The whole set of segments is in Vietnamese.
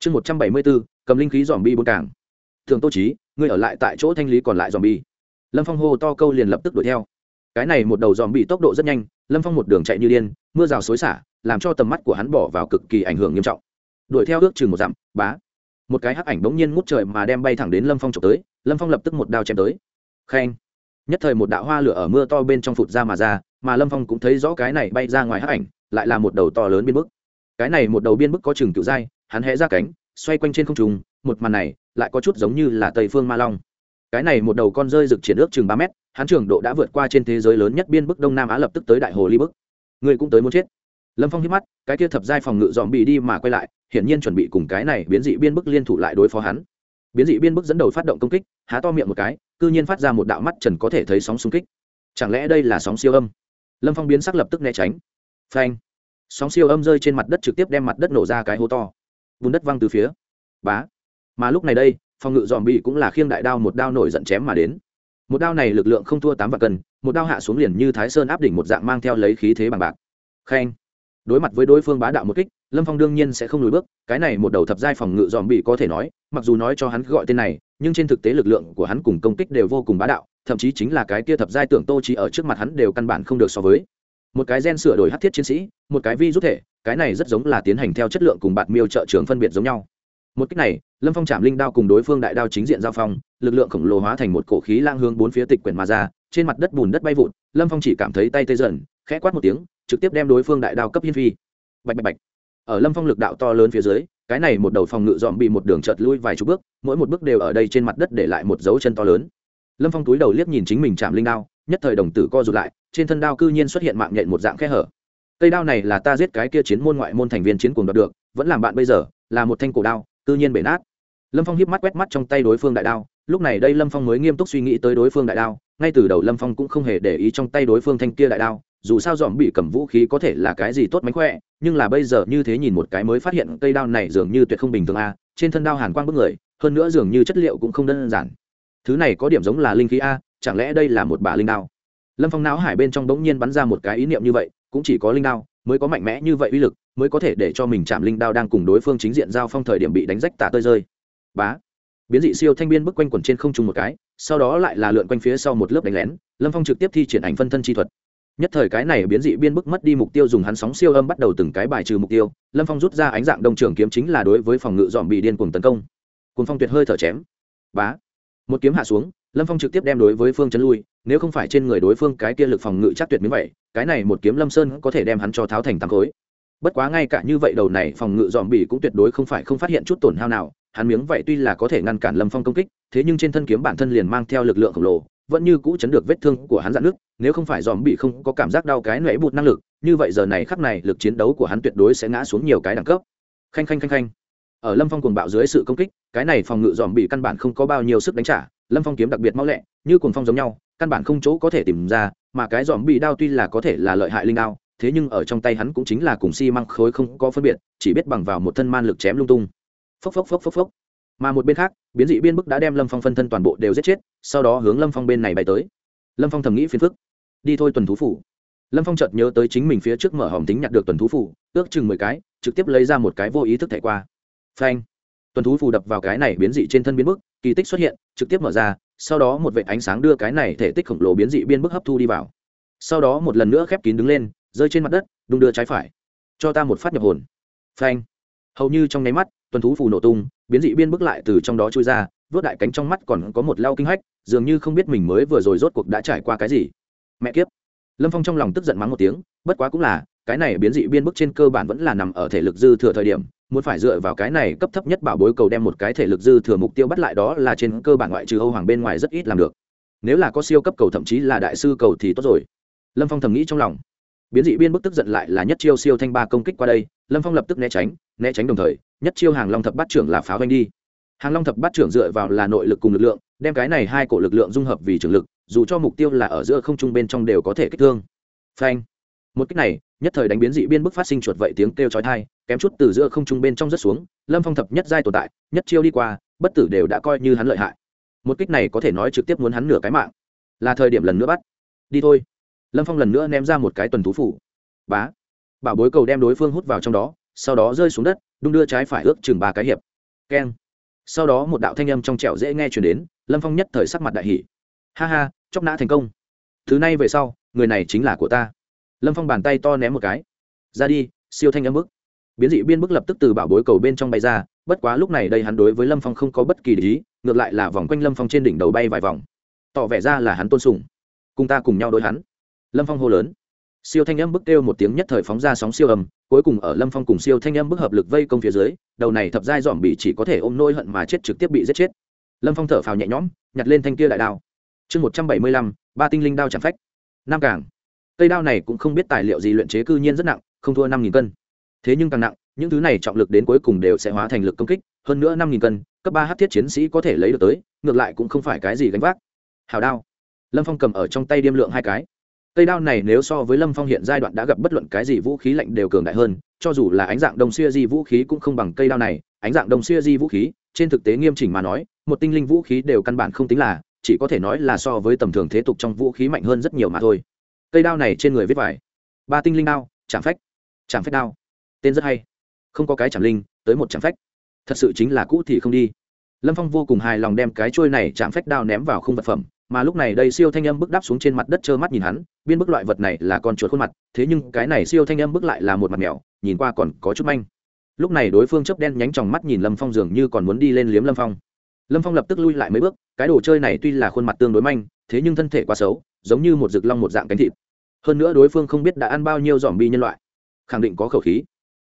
chương một trăm bảy mươi bốn cầm linh khí dòm bi bốn cảng thường tô trí ngươi ở lại tại chỗ thanh lý còn lại dòm bi lâm phong hô to câu liền lập tức đuổi theo. Cái này một đầu dòm bị tốc độ rất nhanh, lâm phong một đường chạy như điên, mưa rào xối xả, làm cho tầm mắt của hắn bỏ vào cực kỳ ảnh hưởng nghiêm trọng. Đuổi theo ước chừng một dặm, bá. Một cái hắc ảnh bỗng nhiên ngút trời mà đem bay thẳng đến lâm phong trộm tới, lâm phong lập tức một đao chém tới. Khen. Nhất thời một đạo hoa lửa ở mưa to bên trong phụt ra mà ra, mà lâm phong cũng thấy rõ cái này bay ra ngoài hắc ảnh, lại là một đầu to lớn biên bức. Cái này một đầu biên bức có chừng cựu dai hắn hẽ ra cánh, xoay quanh trên không trùng một màn này lại có chút giống như là tây phương ma long. Cái này một đầu con rơi rực triển ước chừng ba mét, hắn trường độ đã vượt qua trên thế giới lớn nhất biên bức đông nam á lập tức tới đại hồ ly bức người cũng tới muốn chết. Lâm phong hít mắt, cái kia thập giai phòng ngự dòm bị đi mà quay lại, hiển nhiên chuẩn bị cùng cái này biến dị biên bức liên thủ lại đối phó hắn. Biến dị biên bức dẫn đầu phát động công kích, há to miệng một cái, cư nhiên phát ra một đạo mắt trần có thể thấy sóng xung kích. Chẳng lẽ đây là sóng siêu âm? Lâm phong biến sắc lập tức né tránh. Phanh. Sóng siêu âm rơi trên mặt đất trực tiếp đem mặt đất nổ ra cái hố to bùn đất văng từ phía. Bá. Mà lúc này đây, phòng ngự dòm bị cũng là khiêng đại đao một đao nổi giận chém mà đến. Một đao này lực lượng không thua tám vạn cân, một đao hạ xuống liền như thái sơn áp đỉnh một dạng mang theo lấy khí thế bằng bạc. Khen. Đối mặt với đối phương bá đạo một kích, lâm phong đương nhiên sẽ không lùi bước, cái này một đầu thập giai phòng ngự dòm bị có thể nói, mặc dù nói cho hắn gọi tên này, nhưng trên thực tế lực lượng của hắn cùng công kích đều vô cùng bá đạo, thậm chí chính là cái kia thập giai tưởng tô trí ở trước mặt hắn đều căn bản không được so với một cái gen sửa đổi hát thiết chiến sĩ, một cái vi rút thể, cái này rất giống là tiến hành theo chất lượng cùng bạt miêu trợ trường phân biệt giống nhau. Một cách này, lâm phong chạm linh đao cùng đối phương đại đao chính diện giao phong, lực lượng khổng lồ hóa thành một cổ khí lang hướng bốn phía tịch quyển mà ra, trên mặt đất bùn đất bay vụn lâm phong chỉ cảm thấy tay tê dần, khẽ quát một tiếng, trực tiếp đem đối phương đại đao cấp hiên phi. Bạch bạch bạch. Ở lâm phong lực đạo to lớn phía dưới, cái này một đầu phòng ngự dọn bị một đường chợt lui vài chục bước, mỗi một bước đều ở đây trên mặt đất để lại một dấu chân to lớn. Lâm phong túi đầu liếc nhìn chính mình chạm linh đao, nhất thời đồng tử co rụt lại trên thân đao cư nhiên xuất hiện mạng nhện một dạng khe hở. Cây đao này là ta giết cái kia chiến môn ngoại môn thành viên chiến cuồng đoạt được, vẫn làm bạn bây giờ, là một thanh cổ đao, cư nhiên bể nát. Lâm phong hiếp mắt quét mắt trong tay đối phương đại đao, lúc này đây lâm phong mới nghiêm túc suy nghĩ tới đối phương đại đao, ngay từ đầu lâm phong cũng không hề để ý trong tay đối phương thanh kia đại đao, dù sao dòm bị cầm vũ khí có thể là cái gì tốt mánh khỏe, nhưng là bây giờ như thế nhìn một cái mới phát hiện cây đao này dường như tuyệt không bình thường a, trên thân đao hàn quang bức người, hơn nữa dường như chất liệu cũng không đơn giản. Thứ này có điểm giống là linh khí a, chẳng lẽ đây là một bả linh đao? Lâm phong não hải bên trong bỗng nhiên bắn ra một cái ý niệm như vậy, cũng chỉ có linh đao mới có mạnh mẽ như vậy uy lực, mới có thể để cho mình chạm linh đao đang cùng đối phương chính diện giao phong thời điểm bị đánh rách tả tơi rơi. Bá. Biến dị siêu thanh biên bước quanh quẩn trên không trung một cái, sau đó lại là lượn quanh phía sau một lớp đánh lén, lâm phong trực tiếp thi triển ảnh phân thân chi thuật. Nhất thời cái này biến dị biên bức mất đi mục tiêu dùng hắn sóng siêu âm bắt đầu từng cái bài trừ mục tiêu, lâm phong rút ra ánh dạng đông trường kiếm chính là đối với phòng ngự dòm bị điên cuồng tấn công. Cùng phong tuyệt hơi thở chém. Bá. Một kiếm hạ xuống, lâm phong trực tiếp đem đối với phương chấn lui nếu không phải trên người đối phương cái kia lực phòng ngự chắc tuyệt miếng vậy, cái này một kiếm lâm sơn có thể đem hắn cho tháo thành tám khối. Bất quá ngay cả như vậy đầu này phòng ngự dòm bỉ cũng tuyệt đối không phải không phát hiện chút tổn hao nào, hắn miếng vậy tuy là có thể ngăn cản lâm phong công kích, thế nhưng trên thân kiếm bản thân liền mang theo lực lượng khổng lồ, vẫn như cũ chấn được vết thương của hắn dạn nước, nếu không phải dòm bị không có cảm giác đau cái nệ bụt năng lực, như vậy giờ này khắc này lực chiến đấu của hắn tuyệt đối sẽ ngã xuống nhiều cái đẳng cấp. Khanh khanh khanh khanh. Ở lâm phong cuồng bạo dưới sự công kích, cái này phòng ngự dòm bị căn bản không có bao nhiêu sức đánh trả, lâm phong kiếm đặc biệt mau lẹ như cuồng phong giống nhau, căn bản không chỗ có thể tìm ra, mà cái dòm bị đao tuy là có thể là lợi hại linh đao, thế nhưng ở trong tay hắn cũng chính là cùng si măng khối không có phân biệt, chỉ biết bằng vào một thân man lực chém lung tung. Phốc phốc phốc phốc phốc. Mà một bên khác, biến dị biên bức đã đem lâm phong phân thân toàn bộ đều giết chết, sau đó hướng lâm phong bên này bay tới. Lâm phong thầm nghĩ phiền phức. Đi thôi tuần thú phủ. Lâm phong chợt nhớ tới chính mình phía trước mở hòm tính nhặt được tuần thú phủ, ước chừng mười cái, trực tiếp lấy ra một cái vô ý thức thẻ qua. Phanh. Tuần thú phủ đập vào cái này biến dị trên thân biến bức kỳ tích xuất hiện, trực tiếp mở ra, sau đó một vệ ánh sáng đưa cái này thể tích khổng lồ biến dị biên bức hấp thu đi vào. Sau đó một lần nữa khép kín đứng lên, rơi trên mặt đất, đung đưa trái phải. Cho ta một phát nhập hồn. Phanh. Hầu như trong nháy mắt, tuần thú phù nổ tung, biến dị biên bức lại từ trong đó trôi ra, vớt đại cánh trong mắt còn có một lao kinh hách, dường như không biết mình mới vừa rồi rốt cuộc đã trải qua cái gì. Mẹ kiếp. Lâm phong trong lòng tức giận mắng một tiếng, bất quá cũng là, cái này biến dị biên bức trên cơ bản vẫn là nằm ở thể lực dư thừa thời điểm muốn phải dựa vào cái này cấp thấp nhất bảo bối cầu đem một cái thể lực dư thừa mục tiêu bắt lại đó là trên cơ bản ngoại trừ âu hoàng bên ngoài rất ít làm được. Nếu là có siêu cấp cầu thậm chí là đại sư cầu thì tốt rồi. Lâm phong thầm nghĩ trong lòng. Biến dị biên bức tức giận lại là nhất chiêu siêu thanh ba công kích qua đây, lâm phong lập tức né tránh né tránh đồng thời, nhất chiêu hàng long thập bát trưởng là phá doanh đi. Hàng long thập bát trưởng dựa vào là nội lực cùng lực lượng, đem cái này hai cổ lực lượng dung hợp vì trường lực, dù cho mục tiêu là ở giữa không trung bên trong đều có thể kích thương. Phanh. Một kích này nhất thời đánh biến dị biên bức phát sinh chuột vậy tiếng kêu chói tai, kém chút từ giữa không trung bên trong rất xuống, lâm phong thập nhất giai tồn tại, nhất chiêu đi qua, bất tử đều đã coi như hắn lợi hại. Một kích này có thể nói trực tiếp muốn hắn nửa cái mạng. Là thời điểm lần nữa bắt. Đi thôi. Lâm phong lần nữa ném ra một cái tuần thú phủ. Bá. Bảo bối cầu đem đối phương hút vào trong đó, sau đó rơi xuống đất, đung đưa trái phải ước chừng ba cái hiệp. Keng. Sau đó một đạo thanh âm trong trẻo dễ nghe truyền đến, lâm phong nhất thời sắc mặt đại hỉ. ha ha chóc nã thành công. Thứ này về sau, người này chính là của ta lâm phong bàn tay to ném một cái. Ra đi, siêu thanh âm bức. Biến dị biên bức lập tức từ bảo bối cầu bên trong bay ra, bất quá lúc này đây hắn đối với lâm phong không có bất kỳ lý ngược lại là vòng quanh lâm phong trên đỉnh đầu bay vài vòng. Tỏ vẻ ra là hắn tôn sùng. Cùng ta cùng nhau đối hắn. Lâm phong hô lớn. Siêu thanh âm bức kêu một tiếng nhất thời phóng ra sóng siêu âm, cuối cùng ở lâm phong cùng siêu thanh âm bức hợp lực vây công phía dưới, đầu này thập giai dòm bị chỉ có thể ôm nỗi hận mà chết trực tiếp bị giết chết. Lâm phong thở phào nhẹ nhõm, nhặt lên thanh kia đại đao. Chương một trăm bảy mươi lăm, ba tinh linh đao chẳng phách. Nam cảng cây đao này cũng không biết tài liệu gì luyện chế cư nhiên rất nặng, không thua năm nghìn cân. Thế nhưng càng nặng, những thứ này trọng lực đến cuối cùng đều sẽ hóa thành lực công kích, hơn nữa năm nghìn cân, cấp ba hát thiết chiến sĩ có thể lấy được tới, ngược lại cũng không phải cái gì gánh vác. Hào đao. Lâm phong cầm ở trong tay điêm lượng hai cái. Cây đao này nếu so với lâm phong hiện giai đoạn đã gặp bất luận cái gì vũ khí lạnh đều cường đại hơn, cho dù là ánh dạng đông xuya di vũ khí cũng không bằng cây đao này. Ánh dạng đông xuya di vũ khí, trên thực tế nghiêm chỉnh mà nói, một tinh linh vũ khí đều căn bản không tính là, chỉ có thể nói là so với tầm thường thế tục trong vũ khí mạnh hơn rất nhiều mà thôi cây đao này trên người viết vải. Ba tinh linh đao, chạm phách. Chạm phách đao. Tên rất hay. Không có cái chạm linh, tới một chạm phách. Thật sự chính là cũ thì không đi. Lâm phong vô cùng hài lòng đem cái trôi này chạm phách đao ném vào không vật phẩm, mà lúc này đây siêu thanh âm bức đáp xuống trên mặt đất trơ mắt nhìn hắn, biên bức loại vật này là con chuột khuôn mặt, thế nhưng cái này siêu thanh âm bức lại là một mặt mèo, nhìn qua còn có chút manh. Lúc này đối phương chớp đen nhánh tròng mắt nhìn lâm phong dường như còn muốn đi lên liếm lâm phong. Lâm phong lập tức lui lại mấy bước, cái đồ chơi này tuy là khuôn mặt tương đối manh, thế nhưng thân thể quá xấu giống như một rực long một dạng cánh thịt. Hơn nữa đối phương không biết đã ăn bao nhiêu dòm bi nhân loại. Khẳng định có khẩu khí.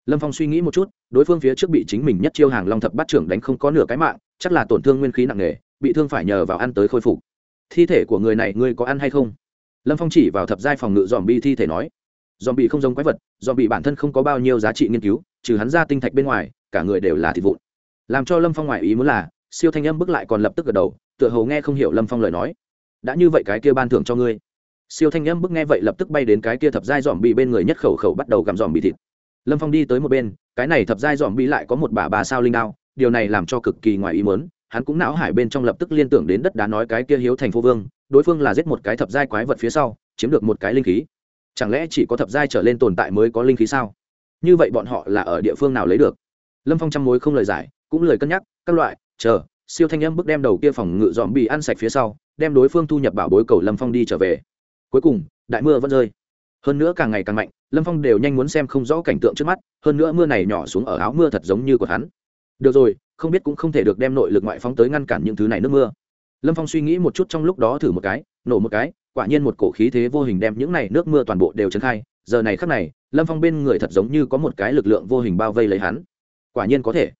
Lâm phong suy nghĩ một chút, đối phương phía trước bị chính mình nhất chiêu hàng long thập bát trưởng đánh không có nửa cái mạng, chắc là tổn thương nguyên khí nặng nề, bị thương phải nhờ vào ăn tới khôi phục. Thi thể của người này ngươi có ăn hay không? Lâm phong chỉ vào thập giai phòng ngự dòm bi thi thể nói. Dòm bị không giống quái vật dòm bị bản thân không có bao nhiêu giá trị nghiên cứu, trừ hắn ra tinh thạch bên ngoài, cả người đều là thịt vụn. Làm cho lâm phong ngoại ý muốn là, siêu thanh âm bước lại còn lập tức gật đầu, tựa hồ nghe không hiểu lâm phong lời nói đã như vậy cái kia ban thưởng cho ngươi. Siêu thanh âm bước nghe vậy lập tức bay đến cái kia thập giai dòm bị bên người nhất khẩu khẩu bắt đầu gặm dòm bị thịt. Lâm phong đi tới một bên, cái này thập giai dòm bị lại có một bà bà sao linh đao, điều này làm cho cực kỳ ngoài ý muốn, hắn cũng não hải bên trong lập tức liên tưởng đến đất đá nói cái kia hiếu thành phố vương, đối phương là giết một cái thập giai quái vật phía sau, chiếm được một cái linh khí. Chẳng lẽ chỉ có thập giai trở lên tồn tại mới có linh khí sao? Như vậy bọn họ là ở địa phương nào lấy được? Lâm phong chăm mối không lời giải, cũng lời cân nhắc, các loại, chờ, siêu thanh âm bước đem đầu kia phòng ngự dòm bị ăn sạch phía sau đem đối phương thu nhập bảo bối cầu lâm phong đi trở về. Cuối cùng, đại mưa vẫn rơi. Hơn nữa càng ngày càng mạnh, lâm phong đều nhanh muốn xem không rõ cảnh tượng trước mắt, hơn nữa mưa này nhỏ xuống ở áo mưa thật giống như của hắn. Được rồi, không biết cũng không thể được đem nội lực ngoại phóng tới ngăn cản những thứ này nước mưa. Lâm phong suy nghĩ một chút trong lúc đó thử một cái, nổ một cái, quả nhiên một cổ khí thế vô hình đem những này nước mưa toàn bộ đều trấn khai. Giờ này khắc này, lâm phong bên người thật giống như có một cái lực lượng vô hình bao vây lấy hắn. Quả nhiên có thể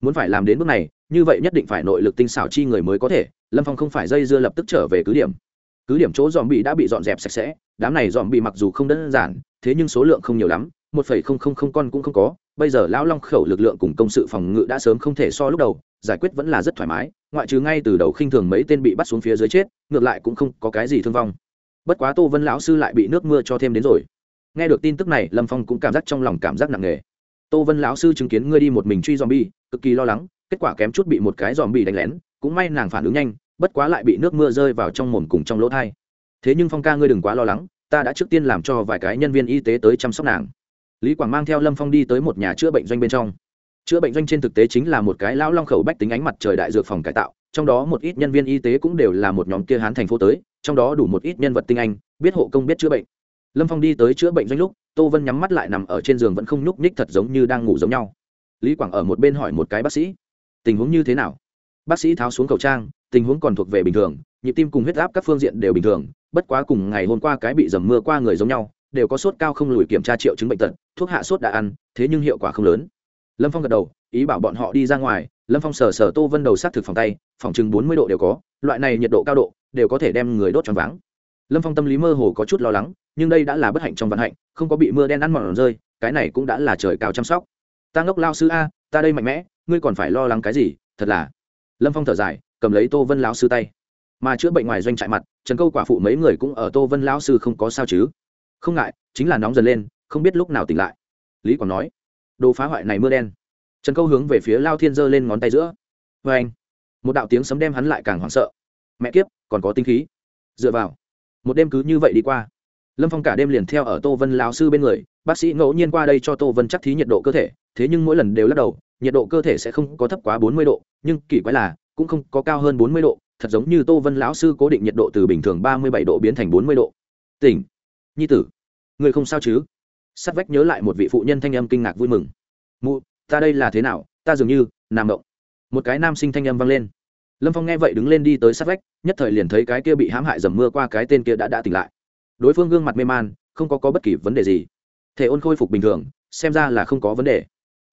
muốn phải làm đến bước này, như vậy nhất định phải nội lực tinh xảo chi người mới có thể, lâm phong không phải dây dưa lập tức trở về cứ điểm. Cứ điểm chỗ dòm bị đã bị dọn dẹp sạch sẽ, đám này dòm bị mặc dù không đơn giản, thế nhưng số lượng không nhiều lắm, một phẩy không không không con cũng không có, bây giờ lão long khẩu lực lượng cùng công sự phòng ngự đã sớm không thể so lúc đầu, giải quyết vẫn là rất thoải mái, ngoại trừ ngay từ đầu khinh thường mấy tên bị bắt xuống phía dưới chết, ngược lại cũng không có cái gì thương vong. Bất quá tô vân lão sư lại bị nước mưa cho thêm đến rồi. Nghe được tin tức này, lâm phong cũng cảm giác trong lòng cảm giác nặng nề tô vân lão sư chứng kiến ngươi đi một mình truy dòm bi cực kỳ lo lắng, kết quả kém chút bị một cái dòm bi đánh lén, cũng may nàng phản ứng nhanh, bất quá lại bị nước mưa rơi vào trong mồm cùng trong lỗ thai. Thế nhưng phong ca ngươi đừng quá lo lắng, ta đã trước tiên làm cho vài cái nhân viên y tế tới chăm sóc nàng. Lý quảng mang theo lâm phong đi tới một nhà chữa bệnh doanh bên trong. Chữa bệnh doanh trên thực tế chính là một cái lão long khẩu bách tính ánh mặt trời đại dược phòng cải tạo, trong đó một ít nhân viên y tế cũng đều là một nhóm kia hán thành phố tới, trong đó đủ một ít nhân vật tinh anh, biết hộ công biết chữa bệnh lâm phong đi tới chữa bệnh doanh lúc, tô vân nhắm mắt lại nằm ở trên giường vẫn không nhúc nhích thật giống như đang ngủ giống nhau. Lý quảng ở một bên hỏi một cái bác sĩ, tình huống như thế nào? Bác sĩ tháo xuống khẩu trang, tình huống còn thuộc về bình thường, nhịp tim cùng huyết áp các phương diện đều bình thường, bất quá cùng ngày hôm qua cái bị dầm mưa qua người giống nhau, đều có sốt cao không lùi kiểm tra triệu chứng bệnh tật, thuốc hạ sốt đã ăn, thế nhưng hiệu quả không lớn. Lâm phong gật đầu, ý bảo bọn họ đi ra ngoài, lâm phong sờ sờ tô vân đầu s á t thực phòng tay, phòng chừng bốn mươi độ đều có, loại này nhiệt độ cao độ, đều có thể đem người đốt cho váng lâm phong tâm lý mơ hồ có chút lo lắng, nhưng đây đã là bất hạnh trong vận hạnh, không có bị mưa đen ăn mòn rơi, cái này cũng đã là trời cao chăm sóc. Ta ngốc lao sư a, ta đây mạnh mẽ, ngươi còn phải lo lắng cái gì, thật là. Lâm phong thở dài, cầm lấy tô vân lão sư tay. Mà chữa bệnh ngoài doanh trại mặt, trần câu quả phụ mấy người cũng ở tô vân lão sư không có sao chứ. Không ngại, chính là nóng dần lên, không biết lúc nào tỉnh lại. Lý còn nói, đồ phá hoại này mưa đen. Trần câu hướng về phía lao thiên giơ lên ngón tay giữa. Vê anh một đạo tiếng sấm đem hắn lại càng hoảng sợ. Mẹ kiếp, còn có tinh khí. Dựa vào một đêm cứ như vậy đi qua. Lâm phong cả đêm liền theo ở tô vân lão sư bên người, bác sĩ ngẫu nhiên qua đây cho tô vân chắc thí nhiệt độ cơ thể, thế nhưng mỗi lần đều lắc đầu, nhiệt độ cơ thể sẽ không có thấp quá bốn mươi độ, nhưng kỳ quái là, cũng không có cao hơn bốn mươi độ, thật giống như tô vân lão sư cố định nhiệt độ từ bình thường ba mươi bảy độ biến thành bốn mươi độ. Tỉnh. Nhi tử. Người không sao chứ? Sắt vách nhớ lại một vị phụ nhân thanh âm kinh ngạc vui mừng. Mụ, ta đây là thế nào? Ta dường như, nằm động. Một cái nam sinh thanh âm vang lên lâm phong nghe vậy đứng lên đi tới sát vách nhất thời liền thấy cái kia bị hãm hại dầm mưa qua cái tên kia đã đã tỉnh lại. Đối phương gương mặt mê man không có, có bất kỳ vấn đề gì. Thể ôn khôi phục bình thường xem ra là không có vấn đề.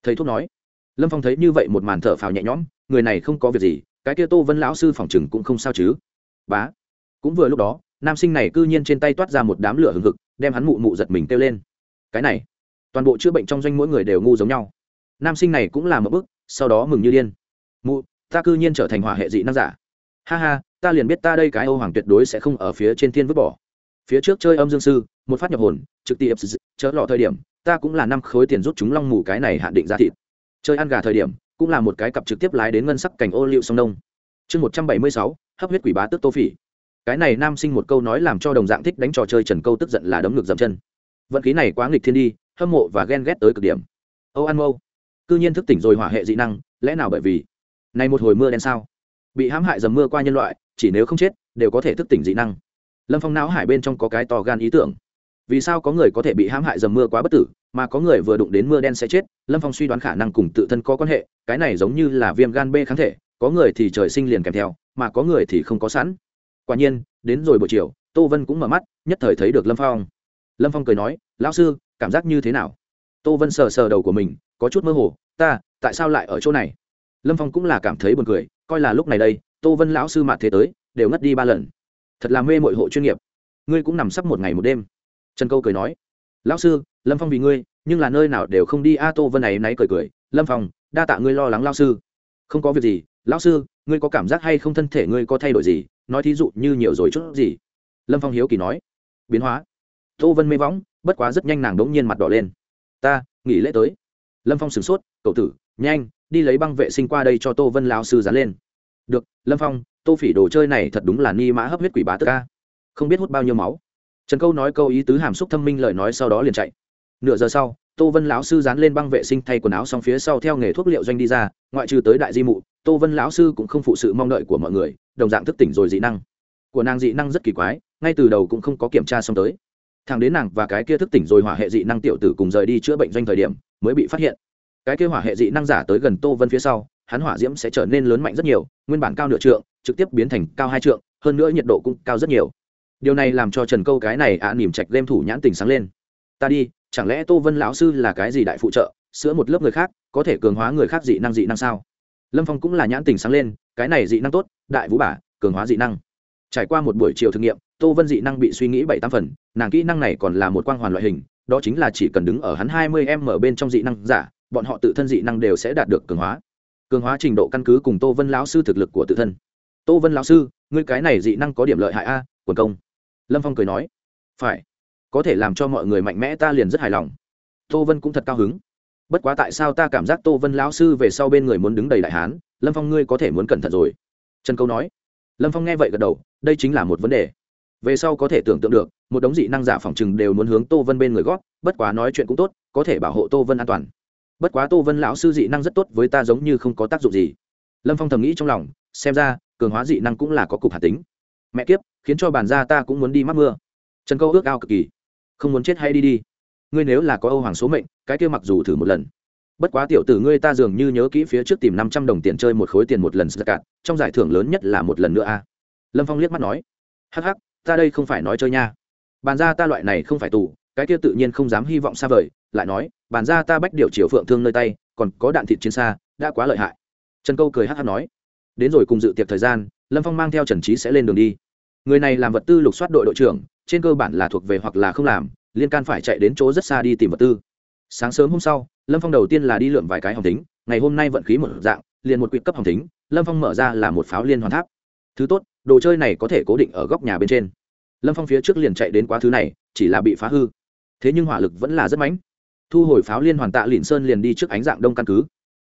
Thầy thuốc nói. Lâm phong thấy như vậy một màn thở phào nhẹ nhõm người này không có việc gì cái kia tô vân lão sư phòng chừng cũng không sao chứ. Bá. Cũng vừa lúc đó nam sinh này c ư nhiên trên tay toát ra một đám lửa hừng hực đem hắn mụ mụ giật mình kêu lên. Cái này toàn bộ chữa bệnh trong doanh mỗi người đều ngu giống nhau. Nam sinh này cũng là một bức sau đó mừng như điên. Mụ ta cư nhiên trở thành hỏa hệ dị năng giả. Ha ha, ta liền biết ta đây cái ô hoàng tuyệt đối sẽ không ở phía trên thiên vứt bỏ. Phía trước chơi âm dương sư, một phát nhập hồn, trực tiếp chớ lọ thời điểm, ta cũng là năm khối tiền rút chúng long mù cái này hạn định ra thịt. Chơi ăn gà thời điểm, cũng là một cái cặp trực tiếp lái đến ngân sắc cảnh ô liu sông đông chương một trăm bảy mươi sáu, hấp huyết quỷ bá tức tô phỉ. Cái này nam sinh một câu nói làm cho đồng dạng thích đánh trò chơi trần câu tức giận là đấm ngược dậm chân. Vận khí này quá nghịch thiên đi, hâm mộ và ghen ghét tới cực điểm. Âu an mâu, cư nhiên thức tỉnh rồi hỏa hệ dị năng, lẽ nào bởi vì này một hồi mưa đen sao? Bị hãm hại dầm mưa qua nhân loại, chỉ nếu không chết, đều có thể thức tỉnh dị năng. Lâm phong não hải bên trong có cái to gan ý tưởng. Vì sao có người có thể bị hãm hại dầm mưa quá bất tử, mà có người vừa đụng đến mưa đen sẽ chết? Lâm phong suy đoán khả năng cùng tự thân có quan hệ, cái này giống như là viêm gan b kháng thể, có người thì trời sinh liền kèm theo, mà có người thì không có sẵn. Quả nhiên, đến rồi buổi chiều, tô vân cũng mở mắt, nhất thời thấy được lâm phong. Lâm phong cười nói, lão sư, cảm giác như thế nào? Tô vân sờ sờ đầu của mình, có chút mơ hồ, ta, tại sao lại ở chỗ này? Lâm phong cũng là cảm thấy buồn cười, coi là lúc này đây, tô vân lão sư mạt thế tới, đều ngất đi ba lần. Thật là mê mội hộ chuyên nghiệp. Ngươi cũng nằm sắp một ngày một đêm. Trần câu cười nói, lão sư, lâm phong vì ngươi, nhưng là nơi nào đều không đi. A tô vân này náy cười cười, lâm phong, đa tạ ngươi lo lắng lao sư. Không có việc gì, lão sư, ngươi có cảm giác hay không thân thể ngươi có thay đổi gì? Nói thí dụ như nhiều rồi chút gì. Lâm phong hiếu kỳ nói, biến hóa. Tô vân mê võng, bất quá rất nhanh nàng đ ố n g nhiên mặt đỏ lên. Ta, nghỉ lễ tới. Lâm phong sửng sốt, cậu tử, nhanh đi lấy băng vệ sinh qua đây cho tô vân lao sư dán lên. Được, lâm phong, tô phỉ đồ chơi này thật đúng là ni mã hấp huyết quỷ bá tức ca không biết hút bao nhiêu máu. Trần câu nói câu ý tứ hàm xúc thâm minh lời nói sau đó liền chạy. Nửa giờ sau, tô vân lão sư dán lên băng vệ sinh thay quần áo xong phía sau theo nghề thuốc liệu doanh đi ra, ngoại trừ tới đại di mụ, tô vân lão sư cũng không phụ sự mong đợi của mọi người, đồng dạng thức tỉnh rồi dị năng. Của nàng dị năng rất kỳ quái, ngay từ đầu cũng không có kiểm tra xong tới. Thằng đến nàng và cái kia thức tỉnh rồi hỏa hệ dị năng tiểu tử cùng rời đi chữa bệnh doanh thời điểm, mới bị phát hiện cái kêu hỏa hệ dị năng giả tới gần tô vân phía sau hắn hỏa diễm sẽ trở nên lớn mạnh rất nhiều nguyên bản cao nửa trượng trực tiếp biến thành cao hai trượng hơn nữa nhiệt độ cũng cao rất nhiều. Điều này làm cho trần câu cái này ạ à, nỉm trạch game thủ nhãn tình sáng lên. Ta đi chẳng lẽ tô vân lão sư là cái gì đại phụ trợ sữa một lớp người khác có thể cường hóa người khác dị năng dị năng sao? Lâm phong cũng là nhãn tình sáng lên cái này dị năng tốt đại vũ bả cường hóa dị năng. Trải qua một buổi chiều thử nghiệm tô vân dị năng bị suy nghĩ bảy tám phần nàng kỹ năng này còn là một quang hoàn loại hình đó chính là chỉ cần đứng ở hắn hai mươi m bên trong dị năng giả bọn họ tự thân dị năng đều sẽ đạt được cường hóa. Cường hóa trình độ căn cứ cùng tô vân lão sư thực lực của tự thân. Tô vân lão sư, ngươi cái này dị năng có điểm lợi hại a, quần công. Lâm phong cười nói. Phải. Có thể làm cho mọi người mạnh mẽ ta liền rất hài lòng. Tô vân cũng thật cao hứng. Bất quá tại sao ta cảm giác tô vân lão sư về sau bên người muốn đứng đầy đại hán, lâm phong ngươi có thể muốn cẩn thận rồi. Trần câu nói. Lâm phong nghe vậy gật đầu, đây chính là một vấn đề. Về sau có thể tưởng tượng được, một đống dị năng giả phòng chừng đều muốn hướng tô vân bên người gót bất quá nói chuyện cũng tốt, có thể bảo hộ tô vân an toàn bất quá tô vân lão sư dị năng rất tốt với ta giống như không có tác dụng gì. Lâm phong thầm nghĩ trong lòng, xem ra, cường hóa dị năng cũng là có cục hạt tính. Mẹ kiếp, khiến cho bàn ra ta cũng muốn đi mắc mưa. Trần câu ước ao cực kỳ. Không muốn chết hay đi đi. Ngươi nếu là có âu hoàng số mệnh, cái kia mặc dù thử một lần. Bất quá tiểu tử ngươi ta dường như nhớ kỹ phía trước tìm năm trăm đồng tiền chơi một khối tiền một lần sơ cạn, trong giải thưởng lớn nhất là một lần nữa a. Lâm phong liếc mắt nói. Hắc hắc, ta đây không phải nói chơi nha. Bàn ra ta loại này không phải tù, cái kia tự nhiên không dám hy vọng xa vời, lại nói bàn ra ta bách điệu triều phượng thương nơi tay, còn có đạn thịt chiến xa, đã quá lợi hại. Trần câu cười hát hát nói, đến rồi cùng dự tiệc thời gian, lâm phong mang theo trần trí sẽ lên đường đi. Người này làm vật tư lục soát đội đội trưởng, trên cơ bản là thuộc về hoặc là không làm, liên can phải chạy đến chỗ rất xa đi tìm vật tư. Sáng sớm hôm sau, lâm phong đầu tiên là đi lượm vài cái hồng tính ngày hôm nay vận khí một dạng, liền một quỹ cấp hồng tính lâm phong mở ra là một pháo liên hoàn tháp. Thứ tốt, đồ chơi này có thể cố định ở góc nhà bên trên. Lâm phong phía trước liền chạy đến quá thứ này, chỉ là bị phá hư. Thế nhưng hỏa lực vẫn là rất mãnh thu hồi pháo liên hoàn tạ lịn sơn liền đi trước ánh dạng đông căn cứ.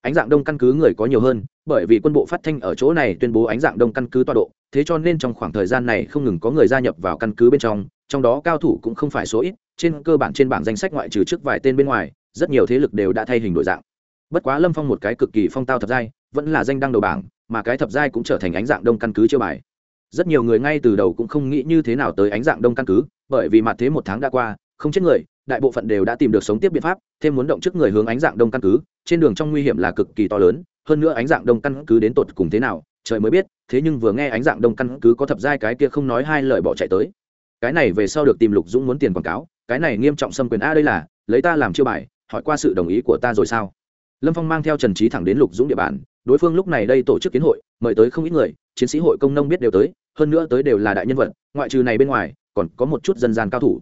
Ánh dạng đông căn cứ người có nhiều hơn, bởi vì quân bộ phát thanh ở chỗ này tuyên bố ánh dạng đông căn cứ tọa độ, thế cho nên trong khoảng thời gian này không ngừng có người gia nhập vào căn cứ bên trong trong đó cao thủ cũng không phải số ít, trên cơ bản trên bảng danh sách ngoại trừ trước vài tên bên ngoài, rất nhiều thế lực đều đã thay hình đổi dạng. Bất quá lâm phong một cái cực kỳ phong tao thập giai, vẫn là danh đăng đầu bảng, mà cái thập giai cũng trở thành ánh dạng đông căn cứ chiêu bài. Rất nhiều người ngay từ đầu cũng không nghĩ như thế nào tới ánh dạng đông căn cứ, bởi vì mặt thế một tháng đã qua, không chết người đại bộ phận đều đã tìm được sống tiếp biện pháp, thêm muốn động trước người hướng ánh dạng đông căn cứ, trên đường trong nguy hiểm là cực kỳ to lớn, hơn nữa ánh dạng đông căn cứ đến tột cùng thế nào, trời mới biết, thế nhưng vừa nghe ánh dạng đông căn cứ có thập giai cái kia không nói hai lời bỏ chạy tới. Cái này về sau được tìm lục dũng muốn tiền quảng cáo, cái này nghiêm trọng xâm quyền a đây là, lấy ta làm chiêu bài, hỏi qua sự đồng ý của ta rồi sao? Lâm phong mang theo trần trí thẳng đến lục dũng địa bàn, đối phương lúc này đây tổ chức kiến hội, mời tới không ít người, chiến sĩ hội công nông biết đều tới, hơn nữa tới đều là đại nhân vật, ngoại trừ này bên ngoài, còn có một chút dân gian cao thủ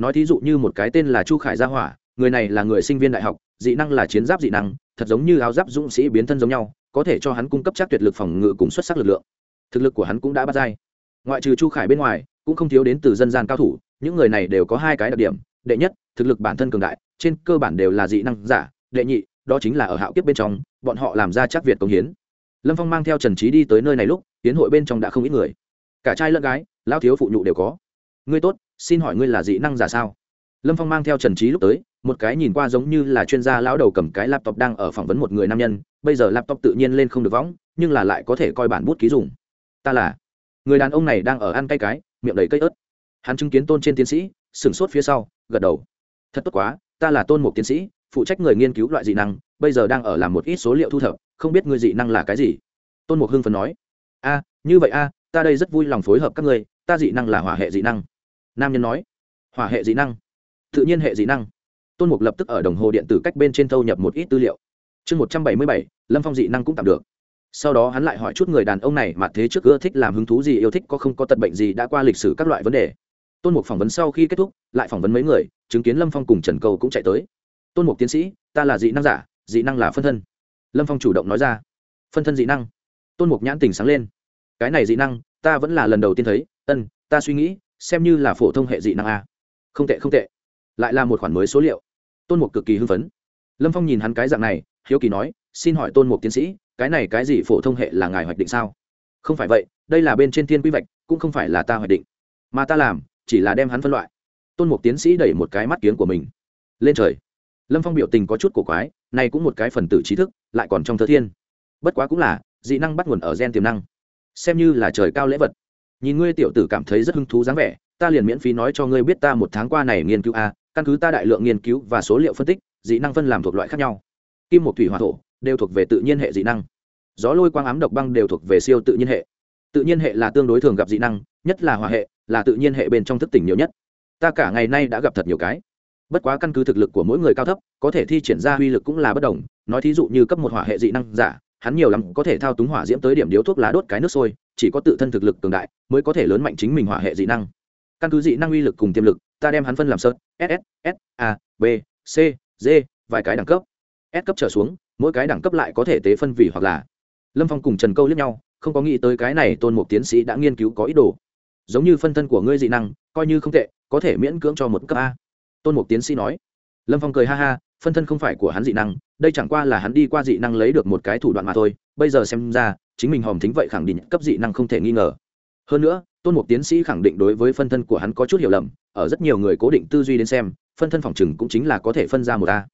nói thí dụ như một cái tên là chu khải gia hỏa, người này là người sinh viên đại học, dị năng là chiến giáp dị năng, thật giống như áo giáp dũng sĩ biến thân giống nhau, có thể cho hắn cung cấp chắc tuyệt lực phòng ngự cùng xuất sắc lực lượng. Thực lực của hắn cũng đã bắt dai ngoại trừ chu khải bên ngoài, cũng không thiếu đến từ dân gian cao thủ, những người này đều có hai cái đặc điểm, đệ nhất, thực lực bản thân cường đại, trên cơ bản đều là dị năng giả, đệ nhị, đó chính là ở hạo kiếp bên trong, bọn họ làm ra chắc việt công hiến. Lâm phong mang theo trần trí đi tới nơi này lúc, tiến hội bên trong đã không ít người. Cả trai lẫn gái lao thiếu phụ nhụ đều có. Ngươi tốt xin hỏi ngươi là dị năng giả sao? Lâm phong mang theo trần trí lúc tới, một cái nhìn qua giống như là chuyên gia lão đầu cầm cái laptop đang ở phỏng vấn một người nam nhân, bây giờ laptop tự nhiên lên không được võng, nhưng là lại có thể coi bản bút ký dùng. Ta là. Người đàn ông này đang ở ăn cay cái, miệng đầy cây ớt. Hắn chứng kiến tôn trên tiến sĩ, sửng sốt phía sau, gật đầu. Thật tốt quá, ta là tôn một tiến sĩ, phụ trách người nghiên cứu loại dị năng, bây giờ đang ở làm một ít số liệu thu thập, không biết người dị năng là cái gì. Tôn mục hưng phần nói. A, như vậy a, ta đây rất vui lòng phối hợp các người, ta dị năng là hỏa hệ dị năng nam nhân nói, hỏa hệ dị năng. Tự nhiên hệ dị năng. Tôn mục lập tức ở đồng hồ điện tử cách bên trên thâu nhập một ít tư liệu. Chương một trăm bảy mươi bảy, lâm phong dị năng cũng tạm được. Sau đó hắn lại hỏi chút người đàn ông này mà thế trước ưa thích làm hứng thú gì, yêu thích có không có tật bệnh gì đã qua lịch sử các loại vấn đề. Tôn mục phỏng vấn sau khi kết thúc, lại phỏng vấn mấy người, chứng kiến lâm phong cùng trần cầu cũng chạy tới. Tôn mục tiến sĩ, ta là dị năng giả, dị năng là phân thân. Lâm phong chủ động nói ra. Phân thân dị năng. Tôn mục nhãn tình sáng lên. Cái này dị năng, ta vẫn là lần đầu tiên thấy, ân, ta suy nghĩ xem như là phổ thông hệ dị năng a. Không tệ không tệ. Lại là một khoản mới số liệu. Tôn mục cực kỳ hưng phấn. Lâm phong nhìn hắn cái dạng này, hiếu kỳ nói, xin hỏi tôn mục tiến sĩ, cái này cái gì phổ thông hệ là ngài hoạch định sao? Không phải vậy, đây là bên trên thiên quy vạch, cũng không phải là ta hoạch định. Mà ta làm, chỉ là đem hắn phân loại. Tôn mục tiến sĩ đẩy một cái mắt kiếng của mình. Lên trời. Lâm phong biểu tình có chút cổ quái, này cũng một cái phần tử trí thức, lại còn trong thơ thiên. Bất quá cũng là, dị năng bắt nguồn ở gen tiềm năng. Xem như là trời cao lễ vật nhìn ngươi tiểu tử cảm thấy rất hứng thú dáng vẻ, ta liền miễn phí nói cho ngươi biết ta một tháng qua này nghiên cứu a, căn cứ ta đại lượng nghiên cứu và số liệu phân tích, dị năng phân làm thuộc loại khác nhau. Kim một thủy hòa thổ, đều thuộc về tự nhiên hệ dị năng. Gió lôi quang ám độc băng đều thuộc về siêu tự nhiên hệ. Tự nhiên hệ là tương đối thường gặp dị năng, nhất là hòa hệ, là tự nhiên hệ bên trong thức tỉnh nhiều nhất. Ta cả ngày nay đã gặp thật nhiều cái. Bất quá căn cứ thực lực của mỗi người cao thấp, có thể thi triển ra uy lực cũng là bất đồng. Nói thí dụ như cấp một hỏa hệ dị năng giả hắn nhiều lắm có thể thao túng hỏa diễm tới điểm điếu thuốc lá đốt cái nước sôi, chỉ có tự thân thực lực cường đại mới có thể lớn mạnh chính mình hỏa hệ dị năng. Căn cứ dị năng uy lực cùng tiềm lực, ta đem hắn phân làm sơ ss s a, b, c, d, vài cái đẳng cấp. S cấp trở xuống, mỗi cái đẳng cấp lại có thể tế phân vì hoặc là. Lâm phong cùng trần câu lướt nhau, không có nghĩ tới cái này tôn một tiến sĩ đã nghiên cứu có ý đồ. Giống như phân thân của ngươi dị năng, coi như không tệ, có thể miễn cưỡng cho một cấp a. Tôn một tiến sĩ nói. Lâm phong cười ha ha, phân thân không phải của hắn dị năng đây chẳng qua là hắn đi qua dị năng lấy được một cái thủ đoạn mà thôi, bây giờ xem ra, chính mình hòm thính vậy khẳng định cấp dị năng không thể nghi ngờ. Hơn nữa, tôn mục tiến sĩ khẳng định đối với phân thân của hắn có chút hiểu lầm, ở rất nhiều người cố định tư duy đến xem, phân thân phòng chừng cũng chính là có thể phân ra một a.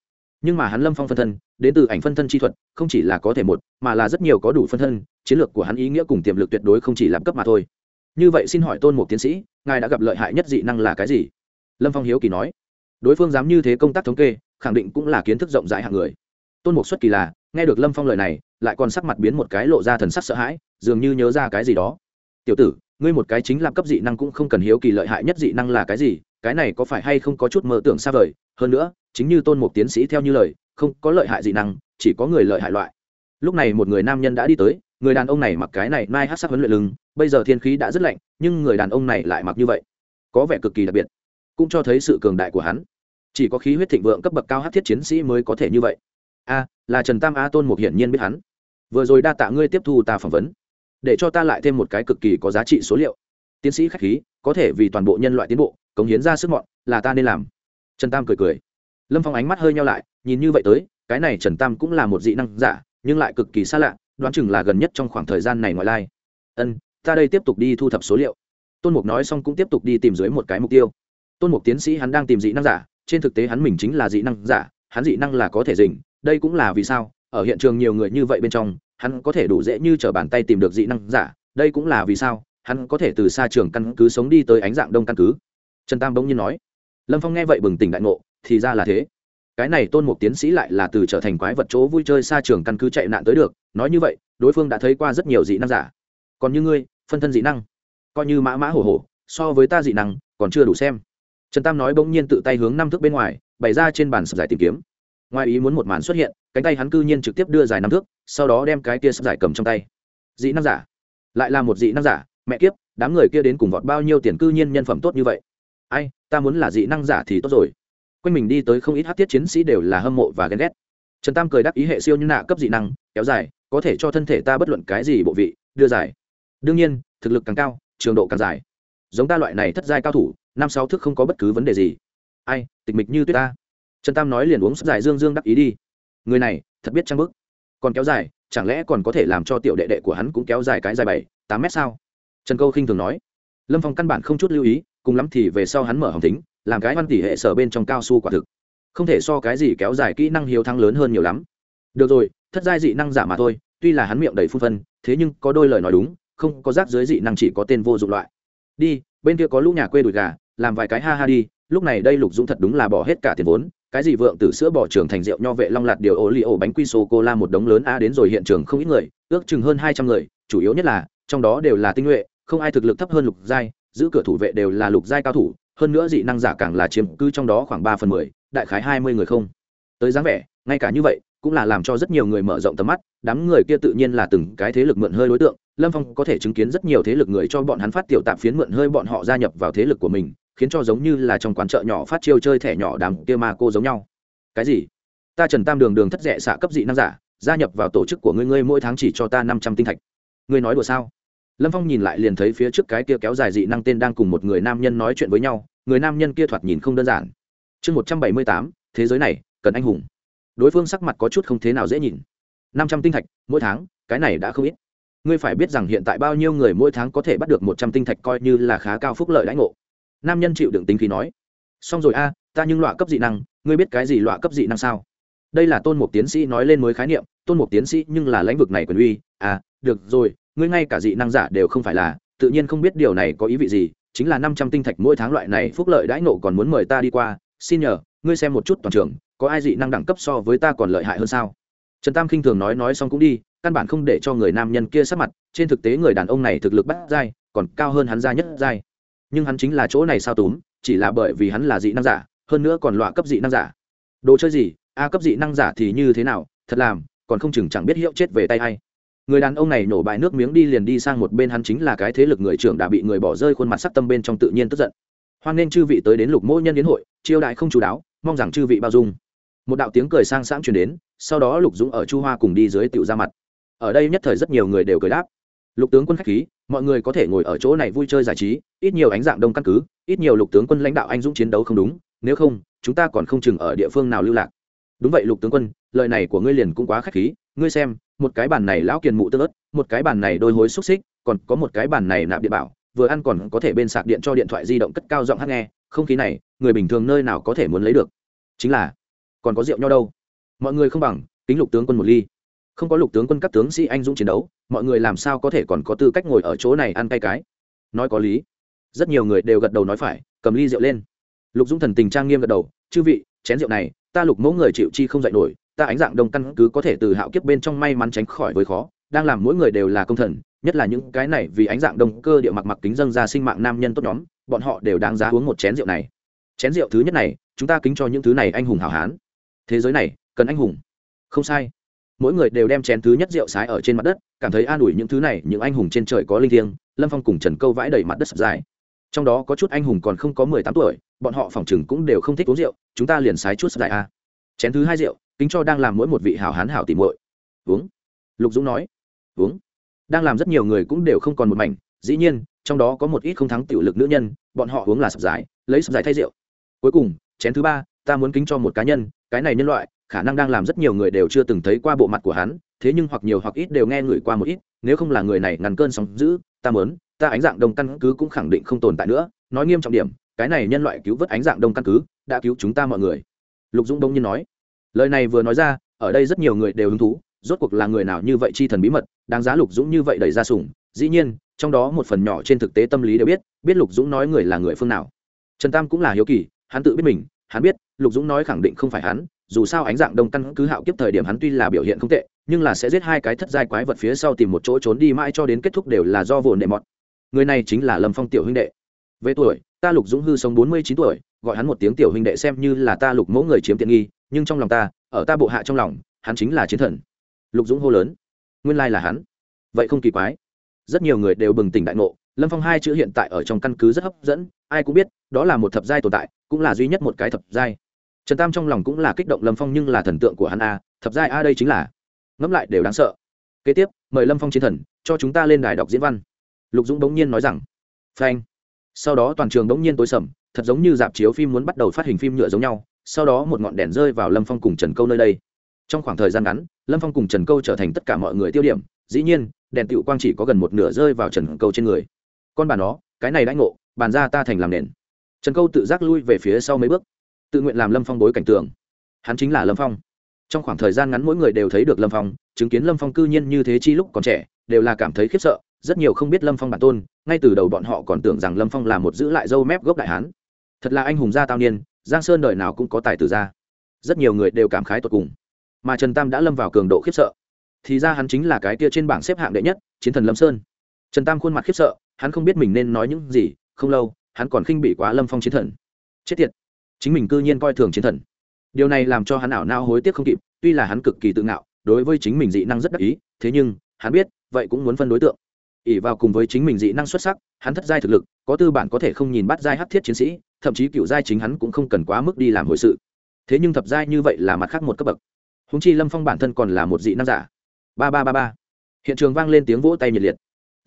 Nhưng mà hắn lâm phong phân thân, đến từ ảnh phân thân chi thuật, không chỉ là có thể một, mà là rất nhiều có đủ phân thân, chiến lược của hắn ý nghĩa cùng tiềm lực tuyệt đối không chỉ làm cấp mà thôi. Như vậy xin hỏi tôn mục tiến sĩ, ngài đã gặp lợi hại nhất dị năng là cái gì? Lâm phong hiếu kỳ nói. Đối phương dám như thế công tác thống kê, khẳng định cũng là kiến thức rộng rãi hạng người tôn mục xuất kỳ là, nghe được lâm phong lời này, lại còn sắc mặt biến một cái lộ ra thần sắc sợ hãi, dường như nhớ ra cái gì đó. Tiểu tử, ngươi một cái chính làm cấp dị năng cũng không cần hiếu kỳ lợi hại nhất dị năng là cái gì, cái này có phải hay không có chút mơ tưởng xa vời? Hơn nữa, chính như tôn mục tiến sĩ theo như lời, không có lợi hại dị năng, chỉ có người lợi hại loại. Lúc này một người nam nhân đã đi tới, người đàn ông này mặc cái này mai hát sắc huấn luyện lưng, bây giờ thiên khí đã rất lạnh, nhưng người đàn ông này lại mặc như vậy. Có vẻ cực kỳ đặc biệt, cũng cho thấy sự cường đại của hắn. Chỉ có khí huyết thịnh vượng cấp bậc cao hát thiết chiến sĩ mới có thể như vậy a, là trần tam a tôn mục hiển nhiên biết hắn. Vừa rồi đa tạ ngươi tiếp thu ta phỏng vấn, để cho ta lại thêm một cái cực kỳ có giá trị số liệu. Tiến sĩ khách khí, có thể vì toàn bộ nhân loại tiến bộ, cống hiến ra sức mọn, là ta nên làm. Trần tam cười cười. Lâm phong ánh mắt hơi nhau lại, nhìn như vậy tới, cái này trần tam cũng là một dị năng giả, nhưng lại cực kỳ xa lạ, đoán chừng là gần nhất trong khoảng thời gian này ngoại lai. Ân, ta đây tiếp tục đi thu thập số liệu. Tôn mục nói xong cũng tiếp tục đi tìm dưới một cái mục tiêu. Tôn mục tiến sĩ hắn đang tìm dị năng giả, trên thực tế hắn mình chính là dị năng giả, hắn dị năng là có thể dình đây cũng là vì sao, ở hiện trường nhiều người như vậy bên trong, hắn có thể đủ dễ như t r ở bàn tay tìm được dị năng giả, đây cũng là vì sao, hắn có thể từ xa trường căn cứ sống đi tới ánh dạng đông căn cứ. Trần tam bỗng nhiên nói. Lâm phong nghe vậy bừng tỉnh đại ngộ, thì ra là thế. Cái này tôn mục tiến sĩ lại là từ trở thành quái vật chỗ vui chơi xa trường căn cứ chạy nạn tới được, nói như vậy, đối phương đã thấy qua rất nhiều dị năng giả. Còn như ngươi, phân thân dị năng. Coi như mã mã hổ hổ, so với ta dị năng, còn chưa đủ xem. Trần tam nói bỗng nhiên tự tay hướng năm thước bên ngoài, bày ra trên bàn sập giải tìm kiếm ngoài ý muốn một màn xuất hiện, cánh tay hắn cư nhiên trực tiếp đưa dài năm thước, sau đó đem cái kia sắp giải cầm trong tay. Dị năng giả. Lại là một dị năng giả, mẹ kiếp, đám người kia đến cùng vọt bao nhiêu tiền cư nhiên nhân phẩm tốt như vậy. Ai, ta muốn là dị năng giả thì tốt rồi. Quanh mình đi tới không ít hát tiết chiến sĩ đều là hâm mộ và ghen ghét. Trần tam cười đắc ý hệ siêu như nạ cấp dị năng, kéo dài, có thể cho thân thể ta bất luận cái gì bộ vị, đưa dài. Đương nhiên, thực lực càng cao, trường độ càng dài. Giống ta loại này thất giai cao thủ, năm sáu thước không có bất cứ vấn đề gì. Ai, tịch mịch như tuyết ta trần tam nói liền uống sắp dài dương dương đắc ý đi. Người này, thật biết trang bức. Còn kéo dài, chẳng lẽ còn có thể làm cho tiểu đệ đệ của hắn cũng kéo dài cái dài bảy, tám mét sao? Trần câu khinh thường nói. Lâm phong căn bản không chút lưu ý, cùng lắm thì về sau hắn mở hồng tính làm cái văn tỷ hệ sở bên trong cao su quả thực. Không thể so cái gì kéo dài kỹ năng hiếu thắng lớn hơn nhiều lắm. Được rồi, thất giai dị năng giả mà thôi, tuy là hắn miệng đầy phun phân, thế nhưng có đôi lời nói đúng, không có rác dưới dị năng chỉ có tên vô dụng loại. Đi, bên kia có lũ nhà quê đùi gà, làm vài cái ha ha đi, lúc này đây lục dũng thật đúng là bỏ hết cả tiền vốn cái gì vượng tử sữa bỏ trường thành rượu nho vệ long lạt điều ô li ổ bánh quy sô cô la một đống lớn a đến rồi hiện trường không ít người, ước chừng hơn hai trăm người, chủ yếu nhất là, trong đó đều là tinh nhuệ, không ai thực lực thấp hơn lục giai, giữ cửa thủ vệ đều là lục giai cao thủ, hơn nữa dị năng giả càng là chiếm cứ trong đó khoảng ba phần mười, đại khái hai mươi người không. Tới dáng vẻ, ngay cả như vậy, cũng là làm cho rất nhiều người mở rộng tầm mắt, đám người kia tự nhiên là từng cái thế lực mượn hơi đối tượng, lâm phong có thể chứng kiến rất nhiều thế lực người cho bọn hắn phát tiểu tạp phiến mượn hơi bọn họ gia nhập vào thế lực của mình khiến cho giống như là trong quán chợ nhỏ phát chiêu chơi thẻ nhỏ đám kia mà cô giống nhau. Cái gì? Ta trần tam đường đường thất rẻ xạ cấp dị năng giả, gia nhập vào tổ chức của ngươi ngươi mỗi tháng chỉ cho ta năm trăm tinh thạch. Ngươi nói đùa sao? Lâm phong nhìn lại liền thấy phía trước cái kia kéo dài dị năng tên đang cùng một người nam nhân nói chuyện với nhau, người nam nhân kia thoạt nhìn không đơn giản. Chương một trăm bảy mươi tám, thế giới này, cần anh hùng. Đối phương sắc mặt có chút không thế nào dễ nhìn. Năm trăm tinh thạch, mỗi tháng, cái này đã không ít. Ngươi phải biết rằng hiện tại bao nhiêu người mỗi tháng có thể bắt được một trăm tinh thạch coi như là khá cao phúc lợi đãi ngộ nam nhân chịu đựng tính khí nói, xong rồi a, ta nhưng loại cấp dị năng, ngươi biết cái gì loại cấp dị năng sao? Đây là tôn mục tiến sĩ nói lên mới khái niệm, tôn mục tiến sĩ nhưng là lãnh vực này quyền uy à được rồi, ngươi ngay cả dị năng giả đều không phải là, tự nhiên không biết điều này có ý vị gì, chính là năm trăm tinh thạch mỗi tháng loại này phúc lợi đãi nộ còn muốn mời ta đi qua, xin nhờ, ngươi xem một chút toàn trường, có ai dị năng đẳng cấp so với ta còn lợi hại hơn sao? Trần tam khinh thường nói nói xong cũng đi, căn bản không để cho người nam nhân kia sắc mặt, trên thực tế người đàn ông này thực lực bắt dai còn cao hơn hắn ra nhất dai nhưng hắn chính là chỗ này sao túm, chỉ là bởi vì hắn là dị năng giả, hơn nữa còn loại cấp dị năng giả. Đồ chơi gì? A cấp dị năng giả thì như thế nào? Thật làm, còn không chừng chẳng biết hiệu chết về tay hay người đàn ông này nổ bại nước miếng đi liền đi sang một bên, hắn chính là cái thế lực người trưởng đã bị người bỏ rơi khuôn mặt sắc tâm bên trong tự nhiên tức giận. Hoan nên chư vị tới đến lục mỗi nhân đến hội chiêu đại không chú đáo, mong rằng chư vị bao dung. Một đạo tiếng cười sang sáng truyền đến, sau đó lục dũng ở chu hoa cùng đi dưới tiểu ra mặt. Ở đây nhất thời rất nhiều người đều cười đáp lục tướng quân khách khí, mọi người có thể ngồi ở chỗ này vui chơi giải trí, ít nhiều ánh dạng đông căn cứ, ít nhiều lục tướng quân lãnh đạo anh dũng chiến đấu không đúng, nếu không, chúng ta còn không chừng ở địa phương nào lưu lạc. Đúng vậy lục tướng quân, lời này của ngươi liền cũng quá khách khí, ngươi xem, một cái bàn này lão kiền mụ tương ớt, một cái bàn này đôi hối xúc xích, còn có một cái bàn này nạp điện bảo, vừa ăn còn có thể bên sạc điện cho điện thoại di động cất cao giọng hát nghe, không khí này, người bình thường nơi nào có thể muốn lấy được. Chính là, còn có rượu nho đâu. Mọi người không bằng, kính lục tướng quân một ly. Không có lục tướng quân các tướng sĩ anh dũng chiến đấu mọi người làm sao có thể còn có tư cách ngồi ở chỗ này ăn cay cái? Nói có lý. Rất nhiều người đều gật đầu nói phải, cầm ly rượu lên. Lục dũng thần tình trang nghiêm gật đầu, chư vị, chén rượu này, ta lục mẫu người chịu chi không dạy nổi, ta ánh dạng đông căn cứ có thể từ hạo kiếp bên trong may mắn tránh khỏi với khó, đang làm mỗi người đều là công thần, nhất là những cái này vì ánh dạng đông cơ địa mặc mặc kính dâng ra sinh mạng nam nhân tốt nhóm, bọn họ đều đáng giá uống một chén rượu này. Chén rượu thứ nhất này, chúng ta kính cho những thứ này anh hùng hảo hán. Thế giới này, cần anh hùng. Không sai mỗi người đều đem chén thứ nhất rượu sái ở trên mặt đất cảm thấy an ủi những thứ này những anh hùng trên trời có linh thiêng lâm phong cùng trần câu vãi đầy mặt đất sập dài. Trong đó có chút anh hùng còn không có mười tám tuổi bọn họ phòng chừng cũng đều không thích uống rượu chúng ta liền sái chút sập dài a. Chén thứ hai rượu kính cho đang làm mỗi một vị hảo hán hảo tìm muội. Uống. Lục dũng nói. Uống. Đang làm rất nhiều người cũng đều không còn một mảnh dĩ nhiên trong đó có một ít không thắng tiểu lực nữ nhân bọn họ uống là sập dài, lấy sập dài thay rượu. Cuối cùng chén thứ ba ta muốn kính cho một cá nhân cái này nhân loại khả năng đang làm rất nhiều người đều chưa từng thấy qua bộ mặt của hắn, thế nhưng hoặc nhiều hoặc ít đều nghe người qua một ít, nếu không là người này ngăn cơn sóng giữ ta mớn ta ánh dạng đông căn cứ cũng khẳng định không tồn tại nữa. Nói nghiêm trọng điểm, cái này nhân loại cứu vớt ánh dạng đông căn cứ, đã cứu chúng ta mọi người. Lục dũng đông nhiên nói. Lời này vừa nói ra, ở đây rất nhiều người đều hứng thú, rốt cuộc là người nào như vậy chi thần bí mật, đáng giá lục dũng như vậy đẩy ra sủng. Dĩ nhiên, trong đó một phần nhỏ trên thực tế tâm lý đều biết biết lục dũng nói người là người phương nào. Trần tam cũng là hiếu kỳ, hắn tự biết mình, hắn biết, lục dũng nói khẳng định không phải hắn dù sao ánh dạng đông căn cứ hạo kiếp thời điểm hắn tuy là biểu hiện không tệ, nhưng là sẽ giết hai cái thất giai quái vật phía sau tìm một chỗ trốn đi mãi cho đến kết thúc đều là do vồn đệ mọt. Người này chính là lâm phong tiểu huynh đệ. Về tuổi, ta lục dũng hư sống bốn mươi chín tuổi, gọi hắn một tiếng tiểu huynh đệ xem như là ta lục mẫu người chiếm tiện nghi, nhưng trong lòng ta, ở ta bộ hạ trong lòng, hắn chính là chiến thần. Lục dũng hô lớn. Nguyên lai là hắn. Vậy không kỳ quái. Rất nhiều người đều bừng tỉnh đại ngộ, lâm phong hai chữ hiện tại ở trong căn cứ rất hấp dẫn, ai cũng biết, đó là một thập giai tồn tại, cũng là duy nhất một cái thập giai trần tam trong lòng cũng là kích động lâm phong nhưng là thần tượng của hắn a, thập giai a đây chính là. Ngẫm lại đều đáng sợ. Kế tiếp, mời lâm phong chiến thần, cho chúng ta lên đài đọc diễn văn. Lục dũng bỗng nhiên nói rằng, phanh. Sau đó toàn trường bỗng nhiên tối sầm, thật giống như dạp chiếu phim muốn bắt đầu phát hình phim nhựa giống nhau, sau đó một ngọn đèn rơi vào lâm phong cùng trần câu nơi đây. Trong khoảng thời gian ngắn, lâm phong cùng trần câu trở thành tất cả mọi người tiêu điểm, dĩ nhiên, đèn tựu quang chỉ có gần một nửa rơi vào trần câu trên người. Con bà nó, cái này đãi ngộ, bàn ra ta thành làm nền. Trần câu tự giác lui về phía sau mấy bước tự nguyện làm lâm phong bối cảnh tường. Hắn chính là lâm phong. Trong khoảng thời gian ngắn mỗi người đều thấy được lâm phong, chứng kiến lâm phong cư nhiên như thế chi lúc còn trẻ, đều là cảm thấy khiếp sợ, rất nhiều không biết lâm phong bản tôn, ngay từ đầu bọn họ còn tưởng rằng lâm phong là một giữ lại dâu mép gốc đại hán. Thật là anh hùng gia tao niên, giang sơn đời nào cũng có tài tử ra rất nhiều người đều cảm khái tột cùng. Mà trần tam đã lâm vào cường độ khiếp sợ. Thì ra hắn chính là cái tia trên bảng xếp hạng đệ nhất, chiến thần lâm sơn. Trần tam khuôn mặt khiếp sợ, hắn không biết mình nên nói những gì, không lâu, hắn còn khinh bị quá lâm phong chiến thần. Chết tiệt chính mình cư nhiên coi thường chiến thần. Điều này làm cho hắn ảo nao hối tiếc không kịp, tuy là hắn cực kỳ tự ngạo, đối với chính mình dị năng rất đắc ý, thế nhưng, hắn biết, vậy cũng muốn phân đối tượng. Ỉ vào cùng với chính mình dị năng xuất sắc, hắn thất giai thực lực, có tư bản có thể không nhìn bắt giai hắc thiết chiến sĩ, thậm chí cựu giai chính hắn cũng không cần quá mức đi làm hồi sự. Thế nhưng thập giai như vậy là mặt khác một cấp bậc. Húng chi lâm phong bản thân còn là một dị năng giả. Ba ba ba ba. Hiện trường vang lên tiếng vỗ tay nhiệt liệt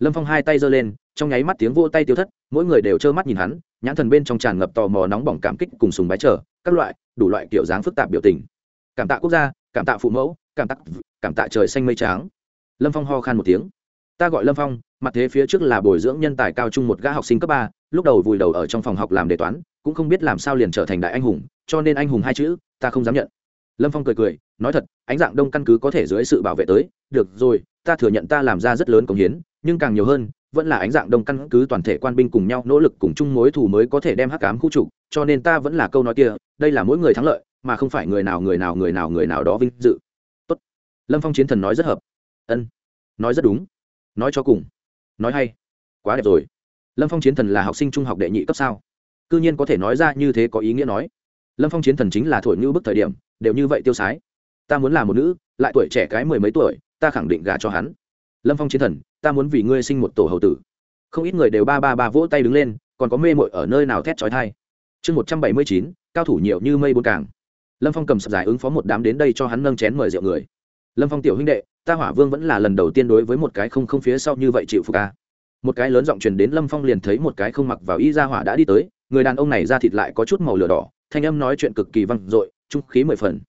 lâm phong hai tay giơ lên, trong nháy mắt tiếng vỗ tay tiêu thất, mỗi người đều trơ mắt nhìn hắn, nhãn thần bên trong tràn ngập tò mò nóng bỏng cảm kích cùng sùng bái trở các loại, đủ loại kiểu dáng phức tạp biểu tình. Cảm tạ quốc gia, cảm tạ phụ mẫu, cảm tạ cảm tạ trời xanh mây trắng. Lâm phong ho khan một tiếng. Ta gọi lâm phong, mặt thế phía trước là bồi dưỡng nhân tài cao trung một gã học sinh cấp ba, lúc đầu vùi đầu ở trong phòng học làm đề toán, cũng không biết làm sao liền trở thành đại anh hùng, cho nên anh hùng hai chữ, ta không dám nhận. Lâm phong cười cười, nói thật, ánh dạng đông căn cứ có thể dưới sự bảo vệ tới, được rồi, ta thừa nhận ta làm ra rất lớn công hiến nhưng càng nhiều hơn, vẫn là ánh dạng đông căn cứ toàn thể quan binh cùng nhau nỗ lực cùng chung mối thù mới có thể đem hắc cám khu trục, cho nên ta vẫn là câu nói kia, đây là mỗi người thắng lợi, mà không phải người nào người nào người nào người nào đó vinh dự. Tốt. lâm phong chiến thần nói rất hợp. Ân. Nói rất đúng. Nói cho cùng. Nói hay. Quá đẹp rồi. Lâm phong chiến thần là học sinh trung học đệ nhị cấp sao? C ư nhiên có thể nói ra như thế có ý nghĩa nói. Lâm phong chiến thần chính là thổi như bức thời điểm, đều như vậy tiêu sái. Ta muốn là một nữ, lại tuổi trẻ cái mười mấy tuổi, ta khẳng định gà cho hắn. Lâm phong chiến thần ta muốn vì ngươi sinh một tổ hầu tử. Không ít người đều ba ba ba vỗ tay đứng lên, còn có mê mội ở nơi nào thét trói thai chương một trăm bảy mươi chín, cao thủ nhiều như mây bốn càng. Lâm phong cầm sập giải ứng phó một đám đến đây cho hắn nâng chén mời rượu người. Lâm phong tiểu huynh đệ, ta hỏa vương vẫn là lần đầu tiên đối với một cái không không phía sau như vậy chịu phục ca một cái lớn giọng truyền đến lâm phong liền thấy một cái không mặc vào y ra hỏa đã đi tới, người đàn ông này ra thịt lại có chút màu lửa đỏ, thanh âm nói chuyện cực kỳ văng dội, trung khí mười phần.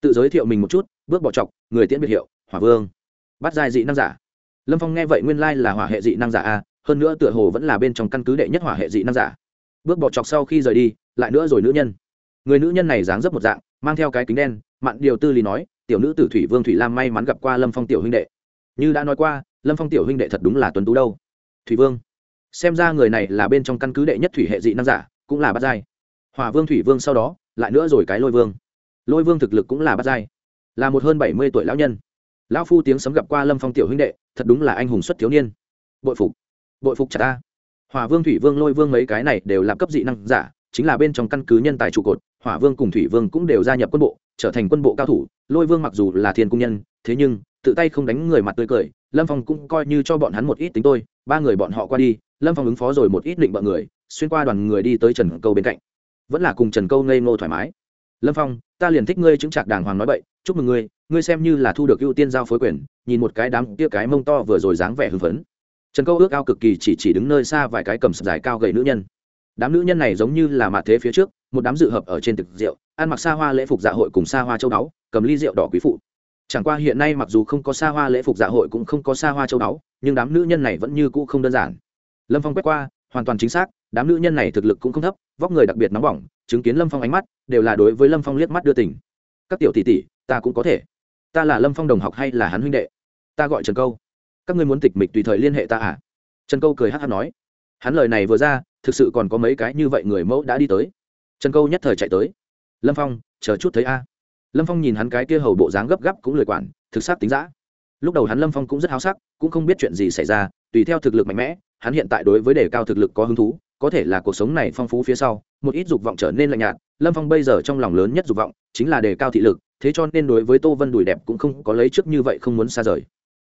Tự giới thiệu mình một chút, bước bỏ chọc, người tiễn biệt hiệu, hỏa vương. Bắt giai dị năng giả lâm phong nghe vậy nguyên lai là hỏa hệ dị năng giả a, hơn nữa tựa hồ vẫn là bên trong căn cứ đệ nhất hỏa hệ dị năng giả. Bước bỏ chọc sau khi rời đi, lại nữa rồi nữ nhân. Người nữ nhân này dáng dấp một dạng, mang theo cái kính đen mặn điều tư lý nói, tiểu nữ tử thủy vương thủy lam may mắn gặp qua lâm phong tiểu huynh đệ. Như đã nói qua, lâm phong tiểu huynh đệ thật đúng là tuấn tú đâu. Thủy vương, xem ra người này là bên trong căn cứ đệ nhất thủy hệ dị năng giả, cũng là bắt giai. Hỏa vương thủy vương sau đó, lại nữa rồi cái lôi vương. Lôi vương thực lực cũng là bắt giai. Là một hơn bảy mươi tuổi lão nhân lão phu tiếng sấm gặp qua lâm phong tiểu huynh đệ, thật đúng là anh hùng xuất thiếu niên. Bội phục bội phục chặt ta. Hỏa vương thủy vương lôi vương mấy cái này đều là cấp dị năng giả, chính là bên trong căn cứ nhân tài trụ cột, hỏa vương cùng thủy vương cũng đều gia nhập quân bộ, trở thành quân bộ cao thủ. Lôi vương mặc dù là thiên cung nhân, thế nhưng, tự tay không đánh người mặt tươi cười, lâm phong cũng coi như cho bọn hắn một ít tính tôi, ba người bọn họ qua đi, lâm phong ứng phó rồi một ít định bợ người, xuyên qua đoàn người đi tới trần câu bên cạnh. Vẫn là cùng trần câu ngây ngô thoải mái lâm phong, ta liền thích ngươi chứng trạc đàng hoàng nói bậy, chúc mừng ngươi ngươi xem như là thu được ưu tiên giao phối quyền, nhìn một cái đám kia cái mông to vừa rồi dáng vẻ hưng phấn. Trần câu ước ao cực kỳ chỉ chỉ đứng nơi xa vài cái cầm sập dài cao gầy nữ nhân. Đám nữ nhân này giống như là mạ thế phía trước, một đám dự hợp ở trên thực rượu, ăn mặc xa hoa lễ phục dạ hội cùng xa hoa châu báu cầm ly rượu đỏ quý phụ. Chẳng qua hiện nay mặc dù không có xa hoa lễ phục dạ hội cũng không có xa hoa châu báu nhưng đám nữ nhân này vẫn như cũ không đơn giản. Lâm phong quét qua, hoàn toàn chính xác, đám nữ nhân này thực lực cũng không thấp, vóc người đặc biệt nóng bỏng chứng kiến lâm phong ánh mắt, đều là đối với lâm phong liếc mắt đưa tỉnh các tiểu tỷ tỷ, ta cũng có thể. Ta là lâm phong đồng học hay là hắn huynh đệ? Ta gọi trần câu. Các ngươi muốn tịch mịch tùy thời liên hệ ta à? Trần câu cười hát hát nói. Hắn lời này vừa ra, thực sự còn có mấy cái như vậy người mẫu đã đi tới. Trần câu nhất thời chạy tới. Lâm phong, chờ chút thấy a. Lâm phong nhìn hắn cái kia hầu bộ dáng gấp gáp cũng lời quản, thực xác tính giã lúc đầu hắn lâm phong cũng rất háo sắc, cũng không biết chuyện gì xảy ra, tùy theo thực lực mạnh mẽ, hắn hiện tại đối với đề cao thực lực có hứng thú có thể là cuộc sống này phong phú phía sau, một ít dục vọng trở nên lạnh nhạt. Lâm phong bây giờ trong lòng lớn nhất dục vọng chính là đề cao thị lực, thế cho nên đối với tô vân đùi đẹp cũng không có lấy trước như vậy không muốn xa rời.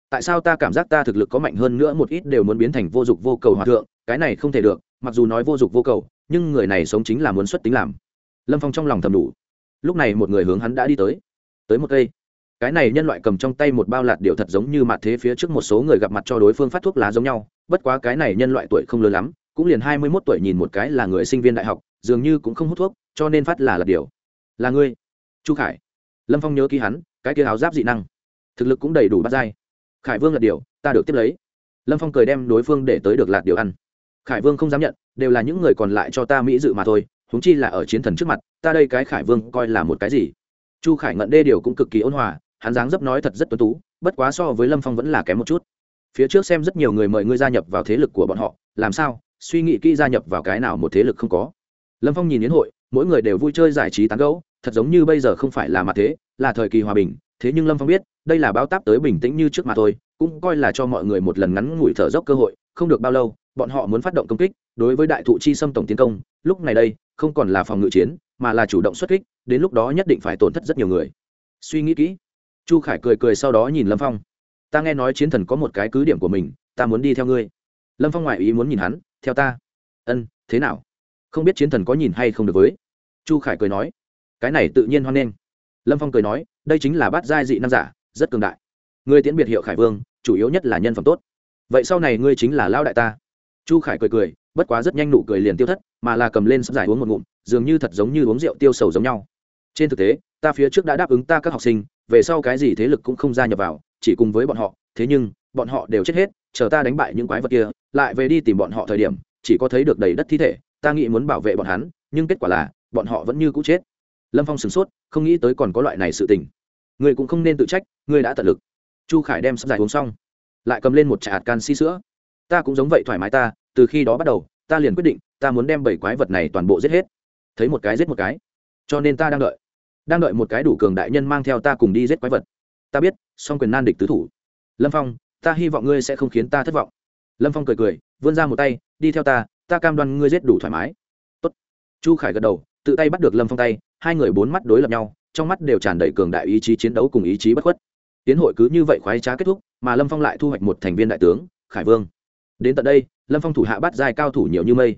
Tại sao ta cảm giác ta thực lực có mạnh hơn nữa một ít đều muốn biến thành vô dục vô cầu hòa thượng, cái này không thể được, mặc dù nói vô dục vô cầu, nhưng người này sống chính là muốn xuất tính làm. Lâm phong trong lòng thầm đủ. Lúc này một người hướng hắn đã đi tới. Tới một cây. Cái này nhân loại cầm trong tay một bao lạt điệu thật giống như mặt thế phía trước một số người gặp mặt cho đối phương phát thuốc lá giống nhau, bất quá cái này nhân loại tuổi không lớn lắm cũng liền hai mươi mốt tuổi nhìn một cái là người sinh viên đại học, dường như cũng không hút thuốc, cho nên phát là là điều. Là ngươi? Chu khải. Lâm phong nhớ ký hắn, cái kia áo giáp dị năng. Thực lực cũng đầy đủ bắt dai khải vương là điều, ta được tiếp lấy. Lâm phong cười đem đối phương để tới được lạt điều ăn. Khải vương không dám nhận, đều là những người còn lại cho ta mỹ dự mà thôi húng chi là ở chiến thần trước mặt, ta đây cái khải vương coi là một cái gì? Chu khải ngận đê điều cũng cực kỳ ôn hòa, hắn dáng dấp nói thật rất tuân tú, bất quá so với lâm phong vẫn là kém một chút. Phía trước xem rất nhiều người mời ngươi gia nhập vào thế lực của bọn họ, làm sao? Suy nghĩ kỹ gia nhập vào cái nào một thế lực không có. Lâm phong nhìn yến hội, mỗi người đều vui chơi giải trí tán gẫu, thật giống như bây giờ không phải là mặt thế, là thời kỳ hòa bình. Thế nhưng lâm phong biết, đây là báo táp tới bình tĩnh như trước mà thôi, cũng coi là cho mọi người một lần ngắn ngủi thở dốc cơ hội, không được bao lâu, bọn họ muốn phát động công kích, đối với đại thụ chi xâm tổng tiến công, lúc này đây, không còn là phòng ngự chiến, mà là chủ động xuất kích, đến lúc đó nhất định phải tổn thất rất nhiều người. Suy nghĩ kỹ. Chu khải cười cười sau đó nhìn lâm phong. Ta nghe nói chiến thần có một cái cứ điểm của mình, ta muốn đi theo ngươi. Lâm phong ngoại ý muốn nhìn hắn theo ta. Ân, thế nào? Không biết chiến thần có nhìn hay không được với? Chu khải cười nói. Cái này tự nhiên hoan nghênh. Lâm phong cười nói, đây chính là bát giai dị nam giả, rất cường đại. Người tiễn biệt hiệu khải vương, chủ yếu nhất là nhân phẩm tốt. Vậy sau này ngươi chính là lao đại ta. Chu khải cười cười, bất quá rất nhanh nụ cười liền tiêu thất, mà là cầm lên sắp giải uống một ngụm, dường như thật giống như uống rượu tiêu sầu giống nhau. Trên thực tế, ta phía trước đã đáp ứng ta các học sinh, về sau cái gì thế lực cũng không gia nhập vào, chỉ cùng với bọn họ, thế nhưng bọn họ đều chết hết, chờ ta đánh bại những quái vật kia, lại về đi tìm bọn họ thời điểm, chỉ có thấy được đầy đất thi thể, ta nghĩ muốn bảo vệ bọn hắn, nhưng kết quả là, bọn họ vẫn như cũ chết. Lâm phong sửng sốt, không nghĩ tới còn có loại này sự tình. Người cũng không nên tự trách người đã tận lực. Chu khải đem sắp giải uống xong, lại cầm lên một trà hạt canxi sữa. Ta cũng giống vậy thoải mái ta, từ khi đó bắt đầu, ta liền quyết định, ta muốn đem bảy quái vật này toàn bộ giết hết. Thấy một cái giết một cái, cho nên ta đang đợi. Đang đợi một cái đủ cường đại nhân mang theo ta cùng đi giết quái vật. Ta biết, song quyền nan địch tứ thủ. Lâm phong ta hy vọng ngươi sẽ không khiến ta thất vọng. Lâm phong cười cười, vươn ra một tay, đi theo ta ta cam đoan ngươi giết đủ thoải mái. Tốt. chu khải gật đầu, tự tay bắt được lâm phong tay, hai người bốn mắt đối lập nhau, trong mắt đều tràn đầy cường đại ý chí chiến đấu cùng ý chí bất khuất. Tiến hội cứ như vậy khoái trá kết thúc, mà lâm phong lại thu hoạch một thành viên đại tướng, khải vương. Đến tận đây, lâm phong thủ hạ bắt giai cao thủ nhiều như mây.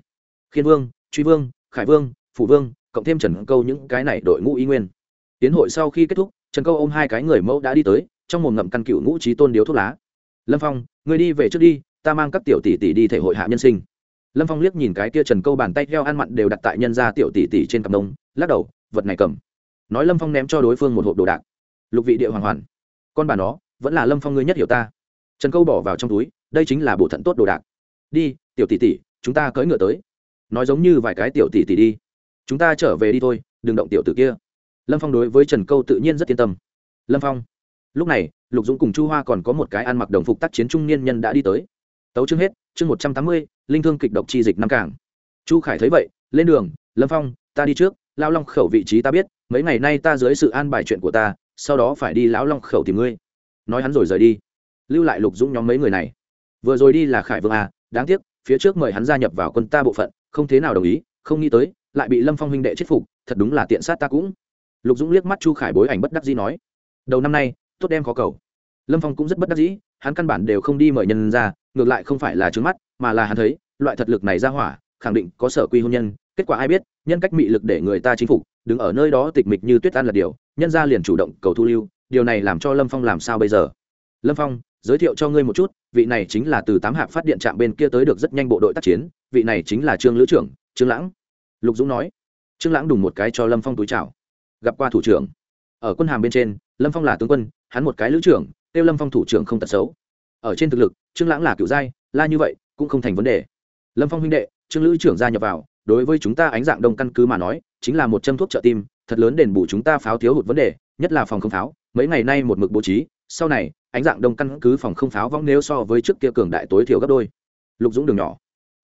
Khiên vương, truy vương, khải vương, phủ vương, cộng thêm trần câu những cái này đội ngũ y nguyên. Tiến hội sau khi kết thúc, trần câu ôm hai cái người mẫu đã đi tới, trong một ngậm căn cựu ngũ trí tôn điếu thuốc lá lâm phong người đi về trước đi, ta mang các tiểu tỷ tỷ đi thể hội hạ nhân sinh. Lâm phong liếc nhìn cái kia trần câu bàn tay theo ăn mặn đều đặt tại nhân ra tiểu tỷ tỷ trên cặp nông lắc đầu, vật này cầm. Nói lâm phong ném cho đối phương một hộp đồ đạc. Lục vị địa hoàng hoàn. Con bà nó, vẫn là lâm phong ngươi nhất hiểu ta. Trần câu bỏ vào trong túi, đây chính là bộ thận tốt đồ đạc. Đi, tiểu tỷ tỷ, chúng ta cưỡi ngựa tới. Nói giống như vài cái tiểu tỷ tỷ đi. Chúng ta trở về đi thôi, đừng động tiểu tử kia. Lâm phong đối với trần câu tự nhiên rất yên tâm. Lâm phong lúc này lục dũng cùng chu hoa còn có một cái ăn mặc đồng phục tác chiến trung niên nhân đã đi tới. Tấu chương hết chương một trăm tám mươi linh thương kịch độc chi dịch năm cảng. Chu khải thấy vậy lên đường lâm phong ta đi trước lao long khẩu vị trí ta biết mấy ngày nay ta dưới sự an bài chuyện của ta sau đó phải đi lão long khẩu tìm ngươi. Nói hắn rồi rời đi. Lưu lại lục dũng nhóm mấy người này. Vừa rồi đi là khải vương à, đáng tiếc phía trước mời hắn gia nhập vào quân ta bộ phận không thế nào đồng ý không nghĩ tới lại bị lâm phong huynh đệ chết phục thật đúng là tiện sát ta cũng. Lục dũng liếc mắt chu khải bối ảnh bất đắc dĩ nói. Đầu năm nay tốt đem khó cầu. Lâm phong cũng rất bất đắc dĩ, hắn căn bản đều không đi mời nhân ra, ngược lại không phải là trướng mắt, mà là hắn thấy, loại thật lực này ra hỏa, khẳng định có sở quy hôn nhân, kết quả ai biết, nhân cách mị lực để người ta chính phục, đứng ở nơi đó tịch mịch như tuyết an là điều, nhân ra liền chủ động cầu thu lưu, điều này làm cho lâm phong làm sao bây giờ? Lâm phong, giới thiệu cho ngươi một chút, vị này chính là từ tám hạp phát điện trạm bên kia tới được rất nhanh bộ đội tác chiến, vị này chính là trương lữ trưởng, trương lãng. Lục dũng nói. Trương lãng đùng một cái cho lâm phong túi chào. Gặp qua thủ trưởng. Ở quân hàm bên trên lâm phong là tướng quân, hắn một cái lữ trưởng, kêu lâm phong thủ trưởng không tật xấu. Ở trên thực lực, trương lãng là cựu giai la như vậy, cũng không thành vấn đề. Lâm phong huynh đệ, trương lữ trưởng gia nhập vào, đối với chúng ta ánh dạng đông căn cứ mà nói, chính là một châm thuốc trợ tim, thật lớn đền bù chúng ta pháo thiếu hụt vấn đề, nhất là phòng không pháo. Mấy ngày nay một mực bố trí, sau này, ánh dạng đông căn cứ phòng không pháo vong nếu so với trước kia cường đại tối thiểu gấp đôi. Lục dũng đường nhỏ.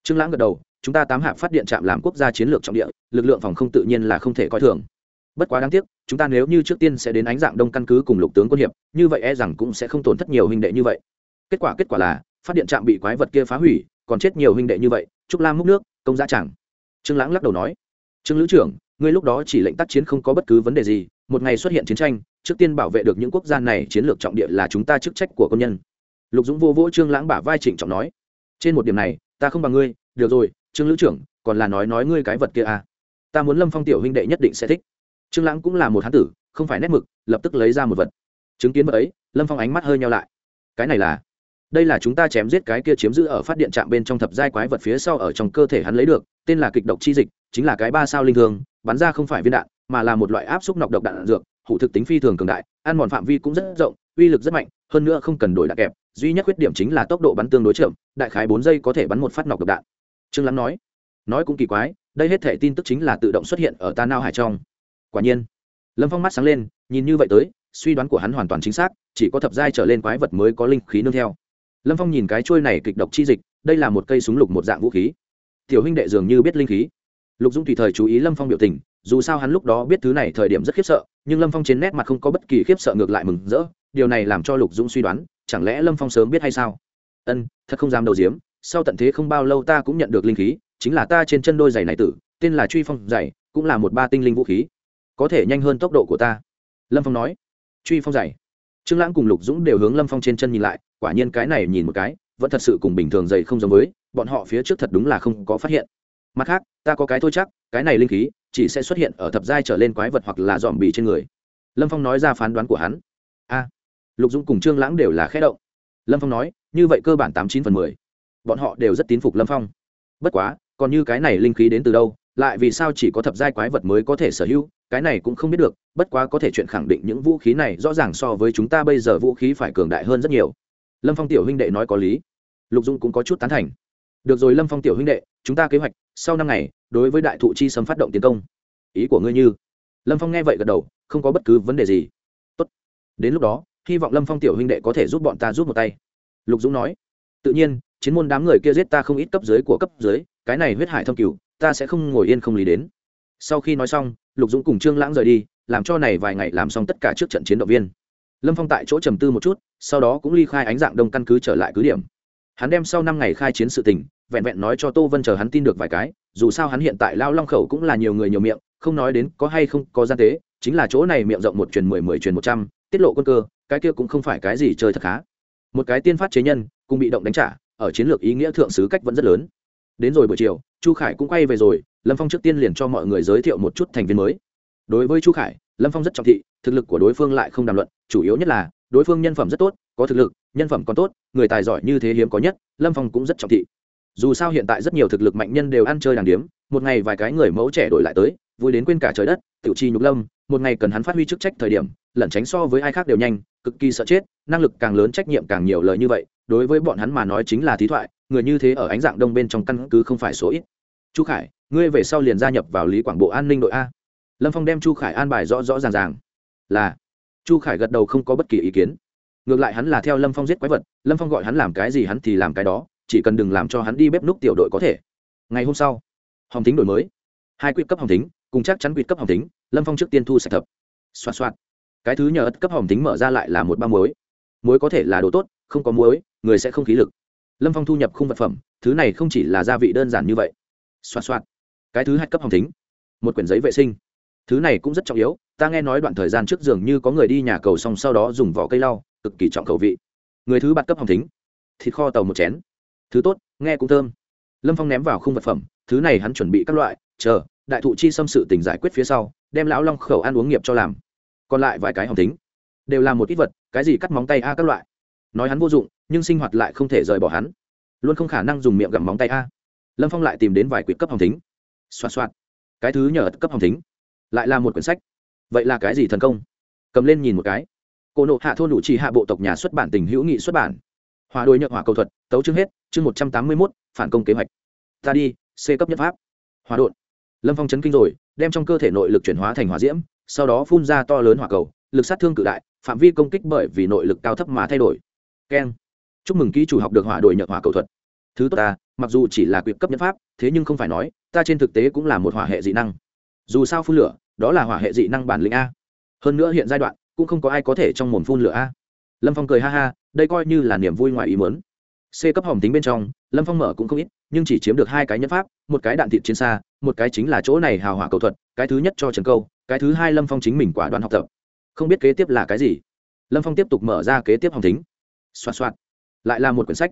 Trương lãng gật đầu, chúng ta tám hạ phát điện trạm làm quốc gia chiến lược trọng địa, lực lượng phòng không tự nhiên là không thể coi thường bất quá đáng tiếc, chúng ta nếu như trước tiên sẽ đến ánh dạng đông căn cứ cùng lục tướng quân hiệp, như vậy e rằng cũng sẽ không tổn thất nhiều huynh đệ như vậy. Kết quả kết quả là, phát điện trạm bị quái vật kia phá hủy, còn chết nhiều huynh đệ như vậy, trúc lam múc nước, công giá chẳng. Trương lãng lắc đầu nói, trương lữ trưởng, ngươi lúc đó chỉ lệnh tác chiến không có bất cứ vấn đề gì, một ngày xuất hiện chiến tranh, trước tiên bảo vệ được những quốc gia này chiến lược trọng địa là chúng ta chức trách của công nhân. Lục dũng vô vỗ trương lãng bả vai trịnh trọng nói, trên một điểm này, ta không bằng ngươi, được rồi, trương lữ trưởng, còn là nói nói ngươi cái vật kia à. Ta muốn lâm phong tiểu huynh đệ nhất định sẽ thích trương lãng cũng là một hán tử, không phải nét mực, lập tức lấy ra một vật. Chứng kiến vật ấy, lâm phong ánh mắt hơi nhau lại. Cái này là, đây là chúng ta chém giết cái kia chiếm giữ ở phát điện trạm bên trong thập giai quái vật phía sau ở trong cơ thể hắn lấy được, tên là kịch độc chi dịch, chính là cái ba sao linh thường, bắn ra không phải viên đạn, mà là một loại áp xúc nọc độc đạn dược, hủ thực tính phi thường cường đại, ăn mòn phạm vi cũng rất rộng, uy lực rất mạnh, hơn nữa không cần đổi đạn kẹp, duy nhất khuyết điểm chính là tốc độ bắn tương đối chậm, đại khái bốn giây có thể bắn một phát nọc độc đạn. Trương lắm nói nói cũng kỳ quái, đây hết thể tin tức chính là tự động xuất hiện ở ta nao hải trong quả nhiên, lâm phong mắt sáng lên, nhìn như vậy tới, suy đoán của hắn hoàn toàn chính xác, chỉ có thập giai trở lên quái vật mới có linh khí nương theo. Lâm phong nhìn cái trôi này kịch độc chi dịch, đây là một cây súng lục một dạng vũ khí. Tiểu huynh đệ dường như biết linh khí. Lục dũng tùy thời chú ý lâm phong biểu tình, dù sao hắn lúc đó biết thứ này thời điểm rất khiếp sợ, nhưng lâm phong trên nét mặt không có bất kỳ khiếp sợ ngược lại mừng rỡ, điều này làm cho lục dũng suy đoán, chẳng lẽ lâm phong sớm biết hay sao? Ân, thật không dám đầu diếm, sau tận thế không bao lâu ta cũng nhận được linh khí, chính là ta trên chân đôi giày này tử, tên là truy phong giày, cũng là một ba tinh linh vũ khí có thể nhanh hơn tốc độ của ta. Lâm phong nói. Truy phong dày. trương lãng cùng lục dũng đều hướng lâm phong trên chân nhìn lại, quả nhiên cái này nhìn một cái, vẫn thật sự cùng bình thường dày không giống với, bọn họ phía trước thật đúng là không có phát hiện. Mặt khác, ta có cái thôi chắc, cái này linh khí chỉ sẽ xuất hiện ở thập giai trở lên quái vật hoặc là dòm bì trên người. Lâm phong nói ra phán đoán của hắn. A. Lục dũng cùng trương lãng đều là khé động. Lâm phong nói, như vậy cơ bản tám chín phần mười. Bọn họ đều rất tín phục lâm phong. Bất quá, còn như cái này linh khí đến từ đâu lại vì sao chỉ có thập giai quái vật mới có thể sở hữu, cái này cũng không biết được, bất quá có thể chuyện khẳng định những vũ khí này rõ ràng so với chúng ta bây giờ vũ khí phải cường đại hơn rất nhiều. Lâm phong tiểu huynh đệ nói có lý. Lục dung cũng có chút tán thành. Được rồi lâm phong tiểu huynh đệ, chúng ta kế hoạch, sau năm ngày, đối với đại thụ chi sâm phát động tiến công. Ý của ngươi như? Lâm phong nghe vậy gật đầu, không có bất cứ vấn đề gì. Tốt. đến lúc đó, hy vọng lâm phong tiểu huynh đệ có thể giúp bọn ta giúp một tay. Lục dũng nói. Tự nhiên, chiến môn đám người kia giết ta không ít cấp dưới của cấp dưới, cái này huyết hải thâm cửu ta sẽ không ngồi yên không lý đến. Sau khi nói xong, lục dũng cùng trương lãng rời đi, làm cho này vài ngày làm xong tất cả trước trận chiến động viên. Lâm phong tại chỗ trầm tư một chút, sau đó cũng ly khai ánh dạng đông căn cứ trở lại cứ điểm. Hắn đem sau năm ngày khai chiến sự tình, vẹn vẹn nói cho tô vân chờ hắn tin được vài cái, dù sao hắn hiện tại lao long khẩu cũng là nhiều người nhiều miệng, không nói đến có hay không có gian tế, chính là chỗ này miệng rộng một truyền mười mười truyền một trăm, tiết lộ quân cơ, cái kia cũng không phải cái gì chơi thật khá. Một cái tiên phát chế nhân, cùng bị động đánh trả, ở chiến lược ý nghĩa thượng sứ cách vẫn rất lớn đến rồi buổi chiều, chu khải cũng quay về rồi, lâm phong trước tiên liền cho mọi người giới thiệu một chút thành viên mới. Đối với chu khải, lâm phong rất trọng thị, thực lực của đối phương lại không đàm luận, chủ yếu nhất là, đối phương nhân phẩm rất tốt, có thực lực, nhân phẩm còn tốt, người tài giỏi như thế hiếm có nhất, lâm phong cũng rất trọng thị. Dù sao hiện tại rất nhiều thực lực mạnh nhân đều ăn chơi đàng điếm, một ngày vài cái người mẫu trẻ đổi lại tới, vui đến quên cả trời đất, tiểu chi nhục lâm, một ngày cần hắn phát huy chức trách thời điểm, lẩn tránh so với ai khác đều nhanh, cực kỳ sợ chết, năng lực càng lớn trách nhiệm càng nhiều lời như vậy, đối với bọn hắn mà nói chính là thí thoại người như thế ở ánh dạng đông bên trong căn cứ không phải số ít. Chu khải, ngươi về sau liền gia nhập vào lý quảng bộ an ninh đội a. Lâm phong đem chu khải an bài rõ rõ ràng ràng. Là. Chu khải gật đầu không có bất kỳ ý kiến. Ngược lại hắn là theo lâm phong giết quái vật, lâm phong gọi hắn làm cái gì hắn thì làm cái đó, chỉ cần đừng làm cho hắn đi bếp núc tiểu đội có thể. Ngày hôm sau, hồng tính đổi mới. Hai quy cấp hồng tính cùng chắc chắn quy cấp hồng tính lâm phong trước tiên thu sạch thập. Xoạt xoạt. Cái thứ nhờ ất cấp hồng tính mở ra lại là một ba muối. Muối có thể là đồ tốt, không có muối, người sẽ không khí lực lâm phong thu nhập khung vật phẩm thứ này không chỉ là gia vị đơn giản như vậy. Xoạt xoạt. Cái thứ hai cấp hồng thính, một quyển giấy vệ sinh. Thứ này cũng rất trọng yếu ta nghe nói đoạn thời gian trước giường như có người đi nhà cầu xong sau đó dùng vỏ cây lau cực kỳ trọng khẩu vị. Người thứ bạt cấp hồng thính, thịt kho tàu một chén. Thứ tốt nghe cũng thơm. Lâm phong ném vào khung vật phẩm thứ này hắn chuẩn bị các loại chờ đại thụ chi xâm sự tình giải quyết phía sau đem lão long khẩu ăn uống nghiệp cho làm. Còn lại vài cái hồng thính, đều là một ít vật cái gì cắt móng tay a các loại. Nói hắn vô dụng nhưng sinh hoạt lại không thể rời bỏ hắn. Luôn không khả năng dùng miệng gặm móng tay a. Lâm phong lại tìm đến vài quyển cấp hồng thính, xoa xoa cái thứ nhờ cấp hồng thính, lại là một quyển sách. Vậy là cái gì thần công? Cầm lên nhìn một cái. Cổ nộ hạ thôn đủ chỉ hạ bộ tộc nhà xuất bản tình hữu nghị xuất bản. Hòa đôi nhượng hỏa cầu thuật tấu chương hết chương một trăm tám mươi mốt phản công kế hoạch. Ta đi c cấp nhất pháp. Hòa đột lâm phong chấn kinh rồi đem trong cơ thể nội lực chuyển hóa thành hỏa diễm sau đó phun ra to lớn hỏa cầu lực sát thương cự đại phạm vi công kích bởi vì nội lực cao thấp mà thay đổi. Keng chúc mừng ký chủ học được hỏa đổi nhật hỏa cầu thuật. Thứ tốt ta, mặc dù chỉ là quyệt cấp nhất pháp, thế nhưng không phải nói, ta trên thực tế cũng là một hỏa hệ dị năng. Dù sao phun lửa, đó là hỏa hệ dị năng bản lĩnh a. Hơn nữa hiện giai đoạn, cũng không có ai có thể trong mồm phun lửa a. Lâm phong cười ha ha, đây coi như là niềm vui ngoài ý mớn c cấp hỏng tính bên trong, lâm phong mở cũng không ít, nhưng chỉ chiếm được hai cái nhất pháp, một cái đạn thịt chiến xa, một cái chính là chỗ này hào hỏa cầu thuật, cái thứ nhất cho trần câu, cái thứ hai lâm phong chính mình quả đoán học tập. Không biết kế tiếp là cái gì. Lâm phong tiếp tục mở ra kế tiếp hỏng tính. Xoa xoa lại là một quyển sách.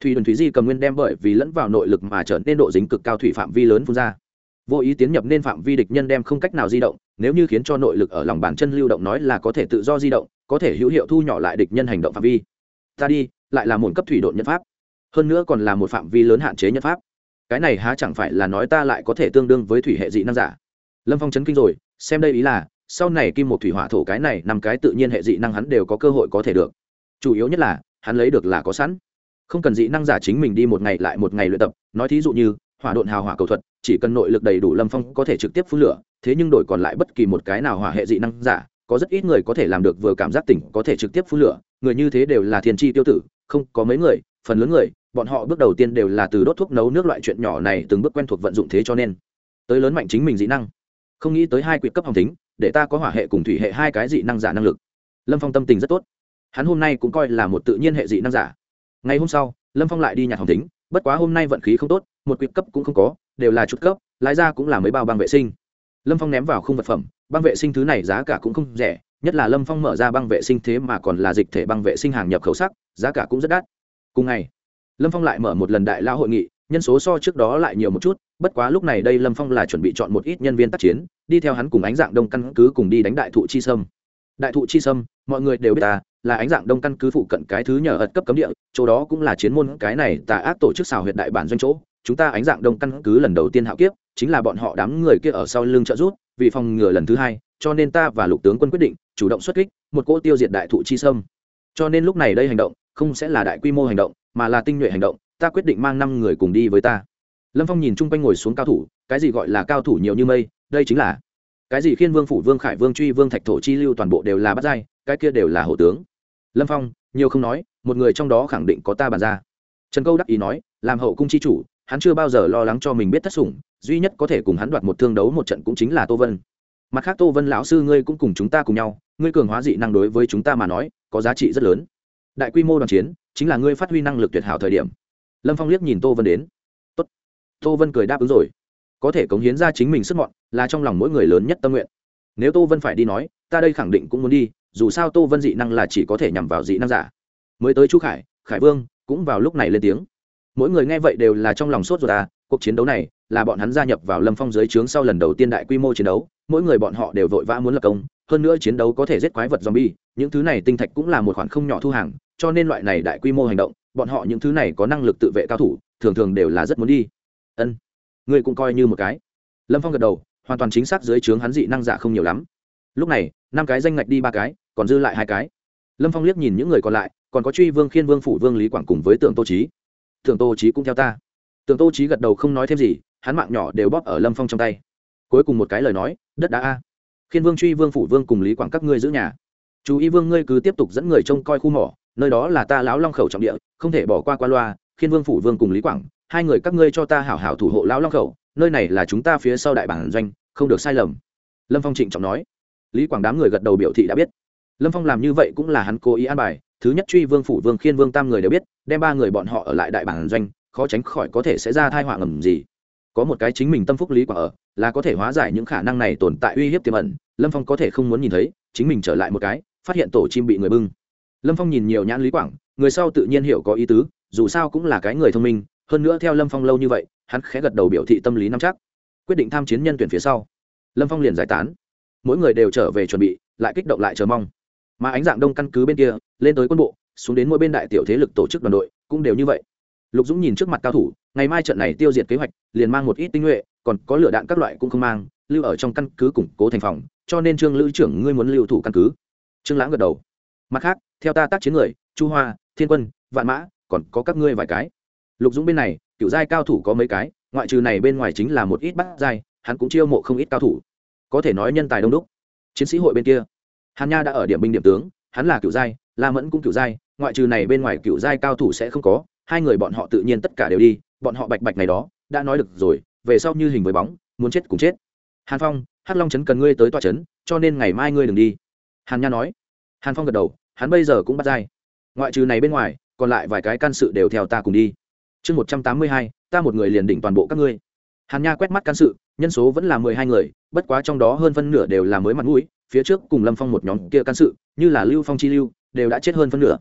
Thủy đồn thủy di cầm nguyên đem bởi vì lẫn vào nội lực mà trở nên độ dính cực cao thủy phạm vi lớn phun ra. Vô ý tiến nhập nên phạm vi địch nhân đem không cách nào di động, nếu như khiến cho nội lực ở lòng bàn chân lưu động nói là có thể tự do di động, có thể hữu hiệu thu nhỏ lại địch nhân hành động phạm vi. Ta đi, lại là một cấp thủy độn nhân pháp. Hơn nữa còn là một phạm vi lớn hạn chế nhân pháp. Cái này há chẳng phải là nói ta lại có thể tương đương với thủy hệ dị năng giả. Lâm phong chấn kinh rồi, xem đây ý là, sau này kim một thủy hỏa thổ cái này năm cái tự nhiên hệ dị năng hắn đều có cơ hội có thể được. Chủ yếu nhất là hắn lấy được là có sẵn. Không cần dị năng giả chính mình đi một ngày lại một ngày luyện tập, nói thí dụ như, hỏa độn hào hỏa cầu thuật, chỉ cần nội lực đầy đủ lâm phong có thể trực tiếp phun lửa, thế nhưng đổi còn lại bất kỳ một cái nào hỏa hệ dị năng giả, có rất ít người có thể làm được vừa cảm giác tỉnh có thể trực tiếp phun lửa, người như thế đều là thiên tri tiêu tử, không có mấy người, phần lớn người, bọn họ bước đầu tiên đều là từ đốt thuốc nấu nước loại chuyện nhỏ này từng bước quen thuộc vận dụng thế cho nên, tới lớn mạnh chính mình dị năng. Không nghĩ tới hai quyệt cấp hồng tính để ta có hỏa hệ cùng thủy hệ hai cái dị năng giả năng lực. Lâm phong tâm tình rất tốt hắn hôm nay cũng coi là một tự nhiên hệ dị năng giả. Ngày hôm sau, lâm phong lại đi nhặt hồng tính bất quá hôm nay vận khí không tốt, một quyệt cấp cũng không có, đều là chút cấp, lái ra cũng là mấy bao băng vệ sinh. Lâm phong ném vào khung vật phẩm, băng vệ sinh thứ này giá cả cũng không rẻ, nhất là lâm phong mở ra băng vệ sinh thế mà còn là dịch thể băng vệ sinh hàng nhập khẩu sắc, giá cả cũng rất đắt. Cùng ngày, lâm phong lại mở một lần đại lao hội nghị, nhân số so trước đó lại nhiều một chút, bất quá lúc này đây lâm phong là chuẩn bị chọn một ít nhân viên tác chiến, đi theo hắn cùng ánh dạng đông căn cứ cùng đi đánh đại thụ chi sâm. Đại thụ chi sâm, mọi người đều biết ta là ánh dạng đông căn cứ phụ cận cái thứ nhờ ật cấp cấm địa, chỗ đó cũng là chiến môn cái này tà ác tổ chức xào huyệt đại bản doanh chỗ. Chúng ta ánh dạng đông căn cứ lần đầu tiên hạo kiếp, chính là bọn họ đám người kia ở sau lưng trợ rút vì phòng ngừa lần thứ hai, cho nên ta và lục tướng quân quyết định chủ động xuất kích, một cỗ tiêu diệt đại thụ chi sâm. Cho nên lúc này đây hành động, không sẽ là đại quy mô hành động, mà là tinh nhuệ hành động, ta quyết định mang năm người cùng đi với ta. Lâm phong nhìn chung quanh ngồi xuống cao thủ, cái gì gọi là cao thủ nhiều như mây, đây chính là cái gì khiên vương, phủ vương, khải vương, truy vương, thạch thổ chi lưu toàn bộ đều là bắt giai, cái kia đều là hổ tướng lâm phong, nhiều không nói, một người trong đó khẳng định có ta bàn ra. Trần câu đắc ý nói, làm hậu cung chi chủ, hắn chưa bao giờ lo lắng cho mình biết thất sủng, duy nhất có thể cùng hắn đoạt một thương đấu một trận cũng chính là tô vân. Mặt khác tô vân lão sư ngươi cũng cùng chúng ta cùng nhau, ngươi cường hóa dị năng đối với chúng ta mà nói, có giá trị rất lớn. Đại quy mô đoàn chiến, chính là ngươi phát huy năng lực tuyệt hảo thời điểm. Lâm phong liếc nhìn tô vân đến. Tốt. tô vân cười đáp ứng rồi. Có thể cống hiến ra chính mình sức mọn, là trong lòng mỗi người lớn nhất tâm nguyện. Nếu tô vân phải đi nói, ta đây khẳng định cũng muốn đi dù sao tô vân dị năng là chỉ có thể nhằm vào dị năng giả. Mới tới chu khải khải vương cũng vào lúc này lên tiếng. Mỗi người nghe vậy đều là trong lòng sốt ruột à cuộc chiến đấu này là bọn hắn gia nhập vào lâm phong dưới trướng sau lần đầu tiên đại quy mô chiến đấu, mỗi người bọn họ đều vội vã muốn lập công, hơn nữa chiến đấu có thể giết quái vật zombie, những thứ này tinh thạch cũng là một khoản không nhỏ thu hàng, cho nên loại này đại quy mô hành động, bọn họ những thứ này có năng lực tự vệ cao thủ, thường thường đều là rất muốn đi. Ân, ngươi cũng coi như một cái. Lâm phong gật đầu, hoàn toàn chính xác dưới trướng hắn dị năng giả không nhiều lắm. Lúc này, năm cái danh ngạch đi ba cái còn dư lại hai cái. Lâm phong liếc nhìn những người còn lại, còn có truy vương khiên vương phủ vương lý quảng cùng với tượng tô trí tượng tô trí cũng theo ta. Tượng tô trí gật đầu không nói thêm gì, hắn mạng nhỏ đều bóp ở lâm phong trong tay. Cuối cùng một cái lời nói, đất đá a. Khiên vương truy vương phủ vương cùng lý quảng các ngươi giữ nhà. Chú ý vương ngươi cứ tiếp tục dẫn người trông coi khu mỏ, nơi đó là ta lão long khẩu trọng địa, không thể bỏ qua qua loa. Khiên vương phủ vương cùng lý quảng, hai người các ngươi cho ta hảo hảo thủ hộ lão long khẩu, nơi này là chúng ta phía sau đại bản doanh, không được sai lầm. Lâm phong trịnh trọng nói. Lý quảng đám người gật đầu biểu thị đã biết lâm phong làm như vậy cũng là hắn cố ý an bài, thứ nhất truy vương phủ, vương khiên, vương tam người đều biết, đem ba người bọn họ ở lại đại bản doanh, khó tránh khỏi có thể sẽ ra thai họa ngầm gì. Có một cái chính mình tâm phúc lý quả ở, là có thể hóa giải những khả năng này tồn tại uy hiếp tiềm ẩn, lâm phong có thể không muốn nhìn thấy, chính mình trở lại một cái, phát hiện tổ chim bị người bưng. Lâm phong nhìn nhiều nhãn lý quảng, người sau tự nhiên hiểu có ý tứ, dù sao cũng là cái người thông minh, hơn nữa theo lâm phong lâu như vậy, hắn khẽ gật đầu biểu thị tâm lý nắm chắc. Quyết định tham chiến nhân tuyển phía sau, lâm phong liền giải tán. Mỗi người đều trở về chuẩn bị, lại kích động lại chờ mong mà ánh dạng đông căn cứ bên kia, lên tới quân bộ, xuống đến mỗi bên đại tiểu thế lực tổ chức đoàn đội, cũng đều như vậy. Lục dũng nhìn trước mặt cao thủ, ngày mai trận này tiêu diệt kế hoạch, liền mang một ít tinh nhuệ, còn có lửa đạn các loại cũng không mang, lưu ở trong căn cứ củng cố thành phòng, cho nên trương lữ trưởng ngươi muốn lưu thủ căn cứ. Trương lãng gật đầu. Mặt khác, theo ta tác chiến người, chu hoa, thiên quân, vạn mã, còn có các ngươi vài cái. Lục dũng bên này cựu giai cao thủ có mấy cái, ngoại trừ này bên ngoài chính là một ít bắt giai, hắn cũng chiêu mộ không ít cao thủ. Có thể nói nhân tài đông đúc. Chiến sĩ hội bên kia hàn nha đã ở điểm binh điểm tướng, hắn là cựu giai, la mẫn cũng cựu giai, ngoại trừ này bên ngoài cựu giai cao thủ sẽ không có, hai người bọn họ tự nhiên tất cả đều đi, bọn họ bạch bạch này đó, đã nói được rồi, về sau như hình với bóng, muốn chết cũng chết. Hàn phong, hắc long trấn cần ngươi tới tòa trấn cho nên ngày mai ngươi đừng đi. Hàn nha nói. Hàn phong gật đầu, hắn bây giờ cũng bắt dai ngoại trừ này bên ngoài, còn lại vài cái can sự đều theo ta cùng đi. Chương một trăm tám mươi hai, ta một người liền đỉnh toàn bộ các ngươi. Hàn nha quét mắt can sự, nhân số vẫn là mười hai người, bất quá trong đó hơn phân nửa đều là mới mặt mũi phía trước cùng lâm phong một nhóm kia can sự, như là lưu phong chi lưu, đều đã chết hơn phân nửa.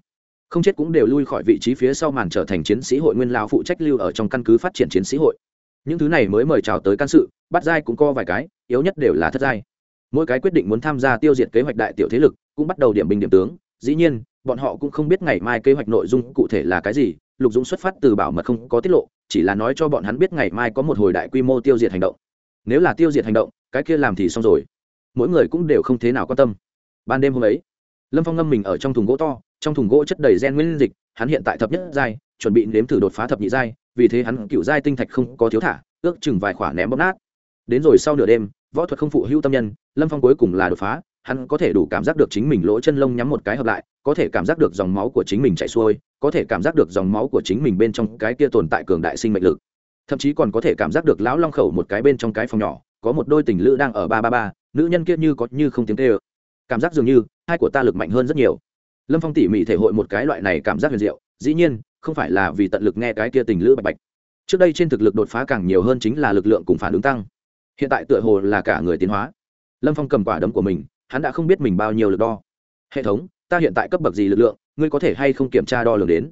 Không chết cũng đều lui khỏi vị trí phía sau màn trở thành chiến sĩ hội nguyên lao phụ trách lưu ở trong căn cứ phát triển chiến sĩ hội. Những thứ này mới mời chào tới can sự, bắt giai cũng co vài cái, yếu nhất đều là thất giai. Mỗi cái quyết định muốn tham gia tiêu diệt kế hoạch đại tiểu thế lực, cũng bắt đầu điểm bình điểm tướng. Dĩ nhiên, bọn họ cũng không biết ngày mai kế hoạch nội dung cụ thể là cái gì, lục dũng xuất phát từ bảo mật không có tiết lộ, chỉ là nói cho bọn hắn biết ngày mai có một hồi đại quy mô tiêu diệt hành động. Nếu là tiêu diệt hành động, cái kia làm thì xong rồi mỗi người cũng đều không thế nào quan tâm. Ban đêm hôm ấy, lâm phong ngâm mình ở trong thùng gỗ to, trong thùng gỗ chất đầy gen nguyên dịch, hắn hiện tại thập nhất giai, chuẩn bị nếm thử đột phá thập nhị giai, vì thế hắn cựu giai tinh thạch không có thiếu thả, ước chừng vài khoả ném bóp nát. Đến rồi sau nửa đêm, võ thuật không phụ hữu tâm nhân, lâm phong cuối cùng là đột phá, hắn có thể đủ cảm giác được chính mình lỗ chân lông nhắm một cái hợp lại, có thể cảm giác được dòng máu của chính mình chạy xuôi, có thể cảm giác được dòng máu của chính mình bên trong cái kia tồn tại cường đại sinh mệnh lực. Thậm chí còn có thể cảm giác được lão long khẩu một cái bên trong cái phòng nhỏ, có một đôi tình lữ đang ở ba ba ba nữ nhân kia như có như không tiếng tê ơ cảm giác dường như, hai của ta lực mạnh hơn rất nhiều. Lâm phong tỉ mỉ thể hội một cái loại này cảm giác huyền diệu, dĩ nhiên, không phải là vì tận lực nghe cái kia tình lữ bạch bạch. Trước đây trên thực lực đột phá càng nhiều hơn chính là lực lượng cùng phản ứng tăng. Hiện tại tựa hồ là cả người tiến hóa. Lâm phong cầm quả đấm của mình, hắn đã không biết mình bao nhiêu lực đo. Hệ thống, ta hiện tại cấp bậc gì lực lượng, ngươi có thể hay không kiểm tra đo lường đến?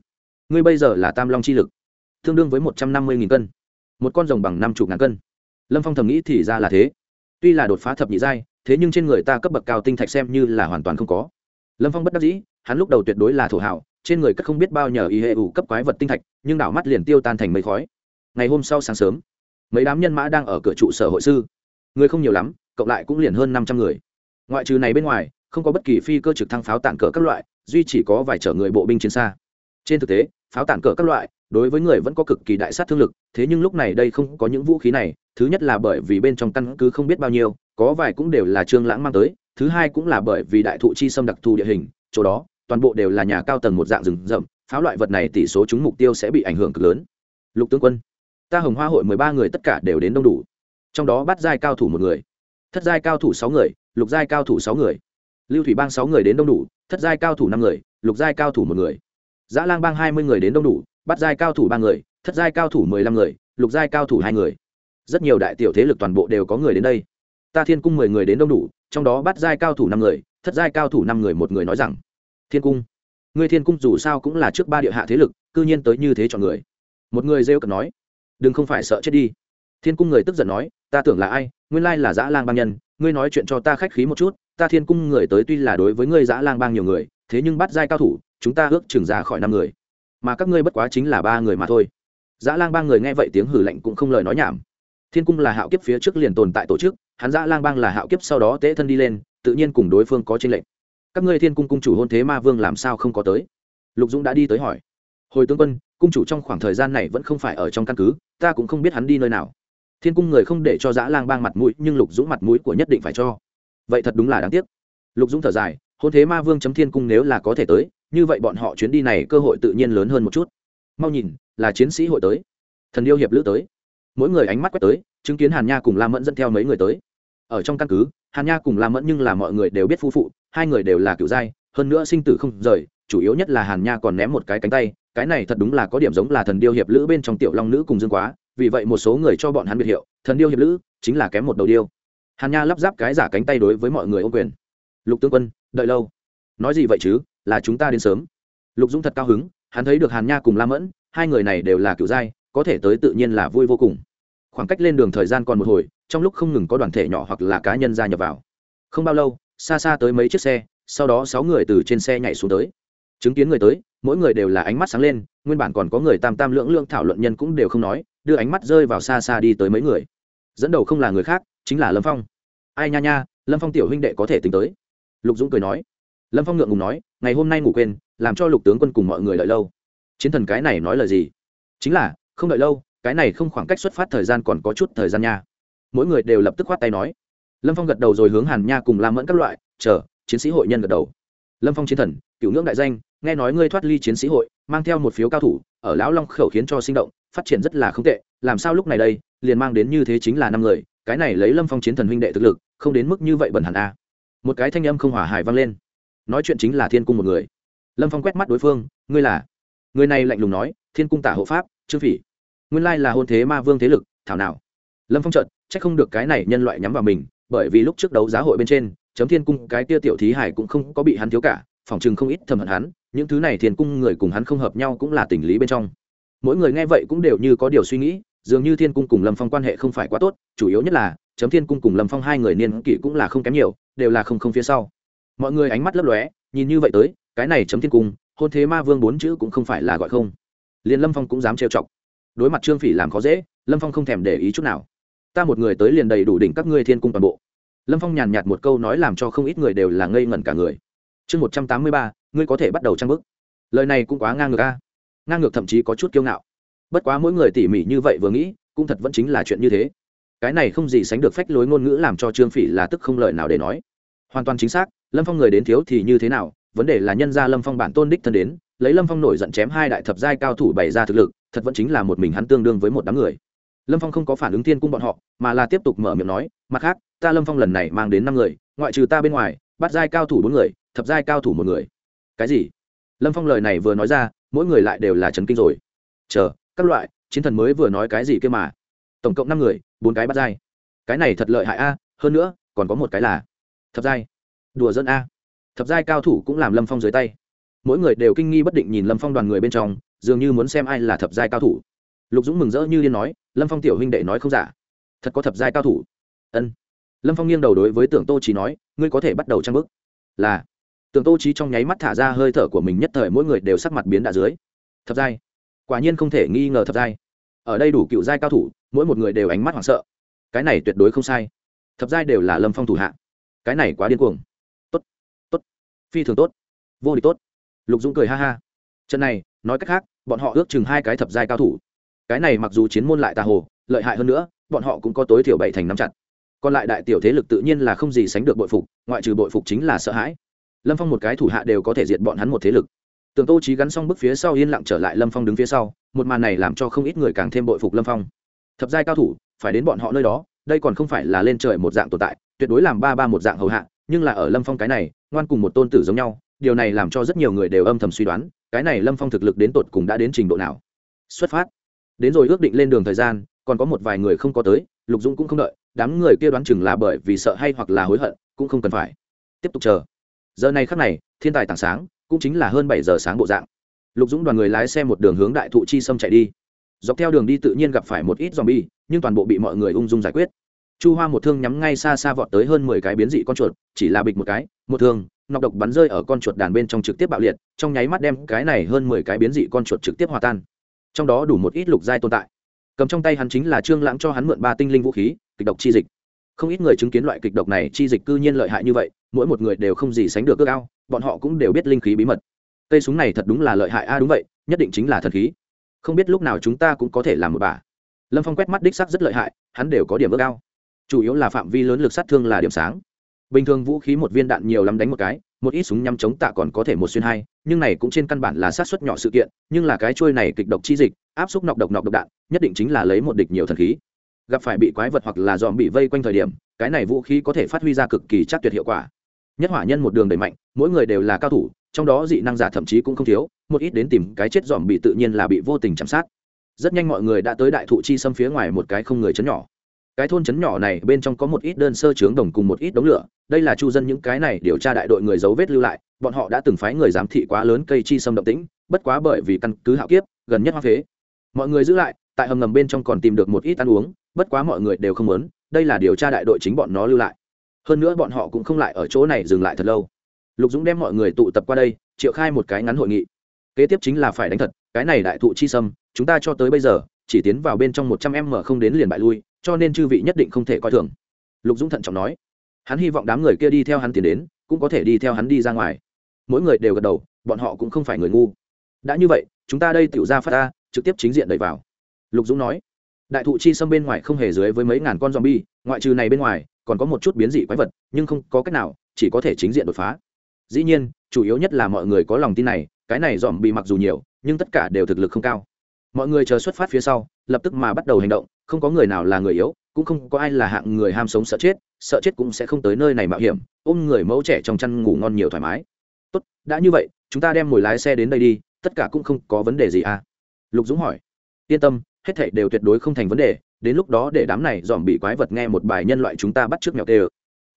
Ngươi bây giờ là tam long chi lực, tương đương với một trăm năm mươi cân, một con rồng bằng năm chục ngàn cân. Lâm phong thầm nghĩ thì ra là thế tuy là đột phá thập nhị giai, thế nhưng trên người ta cấp bậc cao tinh thạch xem như là hoàn toàn không có. Lâm phong bất đắc dĩ, hắn lúc đầu tuyệt đối là thổ hảo, trên người cất không biết bao nhờ ý hệ ủ cấp quái vật tinh thạch, nhưng đảo mắt liền tiêu tan thành mây khói. Ngày hôm sau sáng sớm, mấy đám nhân mã đang ở cửa trụ sở hội sư. Người không nhiều lắm, cộng lại cũng liền hơn năm trăm người. Ngoại trừ này bên ngoài, không có bất kỳ phi cơ trực thăng pháo tản cỡ các loại, duy chỉ có vài chở người bộ binh chiến xa. Trên thực tế, pháo tản cỡ các loại, đối với người vẫn có cực kỳ đại sát thương lực, thế nhưng lúc này đây không có những vũ khí này thứ nhất là bởi vì bên trong căn cứ không biết bao nhiêu, có vài cũng đều là trương lãng mang tới, thứ hai cũng là bởi vì đại thụ chi xâm đặc thù địa hình, chỗ đó, toàn bộ đều là nhà cao tầng một dạng rừng rậm, pháo loại vật này tỷ số chúng mục tiêu sẽ bị ảnh hưởng cực lớn. Lục tướng quân, ta hồng hoa hội mười ba người tất cả đều đến đông đủ. Trong đó bắt giai cao thủ một người, thất giai cao thủ sáu người, lục giai cao thủ sáu người. Lưu thủy bang sáu người đến đông đủ, thất giai cao thủ năm người, lục giai cao thủ một người. Giã lang bang hai mươi người đến đông đủ, bắt giai cao thủ ba người, thất giai cao thủ mười lăm người, lục giai cao thủ hai người rất nhiều đại tiểu thế lực toàn bộ đều có người đến đây. Ta thiên cung mười người đến đông đủ, trong đó bắt giai cao thủ năm người, thất giai cao thủ năm người một người nói rằng, thiên cung người thiên cung dù sao cũng là trước ba địa hạ thế lực, cư nhiên tới như thế chọn người. Một người rêu cần nói, đừng không phải sợ chết đi. Thiên cung người tức giận nói, ta tưởng là ai? Nguyên lai là dã lang bang nhân, ngươi nói chuyện cho ta khách khí một chút, ta thiên cung người tới tuy là đối với ngươi dã lang bang nhiều người, thế nhưng bắt giai cao thủ, chúng ta ước chừng ra khỏi năm người. Mà các ngươi bất quá chính là ba người mà thôi. Dã lang bang người nghe vậy tiếng hử lạnh cũng không lời nói nhảm thiên cung là hạo kiếp phía trước liền tồn tại tổ chức, hắn giã lang bang là hạo kiếp sau đó tễ thân đi lên, tự nhiên cùng đối phương có tranh lệnh các ngươi thiên cung cung chủ hôn thế ma vương làm sao không có tới? Lục dũng đã đi tới hỏi. Hồi tướng quân, cung chủ trong khoảng thời gian này vẫn không phải ở trong căn cứ, ta cũng không biết hắn đi nơi nào. Thiên cung người không để cho giã lang bang mặt mũi, nhưng lục dũng mặt mũi của nhất định phải cho. Vậy thật đúng là đáng tiếc. Lục dũng thở dài, hôn thế ma vương chấm thiên cung nếu là có thể tới, như vậy bọn họ chuyến đi này cơ hội tự nhiên lớn hơn một chút. Mau nhìn, là chiến sĩ hội tới. Thần điêu hiệp lữ tới mỗi người ánh mắt quét tới, chứng kiến hàn nha cùng la mẫn dẫn theo mấy người tới. Ở trong căn cứ, hàn nha cùng la mẫn nhưng là mọi người đều biết phu phụ, hai người đều là cựu giai hơn nữa sinh tử không rời, chủ yếu nhất là hàn nha còn ném một cái cánh tay, cái này thật đúng là có điểm giống là thần điêu hiệp lữ bên trong tiểu long nữ cùng dương quá, vì vậy một số người cho bọn hắn biệt hiệu, thần điêu hiệp lữ chính là kém một đầu điêu. Hàn nha lắp ráp cái giả cánh tay đối với mọi người ô quyền. Lục tướng quân, đợi lâu. Nói gì vậy chứ, là chúng ta đến sớm. Lục dũng thật cao hứng, hắn thấy được hàn nha cùng la mẫn, hai người này đều là cựu giai có thể tới tự nhiên là vui vô cùng. Khoảng cách lên đường thời gian còn một hồi, trong lúc không ngừng có đoàn thể nhỏ hoặc là cá nhân gia nhập vào. Không bao lâu, xa xa tới mấy chiếc xe, sau đó sáu người từ trên xe nhảy xuống tới. Chứng kiến người tới, mỗi người đều là ánh mắt sáng lên, nguyên bản còn có người tam tam lưỡng lưỡng thảo luận nhân cũng đều không nói, đưa ánh mắt rơi vào xa xa đi tới mấy người. Dẫn đầu không là người khác, chính là lâm phong. Ai nha nha, lâm phong tiểu huynh đệ có thể tính tới. Lục dũng cười nói. Lâm phong ngượng ngùng nói, ngày hôm nay ngủ quên, làm cho lục tướng quân cùng mọi người đợi lâu. Chiến thần cái này nói là gì? Chính là không đợi lâu, cái này không khoảng cách xuất phát thời gian còn có chút thời gian nha. Mỗi người đều lập tức khoát tay nói. Lâm phong gật đầu rồi hướng hàn nha cùng làm mẫn các loại, chờ, chiến sĩ hội nhân gật đầu. Lâm phong chiến thần, cựu ngưỡng đại danh, nghe nói ngươi thoát ly chiến sĩ hội, mang theo một phiếu cao thủ, ở lão long khẩu khiến cho sinh động, phát triển rất là không tệ, làm sao lúc này đây, liền mang đến như thế chính là năm người, cái này lấy lâm phong chiến thần huynh đệ thực lực, không đến mức như vậy bẩn hẳn a một cái thanh âm không hỏa hài vang lên. Nói chuyện chính là thiên cung một người. Lâm phong quét mắt đối phương, ngươi là? Người này lạnh lùng nói thiên cung tả hộ pháp, trương phỉ. Nguyên lai là hôn thế ma vương thế lực, thảo nào. Lâm phong trợt c h ắ c không được cái này nhân loại nhắm vào mình, bởi vì lúc trước đấu giá hội bên trên, chấm thiên cung cái tia tiểu thí hải cũng không có bị hắn thiếu cả, phòng chừng không ít thầm hận hắn, những thứ này thiên cung người cùng hắn không hợp nhau cũng là tình lý bên trong. Mỗi người nghe vậy cũng đều như có điều suy nghĩ, dường như thiên cung cùng lâm phong quan hệ không phải quá tốt, chủ yếu nhất là, chấm thiên cung cùng lâm phong hai người niên kỷ cũng là không kém nhiều, đều là không không phía sau. Mọi người ánh mắt lấp lóe, nhìn như vậy tới, cái này chấm thiên cung, hôn thế ma vương bốn chữ cũng không phải là gọi không liền lâm phong cũng dám trêu chọc. Đối mặt trương phỉ làm khó dễ, lâm phong không thèm để ý chút nào. Ta một người tới liền đầy đủ đỉnh các ngươi thiên cung toàn bộ. Lâm phong nhàn nhạt một câu nói làm cho không ít người đều là ngây ngẩn cả người. Chương một trăm tám mươi ba, ngươi có thể bắt đầu trang bức. Lời này cũng quá ngang ngược a. Ngang ngược thậm chí có chút kiêu ngạo. Bất quá mỗi người tỉ mỉ như vậy vừa nghĩ, cũng thật vẫn chính là chuyện như thế. Cái này không gì sánh được phách lối ngôn ngữ làm cho trương phỉ là tức không lời nào để nói. Hoàn toàn chính xác, lâm phong người đến thiếu thì như thế nào, vấn đề là nhân gia lâm phong bản tôn đích thân đến lấy lâm phong nổi giận chém hai đại thập giai cao thủ bày ra thực lực, thật vẫn chính là một mình hắn tương đương với một đám người. Lâm phong không có phản ứng thiên cung bọn họ, mà là tiếp tục mở miệng nói, mặt khác, ta lâm phong lần này mang đến năm người, ngoại trừ ta bên ngoài, bắt giai cao thủ bốn người, thập giai cao thủ một người. Cái gì? Lâm phong lời này vừa nói ra, mỗi người lại đều là trấn kinh rồi. Chờ, các loại, chiến thần mới vừa nói cái gì kia mà? Tổng cộng năm người, bốn cái bắt giai. Cái này thật lợi hại a, hơn nữa, còn có một cái là thập giai. Đùa dân a. Thập giai cao thủ cũng làm lâm phong dưới tay mỗi người đều kinh nghi bất định nhìn lâm phong đoàn người bên trong, dường như muốn xem ai là thập giai cao thủ. Lục dũng mừng rỡ như liên nói, lâm phong tiểu huynh đệ nói không giả. Thật có thập giai cao thủ. Ân. Lâm phong nghiêng đầu đối với tưởng tô trí nói, ngươi có thể bắt đầu trang bức. Là. Tưởng tô trí trong nháy mắt thả ra hơi thở của mình nhất thời mỗi người đều sắc mặt biến đạ dưới. Thập giai? Quả nhiên không thể nghi ngờ thập giai. Ở đây đủ cựu giai cao thủ, mỗi một người đều ánh mắt hoảng sợ. Cái này tuyệt đối không sai. Thập giai đều là lâm phong thủ hạ. Cái này quá điên cuồng. Tốt tốt. Phi thường tốt. Vô địch tốt lục dũng cười ha ha. Trận này, nói cách khác, bọn họ ước chừng hai cái thập giai cao thủ. Cái này mặc dù chiến môn lại tà hồ, lợi hại hơn nữa, bọn họ cũng có tối thiểu bảy thành năm chặt. Còn lại đại tiểu thế lực tự nhiên là không gì sánh được bội phục, ngoại trừ bội phục chính là sợ hãi. Lâm phong một cái thủ hạ đều có thể diệt bọn hắn một thế lực. Tường tô trí gắn xong bức phía sau yên lặng trở lại lâm phong đứng phía sau, một màn này làm cho không ít người càng thêm bội phục lâm phong. Thập giai cao thủ, phải đến bọn họ nơi đó, đây còn không phải là lên trời một dạng tồn tại, tuyệt đối làm ba ba một dạng hầu hạ, nhưng là ở lâm phong cái này, ngoan cùng một tôn tử giống nhau điều này làm cho rất nhiều người đều âm thầm suy đoán, cái này lâm phong thực lực đến tột cùng đã đến trình độ nào. Xuất phát. Đến rồi ước định lên đường thời gian, còn có một vài người không có tới, lục dũng cũng không đợi, đám người kia đoán chừng là bởi vì sợ hay hoặc là hối hận, cũng không cần phải. Tiếp tục chờ. Giờ này khắc này, thiên tài tảng sáng, cũng chính là hơn bảy giờ sáng bộ dạng. Lục dũng đoàn người lái xe một đường hướng đại thụ chi sâm chạy đi. Dọc theo đường đi tự nhiên gặp phải một ít z o m bi e nhưng toàn bộ bị mọi người ung dung giải quyết chu hoa một thương nhắm ngay xa xa vọt tới hơn mười cái biến dị con chuột, chỉ là bịch một cái, một thương, nọc độc bắn rơi ở con chuột đàn bên trong trực tiếp bạo liệt, trong nháy mắt đem cái này hơn mười cái biến dị con chuột trực tiếp hòa tan. Trong đó đủ một ít lục giai tồn tại. Cầm trong tay hắn chính là trương lãng cho hắn mượn ba tinh linh vũ khí, kịch độc chi dịch. Không ít người chứng kiến loại kịch độc này, chi dịch cư nhiên lợi hại như vậy, mỗi một người đều không gì sánh được ước ao, bọn họ cũng đều biết linh khí bí mật. Cây súng này thật đúng là lợi hại a, đúng vậy, nhất định chính là thần khí. Không biết lúc nào chúng ta cũng có thể làm một bà lâm phong quét mắt đích sắc rất lợi hại, hắn đều có điểm ước ao chủ yếu là phạm vi lớn lực sát thương là điểm sáng. Bình thường vũ khí một viên đạn nhiều lắm đánh một cái, một ít súng nhắm chống tạ còn có thể một xuyên hai, nhưng này cũng trên căn bản là sát xuất nhỏ sự kiện, nhưng là cái trôi này kịch độc chi dịch, áp xúc nọc độc nọc độc đạn, nhất định chính là lấy một địch nhiều thần khí. Gặp phải bị quái vật hoặc là dòm bị vây quanh thời điểm, cái này vũ khí có thể phát huy ra cực kỳ chắc tuyệt hiệu quả. Nhất hỏa nhân một đường đẩy mạnh, mỗi người đều là cao thủ, trong đó dị năng giả thậm chí cũng không thiếu, một ít đến tìm cái chết dòm bị tự nhiên là bị vô tình chăm sát. Rất nhanh mọi người đã tới đại thụ chi xâm phía ngoài một cái không người chấn nhỏ cái thôn trấn nhỏ này bên trong có một ít đơn sơ trướng đồng cùng một ít đống lửa, đây là chu dân những cái này điều tra đại đội người dấu vết lưu lại, bọn họ đã từng phái người giám thị quá lớn cây chi sâm động tĩnh, bất quá bởi vì căn cứ hạo kiếp, gần nhất hoa phế. Mọi người giữ lại, tại hầm ngầm bên trong còn tìm được một ít ăn uống, bất quá mọi người đều không muốn, đây là điều tra đại đội chính bọn nó lưu lại. Hơn nữa bọn họ cũng không lại ở chỗ này dừng lại thật lâu. Lục dũng đem mọi người tụ tập qua đây, triệu khai một cái ngắn hội nghị. Kế tiếp chính là phải đánh thật, cái này đại thụ chi sâm, chúng ta cho tới bây giờ, chỉ tiến vào bên trong một trăm em mở không đến liền bại lui cho nên chư vị nhất định không thể coi thường. Lục dũng thận trọng nói. Hắn hy vọng đám người kia đi theo hắn tiến đến, cũng có thể đi theo hắn đi ra ngoài. Mỗi người đều gật đầu, bọn họ cũng không phải người ngu. Đã như vậy, chúng ta đây tiểu ra phát ta, trực tiếp chính diện đẩy vào. Lục dũng nói. Đại thụ chi xâm bên ngoài không hề dưới với mấy ngàn con z o m bi e ngoại trừ này bên ngoài, còn có một chút biến dị quái vật, nhưng không có cách nào, chỉ có thể chính diện đột phá. Dĩ nhiên, chủ yếu nhất là mọi người có lòng tin này, cái này dòm bị mặc dù nhiều, nhưng tất cả đều thực lực không cao. Mọi người chờ xuất phát phía sau, lập tức mà bắt đầu hành động không có người nào là người yếu, cũng không có ai là hạng người ham sống sợ chết sợ chết cũng sẽ không tới nơi này mạo hiểm, ôm người mẫu trẻ trong chăn ngủ ngon nhiều thoải mái. Tốt, đã như vậy, chúng ta đem ngồi lái xe đến đây đi, tất cả cũng không có vấn đề gì à? Lục dũng hỏi. Yên tâm, hết thảy đều tuyệt đối không thành vấn đề, đến lúc đó để đám này dòm bị quái vật nghe một bài nhân loại chúng ta bắt trước mèo tê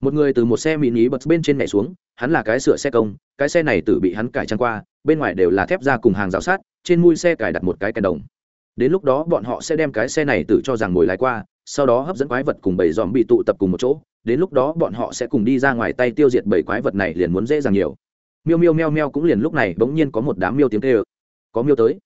một người từ một xe mini bật bên trên nhảy xuống, hắn là cái sửa xe công, cái xe này tự bị hắn cải trang qua, bên ngoài đều là thép ra cùng hàng rào sát trên mui xe cài đặt một cái kèn đồng đến lúc đó bọn họ sẽ đem cái xe này tự cho rằng ngồi lái qua, sau đó hấp dẫn quái vật cùng bảy dòm bị tụ tập cùng một chỗ, đến lúc đó bọn họ sẽ cùng đi ra ngoài tay tiêu diệt bảy quái vật này liền muốn dễ dàng nhiều. Miêu miêu meo meo cũng liền lúc này bỗng nhiên có một đám miêu tiếng kêu. Có miêu tới.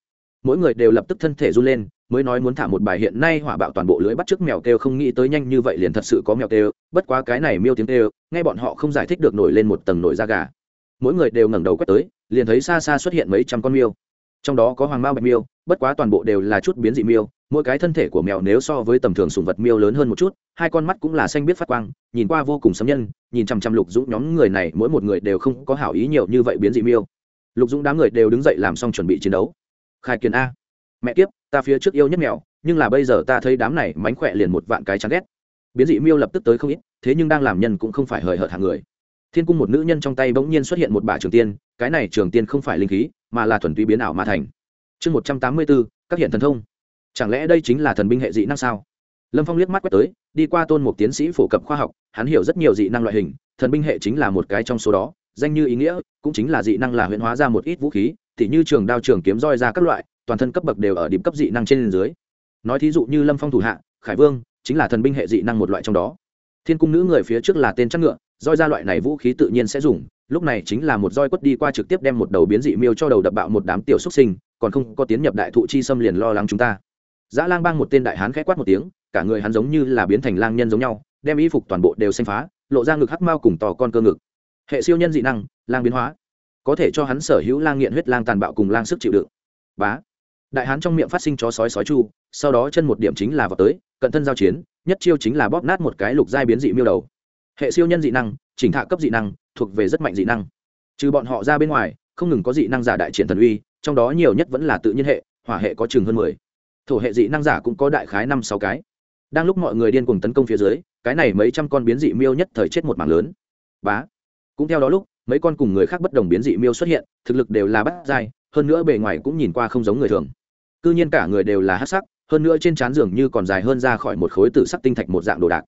Mỗi người đều lập tức thân thể run lên, mới nói muốn thả một bài hiện nay hỏa bạo toàn bộ lưới bắt chước mèo kêu không nghĩ tới nhanh như vậy liền thật sự có mèo kêu, bất quá cái này miêu tiếng kêu, nghe bọn họ không giải thích được nổi lên một tầng nổi da gà. Mỗi người đều ngẩng đầu quét tới, liền thấy xa xa xuất hiện mấy trăm con miêu. Trong đó có hoàng mao bạch miêu bất quá toàn bộ đều là chút biến dị miêu, mỗi cái thân thể của mèo nếu so với tầm thường sùng vật miêu lớn hơn một chút, hai con mắt cũng là xanh biết phát quang, nhìn qua vô cùng sấm nhân, nhìn chăm chăm lục dũng nhóm người này, mỗi một người đều không có hảo ý nhiều như vậy biến dị miêu. Lục dũng đám người đều đứng dậy làm xong chuẩn bị chiến đấu. Khai kiến a. Mẹ kiếp, ta phía trước yêu nhất mèo, nhưng là bây giờ ta thấy đám này mánh khỏe liền một vạn cái chán ghét. Biến dị miêu lập tức tới không ít, thế nhưng đang làm nhân cũng không phải hời hợt hàng người. Thiên cung một nữ nhân trong tay bỗng nhiên xuất hiện một bả trường tiên, cái này trường tiên không phải linh khí, mà là thuần túy biến ảo mà thành chương một trăm tám mươi bốn, các hiện thần thông. Chẳng lẽ đây chính là thần binh hệ dị năng sao? Lâm phong liếc mắt quét tới, đi qua tôn một tiến sĩ phổ cập khoa học, hắn hiểu rất nhiều dị năng loại hình, thần binh hệ chính là một cái trong số đó, danh như ý nghĩa, cũng chính là dị năng là huyễn hóa ra một ít vũ khí t h như trường đao trường kiếm roi ra các loại, toàn thân cấp bậc đều ở điểm cấp dị năng trên dưới. Nói thí dụ như lâm phong thủ hạ, khải vương, chính là thần binh hệ dị năng một loại trong đó. Thiên cung nữ người phía trước là tên chắc ngựa, roi ra loại này vũ khí tự nhiên sẽ dùng, lúc này chính là một roi quất đi qua trực tiếp đem một đầu biến dị miêu cho đầu đập bạo một đám tiểu xuất sinh còn không có tiến nhập đại thụ chi xâm liền lo lắng chúng ta. Dã lang bang một tên đại hán khẽ quát một tiếng, cả người hắn giống như là biến thành lang nhân giống nhau, đem y phục toàn bộ đều xanh phá, lộ ra ngực hắc mao cùng tò con cơ ngực. Hệ siêu nhân dị năng, lang biến hóa. Có thể cho hắn sở hữu lang nghiện huyết lang tàn bạo cùng lang sức chịu đựng. Bá. Đại hán trong miệng phát sinh chó sói sói chu, sau đó chân một điểm chính là vào tới, cận thân giao chiến, nhất chiêu chính là bóp nát một cái lục giai biến dị miêu đầu. Hệ siêu nhân dị năng, chỉnh thạ cấp dị năng, thuộc về rất mạnh dị năng. Trừ bọn họ ra bên ngoài, không ngừng có dị năng giả đại triển thần uy trong đó nhiều nhất vẫn là tự nhiên hệ, hỏa hệ có chừng hơn mười. Thổ hệ dị năng giả cũng có đại khái năm sáu cái. Đang lúc mọi người điên cuồng tấn công phía dưới, cái này mấy trăm con biến dị miêu nhất thời chết một mảng lớn. Bá. Cũng theo đó lúc, mấy con cùng người khác bất đồng biến dị miêu xuất hiện, thực lực đều là bắt dai, hơn nữa bề ngoài cũng nhìn qua không giống người thường. Cư nhiên cả người đều là hát sắc, hơn nữa trên trán giường như còn dài hơn ra khỏi một khối tử sắc tinh thạch một dạng đồ đạc.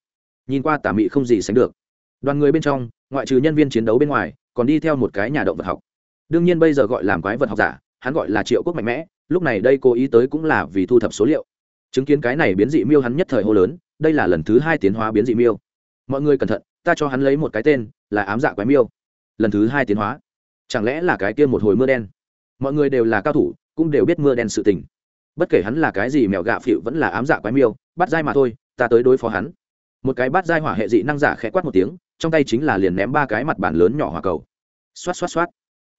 Nhìn qua tà mị không gì sánh được. Đoàn người bên trong, ngoại trừ nhân viên chiến đấu bên ngoài, còn đi theo một cái nhà động vật học. Đương nhiên bây giờ gọi làm quái vật học giả hắn gọi là triệu quốc mạnh mẽ, lúc này đây cố ý tới cũng là vì thu thập số liệu. Chứng kiến cái này biến dị miêu hắn nhất thời hô lớn, đây là lần thứ hai tiến hóa biến dị miêu. Mọi người cẩn thận, ta cho hắn lấy một cái tên, là ám dạ quái miêu. Lần thứ hai tiến hóa. Chẳng lẽ là cái kia một hồi mưa đen? Mọi người đều là cao thủ, cũng đều biết mưa đen sự tình. Bất kể hắn là cái gì mèo gạ phịu vẫn là ám dạ quái miêu, bắt dai mà thôi, ta tới đối phó hắn. Một cái bắt dai hỏa hệ dị năng giả khẽ quát một tiếng, trong tay chính là liền ném ba cái mặt bản lớn nhỏ hỏa cầu. Xoát xoát xoát.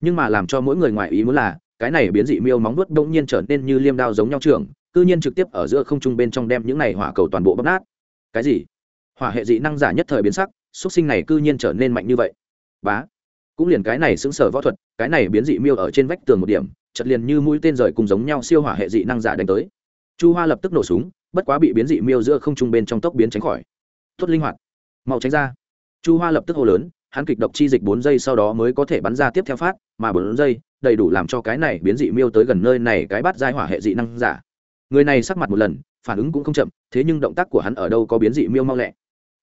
Nhưng mà làm cho mỗi người ngoài ý muốn là cái này biến dị miêu móng nuốt bỗng nhiên trở nên như liêm đao giống nhau trường, cư nhiên trực tiếp ở giữa không trung bên trong đem những này hỏa cầu toàn bộ bóp nát. Cái gì? Hỏa hệ dị năng giả nhất thời biến sắc xuất sinh này cư nhiên trở nên mạnh như vậy. Bá. Cũng liền cái này xứng sở võ thuật, cái này biến dị miêu ở trên vách tường một điểm chật liền như mũi tên rời cùng giống nhau siêu hỏa hệ dị năng giả đánh tới. Chu hoa lập tức nổ súng, bất quá bị biến dị miêu giữa không trung bên trong tốc biến tránh khỏi. Tốt linh hoạt. Mau tránh ra. Chu hoa lập tức hô lớn hắn kịch độc chi dịch bốn giây sau đó mới có thể bắn ra tiếp theo phát, mà bốn giây đầy đủ làm cho cái này biến dị miêu tới gần nơi này cái bắt giai hỏa hệ dị năng giả. Người này sắc mặt một lần, phản ứng cũng không chậm, thế nhưng động tác của hắn ở đâu có biến dị miêu mau lẹ.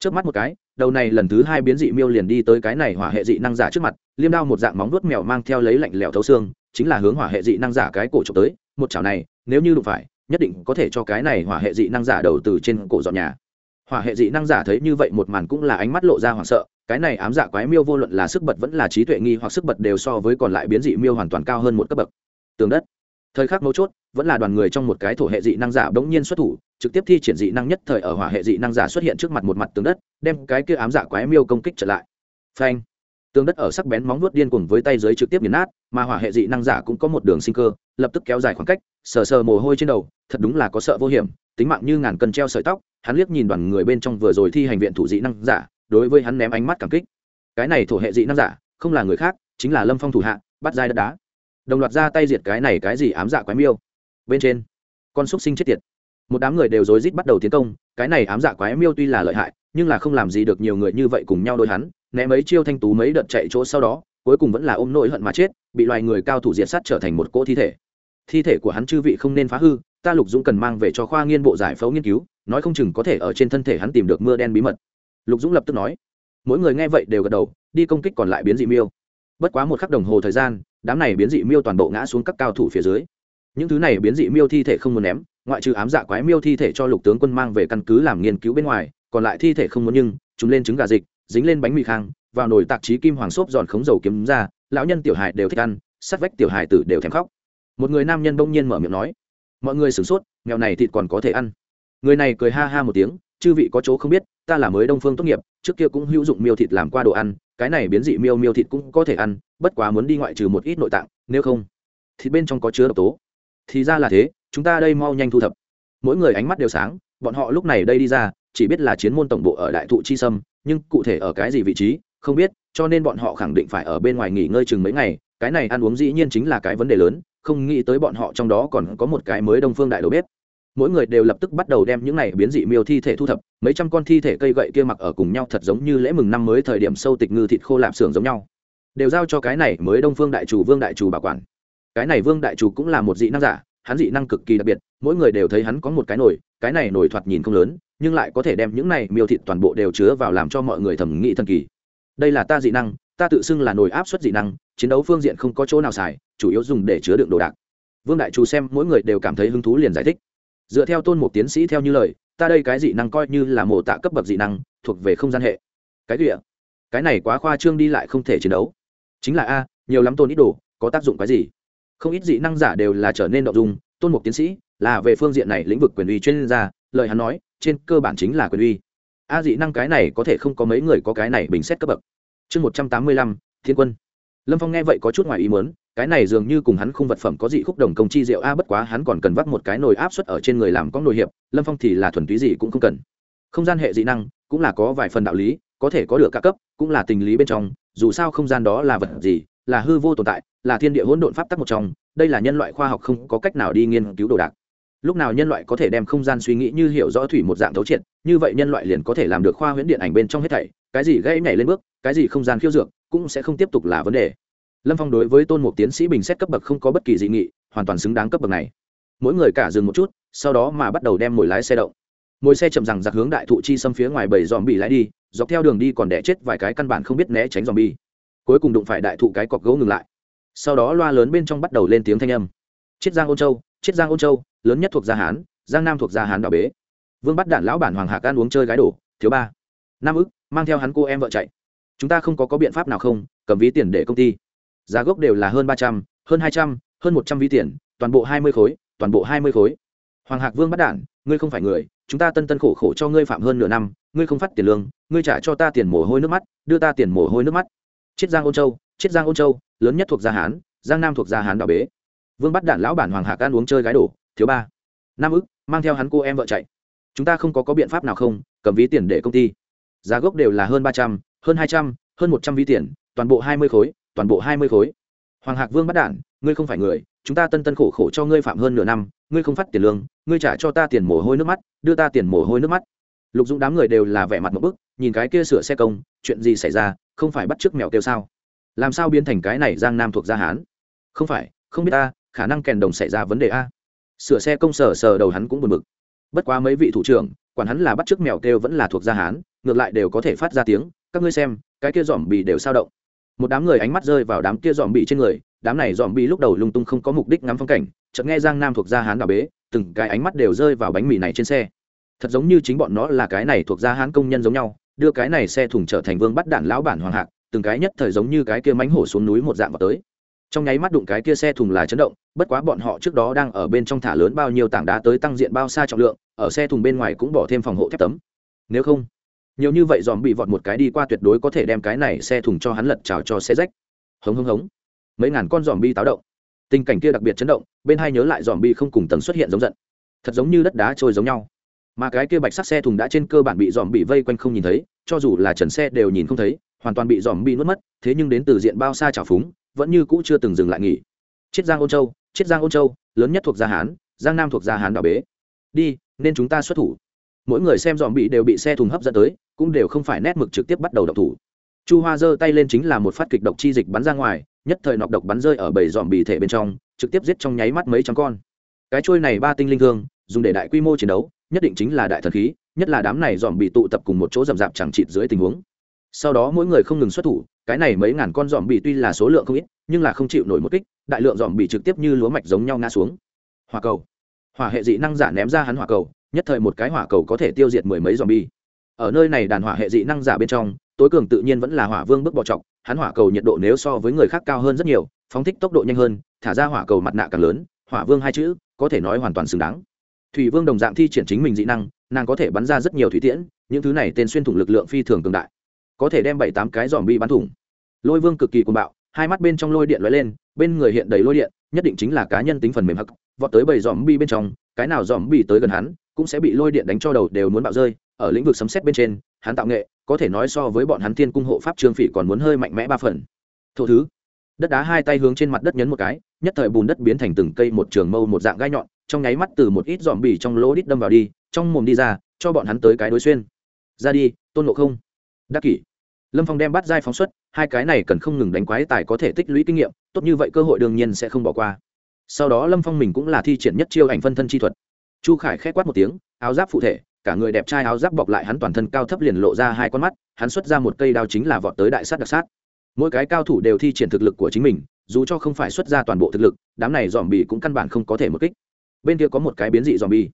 Chớp mắt một cái, đầu này lần thứ hai biến dị miêu liền đi tới cái này hỏa hệ dị năng giả trước mặt, liêm đao một dạng móng vuốt mèo mang theo lấy lạnh lẽo thấu xương, chính là hướng hỏa hệ dị năng giả cái cổ chụp tới, một chảo này, nếu như đụng phải, nhất định có thể cho cái này hỏa hệ dị năng giả đầu từ trên cổ dọn nhà. Hỏa hệ dị năng giả thấy như vậy một màn cũng là ánh mắt lộ ra hoảng sợ cái này ám dạ quái miêu vô luận là sức bật vẫn là trí tuệ nghi hoặc sức bật đều so với còn lại biến dị miêu hoàn toàn cao hơn một cấp bậc. Tường đất. Thời khắc mấu chốt, vẫn là đoàn người trong một cái thổ hệ dị năng giả bỗng nhiên xuất thủ, trực tiếp thi triển dị năng nhất thời ở hỏa hệ dị năng giả xuất hiện trước mặt một mặt tường đất, đem cái kia ám dạ quái miêu công kích trở lại. Phanh. Tường đất ở sắc bén móng vuốt điên cuồng với tay dưới trực tiếp nghiền nát, mà hỏa hệ dị năng giả cũng có một đường sinh cơ, lập tức kéo dài khoảng cách, sờ sờ mồ hôi trên đầu, thật đúng là có sợ vô hiểm, tính mạng như ngàn cân treo sợi tóc, hắn liếc nhìn đoàn người bên trong vừa rồi thi hành viện thủ dị năng giả đối với hắn ném ánh mắt cảm kích. Cái này thổ hệ dị nam giả, không là người khác, chính là lâm phong thủ hạ, bắt dai đất đá. Đồng loạt ra tay diệt cái này cái gì ám dạ quái miêu. Bên trên, con xúc sinh chết tiệt. Một đám người đều rối rít bắt đầu tiến công, cái này ám dạ quái miêu tuy là lợi hại, nhưng là không làm gì được nhiều người như vậy cùng nhau đôi hắn, né mấy chiêu thanh tú mấy đợt chạy chỗ sau đó, cuối cùng vẫn là ôm nỗi hận mà chết, bị loài người cao thủ diệt sát trở thành một cỗ thi thể. Thi thể của hắn chư vị không nên phá hư, ta lục dũng cần mang về cho khoa nghiên bộ giải phẫu nghiên cứu, nói không chừng có thể ở trên thân thể hắn tìm được mưa đen bí mật lục dũng lập tức nói, mỗi người nghe vậy đều gật đầu, đi công kích còn lại biến dị miêu. Bất quá một khắc đồng hồ thời gian, đám này biến dị miêu toàn bộ ngã xuống các cao thủ phía dưới. Những thứ này biến dị miêu thi thể không muốn ném, ngoại trừ ám dạ quái miêu thi thể cho lục tướng quân mang về căn cứ làm nghiên cứu bên ngoài, còn lại thi thể không muốn nhưng, chúng lên trứng gà dịch, dính lên bánh mì khang, vào nồi tạp chí kim hoàng xốp giòn khống dầu kiếm ra, lão nhân tiểu hài đều thích ăn sắt vách tiểu hài tử đều thèm khóc. Một người nam nhân bỗng nhiên mở miệng nói, mọi người sửng sốt nghèo này thịt còn có thể ăn. Người này cười ha ha một tiếng chư vị có chỗ không biết, ta là mới đông phương tốt nghiệp, trước kia cũng hữu dụng miêu thịt làm qua đồ ăn, cái này biến dị miêu miêu thịt cũng có thể ăn, bất quá muốn đi ngoại trừ một ít nội tạng, nếu không, thịt bên trong có chứa độc tố. Thì ra là thế, chúng ta đây mau nhanh thu thập. Mỗi người ánh mắt đều sáng, bọn họ lúc này đây đi ra, chỉ biết là chiến môn tổng bộ ở đại thụ chi sâm, nhưng cụ thể ở cái gì vị trí, không biết, cho nên bọn họ khẳng định phải ở bên ngoài nghỉ ngơi chừng mấy ngày, cái này ăn uống dĩ nhiên chính là cái vấn đề lớn, không nghĩ tới bọn họ trong đó còn có một cái mới đông phương đại đầu bếp mỗi người đều lập tức bắt đầu đem những này biến dị miêu thi thể thu thập, mấy trăm con thi thể cây gậy kia mặc ở cùng nhau thật giống như lễ mừng năm mới thời điểm sâu tịch ngư thịt khô lạp xưởng giống nhau. Đều giao cho cái này mới đông phương đại chủ vương đại chủ bảo quản. Cái này vương đại chủ cũng là một dị năng giả, hắn dị năng cực kỳ đặc biệt, mỗi người đều thấy hắn có một cái nồi, cái này nồi thoạt nhìn không lớn, nhưng lại có thể đem những này miêu thịt toàn bộ đều chứa vào làm cho mọi người thẩm nghĩ thần kỳ. Đây là ta dị năng, ta tự xưng là nồi áp suất dị năng, chiến đấu phương diện không có chỗ nào xài, chủ yếu dùng để chứa đựng đồ đạc. Vương đại chủ xem mỗi người đều cảm thấy hứng thú liền giải thích dựa theo tôn một tiến sĩ theo như lời, ta đây cái dị năng coi như là mổ tạ cấp bậc dị năng, thuộc về không gian hệ. Cái gì cái này quá khoa trương đi lại không thể chiến đấu. Chính là a, nhiều lắm tôn ít đồ, có tác dụng cái gì? Không ít dị năng giả đều là trở nên động dung, tôn mục tiến sĩ là về phương diện này lĩnh vực quyền uy chuyên gia, lời hắn nói, trên cơ bản chính là quyền uy. A dị năng cái này có thể không có mấy người có cái này bình xét cấp bậc. Chương một trăm tám mươi lăm, thiên quân. Lâm phong nghe vậy có chút ngoài ý muốn cái này dường như cùng hắn không vật phẩm có dị khúc đồng công chi rượu a, bất quá hắn còn cần vắt một cái nồi áp suất ở trên người làm có nồi hiệp, lâm phong thì là thuần túy gì cũng không cần. Không gian hệ dị năng cũng là có vài phần đạo lý, có thể có được các cấp, cũng là tình lý bên trong, dù sao không gian đó là vật gì, là hư vô tồn tại, là thiên địa hỗn độn pháp tắc một trong, đây là nhân loại khoa học không có cách nào đi nghiên cứu đồ đạc. Lúc nào nhân loại có thể đem không gian suy nghĩ như hiểu rõ thủy một dạng thấu triệt, như vậy nhân loại liền có thể làm được khoa huyễn điện ảnh bên trong hết thảy, cái gì gây nhảy lên bước, cái gì không gian khiêu dược, cũng sẽ không tiếp tục là vấn đề lâm phong đối với tôn một tiến sĩ bình xét cấp bậc không có bất kỳ dị nghị, hoàn toàn xứng đáng cấp bậc này. Mỗi người cả dừng một chút, sau đó mà bắt đầu đem mồi lái xe động. Mồi xe chậm rằng giặc hướng đại thụ chi xâm phía ngoài bảy dòm bị lái đi, dọc theo đường đi còn đẻ chết vài cái căn bản không biết né tránh dòm bi cuối cùng đụng phải đại thụ cái cọc gỗ ngừng lại. Sau đó loa lớn bên trong bắt đầu lên tiếng thanh âm. Chiết giang ôn châu, chiết giang ôn châu, lớn nhất thuộc gia hán, giang nam thuộc gia hán đảo bế. Vương bắt đạn lão bản hoàng hạc ăn uống chơi gái đổ, thiếu ba. Nam ức, mang theo hắn cô em vợ chạy. Chúng ta không có có biện pháp nào không, cầm ví tiền để công ty giá gốc đều là hơn ba trăm, hơn hai trăm, hơn một trăm vi tiền, toàn bộ hai mươi khối, toàn bộ hai mươi khối. Hoàng hạc vương bắt đản, ngươi không phải người, chúng ta tân tân khổ khổ cho ngươi phạm hơn nửa năm, ngươi không phát tiền lương, ngươi trả cho ta tiền mồ hôi nước mắt, đưa ta tiền mồ hôi nước mắt. Chiết giang ôn châu, chiết giang ôn châu, lớn nhất thuộc gia hán, giang nam thuộc gia hán đảo bế. Vương bắt đản lão bản hoàng hạc ăn uống chơi gái đổ, thiếu ba. Nam ức, mang theo hắn cô em vợ chạy. Chúng ta không có có biện pháp nào không, cầm ví tiền để công ty. Giá gốc đều là hơn ba trăm, hơn hai trăm, hơn một trăm ví tiền, toàn bộ hai mươi khối toàn bộ hai mươi khối. Hoàng hạc vương bắt đản ngươi không phải người, chúng ta tân tân khổ khổ cho ngươi phạm hơn nửa năm, ngươi không phát tiền lương, ngươi trả cho ta tiền mồ hôi nước mắt, đưa ta tiền mồ hôi nước mắt. Lục dũng đám người đều là vẻ mặt một bức, nhìn cái kia sửa xe công, chuyện gì xảy ra, không phải bắt t mèo kêu sao? Làm sao biến thành cái này giang nam thuộc gia hán? Không phải, không biết ta, khả năng kèn đồng xảy ra vấn đề a. Sửa xe công sở sờ đầu hắn cũng buồn bực. Bất quá mấy vị thủ trưởng, quản hắn là bắt t mèo kêu vẫn là thuộc gia hán, ngược lại đều có thể phát ra tiếng, các ngươi xem, cái kia dòm bì đều sao động một đám người ánh mắt rơi vào đám kia dòm bị trên người, đám này dòm bị lúc đầu lung tung không có mục đích ngắm phong cảnh, chợt nghe giang nam thuộc gia hán đào bế, từng cái ánh mắt đều rơi vào bánh mì này trên xe. Thật giống như chính bọn nó là cái này thuộc gia hán công nhân giống nhau, đưa cái này xe thùng trở thành vương bắt đạn lão bản hoàng hạc, từng cái nhất thời giống như cái kia mánh hổ xuống núi một dạng vào tới. Trong nháy mắt đụng cái kia xe thùng là chấn động, bất quá bọn họ trước đó đang ở bên trong thả lớn bao nhiêu tảng đá tới tăng diện bao xa trọng lượng, ở xe thùng bên ngoài cũng bỏ thêm phòng hộ thép tấm. Nếu không nhiều như vậy dòm bị vọt một cái đi qua tuyệt đối có thể đem cái này xe thùng cho hắn lật trào cho xe rách. Hống hống hống. Mấy ngàn con dòm bi táo động. Tình cảnh kia đặc biệt chấn động, bên hai nhớ lại dòm bi không cùng tầng xuất hiện giống giận. Thật giống như đất đá trôi giống nhau. Mà cái kia bạch sắc xe thùng đã trên cơ bản bị dòm bị vây quanh không nhìn thấy, cho dù là trần xe đều nhìn không thấy, hoàn toàn bị dòm bị nuốt mất, thế nhưng đến từ diện bao xa trào phúng, vẫn như cũ chưa từng dừng lại nghỉ. Chiết giang ôn châu, chiết giang ôn châu, lớn nhất thuộc gia hán, giang nam thuộc gia hán đảo bế. Đi, nên chúng ta xuất thủ mỗi người xem dòm bị đều bị xe thùng hấp dẫn tới, cũng đều không phải nét mực trực tiếp bắt đầu độc thủ. Chu hoa giơ tay lên chính là một phát kịch độc chi dịch bắn ra ngoài, nhất thời nọc độc bắn rơi ở bầy dòm bị thể bên trong, trực tiếp giết trong nháy mắt mấy trăm con. Cái trôi này ba tinh linh thương, dùng để đại quy mô chiến đấu, nhất định chính là đại thần khí, nhất là đám này dòm bị tụ tập cùng một chỗ rậm rạp chẳng chịt dưới tình huống. Sau đó mỗi người không ngừng xuất thủ, cái này mấy ngàn con dòm bị tuy là số lượng không ít, nhưng là không chịu nổi một kích, đại lượng dòm bị trực tiếp như lúa mạch giống nhau ngã xuống. Hòa cầu. Hỏa hệ dị năng giả ném ra hắn hỏa cầu nhất thời một cái hỏa cầu có thể tiêu diệt mười mấy dòm bi ở nơi này đàn hỏa hệ dị năng giả bên trong, tối cường tự nhiên vẫn là hỏa vương bước bọ trọc hắn hỏa cầu nhiệt độ nếu so với người khác cao hơn rất nhiều, phóng thích tốc độ nhanh hơn, thả ra hỏa cầu mặt nạ càng lớn, hỏa vương hai chữ có thể nói hoàn toàn xứng đáng. Thủy vương đồng dạng thi triển chính mình dị năng, nàng có thể bắn ra rất nhiều thủy tiễn, những thứ này tên xuyên thủng lực lượng phi thường cường đại. Có thể đem bảy tám cái dòm bi bắn thủng. Lôi vương cực kỳ cuồng bạo, hai mắt bên trong lôi điện lóe lên, bên người hiện đầy lôi điện, nhất định chính là cá nhân tính phần mềm hắc, vọt tới bảy dòm bi bên trong, cái nào dòm bi tới gần hắn cũng sẽ bị lôi điện đánh cho đầu đều muốn bạo rơi, ở lĩnh vực sấm xét bên trên, hắn tạo nghệ, có thể nói so với bọn hắn thiên cung hộ pháp trương phỉ còn muốn hơi mạnh mẽ ba phần. Thổ thứ, đất đá hai tay hướng trên mặt đất nhấn một cái, nhất thời bùn đất biến thành từng cây một trường mâu một dạng gai nhọn, trong nháy mắt từ một ít dòm bì trong lỗ đít đâm vào đi, trong mồm đi ra, cho bọn hắn tới cái đối xuyên. Ra đi, tôn ngộ không. Đắc kỷ. Lâm phong đem bắt dai phóng xuất, hai cái này cần không ngừng đánh quái tài có thể tích lũy kinh nghiệm, tốt như vậy cơ hội đương nhiên sẽ không bỏ qua. Sau đó lâm phong mình cũng là thi triển nhất chiêu ảnh phân thân chi thuật chu khải k h ẽ quát một tiếng, áo giáp phụ thể, cả người đẹp trai áo giáp bọc lại hắn toàn thân cao thấp liền lộ ra hai con mắt, hắn xuất ra một cây đao chính là vọt tới đại sát đặc sát. Mỗi cái cao thủ đều thi triển thực lực của chính mình, dù cho không phải xuất ra toàn bộ thực lực, đám này dòm bì cũng căn bản không có thể một kích. Bên kia có một cái biến dị dòm bì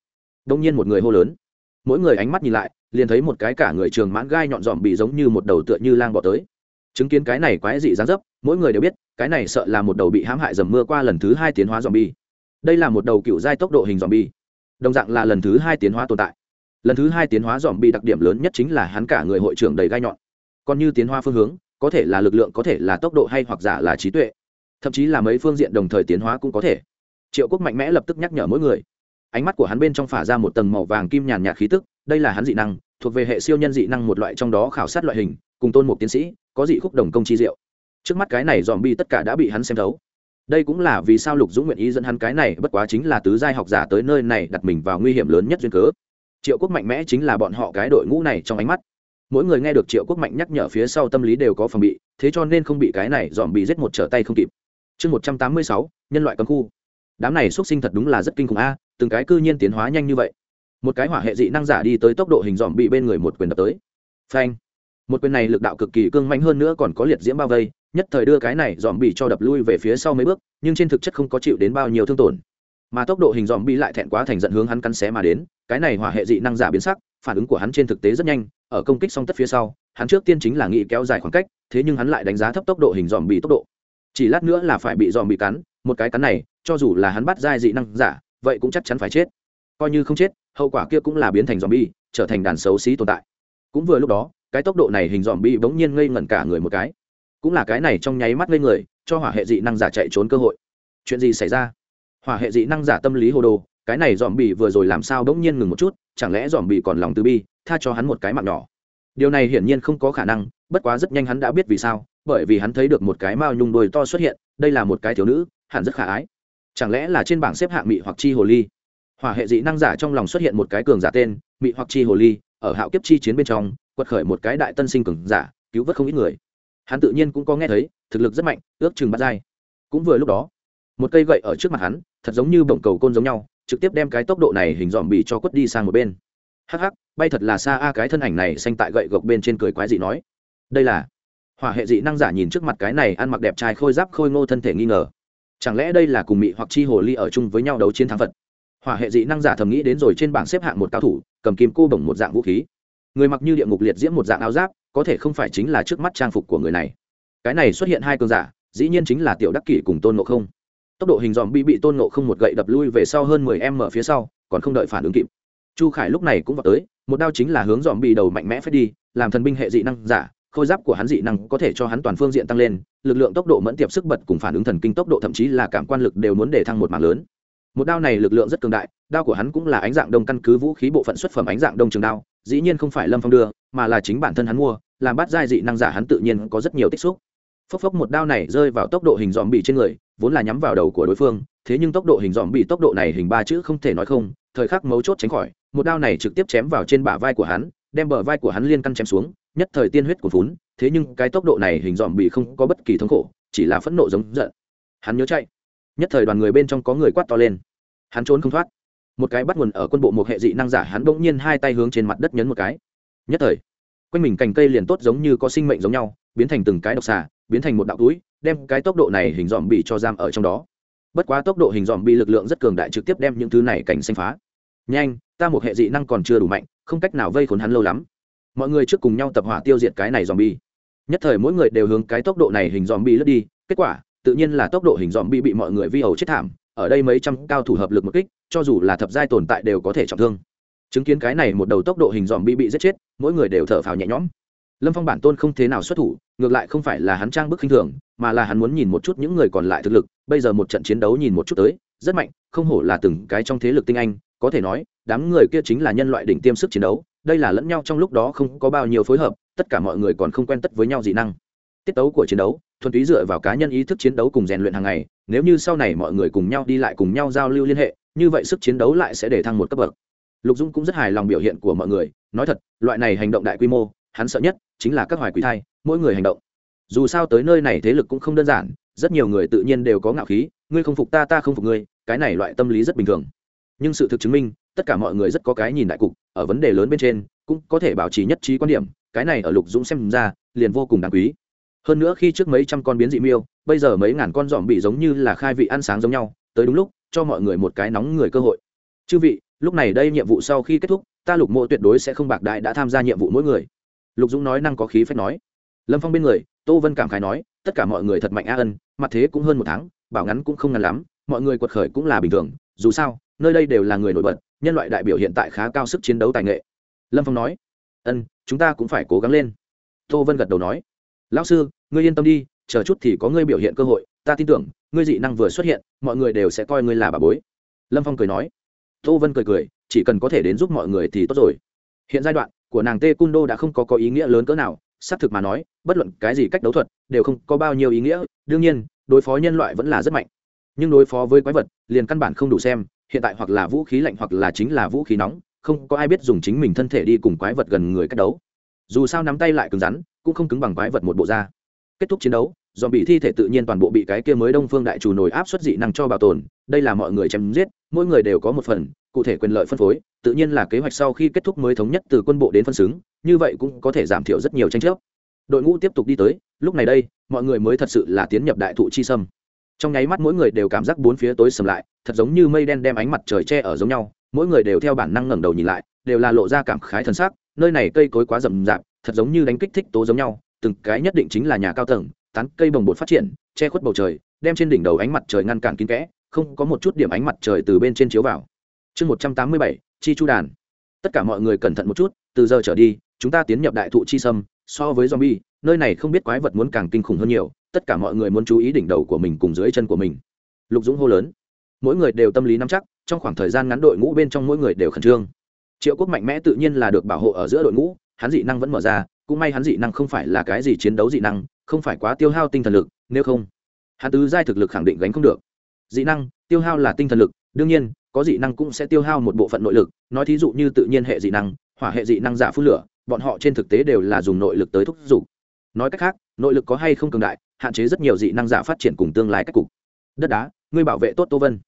đông nhiên một người hô lớn. Mỗi người ánh mắt nhìn lại, liền thấy một cái cả người trường mãn gai nhọn dòm bì giống như một đầu tựa như lang bỏ tới. Chứng kiến cái này quái dị dán dấp, mỗi người đều biết, cái này sợ là một đầu bị hãm hại dầm mưa qua lần thứ hai tiến hóa dòm bì. đây là một đầu cựu giai tốc độ hình dòm bì đồng dạng là lần thứ hai tiến hóa tồn tại. Lần thứ hai tiến hóa dòm bi đặc điểm lớn nhất chính là hắn cả người hội trưởng đầy gai nhọn. Còn như tiến hóa phương hướng, có thể là lực lượng, có thể là tốc độ hay hoặc giả là trí tuệ. Thậm chí là mấy phương diện đồng thời tiến hóa cũng có thể. Triệu quốc mạnh mẽ lập tức nhắc nhở mỗi người. Ánh mắt của hắn bên trong phả ra một tầng màu vàng kim nhàn nhạt khí tức, đây là hắn dị năng, thuộc về hệ siêu nhân dị năng một loại trong đó khảo sát loại hình, cùng tôn một tiến sĩ, có dị khúc đồng công chi diệu. Trước mắt cái này dòm bi tất cả đã bị hắn xem thấu đây cũng là vì sao lục dũng nguyện ý dẫn hắn cái này, bất quá chính là tứ giai học giả tới nơi này đặt mình vào nguy hiểm lớn nhất duyên cớ. Triệu quốc mạnh mẽ chính là bọn họ cái đội ngũ này trong ánh mắt. Mỗi người nghe được triệu quốc mạnh nhắc nhở phía sau tâm lý đều có phòng bị, thế cho nên không bị cái này dòm bị giết một trở tay không kịp. Chương một trăm tám mươi sáu, nhân loại cấm khu. Đám này xuất sinh thật đúng là rất kinh khủng a, từng cái cư nhiên tiến hóa nhanh như vậy. Một cái hỏa hệ dị năng giả đi tới tốc độ hình dòm bị bên người một quyền đập tới. Phanh. Một quyền này lực đạo cực kỳ cương mạnh hơn nữa còn có liệt diễm bao vây nhất thời đưa cái này dòm bị cho đập lui về phía sau mấy bước, nhưng trên thực chất không có chịu đến bao nhiêu thương tổn. Mà tốc độ hình dòm bị lại thẹn quá thành dẫn hướng hắn cắn xé mà đến, cái này hỏa hệ dị năng giả biến sắc, phản ứng của hắn trên thực tế rất nhanh, ở công kích song tất phía sau, hắn trước tiên chính là nghĩ kéo dài khoảng cách, thế nhưng hắn lại đánh giá thấp tốc độ hình dòm bị tốc độ. Chỉ lát nữa là phải bị dòm bị cắn, một cái cắn này, cho dù là hắn bắt dai dị năng giả, vậy cũng chắc chắn phải chết. Coi như không chết, hậu quả kia cũng là biến thành dòm bi trở thành đàn xấu xí tồn tại. Cũng vừa lúc đó, cái tốc độ này hình dòm bi bỗng nhiên ngây ngẩn cả người một cái cũng là cái này trong nháy mắt lên người, cho hỏa hệ dị năng giả chạy trốn cơ hội. Chuyện gì xảy ra? Hỏa hệ dị năng giả tâm lý hồ đồ, cái này dòm bị vừa rồi làm sao bỗng nhiên ngừng một chút, chẳng lẽ dòm bị còn lòng từ bi, tha cho hắn một cái mạng nhỏ. Điều này hiển nhiên không có khả năng, bất quá rất nhanh hắn đã biết vì sao, bởi vì hắn thấy được một cái mao nhung đôi to xuất hiện, đây là một cái thiếu nữ, hẳn rất khả ái. Chẳng lẽ là trên bảng xếp hạng mị hoặc chi hồ ly? Hỏa hệ dị năng giả trong lòng xuất hiện một cái cường giả tên, mị hoặc chi hồ ly, ở hạo kiếp chi chiến bên trong, quật khởi một cái đại tân sinh cường giả, cứu vớt không ít người hắn tự nhiên cũng có nghe thấy, thực lực rất mạnh, ước chừng bắt dai. Cũng vừa lúc đó, một cây gậy ở trước mặt hắn, thật giống như bổng cầu côn giống nhau, trực tiếp đem cái tốc độ này hình dòm bị cho quất đi sang một bên. Hắc hắc, bay thật là xa a, cái thân ảnh này xanh tại gậy gộc bên trên cười quái dị nói. Đây là hỏa hệ dị năng giả nhìn trước mặt cái này ăn mặc đẹp trai khôi giáp khôi ngô thân thể nghi ngờ. Chẳng lẽ đây là cùng mị hoặc chi hồ ly ở chung với nhau đấu chiến thắng phật? Hỏa hệ dị năng giả thầm nghĩ đến rồi trên bảng xếp hạng một cao thủ, cầm kim cô bổng một dạng vũ khí người mặc như địa ngục liệt diễm một dạng áo giáp, có thể không phải chính là trước mắt trang phục của người này. Cái này xuất hiện hai cường giả, dĩ nhiên chính là tiểu đắc kỷ cùng tôn nộ không. Tốc độ hình dòm bị bị tôn nộ không một gậy đập lui về sau hơn mười em mở phía sau, còn không đợi phản ứng kịp. Chu khải lúc này cũng vào tới, một đao chính là hướng dòm bị đầu mạnh mẽ phép đi, làm thần binh hệ dị năng giả, khôi giáp của hắn dị năng có thể cho hắn toàn phương diện tăng lên, lực lượng tốc độ mẫn tiệp sức bật cùng phản ứng thần kinh tốc độ thậm chí là cảm quan lực đều muốn để thăng một mạng lớn một đao này lực lượng rất cường đại, đao của hắn cũng là ánh dạng đông căn cứ vũ khí bộ phận xuất phẩm ánh dạng đông trường đao, dĩ nhiên không phải lâm phong đưa, mà là chính bản thân hắn mua, làm bắt giai dị năng giả hắn tự nhiên có rất nhiều tích xúc. Phốc phốc một đao này rơi vào tốc độ hình dòm bị trên người, vốn là nhắm vào đầu của đối phương, thế nhưng tốc độ hình dòm bị tốc độ này hình ba chữ không thể nói không, thời khắc mấu chốt tránh khỏi, một đao này trực tiếp chém vào trên bả vai của hắn, đem bờ vai của hắn liên căn chém xuống, nhất thời tiên huyết của vốn, thế nhưng cái tốc độ này hình dòm bị không có bất kỳ thống khổ, chỉ là phẫn nộ giống giận. Hắn nhớ chạy nhất thời đoàn người bên trong có người quát to lên. Hắn trốn không thoát. Một cái bắt nguồn ở quân bộ một hệ dị năng giả hắn bỗng nhiên hai tay hướng trên mặt đất nhấn một cái. Nhất thời, quanh mình cành cây liền tốt giống như có sinh mệnh giống nhau, biến thành từng cái độc xà, biến thành một đạo túi, đem cái tốc độ này hình dòm bị cho giam ở trong đó. Bất quá tốc độ hình dòm bị lực lượng rất cường đại trực tiếp đem những thứ này cảnh xanh phá. Nhanh, ta một hệ dị năng còn chưa đủ mạnh, không cách nào vây khốn hắn lâu lắm. Mọi người trước cùng nhau tập hỏa tiêu diệt cái này dòm bi. Nhất thời mỗi người đều hướng cái tốc độ này hình dòm bi lướt đi, kết quả tự nhiên là tốc độ hình dòm bị bị mọi người vi hầu chết thảm, ở đây mấy trăm cao thủ hợp lực một kích, cho dù là thập giai tồn tại đều có thể trọng thương. Chứng kiến cái này một đầu tốc độ hình dòm bị bị giết chết, mỗi người đều thở phào nhẹ nhõm. Lâm phong bản tôn không thế nào xuất thủ, ngược lại không phải là hắn trang bức khinh thường, mà là hắn muốn nhìn một chút những người còn lại thực lực, bây giờ một trận chiến đấu nhìn một chút tới, rất mạnh, không hổ là từng cái trong thế lực tinh anh, có thể nói, đám người kia chính là nhân loại đỉnh tiêm sức chiến đấu, đây là lẫn nhau trong lúc đó không có bao nhiêu phối hợp, tất cả mọi người còn không quen tất với nhau dị năng. Tiết tấu của chiến đấu thuần túy dựa vào cá nhân ý thức chiến đấu cùng rèn luyện hàng ngày, nếu như sau này mọi người cùng nhau đi lại cùng nhau giao lưu liên hệ, như vậy sức chiến đấu lại sẽ để thăng một cấp bậc. Lục dung cũng rất hài lòng biểu hiện của mọi người, nói thật, loại này hành động đại quy mô, hắn sợ nhất chính là các hoài quỷ thai, mỗi người hành động. Dù sao tới nơi này thế lực cũng không đơn giản, rất nhiều người tự nhiên đều có ngạo khí, ngươi không phục ta ta không phục ngươi, cái này loại tâm lý rất bình thường. Nhưng sự thực chứng minh, tất cả mọi người rất có cái nhìn đại cục, ở vấn đề lớn bên trên, cũng có thể bảo trì nhất trí quan điểm, cái này ở lục dũng xem ra, liền vô cùng đáng quý hơn nữa khi trước mấy trăm con biến dị miêu, bây giờ mấy ngàn con dòm bị giống như là khai vị ăn sáng giống nhau, tới đúng lúc, cho mọi người một cái nóng người cơ hội. Chư vị, lúc này đây nhiệm vụ sau khi kết thúc, ta lục mộ tuyệt đối sẽ không bạc đại đã tham gia nhiệm vụ mỗi người. Lục dũng nói năng có khí phép nói. Lâm phong bên người, tô vân cảm khái nói, tất cả mọi người thật mạnh a ân, mặt thế cũng hơn một tháng, bảo ngắn cũng không ngắn lắm, mọi người quật khởi cũng là bình thường, dù sao, nơi đây đều là người nổi bật, nhân loại đại biểu hiện tại khá cao sức chiến đấu tài nghệ. Lâm phong nói, ân, chúng ta cũng phải cố gắng lên. Tô vân gật đầu nói lão sư, ngươi yên tâm đi, chờ chút thì có ngươi biểu hiện cơ hội, ta tin tưởng, ngươi dị năng vừa xuất hiện, mọi người đều sẽ coi ngươi là bà bối. Lâm phong cười nói. Tô vân cười cười, chỉ cần có thể đến giúp mọi người thì tốt rồi. Hiện giai đoạn của nàng tê cung đô đã không có có ý nghĩa lớn cỡ nào, xác thực mà nói, bất luận cái gì cách đấu thuật đều không có bao nhiêu ý nghĩa, đương nhiên, đối phó nhân loại vẫn là rất mạnh. Nhưng đối phó với quái vật, liền căn bản không đủ xem, hiện tại hoặc là vũ khí lạnh hoặc là chính là vũ khí nóng, không có ai biết dùng chính mình thân thể đi cùng quái vật gần người cách đấu dù sao nắm tay lại cứng rắn, cũng không cứng bằng quái vật một bộ da. Kết thúc chiến đấu dòm bị thi thể tự nhiên toàn bộ bị cái kia mới đông phương đại chủ nổi áp suất dị năng cho bảo tồn, đây là mọi người chém giết, mỗi người đều có một phần, cụ thể quyền lợi phân phối, tự nhiên là kế hoạch sau khi kết thúc mới thống nhất từ quân bộ đến phân xứng, như vậy cũng có thể giảm thiểu rất nhiều tranh chấp. Đội ngũ tiếp tục đi tới, lúc này đây, mọi người mới thật sự là tiến nhập đại thụ chi sâm. Trong nháy mắt mỗi người đều cảm giác bốn phía tối sầm lại, thật giống như mây đen đem ánh mặt trời che ở giống nhau, mỗi người đều theo bản năng ngẩng đầu nhìn lại, đều là lộ ra cảm khái thân xác nơi này cây cối quá rậm rạp, thật giống như đánh kích thích tố giống nhau, từng cái nhất định chính là nhà cao tầng, tán cây bồng bột phát triển, che khuất bầu trời, đem trên đỉnh đầu ánh mặt trời ngăn cản kín kẽ, không có một chút điểm ánh mặt trời từ bên trên chiếu vào. Chương một trăm tám mươi bảy, chi chu đàn. Tất cả mọi người cẩn thận một chút, từ giờ trở đi, chúng ta tiến nhập đại thụ chi sâm, so với zombie, nơi này không biết quái vật muốn càng kinh khủng hơn nhiều, tất cả mọi người muốn chú ý đỉnh đầu của mình cùng dưới chân của mình. Lục dũng hô lớn. Mỗi người đều tâm lý nắm chắc, trong khoảng thời gian ngắn đội ngũ bên trong mỗi người đều khẩn trương triệu quốc mạnh mẽ tự nhiên là được bảo hộ ở giữa đội ngũ, hắn dị năng vẫn mở ra, cũng may hắn dị năng không phải là cái gì chiến đấu dị năng, không phải quá tiêu hao tinh thần lực, nếu không, hắn tứ giai thực lực khẳng định gánh không được. Dị năng, tiêu hao là tinh thần lực, đương nhiên, có dị năng cũng sẽ tiêu hao một bộ phận nội lực, nói thí dụ như tự nhiên hệ dị năng, hỏa hệ dị năng giả phun lửa, bọn họ trên thực tế đều là dùng nội lực tới thúc giục. Nói cách khác, nội lực có hay không cường đại, hạn chế rất nhiều dị năng giả phát triển cùng tương lai cách cục. Đất đá, ngươi bảo vệ tốt tô vân.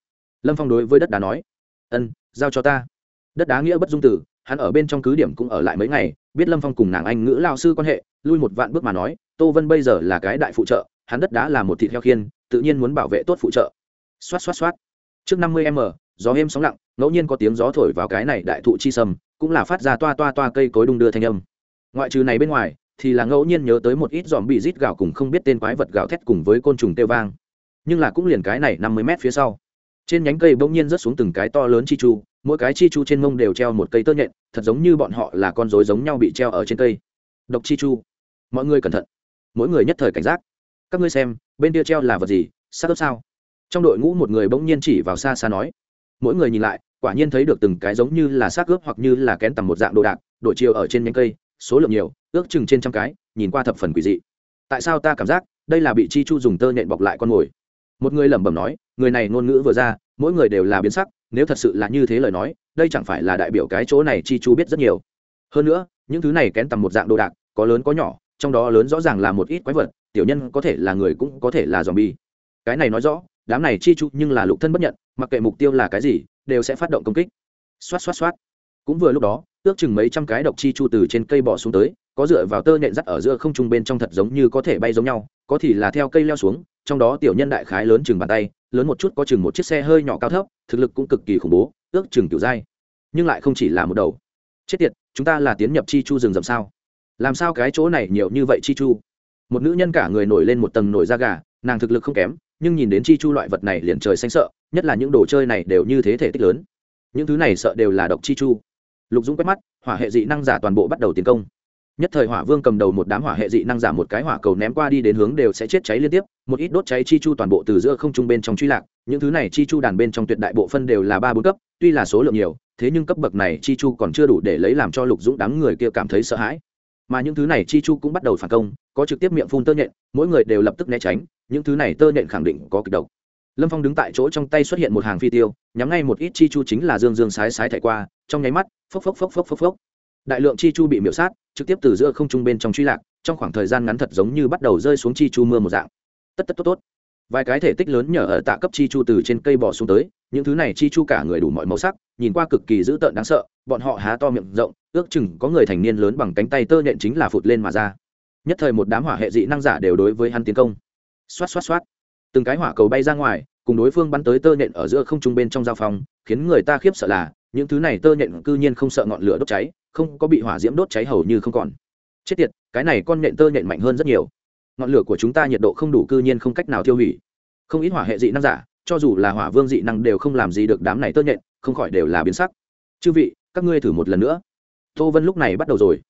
Lâm phong đối với đất đá nói, ân, giao cho ta đất đá nghĩa bất dung tử hắn ở bên trong cứ điểm cũng ở lại mấy ngày biết lâm phong cùng nàng anh ngữ lao sư quan hệ lui một vạn bước mà nói tô vân bây giờ là cái đại phụ trợ hắn đất đá là một thịt heo khiên tự nhiên muốn bảo vệ tốt phụ trợ. Xoát xoát xoát. Trước năm mươi m gió êm sóng lặng ngẫu nhiên có tiếng gió thổi vào cái này đại thụ chi sầm, cũng là phát ra toa toa toa cây cối đung đưa thanh âm. Ngoại trừ này bên ngoài thì là ngẫu nhiên nhớ tới một ít dòm bị rít gạo cùng không biết tên quái vật gạo thét cùng với côn trùng tiêu vang. Nhưng là cũng liền cái này năm mươi mét phía sau. Trên nhánh cây bỗng nhiên rớt xuống từng cái to lớn chi chu mỗi cái chi chu trên mông đều treo một cây tơ nhện, thật giống như bọn họ là con rối giống nhau bị treo ở trên cây. Độc chi chu. Mọi người cẩn thận. Mỗi người nhất thời cảnh giác. Các ngươi xem, bên kia treo là vật gì sát ớt sao? Trong đội ngũ một người bỗng nhiên chỉ vào xa xa nói. Mỗi người nhìn lại, quả nhiên thấy được từng cái giống như là xác ướp hoặc như là kén tầm một dạng đồ đạc, đổi chiều ở trên nhánh cây, số lượng nhiều, ước chừng trên trăm cái, nhìn qua thập phần quỷ dị. Tại sao ta cảm giác, đây là bị chi chu dùng tơ nhện bọc lại con mồi? Một người lẩm bẩm nói, người này ngôn ngữ vừa ra, mỗi người đều là biến sắc nếu thật sự là như thế lời nói, đây chẳng phải là đại biểu cái chỗ này chi chu biết rất nhiều. Hơn nữa, những thứ này kén tầm một dạng đồ đạc, có lớn có nhỏ, trong đó lớn rõ ràng là một ít quái vật, tiểu nhân có thể là người cũng có thể là dòm bi cái này nói rõ, đám này chi chu nhưng là lục thân bất nhận, mặc kệ mục tiêu là cái gì, đều sẽ phát động công kích. Xoát xoát xoát. Cũng vừa lúc đó, ước chừng mấy trăm cái độc chi chu từ trên cây bỏ xuống tới, có dựa vào tơ nhện rắt ở giữa không trung bên trong thật giống như có thể bay giống nhau, có thì là theo cây leo xuống, trong đó tiểu nhân đại khái lớn chừng bàn tay, lớn một chút có chừng một chiếc xe hơi nhỏ cao thấp thực lực cũng cực kỳ khủng bố, ước chừng kiểu dai. Nhưng lại không chỉ là một đầu. Chết tiệt, chúng ta là tiến nhập chi chu rừng rậm sao? Làm sao cái chỗ này nhiều như vậy chi chu? Một nữ nhân cả người nổi lên một tầng nổi da gà, nàng thực lực không kém, nhưng nhìn đến chi chu loại vật này liền trời xanh sợ, nhất là những đồ chơi này đều như thế thể tích lớn. Những thứ này sợ đều là độc chi chu. Lục dũng quét mắt, hỏa hệ dị năng giả toàn bộ bắt đầu tiến công. Nhất thời hỏa vương cầm đầu một đám hỏa hệ dị năng giả một cái hỏa cầu ném qua đi đến hướng đều sẽ chết cháy liên tiếp, một ít đốt cháy chi chu toàn bộ từ giữa không trung bên trong truy lạc những thứ này chi chu đàn bên trong tuyệt đại bộ phân đều là ba bốn cấp, tuy là số lượng nhiều, thế nhưng cấp bậc này chi chu còn chưa đủ để lấy làm cho lục dũng đám người kia cảm thấy sợ hãi. Mà những thứ này chi chu cũng bắt đầu phản công, có trực tiếp miệng phun tơ nhện, mỗi người đều lập tức né tránh, những thứ này tơ nhện khẳng định có kịch độc. Lâm phong đứng tại chỗ trong tay xuất hiện một hàng phi tiêu, nhắm ngay một ít chi chu chính là dương dương sái sái thải qua, trong nháy mắt, phốc phốc phốc phốc phốc phốc. Đại lượng chi chu bị miễu sát, trực tiếp từ giữa không trung bên trong truy lạc, trong khoảng thời gian ngắn thật giống như bắt đầu rơi xuống chi chu mưa một dạng. Tất tất tốt tốt vài cái thể tích lớn nhờ ở tạ cấp chi chu từ trên cây bò xuống tới, những thứ này chi chu cả người đủ mọi màu sắc, nhìn qua cực kỳ dữ tợn đáng sợ, bọn họ há to miệng rộng, ước chừng có người thành niên lớn bằng cánh tay tơ nhện chính là phụt lên mà ra. Nhất thời một đám hỏa hệ dị năng giả đều đối với hắn tiến công. Xoát xoát xoát. Từng cái hỏa cầu bay ra ngoài, cùng đối phương bắn tới tơ nhện ở giữa không trung bên trong giao phòng khiến người ta khiếp sợ là, những thứ này tơ nhện cư nhiên không sợ ngọn lửa đốt cháy, không có bị hỏa diễm đốt cháy hầu như không còn. Chết tiệt, cái này con nhện tơ nhện mạnh hơn rất nhiều ngọn lửa của chúng ta nhiệt độ không đủ cư nhiên không cách nào tiêu hủy. Không ít hỏa hệ dị năng giả, cho dù là hỏa vương dị năng đều không làm gì được đám này tơ nhện, không khỏi đều là biến sắc. Chư vị, các ngươi thử một lần nữa. Tô vân lúc này bắt đầu rồi.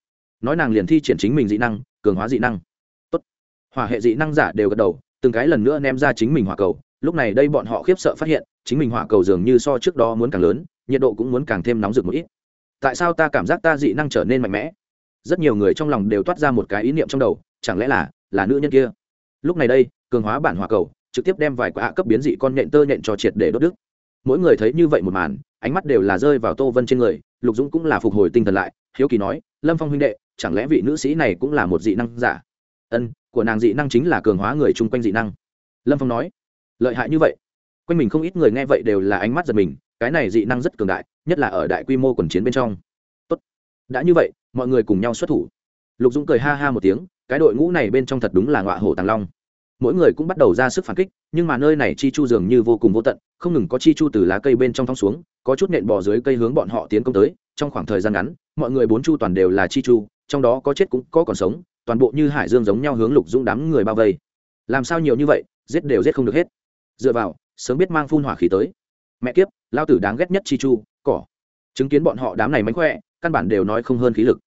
Nói nàng liền thi triển chính mình dị năng, cường hóa dị năng. Tốt. hỏa hệ dị năng giả đều gật đầu, từng cái lần nữa ném ra chính mình hỏa cầu. Lúc này đây bọn họ khiếp sợ phát hiện, chính mình hỏa cầu dường như so trước đó muốn càng lớn, nhiệt độ cũng muốn càng thêm nóng rực một ít. Tại sao ta cảm giác ta dị năng trở nên mạnh mẽ? Rất nhiều người trong lòng đều toát ra một cái ý niệm trong đầu, chẳng lẽ là là nữ nhân kia. Lúc này đây, cường hóa bản hỏa cầu, trực tiếp đem vài quả cấp biến dị con nhện tơ nhện cho triệt để đốt đứt. Mỗi người thấy như vậy một màn, ánh mắt đều là rơi vào tô vân trên người, lục dũng cũng là phục hồi tinh thần lại, hiếu kỳ nói, lâm phong huynh đệ, chẳng lẽ vị nữ sĩ này cũng là một dị năng giả? Ân, của nàng dị năng chính là cường hóa người chung quanh dị năng. Lâm phong nói, lợi hại như vậy. Quanh mình không ít người nghe vậy đều là ánh mắt giật mình, cái này dị năng rất cường đại, nhất là ở đại quy mô quần chiến bên trong. Tốt. đã như vậy, mọi người cùng nhau xuất thủ lục dũng cười ha ha một tiếng, cái đội ngũ này bên trong thật đúng là ngọa hổ tàng long. Mỗi người cũng bắt đầu ra sức phản kích, nhưng mà nơi này chi chu dường như vô cùng vô tận, không ngừng có chi chu từ lá cây bên trong thong xuống, có chút nện bỏ dưới cây hướng bọn họ tiến công tới, trong khoảng thời gian ngắn, mọi người bốn chu toàn đều là chi chu, trong đó có chết cũng có còn sống, toàn bộ như hải dương giống nhau hướng lục dũng đám người bao vây. Làm sao nhiều như vậy, giết đều giết không được hết. Dựa vào, sớm biết mang phun hỏa khí tới. Mẹ kiếp, lao tử đáng ghét nhất chi chu, cỏ. Chứng kiến bọn họ đám này mánh khỏe, căn bản đều nói không hơn khí lực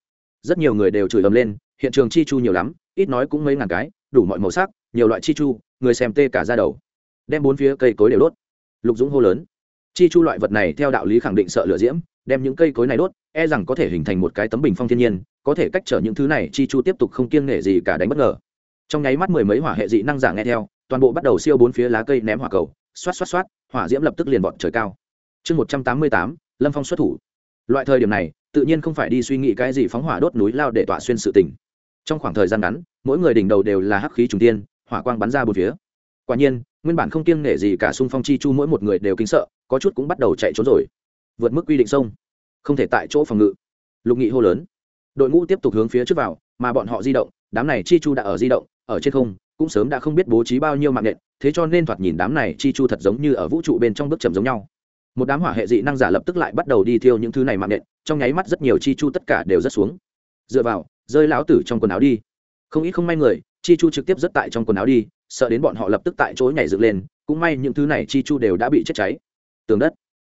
rất nhiều người đều chửi ầm lên, hiện trường chi chu nhiều lắm, ít nói cũng mấy ngàn cái, đủ mọi màu sắc, nhiều loại chi chu, người xem tê cả ra đầu. Đem bốn phía cây cối đều đốt. Lục dũng hô lớn. Chi chu loại vật này theo đạo lý khẳng định sợ lửa diễm, đem những cây cối này đốt e rằng có thể hình thành một cái tấm bình phong thiên nhiên, có thể cách trở những thứ này, chi chu tiếp tục không kiêng nể gì cả đánh bất ngờ. Trong nháy mắt mười mấy hỏa hệ dị năng giả nghe theo, toàn bộ bắt đầu siêu bốn phía lá cây ném hỏa cầu, xoát xoát xoát, hỏa diễm lập tức liền vọt trời cao. Chương một trăm tám mươi tám, lâm phong xuất thủ loại thời điểm này, tự nhiên không phải đi suy nghĩ cái gì phóng hỏa đốt núi lao để tọa xuyên sự tình. Trong khoảng thời gian ngắn, mỗi người đỉnh đầu đều là hắc khí trùng tiên, hỏa quang bắn ra bốn phía. Quả nhiên, nguyên bản không kiêng nể gì cả xung phong chi chu mỗi một người đều kính sợ, có chút cũng bắt đầu chạy trốn rồi. Vượt mức quy định sông. Không thể tại chỗ phòng ngự. Lục nghị hô lớn. Đội ngũ tiếp tục hướng phía trước vào, mà bọn họ di động, đám này chi chu đã ở di động, ở trên không, cũng sớm đã không biết bố trí bao nhiêu mạng nện, thế cho nên thoạt nhìn đám này chi chu thật giống như ở vũ trụ bên trong bước chậm giống nhau một đám hỏa hệ dị năng giả lập tức lại bắt đầu đi thiêu những thứ này mạng nện, trong nháy mắt rất nhiều chi chu tất cả đều rất xuống. Dựa vào, rơi lão tử trong quần áo đi. Không ít không may người, chi chu trực tiếp rất tại trong quần áo đi, sợ đến bọn họ lập tức tại chỗ nhảy dựng lên, cũng may những thứ này chi chu đều đã bị chết cháy. Tường đất.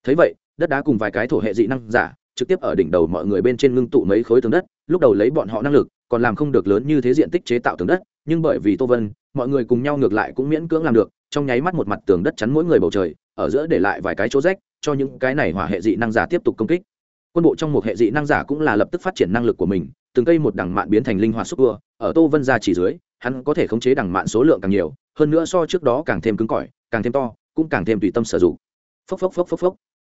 Thấy vậy, đất đá cùng vài cái thổ hệ dị năng giả, trực tiếp ở đỉnh đầu mọi người bên trên ngưng tụ mấy khối tường đất, lúc đầu lấy bọn họ năng lực, còn làm không được lớn như thế diện tích chế tạo tường đất, nhưng bởi vì tô vân, mọi người cùng nhau ngược lại cũng miễn cưỡng làm được, trong nháy mắt một mặt tường đất chắn mỗi người bầu trời, ở giữa để lại vài cái chỗ rách cho những cái này hỏa hệ dị năng giả tiếp tục công kích. Quân bộ trong một hệ dị năng giả cũng là lập tức phát triển năng lực của mình, từng cây một đằng mạn biến thành linh hoạt xúc tua, ở tô vân gia chỉ dưới, hắn có thể khống chế đằng mạn số lượng càng nhiều, hơn nữa so trước đó càng thêm cứng cỏi, càng thêm to, cũng càng thêm tùy tâm sử dụng. Phốc phốc phốc phốc phốc.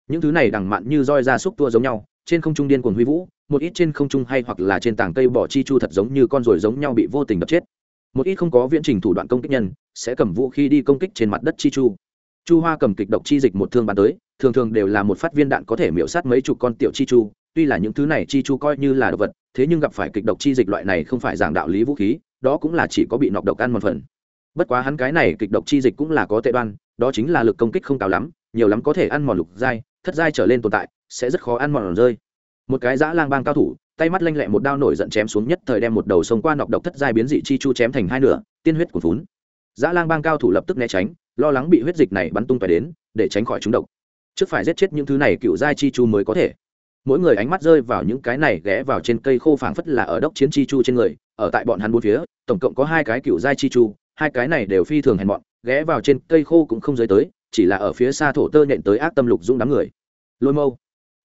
Những thứ này đằng mạn như roi ra xúc tua giống nhau, trên không trung điên cuồng huy vũ, một ít trên không trung hay hoặc là trên tảng cây bỏ chi chu thật giống như con ruồi giống nhau bị vô tình đập chết. Một ít không có viễn trình thủ đoạn công kích nhân, sẽ cầm vũ khí đi công kích trên mặt đất chi chu chu hoa cầm kịch độc chi dịch một thương bắn tới, thường thường đều là một phát viên đạn có thể miễu sát mấy chục con tiểu chi chu, tuy là những thứ này chi chu coi như là độc vật, thế nhưng gặp phải kịch độc chi dịch loại này không phải giảng đạo lý vũ khí, đó cũng là chỉ có bị nọc độc ăn một phần. Bất quá hắn cái này kịch độc chi dịch cũng là có tệ đoan, đó chính là lực công kích không cao lắm, nhiều lắm có thể ăn mòn lục giai, thất giai trở lên tồn tại, sẽ rất khó ăn mòn rơi. Một cái dã lang bang cao thủ, tay mắt lanh lẹ một đao nổi giận chém xuống nhất thời đem một đầu sông qua nọc độc thất giai biến dị chi chu chém thành hai nửa, tiên huyết của vốn dã lang bang cao thủ lập tức né tránh lo lắng bị huyết dịch này bắn tung tóe đến, để tránh khỏi chúng độc. Trước phải giết chết những thứ này cựu giai chi chu mới có thể. Mỗi người ánh mắt rơi vào những cái này ghé vào trên cây khô phảng phất là ở đốc chiến chi chu trên người, ở tại bọn hắn bốn phía, tổng cộng có hai cái cựu giai chi chu, hai cái này đều phi thường hèn bọn ghé vào trên cây khô cũng không giới tới, chỉ là ở phía xa thổ tơ nhện tới ác tâm lục dũng đám người. Lôi mâu.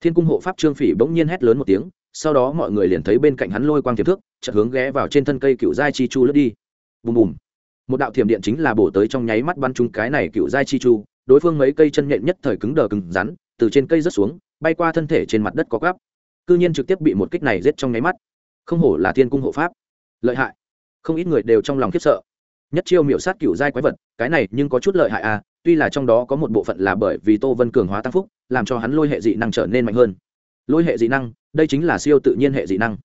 Thiên cung hộ pháp trương phỉ bỗng nhiên hét lớn một tiếng, sau đó mọi người liền thấy bên cạnh hắn lôi quang tiềm thước, chợt hướng ghé vào trên thân cây cựu giai chi chu lướt đi. Bùm bùm một đạo thiểm điện chính là bổ tới trong nháy mắt bắn trúng cái này cựu giai chi chu, đối phương mấy cây chân nhện nhất thời cứng đờ cứng rắn, từ trên cây rớt xuống, bay qua thân thể trên mặt đất có gắp. Cư nhiên trực tiếp bị một kích này giết trong nháy mắt. Không hổ là thiên cung hộ pháp. Lợi hại. Không ít người đều trong lòng khiếp sợ. Nhất chiêu miểu sát cựu giai quái vật, cái này nhưng có chút lợi hại à tuy là trong đó có một bộ phận là bởi vì tô vân cường hóa tăng phúc, làm cho hắn lôi hệ dị năng trở nên mạnh hơn. Lôi hệ dị năng, đây chính là siêu tự nhiên hệ dị năng.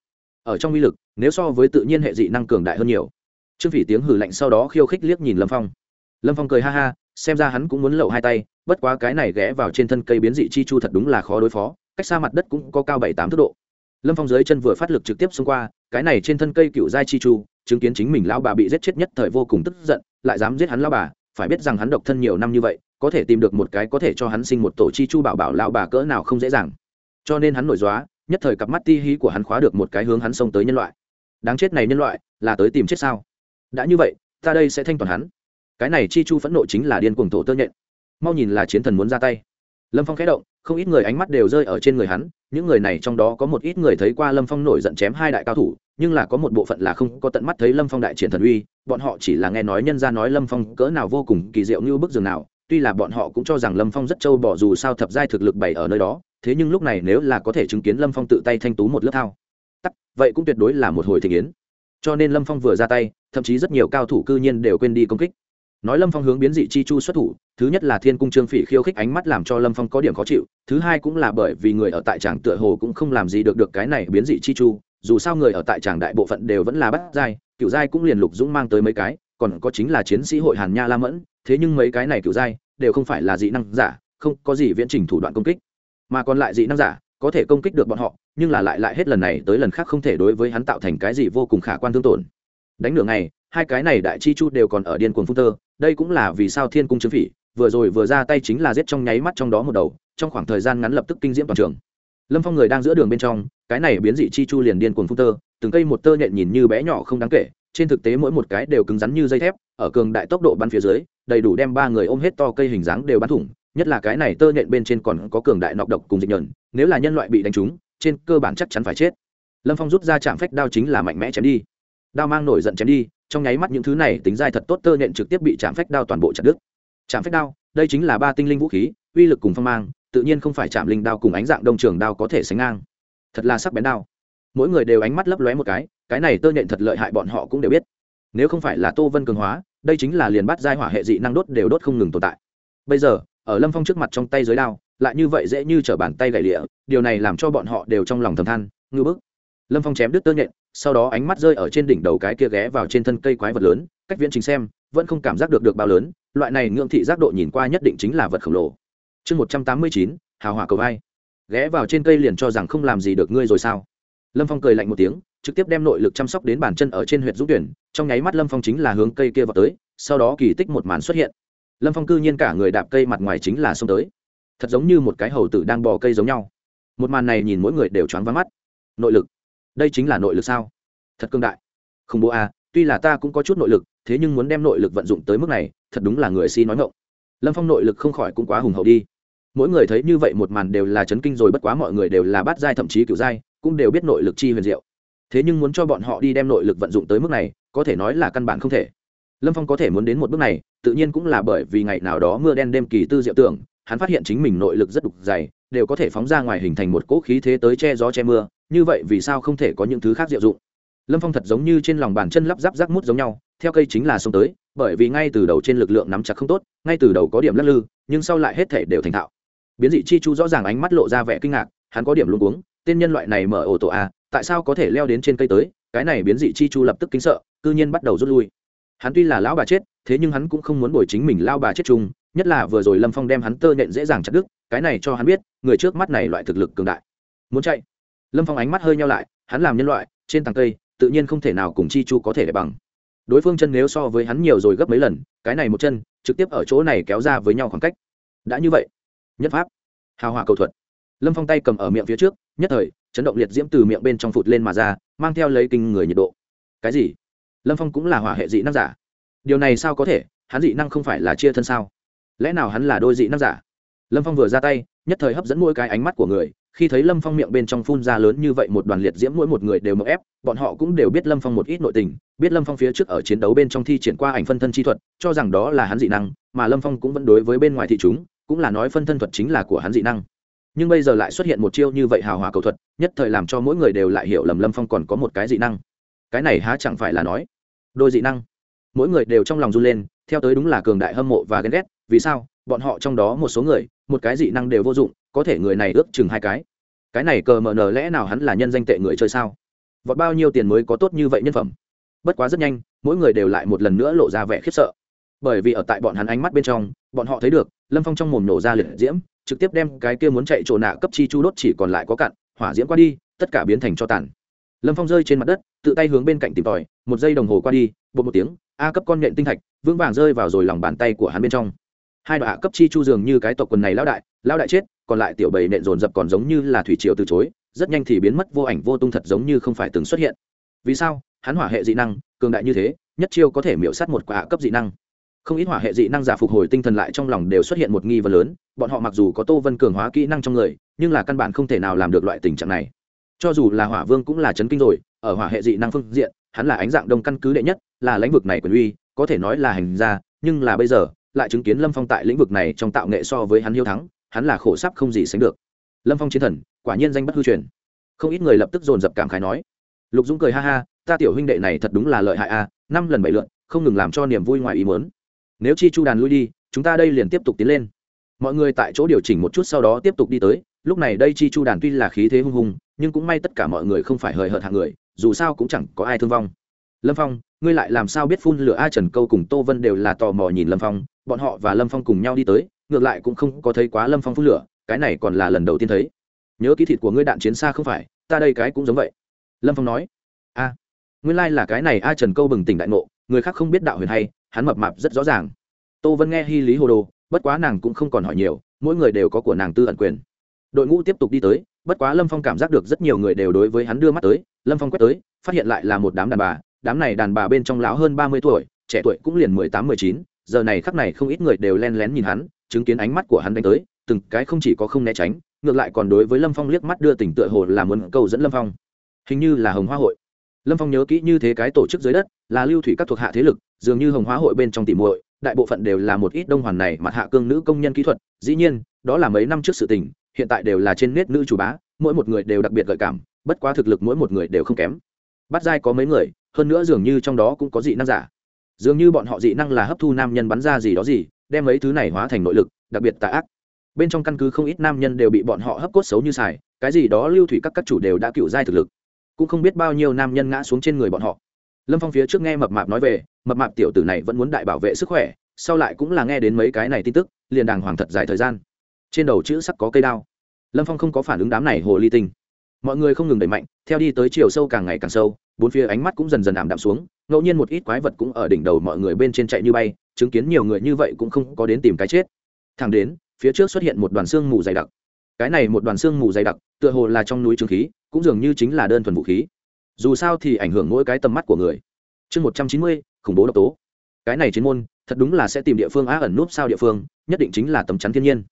Ở trong uy lực, nếu so với tự nhiên hệ dị năng cường đại hơn nhiều trương phỉ tiếng hử lạnh sau đó khiêu khích liếc nhìn lâm phong. Lâm phong cười ha ha, xem ra hắn cũng muốn lậu hai tay, bất quá cái này ghé vào trên thân cây biến dị chi chu thật đúng là khó đối phó, cách xa mặt đất cũng có cao bảy tám thước độ. Lâm phong dưới chân vừa phát lực trực tiếp xông qua, cái này trên thân cây cựu giai chi chu, chứng kiến chính mình lão bà bị giết chết nhất thời vô cùng tức giận, lại dám giết hắn lão bà, phải biết rằng hắn độc thân nhiều năm như vậy, có thể tìm được một cái có thể cho hắn sinh một tổ chi chu bảo bảo lão bà cỡ nào không dễ dàng. Cho nên hắn nổi dóa nhất thời cặp mắt ti hí của hắn khóa được một cái hướng hắn xông tới nhân loại. Đáng chết này nhân loại, là tới tìm chết sao? Đã như vậy, ta đây sẽ thanh toàn hắn. Cái này chi chu phẫn nộ chính là điên cuồng thổ tơ nhện. Mau nhìn là chiến thần muốn ra tay. Lâm phong khẽ động, không ít người ánh mắt đều rơi ở trên người hắn. Những người này trong đó có một ít người thấy qua lâm phong nổi giận chém hai đại cao thủ, nhưng là có một bộ phận là không có tận mắt thấy lâm phong đại triển thần uy. Bọn họ chỉ là nghe nói nhân ra nói lâm phong cỡ nào vô cùng kỳ diệu như bức giường nào. Tuy là bọn họ cũng cho rằng lâm phong rất trâu bỏ dù sao thập giai thực lực bày ở nơi đó, thế nhưng lúc này nếu là có thể chứng kiến lâm phong tự tay thanh tú một lớp thao. Tắc, vậy cũng tuyệt đối là một hồi thị kiến cho nên lâm phong vừa ra tay, thậm chí rất nhiều cao thủ cư nhiên đều quên đi công kích. Nói lâm phong hướng biến dị chi chu xuất thủ, thứ nhất là thiên cung trương phỉ khiêu khích ánh mắt làm cho lâm phong có điểm khó chịu, thứ hai cũng là bởi vì người ở tại tràng tựa hồ cũng không làm gì được được cái này biến dị chi chu, dù sao người ở tại tràng đại bộ phận đều vẫn là bắt giai cựu giai cũng liền lục dũng mang tới mấy cái, còn có chính là chiến sĩ hội hàn nha la mẫn, thế nhưng mấy cái này cựu giai đều không phải là dị năng giả, không có gì viễn trình thủ đoạn công kích. Mà còn lại dị năng giả, có thể công kích được bọn họ nhưng là lại lại hết lần này tới lần khác không thể đối với hắn tạo thành cái gì vô cùng khả quan thương tổn. Đánh nửa ngày, hai cái này đại chi chu đều còn ở điên cuồng phun tơ, đây cũng là vì sao thiên cung chứng phỉ, vừa rồi vừa ra tay chính là giết trong nháy mắt trong đó một đầu, trong khoảng thời gian ngắn lập tức kinh diễm toàn trường. Lâm phong người đang giữa đường bên trong, cái này biến dị chi chu liền điên cuồng phun tơ, từng cây một tơ nhện nhìn như bé nhỏ không đáng kể, trên thực tế mỗi một cái đều cứng rắn như dây thép, ở cường đại tốc độ bắn phía dưới, đầy đủ đem ba người ôm hết to cây hình dáng đều bắn thủng, nhất là cái này tơ nhện bên trên còn có cường đại nọc độc cùng dịch nhờn, nếu là nhân loại bị đánh trúng trên cơ bản chắc chắn phải chết. Lâm phong rút ra chạm phách đao chính là mạnh mẽ chém đi. Đao mang nổi giận chém đi, trong nháy mắt những thứ này tính dai thật tốt tơ nhện trực tiếp bị chạm phách đao toàn bộ chặt đứt. Chạm phách đao, đây chính là ba tinh linh vũ khí, uy lực cùng phong mang, tự nhiên không phải chạm linh đao cùng ánh dạng đông trường đao có thể sánh ngang. Thật là sắc bén đao. Mỗi người đều ánh mắt lấp lóe một cái cái này tơ nhện thật lợi hại bọn họ cũng đều biết. Nếu không phải là tô vân cường hóa, đây chính là liền bắt giai hỏa hệ dị năng đốt đều đốt không ngừng tồn tại. Bây giờ ở lâm phong trước mặt trong tay giới đao, lại như vậy dễ như t r ở bàn tay gậy lịa, điều này làm cho bọn họ đều trong lòng thầm than, ngư bức. Lâm phong chém đứt tơ nhện, sau đó ánh mắt rơi ở trên đỉnh đầu cái kia ghé vào trên thân cây quái vật lớn, cách viễn chính xem, vẫn không cảm giác được được bao lớn, loại này ngưỡng thị giác độ nhìn qua nhất định chính là vật khổng lồ. Chương một trăm tám mươi chín, hào hỏa cầu vai. Ghé vào trên cây liền cho rằng không làm gì được ngươi rồi sao? Lâm phong cười lạnh một tiếng, trực tiếp đem nội lực chăm sóc đến bàn chân ở trên huyện dũng tuyển, trong nháy mắt lâm phong chính là hướng cây kia vào tới, sau đó kỳ tích một màn xuất hiện lâm phong cư nhiên cả người đạp cây mặt ngoài chính là xông tới. Thật giống như một cái hầu tử đang bò cây giống nhau. Một màn này nhìn mỗi người đều choáng váng mắt. Nội lực. Đây chính là nội lực sao? Thật cương đại. Không bố a à, tuy là ta cũng có chút nội lực thế nhưng muốn đem nội lực vận dụng tới mức này thật đúng là người si nói ngộng lâm phong nội lực không khỏi cũng quá hùng hậu đi. Mỗi người thấy như vậy một màn đều là chấn kinh rồi bất quá mọi người đều là bát giai thậm chí cựu giai cũng đều biết nội lực chi huyền diệu. Thế nhưng muốn cho bọn họ đi đem nội lực vận dụng tới mức này có thể nói là căn bản không thể lâm phong có thể muốn đến một bước này, tự nhiên cũng là bởi vì ngày nào đó mưa đen đêm kỳ tư diệu tưởng, hắn phát hiện chính mình nội lực rất đục dày, đều có thể phóng ra ngoài hình thành một cỗ khí thế tới che gió che mưa, như vậy vì sao không thể có những thứ khác diệu dụng? Lâm phong thật giống như trên lòng bàn chân lắp ráp rác mút giống nhau, theo cây chính là xông tới, bởi vì ngay từ đầu trên lực lượng nắm chặt không tốt, ngay từ đầu có điểm lắc lư, nhưng sau lại hết thể đều thành thạo. Biến dị chi chu rõ ràng ánh mắt lộ ra vẻ kinh ngạc, hắn có điểm luôn uống tên nhân loại này mở ổ tổ a tại sao có thể leo đến trên cây tới, cái này biến dị chi chu lập tức kính sợ, cư nhiên bắt đầu rút lui hắn tuy là lão bà chết, thế nhưng hắn cũng không muốn bồi chính mình lao bà chết chung, nhất là vừa rồi lâm phong đem hắn tơ nhện dễ dàng chặt đứt, cái này cho hắn biết, người trước mắt này loại thực lực cường đại. Muốn chạy. Lâm phong ánh mắt hơi nhau lại, hắn làm nhân loại, trên tàng cây, tự nhiên không thể nào cùng chi chu có thể để bằng. Đối phương chân nếu so với hắn nhiều rồi gấp mấy lần, cái này một chân, trực tiếp ở chỗ này kéo ra với nhau khoảng cách. Đã như vậy. Nhất pháp. Hào hỏa cầu thuật. Lâm phong tay cầm ở miệng phía trước, nhất thời, chấn động liệt diễm từ miệng bên trong phụt lên mà ra, mang theo lấy kinh người nhiệt độ. Cái gì? Lâm phong cũng là hỏa hệ dị năng giả. Điều này sao có thể? Hắn dị năng không phải là chia thân sao? Lẽ nào hắn là đôi dị năng giả? Lâm phong vừa ra tay, nhất thời hấp dẫn mỗi cái ánh mắt của người. Khi thấy lâm phong miệng bên trong phun ra lớn như vậy một đoàn liệt diễm mỗi một người đều mậu ép, bọn họ cũng đều biết lâm phong một ít nội tình, biết lâm phong phía trước ở chiến đấu bên trong thi triển qua ảnh phân thân chi thuật, cho rằng đó là hắn dị năng, mà lâm phong cũng vẫn đối với bên ngoài thị chúng, cũng là nói phân thân thuật chính là của hắn dị năng. Nhưng bây giờ lại xuất hiện một chiêu như vậy hào hòa cầu thuật, nhất thời làm cho mỗi người đều lại hiểu lầm lâm phong còn có một cái dị năng cái này há chẳng phải là nói. Đôi dị năng. Mỗi người đều trong lòng run lên, theo tới đúng là cường đại hâm mộ và ghen ghét, vì sao? Bọn họ trong đó một số người, một cái dị năng đều vô dụng, có thể người này ước chừng hai cái. Cái này cờ mờ nờ lẽ nào hắn là nhân danh tệ người chơi sao? Vọt bao nhiêu tiền mới có tốt như vậy nhân phẩm? Bất quá rất nhanh, mỗi người đều lại một lần nữa lộ ra vẻ khiếp sợ. Bởi vì ở tại bọn hắn ánh mắt bên trong, bọn họ thấy được, lâm phong trong mồm nổ ra liệt diễm, trực tiếp đem cái kia muốn chạy trộn nạ cấp chi chu đốt chỉ còn lại có cạn, hỏa diễm qua đi, tất cả biến thành cho tàn lâm phong rơi trên mặt đất, tự tay hướng bên cạnh tìm tòi, một giây đồng hồ qua đi bột một tiếng, a cấp con nhện tinh thạch, vững vàng rơi vào rồi lòng bàn tay của hắn bên trong. Hai đoạn cấp chi chu dường như cái tộc quần này lão đại lão đại chết, còn lại tiểu bầy nện dồn dập còn giống như là thủy triều từ chối, rất nhanh thì biến mất vô ảnh vô tung thật giống như không phải từng xuất hiện. Vì sao? Hắn hỏa hệ dị năng, cường đại như thế, nhất chiêu có thể miễu sát một quả cấp dị năng. Không ít hỏa hệ dị năng giả phục hồi tinh thần lại trong lòng đều xuất hiện một nghi vấn lớn, bọn họ mặc dù có tô vân cường hóa kỹ năng trong người, nhưng là căn bản không thể nào làm được loại tình trạng này cho dù là hỏa vương cũng là chấn kinh rồi, ở hỏa hệ dị năng phương diện, hắn là ánh dạng đông căn cứ đệ nhất, là lĩnh vực này quyền uy, có thể nói là hành gia, nhưng là bây giờ, lại chứng kiến lâm phong tại lĩnh vực này trong tạo nghệ so với hắn hiếu thắng, hắn là khổ sắp không gì sánh được. Lâm phong chiến thần, quả nhiên danh bất hư truyền. Không ít người lập tức dồn dập cảm khái nói, lục dũng cười ha ha, ta tiểu huynh đệ này thật đúng là lợi hại a, năm lần bảy lượn không ngừng làm cho niềm vui ngoài ý mớn nếu chi chu đàn lui đi, chúng ta đây liền tiếp tục tiến lên. Mọi người tại chỗ điều chỉnh một chút sau đó tiếp tục đi tới, lúc này đây chi chu đàn tuy là khí thế hung hùng nhưng cũng may tất cả mọi người không phải hời hợt hạng người, dù sao cũng chẳng có ai thương vong. Lâm phong, ngươi lại làm sao biết phun lửa a trần câu cùng tô vân đều là tò mò nhìn lâm phong, bọn họ và lâm phong cùng nhau đi tới, ngược lại cũng không có thấy quá lâm phong phun lửa, cái này còn là lần đầu tiên thấy. Nhớ kỹ thịt của ngươi đạn chiến xa không phải, ta đây cái cũng giống vậy. Lâm phong nói, a, nguyên lai、like、là cái này a trần câu bừng tỉnh đại ngộ, người khác không biết đạo huyền hay, hắn mập mạp rất rõ ràng. Tô vân nghe hy lý hồ đồ, bất quá nàng cũng không còn hỏi nhiều, mỗi người đều có của nàng tư ẩn quyền đội ngũ tiếp tục đi tới, bất quá lâm phong cảm giác được rất nhiều người đều đối với hắn đưa mắt tới. Lâm phong quét tới, phát hiện lại là một đám đàn bà. Đám này đàn bà bên trong lão hơn ba mươi tuổi, trẻ tuổi cũng liền mười tám, mười chín. Giờ này khắc này không ít người đều len lén nhìn hắn, chứng kiến ánh mắt của hắn đánh tới, từng cái không chỉ có không né tránh, ngược lại còn đối với lâm phong liếc mắt đưa tỉnh tựa hồ là muốn cầu dẫn lâm phong. Hình như là hồng hoa hội. Lâm phong nhớ kỹ như thế cái tổ chức dưới đất, là lưu thủy các thuộc hạ thế lực, dường như hồng hoa hội bên trong tỉ muội, đại bộ phận đều là một ít đông hoàn này mặt hạ cương nữ công nhân kỹ thuật. Dĩ nhiên, đó là mấy năm trước sự tình hiện tại đều là trên nét nữ chủ bá, mỗi một người đều đặc biệt gợi cảm, bất quá thực lực mỗi một người đều không kém. Bắt dai có mấy người, hơn nữa dường như trong đó cũng có dị năng giả. Dường như bọn họ dị năng là hấp thu nam nhân bắn ra gì đó gì, đem mấy thứ này hóa thành nội lực, đặc biệt tà ác. Bên trong căn cứ không ít nam nhân đều bị bọn họ hấp cốt xấu như xài, cái gì đó lưu thủy các các chủ đều đã cựu giai thực lực. Cũng không biết bao nhiêu nam nhân ngã xuống trên người bọn họ. Lâm phong phía trước nghe mập mạp nói về, mập mạp tiểu tử này vẫn muốn đại bảo vệ sức khỏe, sau lại cũng là nghe đến mấy cái này tin tức, liền đàng hoàng thật dài thời gian trên đầu chữ sắc có cây đao. Lâm phong không có phản ứng đám này hồ ly tinh. Mọi người không ngừng đẩy mạnh, theo đi tới chiều sâu càng ngày càng sâu, bốn phía ánh mắt cũng dần dần ảm đạm xuống, ngẫu nhiên một ít quái vật cũng ở đỉnh đầu mọi người bên trên chạy như bay, chứng kiến nhiều người như vậy cũng không có đến tìm cái chết. Thẳng đến, phía trước xuất hiện một đoàn xương mù dày đặc. Cái này một đoàn xương mù dày đặc, tựa hồ là trong núi trương khí, cũng dường như chính là đơn thuần vũ khí. Dù sao thì ảnh hưởng mỗi cái tầm mắt của người. Chương một trăm chín mươi, khủng bố độc tố. Cái này chiến môn, thật đúng là sẽ tìm địa phương á ẩn núp sao địa phương, nhất định chính là tấm chắn thiên nhiên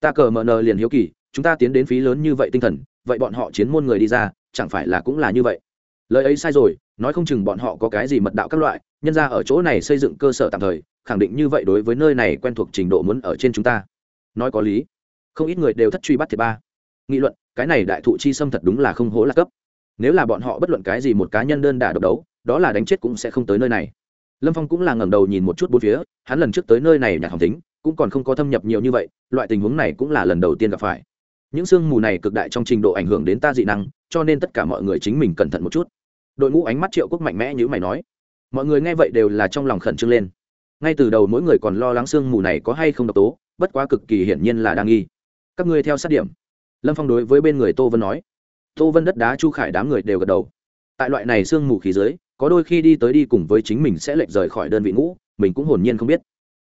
ta cờ mờ nờ liền hiếu kỳ, chúng ta tiến đến phí lớn như vậy tinh thần, vậy bọn họ chiến môn người đi ra, chẳng phải là cũng là như vậy? Lời ấy sai rồi, nói không chừng bọn họ có cái gì mật đạo các loại, nhân ra ở chỗ này xây dựng cơ sở tạm thời, khẳng định như vậy đối với nơi này quen thuộc trình độ muốn ở trên chúng ta. Nói có lý, không ít người đều thất truy bắt thiệt ba. Nghị luận, cái này đại thụ chi xâm thật đúng là không hố là cấp. Nếu là bọn họ bất luận cái gì một cá nhân đơn đả độc đấu, đó là đánh chết cũng sẽ không tới nơi này. Lâm phong cũng là ngẩng đầu nhìn một chút bốn phía, hắn lần trước tới nơi này nhạc hỏng tính cũng còn không có thâm nhập nhiều như vậy, loại tình huống này cũng là lần đầu tiên gặp phải. Những sương mù này cực đại trong trình độ ảnh hưởng đến ta dị năng, cho nên tất cả mọi người chính mình cẩn thận một chút. Đội ngũ ánh mắt triệu quốc mạnh mẽ như mày nói. Mọi người nghe vậy đều là trong lòng khẩn trương lên. Ngay từ đầu mỗi người còn lo lắng sương mù này có hay không độc tố, bất quá cực kỳ hiển nhiên là đang nghi. Các ngươi theo sát điểm. Lâm phong đối với bên người tô vân nói. Tô vân đất đá chu khải đám người đều gật đầu. Tại loại này sương mù khí dưới, có đôi khi đi tới đi cùng với chính mình sẽ lệch rời khỏi đơn vị ngũ, mình cũng hồn nhiên không biết.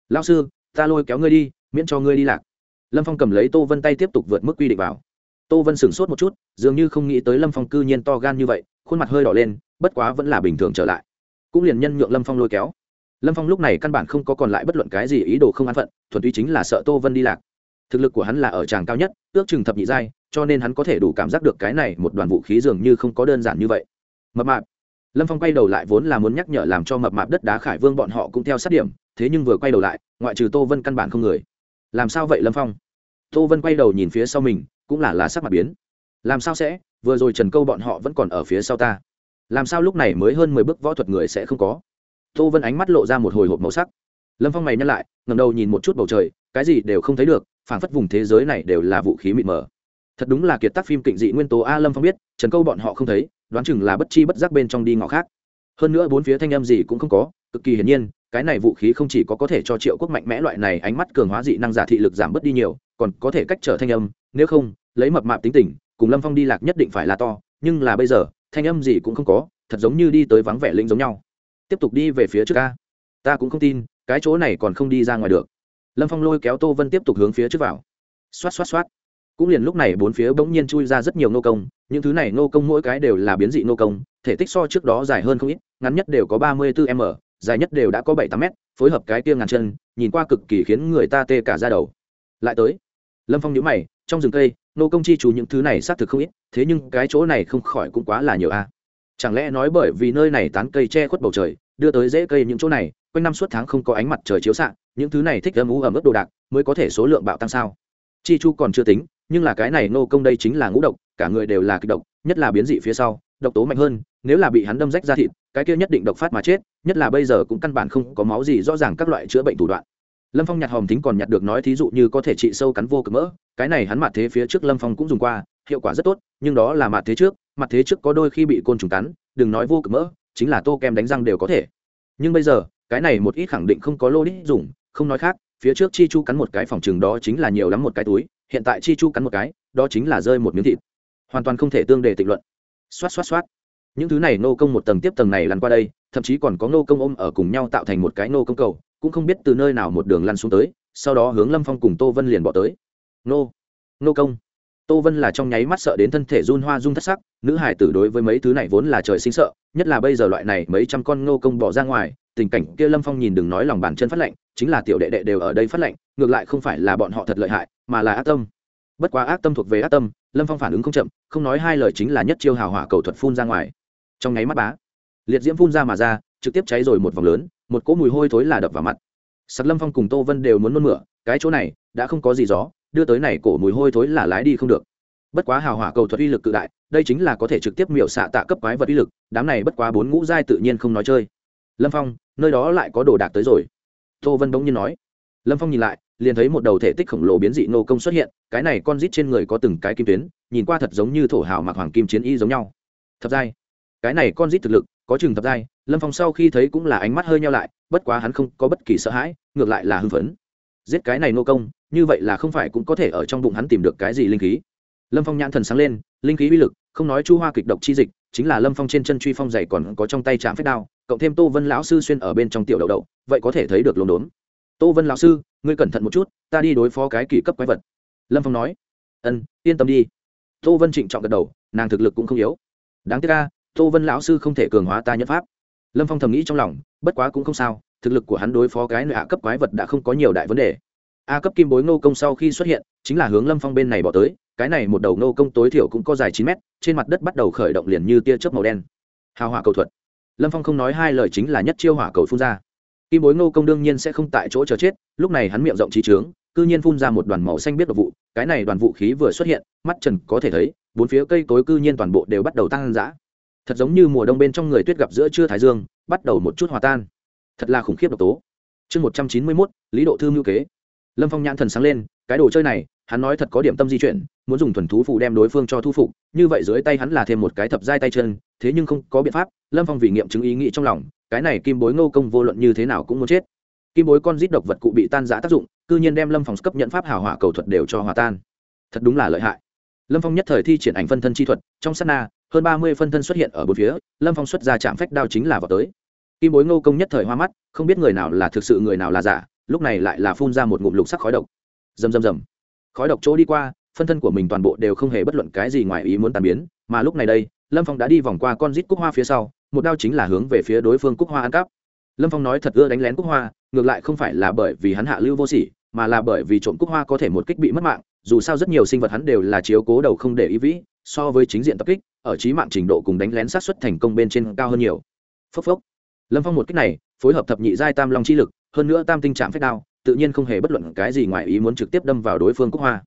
Lao sư ta lôi kéo ngươi đi, miễn cho ngươi đi lạc. Lâm phong cầm lấy tô vân tay tiếp tục vượt mức quy định vào. Tô vân sửng sốt một chút, dường như không nghĩ tới lâm phong cư nhiên to gan như vậy, khuôn mặt hơi đỏ lên, bất quá vẫn là bình thường trở lại. Cũng liền nhân nhượng lâm phong lôi kéo. Lâm phong lúc này căn bản không có còn lại bất luận cái gì ý đồ không an phận, thuần túy chính là sợ tô vân đi lạc. Thực lực của hắn là ở tràng cao nhất, ước chừng thập nhị giai, cho nên hắn có thể đủ cảm giác được cái này một đoàn vũ khí dường như không có đơn giản như vậy. Mập mạp. Lâm phong quay đầu lại vốn là muốn nhắc nhở làm cho mập mạp đất đá khải vương bọn họ cũng theo sát điểm thế nhưng vừa quay đầu lại, ngoại trừ tô vân căn bản không người. Làm sao vậy, lâm phong? Tô vân quay đầu nhìn phía sau mình, cũng là là sắc mặt biến. Làm sao sẽ? Vừa rồi trần câu bọn họ vẫn còn ở phía sau ta. Làm sao lúc này mới hơn mười bước võ thuật người sẽ không có? Tô vân ánh mắt lộ ra một hồi hộp màu sắc. Lâm phong mày nhắc lại ngầm đầu nhìn một chút bầu trời, cái gì đều không thấy được, phảng phất vùng thế giới này đều là vũ khí mịt mờ. Thật đúng là kiệt tác phim kịnh dị nguyên tố a lâm phong biết, trần câu bọn họ không thấy, đoán chừng là bất chi bất giác bên trong đi ngõ khác. Hơn nữa bốn phía thanh âm gì cũng không có, cực kỳ hiển nhiên cái này vũ khí không chỉ có có thể cho triệu quốc mạnh mẽ loại này ánh mắt cường hóa dị năng giả thị lực giảm bớt đi nhiều, còn có thể cách trở thanh âm, nếu không, lấy mập mạp tính tình, cùng lâm phong đi lạc nhất định phải là to, nhưng là bây giờ, thanh âm gì cũng không có, thật giống như đi tới vắng vẻ linh giống nhau. Tiếp tục đi về phía trước ca. Ta cũng không tin, cái chỗ này còn không đi ra ngoài được. Lâm phong lôi kéo tô vân tiếp tục hướng phía trước vào. Xoát xoát xoát. Cũng liền lúc này bốn phía bỗng nhiên chui ra rất nhiều nô công, những thứ này nô công mỗi cái đều là biến dị nô công, thể tích so trước đó dài hơn không ít, ngắn nhất đều có ba mươi bốn m dài nhất đều đã có bảy tám mét, phối hợp cái kia ngàn chân nhìn qua cực kỳ khiến người ta tê cả ra đầu. Lại tới lâm phong nhữ mày trong rừng cây nô công chi chú những thứ này xác thực không ít thế nhưng cái chỗ này không khỏi cũng quá là nhiều a. Chẳng lẽ nói bởi vì nơi này tán cây che khuất bầu trời đưa tới dễ cây những chỗ này quanh năm suốt tháng không có ánh mặt trời chiếu xạ những thứ này thích âm ú ẩm ướt đồ đạc mới có thể số lượng bạo tăng sao? Chi chu còn chưa tính nhưng là cái này nô công đây chính là ngũ độc cả người đều là kịch độc nhất là biến dị phía sau độc tố mạnh hơn nếu là bị hắn đâm rách ra thịt cái kia nhất định độc phát mà chết, nhất là bây giờ cũng căn bản không có máu gì, rõ ràng các loại chữa bệnh thủ đoạn. Lâm phong nhặt hòm tính còn nhặt được nói thí dụ như có thể trị sâu cắn vô cực mỡ, cái này hắn mặt thế phía trước lâm phong cũng dùng qua, hiệu quả rất tốt, nhưng đó là mặt thế trước, mặt thế trước có đôi khi bị côn trùng cắn, đừng nói vô cực mỡ, chính là tô kem đánh răng đều có thể. Nhưng bây giờ, cái này một ít khẳng định không có lô đít dùng, không nói khác, phía trước chi chu cắn một cái phòng chừng đó chính là nhiều lắm một cái túi, hiện tại chi chu cắn một cái, đó chính là rơi một miếng thịt. Hoàn toàn không thể tương đề tịnh luận. Xoát xoát xoát những thứ này nô công một tầng tiếp tầng này lăn qua đây, thậm chí còn có nô công ôm ở cùng nhau tạo thành một cái nô công cầu, cũng không biết từ nơi nào một đường lăn xuống tới, sau đó hướng lâm phong cùng tô vân liền bỏ tới. Nô nô công. Tô vân là trong nháy mắt sợ đến thân thể run hoa rung thất sắc, nữ hải tử đối với mấy thứ này vốn là trời sinh sợ, nhất là bây giờ loại này mấy trăm con nô công bỏ ra ngoài, tình cảnh kia lâm phong nhìn đừng nói lòng bàn chân phát lệnh chính là tiểu đệ đệ đều ở đây phát lệnh ngược lại không phải là bọn họ thật lợi hại, mà là ác tâm. Bất quá ác tâm thuộc về ác tâm, lâm phong phản ứng không chậm, không nói hai lời chính là nhất chiêu hào hỏa cầu thuật phun ra ngoài trong nháy mắt bá, liệt diễm phun ra mà ra, trực tiếp cháy rồi một vòng lớn, một cỗ mùi hôi thối là đập vào mặt. Sặc lâm phong cùng tô vân đều muốn nôn mửa, cái chỗ này đã không có gì gió, đưa tới này cổ mùi hôi thối là lái đi không được. Bất quá hào hỏa cầu thuật uy lực cự đại, đây chính là có thể trực tiếp miểu xạ tạ cấp quái vật uy lực, đám này bất quá bốn ngũ giai tự nhiên không nói chơi. Lâm phong, nơi đó lại có đồ đạc tới rồi. Tô vân bỗng nhiên nói. Lâm phong nhìn lại, liền thấy một đầu thể tích khổng lồ biến dị nô công xuất hiện, cái này con rít trên người có từng cái kim tuyến, nhìn qua thật giống như thổ hào mặc hoàng kim chiến y giống nhau. Thập giai cái này con rít thực lực, có chừng thập giai, lâm phong sau khi thấy cũng là ánh mắt hơi nhau lại, bất quá hắn không có bất kỳ sợ hãi, ngược lại là hưng phấn. Giết cái này nô công, như vậy là không phải cũng có thể ở trong bụng hắn tìm được cái gì linh khí. Lâm phong nhãn thần sáng lên, linh khí uy lực, không nói chu hoa kịch độc chi dịch, chính là lâm phong trên chân truy phong dày còn có trong tay chạm phép đao, cộng thêm tô vân lão sư xuyên ở bên trong tiểu đậu đậu vậy có thể thấy được lồn đốn tô vân lão sư, ngươi cẩn thận một chút, ta đi đối phó cái kỷ cấp quái vật. Lâm phong nói. Ân, yên tâm đi. Tô vân trịnh trọng gật đầu, nàng thực lực cũng không yếu. Đáng tiếc ca tô vân lão sư không thể cường hóa ta nhân pháp. Lâm phong thầm nghĩ trong lòng, bất quá cũng không sao, thực lực của hắn đối phó cái nợ hạ cấp quái vật đã không có nhiều đại vấn đề. A cấp kim bối ngô công sau khi xuất hiện, chính là hướng lâm phong bên này bỏ tới, cái này một đầu ngô công tối thiểu cũng có dài chín mét, trên mặt đất bắt đầu khởi động liền như tia chớp màu đen. Hào hỏa cầu thuật. Lâm phong không nói hai lời chính là nhất chiêu hỏa cầu phun ra. Kim bối ngô công đương nhiên sẽ không tại chỗ chờ chết, lúc này hắn miệng rộng trí trướng, cư nhiên phun ra một đoàn màu xanh biết độc vụ, cái này đoàn vũ khí vừa xuất hiện, mắt trần có thể thấy, bốn phía cây cối cư nhiên toàn bộ đều bắt đầu tăng dã thật giống như mùa đông bên trong người tuyết gặp giữa trưa thái dương, bắt đầu một chút hòa tan. Thật là khủng khiếp độc tố. Chương một trăm chín mươi mốt, lý độ thư mưu kế. Lâm phong nhãn thần sáng lên, cái đồ chơi này, hắn nói thật có điểm tâm di chuyển, muốn dùng thuần thú phụ đem đối phương cho thu phục, như vậy dưới tay hắn là thêm một cái thập giai tay chân, thế nhưng không có biện pháp, lâm phong vì nghiệm chứng ý nghĩ trong lòng, cái này kim bối ngô công vô luận như thế nào cũng muốn chết. Kim bối con rít độc vật cụ bị tan giã tác dụng, cư nhiên đem lâm phong cấp nhận pháp hào hỏa cầu thuật đều cho hòa tan. Thật đúng là lợi hại. Lâm phong nhất thời thi triển ảnh phân thân chi thuật, trong sát na hơn ba mươi phân thân xuất hiện ở bốn phía, lâm phong xuất ra chạm phách đao chính là vào tới. Kim bối ngô công nhất thời hoa mắt, không biết người nào là thực sự người nào là giả, lúc này lại là phun ra một ngụm lục sắc khói độc. Rầm rầm rầm. Khói độc chỗ đi qua, phân thân của mình toàn bộ đều không hề bất luận cái gì ngoài ý muốn tàn biến, mà lúc này đây, lâm phong đã đi vòng qua con rít cúc hoa phía sau, một đao chính là hướng về phía đối phương cúc hoa ăn cắp. Lâm phong nói thật ưa đánh lén cúc hoa, ngược lại không phải là bởi vì hắn hạ lưu vô sỉ, mà là bởi vì trộm cúc hoa có thể một kích bị mất mạng dù sao rất nhiều sinh vật hắn đều là chiếu cố đầu không để ý vĩ, so với chính diện tập kích, ở trí mạng trình độ cùng đánh lén sát xuất thành công bên trên cao hơn nhiều. Phốc phốc. Lâm phong một kích này, phối hợp thập nhị giai tam long chi lực, hơn nữa tam tinh trạng phép đao, tự nhiên không hề bất luận cái gì ngoài ý muốn trực tiếp đâm vào đối phương cúc hoa.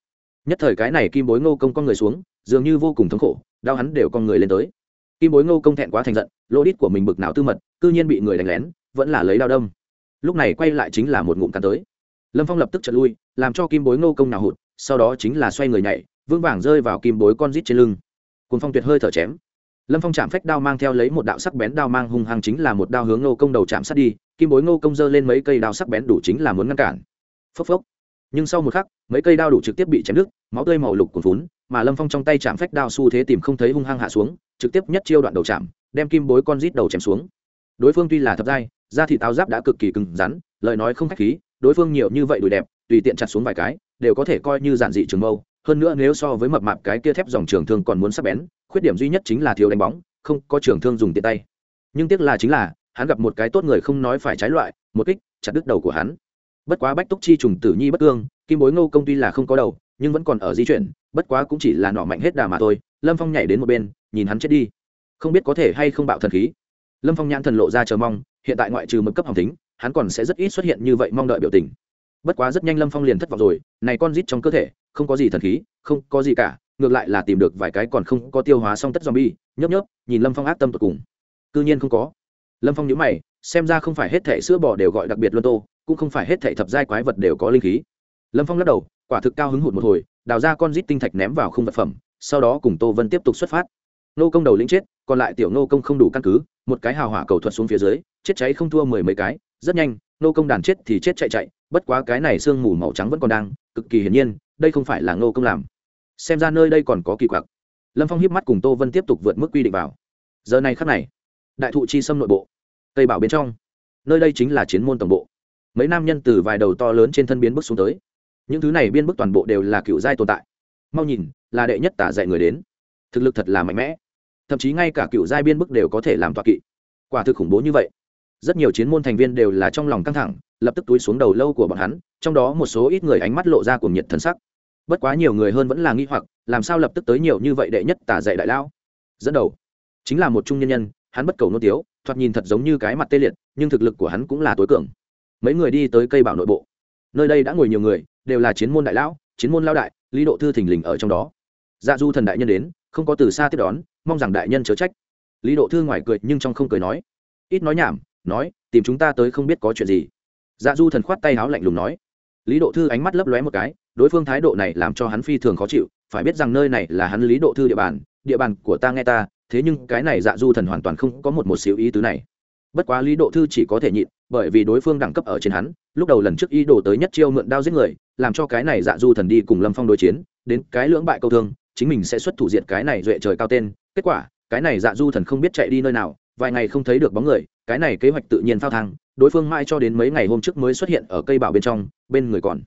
Nhất thời cái này kim bối ngô công con người xuống, dường như vô cùng thống khổ đau hắn đều con người lên tới. Kim bối ngô công thẹn quá thành giận lô đít của mình bực nào tư mật, cư nhiên bị người đánh lén, vẫn là lấy đao đâm. Lúc này quay lại chính là một ngụm cắn tới. Lâm phong lập tức trật lui, làm cho kim bối ngô công nào hụt sau đó chính là xoay người nhảy, vững vàng rơi vào kim bối con rít trên lưng. Cùng phong tuyệt hơi thở chém. Lâm phong chạm phách đao mang theo lấy một đạo sắc bén đao mang hung hăng chính là một đao hướng ngô công đầu chạm sát đi, kim bối ngô công giơ lên mấy cây đao sắc bén đủ chính là muốn ngăn cản. Phốc phốc. Nhưng sau một khắc, mấy cây đao đủ trực tiếp bị chém đứt, máu tươi màu lục cuồn vốn mà lâm phong trong tay chạm phách đao xu thế tìm không thấy hung hăng hạ xuống, trực tiếp nhất chiêu đoạn đầu chạm, đem kim bối con rít đầu chém xuống. Đối phương tuy là thập giai da thị táo giáp đã cực kỳ cứng rắn, lời nói không khách khí, đối phương nhiều như vậy đùi đẹp, tùy tiện chặt xuống vài cái đều có thể coi như giản dị trường mâu, hơn nữa nếu so với mập mạp cái kia thép dòng trường thương còn muốn sắc bén, khuyết điểm duy nhất chính là thiếu đánh bóng, không có trường thương dùng tiện tay. Nhưng tiếc là chính là, hắn gặp một cái tốt người không nói phải trái loại, một kích, chặt đứt đầu của hắn. Bất quá bách túc chi trùng tử nhi bất cương, kim bối ngô công tuy là không có đầu, nhưng vẫn còn ở di chuyển, bất quá cũng chỉ là nọ mạnh hết đà mà thôi. Lâm phong nhảy đến một bên, nhìn hắn chết đi. Không biết có thể hay không bạo thần khí. Lâm phong nhãn thần lộ ra chờ mong, hiện tại ngoại trừ mực cấp hỏng tính hắn còn sẽ rất ít xuất hiện như vậy mong đợi biểu tình bất quá rất nhanh lâm phong liền thất vọng rồi, này con rít trong cơ thể, không có gì thần khí, không có gì cả, ngược lại là tìm được vài cái còn không có tiêu hóa xong tất zombie, nhấp nhấp, nhìn lâm phong ác tâm tột cùng. Cư nhiên không có. Lâm phong nhớ mày, xem ra không phải hết thẻ sữa bò đều gọi đặc biệt luân tô, cũng không phải hết thẻ thập giai quái vật đều có linh khí. Lâm phong lắc đầu, quả thực cao hứng hụt một hồi, đào ra con rít tinh thạch ném vào không vật phẩm, sau đó cùng tô vân tiếp tục xuất phát. Nô công đầu lĩnh chết, còn lại tiểu nô công không đủ căn cứ, một cái hào hỏa cầu thuật xuống phía dưới, chết cháy không thua mười mấy cái, rất nhanh, nô công đàn chết thì chết chạy chạy bất quá cái này sương mù màu trắng vẫn còn đang, cực kỳ hiển nhiên, đây không phải là Ngô công làm. Xem ra nơi đây còn có kỳ quặc. Lâm phong hiếp mắt cùng tô vân tiếp tục vượt mức quy định vào. Giờ này khắc này, đại thụ chi xâm nội bộ, tây bảo bên trong, nơi đây chính là chiến môn tổng bộ. Mấy nam nhân từ vài đầu to lớn trên thân biến bước xuống tới. Những thứ này biên bức toàn bộ đều là cựu giai tồn tại. Mau nhìn, là đệ nhất tả dạy người đến. Thực lực thật là mạnh mẽ. Thậm chí ngay cả cựu giai biên bức đều có thể làm toa kỵ. Quả thực khủng bố như vậy. Rất nhiều chiến môn thành viên đều là trong lòng căng thẳng lập tức túi xuống đầu lâu của bọn hắn, trong đó một số ít người ánh mắt lộ ra cùng nhiệt thần sắc. Bất quá nhiều người hơn vẫn là nghi hoặc, làm sao lập tức tới nhiều như vậy đệ nhất tả dạy đại lao dẫn đầu, chính là một trung nhân nhân, hắn bất cầu nô tiếu, thoạt nhìn thật giống như cái mặt tê liệt, nhưng thực lực của hắn cũng là tối cường. Mấy người đi tới cây bảo nội bộ. Nơi đây đã ngồi nhiều người, đều là chiến môn đại lão, chiến môn lao đại, lý độ thư thình lình ở trong đó. Dạ du thần đại nhân đến, không có từ xa tiếp đón, mong rằng đại nhân chớ trách. Lý độ thư ngoài cười nhưng trong không cười nói. Ít nói nhảm, nói, tìm chúng ta tới không biết có chuyện gì dạ du thần khoát tay áo lạnh lùng nói. Lý độ thư ánh mắt lấp lóe một cái, đối phương thái độ này làm cho hắn phi thường khó chịu, phải biết rằng nơi này là hắn lý độ thư địa bàn địa bàn của ta nghe ta, thế nhưng cái này dạ du thần hoàn toàn không có một một xíu ý tứ này. Bất quá lý độ thư chỉ có thể nhịn, bởi vì đối phương đẳng cấp ở trên hắn, lúc đầu lần trước ý đồ tới nhất chiêu mượn đao giết người, làm cho cái này dạ du thần đi cùng lâm phong đối chiến, đến cái lưỡng bại câu thương, chính mình sẽ xuất thủ diệt cái này duệ trời cao tên, kết quả, cái này dạ du thần không biết chạy đi nơi nào vài ngày không thấy được bóng người, cái này kế hoạch tự nhiên phao thang, đối phương mãi cho đến mấy ngày hôm trước mới xuất hiện ở cây bảo bên trong, bên người còn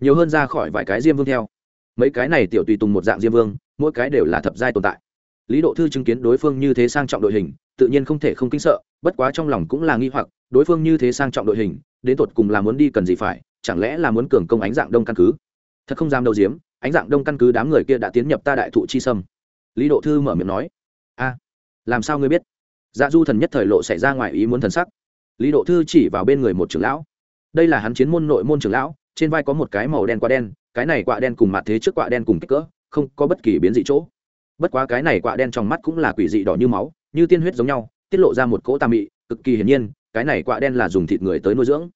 nhiều hơn ra khỏi vài cái diêm vương theo. Mấy cái này tiểu tùy tùng một dạng diêm vương, mỗi cái đều là thập giai tồn tại. Lý độ thư chứng kiến đối phương như thế sang trọng đội hình, tự nhiên không thể không kinh sợ, bất quá trong lòng cũng là nghi hoặc, đối phương như thế sang trọng đội hình, đến tột cùng là muốn đi cần gì phải, chẳng lẽ là muốn cường công ánh dạng đông căn cứ? Thật không dám đâu diếm, ánh dạng đông căn cứ đám người kia đã tiến nhập ta đại thụ chi sâm. Lý độ thư mở miệng nói, a, làm sao ngươi biết? Dạ du thần nhất thời lộ xảy ra ngoài ý muốn thần sắc. Lý độ thư chỉ vào bên người một trưởng lão. Đây là hắn chiến môn nội môn trưởng lão, trên vai có một cái màu đen quạ đen, cái này quạ đen cùng mặt thế trước quạ đen cùng kích cỡ, không có bất kỳ biến dị chỗ. Bất quá cái này quạ đen trong mắt cũng là quỷ dị đỏ như máu, như tiên huyết giống nhau, tiết lộ ra một cỗ tà mị, cực kỳ hiển nhiên, cái này quạ đen là dùng thịt người tới nuôi dưỡng.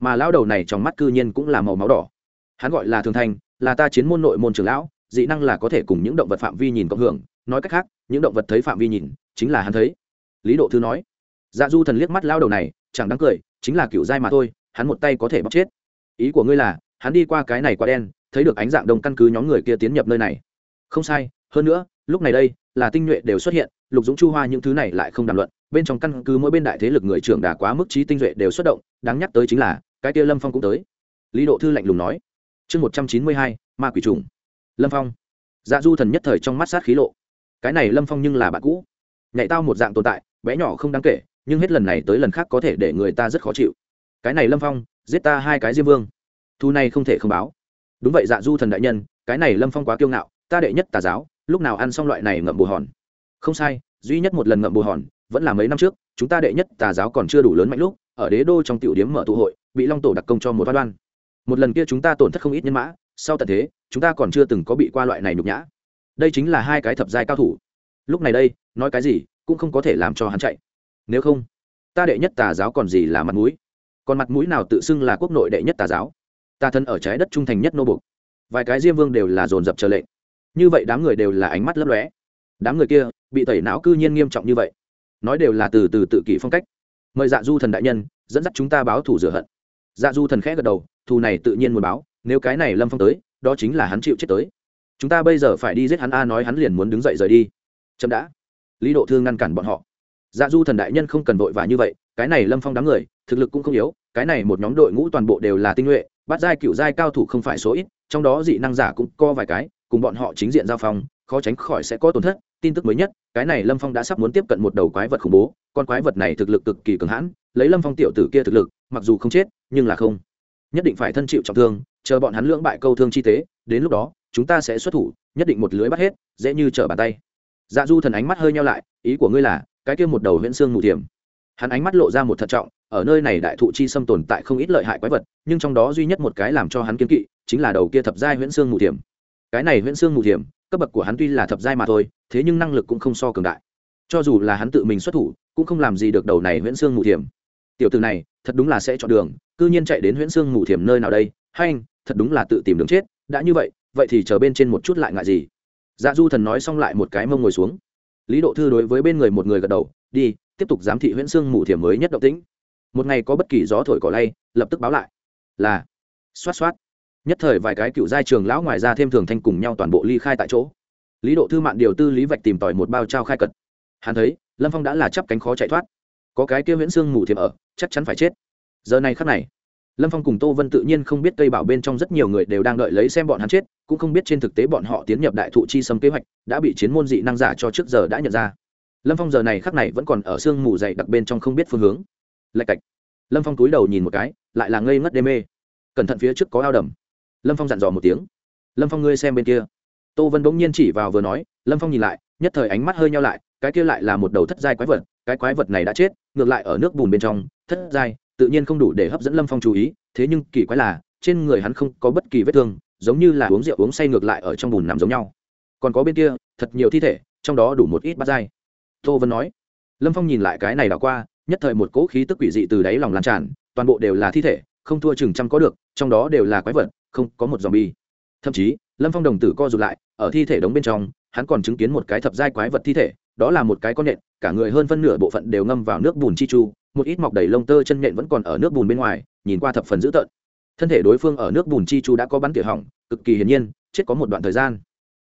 Mà lão đầu này trong mắt cư nhiên cũng là màu máu đỏ. Hắn gọi là thường thành, là ta chiến môn nội môn trưởng lão, dị năng là có thể cùng những động vật phạm vi nhìn cộng hưởng, nói cách khác, những động vật thấy phạm vi nhìn, chính là hắn thấy lý độ thư nói dạ du thần liếc mắt lao đầu này chẳng đáng cười chính là kiểu dai mà thôi hắn một tay có thể bóc chết ý của ngươi là hắn đi qua cái này quá đen thấy được ánh dạng đông căn cứ nhóm người kia tiến nhập nơi này không sai hơn nữa lúc này đây là tinh nhuệ đều xuất hiện lục dũng chu hoa những thứ này lại không đàm luận bên trong căn cứ mỗi bên đại thế lực người trưởng đà quá mức trí tinh nhuệ đều xuất động đáng nhắc tới chính là cái kia lâm phong cũng tới lý độ thư lạnh lùng nói chương một trăm chín mươi hai ma quỷ trùng lâm phong dạ du thần nhất thời trong mắt sát khí lộ cái này lâm phong nhưng là bạn cũ nhảy tao một dạng tồn tại bé nhỏ không đáng kể, nhưng hết lần này tới lần khác có thể để người ta rất khó chịu. Cái này lâm phong, giết ta hai cái diêm vương. Thu này không thể không báo. Đúng vậy dạ du thần đại nhân, cái này lâm phong quá kiêu ngạo, ta đệ nhất tà giáo, lúc nào ăn xong loại này ngậm bù hòn. Không sai, duy nhất một lần ngậm bù hòn, vẫn là mấy năm trước, chúng ta đệ nhất tà giáo còn chưa đủ lớn mạnh lúc, ở đế đô trong tiểu điếm mở tụ hội, bị long tổ đặc công cho một văn đoan. Một lần kia chúng ta tổn thất không ít nhân mã, sau tận thế, chúng ta còn chưa từng có bị qua loại này nhục nhã. Đây chính là hai cái thập giai cao thủ. Lúc này đây, nói cái gì? Cũng không có thể làm cho hắn chạy. Nếu không, ta đệ nhất tà giáo còn gì là mặt mũi? Còn mặt mũi nào tự xưng là quốc nội đệ nhất tà giáo? Ta thân ở trái đất trung thành nhất nô bục vài cái diêm vương đều là dồn dập chờ lệnh. Như vậy đám người đều là ánh mắt lấp lóe. Đám người kia bị tẩy não cư nhiên nghiêm trọng như vậy. Nói đều là từ từ tự kỷ phong cách. Mời dạ du thần đại nhân, dẫn dắt chúng ta báo thủ rửa hận. Dạ du thần khẽ gật đầu, thù này tự nhiên muốn báo. Nếu cái này lâm phong tới, đó chính là hắn chịu chết tới. Chúng ta bây giờ phải đi giết hắn a, nói hắn liền muốn đứng dậy rời đi. Chậm đã lý độ thương ngăn cản bọn họ. Dạ du thần đại nhân không cần vội vã như vậy, cái này lâm phong đám người, thực lực cũng không yếu, cái này một nhóm đội ngũ toàn bộ đều là tinh nhuệ bát giai cựu giai cao thủ không phải số ít, trong đó dị năng giả cũng có vài cái, cùng bọn họ chính diện giao phong, khó tránh khỏi sẽ có tổn thất, tin tức mới nhất, cái này lâm phong đã sắp muốn tiếp cận một đầu quái vật khủng bố, con quái vật này thực lực cực kỳ cường hãn, lấy lâm phong tiểu tử kia thực lực, mặc dù không chết, nhưng là không. Nhất định phải thân chịu trọng thương, chờ bọn hắn lưỡng bại câu thương chi tế, đến lúc đó, chúng ta sẽ xuất thủ, nhất định một lưới bắt hết, dễ như trở bàn tay dạ du thần ánh mắt hơi nhau lại, ý của ngươi là, cái kia một đầu huyễn xương mù thiểm hắn ánh mắt lộ ra một thận trọng, ở nơi này đại thụ chi xâm tồn tại không ít lợi hại quái vật, nhưng trong đó duy nhất một cái làm cho hắn kiên kỵ, chính là đầu kia thập giai huyễn xương mù thiểm cái này huyễn xương mù thiểm cấp bậc của hắn tuy là thập giai mà thôi, thế nhưng năng lực cũng không so cường đại. Cho dù là hắn tự mình xuất thủ, cũng không làm gì được đầu này huyễn xương mù thiểm tiểu từ này, thật đúng là sẽ chọn đường, cư nhiên chạy đến huyễn xương mù thiểm nơi nào đây? Hay anh, thật đúng là tự tìm đường chết, đã như vậy vậy thì chờ bên trên một chút lại ngại gì? Dạ du thần nói xong lại một cái mông ngồi xuống. Lý độ thư đối với bên người một người gật đầu, đi, tiếp tục giám thị huyễn xương mù thiểm mới nhất động tĩnh. Một ngày có bất kỳ gió thổi cỏ lay, lập tức báo lại. Là, xoát xoát. Nhất thời vài cái cựu giai trường lão ngoài ra thêm thường thanh cùng nhau toàn bộ ly khai tại chỗ. Lý độ thư mạn điều tư lý vạch tìm tòi một bao trao khai cật. Hắn thấy, lâm phong đã là chắp cánh khó chạy thoát. Có cái kia huyễn xương mù thiểm ở, chắc chắn phải chết. Giờ này khắc này lâm phong cùng tô vân tự nhiên không biết cây bảo bên trong rất nhiều người đều đang đợi lấy xem bọn hắn chết, cũng không biết trên thực tế bọn họ tiến nhập đại thụ chi sâm kế hoạch đã bị chiến môn dị năng giả cho trước giờ đã nhận ra. Lâm phong giờ này khắc này vẫn còn ở sương mù dày đặc bên trong không biết phương hướng. Lạch cạch. Lâm phong túi đầu nhìn một cái, lại là ngây ngất đê mê. Cẩn thận phía trước có ao đầm. Lâm phong dặn dò một tiếng. Lâm phong ngươi xem bên kia. Tô vân bỗng nhiên chỉ vào vừa nói, lâm phong nhìn lại, nhất thời ánh mắt hơi nhau lại, cái kia lại là một đầu thất giai quái vật, cái quái vật này đã chết, ngược lại ở nước bùn bên trong, thất giai tự nhiên không đủ để hấp dẫn lâm phong chú ý, thế nhưng kỳ quái là, trên người hắn không có bất kỳ vết thương, giống như là uống rượu uống say ngược lại ở trong bùn nằm giống nhau. Còn có bên kia, thật nhiều thi thể, trong đó đủ một ít bát dai tô vân nói. Lâm phong nhìn lại cái này đảo qua, nhất thời một cỗ khí tức quỷ dị từ đáy lòng lan tràn, toàn bộ đều là thi thể, không thua chừng trăm có được, trong đó đều là quái vật, không có một dòng bi thậm chí, lâm phong đồng tử co rụt lại, ở thi thể đống bên trong, hắn còn chứng kiến một cái thập giai quái vật thi thể, đó là một cái con nện cả người hơn phân nửa bộ phận đều ngâm vào nước bùn chi chu một ít mọc đầy lông tơ chân nện vẫn còn ở nước bùn bên ngoài, nhìn qua thập phần dữ tợn. Thân thể đối phương ở nước bùn chi chu đã có bắn tỉa hỏng, cực kỳ hiển nhiên, chết có một đoạn thời gian.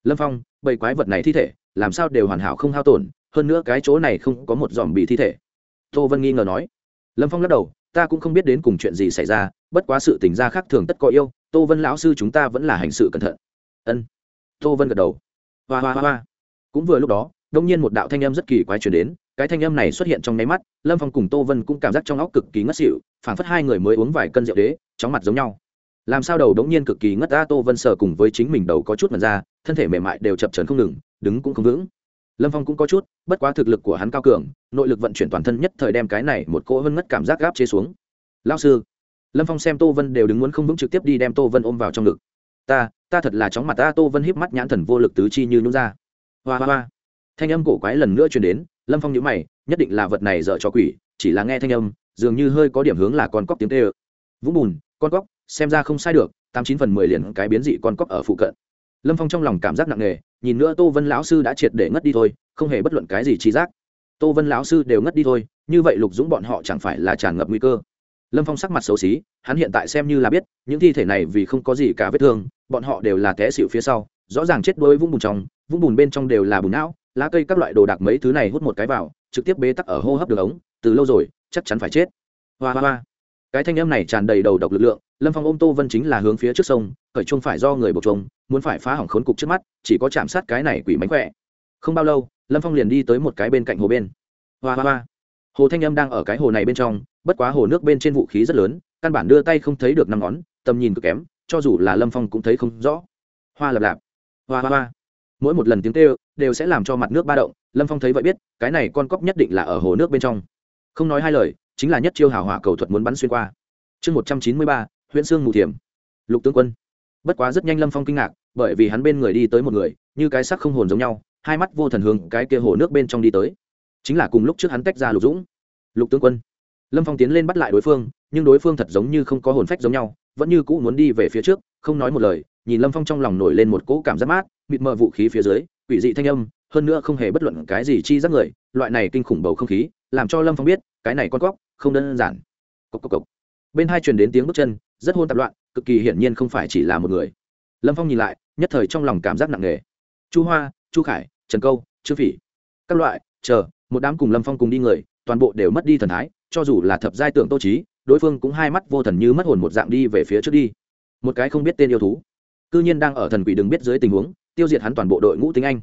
Lâm phong, bầy quái vật này thi thể, làm sao đều hoàn hảo không hao tổn, hơn nữa cái chỗ này không có một dòm bị thi thể. Tô vân nghi ngờ nói. Lâm phong lắc đầu, ta cũng không biết đến cùng chuyện gì xảy ra, bất quá sự tình gia khác thường tất có yêu, tô vân lão sư chúng ta vẫn là hành sự cẩn thận. Ân. Tô vân gật đầu. Hoa hoa hoa cũng vừa lúc đó, đông nhiên một đạo thanh âm rất kỳ quái chuyển đến cái thanh âm này xuất hiện trong nháy mắt, lâm phong cùng tô vân cũng cảm giác trong óc cực kỳ ngất xỉu, phảng phất hai người mới uống vài cân rượu đế, chóng mặt giống nhau. Làm sao đầu đống nhiên cực kỳ ngất ra, tô vân sờ cùng với chính mình đầu có chút mật ra, thân thể mềm mại đều chập trấn không ngừng, đứng cũng không vững. Lâm phong cũng có chút, bất quá thực lực của hắn cao cường, nội lực vận chuyển toàn thân nhất thời đem cái này một cỗ vân ngất cảm giác gáp chế xuống. Lao sư. Lâm phong xem tô vân đều đứng muốn không vững trực tiếp đi đem tô vân ôm vào trong ngực. Ta ta thật là chóng mặt ta. Tô vân híp mắt nhãn thần vô lực tứ chi như nhún ra. Hoa hoa hoa. Thanh âm cổ quái lần nữa truyền đến lâm phong nhữ mày, nhất định là vật này dở cho quỷ, chỉ là nghe thanh âm, dường như hơi có điểm hướng là con cóc tiếng tê ơ. Vũng bùn, con cóc, xem ra không sai được, tám chín phần mười liền cái biến dị con cóc ở phụ cận. Lâm phong trong lòng cảm giác nặng nề, nhìn nữa tô vân lão sư đã triệt để ngất đi thôi, không hề bất luận cái gì trí giác. Tô vân lão sư đều ngất đi thôi, như vậy lục dũng bọn họ chẳng phải là tràn ngập nguy cơ. Lâm phong sắc mặt xấu xí, hắn hiện tại xem như là biết, những thi thể này vì không có gì cả vết thương, bọn họ đều là té xịu phía sau, rõ ràng chết đôi vũng bùn trong, vũng bùn bên trong đều là bùn não lá cây các loại đồ đạc mấy thứ này hút một cái vào, trực tiếp bế tắc ở hô hấp đường ống, từ lâu rồi, chắc chắn phải chết. Hoa hoa hoa. Cái thanh âm này tràn đầy đầu độc lực lượng, lâm phong ôm tô vân chính là hướng phía trước sông, khởi chung phải do người buộc chung muốn phải phá hỏng khốn cục trước mắt, chỉ có chạm sát cái này quỷ mánh khỏe. Không bao lâu, lâm phong liền đi tới một cái bên cạnh hồ bên. Hoa hoa hoa. Hồ thanh âm đang ở cái hồ này bên trong, bất quá hồ nước bên trên vũ khí rất lớn, căn bản đưa tay không thấy được năm ngón, tầm nhìn cực kém, cho dù là lâm phong cũng thấy không rõ. Hoa lập lạp. Hoa hoa hoa mỗi một lần tiếng kêu đều sẽ làm cho mặt nước ba động, lâm phong thấy vậy biết, cái này con cóc nhất định là ở hồ nước bên trong. Không nói hai lời, chính là nhất chiêu hào hỏa cầu thuật muốn bắn xuyên qua. Chương một trăm chín mươi ba huyện sương mù thiểm. Lục tướng quân. Bất quá rất nhanh lâm phong kinh ngạc, bởi vì hắn bên người đi tới một người, như cái sắc không hồn giống nhau, hai mắt vô thần hướng cái kia hồ nước bên trong đi tới. Chính là cùng lúc trước hắn tách ra lục dũng. Lục tướng quân. Lâm phong tiến lên bắt lại đối phương, nhưng đối phương thật giống như không có hồn phách giống nhau, vẫn như cũ muốn đi về phía trước, không nói một lời nhìn lâm phong trong lòng nổi lên một cỗ cảm giác mát, mịt mờ vũ khí phía dưới, quỷ dị thanh âm, hơn nữa không hề bất luận cái gì chi giác người, loại này kinh khủng bầu không khí, làm cho lâm phong biết, cái này con cóc không đơn giản. Cốc cốc cốc. bên hai truyền đến tiếng bước chân, rất hôn tạp loạn, cực kỳ hiển nhiên không phải chỉ là một người. Lâm phong nhìn lại, nhất thời trong lòng cảm giác nặng nề. Chu hoa, chu khải, trần câu, trương phỉ, các loại, chờ, một đám cùng lâm phong cùng đi người, toàn bộ đều mất đi thần thái, cho dù là thập giai tượng tô trí đối phương cũng hai mắt vô thần như mất hồn một dạng đi về phía trước đi. Một cái không biết tên yêu thú cư nhiên đang ở thần quỷ đừng biết dưới tình huống, tiêu diệt hắn toàn bộ đội ngũ tính anh.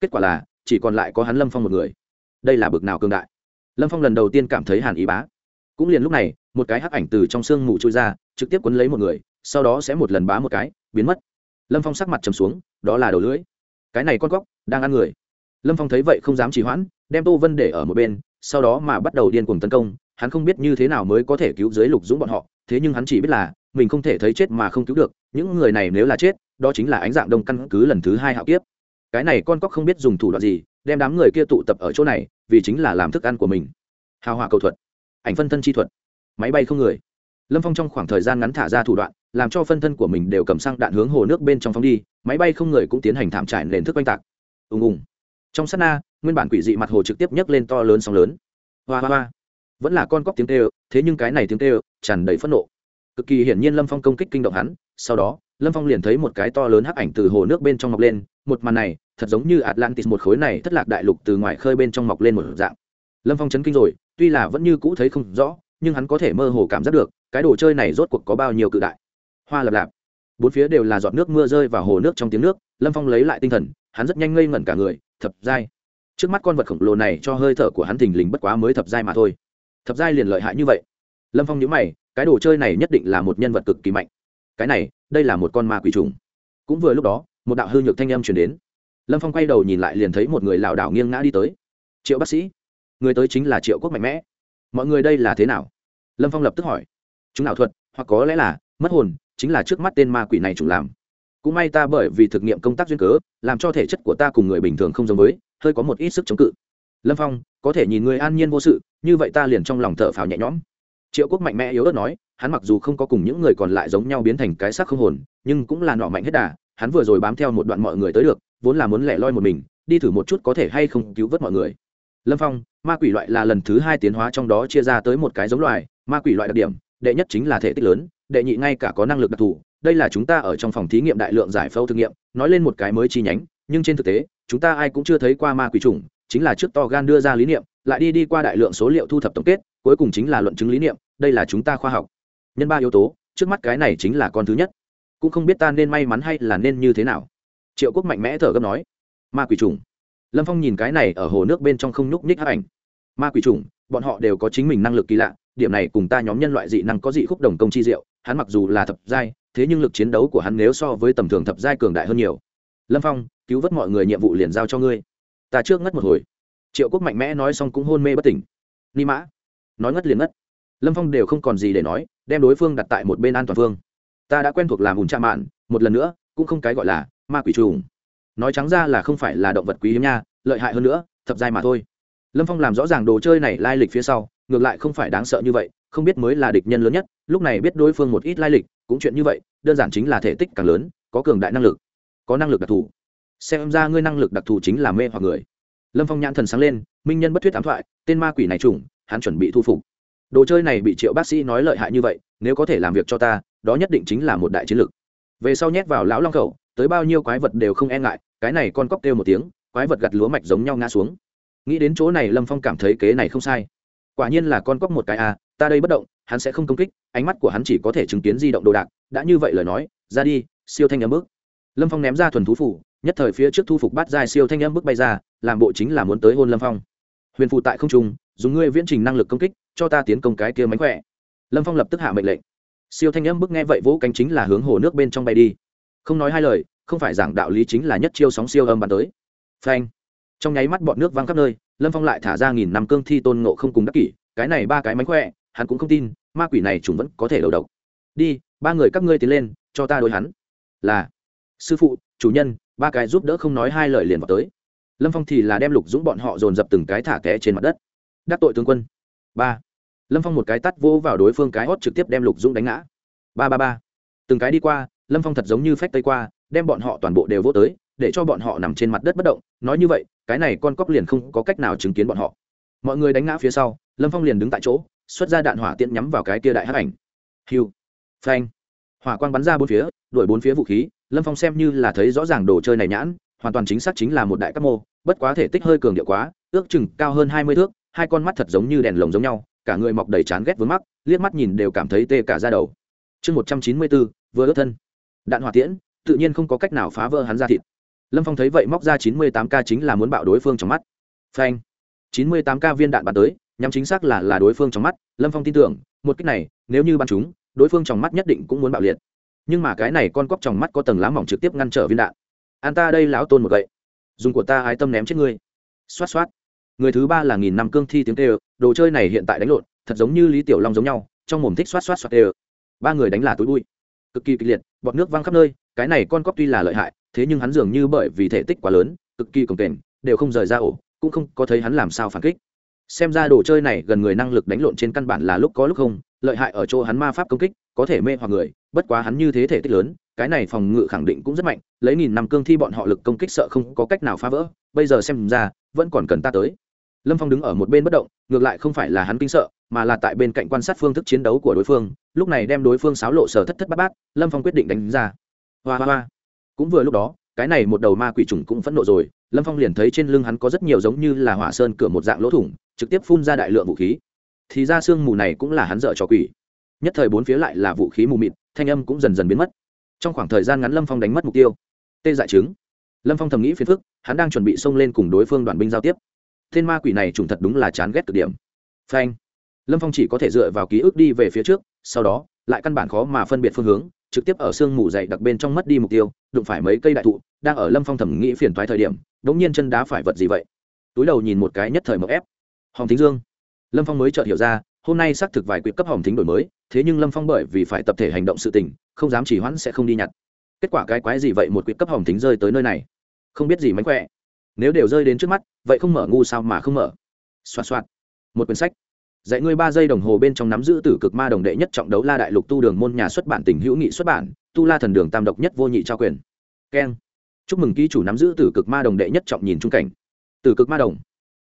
Kết quả là, chỉ còn lại có hắn lâm phong một người. Đây là bực nào cương đại. Lâm phong lần đầu tiên cảm thấy hàn ý bá. Cũng liền lúc này, một cái hắc ảnh từ trong sương mù trôi ra, trực tiếp quấn lấy một người, sau đó sẽ một lần bá một cái, biến mất. Lâm phong sắc mặt trầm xuống, đó là đầu lưỡi. Cái này con góc, đang ăn người. Lâm phong thấy vậy không dám trì hoãn, đem tô vân để ở một bên, sau đó mà bắt đầu điên cuồng tấn công, hắn không biết như thế nào mới có thể cứu dưới lục dũng bọn họ, thế nhưng hắn chỉ biết là mình không thể thấy chết mà không cứu được, những người này nếu là chết, đó chính là ánh dạng đông căn cứ lần thứ hai hạo kiếp. Cái này con cóc không biết dùng thủ đoạn gì, đem đám người kia tụ tập ở chỗ này, vì chính là làm thức ăn của mình. Hào hòa cầu thuật, ảnh phân thân chi thuật, máy bay không người. Lâm phong trong khoảng thời gian ngắn thả ra thủ đoạn, làm cho phân thân của mình đều cầm sang đạn hướng hồ nước bên trong phóng đi, máy bay không người cũng tiến hành thảm trải nền thức oanh tạc. Ùng ùng. Trong s á t na, nguyên bản quỷ dị mặt hồ trực tiếp nhấc lên to lớn sóng lớn. Hoa hoa hoa. Vẫn là con cóc tiếng tê ơ thế nhưng cái này tiếng tê ơ tràn đầy phẫn nộ cực kỳ hiển nhiên lâm phong công kích kinh động hắn, sau đó, lâm phong liền thấy một cái to lớn hắc ảnh từ hồ nước bên trong mọc lên, một màn này, thật giống như atlantis một khối này thất lạc đại lục từ ngoài khơi bên trong mọc lên một dạng. Lâm phong chấn kinh rồi, tuy là vẫn như cũ thấy không rõ, nhưng hắn có thể mơ hồ cảm giác được, cái đồ chơi này rốt cuộc có bao nhiêu cự đại. Hoa lập lạp. Bốn phía đều là giọt nước mưa rơi vào hồ nước trong tiếng nước, lâm phong lấy lại tinh thần, hắn rất nhanh ngây ngẩn cả người, thập giai. Trước mắt con vật khổng lồ này cho hơi thở của hắn thình lình bất quá mới thập giai mà thôi. Thập giai liền lợi hại như vậy. Lâm phong nhớ mày cái đồ chơi này nhất định là một nhân vật cực kỳ mạnh. Cái này, đây là một con ma quỷ trùng. Cũng vừa lúc đó, một đạo hư nhược thanh âm chuyển đến. Lâm phong quay đầu nhìn lại liền thấy một người lảo đảo nghiêng ngã đi tới. Triệu bác sĩ, người tới chính là triệu quốc mạnh mẽ. Mọi người đây là thế nào? Lâm phong lập tức hỏi. Chúng ảo thuật, hoặc có lẽ là mất hồn, chính là trước mắt tên ma quỷ này chủ làm. Cũng may ta bởi vì thực nghiệm công tác duyên cớ, làm cho thể chất của ta cùng người bình thường không giống với, hơi có một ít sức chống cự. Lâm phong, có thể nhìn người an nhiên vô sự, như vậy ta liền trong lòng thở phào nhẹ nhõm triệu quốc mạnh mẽ yếu ớt nói, hắn mặc dù không có cùng những người còn lại giống nhau biến thành cái xác không hồn, nhưng cũng là nọ mạnh hết đà, hắn vừa rồi bám theo một đoạn mọi người tới được, vốn là muốn lẻ loi một mình, đi thử một chút có thể hay không cứu vớt mọi người. Lâm phong, ma quỷ loại là lần thứ hai tiến hóa trong đó chia ra tới một cái giống loài, ma quỷ loại đặc điểm, đệ nhất chính là thể tích lớn, đệ nhị ngay cả có năng lực đặc thù, đây là chúng ta ở trong phòng thí nghiệm đại lượng giải phẫu thực nghiệm, nói lên một cái mới chi nhánh, nhưng trên thực tế, chúng ta ai cũng chưa thấy qua ma quỷ chủng, chính là trước to gan đưa ra lý niệm, lại đi đi qua đại lượng số liệu thu thập tổng kết cuối cùng chính là luận chứng lý niệm, đây là chúng ta khoa học. Nhân ba yếu tố, trước mắt cái này chính là con thứ nhất. Cũng không biết ta nên may mắn hay là nên như thế nào. Triệu quốc mạnh mẽ thở gấp nói. Ma quỷ trùng. Lâm phong nhìn cái này ở hồ nước bên trong không nhúc nhích hấp ảnh. Ma quỷ trùng, bọn họ đều có chính mình năng lực kỳ lạ, điểm này cùng ta nhóm nhân loại dị năng có dị khúc đồng công chi diệu, hắn mặc dù là thập giai, thế nhưng lực chiến đấu của hắn nếu so với tầm thường thập giai cường đại hơn nhiều. Lâm phong, cứu vớt mọi người nhiệm vụ liền giao cho ngươi. Ta trước ngất một hồi. Triệu quốc mạnh mẽ nói xong cũng hôn mê bất tỉnh. Ni mã nói ngất liền ngất. Lâm phong đều không còn gì để nói, đem đối phương đặt tại một bên an toàn phương ta đã quen thuộc làm ủn cha mạn, một lần nữa, cũng không cái gọi là ma quỷ trùng. Nói trắng ra là không phải là động vật quý hiếm nha, lợi hại hơn nữa, thập giai mà thôi. Lâm phong làm rõ ràng đồ chơi này lai lịch phía sau, ngược lại không phải đáng sợ như vậy, không biết mới là địch nhân lớn nhất, lúc này biết đối phương một ít lai lịch, cũng chuyện như vậy, đơn giản chính là thể tích càng lớn, có cường đại năng lực, có năng lực đặc thù. Xem ra ngươi năng lực đặc thù chính là mê hoặc người. Lâm phong nhãn thần sáng lên, minh nhân bất thuyết ám thoại, tên ma quỷ này trùng hắn chuẩn bị thu phục. Đồ chơi này bị triệu bác sĩ nói lợi hại như vậy, nếu có thể làm việc cho ta, đó nhất định chính là một đại chiến lực về sau nhét vào lão long khẩu, tới bao nhiêu quái vật đều không e ngại, cái này con cóc kêu một tiếng, quái vật gặt lúa mạch giống nhau ngã xuống. Nghĩ đến chỗ này lâm phong cảm thấy kế này không sai. Quả nhiên là con cóc một cái à ta đây bất động, hắn sẽ không công kích, ánh mắt của hắn chỉ có thể chứng kiến di động đồ đạc, đã như vậy lời nói, ra đi, siêu thanh âm bước. Lâm phong ném ra thuần thú phủ, nhất thời phía trước thu phục bắt dài siêu thanh âm bước bay ra, làm bộ chính là muốn tới hôn lâm phong huyền phụ tại không trung, dùng ngươi viễn trình năng lực công kích, cho ta tiến công cái kia mánh khỏe. Lâm phong lập tức hạ mệnh lệnh. Siêu thanh âm bức nghe vậy vỗ cánh chính là hướng hồ nước bên trong bay đi. Không nói hai lời, không phải giảng đạo lý chính là nhất chiêu sóng siêu âm bắn tới. Phanh. Trong nháy mắt bọn nước văng khắp nơi, lâm phong lại thả ra nghìn năm cương thi tôn ngộ không cùng đắc kỷ, cái này ba cái mánh khỏe, hắn cũng không tin, ma quỷ này chúng vẫn có thể đầu độc. Đi, ba người các ngươi tiến lên, cho ta đối hắn. Là, sư phụ, chủ nhân, ba cái giúp đỡ không nói hai lời liền vào tới lâm phong thì là đem lục dũng bọn họ dồn dập từng cái thả té trên mặt đất. Đắc tội tướng quân. Ba. Lâm phong một cái tắt vỗ vào đối phương cái hót trực tiếp đem lục dũng đánh ngã. Ba ba ba. Từng cái đi qua, lâm phong thật giống như phách tây qua, đem bọn họ toàn bộ đều vô tới, để cho bọn họ nằm trên mặt đất bất động. Nói như vậy, cái này con cóc liền không có cách nào chứng kiến bọn họ. Mọi người đánh ngã phía sau, lâm phong liền đứng tại chỗ, xuất ra đạn hỏa tiện nhắm vào cái kia đại hắc ảnh. Hiu phanh. Hỏa quang bắn ra bốn phía, đuổi bốn phía vũ khí, lâm phong xem như là thấy rõ ràng đồ chơi này nhãn hoàn toàn chính xác chính là một đại cát mô, bất quá thể tích hơi cường điệu quá, ước chừng cao hơn hai mươi thước, hai con mắt thật giống như đèn lồng giống nhau, cả người mọc đầy chán ghét vướng mắt liếc mắt nhìn đều cảm thấy tê cả ra đầu. Chương một trăm chín mươi bốn, vừa ướt thân. Đạn hỏa tiễn, tự nhiên không có cách nào phá vỡ hắn ra thịt. Lâm phong thấy vậy móc ra chín mươi tám k chính là muốn bạo đối phương trong mắt. Phanh. Chín mươi tám k viên đạn bắn tới, nhắm chính xác là là đối phương trong mắt, lâm phong tin tưởng, một cách này, nếu như bắn chúng, đối phương trong mắt nhất định cũng muốn bạo liệt. Nhưng mà cái này con cóc trong mắt có tầng lá mỏng trực tiếp ngăn trở viên đạn an ta đây lão tôn một gậy. Dùng của ta ái tâm ném chết ngươi. Xoát xoát. Người thứ ba là nghìn năm cương thi tiếng tê đồ chơi này hiện tại đánh lộn, thật giống như lý tiểu long giống nhau, trong mồm thích xoát xoát xoát tê ba người đánh là túi bụi. Cực kỳ kịch liệt, bọt nước văng khắp nơi, cái này con cóc tuy là lợi hại, thế nhưng hắn dường như bởi vì thể tích quá lớn, cực kỳ cồng kềnh, đều không rời ra ổ, cũng không có thấy hắn làm sao phản kích. Xem ra đồ chơi này gần người năng lực đánh lộn trên căn bản là lúc có lúc không, lợi hại ở chỗ hắn ma pháp công kích, có thể mê hoặc người, bất quá hắn như thế thể tích lớn cái này phòng ngự khẳng định cũng rất mạnh, lấy nghìn năm cương thi bọn họ lực công kích sợ không có cách nào phá vỡ, bây giờ xem ra, vẫn còn cần ta tới. Lâm phong đứng ở một bên bất động, ngược lại không phải là hắn kinh sợ, mà là tại bên cạnh quan sát phương thức chiến đấu của đối phương, lúc này đem đối phương sáo lộ sở thất thất bát bát, lâm phong quyết định đánh ra. Hoa hoa hoa. Cũng vừa lúc đó, cái này một đầu ma quỷ trùng cũng phẫn nộ rồi, lâm phong liền thấy trên lưng hắn có rất nhiều giống như là hỏa sơn cửa một dạng lỗ thủng, trực tiếp phun ra đại lượng vũ khí. Thì ra sương mù này cũng là hắn dở cho quỷ. Nhất thời bốn phía lại là vũ khí mù mịt, thanh âm cũng dần dần biến mất trong khoảng thời gian ngắn lâm phong đánh mất mục tiêu. Tê dại chứng. Lâm phong thầm nghĩ phiền phức, hắn đang chuẩn bị xông lên cùng đối phương đoàn binh giao tiếp. Tên ma quỷ này trùng thật đúng là chán ghét cực điểm. Phanh. Lâm phong chỉ có thể dựa vào ký ức đi về phía trước, sau đó, lại căn bản khó mà phân biệt phương hướng, trực tiếp ở sương mù dày đặc bên trong mất đi mục tiêu, đụng phải mấy cây đại thụ, đang ở lâm phong thẩm nghĩ phiền thoái thời điểm đ ỗ n g nhiên chân đá phải vật gì vậy? Túi đầu nhìn một cái nhất thời mậu ép. Hồng thính dương. Lâm phong mới chợt hiểu ra, hôm nay xác thực vài quyệt cấp hồng thính đổi mới, thế nhưng lâm phong bởi vì phải tập thể hành động sự tình không dám chỉ hoãn sẽ không đi nhặt. Kết quả cái quái gì vậy một quyệt cấp hồng thính rơi tới nơi này? Không biết gì mánh khỏe. Nếu đều rơi đến trước mắt, vậy không mở ngu sao mà không mở? Xoa xoa một quyển sách. Dạy ngươi ba giây đồng hồ bên trong nắm giữ tử cực ma đồng đệ nhất trọng đấu la đại lục tu đường môn nhà xuất bản tỉnh hữu nghị xuất bản, tu la thần đường tam độc nhất vô nhị trao quyền. Keng. Chúc mừng ký chủ nắm giữ tử cực ma đồng đệ nhất trọng nhìn trung cảnh. Tử cực ma đồng.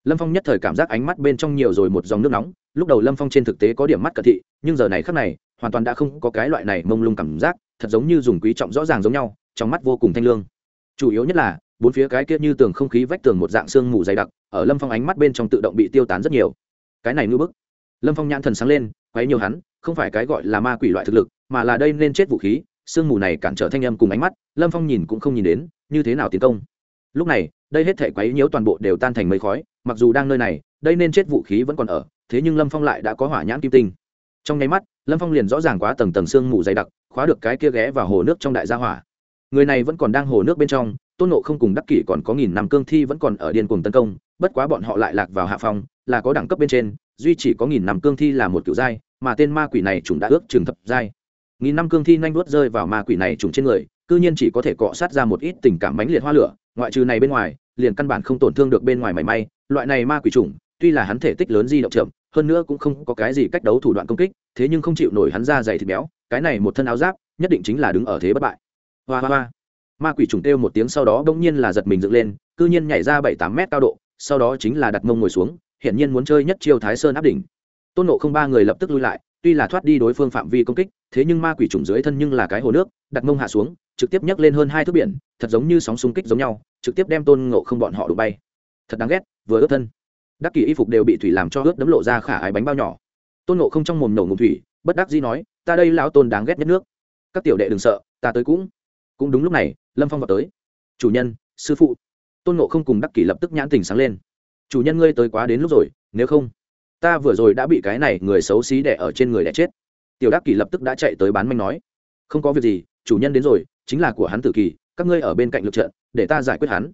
Lâm phong nhất thời cảm giác ánh mắt bên trong nhiều rồi một dòng nước nóng, lúc đầu lâm phong trên thực tế có điểm mắt cận thị, nhưng giờ này khác này hoàn toàn đã không có cái loại này mông lung cảm giác, thật giống như dùng quý trọng rõ ràng giống nhau, trong mắt vô cùng thanh lương. Chủ yếu nhất là, bốn phía cái kia như tường không khí vách tường một dạng sương mù dày đặc, ở lâm phong ánh mắt bên trong tự động bị tiêu tán rất nhiều. Cái này ngưỡng bức. Lâm phong nhãn thần sáng lên, quấy nhiều hắn, không phải cái gọi là ma quỷ loại thực lực, mà là đây nên chết vũ khí, sương mù này cản trở thanh âm cùng ánh mắt, lâm phong nhìn cũng không nhìn đến, như thế nào tiến công. Lúc này, đây hết thể quấy nhiễu toàn bộ đều tan thành mây khói, mặc dù đang nơi này, đây nên chết vũ khí vẫn còn ở, thế nhưng lâm phong lại đã có hỏa nhãn kim tinh trong nháy mắt, lâm phong liền rõ ràng quá tầng tầng sương mù dày đặc, khóa được cái kia ghé vào hồ nước trong đại gia hỏa. Người này vẫn còn đang hồ nước bên trong, tôn nộ không cùng đắc kỷ còn có nghìn năm cương thi vẫn còn ở điên cuồng tấn công, bất quá bọn họ lại lạc vào hạ phòng là có đẳng cấp bên trên, duy chỉ có nghìn năm cương thi là một kiểu giai, mà tên ma quỷ này chúng đã ước trường thập giai. Nghìn năm cương thi nhanh đuốt rơi vào ma quỷ này trùng trên người, cư nhiên chỉ có thể cọ sát ra một ít tình cảm mãnh liệt hoa lửa, ngoại trừ này bên ngoài, liền căn bản không tổn thương được bên ngoài mảy may, loại này ma quỷ trùng tuy là hắn thể tích lớn di động chậm hơn nữa cũng không có cái gì cách đấu thủ đoạn công kích, thế nhưng không chịu nổi hắn ra dày thịt béo, cái này một thân áo giáp, nhất định chính là đứng ở thế bất bại. Hoa hoa hoa. Ma quỷ trùng kêu một tiếng sau đó bỗng nhiên là giật mình dựng lên, cư nhiên nhảy ra bảy tám mét cao độ, sau đó chính là đặt mông ngồi xuống hiện nhiên muốn chơi nhất chiêu thái sơn áp đỉnh. Tôn nộ không ba người lập tức lui lại, tuy là thoát đi đối phương phạm vi công kích, thế nhưng ma quỷ trùng dưới thân nhưng là cái hồ nước, đặt mông hạ xuống, trực tiếp nhấc lên hơn hai thước biển, thật giống như sóng xung kích giống nhau, trực tiếp đem tôn ngộ không bọn họ đụng bay. Thật đáng ghét, vừa ướt thân đắc kỳ y phục đều bị thủy làm cho ướt đấm lộ ra khả ái bánh bao nhỏ. Tôn nộ không trong mồm nổ ngụm thủy, bất đắc dĩ nói, ta đây lão tôn đáng ghét nhất nước. Các tiểu đệ đừng sợ, ta tới cũng. Cũng đúng lúc này, lâm phong vào tới. Chủ nhân, sư phụ. Tôn nộ không cùng đắc kỷ lập tức nhãn tình sáng lên. Chủ nhân ngươi tới quá đến lúc rồi, nếu không, ta vừa rồi đã bị cái này người xấu xí đẻ ở trên người đẻ chết. Tiểu đắc kỷ lập tức đã chạy tới bán manh nói, không có việc gì, chủ nhân đến rồi, chính là của hắn tử kỳ, các ngươi ở bên cạnh lực trận, để ta giải quyết hắn.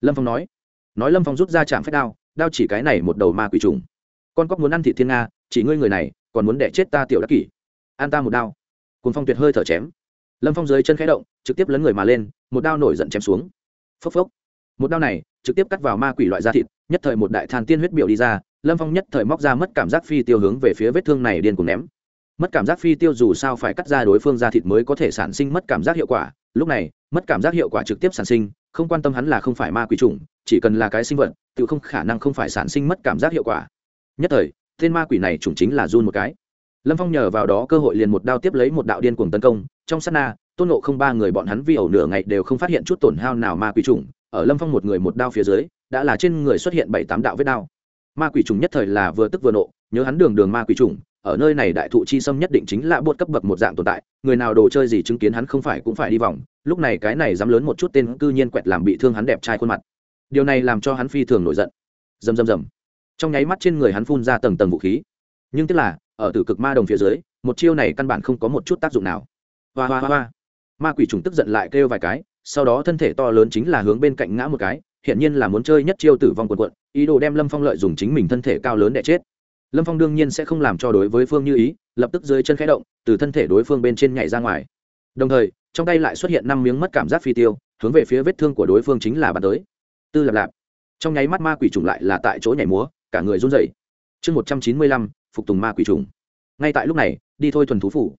Lâm phong nói. Nói lâm phong rút ra trạm phép đao đao chỉ cái này một đầu ma quỷ trùng. Con cóc muốn ăn thị thiên nga, chỉ ngươi người này, còn muốn đẻ chết ta tiểu đắc kỷ. An ta một đao. Cùng phong tuyệt hơi thở chém. Lâm phong dưới chân khẽ động, trực tiếp lấn người mà lên, một đao nổi giận chém xuống. Phốc phốc. Một đao này, trực tiếp cắt vào ma quỷ loại da thịt, nhất thời một đại than tiên huyết biểu đi ra, lâm phong nhất thời móc ra mất cảm giác phi tiêu hướng về phía vết thương này điên cùng ném. Mất cảm giác phi tiêu dù sao phải cắt ra đối phương da thịt mới có thể sản sinh mất cảm giác hiệu quả. Lúc này, mất cảm giác hiệu quả trực tiếp sản sinh, không quan tâm hắn là không phải ma quỷ trùng chỉ cần là cái sinh vật, tự không khả năng không phải sản sinh mất cảm giác hiệu quả. Nhất thời, tên ma quỷ này chủng chính là run một cái. Lâm phong nhờ vào đó cơ hội liền một đao tiếp lấy một đạo điên cuồng tấn công. Trong s á t na, tôn nộ không ba người bọn hắn vi ẩu nửa ngày đều không phát hiện chút tổn hao nào ma quỷ chủng. ở lâm phong một người một đao phía dưới, đã là trên người xuất hiện bảy tám đạo vết đao. Ma quỷ trùng nhất thời là vừa tức vừa nộ, nhớ hắn đường đường ma quỷ trùng ở nơi này đại thụ chi sâm nhất định chính là buốt cấp bậc một dạng tồn tại, người nào đồ chơi gì chứng kiến hắn không phải cũng phải đi vòng. Lúc này cái này dám lớn một chút tên cư nhiên quẹt làm bị thương hắn đẹp trai khuôn mặt điều này làm cho hắn phi thường nổi giận. Rầm rầm rầm. Trong nháy mắt trên người hắn phun ra tầng tầng vũ khí. Nhưng tức là, ở tử cực ma đồng phía dưới, một chiêu này căn bản không có một chút tác dụng nào. Hoa hoa hoa hoa. Ma quỷ trùng tức giận lại kêu vài cái, sau đó thân thể to lớn chính là hướng bên cạnh ngã một cái hiện nhiên là muốn chơi nhất chiêu tử vong quần quận ý đồ đem lâm phong lợi dùng chính mình thân thể cao lớn để chết. Lâm phong đương nhiên sẽ không làm cho đối với phương như ý, lập tức dưới chân khẽ động, từ thân thể đối phương bên trên nhảy ra ngoài. Đồng thời, trong tay lại xuất hiện năm miếng mất cảm giác phi tiêu, hướng về phía vết thương của đối phương chính là bắn tới tư lạp lạp. Trong nháy mắt ma quỷ trùng lại là tại chỗ nhảy múa, cả người run rẩy. Chương một trăm chín mươi lăm, phục tùng ma quỷ trùng ngay tại lúc này, đi thôi thuần thú phủ.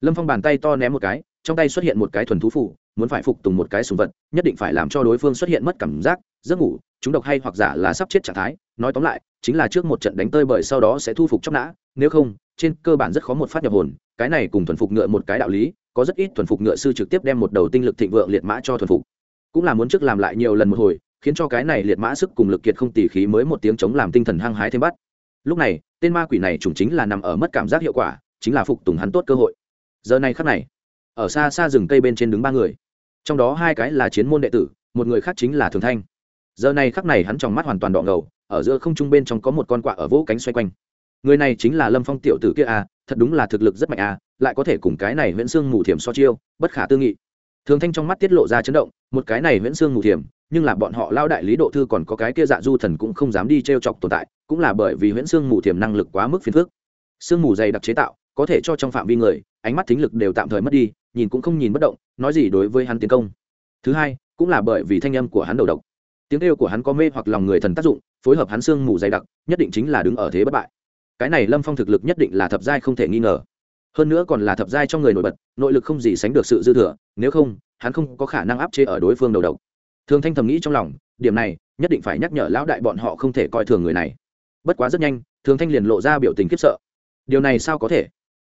Lâm phong bàn tay to ném một cái, trong tay xuất hiện một cái thuần thú phủ, muốn phải phục tùng một cái sùng vật, nhất định phải làm cho đối phương xuất hiện mất cảm giác, giấc ngủ, chúng độc hay hoặc giả là sắp chết trạng thái. Nói tóm lại, chính là trước một trận đánh tơi bời sau đó sẽ thu phục chóc nã, nếu không, trên cơ bản rất khó một phát nhập hồn. Cái này cùng thuần phục ngựa một cái đạo lý, có rất ít thuần phục ngựa sư trực tiếp đem một đầu tinh lực thịnh vượng liệt mã cho thuần phục. Cũng là muốn trước làm lại nhiều lần một hồi khiến cho cái này liệt mã sức cùng lực kiệt không tỉ khí mới một tiếng chống làm tinh thần hăng hái thêm bắt. Lúc này, tên ma quỷ này chủng chính là nằm ở mất cảm giác hiệu quả, chính là phục tùng hắn tốt cơ hội. Giờ này khắc này, ở xa xa rừng cây bên trên đứng ba người. Trong đó hai cái là chiến môn đệ tử, một người khác chính là thường thanh. Giờ này khắc này hắn trong mắt hoàn toàn đỏ ngầu, ở giữa không trung bên trong có một con quạ ở vỗ cánh xoay quanh. Người này chính là lâm phong tiểu tử kia à thật đúng là thực lực rất mạnh à lại có thể cùng cái này huyễn xương mù thiểm so chiêu, bất khả tư nghị thường thanh trong mắt tiết lộ ra chấn động, một cái này huyễn xương ngủ thiểm, nhưng là bọn họ lao đại lý độ thư còn có cái kia dạ du thần cũng không dám đi t r e o chọc tồn tại, cũng là bởi vì huyễn xương mù thiềm năng lực quá mức phiền phức. Xương mù dày đặc chế tạo, có thể cho trong phạm vi người, ánh mắt thính lực đều tạm thời mất đi, nhìn cũng không nhìn bất động, nói gì đối với hắn tiến công. Thứ hai, cũng là bởi vì thanh âm của hắn đầu độc. Tiếng kêu của hắn có mê hoặc lòng người thần tác dụng, phối hợp hắn xương mù dày đặc, nhất định chính là đứng ở thế bất bại. Cái này lâm phong thực lực nhất định là thập giai không thể nghi ngờ hơn nữa còn là thập giai trong người nổi bật, nội lực không gì sánh được sự dư thừa, nếu không, hắn không có khả năng áp chế ở đối phương đầu độc. Thường thanh thầm nghĩ trong lòng, điểm này, nhất định phải nhắc nhở lão đại bọn họ không thể coi thường người này. Bất quá rất nhanh, thường thanh liền lộ ra biểu tình khiếp sợ. Điều này sao có thể?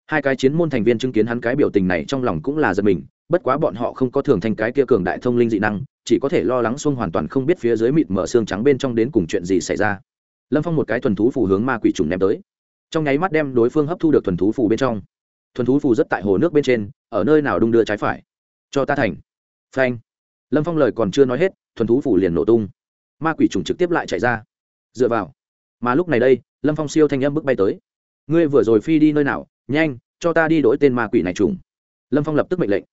Hai cái chiến môn thành viên chứng kiến hắn cái biểu tình này trong lòng cũng là giật mình, bất quá bọn họ không có thường thanh cái kia cường đại thông linh dị năng, chỉ có thể lo lắng xuông hoàn toàn không biết phía dưới mịt mở xương trắng bên trong đến cùng chuyện gì xảy ra. Lâm phong một cái thuần thú phù hướng ma quỷ trùng ném tới. Trong nháy mắt đem đối phương hấp thu được thuần thú phù bên trong thuần thú phù rất tại hồ nước bên trên, ở nơi nào đung đưa trái phải. Cho ta thành. Phanh. Lâm phong lời còn chưa nói hết, thuần thú phù liền nổ tung. Ma quỷ trùng trực tiếp lại chạy ra. Dựa vào. Mà lúc này đây, lâm phong siêu thanh âm bước bay tới. Ngươi vừa rồi phi đi nơi nào? Nhanh, cho ta đi đổi tên ma quỷ này trùng. Lâm phong lập tức mệnh lệnh.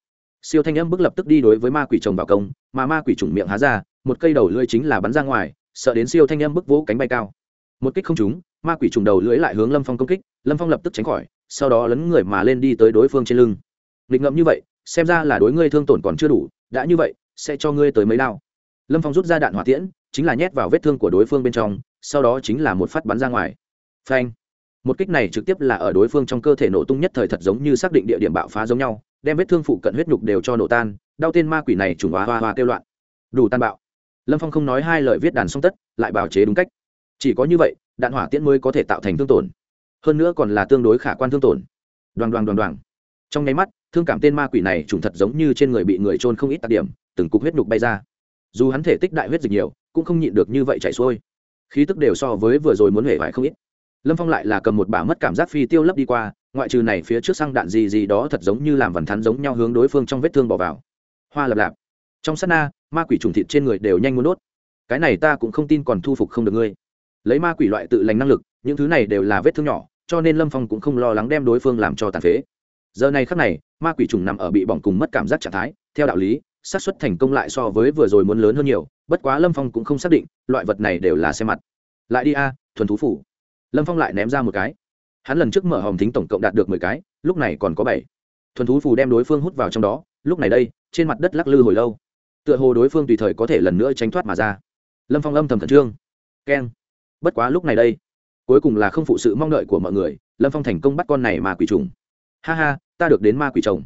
Siêu thanh âm bước lập tức đi đối với ma quỷ chồng vào công, mà ma quỷ trùng miệng há ra, một cây đầu lưỡi chính là bắn ra ngoài, sợ đến siêu thanh âm bước vỗ cánh bay cao. Một kích không trúng, ma quỷ trùng đầu lưỡi lại hướng lâm phong công kích, lâm phong lập tức tránh khỏi sau đó lấn người mà lên đi tới đối phương trên lưng. Nghịch ngậm như vậy, xem ra là đối ngươi thương tổn còn chưa đủ, đã như vậy, sẽ cho ngươi tới mấy đao. Lâm phong rút ra đạn hỏa tiễn, chính là nhét vào vết thương của đối phương bên trong, sau đó chính là một phát bắn ra ngoài. Phanh. Một kích này trực tiếp là ở đối phương trong cơ thể nổ tung nhất thời thật giống như xác định địa điểm bạo phá giống nhau, đem vết thương phụ cận huyết nhục đều cho nổ tan, đau tên ma quỷ này trùng hoa hoa hoa kêu loạn. Đủ tan bạo. Lâm phong không nói hai lời viết đàn song tất, lại bào chế đúng cách. Chỉ có như vậy, đạn hỏa tiễn mới có thể tạo thành thương tổn hơn nữa còn là tương đối khả quan thương tổn. Đoàn đoàn đoàn đoàn trong nháy mắt, thương cảm tên ma quỷ này trùng thật giống như trên người bị người trôn không ít đặc điểm, từng cục huyết nhục bay ra. Dù hắn thể tích đại huyết dịch nhiều, cũng không nhịn được như vậy chảy xuôi. Khí tức đều so với vừa rồi muốn hể vải không ít. Lâm phong lại là cầm một bả mất cảm giác phi tiêu lấp đi qua, ngoại trừ này phía trước xăng đạn gì gì đó thật giống như làm vằn thắn giống nhau hướng đối phương trong vết thương bỏ vào. Hoa lập lạp. Trong s á t na, ma quỷ trùng thịt trên người đều nhanh muốn đốt. Cái này ta cũng không tin còn thu phục không được ngươi. Lấy ma quỷ loại tự lành năng lực, những thứ này đều là vết thương nhỏ cho nên lâm phong cũng không lo lắng đem đối phương làm cho tàn phế giờ này khắc này ma quỷ trùng nằm ở bị bỏng cùng mất cảm giác trạng thái theo đạo lý xác suất thành công lại so với vừa rồi muốn lớn hơn nhiều bất quá lâm phong cũng không xác định loại vật này đều là xe mặt lại đi a thuần thú phủ lâm phong lại ném ra một cái hắn lần trước mở hòm thính tổng cộng đạt được mười cái lúc này còn có bảy thuần thú phù đem đối phương hút vào trong đó lúc này đây trên mặt đất lắc lư hồi lâu tựa hồ đối phương tùy thời có thể lần nữa tránh thoát mà ra lâm phong âm thầm khẩn trương keng bất quá lúc này đây cuối cùng là không phụ sự mong đợi của mọi người, lâm phong thành công bắt con này ma quỷ trùng. Ha ha, ta được đến ma quỷ chồng.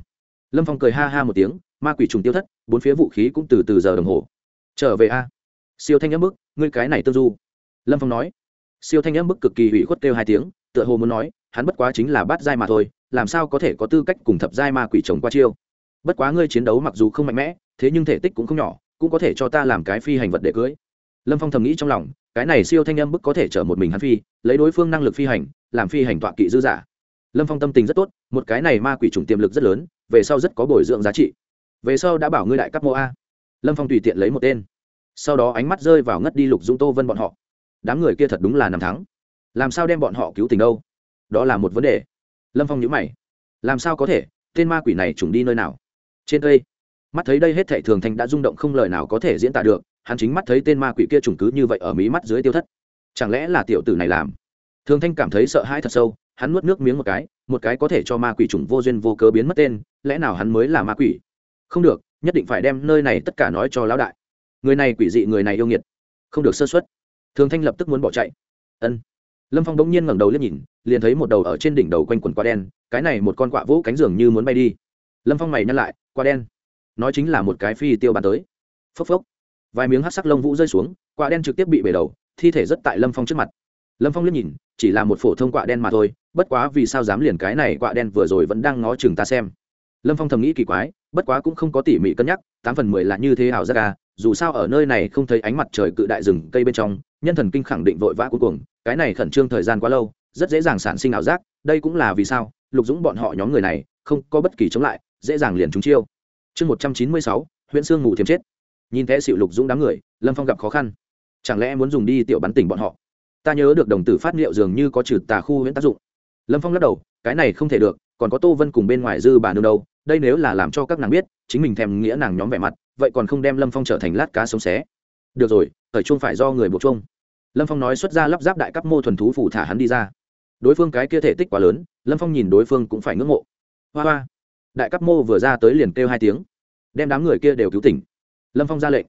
Lâm phong cười ha ha một tiếng, ma quỷ trùng tiêu thất, bốn phía vũ khí cũng từ từ giờ đồng hồ. Trở về a. Siêu thanh nhắm bức, ngươi cái này tương du. Lâm phong nói. Siêu thanh nhắm bức cực kỳ hủy khuất kêu hai tiếng, tựa hồ muốn nói, hắn bất quá chính là bát giai mà thôi, làm sao có thể có tư cách cùng thập giai ma quỷ chồng qua chiêu. Bất quá ngươi chiến đấu mặc dù không mạnh mẽ, thế nhưng thể tích cũng không nhỏ, cũng có thể cho ta làm cái phi hành vật để cưới. Lâm phong thầm nghĩ trong lòng cái này siêu thanh âm bức có thể chở một mình hắn phi, lấy đối phương năng lực phi hành, làm phi hành tọa kỵ dư giả. Lâm phong tâm tình rất tốt, một cái này ma quỷ trùng tiềm lực rất lớn, về sau rất có bồi dưỡng giá trị. Về sau đã bảo ngươi đại cấp mô a. Lâm phong tùy tiện lấy một tên. Sau đó ánh mắt rơi vào ngất đi lục dũng tô vân bọn họ. Đám người kia thật đúng là nằm thắng. Làm sao đem bọn họ cứu tình đâu? Đó là một vấn đề. Lâm phong nhữ mày. Làm sao có thể? Tên ma quỷ này trùng đi nơi nào? Trên cây mắt thấy đây hết thệ thường thành đã rung động không lời nào có thể diễn tả được, hắn chính mắt thấy tên ma quỷ kia trùng cứ như vậy ở mí mắt dưới tiêu thất. Chẳng lẽ là tiểu tử này làm? Thường thanh cảm thấy sợ hãi thật sâu, hắn nuốt nước miếng một cái một cái có thể cho ma quỷ trùng vô duyên vô cớ biến mất tên, lẽ nào hắn mới là ma quỷ? Không được, nhất định phải đem nơi này tất cả nói cho lão đại. Người này quỷ dị, người này yêu nghiệt. Không được sơ xuất thường thanh lập tức muốn bỏ chạy. Ân. Lâm phong bỗng nhiên ngẩng đầu lên nhìn, liền thấy một đầu ở trên đỉnh đầu quanh quần quá đen, cái này một con quạ vỗ cánh giường như muốn bay đi. Lâm phong mày nhăn lại quá đen nói chính là một cái phi tiêu bàn tới. Phốc phốc. Vài miếng hát sắc lông vũ rơi xuống, quả đen trực tiếp bị bể đầu, thi thể rất tại lâm phong trước mặt. Lâm phong liếc nhìn, chỉ là một phổ thông quạ đen mà thôi, bất quá vì sao dám liền cái này quạ đen vừa rồi vẫn đang ngó chừng ta xem. Lâm phong thầm nghĩ kỳ quái, bất quá cũng không có tỉ mỉ cân nhắc, tám phần mười là như thế ảo giác à dù sao ở nơi này không thấy ánh mặt trời cự đại rừng cây bên trong, nhân thần kinh khẳng định vội vã cuối cùng cái này khẩn trương thời gian quá lâu, rất dễ dàng sản sinh ảo giác, đây cũng là vì sao, lục dũng bọn họ nhóm người này, không có bất kỳ chống lại, dễ dàng liền chúng chiêu chương một trăm chín mươi sáu, huyện sương ngủ thiếm chết. Nhìn thế xịu lục dũng đám người, lâm phong gặp khó khăn. Chẳng lẽ muốn dùng đi tiểu bắn tỉnh bọn họ? Ta nhớ được đồng tử phát liệu dường như có trừ tà khu huyện tác dụng. Lâm phong lắc đầu, cái này không thể được, còn có tô vân cùng bên ngoài dư bà nương đâu, đây nếu là làm cho các nàng biết, chính mình thèm nghĩa nàng nhóm vẻ mặt, vậy còn không đem lâm phong trở thành lát cá sống xé. Được rồi, thời chuông phải do người buộc chuông lâm phong nói xuất ra lắp ráp đại cấp mô thuần thú phủ thả hắn đi ra. Đối phương cái kia thể tích quá lớn, lâm phong nhìn đối phương cũng phải ngưỡng mộ. Hoa hoa đại cấp mô vừa ra tới liền kêu hai tiếng, đem đám người kia đều cứu tỉnh. Lâm phong ra lệnh.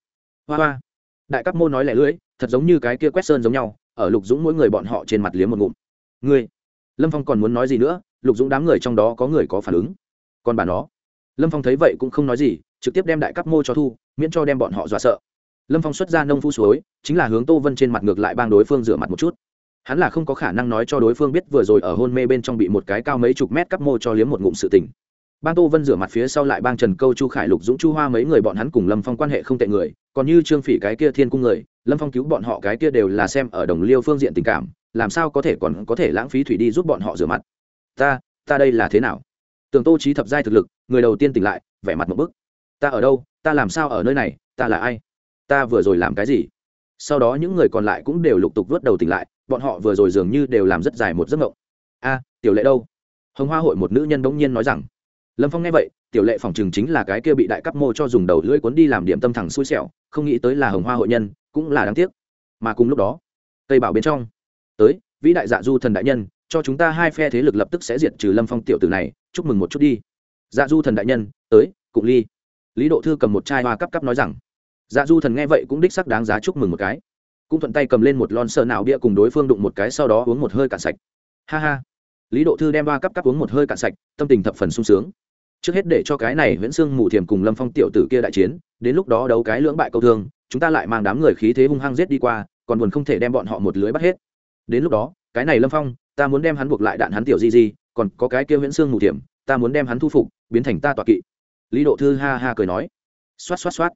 Hoa hoa. Đại cấp mô nói lẻ lưỡi, thật giống như cái kia quét sơn giống nhau, ở lục dũng mỗi người bọn họ trên mặt liếm một ngụm. Ngươi. Lâm phong còn muốn nói gì nữa, lục dũng đám người trong đó có người có phản ứng. Còn bà nó. Lâm phong thấy vậy cũng không nói gì, trực tiếp đem đại cấp mô cho thu, miễn cho đem bọn họ dọa sợ. Lâm phong xuất ra nông phu suối, chính là hướng tô vân trên mặt ngược lại bang đối phương rửa mặt một chút. Hắn là không có khả năng nói cho đối phương biết vừa rồi ở hôn mê bên trong bị một cái cao mấy chục mét cắp mô cho liếm một ngụm sự tình bang tô vân rửa mặt phía sau lại bang trần câu, chu khải lục, dũng, chu hoa mấy người bọn hắn cùng lâm phong quan hệ không tệ người, còn như trương phỉ cái kia thiên cung người, lâm phong cứu bọn họ cái kia đều là xem ở đồng liêu phương diện tình cảm, làm sao có thể còn có thể lãng phí thủy đi giúp bọn họ rửa mặt? Ta ta đây là thế nào? Tưởng tô trí thập giai thực lực, người đầu tiên tỉnh lại, vẻ mặt một bức. Ta ở đâu? Ta làm sao ở nơi này? Ta là ai? Ta vừa rồi làm cái gì? Sau đó những người còn lại cũng đều lục tục vớt đầu tỉnh lại, bọn họ vừa rồi dường như đều làm rất dài một giấc mộng. A, tiểu lệ đâu? Hồng hoa hội một nữ nhân bỗng nhiên nói rằng lâm phong nghe vậy, tiểu lệ phòng trường chính là cái kia bị đại cấp mô cho dùng đầu lưỡi cuốn đi làm điểm tâm thẳng xui xẻo, không nghĩ tới là hồng hoa hội nhân, cũng là đáng tiếc. Mà cùng lúc đó, tây bảo bên trong, tới, vĩ đại dạ du thần đại nhân, cho chúng ta hai phe thế lực lập tức sẽ diệt trừ lâm phong tiểu tử này, chúc mừng một chút đi. Dạ du thần đại nhân, tới cụng ly. Lý độ thư cầm một chai hoa cắp cắp nói rằng dạ du thần nghe vậy cũng đích sắc đáng giá chúc mừng một cái. Cũng thuận tay cầm lên một lon sơ nào bia cùng đối phương đụng một cái, sau đó uống một hơi cạn sạch. Ha ha. Lý độ thư đem hoa cắp cắp uống một hơi cạn sạch, tâm tình thập phần sung sướng trước hết để cho cái này nguyễn sương mù thiềm cùng lâm phong tiểu tử kia đại chiến đến lúc đó đấu cái lưỡng bại câu thương chúng ta lại mang đám người khí thế hung hăng giết đi qua còn buồn không thể đem bọn họ một lưới bắt hết. Đến lúc đó cái này lâm phong ta muốn đem hắn buộc lại đạn hắn tiểu di di còn có cái kia nguyễn sương mù Thiềm, ta muốn đem hắn thu phục biến thành ta tọa kỵ. Lý độ thư ha ha cười nói. Xoát xoát xoát.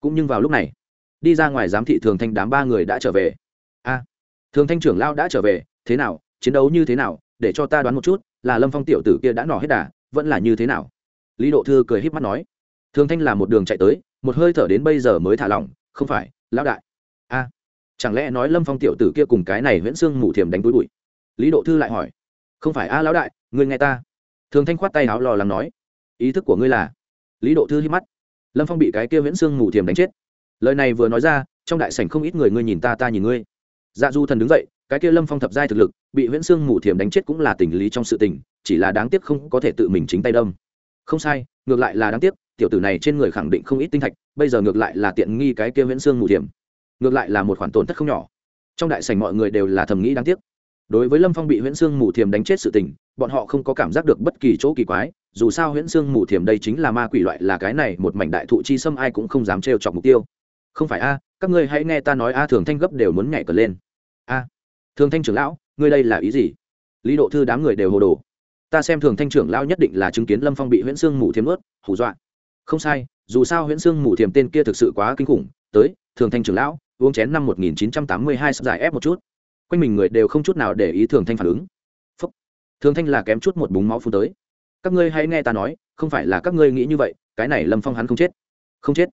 Cũng nhưng vào lúc này đi ra ngoài giám thị thường thanh đám ba người đã trở về. A thường thanh trưởng lao đã trở về thế nào chiến đấu như thế nào để cho ta đoán một chút là lâm phong tiểu tử kia đã nỏ hết đà vẫn là như thế nào? Lý độ thư cười híp mắt nói, thường thanh là một đường chạy tới, một hơi thở đến bây giờ mới thả lỏng, không phải, lão đại. A, chẳng lẽ nói lâm phong tiểu tử kia cùng cái này Viễn sương mù thiềm đánh túi bụi? Lý độ thư lại hỏi, không phải, a, lão đại ngươi nghe ta. Thường thanh khoát tay áo lò lắng nói, ý thức của ngươi là? Lý độ thư hít mắt, lâm phong bị cái kia Viễn sương mù thiềm đánh chết. Lời này vừa nói ra, trong đại sảnh không ít người ngươi nhìn ta ta nhìn ngươi. Dạ du thần đứng dậy, cái kia lâm phong thập giai thực lực, bị Viễn sương mù thiềm đánh chết cũng là tình lý trong sự tình, chỉ là đáng tiếc không có thể tự mình chính tay đâm không sai, ngược lại là đáng tiếc, tiểu tử này trên người khẳng định không ít tinh thạch, bây giờ ngược lại là tiện nghi cái kia viễn xương mù thiềm ngược lại là một khoản tổn thất không nhỏ. Trong đại sảnh mọi người đều là thầm nghĩ đáng tiếc. Đối với lâm phong bị huyễn sương mù thiềm đánh chết sự tình, bọn họ không có cảm giác được bất kỳ chỗ kỳ quái, dù sao huyễn sương mù thiềm đây chính là ma quỷ loại, là cái này, một mảnh đại thụ chi xâm ai cũng không dám trêu chọc mục tiêu. Không phải a, các ngươi hãy nghe ta nói a, thường thanh gấp đều muốn nhảy cờ lên. A, thường thanh trưởng lão, ngươi đây là ý gì? Lý độ thư đám người đều hồ đồ ta xem thường thanh trưởng lão nhất định là chứng kiến lâm phong bị huyễn sương mù thiếm ướt hù dọa. Không sai, dù sao huyễn sương mù thiềm tên kia thực sự quá kinh khủng, tới, thường thanh trưởng lão, uống chén năm một nghìn chín trăm tám mươi hai sắp giải ép một chút. Quanh mình người đều không chút nào để ý thường thanh phản ứng. Phúc. thường thanh là kém chút một búng máu phun tới. Các ngươi hãy nghe ta nói, không phải là các ngươi nghĩ như vậy, cái này lâm phong hắn không chết. Không chết.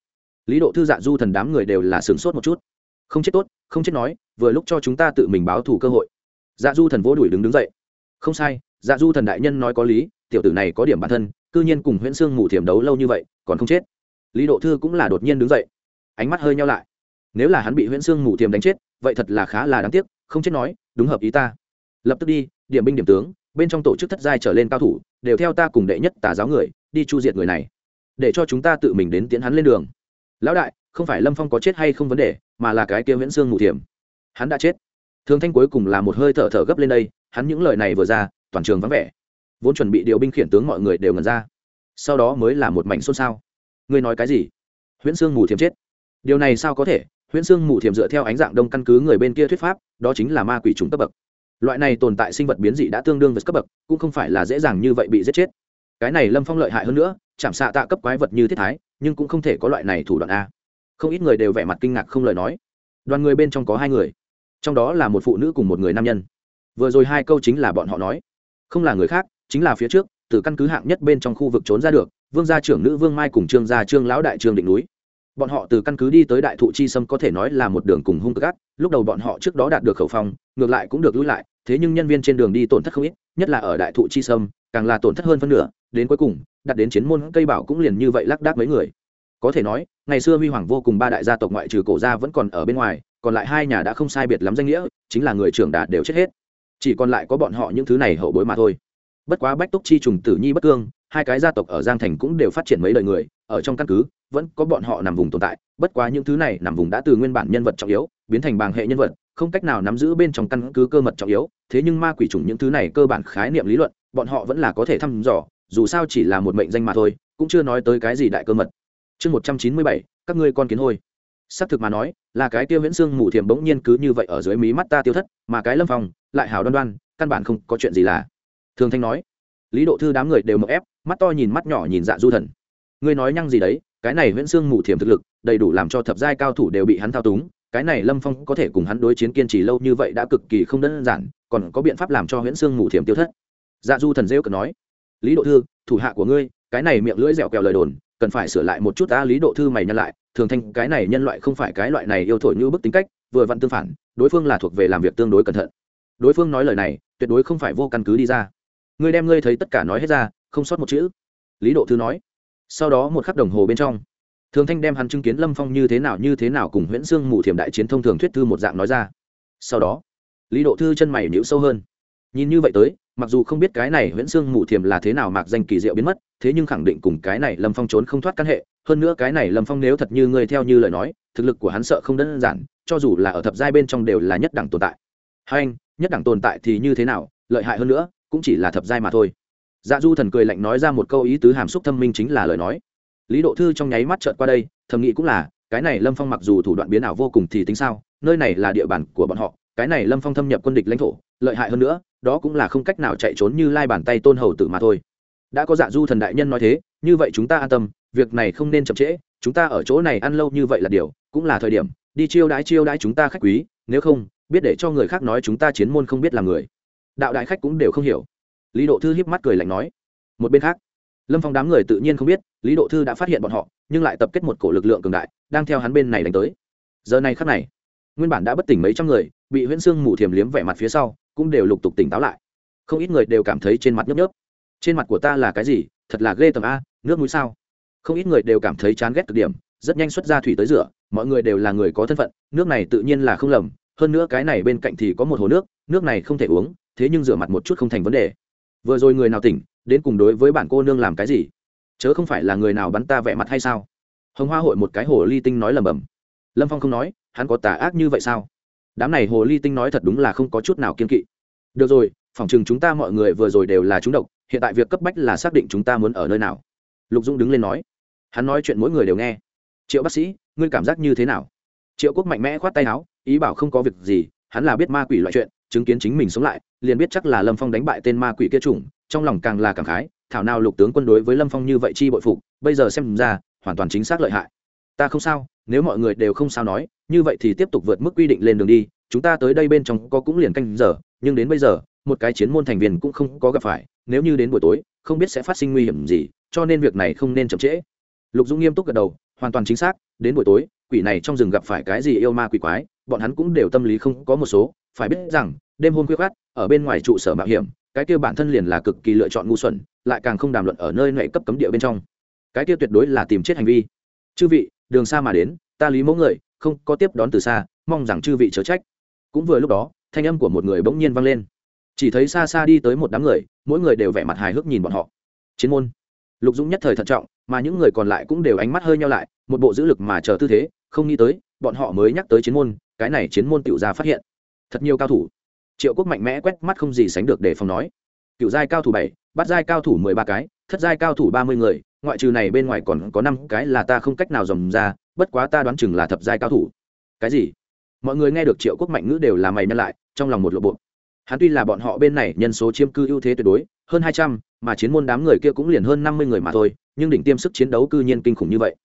Lý độ thư dạ du thần đám người đều là sửng sốt một chút. Không chết tốt, không chết nói, vừa lúc cho chúng ta tự mình báo thù cơ hội. Dạ du thần vỗ đuổi đứng đứng dậy. Không sai dạ du thần đại nhân nói có lý, tiểu tử này có điểm bản thân, cư nhiên cùng huyễn sương mù thiểm đấu lâu như vậy, còn không chết. Lý độ thư cũng là đột nhiên đứng dậy, ánh mắt hơi nhau lại. Nếu là hắn bị huyễn sương mù thiểm đánh chết, vậy thật là khá là đáng tiếc, không chết nói, đúng hợp ý ta. Lập tức đi, điểm binh điểm tướng, bên trong tổ chức thất giai trở lên cao thủ, đều theo ta cùng đệ nhất tà giáo người, đi chu diệt người này. Để cho chúng ta tự mình đến tiến hắn lên đường. Lão đại, không phải lâm phong có chết hay không vấn đề, mà là cái kia viễn sương mù thiểm. Hắn đã chết. Thường thanh cuối cùng là một hơi thở thở gấp lên đây, hắn những lời này vừa ra toàn trường vắng vẻ. Vốn chuẩn bị điều binh khiển tướng mọi người đều ngần ra. Sau đó mới là một mảnh xôn xao. Ngươi nói cái gì? Huyễn sương mù thiềm chết. Điều này sao có thể? Huyễn sương mù thiềm dựa theo ánh dạng đông căn cứ người bên kia thuyết pháp, đó chính là ma quỷ trùng cấp bậc. Loại này tồn tại sinh vật biến dị đã tương đương với cấp bậc, cũng không phải là dễ dàng như vậy bị giết chết. Cái này lâm phong lợi hại hơn nữa, chạm xạ tạ cấp quái vật như thiết thái, nhưng cũng không thể có loại này thủ đoạn a. Không ít người đều vẻ mặt kinh ngạc không lời nói. Đoàn người bên trong có hai người. Trong đó là một phụ nữ cùng một người nam nhân. Vừa rồi hai câu chính là bọn họ nói không là người khác, chính là phía trước, từ căn cứ hạng nhất bên trong khu vực trốn ra được, vương gia trưởng nữ vương mai cùng trương gia trương lão đại trương định núi. Bọn họ từ căn cứ đi tới đại thụ chi sâm có thể nói là một đường cùng hung cực ác lúc đầu bọn họ trước đó đạt được khẩu phong, ngược lại cũng được lui lại, thế nhưng nhân viên trên đường đi tổn thất không ít, nhất là ở đại thụ chi sâm, càng là tổn thất hơn phân nửa, đến cuối cùng, đặt đến chiến môn cây bảo cũng liền như vậy lác đác mấy người. Có thể nói, ngày xưa huy hoàng vô cùng ba đại gia tộc ngoại trừ cổ gia vẫn còn ở bên ngoài, còn lại hai nhà đã không sai biệt lắm danh nghĩa, chính là người trưởng đạt đều chết hết chỉ còn lại có bọn họ những thứ này hậu bối mà thôi. Bất quá bách túc chi, trùng tử nhi, bất cương, hai cái gia tộc ở giang thành cũng đều phát triển mấy đời người, ở trong căn cứ, vẫn có bọn họ nằm vùng tồn tại. Bất quá những thứ này nằm vùng đã từ nguyên bản nhân vật trọng yếu, biến thành bảng hệ nhân vật, không cách nào nắm giữ bên trong căn cứ cơ mật trọng yếu. Thế nhưng ma quỷ trùng những thứ này cơ bản khái niệm lý luận, bọn họ vẫn là có thể thăm dò, dù sao chỉ là một mệnh danh mà thôi, cũng chưa nói tới cái gì đại cơ mật. Chương một trăm chín mươi bảy, các ngươi con kiến hôi xác thực mà nói, là cái tiêu viễn xương mù thiềm bỗng nhiên cứ như vậy ở dưới mí mắt ta tiêu thất, mà cái lâm phòng lại hào đoan đoan, căn bản không có chuyện gì là. Thường thanh nói, lý độ thư đám người đều mậu ép, mắt to nhìn mắt nhỏ nhìn dạ du thần. Ngươi nói nhăng gì đấy, cái này viễn xương mù thiềm thực lực, đầy đủ làm cho thập giai cao thủ đều bị hắn thao túng, cái này lâm phong có thể cùng hắn đối chiến kiên trì lâu như vậy đã cực kỳ không đơn giản, còn có biện pháp làm cho huyễn xương mù thiềm tiêu thất. Dạ du thần rêu cần nói, lý độ thư, thủ hạ của ngươi, cái này miệng lưỡi dẻo kèo lời đồn, cần phải sửa lại một chút ta, lý độ thư mày nhân lại thường thanh cái này nhân loại không phải cái loại này yêu thổi như bức tính cách, vừa vặn tương phản, đối phương là thuộc về làm việc tương đối cẩn thận. Đối phương nói lời này, tuyệt đối không phải vô căn cứ đi ra. Ngươi đem ngươi thấy tất cả nói hết ra, không sót một chữ. Lý độ thư nói. Sau đó một khắc đồng hồ bên trong, thường thanh đem hắn chứng kiến lâm phong như thế nào như thế nào cùng huyễn sương mù thiểm đại chiến thông thường thuyết thư một dạng nói ra. Sau đó, lý độ thư chân mày nhữ sâu hơn. Nhìn như vậy tới mặc dù không biết cái này huyễn sương mù thiềm là thế nào mạc danh kỳ diệu biến mất, thế nhưng khẳng định cùng cái này lâm phong trốn không thoát căn hệ. Hơn nữa cái này lâm phong nếu thật như ngươi theo như lời nói, thực lực của hắn sợ không đơn giản, cho dù là ở thập giai bên trong đều là nhất đẳng tồn tại. Hai anh, nhất đẳng tồn tại thì như thế nào, lợi hại hơn nữa, cũng chỉ là thập giai mà thôi. Dạ du thần cười lạnh nói ra một câu ý tứ hàm xúc thâm minh chính là lời nói. Lý độ thư trong nháy mắt trợn qua đây, thầm nghĩ cũng là, cái này lâm phong mặc dù thủ đoạn biến ảo vô cùng thì tính sao, nơi này là địa bàn của bọn họ, cái này lâm phong thâm nhập quân địch lãnh thổ, lợi hại hơn nữa đó cũng là không cách nào chạy trốn như lai bàn tay tôn hầu tử mà thôi. Đã có dạ du thần đại nhân nói thế, như vậy chúng ta an tâm, việc này không nên chậm trễ, chúng ta ở chỗ này ăn lâu như vậy là điều, cũng là thời điểm, đi chiêu đãi chiêu đãi chúng ta khách quý, nếu không, biết để cho người khác nói chúng ta chiến môn không biết là người. Đạo đại khách cũng đều không hiểu. Lý độ thư hiếp mắt cười lạnh nói, một bên khác, lâm phong đám người tự nhiên không biết, lý độ thư đã phát hiện bọn họ, nhưng lại tập kết một cổ lực lượng cường đại, đang theo hắn bên này đánh tới. Giờ này khắc này nguyên bản đã bất tỉnh mấy trăm người, bị huyễn sương mù thiềm liếm vẻ mặt phía sau, cũng đều lục tục tỉnh táo lại. Không ít người đều cảm thấy trên mặt nhấp nhấp trên mặt của ta là cái gì? Thật là ghê tầm a, nước mũi sao? Không ít người đều cảm thấy chán ghét cực điểm, rất nhanh xuất ra thủy tới rửa, mọi người đều là người có thân phận, nước này tự nhiên là không lầm, hơn nữa cái này bên cạnh thì có một hồ nước nước này không thể uống, thế nhưng rửa mặt một chút không thành vấn đề. Vừa rồi người nào tỉnh, đến cùng đối với bản cô nương làm cái gì? Chớ không phải là người nào bắn ta vẽ mặt hay sao? Hồng hoa hội một cái hồ ly tinh nói lầm bầm. Lâm phong không nói hắn có tà ác như vậy sao? Đám này hồ ly tinh nói thật đúng là không có chút nào kiên kỵ. Được rồi phỏng chừng chúng ta mọi người vừa rồi đều là chúng độc, hiện tại việc cấp bách là xác định chúng ta muốn ở nơi nào. Lục dũng đứng lên nói. Hắn nói chuyện mỗi người đều nghe. Triệu bác sĩ, ngươi cảm giác như thế nào? Triệu quốc mạnh mẽ khoát tay áo, ý bảo không có việc gì, hắn là biết ma quỷ loại chuyện, chứng kiến chính mình sống lại, liền biết chắc là lâm phong đánh bại tên ma quỷ kia chủng, trong lòng càng là càng khái, thảo nào lục tướng quân đối với lâm phong như vậy chi bội phục, bây giờ xem ra, hoàn toàn chính xác lợi hại ta không sao, nếu mọi người đều không sao nói, như vậy thì tiếp tục vượt mức quy định lên đường đi, chúng ta tới đây bên trong có cũng liền canh giờ, nhưng đến bây giờ, một cái chiến môn thành viên cũng không có gặp phải, nếu như đến buổi tối, không biết sẽ phát sinh nguy hiểm gì, cho nên việc này không nên chậm trễ. Lục dũng nghiêm túc gật đầu, hoàn toàn chính xác, đến buổi tối, quỷ này trong rừng gặp phải cái gì yêu ma quỷ quái, bọn hắn cũng đều tâm lý không có một số, phải biết rằng, đêm hôm khuya khát ở bên ngoài trụ sở mạo hiểm, cái kia bản thân liền là cực kỳ lựa chọn ngu xuẩn, lại càng không đàm luận ở nơi nệ cấp cấm địa bên trong. Cái kia tuyệt đối là tìm chết hành vi. Chư vị đường xa mà đến, ta lý mẫu người, không có tiếp đón từ xa, mong rằng chư vị chớ trách. Cũng vừa lúc đó, thanh âm của một người bỗng nhiên vang lên. Chỉ thấy xa xa đi tới một đám người, mỗi người đều vẻ mặt hài hước nhìn bọn họ. Chiến môn. Lục dũng nhất thời thận trọng, mà những người còn lại cũng đều ánh mắt hơi nhau lại, một bộ giữ lực mà chờ tư thế, không nghĩ tới, bọn họ mới nhắc tới chiến môn, cái này chiến môn tiểu gia phát hiện. Thật nhiều cao thủ. Triệu quốc mạnh mẽ quét mắt không gì sánh được để phòng nói. Cựu giai cao thủ bảy, bắt giai cao thủ mười ba cái, thất giai cao thủ ba mươi người ngoại trừ này bên ngoài còn có năm cái là ta không cách nào dòm ra, bất quá ta đoán chừng là thập giai cao thủ. Cái gì? Mọi người nghe được triệu quốc mạnh ngữ đều là mày nhân lại, trong lòng một lộ bộ. Hắn tuy là bọn họ bên này nhân số chiếm cư ưu thế tuyệt đối, hơn hai trăm, mà chiến môn đám người kia cũng liền hơn năm mươi người mà thôi, nhưng đỉnh tiêm sức chiến đấu cư nhiên kinh khủng như vậy.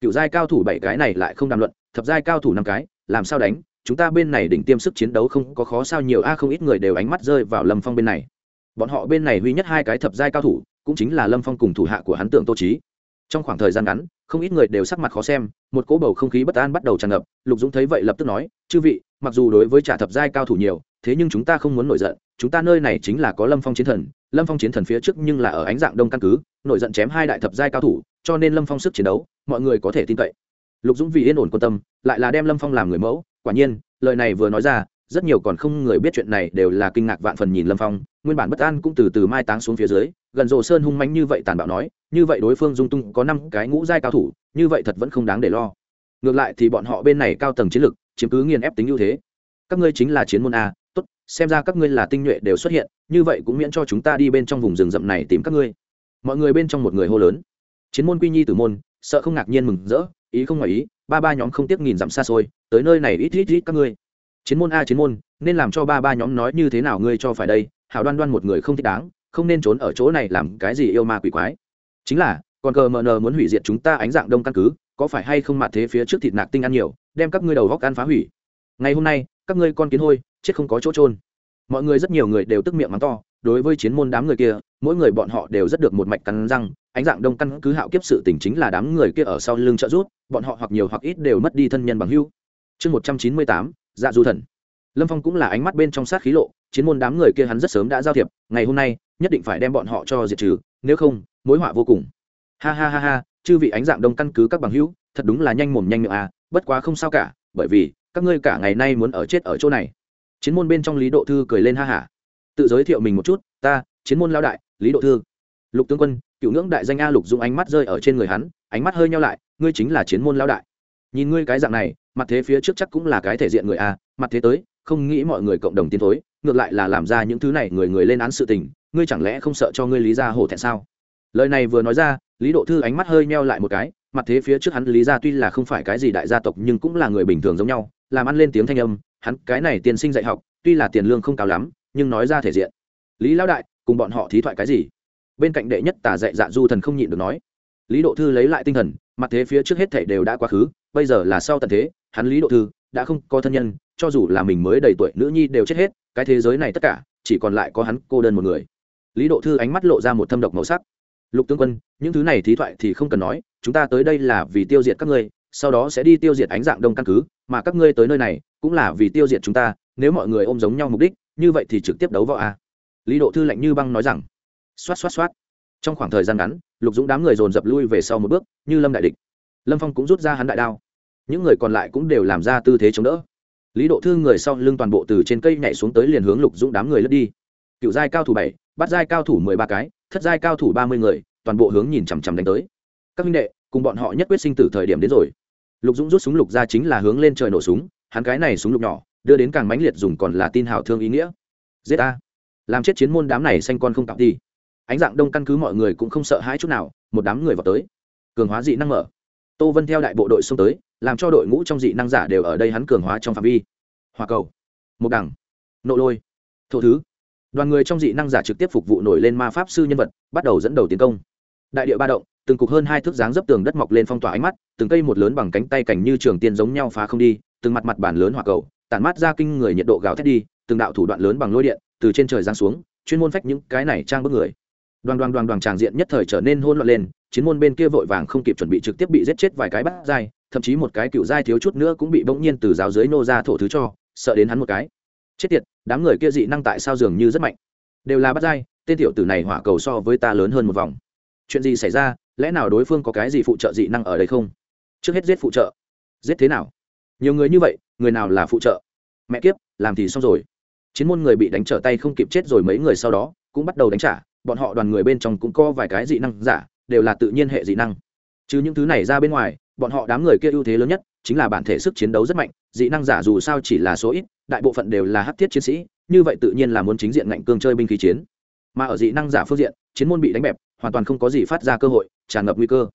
Cựu giai cao thủ bảy cái này lại không đàm luận, thập giai cao thủ năm cái, làm sao đánh? Chúng ta bên này đỉnh tiêm sức chiến đấu không có khó sao nhiều, a không ít người đều ánh mắt rơi vào lâm phong bên này. Bọn họ bên này duy nhất hai cái thập giai cao thủ cũng chính là lâm phong cùng thủ hạ của hắn tượng tô trí. Trong khoảng thời gian ngắn, không ít người đều sắc mặt khó xem, một cỗ bầu không khí bất an bắt đầu tràn ngập, lục dũng thấy vậy lập tức nói, chư vị, mặc dù đối với trả thập giai cao thủ nhiều, thế nhưng chúng ta không muốn nổi giận, chúng ta nơi này chính là có lâm phong chiến thần, lâm phong chiến thần phía trước nhưng là ở ánh dạng đông căn cứ, nổi giận chém hai đại thập giai cao thủ, cho nên lâm phong sức chiến đấu, mọi người có thể tin cậy. Lục dũng vì yên ổn quan tâm, lại là đem lâm phong làm người mẫu, quả nhiên, lời này vừa nói ra rất nhiều còn không người biết chuyện này đều là kinh ngạc vạn phần nhìn lâm phong, nguyên bản bất an cũng từ từ mai táng xuống phía dưới, gần rộ sơn hung mánh như vậy tàn bạo nói, như vậy đối phương dung tung có năm cái ngũ giai cao thủ, như vậy thật vẫn không đáng để lo. Ngược lại thì bọn họ bên này cao tầng chiến lực, chiếm cứ nghiền ép tính ưu thế. Các ngươi chính là chiến môn a, tốt, xem ra các ngươi là tinh nhuệ đều xuất hiện, như vậy cũng miễn cho chúng ta đi bên trong vùng rừng rậm này tìm các ngươi. Mọi người bên trong một người hô lớn. Chiến môn quy nhi tử môn, sợ không ngạc nhiên mừng rỡ, ý không ngoài ý, ba ba nhóm không tiếc nghìn dặm xa xôi, tới nơi này ít ít ít các ngươi chiến môn a chiến môn, nên làm cho ba ba nhóm nói như thế nào ngươi cho phải đây, hảo đoan đoan một người không thích đáng, không nên trốn ở chỗ này làm cái gì yêu ma quỷ quái. Chính là, còn cờ mờ nờ muốn hủy diệt chúng ta ánh dạng đông căn cứ, có phải hay không mặt thế phía trước thịt nạc tinh ăn nhiều, đem các ngươi đầu góc ăn phá hủy. Ngày hôm nay, các ngươi con kiến hôi, chết không có chỗ trôn mọi người rất nhiều người đều tức miệng mắng to, đối với chiến môn đám người kia, mỗi người bọn họ đều rất được một mạch cắn răng, ánh dạng đông căn cứ hạo kiếp sự tình chính là đám người kia ở sau lưng trợ rút bọn họ hoặc nhiều hoặc ít đều mất đi thân nhân bằng hưu chương một trăm chín mươi tám dạ du thần. Lâm phong cũng là ánh mắt bên trong sát khí lộ, chiến môn đám người kia hắn rất sớm đã giao thiệp, ngày hôm nay, nhất định phải đem bọn họ cho diệt trừ, nếu không, mối họa vô cùng. Ha ha ha ha, chư vị ánh dạng đông căn cứ các bằng hữu, thật đúng là nhanh mồm nhanh miệng à bất quá không sao cả, bởi vì, các ngươi cả ngày nay muốn ở chết ở chỗ này. Chiến môn bên trong lý độ thư cười lên ha hả. Tự giới thiệu mình một chút, ta, chiến môn lao đại, lý độ thư. Lục tướng quân, cựu ngưỡng đại danh a lục dùng ánh mắt rơi ở trên người hắn, ánh mắt hơi nhau lại, ngươi chính là chiến môn lao đại nhìn ngươi cái dạng này, mặt thế phía trước chắc cũng là cái thể diện người a, mặt thế tới, không nghĩ mọi người cộng đồng tiến thối, ngược lại là làm ra những thứ này người người lên án sự tình, ngươi chẳng lẽ không sợ cho ngươi lý ra hổ thẹn sao? Lời này vừa nói ra, lý độ thư ánh mắt hơi meo lại một cái, mặt thế phía trước hắn lý ra tuy là không phải cái gì đại gia tộc nhưng cũng là người bình thường giống nhau, làm ăn lên tiếng thanh âm, hắn cái này tiền sinh dạy học, tuy là tiền lương không cao lắm, nhưng nói ra thể diện. Lý lão đại, cùng bọn họ thí thoại cái gì? Bên cạnh đệ nhất tả dạy dạ du thần không nhịn được nói lý độ thư lấy lại tinh thần, mặt thế phía trước hết thảy đều đã quá khứ, bây giờ là sau tận thế, hắn lý độ thư đã không có thân nhân, cho dù là mình mới đầy tuổi, nữ nhi đều chết hết, cái thế giới này tất cả, chỉ còn lại có hắn cô đơn một người. Lý độ thư ánh mắt lộ ra một thâm độc màu sắc. Lục tướng quân, những thứ này thí thoại thì không cần nói, chúng ta tới đây là vì tiêu diệt các ngươi, sau đó sẽ đi tiêu diệt ánh dạng đông căn cứ, mà các ngươi tới nơi này cũng là vì tiêu diệt chúng ta, nếu mọi người ôm giống nhau mục đích, như vậy thì trực tiếp đấu võ a. Lý độ thư lạnh như băng nói rằng. Xoát xoát xoát trong khoảng thời gian ngắn, lục dũng đám người dồn dập lui về sau một bước, như lâm đại địch. Lâm phong cũng rút ra hắn đại đao. Những người còn lại cũng đều làm ra tư thế chống đỡ. Lý độ thư người sau lưng toàn bộ từ trên cây nhảy xuống tới liền hướng lục dũng đám người lướt đi. Cựu giai cao thủ bảy, bắt giai cao thủ mười ba cái, thất giai cao thủ ba mươi người, toàn bộ hướng nhìn chằm chằm đánh tới. Các minh đệ, cùng bọn họ nhất quyết sinh tử thời điểm đến rồi. Lục dũng rút súng lục ra chính là hướng lên trời nổ súng, hắn cái này súng lục nhỏ, đưa đến càng mãnh liệt dùng còn là tin hào thương ý nghĩa. Giết a làm chết chiến môn đám này xanh con không tạo đi ánh dạng đông căn cứ mọi người cũng không sợ hãi chút nào, một đám người vào tới. Cường hóa dị năng mở. Tô vân theo đại bộ đội xông tới, làm cho đội ngũ trong dị năng giả đều ở đây hắn cường hóa trong phạm vi. Hòa cầu. Một đẳng. Nộ lôi. Thổ thứ. Đoàn người trong dị năng giả trực tiếp phục vụ nổi lên ma pháp sư nhân vật, bắt đầu dẫn đầu tiến công. Đại địa ba động, từng cục hơn hai thước dáng dấp tường đất mọc lên phong tỏa ánh mắt, từng cây một lớn bằng cánh tay cảnh như trường tiên giống nhau phá không đi, từng mặt mặt bản lớn hỏa cầu, tản mát ra kinh người nhiệt độ gào thét đi, từng đạo thủ đoạn lớn bằng lôi điện, từ trên trời giáng xuống, chuyên môn phách những cái này trang bức người đoàn đoàn đoàn đoàn tràng diện nhất thời trở nên hôn loạn lên, chiến môn bên kia vội vàng không kịp chuẩn bị trực tiếp bị giết chết vài cái bắt dai thậm chí một cái cựu dai thiếu chút nữa cũng bị bỗng nhiên từ giáo dưới nô ra thổ thứ cho, sợ đến hắn một cái. Chết tiệt, đám người kia dị năng tại sao dường như rất mạnh? Đều là bắt dai tên tiểu tử này hỏa cầu so với ta lớn hơn một vòng. Chuyện gì xảy ra? Lẽ nào đối phương có cái gì phụ trợ dị năng ở đây không? Trước hết giết phụ trợ. Giết thế nào? Nhiều người như vậy, người nào là phụ trợ? Mẹ kiếp, làm thì xong rồi. Chiến môn người bị đánh trở tay không kịp chết rồi mấy người sau đó, cũng bắt đầu đánh trả bọn họ đoàn người bên trong cũng có vài cái dị năng giả, đều là tự nhiên hệ dị năng. Chứ những thứ này ra bên ngoài, bọn họ đám người kia ưu thế lớn nhất chính là bản thể sức chiến đấu rất mạnh, dị năng giả dù sao chỉ là số ít, đại bộ phận đều là hắc thiết chiến sĩ, như vậy tự nhiên là muốn chính diện ngạnh cương chơi binh khí chiến. Mà ở dị năng giả phương diện, chiến môn bị đánh bẹp, hoàn toàn không có gì phát ra cơ hội, tràn ngập nguy cơ.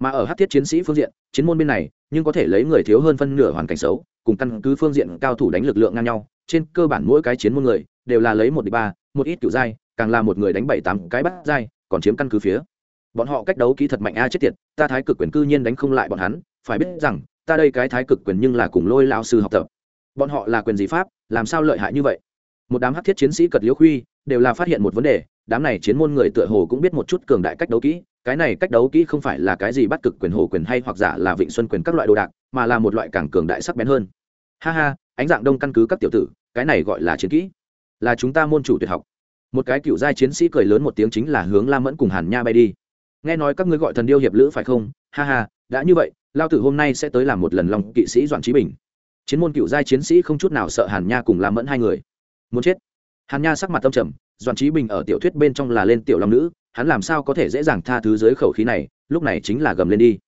Mà ở hắc thiết chiến sĩ phương diện, chiến môn bên này, nhưng có thể lấy người thiếu hơn phân nửa hoàn cảnh xấu, cùng căn cứ phương diện cao thủ đánh lực lượng ngang nhau, trên cơ bản mỗi cái chiến môn người đều là lấy một địch ba, một ít kiểu giai càng là một người đánh bảy tám cái bắt dai, còn chiếm căn cứ phía. Bọn họ cách đấu kỹ thật mạnh a chết tiệt, ta thái cực quyền cư nhiên đánh không lại bọn hắn, phải biết rằng, ta đây cái thái cực quyền nhưng là cùng lôi lao sư học tập. Bọn họ là quyền gì pháp, làm sao lợi hại như vậy? Một đám hắc thiết chiến sĩ cật liễu khuy, đều là phát hiện một vấn đề, đám này chiến môn người tựa hồ cũng biết một chút cường đại cách đấu kỹ, cái này cách đấu kỹ không phải là cái gì bắt cực quyền, hồ quyền hay hoặc giả là vịnh xuân quyền các loại đồ đạc, mà là một loại càng cường đại sắc bén hơn. Ha ha, ánh dạng đông căn cứ các tiểu tử, cái này gọi là chiến kỹ. Là chúng ta môn chủ tuyệt học một cái cựu giai chiến sĩ cười lớn một tiếng chính là hướng lam mẫn cùng hàn nha bay đi. Nghe nói các ngươi gọi thần điêu hiệp lữ phải không? Ha ha, đã như vậy, lao tử hôm nay sẽ tới làm một lần lòng kỵ sĩ doãn trí bình. Chiến môn cựu giai chiến sĩ không chút nào sợ hàn nha cùng lam mẫn hai người. Muốn chết. Hàn nha sắc mặt tâm trầm, doãn trí bình ở tiểu thuyết bên trong là lên tiểu long nữ, hắn làm sao có thể dễ dàng tha thứ dưới khẩu khí này, lúc này chính là gầm lên đi.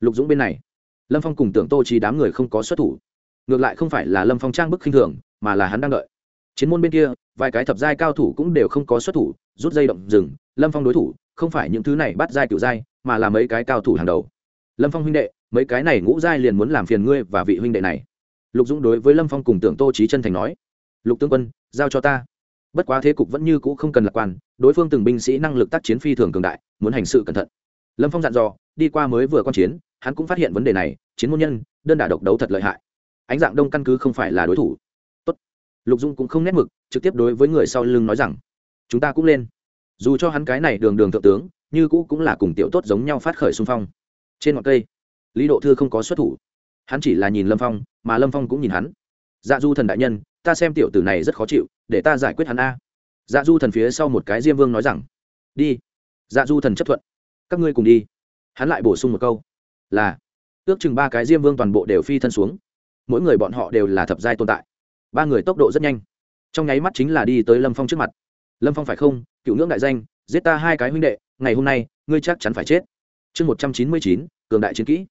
Lục dũng bên này, lâm phong cùng tưởng tô trí đám người không có xuất thủ. Ngược lại không phải là lâm phong trang bức khinh thường, mà là hắn đang đợi chiến môn bên kia, vài cái thập giai cao thủ cũng đều không có xuất thủ, rút dây động rừng, lâm phong đối thủ, không phải những thứ này bắt giai cựu giai, mà là mấy cái cao thủ hàng đầu. Lâm phong huynh đệ, mấy cái này ngũ giai liền muốn làm phiền ngươi và vị huynh đệ này. Lục dũng đối với lâm phong cùng tưởng tô trí chân thành nói, lục tướng quân, giao cho ta. Bất quá thế cục vẫn như cũ không cần lạc quan, đối phương từng binh sĩ năng lực tác chiến phi thường cường đại, muốn hành sự cẩn thận. Lâm phong dặn dò, đi qua mới vừa q chiến, hắn cũng phát hiện vấn đề này, chiến môn nhân, đơn đả độc đấu thật lợi hại. Ánh dạng đông căn cứ không phải là đối thủ lục dung cũng không nét mực, trực tiếp đối với người sau lưng nói rằng, chúng ta cũng lên. Dù cho hắn cái này đường đường thượng tướng, như cũ cũng là cùng tiểu tốt giống nhau phát khởi xung phong. Trên ngọn cây, lý độ thư không có xuất thủ. Hắn chỉ là nhìn lâm phong, mà lâm phong cũng nhìn hắn. Dạ du thần đại nhân, ta xem tiểu tử này rất khó chịu, để ta giải quyết hắn a. Dạ du thần phía sau một cái diêm vương nói rằng, đi. Dạ du thần chấp thuận, các ngươi cùng đi. Hắn lại bổ sung một câu, là, ước chừng ba cái diêm vương toàn bộ đều phi thân xuống. Mỗi người bọn họ đều là thập giai tồn tại ba người tốc độ rất nhanh trong nháy mắt chính là đi tới lâm phong trước mặt lâm phong phải không cựu ngưỡng đại danh giết ta hai cái huynh đệ ngày hôm nay ngươi chắc chắn phải chết chương một trăm chín mươi chín cường đại chiến kỹ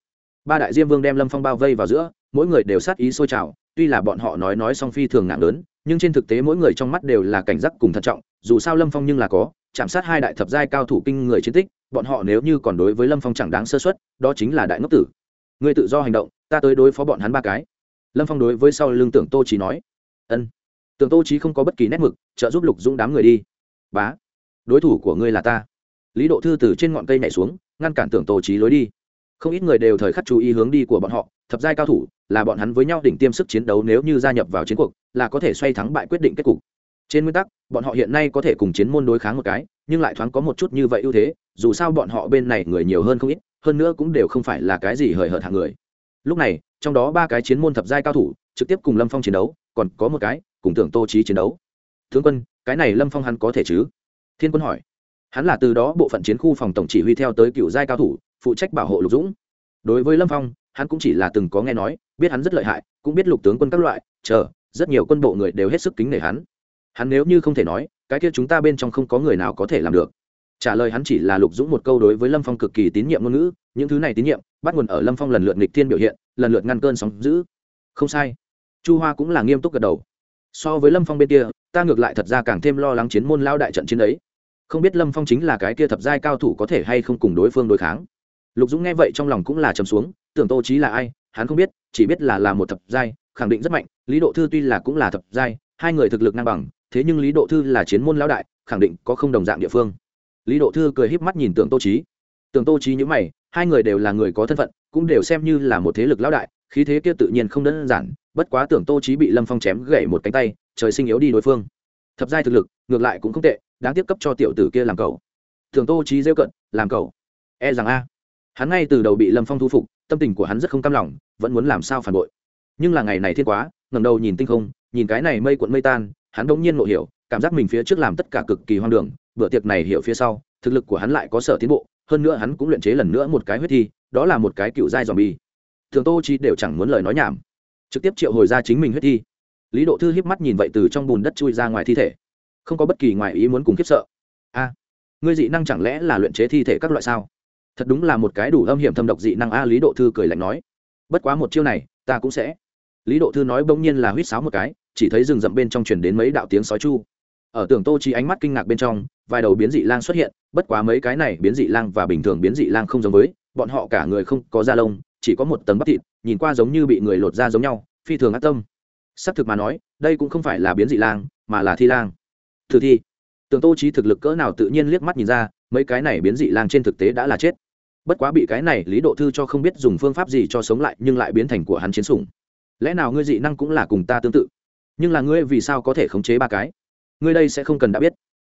ba đại diêm vương đem lâm phong bao vây vào giữa mỗi người đều sát ý sôi trào tuy là bọn họ nói nói song phi thường nặng lớn nhưng trên thực tế mỗi người trong mắt đều là cảnh giác cùng thận trọng dù sao lâm phong nhưng là có chạm sát hai đại thập giai cao thủ kinh người chiến tích bọn họ nếu như còn đối với lâm phong chẳng đáng sơ xuất đó chính là đại ngốc tử người tự do hành động ta tới đối phó bọn hắn ba cái lâm phong đối với sau lưng tưởng tô trí nói ân. Tường tô trí không có bất kỳ nét mực, trợ giúp lục dũng đám người đi. Bá, đối thủ của ngươi là ta. Lý độ thư từ trên ngọn cây nhảy xuống, ngăn cản tưởng tô trí lối đi. Không ít người đều thời khắc chú ý hướng đi của bọn họ, thập giai cao thủ, là bọn hắn với nhau đỉnh tiêm sức chiến đấu nếu như gia nhập vào chiến cuộc, là có thể xoay thắng bại quyết định kết cục. Trên nguyên tắc, bọn họ hiện nay có thể cùng chiến môn đối kháng một cái, nhưng lại thoáng có một chút như vậy ưu thế, dù sao bọn họ bên này người nhiều hơn không ít, hơn nữa cũng đều không phải là cái gì hời hợt hạng người. Lúc này, trong đó ba cái chiến môn thập giai cao thủ trực tiếp cùng lâm phong chiến đấu, còn có một cái, cùng tưởng tô trí chiến đấu. Tướng quân, cái này lâm phong hắn có thể chứ? Thiên quân hỏi. Hắn là từ đó bộ phận chiến khu phòng tổng chỉ huy theo tới cựu giai cao thủ, phụ trách bảo hộ lục dũng. Đối với lâm phong, hắn cũng chỉ là từng có nghe nói, biết hắn rất lợi hại, cũng biết lục tướng quân các loại, chờ, rất nhiều quân bộ người đều hết sức kính nể hắn. Hắn nếu như không thể nói, cái kia chúng ta bên trong không có người nào có thể làm được. Trả lời hắn chỉ là lục dũng một câu đối với lâm phong cực kỳ tín nhiệm ngôn ngữ, những thứ này tín nhiệm, bắt nguồn ở lâm phong lần lượt nghịch thiên biểu hiện, lần lượt ngăn cơn sóng giữ không sai chu hoa cũng là nghiêm túc gật đầu. So với lâm phong bên kia, ta ngược lại thật ra càng thêm lo lắng chiến môn lao đại trận chiến ấy. Không biết lâm phong chính là cái kia thập giai cao thủ có thể hay không cùng đối phương đối kháng. Lục dũng nghe vậy trong lòng cũng là trầm xuống, tưởng tô trí là ai, hắn không biết, chỉ biết là là một thập giai, khẳng định rất mạnh, lý độ thư tuy là cũng là thập giai, hai người thực lực ngang bằng, thế nhưng lý độ thư là chiến môn lão đại, khẳng định có không đồng dạng địa phương. Lý độ thư cười híp mắt nhìn tưởng tô trí tưởng tô trí nhữ mày, hai người đều là người có thân phận, cũng đều xem như là một thế lực lão đại khí thế kia tự nhiên không đơn giản, bất quá tưởng tô trí bị lâm phong chém gãy một cánh tay, trời sinh yếu đi đối phương. Thập giai thực lực, ngược lại cũng không tệ, đáng tiếp cấp cho tiểu tử kia làm cầu tưởng tô trí rêu cận, làm cầu e rằng a. Hắn ngay từ đầu bị lâm phong thu phục, tâm tình của hắn rất không cam lòng, vẫn muốn làm sao phản bội. Nhưng là ngày này thiên quá ngầm đầu nhìn tinh không, nhìn cái này mây cuộn mây tan, hắn đ ỗ n g nhiên ngộ hiểu, cảm giác mình phía trước làm tất cả cực kỳ hoang đường, bữa tiệc này hiểu phía sau, thực lực của hắn lại có sở tiến bộ, hơn nữa hắn cũng luyện chế lần nữa một cái huyết thi, đó là một cái cựu giai dòm bi thường tô chi đều chẳng muốn lời nói nhảm. Trực tiếp triệu hồi ra chính mình huyết thi. Lý độ thư hiếp mắt nhìn vậy từ trong bùn đất chui ra ngoài thi thể. Không có bất kỳ ngoài ý muốn cùng khiếp sợ. A, ngươi dị năng chẳng lẽ là luyện chế thi thể các loại sao? Thật đúng là một cái đủ âm hiểm thâm độc dị năng a, lý độ thư cười lạnh nói. Bất quá một chiêu này, ta cũng sẽ. Lý độ thư nói bỗng nhiên là huýt sáo một cái, chỉ thấy rừng rậm bên trong truyền đến mấy đạo tiếng sói chu. Ở tưởng tô chi ánh mắt kinh ngạc bên trong, vài đầu biến dị lang xuất hiện, bất quá mấy cái này biến dị lang và bình thường biến dị lang không giống với, bọn họ cả người không có da lông chỉ có một tầng bắp thịt, nhìn qua giống như bị người lột ra giống nhau, phi thường ác tâm. Xác thực mà nói, đây cũng không phải là biến dị lang, mà là thi lang. Thử thi. Tưởng tô trí thực lực cỡ nào tự nhiên liếc mắt nhìn ra, mấy cái này biến dị lang trên thực tế đã là chết. Bất quá bị cái này lý độ thư cho không biết dùng phương pháp gì cho sống lại, nhưng lại biến thành của hắn chiến sủng. Lẽ nào ngươi dị năng cũng là cùng ta tương tự? Nhưng là ngươi vì sao có thể khống chế ba cái? Ngươi đây sẽ không cần đã biết.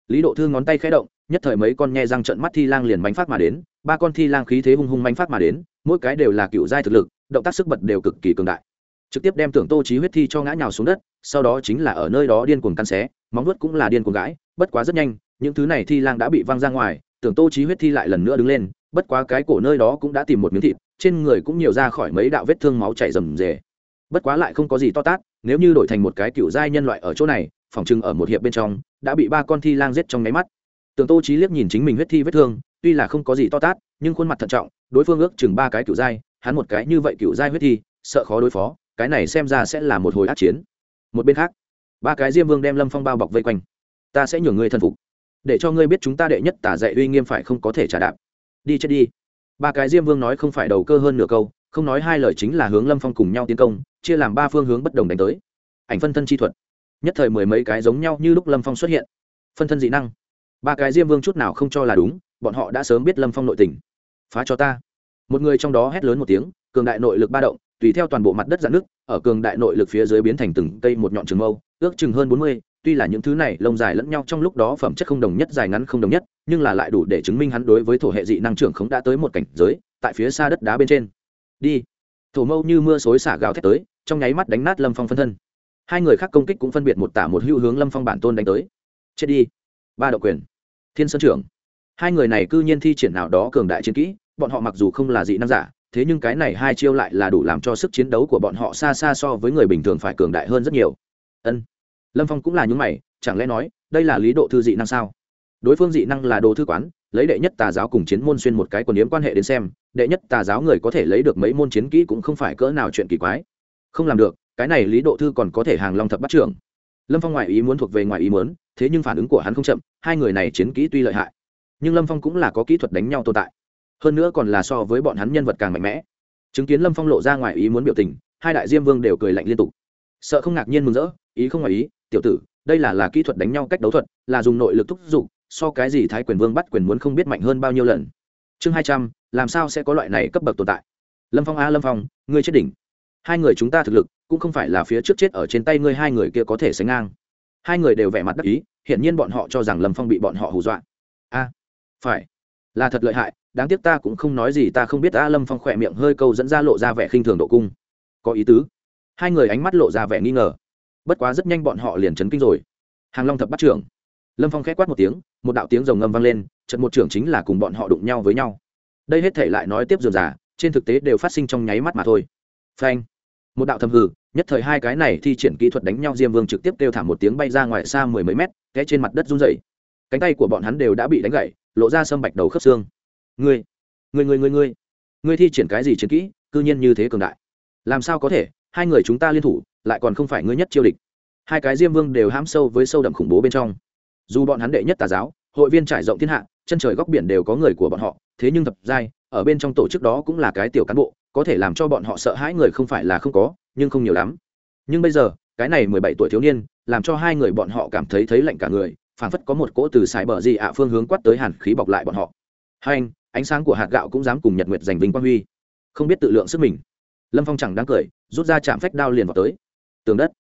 Lý độ thư ngón tay khẽ động, nhất thời mấy con nghe răng trận mắt thi lang liền bánh phát mà đến ba con thi lang khí thế hung hung manh phát mà đến, mỗi cái đều là cựu giai thực lực, động tác sức bật đều cực kỳ cường đại. Trực tiếp đem tưởng tô trí huyết thi cho ngã nhào xuống đất, sau đó chính là ở nơi đó điên cuồng căn xé, móng nuốt cũng là điên cuồng gãi, bất quá rất nhanh, những thứ này thi lang đã bị văng ra ngoài, tưởng tô trí huyết thi lại lần nữa đứng lên, bất quá cái cổ nơi đó cũng đã tìm một miếng thịt, trên người cũng nhiều ra khỏi mấy đạo vết thương máu chảy rầm rề. Bất quá lại không có gì to tát, nếu như đổi thành một cái cựu giai nhân loại ở chỗ này, phòng trưng ở một hiệp bên trong, đã bị ba con thi lang giết trong nháy mắt. Tưởng tô trí liếc nhìn chính mình huyết thi vết thương, tuy là không có gì to tát, nhưng khuôn mặt thận trọng, đối phương ước chừng ba cái cựu giai hắn một cái như vậy cựu giai huyết thi, sợ khó đối phó, cái này xem ra sẽ là một hồi át chiến. Một bên khác, ba cái diêm vương đem lâm phong bao bọc vây quanh. Ta sẽ nhường ngươi thân phục, để cho ngươi biết chúng ta đệ nhất tả dạy uy nghiêm phải không có thể trả đạp. Đi chết đi. Ba cái diêm vương nói không phải đầu cơ hơn nửa câu, không nói hai lời chính là hướng lâm phong cùng nhau tiến công, chia làm ba phương hướng bất đồng đánh tới. Ảnh phân thân chi thuật. Nhất thời mười mấy cái giống nhau như lúc lâm phong xuất hiện. Phân thân dị năng ba cái diêm vương chút nào không cho là đúng, bọn họ đã sớm biết lâm phong nội tình. Phá cho ta. Một người trong đó hét lớn một tiếng, cường đại nội lực ba động, tùy theo toàn bộ mặt đất dạn nước ở cường đại nội lực phía dưới biến thành từng cây một nhọn trường mâu, ước chừng hơn bốn mươi, tuy là những thứ này lông dài lẫn nhau trong lúc đó phẩm chất không đồng nhất, dài ngắn không đồng nhất, nhưng là lại đủ để chứng minh hắn đối với thổ hệ dị năng trưởng khống đã tới một cảnh giới, tại phía xa đất đá bên trên. Đi. Thổ mâu như mưa xối xả gào thét tới, trong nháy mắt đánh nát lâm phong phân thân. Hai người khác công kích cũng phân biệt một tả một hữu hướng lâm phong bản tôn đánh tới. Chết đi. Ba đậu quyền thiên sơn trưởng. Hai người này cư nhiên thi triển nào đó cường đại chiến kỹ, bọn họ mặc dù không là dị năng giả, thế nhưng cái này hai chiêu lại là đủ làm cho sức chiến đấu của bọn họ xa xa so với người bình thường phải cường đại hơn rất nhiều. Ân. Lâm phong cũng là những mày, chẳng lẽ nói, đây là lý độ thư dị năng sao? Đối phương dị năng là đồ thư quán, lấy đệ nhất tà giáo cùng chiến môn xuyên một cái quần yếm quan hệ đến xem, đệ nhất tà giáo người có thể lấy được mấy môn chiến kỹ cũng không phải cỡ nào chuyện kỳ quái. Không làm được, cái này lý độ thư còn có thể hàng long thập bắt trưởng lâm phong ngoại ý muốn thuộc về ngoại ý muốn, thế nhưng phản ứng của hắn không chậm, hai người này chiến kỹ tuy lợi hại, nhưng lâm phong cũng là có kỹ thuật đánh nhau tồn tại. Hơn nữa còn là so với bọn hắn nhân vật càng mạnh mẽ. Chứng kiến lâm phong lộ ra ngoài ý muốn biểu tình, hai đại diêm vương đều cười lạnh liên tục. Sợ không ngạc nhiên mừng rỡ, ý không ngoài ý, tiểu tử, đây là là kỹ thuật đánh nhau cách đấu thuật, là dùng nội lực thúc giục, so cái gì thái quyền vương bắt quyền muốn không biết mạnh hơn bao nhiêu lần. Chương hai trăm, làm sao sẽ có loại này cấp bậc tồn tại? Lâm phong a, lâm phong, ngươi chết đỉnh hai người chúng ta thực lực, cũng không phải là phía trước chết ở trên tay ngươi, hai người kia có thể sánh ngang. Hai người đều vẻ mặt đắc ý, hiển nhiên bọn họ cho rằng lâm phong bị bọn họ hù dọa. A, phải. Là thật lợi hại, đáng tiếc ta cũng không nói gì, ta không biết a lâm phong khỏe miệng hơi câu dẫn ra lộ ra vẻ khinh thường độ cung. Có ý tứ. Hai người ánh mắt lộ ra vẻ nghi ngờ. Bất quá rất nhanh bọn họ liền chấn kinh rồi. Hàng long thập bắt trưởng. Lâm phong k h é quát một tiếng, một đạo tiếng rồng ngâm vang lên trận một trưởng chính là cùng bọn họ đụng nhau với nhau. Đây hết thể lại nói tiếp dườm giả trên thực tế đều phát sinh trong nháy mắt mà thôi. Phanh một đạo thầm hừ nhất thời hai cái này thi triển kỹ thuật đánh nhau, diêm vương trực tiếp kêu thảm một tiếng bay ra ngoài xa mười mấy mét, té trên mặt đất run dày cánh tay của bọn hắn đều đã bị đánh gậy lộ ra sâm bạch đầu khớp xương. Ngươi ngươi ngươi ngươi ngươi ngươi thi triển cái gì chiến kỹ, cư nhiên như thế cường đại? Làm sao có thể? Hai người chúng ta liên thủ, lại còn không phải ngươi nhất chiêu địch. Hai cái diêm vương đều hãm sâu với sâu đậm khủng bố bên trong. Dù bọn hắn đệ nhất tà giáo, hội viên trải rộng thiên hạ, chân trời góc biển đều có người của bọn họ, thế nhưng thập giai, ở bên trong tổ chức đó cũng là cái tiểu cán bộ có thể làm cho bọn họ sợ hãi người không phải là không có, nhưng không nhiều lắm. Nhưng bây giờ, cái này mười bảy tuổi thiếu niên, làm cho hai người bọn họ cảm thấy thấy lạnh cả người, phảng phất có một cỗ từ sải bờ gì ạ phương hướng quát tới hàn khí bọc lại bọn họ. Hai anh, ánh sáng của hạt gạo cũng dám cùng nhật nguyệt giành vinh quang huy. Không biết tự lượng sức mình. Lâm phong chẳng đáng cười, rút ra chạm phách đao liền vào tới. Tường đất.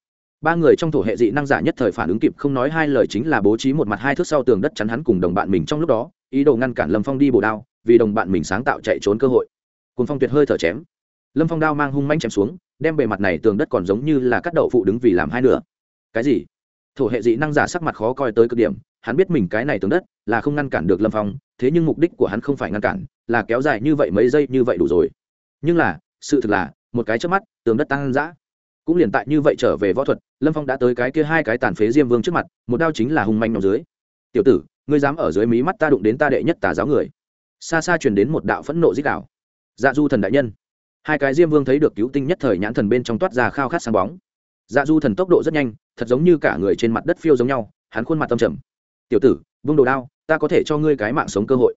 Ba người trong thổ hệ dị năng giả nhất thời phản ứng kịp không nói hai lời chính là bố trí một mặt hai thước sau tường đất chắn hắn cùng đồng bạn mình trong lúc đó, ý đồ ngăn cản lâm phong đi bổ đao, vì đồng bạn mình sáng tạo chạy trốn cơ hội cùng phong tuyệt hơi thở chém. Lâm phong đao mang hung manh chém xuống, đem bề mặt này tường đất còn giống như là cắt đậu phụ đứng vì làm hai nửa. Cái gì? Thổ hệ dị năng giả sắc mặt khó coi tới cực điểm, hắn biết mình cái này tường đất là không ngăn cản được lâm phong, thế nhưng mục đích của hắn không phải ngăn cản, là kéo dài như vậy mấy giây như vậy đủ rồi. Nhưng là, sự thực là, một cái trước mắt, tường đất tăng dã. Cũng liền tại như vậy trở về võ thuật, lâm phong đã tới cái kia hai cái tàn phế diêm vương trước mặt, một đao chính là hung manh nằm dưới. Tiểu tử, ngươi dám ở dưới mí mắt ta đụng đến ta đệ nhất tà giáo người. Xa xa truyền đến một đạo phẫn nộ dích đạo dạ du thần đại nhân. Hai cái diêm vương thấy được cứu tinh nhất thời nhãn thần bên trong toát ra khao khát sáng bóng. Dạ du thần tốc độ rất nhanh, thật giống như cả người trên mặt đất phiêu giống nhau, hắn khuôn mặt tâm trầm. Tiểu tử, vương đồ đao, ta có thể cho ngươi cái mạng sống cơ hội.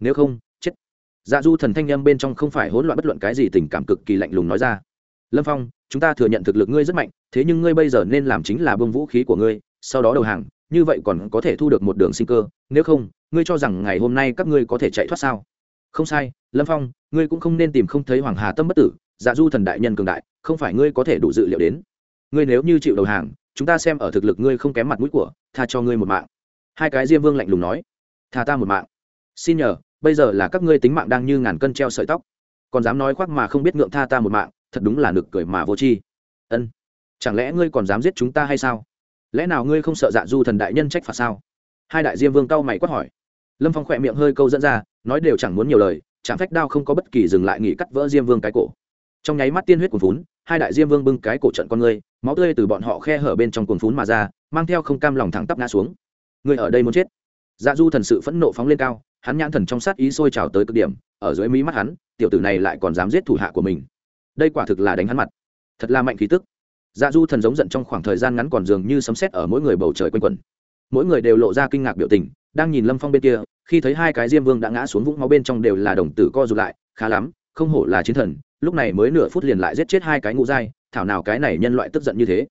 Nếu không, chết. Dạ du thần thanh â m bên trong không phải hỗn loạn bất luận cái gì tình cảm cực kỳ lạnh lùng nói ra. Lâm phong, chúng ta thừa nhận thực lực ngươi rất mạnh, thế nhưng ngươi bây giờ nên làm chính là bông vũ khí của ngươi, sau đó đầu hàng, như vậy còn có thể thu được một đường sinh cơ, nếu không, ngươi cho rằng ngày hôm nay các ngươi có thể chạy thoát sao? Không sai, lâm phong, ngươi cũng không nên tìm không thấy hoàng hà tâm bất tử dạ du thần đại nhân cường đại, không phải ngươi có thể đủ dự liệu đến. Ngươi nếu như chịu đầu hàng, chúng ta xem ở thực lực ngươi không kém mặt mũi của, tha cho ngươi một mạng. Hai cái diêm vương lạnh lùng nói, tha ta một mạng. Xin nhờ, bây giờ là các ngươi tính mạng đang như ngàn cân treo sợi tóc. Còn dám nói khoác mà không biết ngượng tha ta một mạng, thật đúng là nực cười mà vô tri. Ân, chẳng lẽ ngươi còn dám giết chúng ta hay sao? Lẽ nào ngươi không sợ dạ du thần đại nhân trách phạt sao? Hai đại diêm vương cau mày quát hỏi lâm phong khỏe miệng hơi câu dẫn ra nói đều chẳng muốn nhiều lời chạm phách đao không có bất kỳ dừng lại nghỉ cắt vỡ diêm vương cái cổ. Trong nháy mắt tiên huyết cuồn phún hai đại diêm vương bưng cái cổ trận con người, máu tươi từ bọn họ khe hở bên trong cuồn phún mà ra mang theo không cam lòng thẳng tắp ngã xuống. Người ở đây muốn chết. Dạ du thần sự phẫn nộ phóng lên cao hắn nhãn thần trong sát ý sôi trào tới cực điểm ở dưới mí mắt hắn tiểu tử này lại còn dám giết thủ hạ của mình. Đây quả thực là đánh hắn mặt. Thật là mạnh khí tức. Dạ du thần giống giận trong khoảng thời gian ngắn còn dường như sấm sét ở mỗi người bầu trời quanh quẩn. Mỗi người đều lộ ra kinh ngạc biểu tình đang nhìn lâm phong bên kia, khi thấy hai cái diêm vương đã ngã xuống vũng máu bên trong đều là đồng tử co rụt lại, khá lắm, không hổ là chiến thần, lúc này mới nửa phút liền lại giết chết hai cái ngũ dai thảo nào cái này nhân loại tức giận như thế.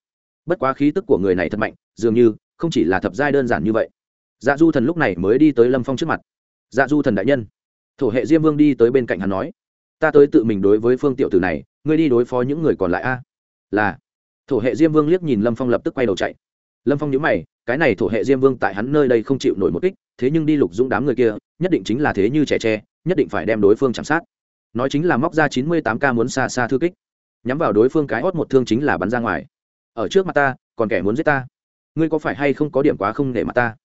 Bất quá khí tức của người này thật mạnh, dường như không chỉ là thập giai đơn giản như vậy. Dạ du thần lúc này mới đi tới lâm phong trước mặt. Dạ du thần đại nhân. Thổ hệ diêm vương đi tới bên cạnh hắn nói, ta tới tự mình đối với phương tiểu tử này, ngươi đi đối phó những người còn lại a. Là. Thổ hệ diêm vương liếc nhìn lâm phong lập tức quay đầu chạy lâm phong nhớ mày, cái này thổ hệ diêm vương tại hắn nơi đây không chịu nổi một kích, thế nhưng đi lục dũng đám người kia, nhất định chính là thế như trẻ tre, nhất định phải đem đối phương chạm sát. Nói chính là móc ra chín mươi tám k muốn xa xa thư kích. Nhắm vào đối phương cái hót một thương chính là bắn ra ngoài. Ở trước mặt ta, còn kẻ muốn giết ta. Ngươi có phải hay không có điểm quá không để mặt ta?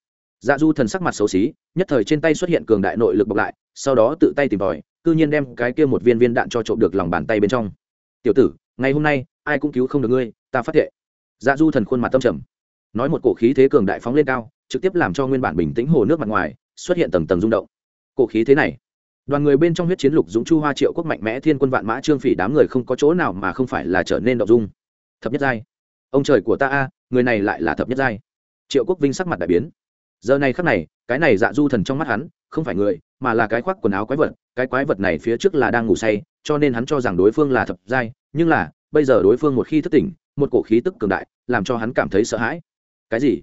Dạ du thần sắc mặt xấu xí, nhất thời trên tay xuất hiện cường đại nội lực bọc lại, sau đó tự tay tìm tòi, cư nhiên đem cái kia một viên viên đạn cho trộm được lòng bàn tay bên trong. Tiểu tử, ngày hôm nay, ai cũng cứu không được ngươi, ta phát hiện dạ du thần khuôn mặt tâm trầm nói một cổ khí thế cường đại phóng lên cao, trực tiếp làm cho nguyên bản bình tĩnh hồ nước mặt ngoài, xuất hiện tầng tầng rung động. Cổ khí thế này, đoàn người bên trong huyết chiến lục dũng chu hoa triệu quốc mạnh mẽ thiên quân vạn mã trương phỉ đám người không có chỗ nào mà không phải là trở nên động dung. Thập nhất giai. Ông trời của ta a, người này lại là thập nhất giai. Triệu quốc vinh sắc mặt đại biến. Giờ này khắc này, cái này dạ du thần trong mắt hắn, không phải người, mà là cái khoác quần áo quái vật. Cái quái vật này phía trước là đang ngủ say, cho nên hắn cho rằng đối phương là thập giai, nhưng là, bây giờ đối phương một khi thức tỉnh, một cổ khí tức cường đại, làm cho hắn cảm thấy sợ hãi cái gì?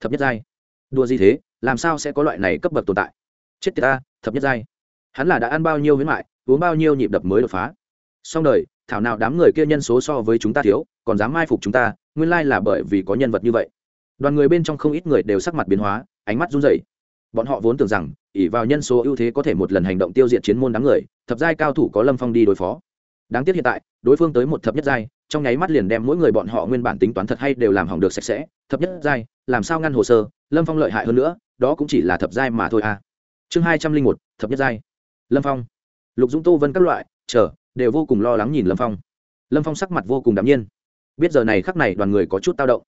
Thập nhất giai. Đua gì thế? Làm sao sẽ có loại này cấp bậc tồn tại? Chết tiệt ta, thập nhất giai. Hắn là đã ăn bao nhiêu huyết mại, uống bao nhiêu nhịp đập mới đột phá. Xong đời, thảo nào đám người kia nhân số so với chúng ta thiếu, còn dám mai phục chúng ta, nguyên lai là bởi vì có nhân vật như vậy. Đoàn người bên trong không ít người đều sắc mặt biến hóa, ánh mắt run rẩy. Bọn họ vốn tưởng rằng ỉ vào nhân số ưu thế có thể một lần hành động tiêu diệt chiến môn đám người, thập giai cao thủ có lâm phong đi đối phó. Đáng tiếc hiện tại, đối phương tới một thập nhất giai trong nháy mắt liền đem mỗi người bọn họ nguyên bản tính toán thật hay đều làm hỏng được sạch sẽ, thập nhất giai, làm sao ngăn hồ sơ, lâm phong lợi hại hơn nữa, đó cũng chỉ là thập giai mà thôi à. Chương hai trăm linh một, thập nhất giai. Lâm phong. Lục dũng, tô vân các loại, chờ, đều vô cùng lo lắng nhìn lâm phong. Lâm phong sắc mặt vô cùng đ nhiên. Biết giờ này khắc này đoàn người có chút tao động.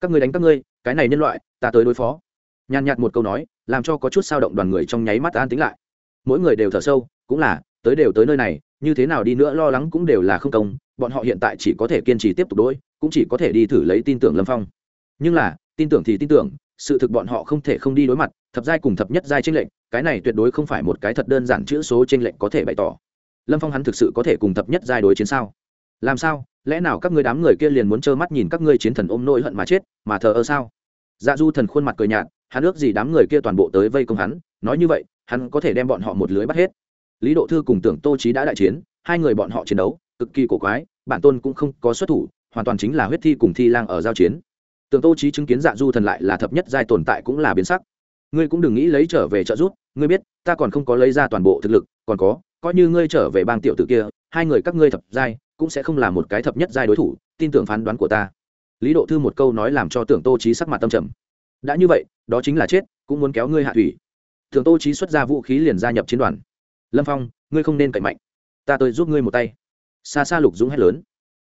Các người đánh các ngươi, cái này nhân loại, ta tới đối phó. Nhàn nhạt một câu nói, làm cho có chút sao động đoàn người trong nháy mắt an tính lại. Mỗi người đều thở sâu, cũng là tới đều tới nơi này, như thế nào đi nữa lo lắng cũng đều là không công, bọn họ hiện tại chỉ có thể kiên trì tiếp tục đôi cũng chỉ có thể đi thử lấy tin tưởng lâm phong. Nhưng là, tin tưởng thì tin tưởng, sự thực bọn họ không thể không đi đối mặt, thập giai cùng thập nhất giai tranh lệnh cái này tuyệt đối không phải một cái thật đơn giản chữ số tranh lệnh có thể bày tỏ. Lâm phong hắn thực sự có thể cùng thập nhất giai đối chiến sao? Làm sao? Lẽ nào các ngươi đám người kia liền muốn trơ mắt nhìn các ngươi chiến thần ôm nỗi hận mà chết, mà thờ ơ sao? Dạ du thần khuôn mặt cười nhạt, hắn ước gì đám người kia toàn bộ tới vây công hắn, nói như vậy, hắn có thể đem bọn họ một lưới bắt hết lý độ thư cùng tưởng tô trí đã đại chiến, hai người bọn họ chiến đấu, cực kỳ cổ quái, bản tôn cũng không có xuất thủ, hoàn toàn chính là huyết thi cùng thi lang ở giao chiến. Tưởng tô trí chứng kiến dạ du thần lại là thập nhất giai tồn tại cũng là biến sắc. Ngươi cũng đừng nghĩ lấy trở về trợ giúp, ngươi biết, ta còn không có lấy ra toàn bộ thực lực, còn có, coi như ngươi trở về bang tiểu tử kia, hai người các ngươi thập giai, cũng sẽ không là một cái thập nhất giai đối thủ, tin tưởng phán đoán của ta. Lý độ thư một câu nói làm cho tưởng tô trí sắc mặt tâm trầm. Đã như vậy, đó chính là chết, cũng muốn kéo ngươi hạ thủy. Tưởng tô trí xuất ra vũ khí liền gia nhập chiến đoàn lâm phong ngươi không nên cậy mạnh ta tới giúp ngươi một tay xa xa lục dũng hét lớn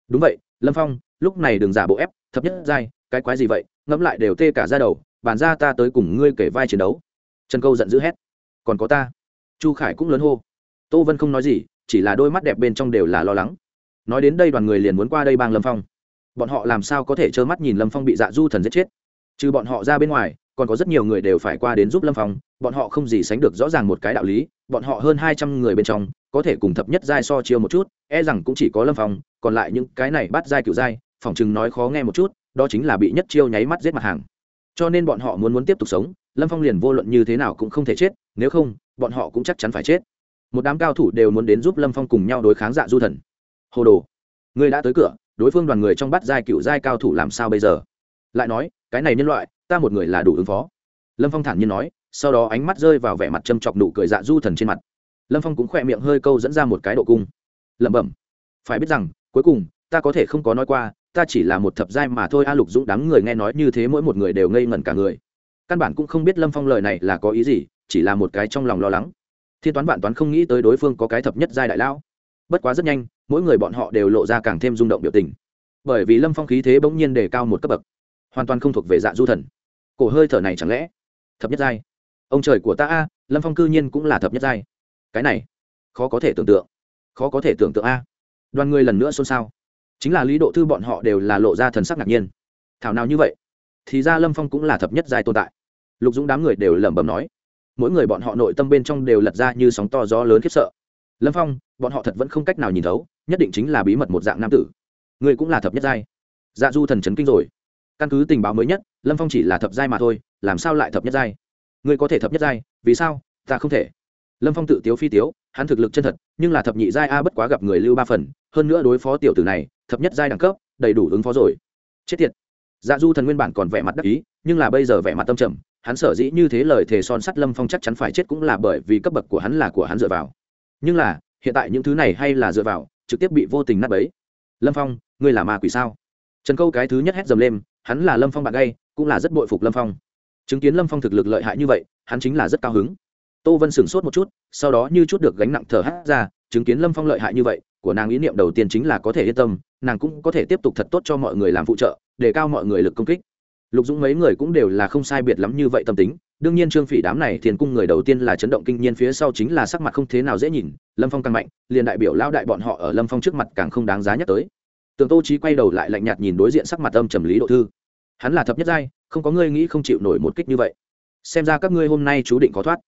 đúng vậy lâm phong lúc này đừng giả bộ ép thập nhất giai cái quái gì vậy ngẫm lại đều tê cả ra đầu bàn ra ta tới cùng ngươi kể vai chiến đấu trần câu giận dữ hét còn có ta chu khải cũng lớn hô tô vân không nói gì chỉ là đôi mắt đẹp bên trong đều là lo lắng nói đến đây đoàn người liền muốn qua đây bang lâm phong bọn họ làm sao có thể trơ mắt nhìn lâm phong bị dạ du thần giết chết trừ bọn họ ra bên ngoài còn có rất nhiều người đều phải qua đến giúp lâm phong, bọn họ không gì sánh được rõ ràng một cái đạo lý, bọn họ hơn hai trăm người bên trong, có thể cùng thập nhất giai so chiêu một chút e rằng cũng chỉ có lâm phong, còn lại những cái này bắt giai cựu giai, phỏng chừng nói khó nghe một chút, đó chính là bị nhất chiêu nháy mắt giết mặt hàng. Cho nên bọn họ muốn muốn tiếp tục sống, lâm phong liền vô luận như thế nào cũng không thể chết, nếu không, bọn họ cũng chắc chắn phải chết. Một đám cao thủ đều muốn đến giúp lâm phong cùng nhau đối kháng dạ du thần. Hồ đồ, người đã tới cửa, đối phương đoàn người trong bắt giai cựu giai cao thủ làm sao bây giờ? Lại nói, cái này nhân loại ta một người là đủ ứng phó. Lâm phong thản nhiên nói, sau đó ánh mắt rơi vào vẻ mặt châm chọc nụ cười dạ du thần trên mặt. Lâm phong cũng khỏe miệng hơi câu dẫn ra một cái độ cung. Lẩm bẩm, phải biết rằng, cuối cùng, ta có thể không có nói qua, ta chỉ là một thập giai mà thôi, a lục dũng đám người nghe nói như thế mỗi một người đều ngây ngẩn cả người. Căn bản cũng không biết lâm phong lời này là có ý gì, chỉ là một cái trong lòng lo lắng. Thiên toán vạn toán không nghĩ tới đối phương có cái thập nhất giai đại lão. Bất quá rất nhanh, mỗi người bọn họ đều lộ ra càng thêm rung động biểu tình. Bởi vì lâm phong khí thế bỗng nhiên đề cao một cấp bậc, hoàn toàn không thuộc về dạ du thần cổ hơi thở này chẳng lẽ thập nhất giai? Ông trời của ta a, lâm phong cư nhiên cũng là thập nhất giai. Cái này, khó có thể tưởng tượng, khó có thể tưởng tượng a. Đoàn người lần nữa xôn xao. Chính là lý độ thư bọn họ đều là lộ ra thần sắc ngạc nhiên. Thảo nào như vậy, thì ra lâm phong cũng là thập nhất giai tồn tại. Lục dũng đám người đều lẩm bẩm nói. Mỗi người bọn họ nội tâm bên trong đều lật ra như sóng to gió lớn khiếp sợ. Lâm phong, bọn họ thật vẫn không cách nào nhìn thấu, nhất định chính là bí mật một dạng nam tử. Người cũng là thập nhất giai. Dạ du thần chấn kinh rồi. Căn cứ tình báo mới nhất lâm phong chỉ là thập giai mà thôi làm sao lại thập nhất giai Ngươi có thể thập nhất giai vì sao ta không thể lâm phong tự tiếu phi tiếu hắn thực lực chân thật nhưng là thập nhị giai a bất quá gặp người lưu ba phần hơn nữa đối phó tiểu tử này thập nhất giai đẳng cấp đầy đủ ứng phó rồi chết tiệt dạ du thần nguyên bản còn vẻ mặt đắc ý nhưng là bây giờ vẻ mặt tâm trầm hắn sở dĩ như thế lời thề son sắt lâm phong chắc chắn phải chết cũng là bởi vì cấp bậc của hắn là của hắn dựa vào nhưng là hiện tại những thứ này hay là dựa vào trực tiếp bị vô tình nát bấy lâm phong ngươi là ma quỷ sao trần câu cái thứ nhất hét dầm lên, hắn là lâm phong bạn gay, cũng là rất bội phục lâm phong. Chứng kiến lâm phong thực lực lợi hại như vậy, hắn chính là rất cao hứng. Tô vân sửng sốt một chút, sau đó như chút được gánh nặng thở hát ra, chứng kiến lâm phong lợi hại như vậy, của nàng ý niệm đầu tiên chính là có thể yên tâm, nàng cũng có thể tiếp tục thật tốt cho mọi người làm phụ trợ, để cao mọi người lực công kích. Lục dũng mấy người cũng đều là không sai biệt lắm như vậy tâm tính, đương nhiên trương phỉ đám này thiền cung người đầu tiên là chấn động kinh nhiên phía sau chính là sắc mặt không thế nào dễ nhìn, lâm phong càng mạnh, liền đại biểu lao đại bọn họ ở lâm phong trước mặt càng không đáng giá nhắc tới tường tô trí quay đầu lại lạnh nhạt nhìn đối diện sắc mặt âm trầm lý độ thư. Hắn là thập nhất giai, không có ngươi nghĩ không chịu nổi một kích như vậy. Xem ra các ngươi hôm nay chú định có thoát.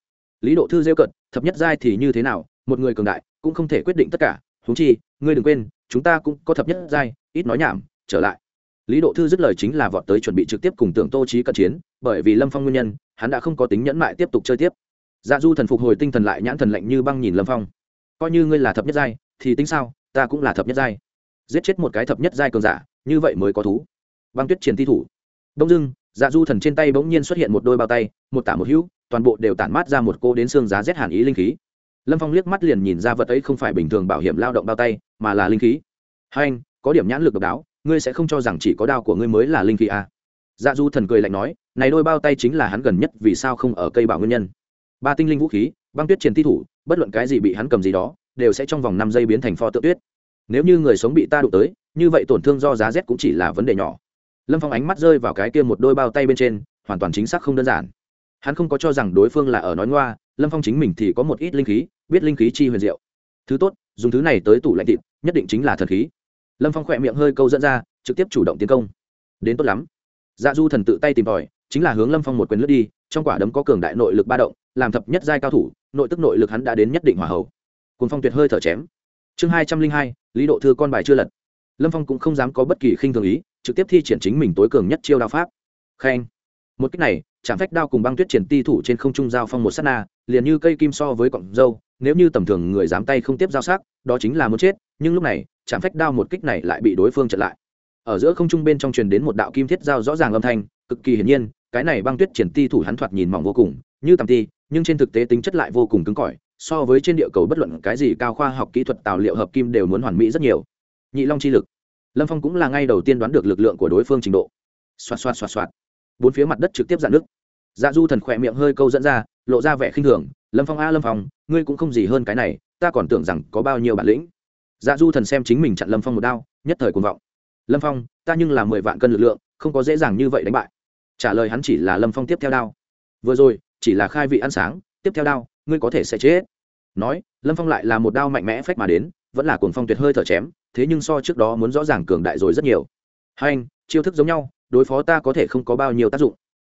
Lý độ thư rêu cận thập nhất giai thì như thế nào, một người cường đại cũng không thể quyết định tất cả. Huống chi, ngươi đừng quên, chúng ta cũng có thập nhất giai, ít nói nhảm, trở lại. Lý độ thư dứt lời chính là vọt tới chuẩn bị trực tiếp cùng tưởng tô trí cận chiến, bởi vì lâm phong nguyên nhân, hắn đã không có tính nhẫn mại tiếp tục chơi tiếp. Dạ du thần phục hồi tinh thần lại nhãn thần lạnh như băng nhìn lâm phong. Coi như ngươi là thập nhất giai, thì tính sao, ta cũng là thập nhất giai giết chết một cái thập nhất giai cường giả, như vậy mới có thú. Băng tuyết triển thi thủ. Đông dưng dạ du thần trên tay bỗng nhiên xuất hiện một đôi bao tay, một tả một hữu, toàn bộ đều tản mát ra một cô đến xương giá rét hàn ý linh khí. Lâm phong liếc mắt liền nhìn ra vật ấy không phải bình thường bảo hiểm lao động bao tay, mà là linh khí. Hai anh, có điểm nhãn lực độc đáo, ngươi sẽ không cho rằng chỉ có đao của ngươi mới là linh khí à. dạ du thần cười lạnh nói, này đôi bao tay chính là hắn gần nhất vì sao không ở cây bảo nguyên nhân. Ba tinh linh vũ khí, băng tuyết triển thi thủ, bất luận cái gì bị hắn cầm gì đó, đều sẽ trong vòng năm giây biến thành pho tự tuyết nếu như người sống bị ta đụng tới, như vậy tổn thương do giá rét cũng chỉ là vấn đề nhỏ. Lâm phong ánh mắt rơi vào cái kia một đôi bao tay bên trên, hoàn toàn chính xác không đơn giản. Hắn không có cho rằng đối phương là ở nói ngoa, lâm phong chính mình thì có một ít linh khí, biết linh khí chi huyền diệu. Thứ tốt, dùng thứ này tới tủ lạnh thịt, nhất định chính là thần khí. Lâm phong khỏe miệng hơi câu dẫn ra, trực tiếp chủ động tiến công. Đến tốt lắm. Dạ du thần tự tay tìm tòi, chính là hướng lâm phong một quyền lướt đi, trong quả đấm có cường đại nội lực ba động, làm thập nhất giai cao thủ, nội tức nội lực hắn đã đến nhất định hỏa hầu. cùng phong tuyệt hơi thở chém. Chương hai trăm linh hai lý độ thư con bài chưa lật. Lâm phong cũng không dám có bất kỳ khinh thường ý, trực tiếp thi triển chính mình tối cường nhất chiêu đao pháp. Khen. Một cách này, chạm phách đao cùng băng tuyết triển ti thủ trên không trung giao phong một s á t na, liền như cây kim so với cọng dâu, nếu như tầm thường người dám tay không tiếp giao sắc, đó chính là muốn chết, nhưng lúc này, chạm phách đao một kích này lại bị đối phương chặn lại. Ở giữa không trung bên trong truyền đến một đạo kim thiết giao rõ ràng âm thanh, cực kỳ hiển nhiên, cái này băng tuyết triển ti thủ hắn thoạt nhìn mỏng vô cùng, như tầm ti, nhưng trên thực tế tính chất lại vô cùng cứng cỏi so với trên địa cầu bất luận cái gì cao khoa học kỹ thuật tào liệu hợp kim đều muốn hoàn mỹ rất nhiều. Nhị long chi lực. Lâm phong cũng là ngay đầu tiên đoán được lực lượng của đối phương trình độ. Xoạt xoạt xoạt xoạt. Bốn phía mặt đất trực tiếp dạn nước dạ du thần khỏe miệng hơi câu dẫn ra, lộ ra vẻ khinh thường, lâm phong a, lâm phong, ngươi cũng không gì hơn cái này, ta còn tưởng rằng có bao nhiêu bản lĩnh. Dạ du thần xem chính mình chặn lâm phong một đao, nhất thời cuồng vọng. Lâm phong, ta nhưng là mười vạn cân lực lượng, không có dễ dàng như vậy đánh bại. Trả lời hắn chỉ là lâm phong tiếp theo đao. Vừa rồi, chỉ là khai vị ăn sáng, tiếp theo đao ngươi có thể sẽ chết. Nói, lâm phong lại là một đao mạnh mẽ phách mà đến, vẫn là cuồng phong tuyệt hơi thở chém, thế nhưng so trước đó muốn rõ ràng cường đại rồi rất nhiều. Hai anh, chiêu thức giống nhau, đối phó ta có thể không có bao nhiêu tác dụng.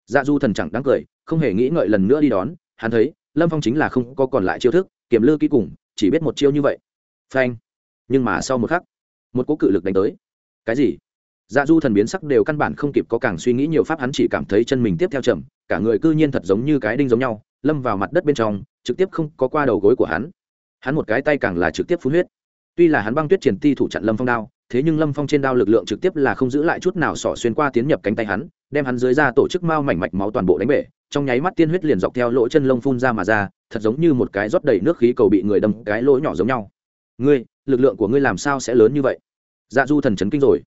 Dạ du thần chẳng đáng cười, không hề nghĩ ngợi lần nữa đi đón, hắn thấy, lâm phong chính là không có còn lại chiêu thức, kiểm lư kỹ cùng, chỉ biết một chiêu như vậy. Phanh. Nhưng mà sau một khắc, một cỗ cự lực đánh tới. Cái gì? Dạ du thần biến sắc đều căn bản không kịp có càng suy nghĩ nhiều pháp, hắn chỉ cảm thấy chân mình tiếp theo chậm, cả người cư nhiên thật giống như cái đinh giống nhau, lâm vào mặt đất bên trong trực tiếp không có qua đầu gối của hắn. Hắn một cái tay càng là trực tiếp phun huyết. Tuy là hắn băng tuyết triển ti thủ chặn lâm phong đao, thế nhưng lâm phong trên đao lực lượng trực tiếp là không giữ lại chút nào sỏ xuyên qua tiến nhập cánh tay hắn, đem hắn dưới ra tổ chức mao mảnh mạch máu toàn bộ đánh bể, trong nháy mắt tiên huyết liền dọc theo lỗ chân lông phun ra mà ra, thật giống như một cái rót đầy nước khí cầu bị người đâm cái lỗ nhỏ giống nhau. Ngươi, lực lượng của ngươi làm sao sẽ lớn như vậy? Dạ du thần chấn kinh rồi.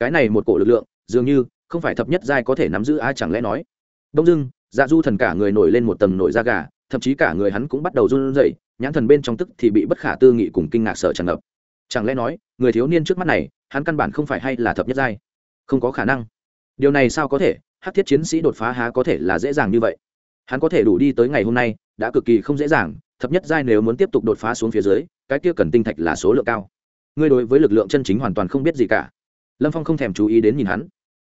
Cái này một cổ lực lượng, dường như không phải thập nhất giai có thể nắm giữ ai chẳng lẽ nói? Đông dưng dạ du thần cả người nổi lên một tầng nổi da gà thậm chí cả người hắn cũng bắt đầu run rẩy, nhãn thần bên trong tức thì bị bất khả tư nghị cùng kinh ngạc sợ tràn ngập. Chẳng lẽ nói, người thiếu niên trước mắt này, hắn căn bản không phải hay là thập nhất giai? Không có khả năng. Điều này sao có thể? Hát thiết chiến sĩ đột phá há có thể là dễ dàng như vậy? Hắn có thể đủ đi tới ngày hôm nay, đã cực kỳ không dễ dàng, thập nhất giai nếu muốn tiếp tục đột phá xuống phía dưới, cái kia cần tinh thạch là số lượng cao. Ngươi đối với lực lượng chân chính hoàn toàn không biết gì cả. Lâm phong không thèm chú ý đến nhìn hắn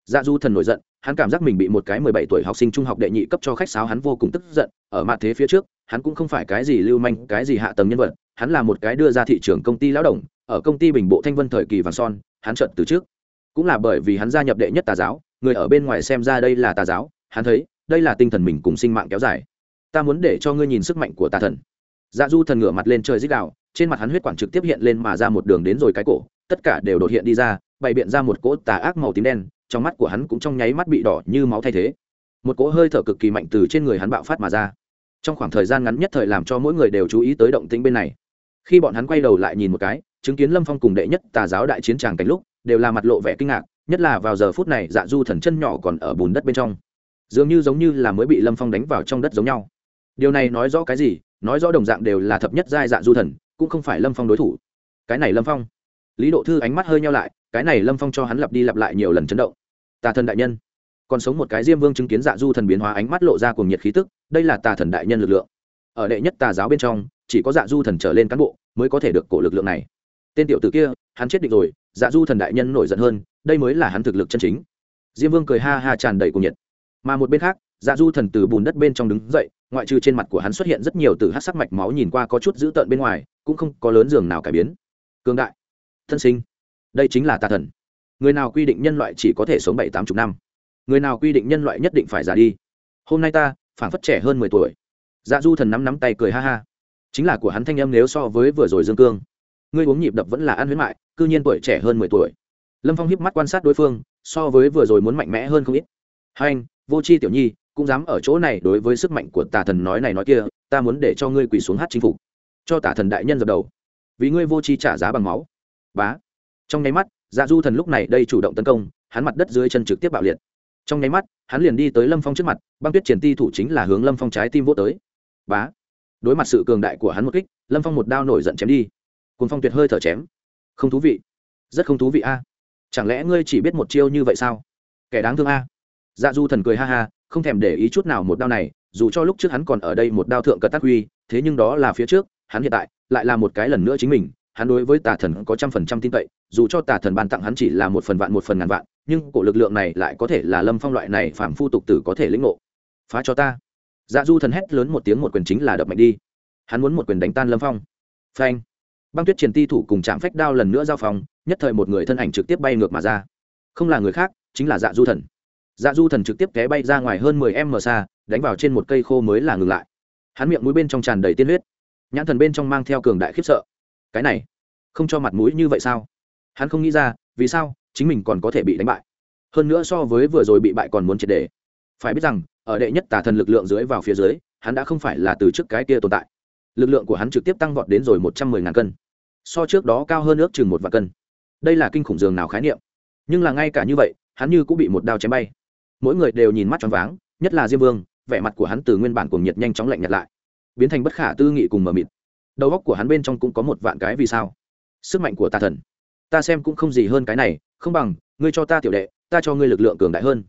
dạ du thần nổi giận, hắn cảm giác mình bị một cái mười bảy tuổi học sinh trung học đệ nhị cấp cho khách sáo, hắn vô cùng tức giận, ở mặt thế phía trước, hắn cũng không phải cái gì lưu manh, cái gì hạ tầng nhân vật, hắn là một cái đưa ra thị trường công ty lão đồng, ở công ty bình bộ thanh vân thời kỳ vàng son, hắn trận từ trước. Cũng là bởi vì hắn gia nhập đệ nhất tà giáo, người ở bên ngoài xem ra đây là tà giáo, hắn thấy, đây là tinh thần mình cùng sinh mạng kéo dài. Ta muốn để cho ngươi nhìn sức mạnh của tà thần. Dạ du thần ngửa mặt lên trời dích đạo trên mặt hắn huyết quản trực tiếp hiện lên mà ra một đường đến rồi cái cổ, tất cả đều đột hiện đi ra, bày biện ra một cỗ tà ác màu tím đen trong mắt của hắn cũng trong nháy mắt bị đỏ như máu thay thế. Một cỗ hơi thở cực kỳ mạnh từ trên người hắn bạo phát mà ra. Trong khoảng thời gian ngắn nhất thời làm cho mỗi người đều chú ý tới động tĩnh bên này. Khi bọn hắn quay đầu lại nhìn một cái, chứng kiến lâm phong cùng đệ nhất tà giáo đại chiến tràng cảnh lúc, đều là mặt lộ vẻ kinh ngạc, nhất là vào giờ phút này dạ du thần chân nhỏ còn ở bùn đất bên trong. Dường như giống như là mới bị lâm phong đánh vào trong đất giống nhau. Điều này nói rõ cái gì? Nói rõ đồng dạng đều là thập nhất giai dạ du thần, cũng không phải lâm phong đối thủ. Cái này lâm phong. Lý độ thư ánh mắt hơi nhau lại, cái này lâm phong cho hắn lặp đi lặp lại nhiều lần chấn động tà thần đại nhân. Còn sống một cái diêm vương chứng kiến dạ du thần biến hóa ánh mắt lộ ra cùng nhiệt khí tức, đây là tà thần đại nhân lực lượng. Ở đệ nhất tà giáo bên trong, chỉ có dạ du thần trở lên cán bộ mới có thể được cổ lực lượng này. Tên tiểu tử kia, hắn chết định rồi dạ du thần đại nhân nổi giận hơn, đây mới là hắn thực lực chân chính. Diêm vương cười ha ha tràn đầy cuồng nhiệt. Mà một bên khác dạ du thần từ bùn đất bên trong đứng dậy, ngoại trừ trên mặt của hắn xuất hiện rất nhiều từ hát sắc mạch máu nhìn qua có chút dữ tợn bên ngoài, cũng không có lớn giường nào cải biến. Cương đại. Thân sinh. Đây chính là tà thần người nào quy định nhân loại chỉ có thể sống bảy, tám chục năm? Người nào quy định nhân loại nhất định phải già đi? Hôm nay ta phản phất trẻ hơn mười tuổi. Dạ du thần nắm nắm tay cười ha ha. Chính là của hắn thanh âm nếu so với vừa rồi dương cương. Ngươi uống nhịp đập vẫn là ăn huyết mại, cư nhiên tuổi trẻ hơn mười tuổi. Lâm phong hiếp mắt quan sát đối phương, so với vừa rồi muốn mạnh mẽ hơn không ít. Hai anh, vô c h i tiểu nhi, cũng dám ở chỗ này đối với sức mạnh của tà thần nói này nói kia, ta muốn để cho ngươi quỳ xuống hát chính phủ cho tà thần đại nhân dập đầu. Vì ngươi vô c h i trả giá bằng máu. Bá. Trong nháy mắt dạ du thần lúc này đây chủ động tấn công, hắn mặt đất dưới chân trực tiếp bạo liệt. Trong nháy mắt, hắn liền đi tới lâm phong trước mặt, băng tuyết triển ti thủ chính là hướng lâm phong trái tim vô tới. Bá! Đối mặt sự cường đại của hắn một kích, lâm phong một đao nổi giận chém đi. Cùng phong tuyệt hơi thở chém. Không thú vị. Rất không thú vị a. Chẳng lẽ ngươi chỉ biết một chiêu như vậy sao? Kẻ đáng thương a. Dạ du thần cười ha ha, không thèm để ý chút nào một đao này, dù cho lúc trước hắn còn ở đây một đao thượng cật tác huy, thế nhưng đó là phía trước, hắn hiện tại lại là một cái lần nữa chính mình, hắn đối với tà thần có trăm phần trăm tin cậy dù cho tà thần ban tặng hắn chỉ là một phần vạn một phần ngàn vạn, nhưng cổ lực lượng này lại có thể là lâm phong loại này phạm phu tục tử có thể lĩnh ngộ. Phá cho ta. Dạ du thần hét lớn một tiếng một quyền chính là đập mạnh đi. Hắn muốn một quyền đánh tan lâm phong. Phanh. Băng tuyết triển ti thủ cùng chạm phách đao lần nữa giao phòng, nhất thời một người thân ảnh trực tiếp bay ngược mà ra. Không là người khác, chính là dạ du thần. Dạ du thần trực tiếp té bay ra ngoài hơn mười m xa, đánh vào trên một cây khô mới là ngừng lại. Hắn miệng mũi bên trong tràn đầy tiên huyết. Nhãn thần bên trong mang theo cường đại khiếp sợ. Cái này, không cho mặt mũi như vậy sao? Hắn không nghĩ ra, vì sao chính mình còn có thể bị đánh bại? Hơn nữa so với vừa rồi bị bại còn muốn triệt đề. Phải biết rằng, ở đệ nhất tà thần lực lượng dưới vào phía dưới, hắn đã không phải là từ trước cái kia tồn tại. Lực lượng của hắn trực tiếp tăng vọt đến rồi một trăm mười ngàn cân. So trước đó cao hơn ước chừng một vạn cân. Đây là kinh khủng dường nào khái niệm. Nhưng là ngay cả như vậy, hắn như cũng bị một đao chém bay. Mỗi người đều nhìn mắt choáng váng, nhất là diêm vương, vẻ mặt của hắn từ nguyên bản cuồng nhiệt nhanh chóng lạnh nhạt lại, biến thành bất khả tư nghị cùng mờ mịt. Đầu óc của hắn bên trong cũng có một vạn cái vì sao. Sức mạnh của tà thần ta xem cũng không gì hơn cái này, không bằng, ngươi cho ta tiểu đệ, ta cho ngươi lực lượng cường đại hơn.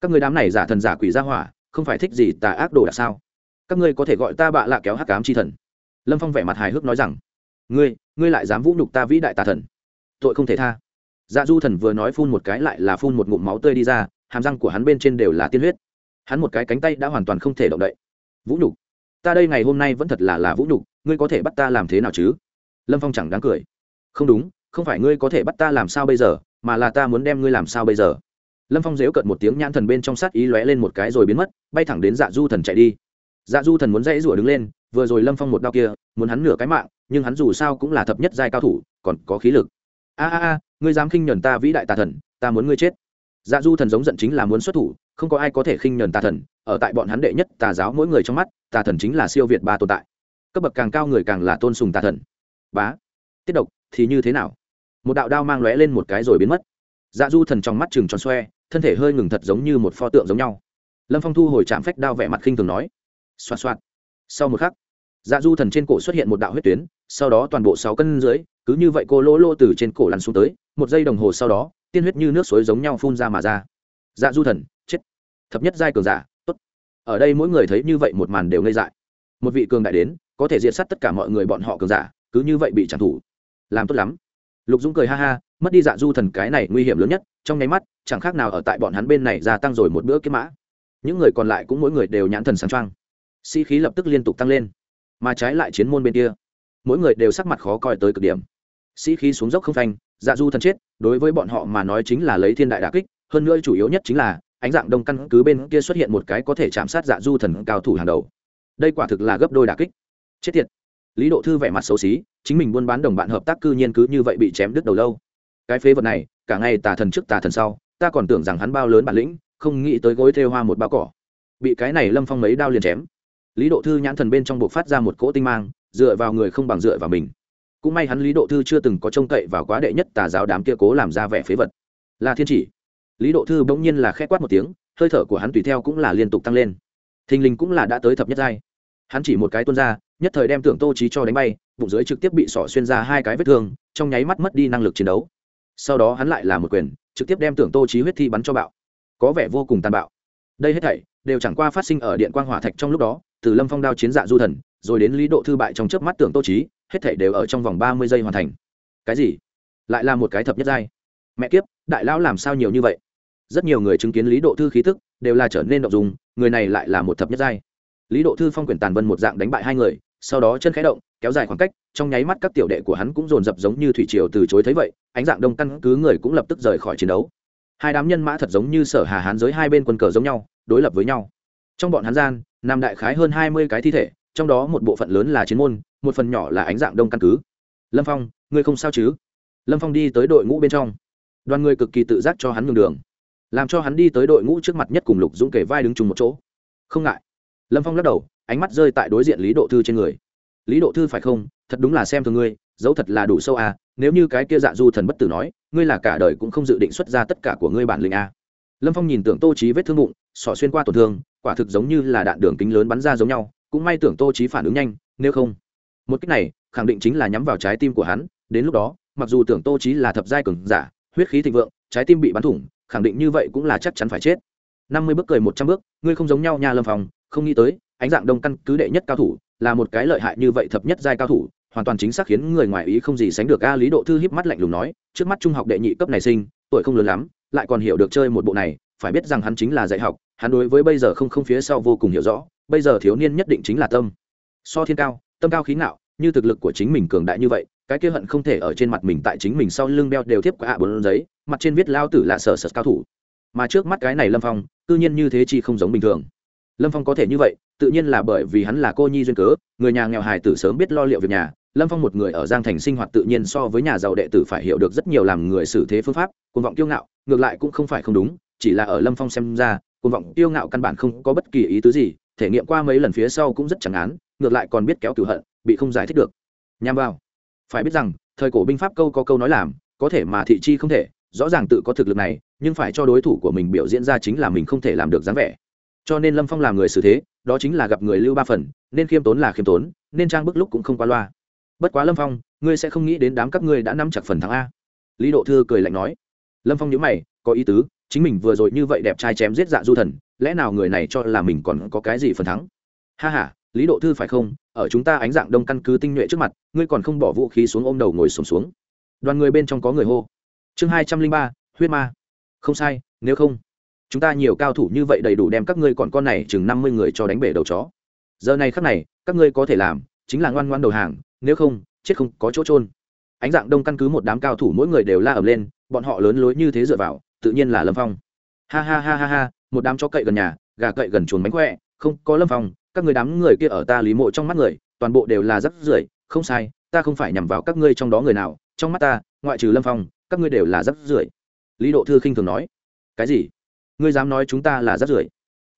Các ngươi đám này giả thần giả quỷ ra hỏa, không phải thích gì tà ác đồ đạc sao? Các ngươi có thể gọi ta bạ lạ kéo hắc cám chi thần. Lâm phong vẻ mặt hài hước nói rằng, ngươi ngươi lại dám vũ nhục ta vĩ đại tà thần. Tội không thể tha. Dạ du thần vừa nói phun một cái lại là phun một ngụm máu tươi đi ra, hàm răng của hắn bên trên đều là tiên huyết. Hắn một cái cánh tay đã hoàn toàn không thể động đậy. Vũ nhục? Ta đây ngày hôm nay vẫn thật là là vũ nhục, ngươi có thể bắt ta làm thế nào chứ? Lâm phong chẳng đáng cười. Không đúng không phải ngươi có thể bắt ta làm sao bây giờ, mà là ta muốn đem ngươi làm sao bây giờ. Lâm phong dếu cận một tiếng nhãn thần bên trong sát ý lóe lên một cái rồi biến mất, bay thẳng đến dạ du thần chạy đi. Dạ du thần muốn dãy rủa đứng lên, vừa rồi lâm phong một đau kia, muốn hắn nửa cái mạng, nhưng hắn dù sao cũng là thập nhất giai cao thủ, còn có khí lực. A a a, ngươi dám khinh nhuần ta vĩ đại tà thần, ta muốn ngươi chết. Dạ du thần giống giận chính là muốn xuất thủ, không có ai có thể khinh nhuần tà thần, ở tại bọn hắn đệ nhất tà giáo mỗi người trong mắt, tà thần chính là siêu việt ba tồn tại. Cấp bậc càng cao người càng là tôn sùng tà thần. Bá. Tiết độc thì như thế nào? Một đạo đao mang lóe lên một cái rồi biến mất. Dạ du thần trong mắt chừng tròn xoe, thân thể hơi ngừng thật giống như một pho tượng giống nhau. Lâm phong thu hồi chạm phách đao vẻ mặt khinh thường nói, xoạt xoạt. Sau một khắc dạ du thần trên cổ xuất hiện một đạo huyết tuyến, sau đó toàn bộ sáu cân dưới, cứ như vậy cô lỗ lô từ trên cổ lăn xuống tới, một giây đồng hồ sau đó, tiên huyết như nước suối giống nhau phun ra mà ra. Dạ du thần, chết. Thập nhất giai cường giả, tốt. Ở đây mỗi người thấy như vậy một màn đều ngây dại. Một vị cường đại đến, có thể diệt sát tất cả mọi người bọn họ cường giả, cứ như vậy bị trả thủ làm tốt lắm. Lục dũng cười ha ha, mất đi dạ du thần cái này nguy hiểm lớn nhất, trong nháy mắt, chẳng khác nào ở tại bọn hắn bên này gia tăng rồi một bữa kiếm mã. Những người còn lại cũng mỗi người đều nhãn thần sáng trăng sĩ、si、khí lập tức liên tục tăng lên, mà trái lại chiến môn bên kia, mỗi người đều sắc mặt khó coi tới cực điểm. Sĩ、si、khí xuống dốc không phanh dạ du thần chết, đối với bọn họ mà nói chính là lấy thiên đại đà kích, hơn nữa chủ yếu nhất chính là, ánh dạng đông căn cứ bên kia xuất hiện một cái có thể chạm sát dạ du thần cao thủ hàng đầu. Đây quả thực là gấp đôi đà kích. Chết tiệt. Lý độ thư vẻ mặt xấu xí chính mình buôn bán đồng bạn hợp tác cư nhiên cứ như vậy bị chém đứt đầu lâu. Cái phế vật này, cả ngày tà thần trước tà thần sau, ta còn tưởng rằng hắn bao lớn bản lĩnh, không nghĩ tới gối thêu hoa một bao cỏ. Bị cái này lâm phong mấy đao liền chém. Lý độ thư nhãn thần bên trong buộc phát ra một cỗ tinh mang, dựa vào người không bằng dựa vào mình. Cũng may hắn lý độ thư chưa từng có trông cậy vào quá đệ nhất tà giáo đám kia cố làm ra vẻ phế vật. Là thiên chỉ. Lý độ thư bỗng nhiên là khét quát một tiếng, hơi thở của hắn tùy theo cũng là liên tục tăng lên. Thình lình cũng là đã tới thập nhất giai hắn chỉ một cái tuôn ra, nhất thời đem tưởng tô trí cho đánh bay, bụng dưới trực tiếp bị sỏ xuyên ra hai cái vết thương, trong nháy mắt mất đi năng lực chiến đấu. Sau đó hắn lại là một quyền, trực tiếp đem tưởng tô trí huyết thi bắn cho bạo. Có vẻ vô cùng tàn bạo. Đây hết thảy đều chẳng qua phát sinh ở điện quang hỏa thạch trong lúc đó, từ lâm phong đao chiến dạ du thần, rồi đến lý độ thư bại trong chớp mắt tưởng tô trí, hết thảy đều ở trong vòng ba mươi giây hoàn thành. Cái gì? Lại là một cái thập nhất giai. Mẹ kiếp, đại lão làm sao nhiều như vậy? Rất nhiều người chứng kiến lý độ thư khí tức, đều là trở nên động dùng người này lại là một thập nhất giai lý độ thư phong quyển tàn vân một dạng đánh bại hai người, sau đó chân khẽ động, kéo dài khoảng cách, trong nháy mắt các tiểu đệ của hắn cũng dồn dập giống như thủy triều từ chối thấy vậy, ánh dạng đông căn cứ người cũng lập tức rời khỏi chiến đấu. Hai đám nhân mã thật giống như sở hà hán giới hai bên quân cờ giống nhau, đối lập với nhau. Trong bọn hắn gian, nam đại khái hơn hai mươi cái thi thể, trong đó một bộ phận lớn là chiến môn, một phần nhỏ là ánh dạng đông căn cứ. Lâm phong, ngươi không sao chứ? Lâm phong đi tới đội ngũ bên trong. Đoàn người cực kỳ tự giác cho hắn nhường đường. Làm cho hắn đi tới đội ngũ trước mặt nhất cùng lục dũng kể vai đứng chung một chỗ. Không ngại lâm phong lắc đầu, ánh mắt rơi tại đối diện lý độ thư trên người. Lý độ thư phải không? Thật đúng là xem thường ngươi, dấu thật là đủ sâu à nếu như cái kia dạ du thần bất tử nói, ngươi là cả đời cũng không dự định xuất ra tất cả của ngươi bản lĩnh à. lâm phong nhìn tưởng tô trí vết thương bụng, sỏ xuyên qua tổn thương, quả thực giống như là đạn đường kính lớn bắn ra giống nhau, cũng may tưởng tô trí phản ứng nhanh, nếu không. Một cách này, khẳng định chính là nhắm vào trái tim của hắn, đến lúc đó, mặc dù tưởng tô trí là thập giai cường giả, huyết khí thịnh vượng, trái tim bị bắn thủng, khẳng định như vậy cũng là chắc chắn phải chết. Năm mươi bước cười một trăm bước, ngươi không giống nhau nha lâm phong không nghĩ tới, ánh dạng đông căn cứ đệ nhất cao thủ, là một cái lợi hại như vậy thập nhất giai cao thủ, hoàn toàn chính xác khiến người ngoài ý không gì sánh được a lý độ thư híp mắt lạnh lùng nói, trước mắt trung học đệ nhị cấp này sinh, tuổi không lớn lắm, lại còn hiểu được chơi một bộ này, phải biết rằng hắn chính là dạy học, hắn đối với bây giờ không không phía sau vô cùng hiểu rõ, bây giờ thiếu niên nhất định chính là tâm. So thiên cao, tâm cao khí ngạo, như thực lực của chính mình cường đại như vậy, cái kia hận không thể ở trên mặt mình tại chính mình sau lưng beo đều tiếp qua ạ bốn giấy, mặt trên viết lao tử là sở sở cao thủ. Mà trước mắt cái này lâm phong tự nhiên như thế chi không giống bình thường lâm phong có thể như vậy, tự nhiên là bởi vì hắn là cô nhi duyên cớ, người nhà nghèo hài tử sớm biết lo liệu việc nhà. Lâm phong một người ở giang thành sinh hoạt tự nhiên so với nhà giàu đệ tử phải hiểu được rất nhiều làm người xử thế phương pháp, cuồng vọng kiêu ngạo, ngược lại cũng không phải không đúng, chỉ là ở lâm phong xem ra, cuồng vọng kiêu ngạo căn bản không có bất kỳ ý tứ gì, thể nghiệm qua mấy lần phía sau cũng rất chẳng án, ngược lại còn biết kéo cửu hận, bị không giải thích được. Nhằm vào. Phải biết rằng, thời cổ binh pháp câu có câu nói làm, có thể mà thị chi không thể, rõ ràng tự có thực lực này, nhưng phải cho đối thủ của mình biểu diễn ra chính là mình không thể làm được dáng vẻ cho nên lâm phong làm người xử thế đó chính là gặp người lưu ba phần nên khiêm tốn là khiêm tốn nên trang bức lúc cũng không qua loa. Bất quá lâm phong ngươi sẽ không nghĩ đến đám các ngươi đã nắm chặt phần thắng a. Lý độ thư cười lạnh nói. Lâm phong nhớ mày có ý tứ chính mình vừa rồi như vậy đẹp trai chém giết dạ du thần lẽ nào người này cho là mình còn có cái gì phần thắng? Ha h a lý độ thư phải không? Ở chúng ta ánh dạng đông căn cứ tinh nhuệ trước mặt ngươi còn không bỏ vũ khí xuống ôm đầu ngồi sùng xuống, xuống. Đoàn người bên trong có người hô. Chương hai trăm linh ba huyết ma. Không sai nếu không chúng ta nhiều cao thủ như vậy đầy đủ đem các ngươi còn con này chừng năm mươi người cho đánh bể đầu chó. Giờ này khắc này, các ngươi có thể làm chính là ngoan ngoan đầu hàng, nếu không, chết không có chỗ trôn ánh dạng đông căn cứ một đám cao thủ mỗi người đều la ầm lên, bọn họ lớn lối như thế dựa vào, tự nhiên là lâm phong. Ha ha ha ha ha, một đám chó cậy gần nhà, gà cậy gần chuồn bánh khỏe, không có lâm phong, các người đám người kia ở ta lý mộ trong mắt người, toàn bộ đều là rắc rưởi, không sai, ta không phải nhằm vào các ngươi trong đó người nào, trong mắt ta, ngoại trừ lâm phong, các ngươi đều là rắc rưởi. Lý độ thư khinh thường nói. Cái gì? Ngươi dám nói chúng ta là rác rưởi.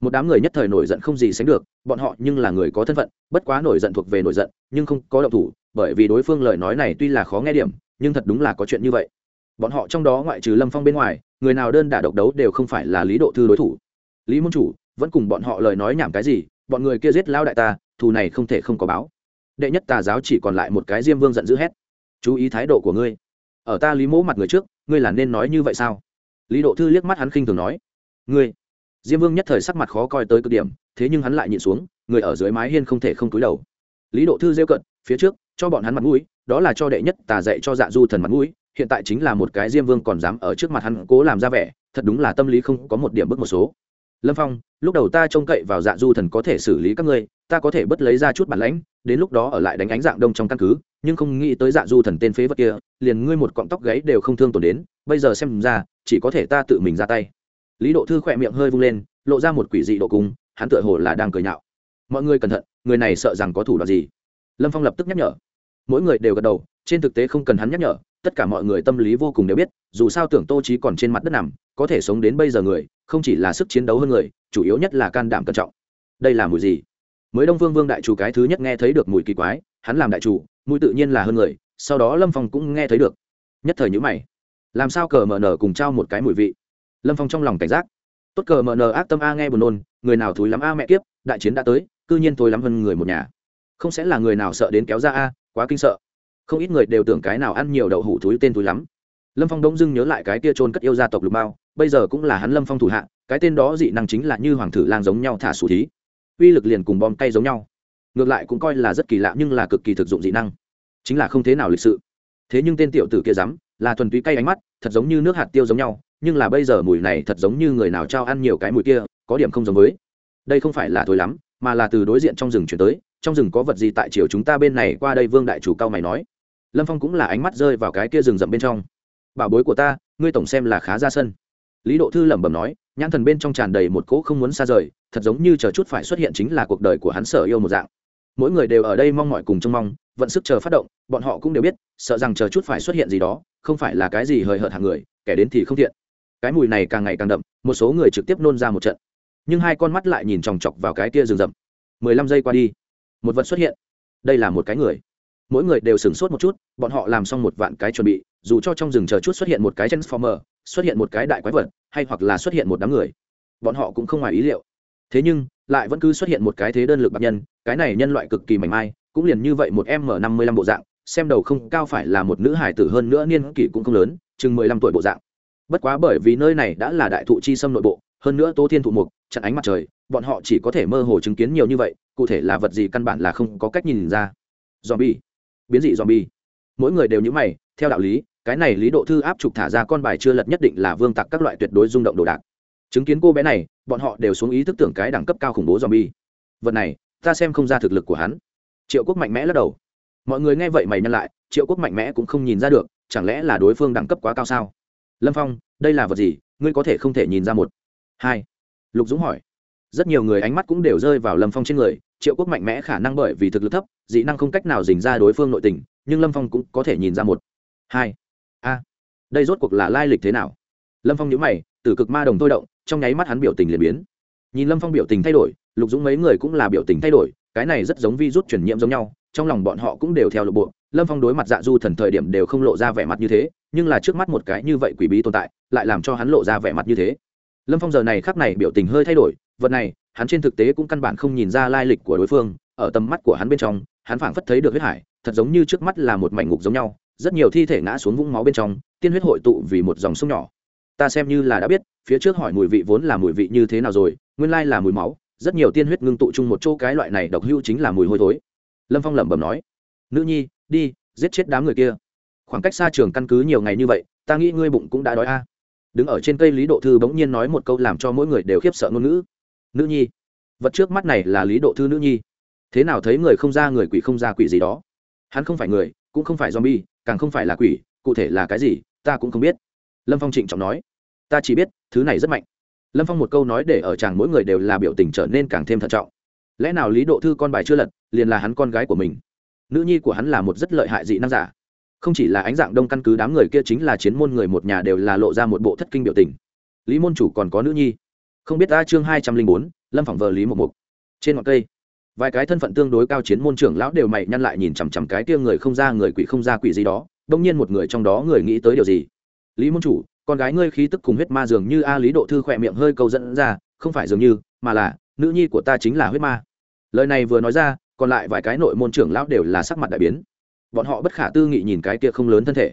Một đám người nhất thời nổi giận không gì sánh được, bọn họ nhưng là người có thân phận, bất quá nổi giận thuộc về nổi giận, nhưng không có động thủ, bởi vì đối phương lời nói này tuy là khó nghe điểm, nhưng thật đúng là có chuyện như vậy. Bọn họ trong đó ngoại trừ lâm phong bên ngoài, người nào đơn đả độc đấu đều không phải là lý độ thư đối thủ. Lý môn chủ, vẫn cùng bọn họ lời nói nhảm cái gì, bọn người kia giết lao đại ta, thù này không thể không có báo. Đệ nhất tà giáo chỉ còn lại một cái diêm vương giận dữ hét. Chú ý thái độ của ngươi. Ở ta lý mỗ mặt người trước, ngươi là nên nói như vậy sao? Lý độ thư liếc mắt hắn khinh thường nói ngươi. Diêm vương nhất thời sắc mặt khó coi tới cực điểm, thế nhưng hắn lại nhịn xuống, người ở dưới mái hiên không thể không túi đầu. Lý độ thư rêu cận phía trước, cho bọn hắn mặt mũi, đó là cho đệ nhất tà dạy cho dạ du thần mặt mũi, hiện tại chính là một cái diêm vương còn dám ở trước mặt hắn cố làm ra vẻ, thật đúng là tâm lý không có một điểm bước một số. Lâm phong, lúc đầu ta trông cậy vào dạ du thần có thể xử lý các ngươi, ta có thể bất lấy ra chút bản lãnh, đến lúc đó ở lại đánh ánh dạng đông trong căn cứ, nhưng không nghĩ tới dạ du thần tên phế vật kia, liền ngươi một cọng tóc gáy đều không thương tổn đến, bây giờ xem ra, chỉ có thể ta tự mình ra tay lý độ thư khỏe miệng hơi vung lên, lộ ra một quỷ dị độ cung, hắn tựa hồ là đang cười nhạo. Mọi người cẩn thận, người này sợ rằng có thủ đoạn gì? Lâm phong lập tức nhắc nhở. Mỗi người đều gật đầu, trên thực tế không cần hắn nhắc nhở, tất cả mọi người tâm lý vô cùng đều biết, dù sao tưởng tô trí còn trên mặt đất nằm, có thể sống đến bây giờ người, không chỉ là sức chiến đấu hơn người, chủ yếu nhất là can đảm cẩn trọng. Đây là mùi gì? Mới đông vương vương đại chủ cái thứ nhất nghe thấy được mùi kỳ quái, hắn làm đại chủ, mùi tự nhiên là hơn người, sau đó lâm phong cũng nghe thấy được. Nhất thời nhữ mày. Làm sao cờ mở nở cùng trao một cái mùi vị? Lâm phong trong lòng cảnh giác. Tốt cờ mờ nờ ác tâm a nghe buồn nôn người nào thúi lắm a mẹ kiếp đại chiến đã tới cư nhiên thối lắm hơn người một nhà. Không sẽ là người nào sợ đến kéo ra a quá kinh sợ. Không ít người đều tưởng cái nào ăn nhiều đậu hủ thúi tên túi lắm. Lâm phong đông dưng nhớ lại cái kia trôn cất yêu gia tộc lục mao bây giờ cũng là hắn lâm phong thủ hạ cái tên đó dị năng chính là như hoàng thử lang giống nhau thả sủ thí. Uy lực liền cùng bom tay giống nhau. Ngược lại cũng coi là rất kỳ lạ nhưng là cực kỳ thực dụng dị năng. Chính là không thế nào lịch sự. Thế nhưng tên tiểu tử kia dám, là thuần túy cay ánh mắt thật giống như nước hạt tiêu giống nhau nhưng là bây giờ mùi này thật giống như người nào trao ăn nhiều cái mùi kia, có điểm không giống với. Đây không phải là thối lắm, mà là từ đối diện trong rừng chuyển tới, trong rừng có vật gì tại chiều chúng ta bên này qua đây vương đại chủ cao mày nói. Lâm phong cũng là ánh mắt rơi vào cái kia rừng rậm bên trong. Bảo bối của ta, ngươi tổng xem là khá ra sân. Lý độ thư lẩm bẩm nói, nhãn thần bên trong tràn đầy một cỗ không muốn xa rời, thật giống như chờ chút phải xuất hiện chính là cuộc đời của hắn sở yêu một dạng. Mỗi người đều ở đây mong mọi cùng trông mong, vận sức chờ phát động, bọn họ cũng đều biết, sợ rằng chờ chút phải xuất hiện gì đó, không phải là cái gì hời hợt hàng người, kẻ đến thì không thiện cái mùi này càng ngày càng đậm, một số người trực tiếp nôn ra một trận. Nhưng hai con mắt lại nhìn chòng chọc vào cái kia rừng rậm. Mười lăm giây qua đi, một vật xuất hiện. Đây là một cái người. Mỗi người đều sửng sốt một chút, bọn họ làm xong một vạn cái chuẩn bị, dù cho trong rừng chờ chút xuất hiện một cái transformer, xuất hiện một cái đại quái vật, hay hoặc là xuất hiện một đám người, bọn họ cũng không ngoài ý liệu. Thế nhưng, lại vẫn cứ xuất hiện một cái thế đơn lực bạc nhân, cái này nhân loại cực kỳ mảnh mai, cũng liền như vậy một m năm mươi lăm bộ dạng, xem đầu không cao phải là một nữ hải tử hơn nữa, niên kỷ cũng không lớn, chừng mười lăm tuổi bộ dạng bất quá bởi vì nơi này đã là đại thụ chi xâm nội bộ, hơn nữa tô thiên thụ mục, chặn ánh mặt trời, bọn họ chỉ có thể mơ hồ chứng kiến nhiều như vậy, cụ thể là vật gì căn bản là không có cách nhìn ra. Zombie. Biến dị zombie. Mỗi người đều nhữ mày, theo đạo lý, cái này lý độ thư áp trục thả ra con bài chưa lật nhất định là vương tặc các loại tuyệt đối rung động đồ đạc. Chứng kiến cô bé này, bọn họ đều xuống ý thức tưởng cái đẳng cấp cao khủng bố zombie. Vật này, ta xem không ra thực lực của hắn. Triệu quốc mạnh mẽ lắc đầu. Mọi người nghe vậy mày nhăn lại, triệu quốc mạnh mẽ cũng không nhìn ra được, chẳng lẽ là đối phương đẳng cấp quá cao sao? Lâm phong đây là vật gì ngươi có thể không thể nhìn ra một hai lục dũng hỏi rất nhiều người ánh mắt cũng đều rơi vào lâm phong trên người triệu quốc mạnh mẽ khả năng bởi vì thực lực thấp dị năng không cách nào dình ra đối phương nội tình nhưng lâm phong cũng có thể nhìn ra một hai a đây rốt cuộc là lai lịch thế nào lâm phong nhữ mày từ cực ma đồng thôi động trong nháy mắt hắn biểu tình liền biến nhìn lâm phong biểu tình thay đổi lục dũng mấy người cũng là biểu tình thay đổi cái này rất giống vi rút chuyển nhiễm giống nhau trong lòng bọn họ cũng đều theo lục bộ lâm phong đối mặt dạ du thần thời điểm đều không lộ ra vẻ mặt như thế, nhưng là trước mắt một cái như vậy quỷ bí tồn tại, lại làm cho hắn lộ ra vẻ mặt như thế. Lâm phong giờ này khắc này biểu tình hơi thay đổi, vật này, hắn trên thực tế cũng căn bản không nhìn ra lai lịch của đối phương, ở tầm mắt của hắn bên trong, hắn phảng phất thấy được huyết hải, thật giống như trước mắt là một mảnh ngục giống nhau, rất nhiều thi thể ngã xuống vũng máu bên trong, tiên huyết hội tụ vì một dòng sông nhỏ. Ta xem như là đã biết, phía trước hỏi mùi vị vốn là mùi vị như thế nào rồi, nguyên lai là mùi máu, rất nhiều tiên huyết ngưng tụ chung một chỗ, cái loại này độc hưu chính là mùi hôi thối. Lâm phong lẩm bẩm nói, nữ nhi đi, giết chết đám người kia. Khoảng cách xa trường căn cứ nhiều ngày như vậy, ta nghĩ ngươi bụng cũng đã đói a. Đứng ở trên cây lý độ thư bỗng nhiên nói một câu làm cho mỗi người đều khiếp sợ ngôn ngữ. Nữ nhi. Vật trước mắt này là lý độ thư nữ nhi. Thế nào thấy người không ra người quỷ không ra quỷ gì đó? Hắn không phải người, cũng không phải zombie, càng không phải là quỷ, cụ thể là cái gì, ta cũng không biết. Lâm phong trịnh trọng nói. Ta chỉ biết, thứ này rất mạnh. Lâm phong một câu nói để ở chàng mỗi người đều là biểu tình trở nên càng thêm thận trọng. Lẽ nào lý độ thư con bài chưa lật, liền là hắn con gái của mình? Nữ nhi của hắn là một rất lợi hại dị năng giả. Không chỉ là ánh dạng đông căn cứ đám người kia chính là chiến môn người một nhà đều là lộ ra một bộ thất kinh biểu tình. Lý môn chủ còn có nữ nhi. Không biết ra chương hai trăm linh bốn, lâm phỏng vờ lý một mục trên ngọn cây, vài cái thân phận tương đối cao chiến môn trưởng lão đều mày nhăn lại nhìn chằm chằm cái kia người không ra người quỷ không ra quỷ gì đó, đông nhiên một người trong đó người nghĩ tới điều gì? Lý môn chủ, con gái ngươi khí tức cùng huyết ma dường như a lý độ thư khỏe miệng hơi câu dẫn ra, không phải dường như, mà là, nữ nhi của ta chính là huyết ma. Lời này vừa nói ra còn lại vài cái nội môn trưởng lão đều là sắc mặt đại biến. Bọn họ bất khả tư nghị nhìn cái kia không lớn thân thể.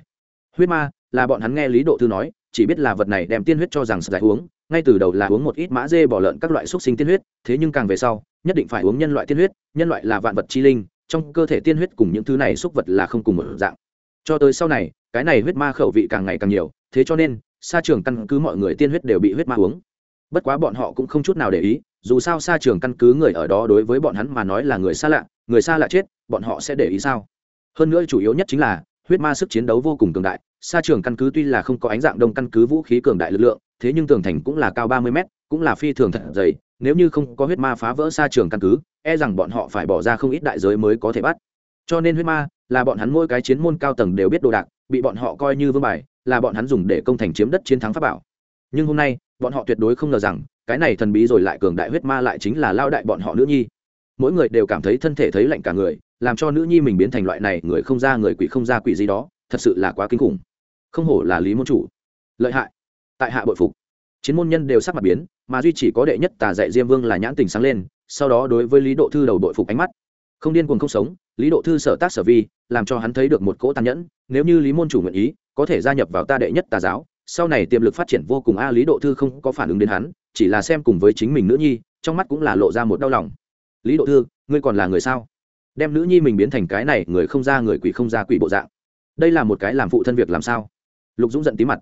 Huyết ma, là bọn hắn nghe lý độ thư nói, chỉ biết là vật này đem tiên huyết cho rằng sạch uống, ngay từ đầu là uống một ít mã dê bỏ lợn các loại xúc sinh tiên huyết, thế nhưng càng về sau, nhất định phải uống nhân loại tiên huyết, nhân loại là vạn vật chi linh, trong cơ thể tiên huyết cùng những thứ này xúc vật là không cùng một dạng. Cho tới sau này, cái này huyết ma khẩu vị càng ngày càng nhiều, thế cho nên, xa trường căn cứ mọi người tiên huyết đều bị huyết ma uống. Bất quá bọn họ cũng không chút nào để ý dù sao xa trường căn cứ người ở đó đối với bọn hắn mà nói là người xa lạ, người xa lạ chết, bọn họ sẽ để ý sao? Hơn nữa chủ yếu nhất chính là, huyết ma sức chiến đấu vô cùng cường đại, xa trường căn cứ tuy là không có ánh dạng đông căn cứ vũ khí cường đại lực lượng, thế nhưng tường thành cũng là cao ba mươi mét, cũng là phi thường thật dày, nếu như không có huyết ma phá vỡ xa trường căn cứ e rằng bọn họ phải bỏ ra không ít đại giới mới có thể bắt. Cho nên huyết ma là bọn hắn mỗi cái chiến môn cao tầng đều biết đồ đạc, bị bọn họ coi như vương bài, là bọn hắn dùng để công thành chiếm đất chiến thắng pháp bảo nhưng hôm nay, bọn họ tuyệt đối không ngờ rằng, cái này thần bí rồi lại cường đại huyết ma lại chính là lao đại bọn họ nữ nhi. Mỗi người đều cảm thấy thân thể thấy lạnh cả người, làm cho nữ nhi mình biến thành loại này người không ra người quỷ không ra quỷ gì đó, thật sự là quá kinh khủng. Không hổ là lý môn chủ. Lợi hại. Tại hạ bội phục. Chiến môn nhân đều sắc mặt biến, mà duy chỉ có đệ nhất tà dạy diêm vương là nhãn tình sáng lên, sau đó đối với lý độ thư đầu đội phục ánh mắt. Không điên cuồng không sống, lý độ thư sở tác sở vi, làm cho hắn thấy được một cỗ tàn nhẫn, nếu như lý môn chủ nguyện ý, có thể gia nhập vào ta đệ nhất tà giáo sau này tiềm lực phát triển vô cùng a lý độ thư không có phản ứng đến hắn, chỉ là xem cùng với chính mình nữ nhi, trong mắt cũng là lộ ra một đau lòng. Lý độ thư, ngươi còn là người sao? Đem nữ nhi mình biến thành cái này, người không ra người quỷ không ra quỷ bộ dạng. Đây là một cái làm phụ thân việc làm sao? Lục dũng giận tí mặt.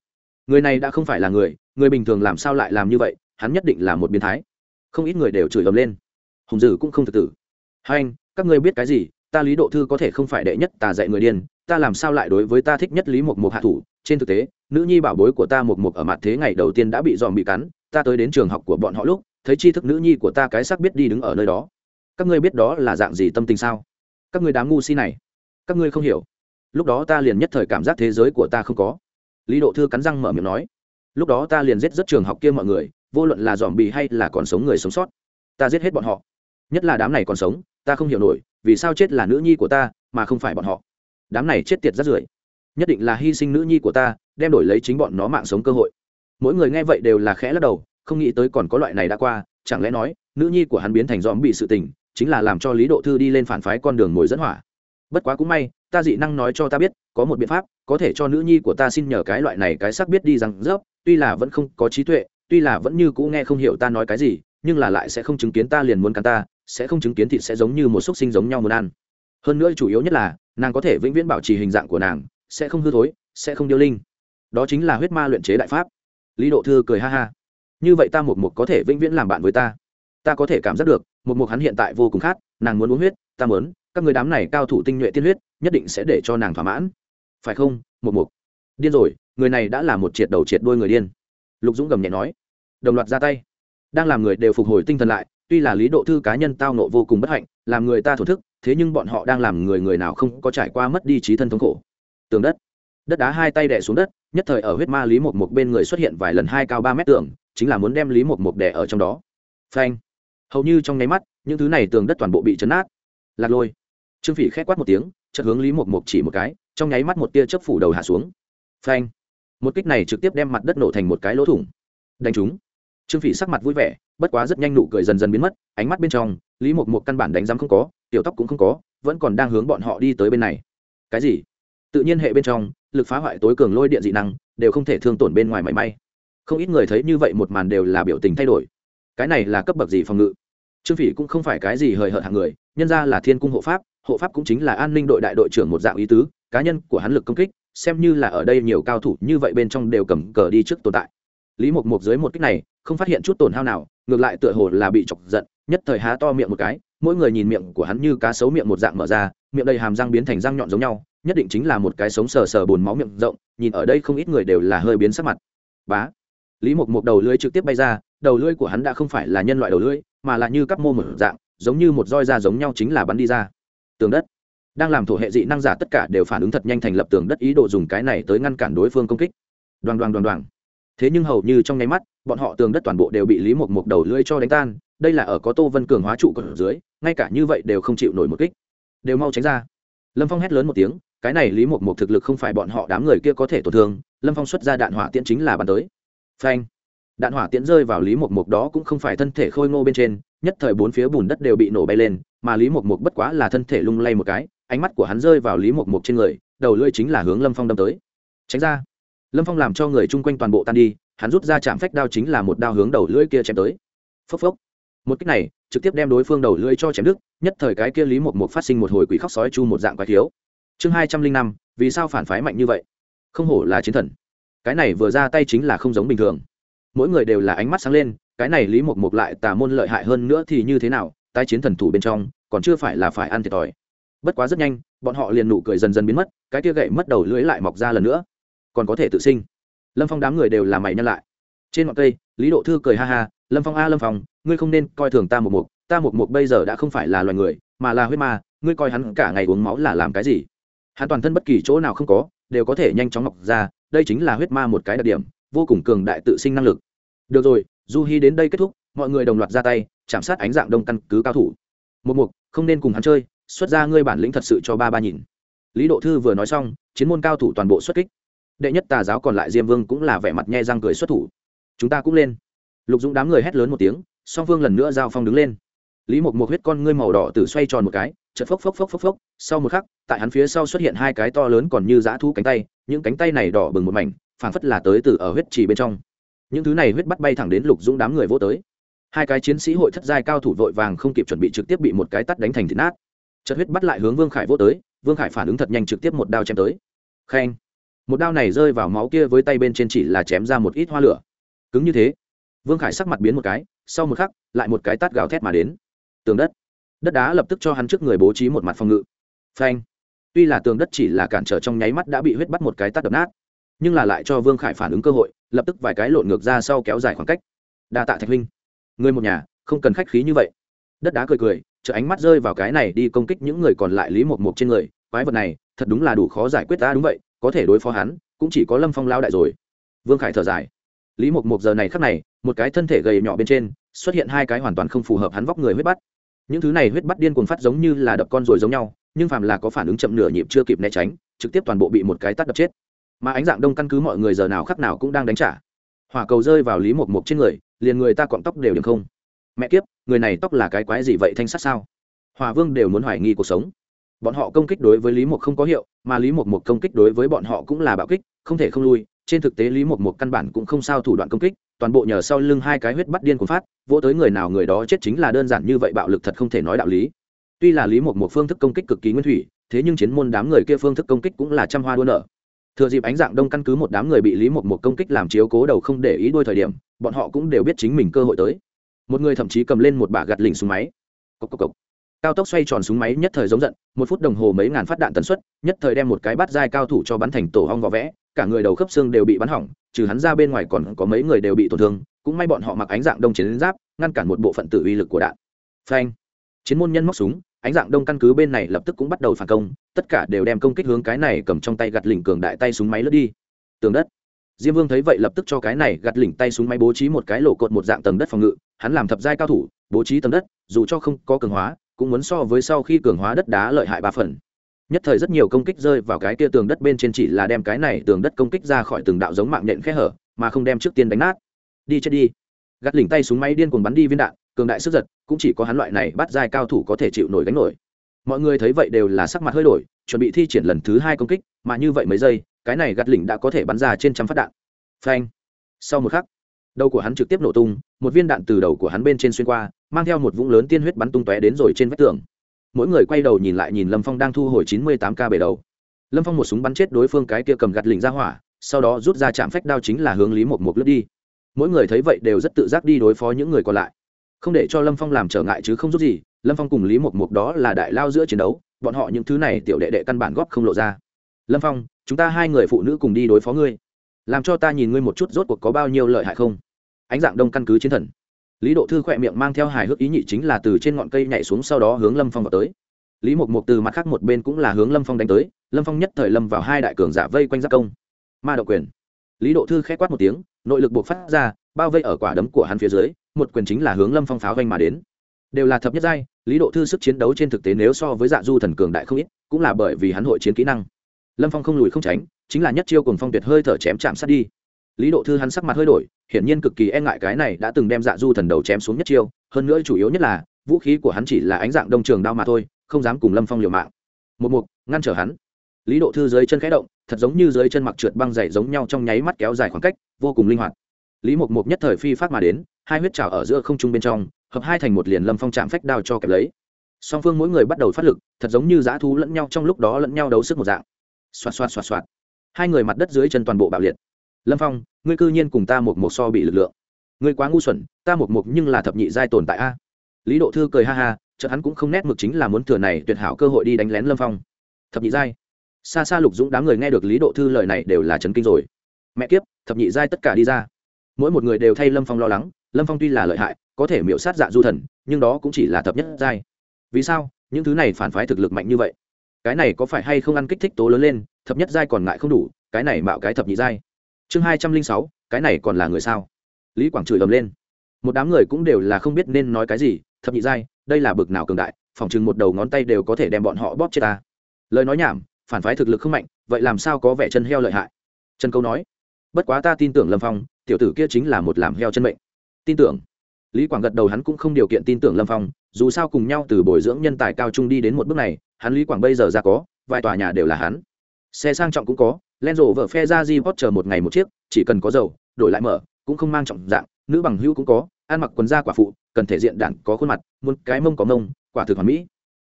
Người này đã không phải là người người bình thường làm sao lại làm như vậy, hắn nhất định là một biến thái. Không ít người đều chửi ầm lên. Hùng dữ cũng không thực tử. Hai anh, các ngươi biết cái gì? Ta lý độ thư có thể không phải đệ nhất tà dạy người điên, ta làm sao lại đối với ta thích nhất lý một một hạ thủ? Trên thực tế nữ nhi bảo bối của ta mục mục ở mặt thế ngày đầu tiên đã bị dòm bị cắn, ta tới đến trường học của bọn họ lúc, thấy tri thức nữ nhi của ta cái sắc biết đi đứng ở nơi đó. Các ngươi biết đó là dạng gì tâm tình sao? Các ngươi đám ngu si này, các ngươi không hiểu. Lúc đó ta liền nhất thời cảm giác thế giới của ta không có. Lý độ thư cắn răng mở miệng nói, lúc đó ta liền giết rất trường học kia mọi người, vô luận là dòm bì hay là còn sống người sống sót. Ta giết hết bọn họ. Nhất là đám này còn sống, ta không hiểu nổi, vì sao chết là nữ nhi của ta mà không phải bọn họ. Đám này chết tiệt rất rưởi nhất định là hy sinh nữ nhi của ta đem đổi lấy chính bọn nó mạng sống cơ hội. Mỗi người nghe vậy đều là khẽ lắc đầu không nghĩ tới còn có loại này đã qua chẳng lẽ nói nữ nhi của hắn biến thành dòm bị sự tình chính là làm cho lý độ thư đi lên phản phái con đường ngồi dẫn hỏa. Bất quá cũng may ta dị năng nói cho ta biết có một biện pháp có thể cho nữ nhi của ta xin nhờ cái loại này cái sắc biết đi rằng dốc, tuy là vẫn không có trí tuệ tuy là vẫn như cũ nghe không hiểu ta nói cái gì nhưng là lại sẽ không chứng kiến ta liền muốn cắn ta sẽ không chứng kiến thịt sẽ giống như một xúc sinh giống nhau muốn ăn. Hơn nữa chủ yếu nhất là nàng có thể vĩnh viễn bảo trì hình dạng của nàng sẽ không hư thối sẽ không điêu linh đó chính là huyết ma luyện chế đại pháp. Lý độ thư cười ha ha. Như vậy ta một mục có thể vĩnh viễn làm bạn với ta. Ta có thể cảm giác được, một mục hắn hiện tại vô cùng khát, nàng muốn uống huyết, ta muốn. Các người đám này cao thủ tinh nhuệ tiên huyết, nhất định sẽ để cho nàng thỏa mãn. Phải không, một mục? Điên rồi, người này đã là một triệt đầu triệt đôi người điên. Lục dũng gầm nhẹ nói. Đồng loạt ra tay. Đang làm người đều phục hồi tinh thần lại, tuy là lý độ thư cá nhân tao nộ vô cùng bất hạnh, làm người ta thổ thức, thế nhưng bọn họ đang làm người người nào không có trải qua mất đi trí thân thống khổ. Tường đất đất đá hai tay đẻ xuống đất, nhất thời ở huyết ma lý một một bên người xuất hiện vài lần hai cao ba mét tường, chính là muốn đem lý một một đẻ ở trong đó. Phanh. Hầu như trong nháy mắt, những thứ này tường đất toàn bộ bị chấn nát. Lạc lôi. Trương phỉ khét quát một tiếng, chợt hướng lý một một chỉ một cái, trong nháy mắt một tia chớp phủ đầu hạ xuống. Phanh. Một kích này trực tiếp đem mặt đất nổ thành một cái lỗ thủng. Đánh chúng trương phỉ sắc mặt vui vẻ, bất quá rất nhanh nụ cười dần dần biến mất, ánh mắt bên trong, lý một một căn bản đánh giám không có, tiểu tóc cũng không có, vẫn còn đang hướng bọn họ đi tới bên này. Cái gì? Tự nhiên hệ bên trong, lực phá hoại tối cường lôi điện dị năng, đều không thể thương tổn bên ngoài mảy may. Không ít người thấy như vậy một màn đều là biểu tình thay đổi. Cái này là cấp bậc gì phòng ngự? Trương phỉ cũng không phải cái gì hời hợt hạng người, nhân ra là thiên cung hộ pháp hộ pháp cũng chính là an ninh đội đại đội trưởng một dạng ý tứ, cá nhân của hắn lực công kích, xem như là ở đây nhiều cao thủ như vậy bên trong đều cầm cờ đi trước tồn tại. Lý mộc mộc dưới một kích này, không phát hiện chút tổn hao nào, ngược lại tựa hồ là bị chọc giận, nhất thời há to miệng một cái, mỗi người nhìn miệng của hắn như cá sấu miệng một dạng mở ra, miệng đầy hàm răng biến thành răng nhọn giống nhau nhất định chính là một cái sống sờ sờ bồn máu miệng rộng, nhìn ở đây không ít người đều là hơi biến sắc mặt. Bá. Lý mộc mộc đầu lưỡi trực tiếp bay ra, đầu lưỡi của hắn đã không phải là nhân loại đầu lưỡi, mà là như cắp mô một dạng, giống như một roi da giống nhau chính là bắn đi ra. Tường đất. Đang làm thổ hệ dị năng giả tất cả đều phản ứng thật nhanh thành lập tường đất ý đồ dùng cái này tới ngăn cản đối phương công kích. Đoàn đoàn đoàn đoàn thế nhưng hầu như trong nháy mắt, bọn họ tường đất toàn bộ đều bị lý mộc mộc đầu lưỡi cho đánh tan, đây là ở có tô vân cường hóa trụ ở dưới, ngay cả như vậy đều không chịu nổi một kích. Đều mau tránh ra. Lâm phong hét lớn một tiếng cái này lý một một thực lực không phải bọn họ đám người kia có thể tổn thương, lâm phong xuất ra đạn hỏa tiễn chính là bắn tới. Phanh. Đạn hỏa tiễn rơi vào lý một mục đó cũng không phải thân thể khôi ngô bên trên, nhất thời bốn phía bùn đất đều bị nổ bay lên, mà lý một mục bất quá là thân thể lung lay một cái, ánh mắt của hắn rơi vào lý một mục trên người, đầu lưỡi chính là hướng lâm phong đâm tới. Tránh ra. Lâm phong làm cho người chung quanh toàn bộ tan đi, hắn rút ra chạm phách đao chính là một đao hướng đầu lưỡi kia chém tới. Phốc phốc. Một cách này, trực tiếp đem đối phương đầu lưỡi cho chém đứt, nhất thời cái kia lý một một phát sinh một hồi quỷ khóc sói chu một dạng quái thiếu chương hai trăm linh năm, vì sao phản phái mạnh như vậy? Không hổ là chiến thần. Cái này vừa ra tay chính là không giống bình thường. Mỗi người đều là ánh mắt sáng lên, cái này lý Mục Mục lại tà môn lợi hại hơn nữa thì như thế nào, tái chiến thần thủ bên trong, còn chưa phải là phải ăn thiệt thòi. Bất quá rất nhanh, bọn họ liền nụ cười dần dần biến mất, cái kia gậy mất đầu lưỡi lại mọc ra lần nữa. Còn có thể tự sinh. Lâm phong đám người đều là mày nhân lại. Trên ngọn cây, lý độ thư cười ha ha, lâm phong a, lâm phong, ngươi không nên coi thường ta một mục ta một mục bây giờ đã không phải là loài người, mà là huyết ma, ngươi coi hắn cả ngày uống máu là làm cái gì? Hắn toàn thân bất kỳ chỗ nào không có, đều có thể nhanh chóng ngọc ra, đây chính là huyết ma một cái đặc điểm, vô cùng cường đại tự sinh năng lực. Được rồi, du hi đến đây kết thúc, mọi người đồng loạt ra tay, chạm sát ánh dạng đông căn cứ cao thủ. Một mục, không nên cùng hắn chơi, xuất ra ngươi bản lĩnh thật sự cho ba ba nhìn. Lý độ thư vừa nói xong, chiến môn cao thủ toàn bộ xuất kích. Đệ nhất tà giáo còn lại diêm vương cũng là vẻ mặt nhe răng cười xuất thủ. Chúng ta cũng lên. Lục dũng đám người hét lớn một tiếng, song phương lần nữa giao phong đứng lên. Lý một một huyết con ngươi màu đỏ từ xoay tròn một cái chật phốc phốc phốc phốc phốc, sau một khắc, tại hắn phía sau xuất hiện hai cái to lớn còn như dã thu cánh tay, những cánh tay này đỏ bừng một mảnh, phảng phất là tới từ ở huyết trì bên trong. Những thứ này huyết bắt bay thẳng đến lục dũng đám người vô tới. Hai cái chiến sĩ hội thất giai cao thủ vội vàng không kịp chuẩn bị trực tiếp bị một cái tắt đánh thành thịt nát. Chật huyết bắt lại hướng vương khải vô tới, vương khải phản ứng thật nhanh trực tiếp một đao chém tới. Khen. Một đao này rơi vào máu kia với tay bên trên chỉ là chém ra một ít hoa lửa. Cứng như thế, vương khải sắc mặt biến một cái, sau một khắc, lại một cái tát gào thét mà đến. Tường đất đất đá lập tức cho hắn trước người bố trí một mặt phòng ngự. Phanh. Tuy là tường đất chỉ là cản trở trong nháy mắt đã bị huyết bắt một cái tắt đập nát, nhưng là lại cho vương khải phản ứng cơ hội, lập tức vài cái lộn ngược ra sau kéo dài khoảng cách. Đa tạ thạch huynh. Người một nhà, không cần khách khí như vậy. Đất đá cười cười chợ ánh mắt rơi vào cái này đi công kích những người còn lại lý một mục trên người, quái vật này, thật đúng là đủ khó giải quyết ta, đúng vậy, có thể đối phó hắn, cũng chỉ có lâm phong lao đại rồi. Vương khải thở dài. Lý một mục giờ này khắc này, một cái thân thể gầy nhỏ bên trên, xuất hiện hai cái hoàn toàn không phù hợp hắn vóc người huyết bắt những thứ này huyết bắt điên cuồng phát giống như là đập con rồi giống nhau, nhưng phàm là có phản ứng chậm nửa nhịp chưa kịp né tránh, trực tiếp toàn bộ bị một cái tắt đập chết. Mà ánh dạng đông căn cứ mọi người giờ nào khắc nào cũng đang đánh trả. Hỏa cầu rơi vào lý một mục trên người, liền người ta cọng tóc đều điểm không. Mẹ kiếp, người này tóc là cái quái gì vậy thanh sát sao? Hòa vương đều muốn hoài nghi cuộc sống. Bọn họ công kích đối với lý một không có hiệu, mà lý một một công kích đối với bọn họ cũng là bạo kích, không thể không lui trên thực tế lý mộc một căn bản cũng không sao thủ đoạn công kích, toàn bộ nhờ sau lưng hai cái huyết bắt điên của phát, vỗ tới người nào người đó chết chính là đơn giản như vậy bạo lực thật không thể nói đạo lý. Tuy là lý mộc một phương thức công kích cực kỳ nguyên thủy, thế nhưng chiến môn đám người kia phương thức công kích cũng là trăm hoa đua nở. Thừa dịp ánh dạng đông căn cứ một đám người bị lý mộc một công kích làm chiếu cố đầu không để ý đôi thời điểm, bọn họ cũng đều biết chính mình cơ hội tới. Một người thậm chí cầm lên một bả gạt lỉnh súng máy. Cốc cốc cốc. cao tốc xoay tròn súng máy nhất thời giống giận, một phút đồng hồ mấy ngàn phát đạn tần suất, nhất thời đem một cái bát dai cao thủ cho bắn thành tổ hong vỏ vẽ cả người đầu khớp xương đều bị bắn hỏng, trừ hắn ra bên ngoài còn có mấy người đều bị tổn thương, cũng may bọn họ mặc ánh dạng đông chiến giáp, ngăn cản một bộ phận tử uy lực của đạn. Phanh! Chiến môn nhân móc súng, ánh dạng đông căn cứ bên này lập tức cũng bắt đầu phản công, tất cả đều đem công kích hướng cái này cầm trong tay gạt lỉnh cường đại tay súng máy lướt đi. Tường đất! Diêm vương thấy vậy lập tức cho cái này gạt lỉnh tay súng máy bố trí một cái lỗ cột một dạng tầng đất phòng ngự, hắn làm thập giai cao thủ, bố trí tầng đất, dù cho không có cường hóa, cũng muốn so với sau khi cường hóa đất đá lợi hại ba phần nhất thời rất nhiều công kích rơi vào cái kia tường đất bên trên chỉ là đem cái này tường đất công kích ra khỏi từng đạo giống mạng nhện khe hở, mà không đem trước tiên đánh nát. Đi chết đi. Gắt lỉnh tay súng máy điên cuồng bắn đi viên đạn, cường đại sức giật, cũng chỉ có hắn loại này bắt giai cao thủ có thể chịu nổi gánh nổi. Mọi người thấy vậy đều là sắc mặt hơi đổi, chuẩn bị thi triển lần thứ hai công kích, mà như vậy mấy giây, cái này gắt lỉnh đã có thể bắn ra trên trăm phát đạn. Phanh. Sau một khắc, đầu của hắn trực tiếp nổ tung, một viên đạn từ đầu của hắn bên trên xuyên qua, mang theo một vũng lớn tiên huyết bắn tung tóe đến rồi trên vách tường mỗi người quay đầu nhìn lại nhìn lâm phong đang thu hồi chín mươi tám k bể đầu. Lâm phong một súng bắn chết đối phương cái kia cầm gạt lình ra hỏa, sau đó rút ra chạm phách đao chính là hướng lý một một lướt đi. Mỗi người thấy vậy đều rất tự giác đi đối phó những người còn lại. Không để cho lâm phong làm trở ngại chứ không giúp gì, lâm phong cùng lý một mục đó là đại lao giữa chiến đấu, bọn họ những thứ này tiểu đệ đệ căn bản góp không lộ ra. Lâm phong, chúng ta hai người phụ nữ cùng đi đối phó ngươi. Làm cho ta nhìn ngươi một chút rốt cuộc có bao nhiêu lợi hại không? Ánh dạng đông căn cứ chiến thần lý độ thư khỏe miệng mang theo hài hước ý nhị chính là từ trên ngọn cây nhảy xuống sau đó hướng lâm phong vào tới. Lý mục mục từ mặt khác một bên cũng là hướng lâm phong đánh tới, lâm phong nhất thời lâm vào hai đại cường giả vây quanh giác công. Ma độc quyền. Lý độ thư k h ẽ quát một tiếng, nội lực buộc phát ra, bao vây ở quả đấm của hắn phía dưới, một quyền chính là hướng lâm phong pháo vanh mà đến. Đều là thập nhất giai, lý độ thư sức chiến đấu trên thực tế nếu so với dạ du thần cường đại không ít, cũng là bởi vì hắn hội chiến kỹ năng. Lâm phong không lùi không tránh, chính là nhất chiêu cùng phong tuyệt hơi thở chém chạm sát đi lý độ thư hắn sắc mặt hơi đổi, hiển nhiên cực kỳ e ngại cái này đã từng đem dạ du thần đầu chém xuống nhất chiêu, hơn nữa chủ yếu nhất là, vũ khí của hắn chỉ là ánh dạng đông trường đao mà thôi, không dám cùng lâm phong liều mạng. Một mục, ngăn trở hắn. Lý độ thư dưới chân khẽ động, thật giống như dưới chân mặc trượt băng dày giống nhau trong nháy mắt kéo dài khoảng cách, vô cùng linh hoạt. Lý mục mục nhất thời phi phát mà đến, hai huyết trào ở giữa không trung bên trong, hợp hai thành một liền lâm phong chạm phách đao cho kẹp lấy. Song phương mỗi người bắt đầu phát lực, thật giống như dã thú lẫn nhau trong lúc đó lẫn nhau đấu sức một dạng. Xoạt xoạt xoạt xoạt. Hai người mặt đất dưới chân toàn bộ bạo liệt lâm phong, ngươi cư nhiên cùng ta một một so bị lực lượng. Ngươi quá ngu xuẩn, ta một một nhưng là thập nhị giai tồn tại a. Lý độ thư cười ha ha, chợt hắn cũng không nét mực chính là muốn thừa này tuyệt hảo cơ hội đi đánh lén lâm phong. Thập nhị giai. Xa xa lục dũng đám người nghe được lý độ thư lời này đều là chấn kinh rồi. Mẹ kiếp, thập nhị giai tất cả đi ra. Mỗi một người đều thay lâm phong lo lắng, lâm phong tuy là lợi hại, có thể miễu sát dạ du thần, nhưng đó cũng chỉ là thập nhất giai. Vì sao? Những thứ này phản phái thực lực mạnh như vậy. Cái này có phải hay không ăn kích thích tố lớn lên, thập nhất giai còn ngại không đủ, cái này mạo cái thập nhị giai chương hai trăm linh sáu, cái này còn là người sao? Lý quảng chửi ầm lên. Một đám người cũng đều là không biết nên nói cái gì, thập nhị giai, đây là bực nào cường đại Phỏng chừng một đầu ngón tay đều có thể đem bọn họ bóp chết ta. Lời nói nhảm, phản phái thực lực không mạnh, vậy làm sao có vẻ chân heo lợi hại? Trần câu nói, bất quá ta tin tưởng lâm phong, tiểu tử kia chính là một làm heo chân mệnh. Tin tưởng. Lý quảng gật đầu hắn cũng không điều kiện tin tưởng lâm phong, dù sao cùng nhau từ bồi dưỡng nhân tài cao trung đi đến một bước này, hắn lý quảng bây giờ ra có, vài tòa nhà đều là hắn. Xe sang trọng cũng có len rộ vợ phe ra di pot chờ một ngày một chiếc, chỉ cần có dầu, đổi lại mở, cũng không mang trọng dạng, nữ bằng hữu cũng có, ăn mặc quần da quả phụ, cần thể diện đản có khuôn mặt, muốn cái mông có mông, quả thực hoàn mỹ.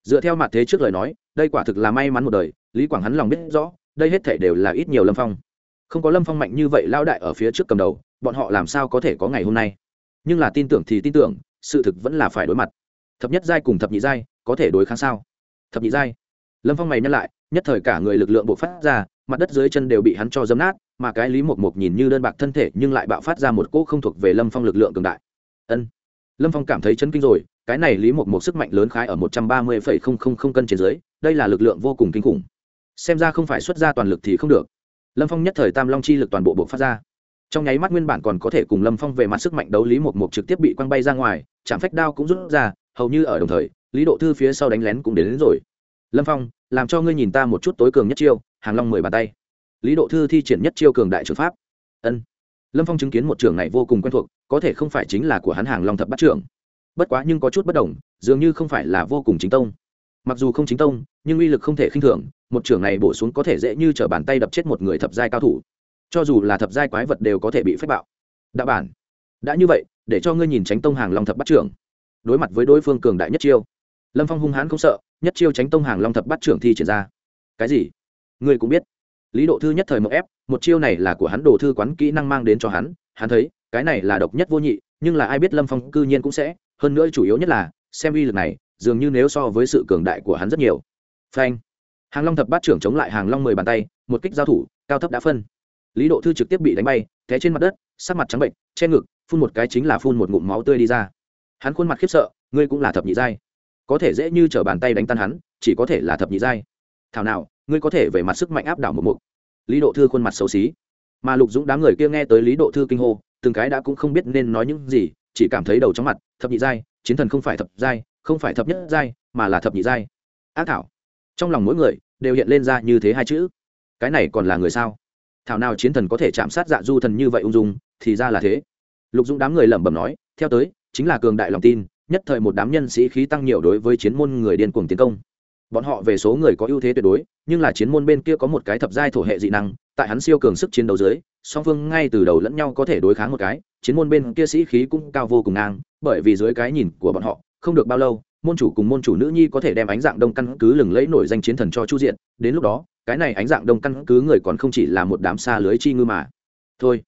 Dựa theo mặt thế trước lời nói, đây quả thực là may mắn một đời, lý quảng hắn lòng biết rõ, đây hết thể đều là ít nhiều lâm phong. Không có lâm phong mạnh như vậy lao đại ở phía trước cầm đầu, bọn họ làm sao có thể có ngày hôm nay? Nhưng là tin tưởng thì tin tưởng, sự thực vẫn là phải đối mặt. Thập nhất giai cùng thập nhị giai, có thể đối kháng sao? Thập nhị giai. Lâm phong mày nhắc lại, nhất thời cả người lực lượng bộ phát ra mặt đất dưới chân đều bị hắn cho dấm nát mà cái lý mộc mộc nhìn như đơn bạc thân thể nhưng lại bạo phát ra một cỗ không thuộc về lâm phong lực lượng cường đại. Ân. Lâm phong cảm thấy chấn kinh rồi cái này lý mộc mộc sức mạnh lớn khái ở một trăm ba mươi phẩy không không không cân trên dưới đây là lực lượng vô cùng kinh khủng. Xem ra không phải xuất ra toàn lực thì không được. Lâm phong nhất thời tam long chi lực toàn bộ buộc phát ra. Trong nháy mắt nguyên bản còn có thể cùng lâm phong về mặt sức mạnh đấu lý mộc mộc trực tiếp bị quăng bay ra ngoài chạm phách đao cũng rút ra hầu như ở đồng thời lý độ thư phía sau đánh lén cũng đến, đến rồi. Lâm phong làm cho ngươi nhìn ta một chút tối cường nhất chiêu hàng long mười bàn tay. Lý độ thư thi triển nhất chiêu cường đại trường pháp. Ân. Lâm phong chứng kiến một trường này vô cùng quen thuộc, có thể không phải chính là của hắn hàng long thập bắt trưởng. Bất quá nhưng có chút bất đồng, dường như không phải là vô cùng chính tông. Mặc dù không chính tông, nhưng uy lực không thể khinh thường, một trưởng này bổ xuống có thể dễ như t r ở bàn tay đập chết một người thập giai cao thủ. Cho dù là thập giai quái vật đều có thể bị phép bạo. Đạo bản, đã như vậy, để cho ngươi nhìn tránh tông hàng long thập bắt trưởng. Đối mặt với đối phương cường đại nhất chiêu, lâm phong hung hãn không sợ, nhất chiêu tránh tông hàng long thập bắt trưởng thi triển ra. Cái gì? Ngươi cũng biết. Lý độ thư nhất thời mậu ép, một chiêu này là của hắn đồ thư quán kỹ năng mang đến cho hắn hắn thấy, cái này là độc nhất vô nhị, nhưng là ai biết lâm phong cư nhiên cũng sẽ, hơn nữa chủ yếu nhất là, xem uy lực này, dường như nếu so với sự cường đại của hắn rất nhiều. Phanh. Hàng long thập bát trưởng chống lại hàng long mười bàn tay, một kích giao thủ, cao thấp đã phân. Lý độ thư trực tiếp bị đánh bay, té trên mặt đất, sắc mặt trắng bệnh, che ngực, phun một cái chính là phun một ngụm máu tươi đi ra. Hắn khuôn mặt khiếp sợ, ngươi cũng là thập nhị giai. Có thể dễ như t r ở bàn tay đánh tan hắn, chỉ có thể là thập nhị giai. Thảo nào ngươi có thể về mặt sức mạnh áp đảo một mục. Lý độ thư khuôn mặt xấu xí. Mà lục dũng đám người kia nghe tới lý độ thư kinh hô, từng cái đã cũng không biết nên nói những gì, chỉ cảm thấy đầu chóng mặt, thập nhị giai, chiến thần không phải thập giai, không phải thập nhất giai, mà là thập nhị giai. Ác thảo. Trong lòng mỗi người đều hiện lên ra như thế hai chữ. Cái này còn là người sao? Thảo nào chiến thần có thể chạm sát dạ du thần như vậy ung dung, thì ra là thế. Lục dũng đám người lẩm bẩm nói, theo tới, chính là cường đại lòng tin, nhất thời một đám nhân sĩ khí tăng nhiều đối với chiến môn người điên cuồng tiến công. Bọn họ về số người có ưu thế tuyệt đối nhưng là chiến môn bên kia có một cái thập giai thổ hệ dị năng, tại hắn siêu cường sức chiến đấu dưới, song phương ngay từ đầu lẫn nhau có thể đối kháng một cái, chiến môn bên kia sĩ khí cũng cao vô cùng ngang, bởi vì dưới cái nhìn của bọn họ, không được bao lâu, môn chủ cùng môn chủ nữ nhi có thể đem ánh dạng đông căn cứ lừng lẫy nổi danh chiến thần cho chu diện, đến lúc đó, cái này ánh dạng đông căn cứ người còn không chỉ là một đám xa lưới chi ngư mà. Thôi,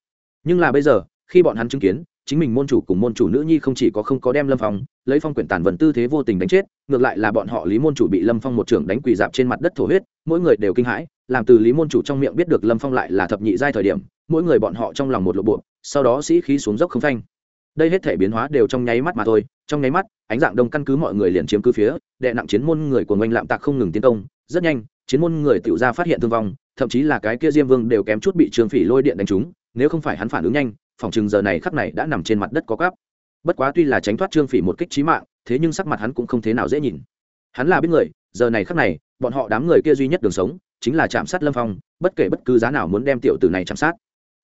nhưng là bây giờ, khi bọn hắn chứng kiến chính mình môn chủ cùng môn chủ nữ nhi không chỉ có không có đem lâm phong, lấy phong quyển tàn vần tư thế vô tình đánh chết, ngược lại là bọn họ lý môn chủ bị lâm phong một trưởng đánh quỳ dạp trên mặt đất thổ huyết, mỗi người đều kinh hãi, làm từ lý môn chủ trong miệng biết được lâm phong lại là thập nhị giai thời điểm, mỗi người bọn họ trong lòng một lộ bộ sau đó sĩ khí xuống dốc không phanh. Đây hết thể biến hóa đều trong nháy mắt mà thôi, trong nháy mắt, ánh dạng đông căn cứ mọi người liền chiếm cứ phía, đệ nặng chiến môn người của ngoanh lạm tạc không ngừng tiến công, rất nhanh, chiến môn người tự ra phát hiện thương vong, thậm chí là cái kia diêm vương đều kém chút bị trường phỉ lôi điện đánh trúng, nếu không phải hắn phản ứng nhanh phòng chừng giờ này khắc này đã nằm trên mặt đất có cắp bất quá tuy là tránh thoát trương phỉ một kích trí mạng, thế nhưng sắc mặt hắn cũng không thế nào dễ nhìn. Hắn là biết người, giờ này khắc này, bọn họ đám người kia duy nhất đường sống, chính là chạm sát lâm phong, bất kể bất cứ giá nào muốn đem tiểu tử này chạm sát.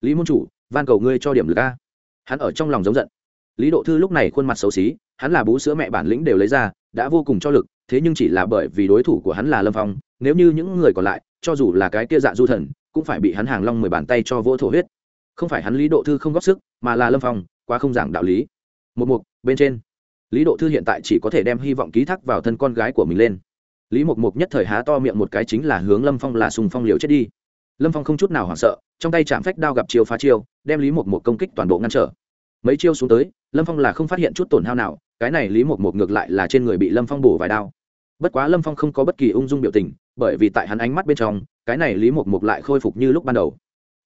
Lý môn chủ, van cầu ngươi cho điểm lực a. Hắn ở trong lòng giống giận. Lý độ thư lúc này khuôn mặt xấu xí, hắn là bú sữa mẹ bản lĩnh đều lấy ra, đã vô cùng cho lực, thế nhưng chỉ là bởi vì đối thủ của hắn là lâm phong, nếu như những người còn lại, cho dù là cái kia dạ du thần, cũng phải bị hắn hàng long mười bàn tay cho vô thổ huyết không phải hắn lý độ thư không góp sức, mà là lâm phong, quá không giảng đạo lý. Một mục, bên trên. Lý độ thư hiện tại chỉ có thể đem hy vọng ký thác vào thân con gái của mình lên. Lý mục mục nhất thời há to miệng một cái chính là hướng lâm phong là sùng phong liều chết đi. Lâm phong không chút nào hoảng sợ, trong tay chạm phách đao gặp chiêu phá chiêu, đem lý mục mục công kích toàn bộ ngăn trở. Mấy chiêu xuống tới, lâm phong là không phát hiện chút tổn hao nào, cái này lý mục mục ngược lại là trên người bị lâm phong bổ vài đao. Bất quá lâm phong không có bất kỳ ung dung biểu tình, bởi vì tại hắn ánh mắt bên trong, cái này lý mục mục lại khôi phục như lúc ban đầu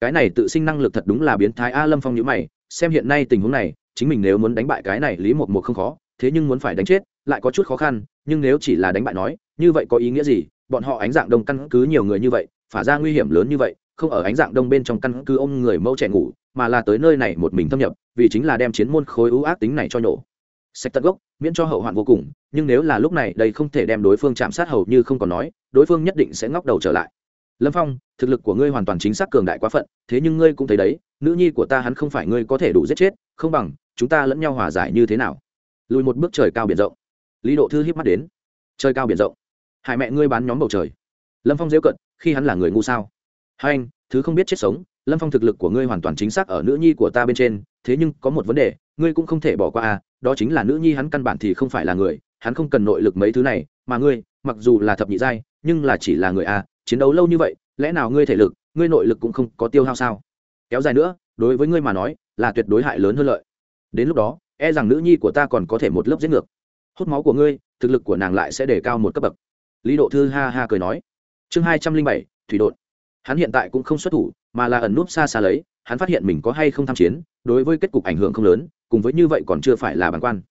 cái này tự sinh năng lực thật đúng là biến thái a lâm phong nhữ mày, xem hiện nay tình huống này, chính mình nếu muốn đánh bại cái này lý một một không khó, thế nhưng muốn phải đánh chết, lại có chút khó khăn, nhưng nếu chỉ là đánh bại nói, như vậy có ý nghĩa gì? Bọn họ ánh dạng đông căn cứ nhiều người như vậy, phả ra nguy hiểm lớn như vậy, không ở ánh dạng đông bên trong căn cứ ôm người mẫu trẻ ngủ, mà là tới nơi này một mình thâm nhập, vì chính là đem chiến môn khối ưu ác tính này cho nhổ. Sạch tận gốc, miễn cho hậu hoạn vô cùng, nhưng nếu là lúc này đây không thể đem đối phương chạm sát hầu như không còn nói, đối phương nhất định sẽ ngóc đầu trở lại lâm phong, thực lực của ngươi hoàn toàn chính xác cường đại quá phận, thế nhưng ngươi cũng thấy đấy, nữ nhi của ta hắn không phải ngươi có thể đủ giết chết, không bằng, chúng ta lẫn nhau hòa giải như thế nào? Lùi một bước trời cao biển rộng. Lý độ thư hiếp mắt đến. Trời cao biển rộng. Hai mẹ ngươi bán nhóm bầu trời. Lâm phong dễu cận khi hắn là người ngu sao? Hai anh, thứ không biết chết sống, lâm phong thực lực của ngươi hoàn toàn chính xác ở nữ nhi của ta bên trên, thế nhưng có một vấn đề, ngươi cũng không thể bỏ qua à đó chính là nữ nhi hắn căn bản thì không phải là người, hắn không cần nội lực mấy thứ này, mà ngươi, mặc dù là thập nhị giai, nhưng là chỉ là người à chiến đấu lâu như vậy, lẽ nào ngươi thể lực, ngươi nội lực cũng không có tiêu hao sao? Kéo dài nữa, đối với ngươi mà nói, là tuyệt đối hại lớn hơn lợi. Đến lúc đó e rằng nữ nhi của ta còn có thể một lớp giết ngược. Hút máu của ngươi, thực lực của nàng lại sẽ để cao một cấp bậc. Lý độ thư ha ha cười nói. Chương hai trăm linh bảy, thủy đột hắn hiện tại cũng không xuất thủ, mà là ẩn núp xa xa lấy, hắn phát hiện mình có hay không tham chiến, đối với kết cục ảnh hưởng không lớn, cùng với như vậy còn chưa phải là bản quan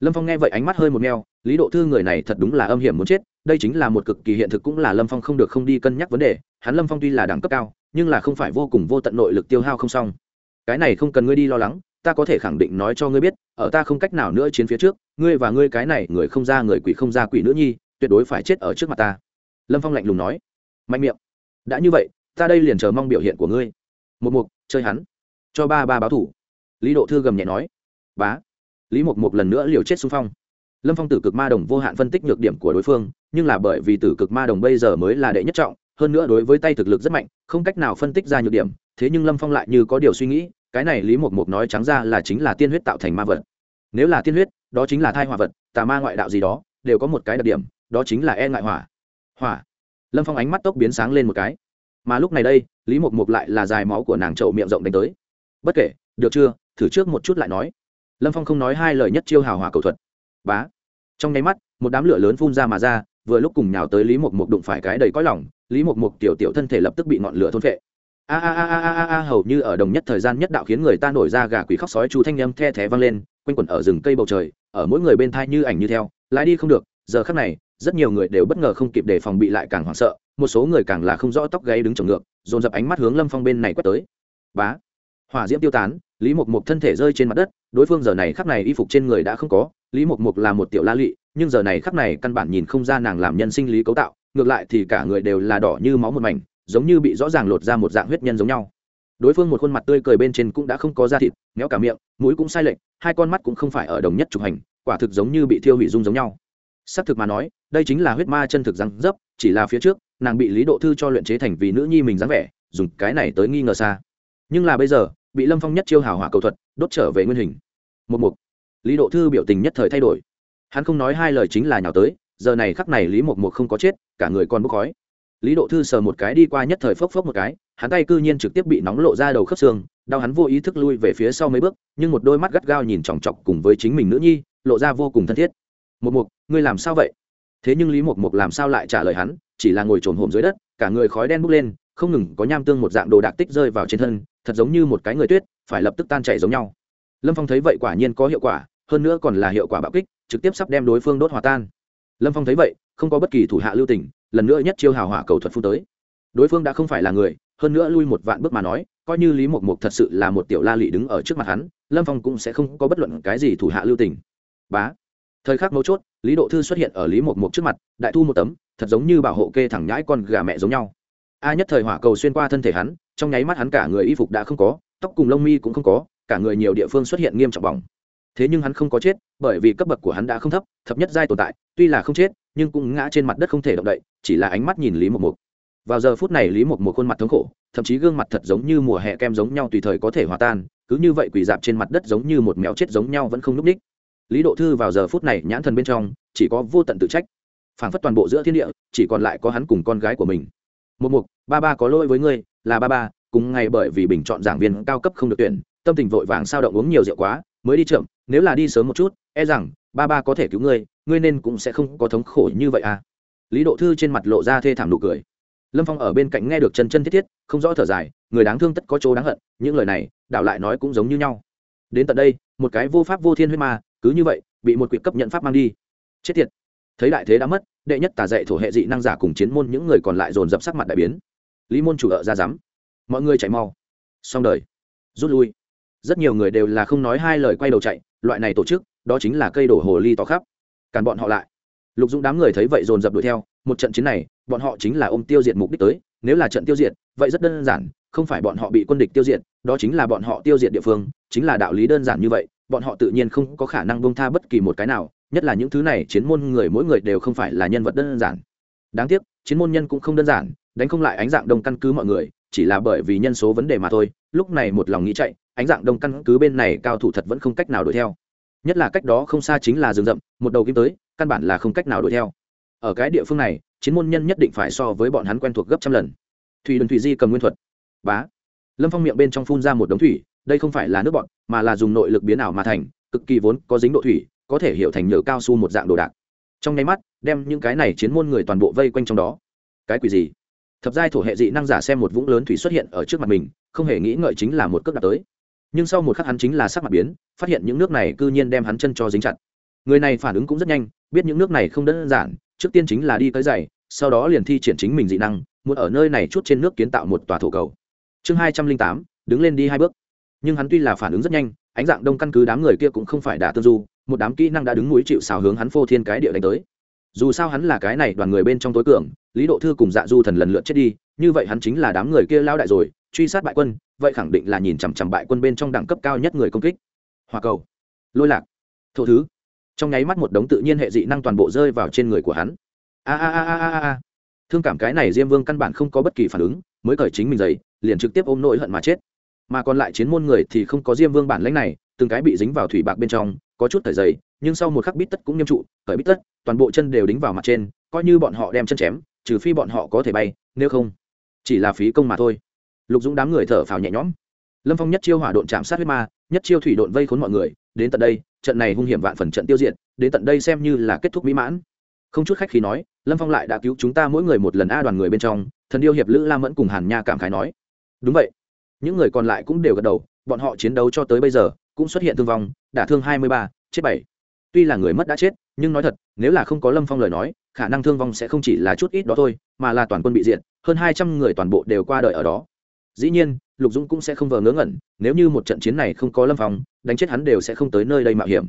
lâm phong nghe vậy ánh mắt hơi một meo, lý độ thư người này thật đúng là âm hiểm muốn chết, đây chính là một cực kỳ hiện thực cũng là lâm phong không được không đi cân nhắc vấn đề, hắn lâm phong tuy là đẳng cấp cao, nhưng là không phải vô cùng vô tận nội lực tiêu hao không xong. Cái này không cần ngươi đi lo lắng, ta có thể khẳng định nói cho ngươi biết, ở ta không cách nào nữa chiến phía trước, ngươi và ngươi cái này người không ra người quỷ không ra quỷ nữ nhi, tuyệt đối phải chết ở trước mặt ta. Lâm phong lạnh lùng nói. Mạnh miệng, đã như vậy, ta đây liền chờ mong biểu hiện của ngươi. Một mục, chơi hắn, cho ba ba báo thủ. Lý độ thư gầm nhẹ nói. Bá lý mục một lần nữa liều chết xung phong. Lâm phong tử cực ma đồng vô hạn phân tích nhược điểm của đối phương, nhưng là bởi vì tử cực ma đồng bây giờ mới là đệ nhất trọng, hơn nữa đối với tay thực lực rất mạnh, không cách nào phân tích ra nhược điểm, thế nhưng lâm phong lại như có điều suy nghĩ, cái này lý mục mục nói trắng ra là chính là tiên huyết tạo thành ma vật. Nếu là tiên huyết, đó chính là thai hỏa vật, tà ma ngoại đạo gì đó, đều có một cái đặc điểm, đó chính là e ngại hỏa. Hỏa. Lâm phong ánh mắt tốc biến sáng lên một cái. Mà lúc này đây, lý mục mục lại là dài máu của nàng trậu miệng rộng đánh tới. Bất kể, được chưa? Thử trước một chút lại nói lâm phong không nói hai lời nhất chiêu hào hỏa cầu thuật. Bá. Trong nháy mắt, một đám lửa lớn phun ra mà ra, vừa lúc cùng nhào tới lý mục mục đụng phải cái đầy cõi lỏng lý mục mục tiểu tiểu thân thể lập tức bị ngọn lửa thôn vệ a a a a a a hầu như ở đồng nhất thời gian nhất đạo khiến người ta nổi ra gà quỷ khóc sói chu thanh â m the thé vang lên, quanh quẩn ở rừng cây bầu trời, ở mỗi người bên thai như ảnh như theo, lái đi không được, giờ khắc này, rất nhiều người đều bất ngờ không kịp đề phòng bị lại càng hoảng sợ, một số người càng là không rõ tóc gáy đứng trồng ngược, dồn dập ánh mắt hướng lâm phong bên này quét tới. Bá. Hỏa diễm tiêu tán, lý mục mục thân thể rơi trên mặt đất đối phương giờ này khắc này y phục trên người đã không có, lý mục mục là một tiểu la lị, nhưng giờ này khắc này căn bản nhìn không ra nàng làm nhân sinh lý cấu tạo, ngược lại thì cả người đều là đỏ như máu một mảnh, giống như bị rõ ràng lột ra một dạng huyết nhân giống nhau. Đối phương một khuôn mặt tươi cười bên trên cũng đã không có da thịt, méo cả miệng, mũi cũng sai lệch, hai con mắt cũng không phải ở đồng nhất chụp hành, quả thực giống như bị thiêu hủy dung giống nhau. Xác thực mà nói, đây chính là huyết ma chân thực răng dấp, chỉ là phía trước, nàng bị lý độ thư cho luyện chế thành vì nữ nhi mình dáng vẻ, dùng cái này tới nghi ngờ xa. Nhưng là bây giờ bị lâm phong nhất chiêu hào hỏa cầu thuật, đốt trở về nguyên hình. Một mục. Lý độ thư biểu tình nhất thời thay đổi. Hắn không nói hai lời chính là nhào tới, giờ này khắc này lý mục mục không có chết, cả người còn bốc khói. Lý độ thư sờ một cái đi qua nhất thời phốc phốc một cái, hắn tay cư nhiên trực tiếp bị nóng lộ ra đầu khớp xương, đau hắn vô ý thức lui về phía sau mấy bước, nhưng một đôi mắt gắt gao nhìn chòng chọc cùng với chính mình nữ nhi, lộ ra vô cùng thân thiết. Một mục, ngươi làm sao vậy? Thế nhưng lý mục mục làm sao lại trả lời hắn, chỉ là ngồi trồn hồm dưới đất, cả người khói đen bốc lên, không ngừng có nham tương một dạng đồ đạc tích rơi vào trên thân thật giống như một cái người tuyết, phải lập tức tan chảy giống nhau. Lâm phong thấy vậy quả nhiên có hiệu quả, hơn nữa còn là hiệu quả bạo kích, trực tiếp sắp đem đối phương đốt hòa tan. Lâm phong thấy vậy, không có bất kỳ thủ hạ lưu tình, lần nữa nhất chiêu hào hỏa cầu thuật phun tới. Đối phương đã không phải là người, hơn nữa lui một vạn bước mà nói, coi như lý mộc mộc thật sự là một tiểu la lị đứng ở trước mặt hắn, lâm phong cũng sẽ không có bất luận cái gì thủ hạ lưu tình. Bá. Thời khắc mấu chốt, lý độ thư xuất hiện ở lý mộc mộc trước mặt, đại thu một tấm, thật giống như bảo hộ kê thẳng nhãi con gà mẹ giống nhau a nhất thời hỏa cầu xuyên qua thân thể hắn, trong nháy mắt hắn cả người y phục đã không có, tóc cùng lông mi cũng không có, cả người nhiều địa phương xuất hiện nghiêm trọng bỏng. Thế nhưng hắn không có chết, bởi vì cấp bậc của hắn đã không thấp thấp nhất giai tồn tại, tuy là không chết, nhưng cũng ngã trên mặt đất không thể động đậy, chỉ là ánh mắt nhìn lý một mục vào giờ phút này lý một mục khuôn mặt thống khổ, thậm chí gương mặt thật giống như mùa hè kem giống nhau tùy thời có thể hòa tan, cứ như vậy quỳ dạp trên mặt đất giống như một mèo chết giống nhau vẫn không núp ních lý độ thư vào giờ phút này nhãn thần bên trong, chỉ có vô tận tự trách. Phảng phất toàn bộ giữa thiên địa, chỉ còn lại có hắn cùng con gái của mình một mục, ba ba có lỗi với ngươi, là ba ba, cùng ngày bởi vì bình chọn giảng viên cao cấp không được tuyển, tâm tình vội vàng sao động uống nhiều rượu quá, mới đi chậm, nếu là đi sớm một chút e rằng ba ba có thể cứu ngươi ngươi nên cũng sẽ không có thống khổ như vậy à. Lý độ thư trên mặt lộ ra thê thảm nụ cười. Lâm phong ở bên cạnh nghe được chân chân thiết thiết, không rõ thở dài, người đáng thương tất có chỗ đáng hận, những lời này, đảo lại nói cũng giống như nhau. Đến tận đây, một cái vô pháp vô thiên huyết ma, cứ như vậy, bị một quỷ cấp nhận pháp mang đi. Chết tiệt. Thấy đại thế đã mất đệ nhất tà dạy thổ hệ dị năng giả cùng chiến môn những người còn lại dồn dập sắc mặt đại biến. Lý môn chủ ợ ra dám. Mọi người chạy mau. Xong đời. Rút lui. Rất nhiều người đều là không nói hai lời quay đầu chạy, loại này tổ chức, đó chính là cây đổ hồ ly to khắp. Càn bọn họ lại. Lục dũng đám người thấy vậy dồn dập đuổi theo, một trận chiến này, bọn họ chính là ôm tiêu diệt mục đích tới, nếu là trận tiêu diệt, vậy rất đơn giản, không phải bọn họ bị quân địch tiêu diệt, đó chính là bọn họ tiêu diệt địa phương, chính là đạo lý đơn giản như vậy, bọn họ tự nhiên không có khả năng bông tha bất kỳ một cái nào nhất là những thứ này chiến môn người mỗi người đều không phải là nhân vật đơn giản. Đáng tiếc, chiến môn nhân cũng không đơn giản, đánh không lại ánh dạng đông căn cứ mọi người, chỉ là bởi vì nhân số vấn đề mà thôi, lúc này một lòng nghĩ chạy, ánh dạng đông căn cứ bên này cao thủ thật vẫn không cách nào đuổi theo. Nhất là cách đó không xa chính là rừng rậm, một đầu kim tới, căn bản là không cách nào đuổi theo. Ở cái địa phương này, chiến môn nhân nhất định phải so với bọn hắn quen thuộc gấp trăm lần. Thủy đần thủy di cầm nguyên thuật. Bá. Lâm phong miệng bên trong phun ra một đống thủy, đây không phải là nước bọn, mà là dùng nội lực biến ảo mà thành, cực kỳ vốn có dính độ thủy có thể hiểu thành nhựa cao su một dạng đồ đạc. Trong nháy mắt, đem những cái này chiến môn người toàn bộ vây quanh trong đó. Cái quỷ gì? Thập giai thổ hệ dị năng giả xem một vũng lớn thủy xuất hiện ở trước mặt mình, không hề nghĩ ngợi chính là một cước đạp tới. Nhưng sau một khắc hắn chính là sắc mặt biến, phát hiện những nước này cư nhiên đem hắn chân cho dính chặt. Người này phản ứng cũng rất nhanh, biết những nước này không đơn giản, trước tiên chính là đi tới giày, sau đó liền thi triển chính mình dị năng, muốn ở nơi này chút trên nước kiến tạo một tòa thổ cầu. Chương hai trăm linh tám, đứng lên đi hai bước. Nhưng hắn tuy là phản ứng rất nhanh, ánh dạng đông căn cứ đám người kia cũng không phải đả tương du một đám kỹ năng đã đứng núi chịu xào hướng hắn phô thiên cái địa đánh tới. Dù sao hắn là cái này đoàn người bên trong tối cường, lý độ thư cùng dạ du thần lần lượt chết đi, như vậy hắn chính là đám người kia lao đại rồi, truy sát bại quân, vậy khẳng định là nhìn chằm chằm bại quân bên trong đẳng cấp cao nhất người công kích. Hòa cầu, lôi lạc, thổ thứ. Trong nháy mắt một đống tự nhiên hệ dị năng toàn bộ rơi vào trên người của hắn. A a a a a a. Thương cảm cái này diêm vương căn bản không có bất kỳ phản ứng, mới cởi chính mình dậy liền trực tiếp ôm nỗi hận mà chết. Mà còn lại chiến môn người thì không có diêm vương bản lãnh này, từng cái bị dính vào thủy bạc bên trong có chút thời dày nhưng sau một khắc bít tất cũng nghiêm trụ khởi bít tất, toàn bộ chân đều đính vào mặt trên, coi như bọn họ đem chân chém, trừ phi bọn họ có thể bay, nếu không, chỉ là phí công mà thôi. Lục dũng đám người thở phào nhẹ nhõm. Lâm phong nhất chiêu hỏa độn chạm sát huyết ma, nhất chiêu thủy độn vây khốn mọi người, đến tận đây, trận này hung hiểm vạn phần trận tiêu diệt, đến tận đây xem như là kết thúc mỹ mãn. Không chút khách khi nói, lâm phong lại đã cứu chúng ta mỗi người một lần a đoàn người bên trong, thần yêu hiệp lữ la mẫn cùng hàn nha cảm khái nói. Đúng vậy. Những người còn lại cũng đều gật đầu, bọn họ chiến đấu cho tới bây giờ cũng xuất hiện thương vong, đả thương hai mươi ba, chết bảy. Tuy là người mất đã chết, nhưng nói thật, nếu là không có lâm phong lời nói, khả năng thương vong sẽ không chỉ là chút ít đó thôi, mà là toàn quân bị diện hơn hai trăm người toàn bộ đều qua đời ở đó. Dĩ nhiên, lục dũng cũng sẽ không vờ ngớ ngẩn, nếu như một trận chiến này không có lâm phong, đánh chết hắn đều sẽ không tới nơi đây mạo hiểm.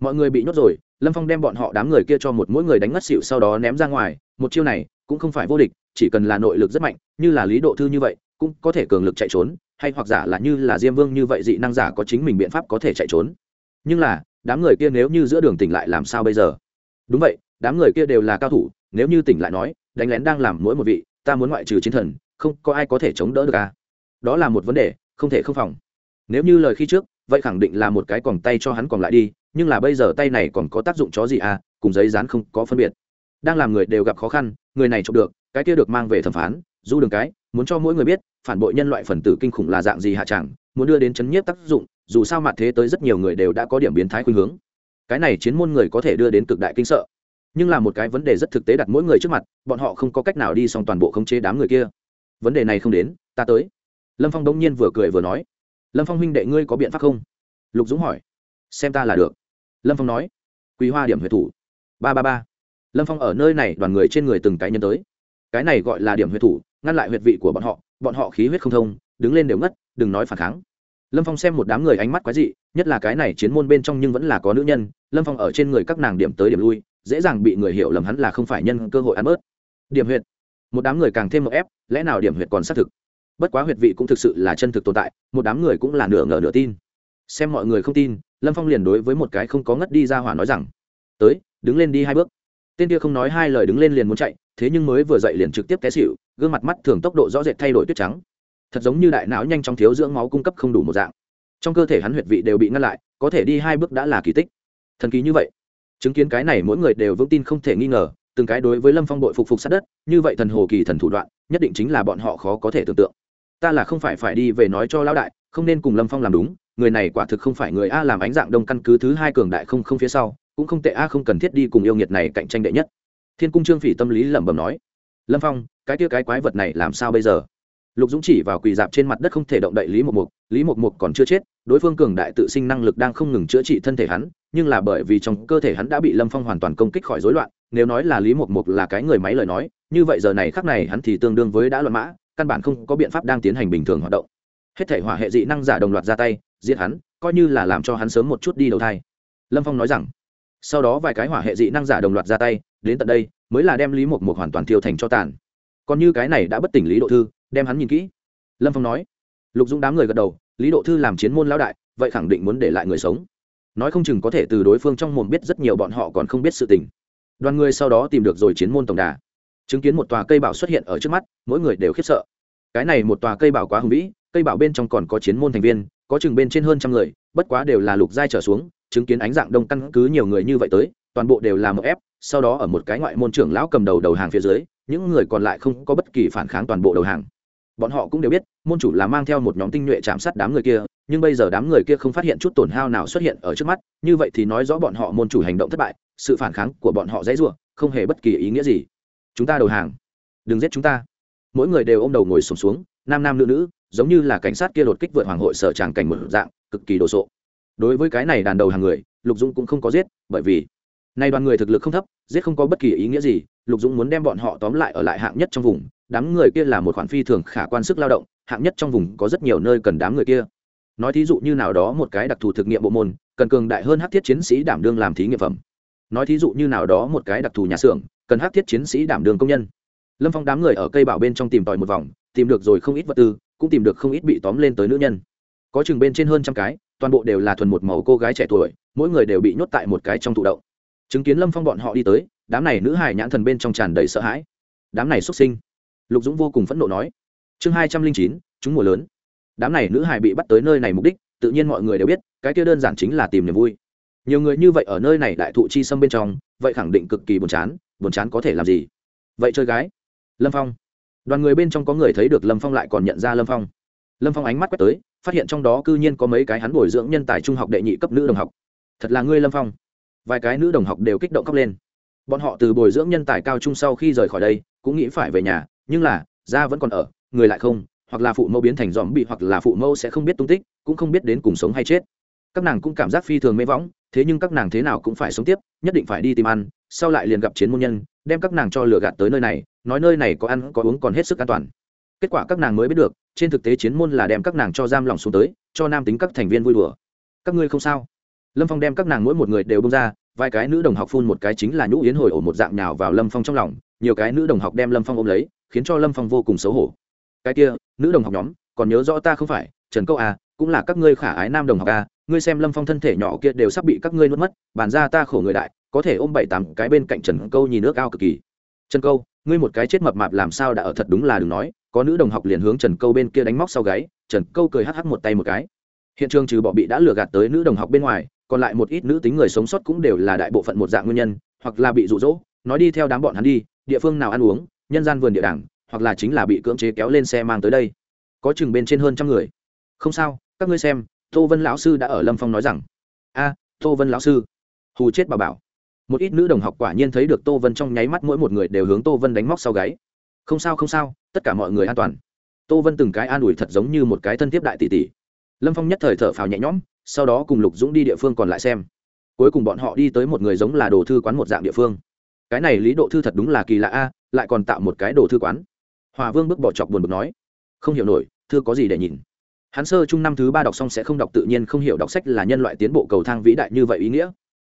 Mọi người bị nhốt rồi, lâm phong đem bọn họ đám người kia cho một mỗi người đánh ngất xịu sau đó ném ra ngoài, một chiêu này cũng không phải vô địch, chỉ cần là nội lực rất mạnh, như là lý độ thư như vậy, cũng có thể cường lực chạy trốn hay hoặc giả là như là diêm vương như vậy dị năng giả có chính mình biện pháp có thể chạy trốn. Nhưng là, đám người kia nếu như giữa đường tỉnh lại làm sao bây giờ? Đúng vậy, đám người kia đều là cao thủ, nếu như tỉnh lại nói, đánh lén đang làm mỗi một vị, ta muốn ngoại trừ chiến thần, không có ai có thể chống đỡ được à? Đó là một vấn đề, không thể không phòng. Nếu như lời khi trước, vậy khẳng định là một cái còn tay cho hắn còn lại đi, nhưng là bây giờ tay này còn có tác dụng chó gì à? Cùng giấy dán không có phân biệt. Đang làm người đều gặp khó khăn, người này chụp được, cái kia được mang về thẩm phán, du đường cái, muốn cho mỗi người biết phản bội nhân loại phần tử kinh khủng là dạng gì hạ chẳng, muốn đưa đến chấn nhiếp tác dụng, dù sao mặt thế tới rất nhiều người đều đã có điểm biến thái khuynh hướng. Cái này chiến môn người có thể đưa đến cực đại kinh sợ. Nhưng là một cái vấn đề rất thực tế đặt mỗi người trước mặt, bọn họ không có cách nào đi xong toàn bộ khống chế đám người kia. Vấn đề này không đến, ta tới. Lâm phong đông nhiên vừa cười vừa nói. Lâm phong huynh đệ ngươi có biện pháp không? Lục dũng hỏi. Xem ta là được. Lâm phong nói. Quý hoa điểm huyệt thủ. Ba ba ba. Lâm phong ở nơi này, đoàn người trên người từng cái nhân tới. Cái này gọi là điểm huyệt thủ, ngăn lại huyệt vị của bọn họ bọn họ khí huyết không thông, đứng lên đều ngất, đừng nói phản kháng. Lâm phong xem một đám người ánh mắt quái dị, nhất là cái này chiến môn bên trong nhưng vẫn là có nữ nhân, lâm phong ở trên người các nàng điểm tới điểm lui, dễ dàng bị người hiểu lầm hắn là không phải nhân cơ hội ăn bớt. Điểm huyệt. Một đám người càng thêm một ép, lẽ nào điểm huyệt còn xác thực? Bất quá huyệt vị cũng thực sự là chân thực tồn tại, một đám người cũng là nửa ngờ nửa tin. Xem mọi người không tin, lâm phong liền đối với một cái không có ngất đi ra hỏa nói rằng, tới, đứng lên đi hai bước. Tên kia không nói hai lời đứng lên liền muốn chạy thế nhưng mới vừa dậy liền trực tiếp té xịu gương mặt mắt thường tốc độ rõ rệt thay đổi tuyết trắng. Thật giống như đại não nhanh chóng thiếu dưỡng máu cung cấp không đủ một dạng. Trong cơ thể hắn huyệt vị đều bị ngăn lại, có thể đi hai bước đã là kỳ tích. Thần kỳ như vậy. Chứng kiến cái này mỗi người đều vững tin không thể nghi ngờ, từng cái đối với lâm phong đội phục phục sát đất, như vậy thần hồ kỳ thần thủ đoạn, nhất định chính là bọn họ khó có thể tưởng tượng. Ta là không phải phải đi về nói cho lão đại, không nên cùng lâm phong làm đúng, người này quả thực không phải người a làm ánh dạng đông căn cứ thứ hai cường đại không không phía sau, cũng không tệ a không cần thiết đi cùng yêu nghiệt này cạnh tranh đệ nhất thiên cung trương phỉ tâm lý lẩm bẩm nói, lâm phong, cái kia cái quái vật này làm sao bây giờ? Lục dũng chỉ vào quỳ dạp trên mặt đất không thể động đậy lý một mục, lý một mục còn chưa chết, đối phương cường đại tự sinh năng lực đang không ngừng chữa trị thân thể hắn, nhưng là bởi vì trong cơ thể hắn đã bị lâm phong hoàn toàn công kích khỏi rối loạn, nếu nói là lý một mục là cái người máy lời nói, như vậy giờ này khắc này hắn thì tương đương với đã loạn mã, căn bản không có biện pháp đang tiến hành bình thường hoạt động. Hết thể hỏa hệ dị năng giả đồng loạt ra tay, giết hắn, coi như là làm cho hắn sớm một chút đi đầu thai. Lâm phong nói rằng, sau đó vài cái hỏa hệ dị năng giả đồng loạt ra tay đến tận đây mới là đem lý mục mục hoàn toàn thiêu thành cho tàn. Còn như cái này đã bất tỉnh lý độ thư, đem hắn nhìn kỹ. Lâm phong nói, lục dũng đám người gật đầu, lý độ thư làm chiến môn lão đại, vậy khẳng định muốn để lại người sống. Nói không chừng có thể từ đối phương trong mồm biết rất nhiều bọn họ còn không biết sự tình. Đoàn người sau đó tìm được rồi chiến môn tổng đà. Chứng kiến một tòa cây bảo xuất hiện ở trước mắt, mỗi người đều khiếp sợ. Cái này một tòa cây bảo quá hùng vĩ, cây bảo bên trong còn có chiến môn thành viên, có chừng bên trên hơn trăm người, bất quá đều là lục giai trở xuống, chứng kiến ánh dạng đông căn cứ nhiều người như vậy tới, toàn bộ đều là một ép sau đó ở một cái ngoại môn trưởng lão cầm đầu đầu hàng phía dưới những người còn lại không có bất kỳ phản kháng toàn bộ đầu hàng. Bọn họ cũng đều biết môn chủ là mang theo một nhóm tinh nhuệ chạm sát đám người kia nhưng bây giờ đám người kia không phát hiện chút tổn hao nào xuất hiện ở trước mắt như vậy thì nói rõ bọn họ môn chủ hành động thất bại sự phản kháng của bọn họ dãy ruộng không hề bất kỳ ý nghĩa gì. Chúng ta đầu hàng đừng giết chúng ta. Mỗi người đều ôm đầu ngồi sùng xuống, xuống nam nam nữ nữ giống như là cảnh sát kia đột kích vượt hoàng hội sở tràng cảnh một dạng cực kỳ đồ sộ. Đối với cái này đàn đầu hàng người lục dũng cũng không có giết bởi vì nay đoàn người thực lực không thấp, giết không có bất kỳ ý nghĩa gì, lục dũng muốn đem bọn họ tóm lại ở lại hạng nhất trong vùng, đám người kia là một khoản phi thường khả quan sức lao động, hạng nhất trong vùng có rất nhiều nơi cần đám người kia. Nói thí dụ như nào đó một cái đặc thù thực nghiệm bộ môn, cần cường đại hơn hát thiết chiến sĩ đảm đương làm thí nghiệm phẩm. Nói thí dụ như nào đó một cái đặc thù nhà xưởng, cần hát thiết chiến sĩ đảm đương công nhân. Lâm phong đám người ở cây bảo bên trong tìm tòi một vòng, tìm được rồi không ít vật tư, cũng tìm được không ít bị tóm lên tới nữ nhân. Có chừng bên trên hơn trăm cái, toàn bộ đều là thuần một màu cô gái trẻ tuổi, mỗi người đều bị nhốt tại một cái trong thụ động chứng kiến lâm phong bọn họ đi tới, đám này nữ hải nhãn thần bên trong tràn đầy sợ hãi. Đám này xuất sinh. Lục dũng vô cùng phẫn nộ nói. Chương hai trăm linh chín, chúng mùa lớn. Đám này nữ hải bị bắt tới nơi này mục đích, tự nhiên mọi người đều biết, cái kia đơn giản chính là tìm niềm vui. Nhiều người như vậy ở nơi này đại thụ chi xâm bên trong, vậy khẳng định cực kỳ buồn chán buồn chán có thể làm gì? Vậy chơi gái. Lâm phong. Đoàn người bên trong có người thấy được lâm phong lại còn nhận ra lâm phong. Lâm phong ánh mắt quét tới, phát hiện trong đó cư nhiên có mấy cái hắn bồi dưỡng nhân tài trung học đệ nhị cấp nữ đồng học. Thật là ngươi lâm phong vài cái nữ đồng học đều kích động khóc lên. Bọn họ từ bồi dưỡng nhân tài cao trung sau khi rời khỏi đây, cũng nghĩ phải về nhà, nhưng là, da vẫn còn ở, người lại không, hoặc là phụ mẫu biến thành dòm bị hoặc là phụ mẫu sẽ không biết tung tích, cũng không biết đến cùng sống hay chết. Các nàng cũng cảm giác phi thường mê võng, thế nhưng các nàng thế nào cũng phải sống tiếp, nhất định phải đi tìm ăn, sau lại liền gặp chiến môn nhân, đem các nàng cho lừa gạt tới nơi này, nói nơi này có ăn, có uống còn hết sức an toàn. Kết quả các nàng mới biết được, trên thực tế chiến môn là đem các nàng cho giam lòng xuống tới, cho nam tính các thành viên vui đùa. Các ngươi không sao? Lâm phong đem các nàng mỗi một người đều bông ra, vài cái nữ đồng học phun một cái chính là nhũ yến hồi ổ một dạng nào vào lâm phong trong lòng, nhiều cái nữ đồng học đem lâm phong ôm lấy, khiến cho lâm phong vô cùng xấu hổ. Cái kia, nữ đồng học nhóm, còn nhớ rõ ta không phải, trần câu à cũng là các ngươi khả ái nam đồng học à ngươi xem lâm phong thân thể nhỏ kia đều sắp bị các ngươi nuốt mất, bàn ra ta khổ người đại, có thể ôm bảy tám cái bên cạnh trần câu nhìn nước ao cực kỳ. Trần câu, ngươi một cái chết mập mạp làm sao đã ở thật đúng là đừng nói, có nữ đồng học liền hướng trần câu bên kia đánh móc sau gáy, trần câu cười hắc hắc một tay một cái. Hiện trường trừ bỏ bị đã lừa gạt tới nữ đồng học bên ngoài còn lại một ít nữ tính người sống sót cũng đều là đại bộ phận một dạng nguyên nhân, hoặc là bị rụ rỗ nói đi theo đám bọn hắn đi, địa phương nào ăn uống, nhân gian vườn địa đảng hoặc là chính là bị cưỡng chế kéo lên xe mang tới đây. Có chừng bên trên hơn trăm người. Không sao, các ngươi xem, tô vân lão sư đã ở lâm phong nói rằng. A, tô vân lão sư. Hù chết bà bảo. Một ít nữ đồng học quả nhiên thấy được tô vân trong nháy mắt mỗi một người đều hướng tô vân đánh móc sau gáy. Không sao không sao, tất cả mọi người an toàn. Tô vân từng cái an ủi thật giống như một cái thân tiếp đại tỷ tỷ. Lâm phong nhất thời thở phào nhẹ nhõm sau đó cùng lục dũng đi địa phương còn lại xem. Cuối cùng bọn họ đi tới một người giống là đồ thư quán một dạng địa phương. Cái này lý độ thư thật đúng là kỳ lạ a, lại còn tạo một cái đồ thư quán. Hòa vương bước bỏ chọc buồn bực nói, không hiểu nổi thư có gì để nhìn? Hắn sơ chung năm thứ ba đọc xong sẽ không đọc tự nhiên không hiểu đọc sách là nhân loại tiến bộ cầu thang vĩ đại như vậy ý nghĩa.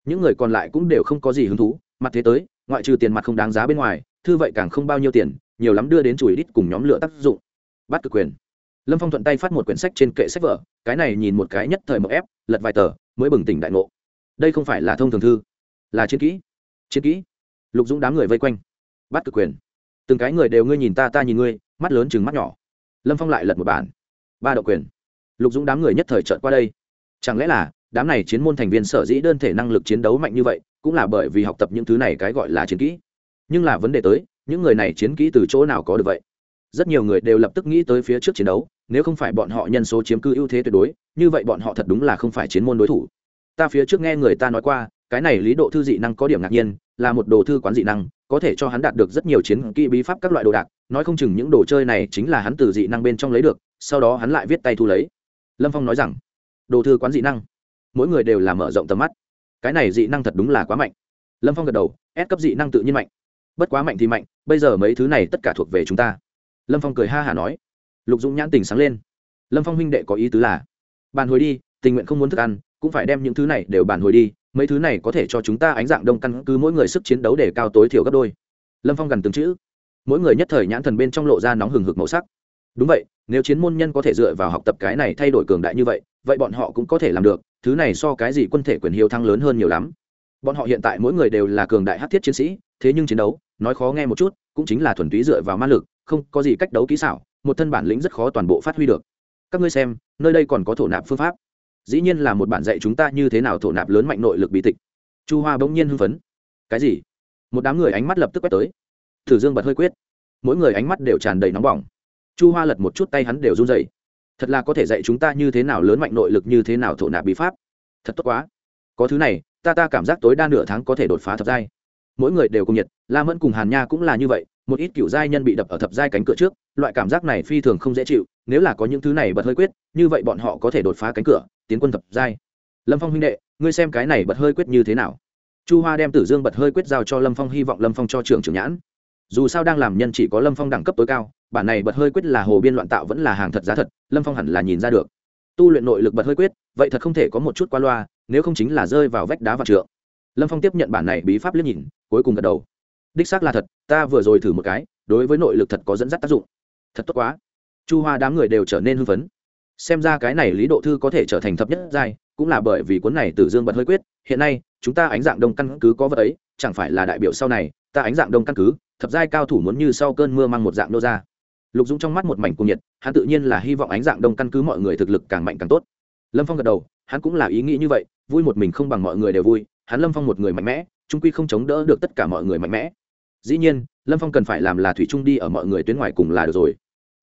Những người còn lại cũng đều không có gì hứng thú, mặt thế tới, ngoại trừ tiền mặt không đáng giá bên ngoài, thư vậy càng không bao nhiêu tiền, nhiều lắm đưa đến chùi đít cùng nhóm lửa tác dụng. Bắt cực quyền lâm phong thuận tay phát một quyển sách trên kệ sách vở, cái này nhìn một cái nhất thời mậu ép, lật vài tờ, mới bừng tỉnh đại ngộ. Đây không phải là thông thường thư, là chiến kỹ. Chiến kỹ. Lục dũng đám người vây quanh. Bắt cực quyền. Từng cái người đều ngươi nhìn ta ta nhìn ngươi, mắt lớn chừng mắt nhỏ. Lâm phong lại lật một bản. Ba độc quyền. Lục dũng đám người nhất thời trợn qua đây. Chẳng lẽ là, đám này chiến môn thành viên sở dĩ đơn thể năng lực chiến đấu mạnh như vậy, cũng là bởi vì học tập những thứ này cái gọi là chiến kỹ? Nhưng là vấn đề tới, những người này chiến kỹ từ chỗ nào có được vậy? Rất nhiều người đều lập tức nghĩ tới phía trước chiến đấu, nếu không phải bọn họ nhân số chiếm cư ưu thế tuyệt đối, như vậy bọn họ thật đúng là không phải chiến môn đối thủ. Ta phía trước nghe người ta nói qua, cái này lý độ thư dị năng có điểm ngạc nhiên, là một đồ thư quán dị năng, có thể cho hắn đạt được rất nhiều chiến kỹ bí pháp các loại đồ đạc, nói không chừng những đồ chơi này chính là hắn từ dị năng bên trong lấy được, sau đó hắn lại viết tay thu lấy. Lâm phong nói rằng, đồ thư quán dị năng, mỗi người đều là mở rộng tầm mắt. Cái này dị năng thật đúng là quá mạnh. Lâm phong gật đầu ép cấp dị năng tự nhiên mạnh. Bất quá mạnh thì mạnh, bây giờ mấy thứ này tất cả thuộc về chúng ta lâm phong cười ha hả nói. Lục dũng nhãn tình sáng lên. Lâm phong huynh đệ có ý tứ là, bàn hồi đi, tình nguyện không muốn thức ăn, cũng phải đem những thứ này đều bàn hồi đi, mấy thứ này có thể cho chúng ta ánh dạng đông căn cứ mỗi người sức chiến đấu để cao tối thiểu gấp đôi. Lâm phong gần từng chữ. Mỗi người nhất thời nhãn thần bên trong lộ ra nóng hừng hực màu sắc. Đúng vậy, nếu chiến môn nhân có thể dựa vào học tập cái này thay đổi cường đại như vậy vậy bọn họ cũng có thể làm được, thứ này so cái gì quân thể quyền hiếu thăng lớn hơn nhiều lắm. Bọn họ hiện tại mỗi người đều là cường đại hát thiết chiến sĩ, thế nhưng chiến đấu, nói khó nghe một chút, cũng chính là thuần túy dựa vào ma lực không có gì cách đấu kỹ xảo, một thân bản lĩnh rất khó toàn bộ phát huy được. Các ngươi xem, nơi đây còn có thổ nạp phương pháp. Dĩ nhiên là một bản dạy chúng ta như thế nào thổ nạp lớn mạnh nội lực bí tịch. Chu hoa bỗng nhiên hưng phấn. Cái gì? Một đám người ánh mắt lập tức quét tới. Thử dương bật hơi quyết. Mỗi người ánh mắt đều tràn đầy nóng bỏng. Chu hoa lật một chút tay hắn đều run dày thật là có thể dạy chúng ta như thế nào lớn mạnh nội lực như thế nào thổ nạp bí pháp. Thật tốt quá. Có thứ này, ta ta cảm giác tối đa nửa tháng có thể đột phá thật giai. Mỗi người đều cùng nhiệt, la mẫn cùng hàn nha cũng là như vậy một ít cựu giai nhân bị đập ở thập giai cánh cửa trước, loại cảm giác này phi thường không dễ chịu, nếu là có những thứ này bật hơi quyết, như vậy bọn họ có thể đột phá cánh cửa, tiến quân thập giai. Lâm phong huynh đệ, ngươi xem cái này bật hơi quyết như thế nào? Chu hoa đem tử dương bật hơi quyết giao cho lâm phong, hy vọng lâm phong cho trưởng trưởng nhãn. Dù sao đang làm nhân chỉ có lâm phong đẳng cấp tối cao, bản này bật hơi quyết là hồ biên loạn tạo vẫn là hàng thật giá thật, lâm phong hẳn là nhìn ra được. Tu luyện nội lực bật hơi quyết, vậy thật không thể có một chút qua loa, nếu không chính là rơi vào vách đá và trượng. Lâm phong tiếp nhận bản này bí pháp liếc nhìn, cuối cùng gật đầu đích xác là thật, ta vừa rồi thử một cái, đối với nội lực thật có dẫn dắt tác dụng. Thật tốt quá. Chu hoa đám người đều trở nên hưng phấn. Xem ra cái này lý độ thư có thể trở thành thập nhất giai, cũng là bởi vì cuốn này từ dương bật hơi quyết, hiện nay, chúng ta ánh dạng đông căn cứ có vật ấy, chẳng phải là đại biểu sau này, ta ánh dạng đông căn cứ, thập giai cao thủ muốn như sau cơn mưa mang một dạng nô ra. Lục dũng trong mắt một mảnh cung nhiệt, hắn tự nhiên là hy vọng ánh dạng đông căn cứ mọi người thực lực càng mạnh càng tốt. Lâm phong gật đầu, hắn cũng là ý nghĩ như vậy, vui một mình không bằng mọi người đều vui, hắn lâm phong một người mạnh mẽ, trung quy không chống đỡ được tất cả mọi người mạnh mẽ dĩ nhiên, lâm phong cần phải làm là thủy trung đi ở mọi người tuyến ngoài cùng là được rồi.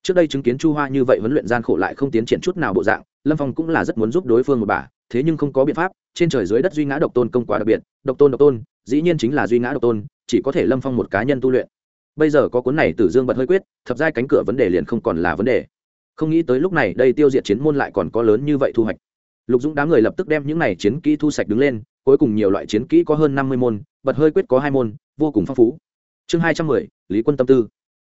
Trước đây chứng kiến chu hoa như vậy huấn luyện gian khổ lại không tiến triển chút nào bộ dạng, lâm phong cũng là rất muốn giúp đối phương một bà, thế nhưng không có biện pháp, trên trời dưới đất duy ngã độc tôn công quá đặc biệt, độc tôn độc tôn, dĩ nhiên chính là duy ngã độc tôn, chỉ có thể lâm phong một cá nhân tu luyện. Bây giờ có cuốn này tử dương bật hơi quyết, thập giai cánh cửa vấn đề liền không còn là vấn đề. Không nghĩ tới lúc này đây tiêu diệt chiến môn lại còn có lớn như vậy thu hoạch. Lục dũng đám người lập tức đem những này chiến kỹ thu sạch đứng lên, cuối cùng nhiều loại chiến kỹ có hơn năm mươi môn, bật hơi quyết có hai môn, vô cùng phong phú chương hai trăm mười, lý quân tâm tư.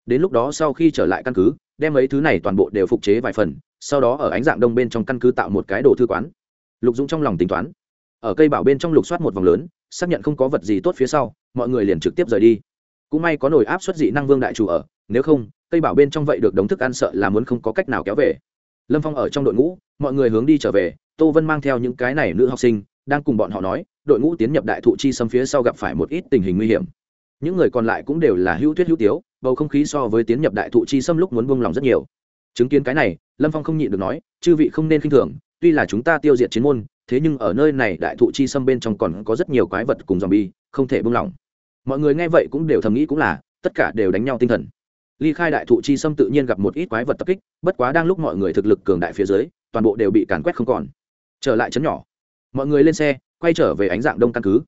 Đến lúc đó sau khi trở lại căn cứ, đem mấy thứ này toàn bộ đều phục chế vài phần, sau đó ở ánh dạng đông bên trong căn cứ tạo một cái đồ thư quán. Lục dũng trong lòng tính toán. Ở cây bảo bên trong lục soát một vòng lớn, xác nhận không có vật gì tốt phía sau, mọi người liền trực tiếp rời đi. Cũng may có nồi áp suất dị năng vương đại chủ ở, nếu không, cây bảo bên trong vậy được đống thức ăn sợ là muốn không có cách nào kéo về. Lâm phong ở trong đội ngũ, mọi người hướng đi trở về, tô vân mang theo những cái này nữ học sinh, đang cùng bọn họ nói, đội ngũ tiến nhập đại thụ chi xâm phía sau gặp phải một ít tình hình nguy hiểm những người còn lại cũng đều là hữu tuyết hữu tiếu, bầu không khí so với tiến nhập đại thụ chi xâm lúc muốn buông lòng rất nhiều. Chứng kiến cái này, lâm phong không nhịn được nói, chư vị không nên khinh thường, tuy là chúng ta tiêu diệt chiến môn, thế nhưng ở nơi này đại thụ chi xâm bên trong còn có rất nhiều quái vật cùng dòm bi không thể buông lỏng mọi người nghe vậy cũng đều thầm nghĩ cũng là, tất cả đều đánh nhau tinh thần. Ly khai đại thụ chi xâm tự nhiên gặp một ít quái vật tập kích, bất quá đang lúc mọi người thực lực cường đại phía dưới, toàn bộ đều bị càn quét không còn. Trở lại chấn nhỏ, mọi người lên xe, quay trở về ánh dạng đông căn cứ.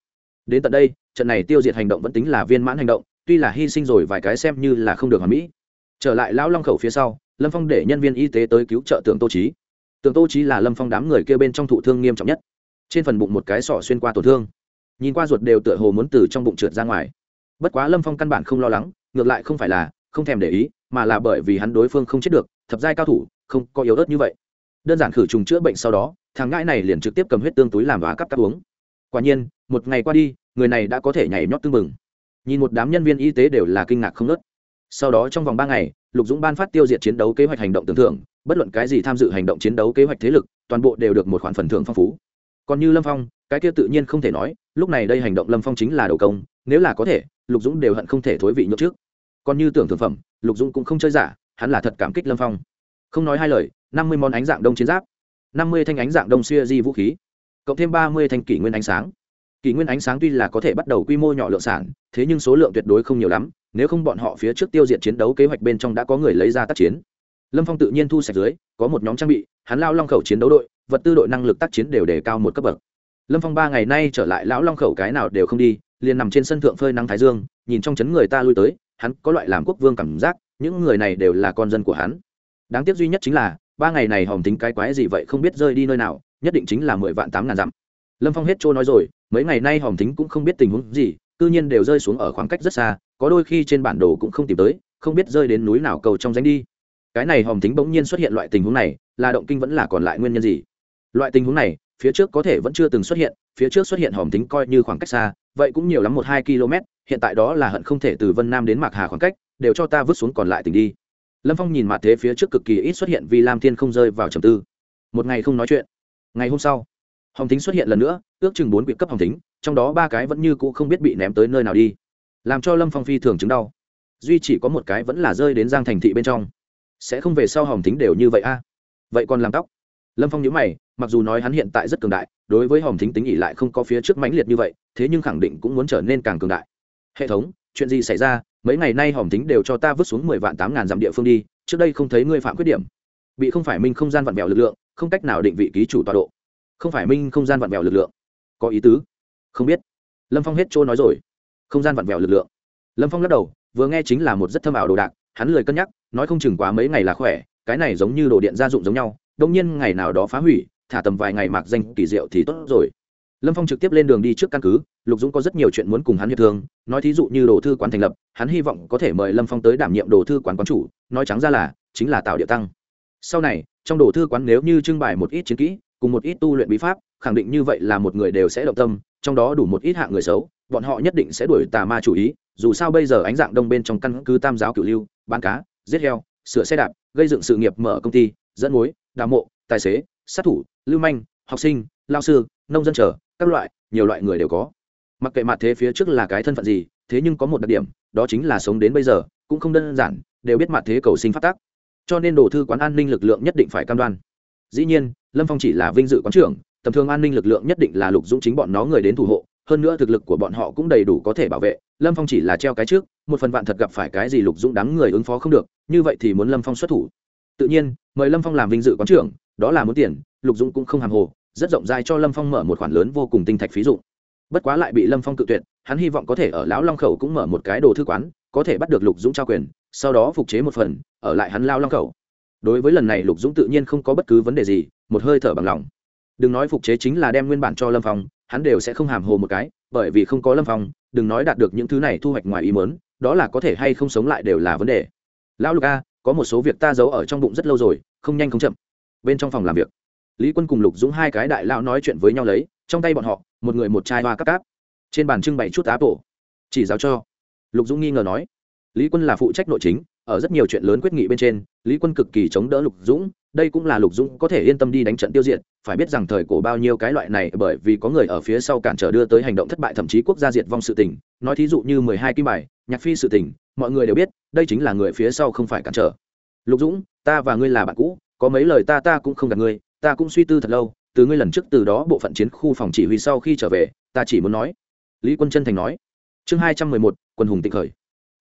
Đến tận đây trận này tiêu diệt hành động vẫn tính là viên mãn hành động, tuy là hy sinh rồi vài cái xem như là không được hoàn mỹ. Trở lại lão long khẩu phía sau, lâm phong để nhân viên y tế tới cứu trợ tường tô trí tường tô trí là lâm phong đám người kêu bên trong thụ thương nghiêm trọng nhất. Trên phần bụng một cái sọ xuyên qua tổn thương. Nhìn qua ruột đều tựa hồ muốn từ trong bụng trượt ra ngoài. Bất quá lâm phong căn bản không lo lắng, ngược lại không phải là, không thèm để ý, mà là bởi vì hắn đối phương không chết được, thập giai cao thủ, không có yếu ớt như vậy. Đơn giản khử trùng chữa bệnh sau đó, thằng ngãi này liền trực tiếp cầm huyết tương túi làm và cắp cắp uống. Quả nhiên, một ngày qua đi người này đã có thể nhảy nhót tương mừng nhìn một đám nhân viên y tế đều là kinh ngạc không ngớt. Sau đó trong vòng ba ngày, lục dũng ban phát tiêu diệt chiến đấu kế hoạch hành động tưởng thưởng, bất luận cái gì tham dự hành động chiến đấu kế hoạch thế lực, toàn bộ đều được một khoản phần thưởng phong phú. Còn như lâm phong, cái kia tự nhiên không thể nói, lúc này đây hành động lâm phong chính là đầu công, nếu là có thể, lục dũng đều hận không thể thối vị nhốt trước. Còn như tưởng thực phẩm, lục dũng cũng không chơi giả, hắn là thật cảm kích lâm phong. Không nói hai lời, năm mươi món ánh dạng đông chiến giáp, năm mươi thanh ánh dạng đông xuya di vũ khí, cộng thêm ba mươi thanh kỷ nguyên ánh sáng kỷ nguyên ánh sáng tuy là có thể bắt đầu quy mô nhỏ lượng sản, thế nhưng số lượng tuyệt đối không nhiều lắm, nếu không bọn họ phía trước tiêu diệt chiến đấu kế hoạch bên trong đã có người lấy ra tác chiến. Lâm phong tự nhiên thu sạch dưới, có một nhóm trang bị, hắn lao long khẩu chiến đấu đội, vật tư đội năng lực tác chiến đều đề cao một cấp bậc. Lâm phong ba ngày nay trở lại lão long khẩu cái nào đều không đi, liền nằm trên sân thượng phơi nắng thái dương, nhìn trong chấn người ta lui tới, hắn có loại làm quốc vương cảm giác, những người này đều là con dân của hắn. Đáng tiếc duy nhất chính là, ba ngày này hòm tính cái quái gì vậy không biết rơi đi nơi nào, nhất định chính là mười vạn tám ngàn dặm. Lâm phong hết trôi nói rồi mấy ngày nay hòm thính cũng không biết tình huống gì, cư nhiên đều rơi xuống ở khoảng cách rất xa, có đôi khi trên bản đồ cũng không tìm tới, không biết rơi đến núi nào cầu trong danh đi. Cái này hòm thính bỗng nhiên xuất hiện loại tình huống này, là động kinh vẫn là còn lại nguyên nhân gì? Loại tình huống này, phía trước có thể vẫn chưa từng xuất hiện, phía trước xuất hiện hòm thính coi như khoảng cách xa, vậy cũng nhiều lắm một hai km, hiện tại đó là hận không thể từ vân nam đến mạc hà khoảng cách, đều cho ta vứt xuống còn lại tỉnh đi. Lâm phong nhìn mặt thế phía trước cực kỳ ít xuất hiện vì lam thiên không rơi vào trầm tư. Một ngày không nói chuyện. Ngày hôm sau hồng Thính xuất hiện lần nữa ước chừng bốn vị cấp hồng Thính, trong đó ba cái vẫn như cũ không biết bị ném tới nơi nào đi. Làm cho lâm phong phi thường chứng đau. Duy chỉ có một cái vẫn là rơi đến giang thành thị bên trong. Sẽ không về sau hồng Thính đều như vậy a? Vậy còn làm tóc? Lâm phong nhớ mày mặc dù nói hắn hiện tại rất cường đại đối với hồng thính tính ỉ lại không có phía trước mãnh liệt như vậy thế nhưng khẳng định cũng muốn trở nên càng cường đại. Hệ thống chuyện gì xảy ra? Mấy ngày nay hồng thính đều cho ta vứt xuống mười vạn tám ngàn dặm địa phương đi trước đây không thấy ngươi phạm khuyết điểm. Bị không phải minh không gian vặn vẹo lực lượng không cách nào định vị ký chủ tọa độ không phải minh không gian vặn vẹo lực lượng. Có ý tứ. Không biết. Lâm phong hết trôi nói rồi. Không gian vặn vẹo lực lượng. Lâm phong lắc đầu, vừa nghe chính là một rất thâm ảo đồ đạc, hắn lười cân nhắc, nói không chừng quá mấy ngày là khỏe, cái này giống như đồ điện gia dụng giống nhau đông nhiên ngày nào đó phá hủy, thả tầm vài ngày mạc danh kỳ diệu thì tốt rồi. Lâm phong trực tiếp lên đường đi trước căn cứ, lục dũng có rất nhiều chuyện muốn cùng hắn hiệp thương, nói thí dụ như đồ thư quán thành lập, hắn hy vọng có thể mời lâm phong tới đảm nhiệm đồ thư quán quán chủ, nói trắng ra là, chính là tạo địa tăng. Sau này, trong đồ thư quán nếu như trưng bày một ít chiến kỹ cùng một ít tu luyện bí pháp, khẳng định như vậy là một người đều sẽ động tâm, trong đó đủ một ít hạng người xấu, bọn họ nhất định sẽ đuổi tà ma chủ ý, dù sao bây giờ ánh dạng đông bên trong căn cứ tam giáo cửu lưu, bán cá, giết heo, sửa xe đạp, gây dựng sự nghiệp mở công ty, dẫn mối, đào mộ, tài xế, sát thủ, lưu manh, học sinh, lao sư, nông dân trở các loại, nhiều loại người đều có. Mặc kệ mặt thế phía trước là cái thân phận gì, thế nhưng có một đặc điểm, đó chính là sống đến bây giờ, cũng không đơn giản, đều biết mặt thế cầu sinh phát tác. Cho nên đồ thư quán an ninh lực lượng nhất định phải cam đoan dĩ nhiên, lâm phong chỉ là vinh dự quán trưởng, tầm thường an ninh lực lượng nhất định là lục dũng chính bọn nó người đến thủ hộ, hơn nữa thực lực của bọn họ cũng đầy đủ có thể bảo vệ. Lâm phong chỉ là treo cái trước, một phần vạn thật gặp phải cái gì lục dũng đáng người ứng phó không được, như vậy thì muốn lâm phong xuất thủ. Tự nhiên, mời lâm phong làm vinh dự quán trưởng, đó là muốn tiền, lục dũng cũng không hàm hồ, rất rộng rãi cho lâm phong mở một khoản lớn vô cùng tinh thạch phí dụ bất quá lại bị lâm phong cự tuyệt, hắn hy vọng có thể ở lão long khẩu cũng mở một cái đồ thư quán, có thể bắt được lục dũng trao quyền, sau đó phục chế một phần, ở lại hắn lao long khẩu đối với lần này lục dũng tự nhiên không có bất cứ vấn đề gì, một hơi thở bằng lòng. Đừng nói phục chế chính là đem nguyên bản cho lâm phong, hắn đều sẽ không hàm hồ một cái, bởi vì không có lâm phong, đừng nói đạt được những thứ này thu hoạch ngoài ý mớn đó là có thể hay không sống lại đều là vấn đề. Lão lục a, có một số việc ta giấu ở trong bụng rất lâu rồi, không nhanh không chậm. Bên trong phòng làm việc, lý quân cùng lục dũng hai cái đại lão nói chuyện với nhau lấy, trong tay bọn họ, một người một chai hoa cắp cáp. Trên bàn trưng bày chút áp bộ chỉ giáo cho. Lục dũng nghi ngờ nói, lý quân là phụ trách nội chính ở rất nhiều chuyện lớn quyết nghị bên trên, lý quân cực kỳ chống đỡ lục dũng, đây cũng là lục dũng có thể yên tâm đi đánh trận tiêu diệt, phải biết rằng thời cổ bao nhiêu cái loại này bởi vì có người ở phía sau cản trở đưa tới hành động thất bại thậm chí quốc gia diệt vong sự tình, nói thí dụ như mười hai kim bài, nhạc phi sự tình, mọi người đều biết, đây chính là người phía sau không phải cản trở. Lục dũng, ta và ngươi là bạn cũ, có mấy lời ta ta cũng không gặp ngươi, ta cũng suy tư thật lâu, từ ngươi lần trước từ đó bộ phận chiến khu phòng chỉ huy sau khi trở về, ta chỉ muốn nói. Lý quân chân thành nói. Chương hai trăm mười một, quân hùng tịnh khởi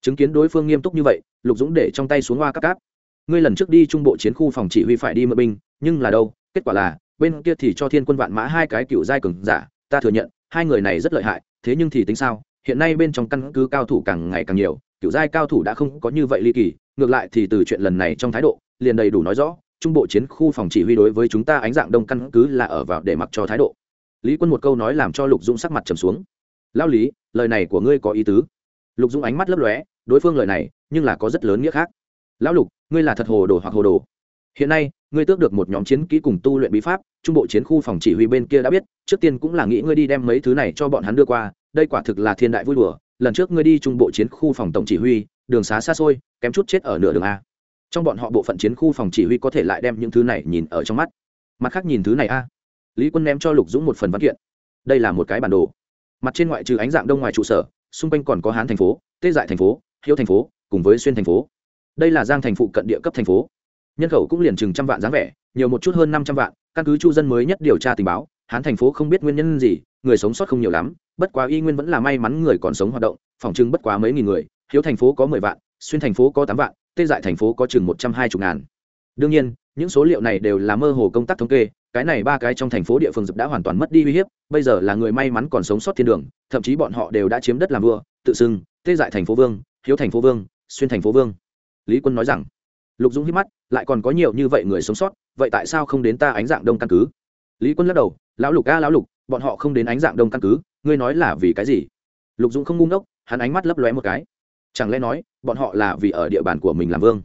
chứng kiến đối phương nghiêm túc như vậy, lục dũng để trong tay xuống hoa các cáp. Ngươi lần trước đi trung bộ chiến khu phòng chỉ huy phải đi mượn binh, nhưng là đâu, kết quả là, bên kia thì cho thiên quân vạn mã hai cái cựu giai cường giả, ta thừa nhận, hai người này rất lợi hại, thế nhưng thì tính sao, hiện nay bên trong căn cứ cao thủ càng ngày càng nhiều, cựu giai cao thủ đã không có như vậy ly kỳ, ngược lại thì từ chuyện lần này trong thái độ, liền đầy đủ nói rõ, trung bộ chiến khu phòng chỉ huy đối với chúng ta ánh dạng đông căn cứ là ở vào để mặc cho thái độ. Lý quân một câu nói làm cho lục dũng sắc mặt trầm xuống. Lao lý, lời này của ngươi có ý tứ? Lục dũng ánh mắt lấp lóe, đối phương lời này, nhưng là có rất lớn nghĩa khác. Lão lục, ngươi là thật hồ đồ hoặc hồ đồ. Hiện nay, ngươi tước được một nhóm chiến kỹ cùng tu luyện bí pháp, trung bộ chiến khu phòng chỉ huy bên kia đã biết, trước tiên cũng là nghĩ ngươi đi đem mấy thứ này cho bọn hắn đưa qua, đây quả thực là thiên đại vui đùa, lần trước ngươi đi trung bộ chiến khu phòng tổng chỉ huy, đường xá xa xôi, kém chút chết ở nửa đường a. Trong bọn họ bộ phận chiến khu phòng chỉ huy có thể lại đem những thứ này nhìn ở trong mắt. Mặt khác nhìn thứ này a. Lý quân ném cho lục dũng một phần văn kiện. Đây là một cái bản đồ. Mặt trên ngoại trừ ánh dạng đông ngoài trụ sở xung quanh còn có hán thành phố, tê dại thành phố, hiếu thành phố, cùng với xuyên thành phố. Đây là giang thành phụ cận địa cấp thành phố. Nhân khẩu cũng liền chừng trăm vạn dáng vẻ, nhiều một chút hơn năm trăm vạn, căn cứ chu dân mới nhất điều tra tình báo, hán thành phố không biết nguyên nhân gì, người sống sót không nhiều lắm, bất quá y nguyên vẫn là may mắn người còn sống hoạt động, phòng trưng bất quá mấy nghìn người, hiếu thành phố có mười vạn, xuyên thành phố có tám vạn, tê dại thành phố có chừng một trăm hai mươi ngàn. Đương nhiên, những số liệu này đều là mơ hồ công tác thống kê cái này ba cái trong thành phố địa phương dập đã hoàn toàn mất đi uy hiếp, bây giờ là người may mắn còn sống sót thiên đường, thậm chí bọn họ đều đã chiếm đất làm vua, tự xưng, tê dại thành phố vương, hiếu thành phố vương, xuyên thành phố vương. Lý quân nói rằng, lục dũng hít mắt, lại còn có nhiều như vậy người sống sót, vậy tại sao không đến ta ánh dạng đông căn cứ? Lý quân lắc đầu, lão lục a, lão lục, bọn họ không đến ánh dạng đông căn cứ, ngươi nói là vì cái gì? Lục dũng không ngu ngốc, hắn ánh mắt lấp lóe một cái. Chẳng lẽ nói, bọn họ là vì ở địa bàn của mình làm vương?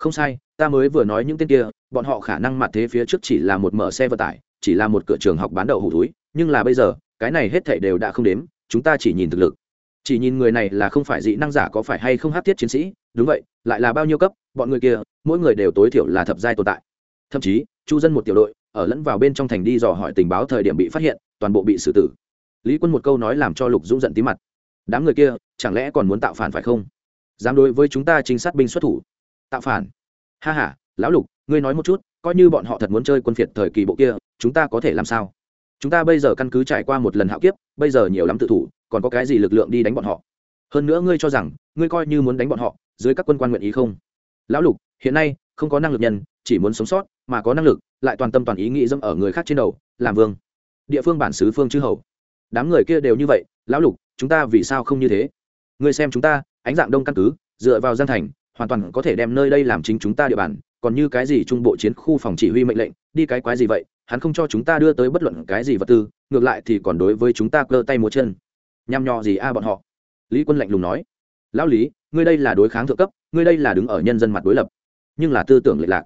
Không sai, ta mới vừa nói những tên kia, bọn họ khả năng mặt thế phía trước chỉ là một mở xe vận tải, chỉ là một cửa trường học bán đậu hủ túi, nhưng là bây giờ, cái này hết thảy đều đã không đếm, chúng ta chỉ nhìn thực lực. Chỉ nhìn người này là không phải dị năng giả có phải hay không hát thiết chiến sĩ, đúng vậy, lại là bao nhiêu cấp, bọn người kia, mỗi người đều tối thiểu là thập giai tồn tại. Thậm chí, chu dân một tiểu đội, ở lẫn vào bên trong thành đi dò hỏi tình báo thời điểm bị phát hiện, toàn bộ bị xử tử. Lý quân một câu nói làm cho lục dũng giận tí mặt. Đám người kia, chẳng lẽ còn muốn tạo phản phải không? Dám đối với chúng ta chính sát binh xuất thủ tạo phản. Ha h a lão lục, ngươi nói một chút, coi như bọn họ thật muốn chơi quân phiệt thời kỳ bộ kia, chúng ta có thể làm sao? Chúng ta bây giờ căn cứ trải qua một lần hạo kiếp, bây giờ nhiều lắm tự thủ, còn có cái gì lực lượng đi đánh bọn họ? Hơn nữa ngươi cho rằng, ngươi coi như muốn đánh bọn họ, dưới các quân quan nguyện ý không? Lão lục, hiện nay, không có năng lực nhân, chỉ muốn sống sót, mà có năng lực, lại toàn tâm toàn ý nghĩ dâm ở người khác trên đầu, làm vương. Địa phương bản xứ phương chư hầu. Đám người kia đều như vậy, lão lục, chúng ta vì sao không như thế? Ngươi xem chúng ta, ánh dạng đông căn cứ, dựa vào giang thành hoàn toàn có thể đem nơi đây làm chính chúng ta địa bàn, còn như cái gì trung bộ chiến khu phòng chỉ huy mệnh lệnh, đi cái quái gì vậy, hắn không cho chúng ta đưa tới bất luận cái gì vật tư, ngược lại thì còn đối với chúng ta cơ tay múa chân. Nhằm nhò gì a bọn họ? Lý quân lạnh lùng nói. Lão lý, ngươi đây là đối kháng thượng cấp, ngươi đây là đứng ở nhân dân mặt đối lập. Nhưng là tư tưởng lệch lạc.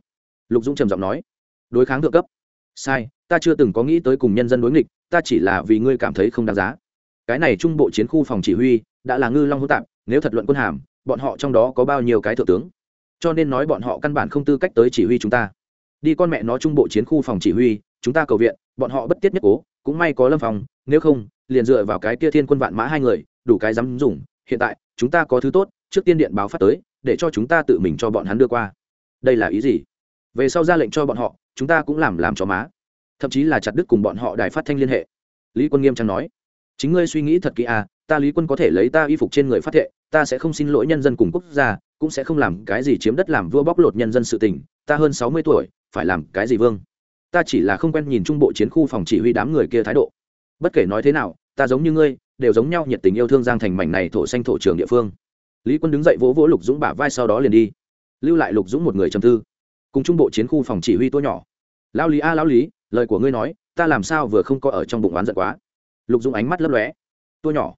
Lục dũng trầm giọng nói. Đối kháng thượng cấp? Sai, ta chưa từng có nghĩ tới cùng nhân dân đối nghịch, ta chỉ là vì ngươi cảm thấy không đáng giá. Cái này trung bộ chiến khu phòng chỉ huy, đã là ngư long hữu tạp, nếu thật luận quân hàm bọn họ trong đó có bao nhiêu cái thượng tướng? Cho nên nói bọn họ căn bản không tư cách tới chỉ huy chúng ta. Đi con mẹ nó trung bộ chiến khu phòng chỉ huy, chúng ta cầu viện, bọn họ bất tiết nhất cố, cũng may có lâm phòng nếu không, liền dựa vào cái kia thiên quân vạn mã hai người, đủ cái dám dùng. Hiện tại, chúng ta có thứ tốt, trước tiên điện báo phát tới, để cho chúng ta tự mình cho bọn hắn đưa qua. Đây là ý gì? Về sau ra lệnh cho bọn họ, chúng ta cũng làm làm cho má. Thậm chí là chặt đứt cùng bọn họ đài phát thanh liên hệ. Lý quân nghiêm trang nói, chính ngươi suy nghĩ thật kỹ à ta lý quân có thể lấy ta y phục trên người phát thệ ta sẽ không xin lỗi nhân dân cùng quốc gia cũng sẽ không làm cái gì chiếm đất làm vua bóc lột nhân dân sự tình ta hơn sáu mươi tuổi phải làm cái gì vương? Ta chỉ là không quen nhìn trung bộ chiến khu phòng chỉ huy đám người kia thái độ. Bất kể nói thế nào ta giống như ngươi đều giống nhau nhiệt tình yêu thương giang thành mảnh này thổ xanh thổ trường địa phương. Lý quân đứng dậy vỗ vỗ lục dũng bả vai sau đó liền đi. Lưu lại lục dũng một người trầm tư. Cùng trung bộ chiến khu phòng chỉ huy tua nhỏ. Lao lý a à, lao lý lời của ngươi nói ta làm sao vừa không có ở trong bụng oán giận quá? Lục dũng ánh mắt lấp lóe. Tua nhỏ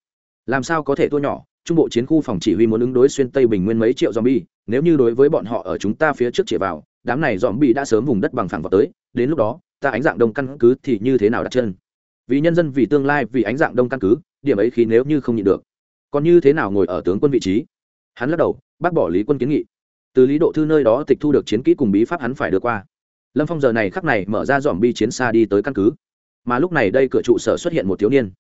làm sao có thể thua nhỏ? Trung bộ chiến khu phòng chỉ huy muốn ứng đối xuyên tây bình nguyên mấy triệu zombie, nếu như đối với bọn họ ở chúng ta phía trước chĩa vào, đám này zombie đã sớm vùng đất bằng phẳng vào tới, đến lúc đó, ta ánh dạng đông căn cứ thì như thế nào đặt chân? Vì nhân dân, vì tương lai, vì ánh dạng đông căn cứ, điểm ấy khi nếu như không nhịn được, còn như thế nào ngồi ở tướng quân vị trí? Hắn lắc đầu, bác bỏ lý quân kiến nghị. Từ lý độ thư nơi đó tịch thu được chiến kỹ cùng bí pháp hắn phải đưa qua. Lâm phong giờ này khắc này mở ra dòm bi chiến xa đi tới căn cứ. Mà lúc này đây cửa trụ sở xuất hiện một thiếu niên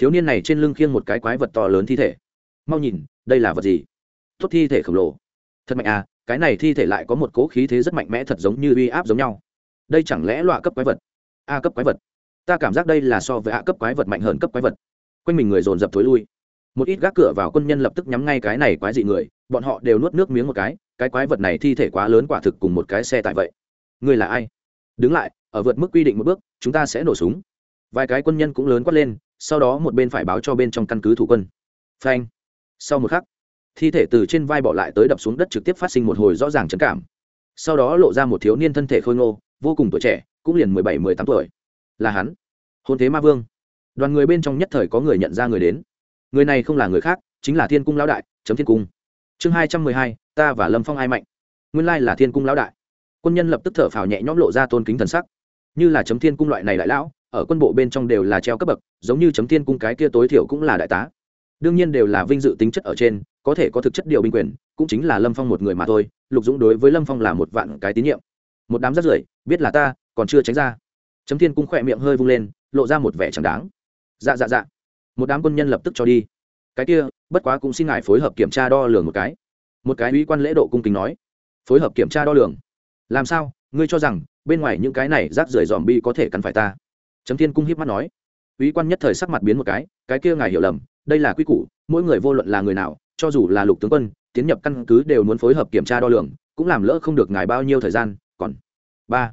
thiếu niên này trên lưng khiêng một cái quái vật to lớn thi thể. Mau nhìn, đây là vật gì? Tốt thi thể khổng lồ. Thật mạnh à cái này thi thể lại có một cỗ khí thế rất mạnh mẽ thật giống như uy áp giống nhau. Đây chẳng lẽ loại cấp quái vật? A cấp quái vật. Ta cảm giác đây là so với a cấp quái vật mạnh hơn cấp quái vật. Quanh mình người dồn dập thối lui. Một ít gác cửa vào quân nhân lập tức nhắm ngay cái này quái dị người, bọn họ đều nuốt nước miếng một cái cái quái vật này thi thể quá lớn quả thực cùng một cái xe tại vậy. Người là ai? Đứng lại, ở vượt mức quy định một bước, chúng ta sẽ nổ súng. Vài cái quân nhân cũng lớn quát lên sau đó một bên phải báo cho bên trong căn cứ thủ quân. Phanh. Sau một khắc, thi thể từ trên vai bỏ lại tới đập xuống đất trực tiếp phát sinh một hồi rõ ràng trấn cảm. Sau đó lộ ra một thiếu niên thân thể khôi ngô, vô cùng tuổi trẻ, cũng liền mười bảy, mười tám tuổi. Là hắn. Hôn thế ma vương. Đoàn người bên trong nhất thời có người nhận ra người đến. Người này không là người khác, chính là thiên cung lão đại, chấm thiên cung. Chương hai trăm mười hai, ta và lâm phong ai mạnh? Nguyên lai là thiên cung lão đại. Quân nhân lập tức thở phào nhẹ nhõm lộ ra tôn kính thần sắc. Như là chấm thiên cung loại này đại lão ở quân bộ bên trong đều là treo cấp bậc, giống như chấm thiên cung cái kia tối thiểu cũng là đại tá. Đương nhiên đều là vinh dự tính chất ở trên, có thể có thực chất điều binh quyền, cũng chính là lâm phong một người mà thôi, lục dũng đối với lâm phong là một vạn cái tín nhiệm. Một đám rắt rưởi, biết là ta, còn chưa tránh ra. Chấm thiên cung khỏe miệng hơi vung lên, lộ ra một vẻ chẳng đáng. Dạ dạ dạ. Một đám quân nhân lập tức cho đi. Cái kia, bất quá cũng xin ngài phối hợp kiểm tra đo lường một cái. Một cái uy quan lễ độ cung kính nói. Phối hợp kiểm tra đo lường. Làm sao? Ngươi cho rằng, bên ngoài những cái này rác rưởi dòm bi có thể cắn phải ta? Chấm thiên cung hiếp mắt nói uy quan nhất thời sắc mặt biến một cái cái kia ngài hiểu lầm, đây là quy củ, mỗi người vô luận là người nào, cho dù là lục tướng quân, tiến nhập căn cứ đều muốn phối hợp kiểm tra đo lường, cũng làm lỡ không được ngài bao nhiêu thời gian, còn ba.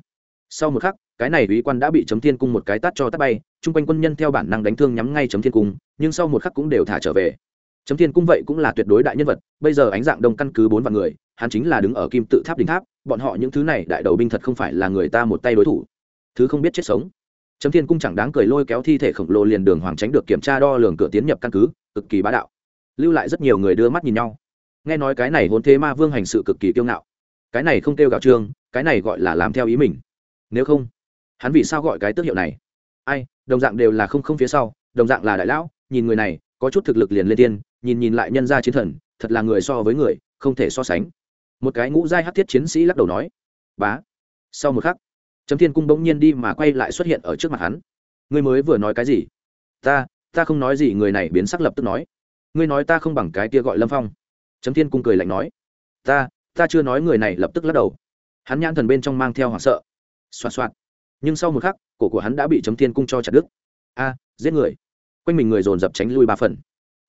Sau một khắc, cái này úy quan đã bị chấm thiên cung một cái tát cho tát bay, chung quanh quân nhân theo bản năng đánh thương nhắm ngay chấm thiên cung, nhưng sau một khắc cũng đều thả trở về. Chấm thiên cung vậy cũng là tuyệt đối đại nhân vật, bây giờ ánh dạng đông căn cứ bốn vạn người, hắn chính là đứng ở kim tự tháp đỉnh tháp, bọn họ những thứ này đại đầu binh thật không phải là người ta một tay đối thủ. Thứ không biết chết sống chấm thiên cung chẳng đáng cười lôi kéo thi thể khổng lồ liền đường hoàng tránh được kiểm tra đo lường cửa tiến nhập căn cứ, cực kỳ bá đạo. Lưu lại rất nhiều người đưa mắt nhìn nhau. Nghe nói cái này hôn thế ma vương hành sự cực kỳ kiêu ngạo. Cái này không kêu gạo trương, cái này gọi là làm theo ý mình. Nếu không, hắn vì sao gọi cái tước hiệu này? Ai, đồng dạng đều là không không phía sau, đồng dạng là đại lão, nhìn người này, có chút thực lực liền lên tiên, nhìn nhìn lại nhân gia chiến thần, thật là người so với người, không thể so sánh. Một cái ngũ giai hắc thiết chiến sĩ lắc đầu nói, bá. Sau một khắc chấm thiên cung bỗng nhiên đi mà quay lại xuất hiện ở trước mặt hắn. Ngươi mới vừa nói cái gì? Ta ta không nói gì, người này biến sắc lập tức nói. Ngươi nói ta không bằng cái kia gọi lâm phong. Chấm thiên cung cười lạnh nói. Ta ta chưa nói người này lập tức lắc đầu. Hắn nhãn thần bên trong mang theo hoảng sợ. Xoa xoa nhưng sau một khắc, cổ của hắn đã bị chấm thiên cung cho chặt đứt. A, giết người. Quanh mình người dồn dập tránh lui ba phần.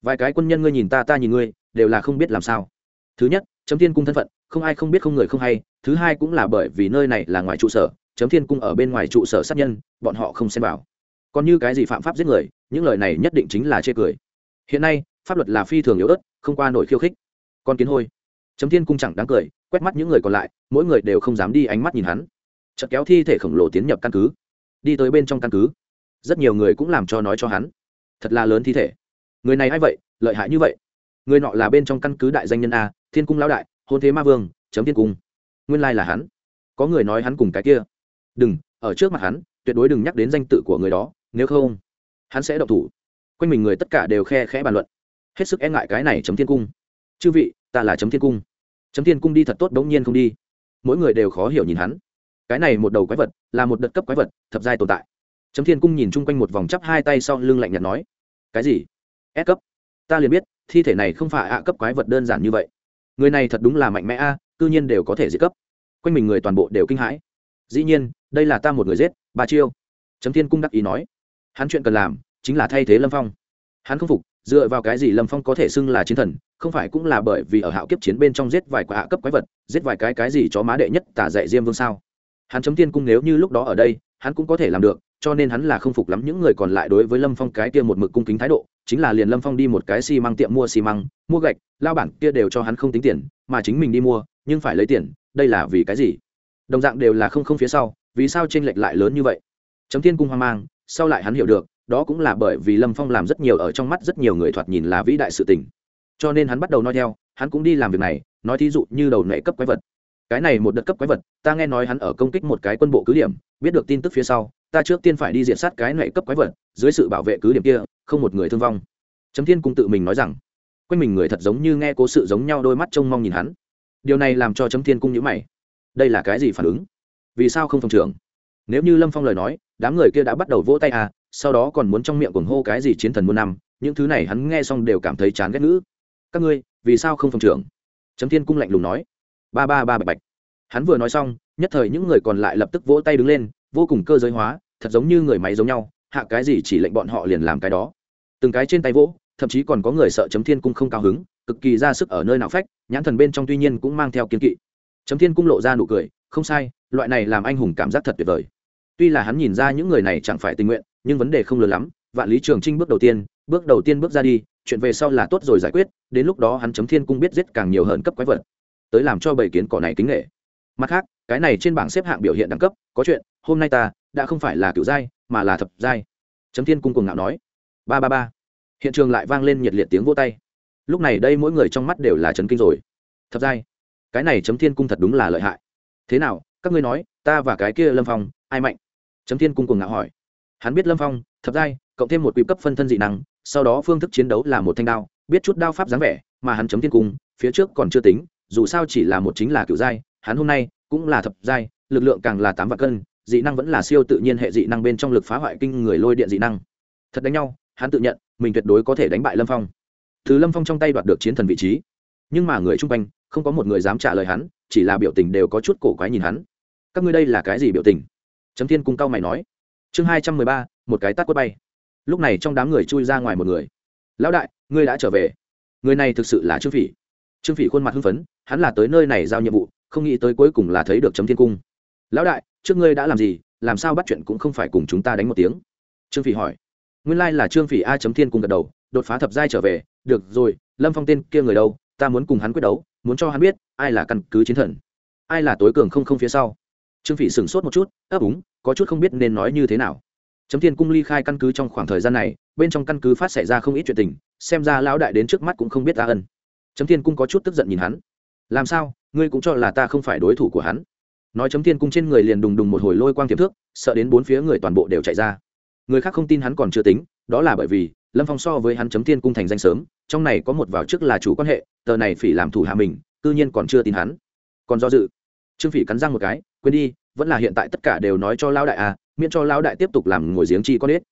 Vài cái quân nhân ngươi nhìn ta ta nhìn ngươi, đều là không biết làm sao. Thứ nhất, chấm thiên cung thân phận, không ai không biết không người không hay. Thứ hai cũng là bởi vì nơi này là ngoài trụ sở chấm thiên cung ở bên ngoài trụ sở sát nhân, bọn họ không xem vào. Còn như cái gì phạm pháp giết người, những lời này nhất định chính là chê cười. Hiện nay, pháp luật là phi thường yếu ớt, không qua nổi khiêu khích. Con kiến hôi. Chấm thiên cung chẳng đáng cười, quét mắt những người còn lại, mỗi người đều không dám đi ánh mắt nhìn hắn. Chợt kéo thi thể khổng lồ tiến nhập căn cứ. Đi tới bên trong căn cứ. Rất nhiều người cũng làm cho nói cho hắn. Thật là lớn thi thể. Người này a i vậy? Lợi hại như vậy. Người nọ là bên trong căn cứ đại danh nhân a, thiên cung lão đại, hôn thế ma vương, chấm thiên cung. Nguyên lai là hắn. Có người nói hắn cùng cái kia đừng ở trước mặt hắn tuyệt đối đừng nhắc đến danh tự của người đó nếu không hắn sẽ độc thủ. Quanh mình người tất cả đều khe khẽ bàn luận. Hết sức e ngại cái này chấm thiên cung. Chư vị ta là chấm thiên cung. Chấm thiên cung đi thật tốt đống nhiên không đi. Mỗi người đều khó hiểu nhìn hắn. Cái này một đầu quái vật là một đợt cấp quái vật thập giai tồn tại. Chấm thiên cung nhìn chung quanh một vòng chắp hai tay sau lưng lạnh nhạt nói cái gì? S cấp? Ta liền biết thi thể này không phải ạ cấp quái vật đơn giản như vậy. Người này thật đúng là mạnh mẽ a à, cư nhiên đều có thể diệt cấp. Quanh mình người toàn bộ đều kinh hãi dĩ nhiên, đây là ta một người giết ba chiêu. Chấm thiên cung đắc ý nói. Hắn chuyện cần làm chính là thay thế lâm phong. Hắn không phục, dựa vào cái gì lâm phong có thể xưng là chiến thần, không phải cũng là bởi vì ở hạo kiếp chiến bên trong giết vài quả hạ cấp quái vật, giết vài cái cái gì cho má đệ nhất tả dạy diêm vương sao? Hắn chấm thiên cung nếu như lúc đó ở đây, hắn cũng có thể làm được, cho nên hắn là không phục lắm những người còn lại đối với lâm phong cái kia một mực cung kính thái độ, chính là liền lâm phong đi một cái xi măng tiệm mua xi măng, mua gạch, lao bản kia đều cho hắn không tính tiền, mà chính mình đi mua, nhưng phải lấy tiền, đây là vì cái gì? Đồng dạng đều là không không phía sau, vì sao t r ê n lệch lại lớn như vậy? Chấm thiên cung hoang mang, sau lại hắn hiểu được, đó cũng là bởi vì lâm phong làm rất nhiều ở trong mắt rất nhiều người thoạt nhìn là vĩ đại sự tình. Cho nên hắn bắt đầu nói theo, hắn cũng đi làm việc này, nói thí dụ như đầu nệ cấp quái vật. Cái này một đợt cấp quái vật, ta nghe nói hắn ở công kích một cái quân bộ cứ điểm, biết được tin tức phía sau, ta trước tiên phải đi diện sát cái nệ cấp quái vật, dưới sự bảo vệ cứ điểm kia, không một người thương vong. Chấm thiên cung tự mình nói rằng, quanh mình người thật giống như nghe cố sự giống nhau, đôi mắt trông mong nhìn hắn. Điều này làm cho chấm thiên cung nhữ mày đây là cái gì phản ứng? Vì sao không phòng trưởng nếu như lâm phong lời nói, đám người kia đã bắt đầu vỗ tay à sau đó còn muốn trong miệng cuồng hô cái gì chiến thần muôn năm, những thứ này hắn nghe xong đều cảm thấy chán ghét ngữ. Các ngươi, vì sao không phòng trưởng chấm thiên cung lạnh lùng nói. Ba ba ba bạch bạch. Hắn vừa nói xong, nhất thời những người còn lại lập tức vỗ tay đứng lên, vô cùng cơ giới hóa, thật giống như người máy giống nhau, hạ cái gì chỉ lệnh bọn họ liền làm cái đó. Từng cái trên tay vỗ, thậm chí còn có người sợ chấm thiên cung không cao hứng, cực kỳ ra sức ở nơi nào phách, nhãn thần bên trong tuy nhiên cũng mang theo kiên kỵ chấm thiên cung lộ ra nụ cười, không sai, loại này làm anh hùng cảm giác thật tuyệt vời. Tuy là hắn nhìn ra những người này chẳng phải tình nguyện, nhưng vấn đề không lớn lắm, vạn lý trường trinh bước đầu tiên, bước đầu tiên bước ra đi, chuyện về sau là tốt rồi giải quyết, đến lúc đó hắn chấm thiên cung biết giết càng nhiều hơn cấp quái vật, tới làm cho bầy kiến cỏ này kính nghệ mặt khác, cái này trên bảng xếp hạng biểu hiện đẳng cấp, có chuyện, hôm nay ta, đã không phải là cựu giai mà là thập giai chấm thiên cung cùng ngạo nói. Ba ba ba. Hiện trường lại vang lên nhiệt liệt tiếng vô tay. Lúc này đây mỗi người trong mắt đều là chấn kinh rồi. Thập giai cái này chấm thiên cung thật đúng là lợi hại. Thế nào, các ngươi nói, ta và cái kia lâm phong, ai mạnh? Chấm thiên cung cùng ngạo hỏi. Hắn biết lâm phong thập giai cộng thêm một quy cấp phân thân dị năng, sau đó phương thức chiến đấu là một thanh đao, biết chút đao pháp dáng vẻ, mà hắn chấm thiên cung, phía trước còn chưa tính, dù sao chỉ là một chính là cựu giai hắn hôm nay cũng là thập giai lực lượng càng là tám vạn cân, dị năng vẫn là siêu tự nhiên hệ dị năng bên trong lực phá hoại kinh người lôi điện dị năng. Thật đánh nhau, hắn tự nhận, mình tuyệt đối có thể đánh bại lâm phong. Thứ lâm phong trong tay đoạt được chiến thần vị trí. Nhưng mà người chung quanh không có một người dám trả lời hắn, chỉ là biểu tình đều có chút cổ quái nhìn hắn. Các ngươi đây là cái gì biểu tình? Chấm thiên cung cao mày nói. Chương hai trăm mười ba, một cái tát quất bay. Lúc này trong đám người chui ra ngoài một người. Lão đại, ngươi đã trở về. Người này thực sự là trương phỉ. Trương phỉ khuôn mặt hưng phấn, hắn là tới nơi này giao nhiệm vụ, không nghĩ tới cuối cùng là thấy được chấm thiên cung. Lão đại, trước ngươi đã làm gì, làm sao bắt chuyện cũng không phải cùng chúng ta đánh một tiếng? Trương phỉ hỏi. Nguyên lai là trương phỉ a chấm thiên cung gật đầu, đột phá thập giai trở về. Được rồi, lâm phong tên kia người đâu, ta muốn cùng hắn quyết đấu muốn cho hắn biết, ai là căn cứ chiến thần, ai là tối cường không không phía sau. Trương phỉ sửng sốt một chút, ấp úng, có chút không biết nên nói như thế nào. Chấm thiên cung ly khai căn cứ trong khoảng thời gian này, bên trong căn cứ phát xảy ra không ít chuyện tình, xem ra lão đại đến trước mắt cũng không biết ta ân. Chấm thiên cung có chút tức giận nhìn hắn. Làm sao, ngươi cũng cho là ta không phải đối thủ của hắn? Nói chấm thiên cung trên người liền đùng đùng một hồi lôi quang tiềm thước sợ đến bốn phía người toàn bộ đều chạy ra. Người khác không tin hắn còn chưa tính, đó là bởi vì lâm phong so với hắn chấm thiên cung thành danh sớm, trong này có một vào trước là chủ quan hệ, tờ này phỉ làm thủ hạ mình tư nhiên còn chưa tin hắn. Còn do dự. Trương phỉ cắn răng một cái, quên đi, vẫn là hiện tại tất cả đều nói cho lão đại à miễn cho lão đại tiếp tục làm ngồi giếng chi con ếch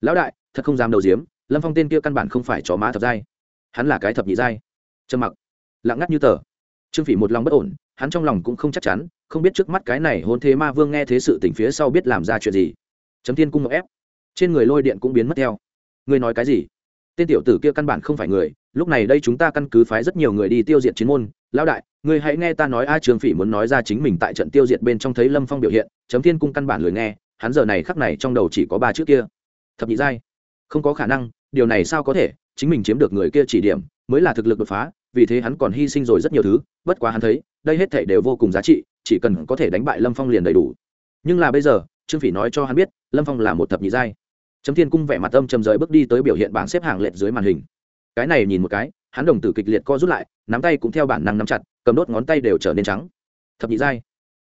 lão đại, thật không dám đầu giếm lâm phong tên kia căn bản không phải chó má thập giai. Hắn là cái thập nhị giai. Trầm mặc. Lặng ngắt như tờ. Trương phỉ một lòng bất ổn, hắn trong lòng cũng không chắc chắn, không biết trước mắt cái này hôn thế ma vương nghe thế sự tình phía sau biết làm ra chuyện gì. Chấm thiên cung ngọc ép. Trên người lôi điện cũng biến mất theo ngươi nói cái gì? Tên tiểu tử kia căn bản không phải người, lúc này đây chúng ta căn cứ phái rất nhiều người đi tiêu diệt chiến môn. Lão đại, ngươi hãy nghe ta nói a trường phỉ muốn nói ra chính mình tại trận tiêu diệt bên trong thấy lâm phong biểu hiện, chấm thiên cung căn bản lười nghe, hắn giờ này khắc này trong đầu chỉ có ba chữ kia. Thập nhị giai. Không có khả năng, điều này sao có thể? Chính mình chiếm được người kia chỉ điểm, mới là thực lực đột phá, vì thế hắn còn hy sinh rồi rất nhiều thứ, bất quá hắn thấy, đây hết thể đều vô cùng giá trị, chỉ cần có thể đánh bại lâm phong liền đầy đủ. Nhưng là bây giờ, trương phỉ nói cho hắn biết, lâm phong là một thập nhị giai chấm thiên cung vẻ mặt âm trầm rời bước đi tới biểu hiện bảng xếp hạng lệch dưới màn hình. Cái này nhìn một cái, hắn đồng tử kịch liệt co rút lại, nắm tay cũng theo bản năng nắm chặt, cầm đốt ngón tay đều trở nên trắng. Thập nhị giai.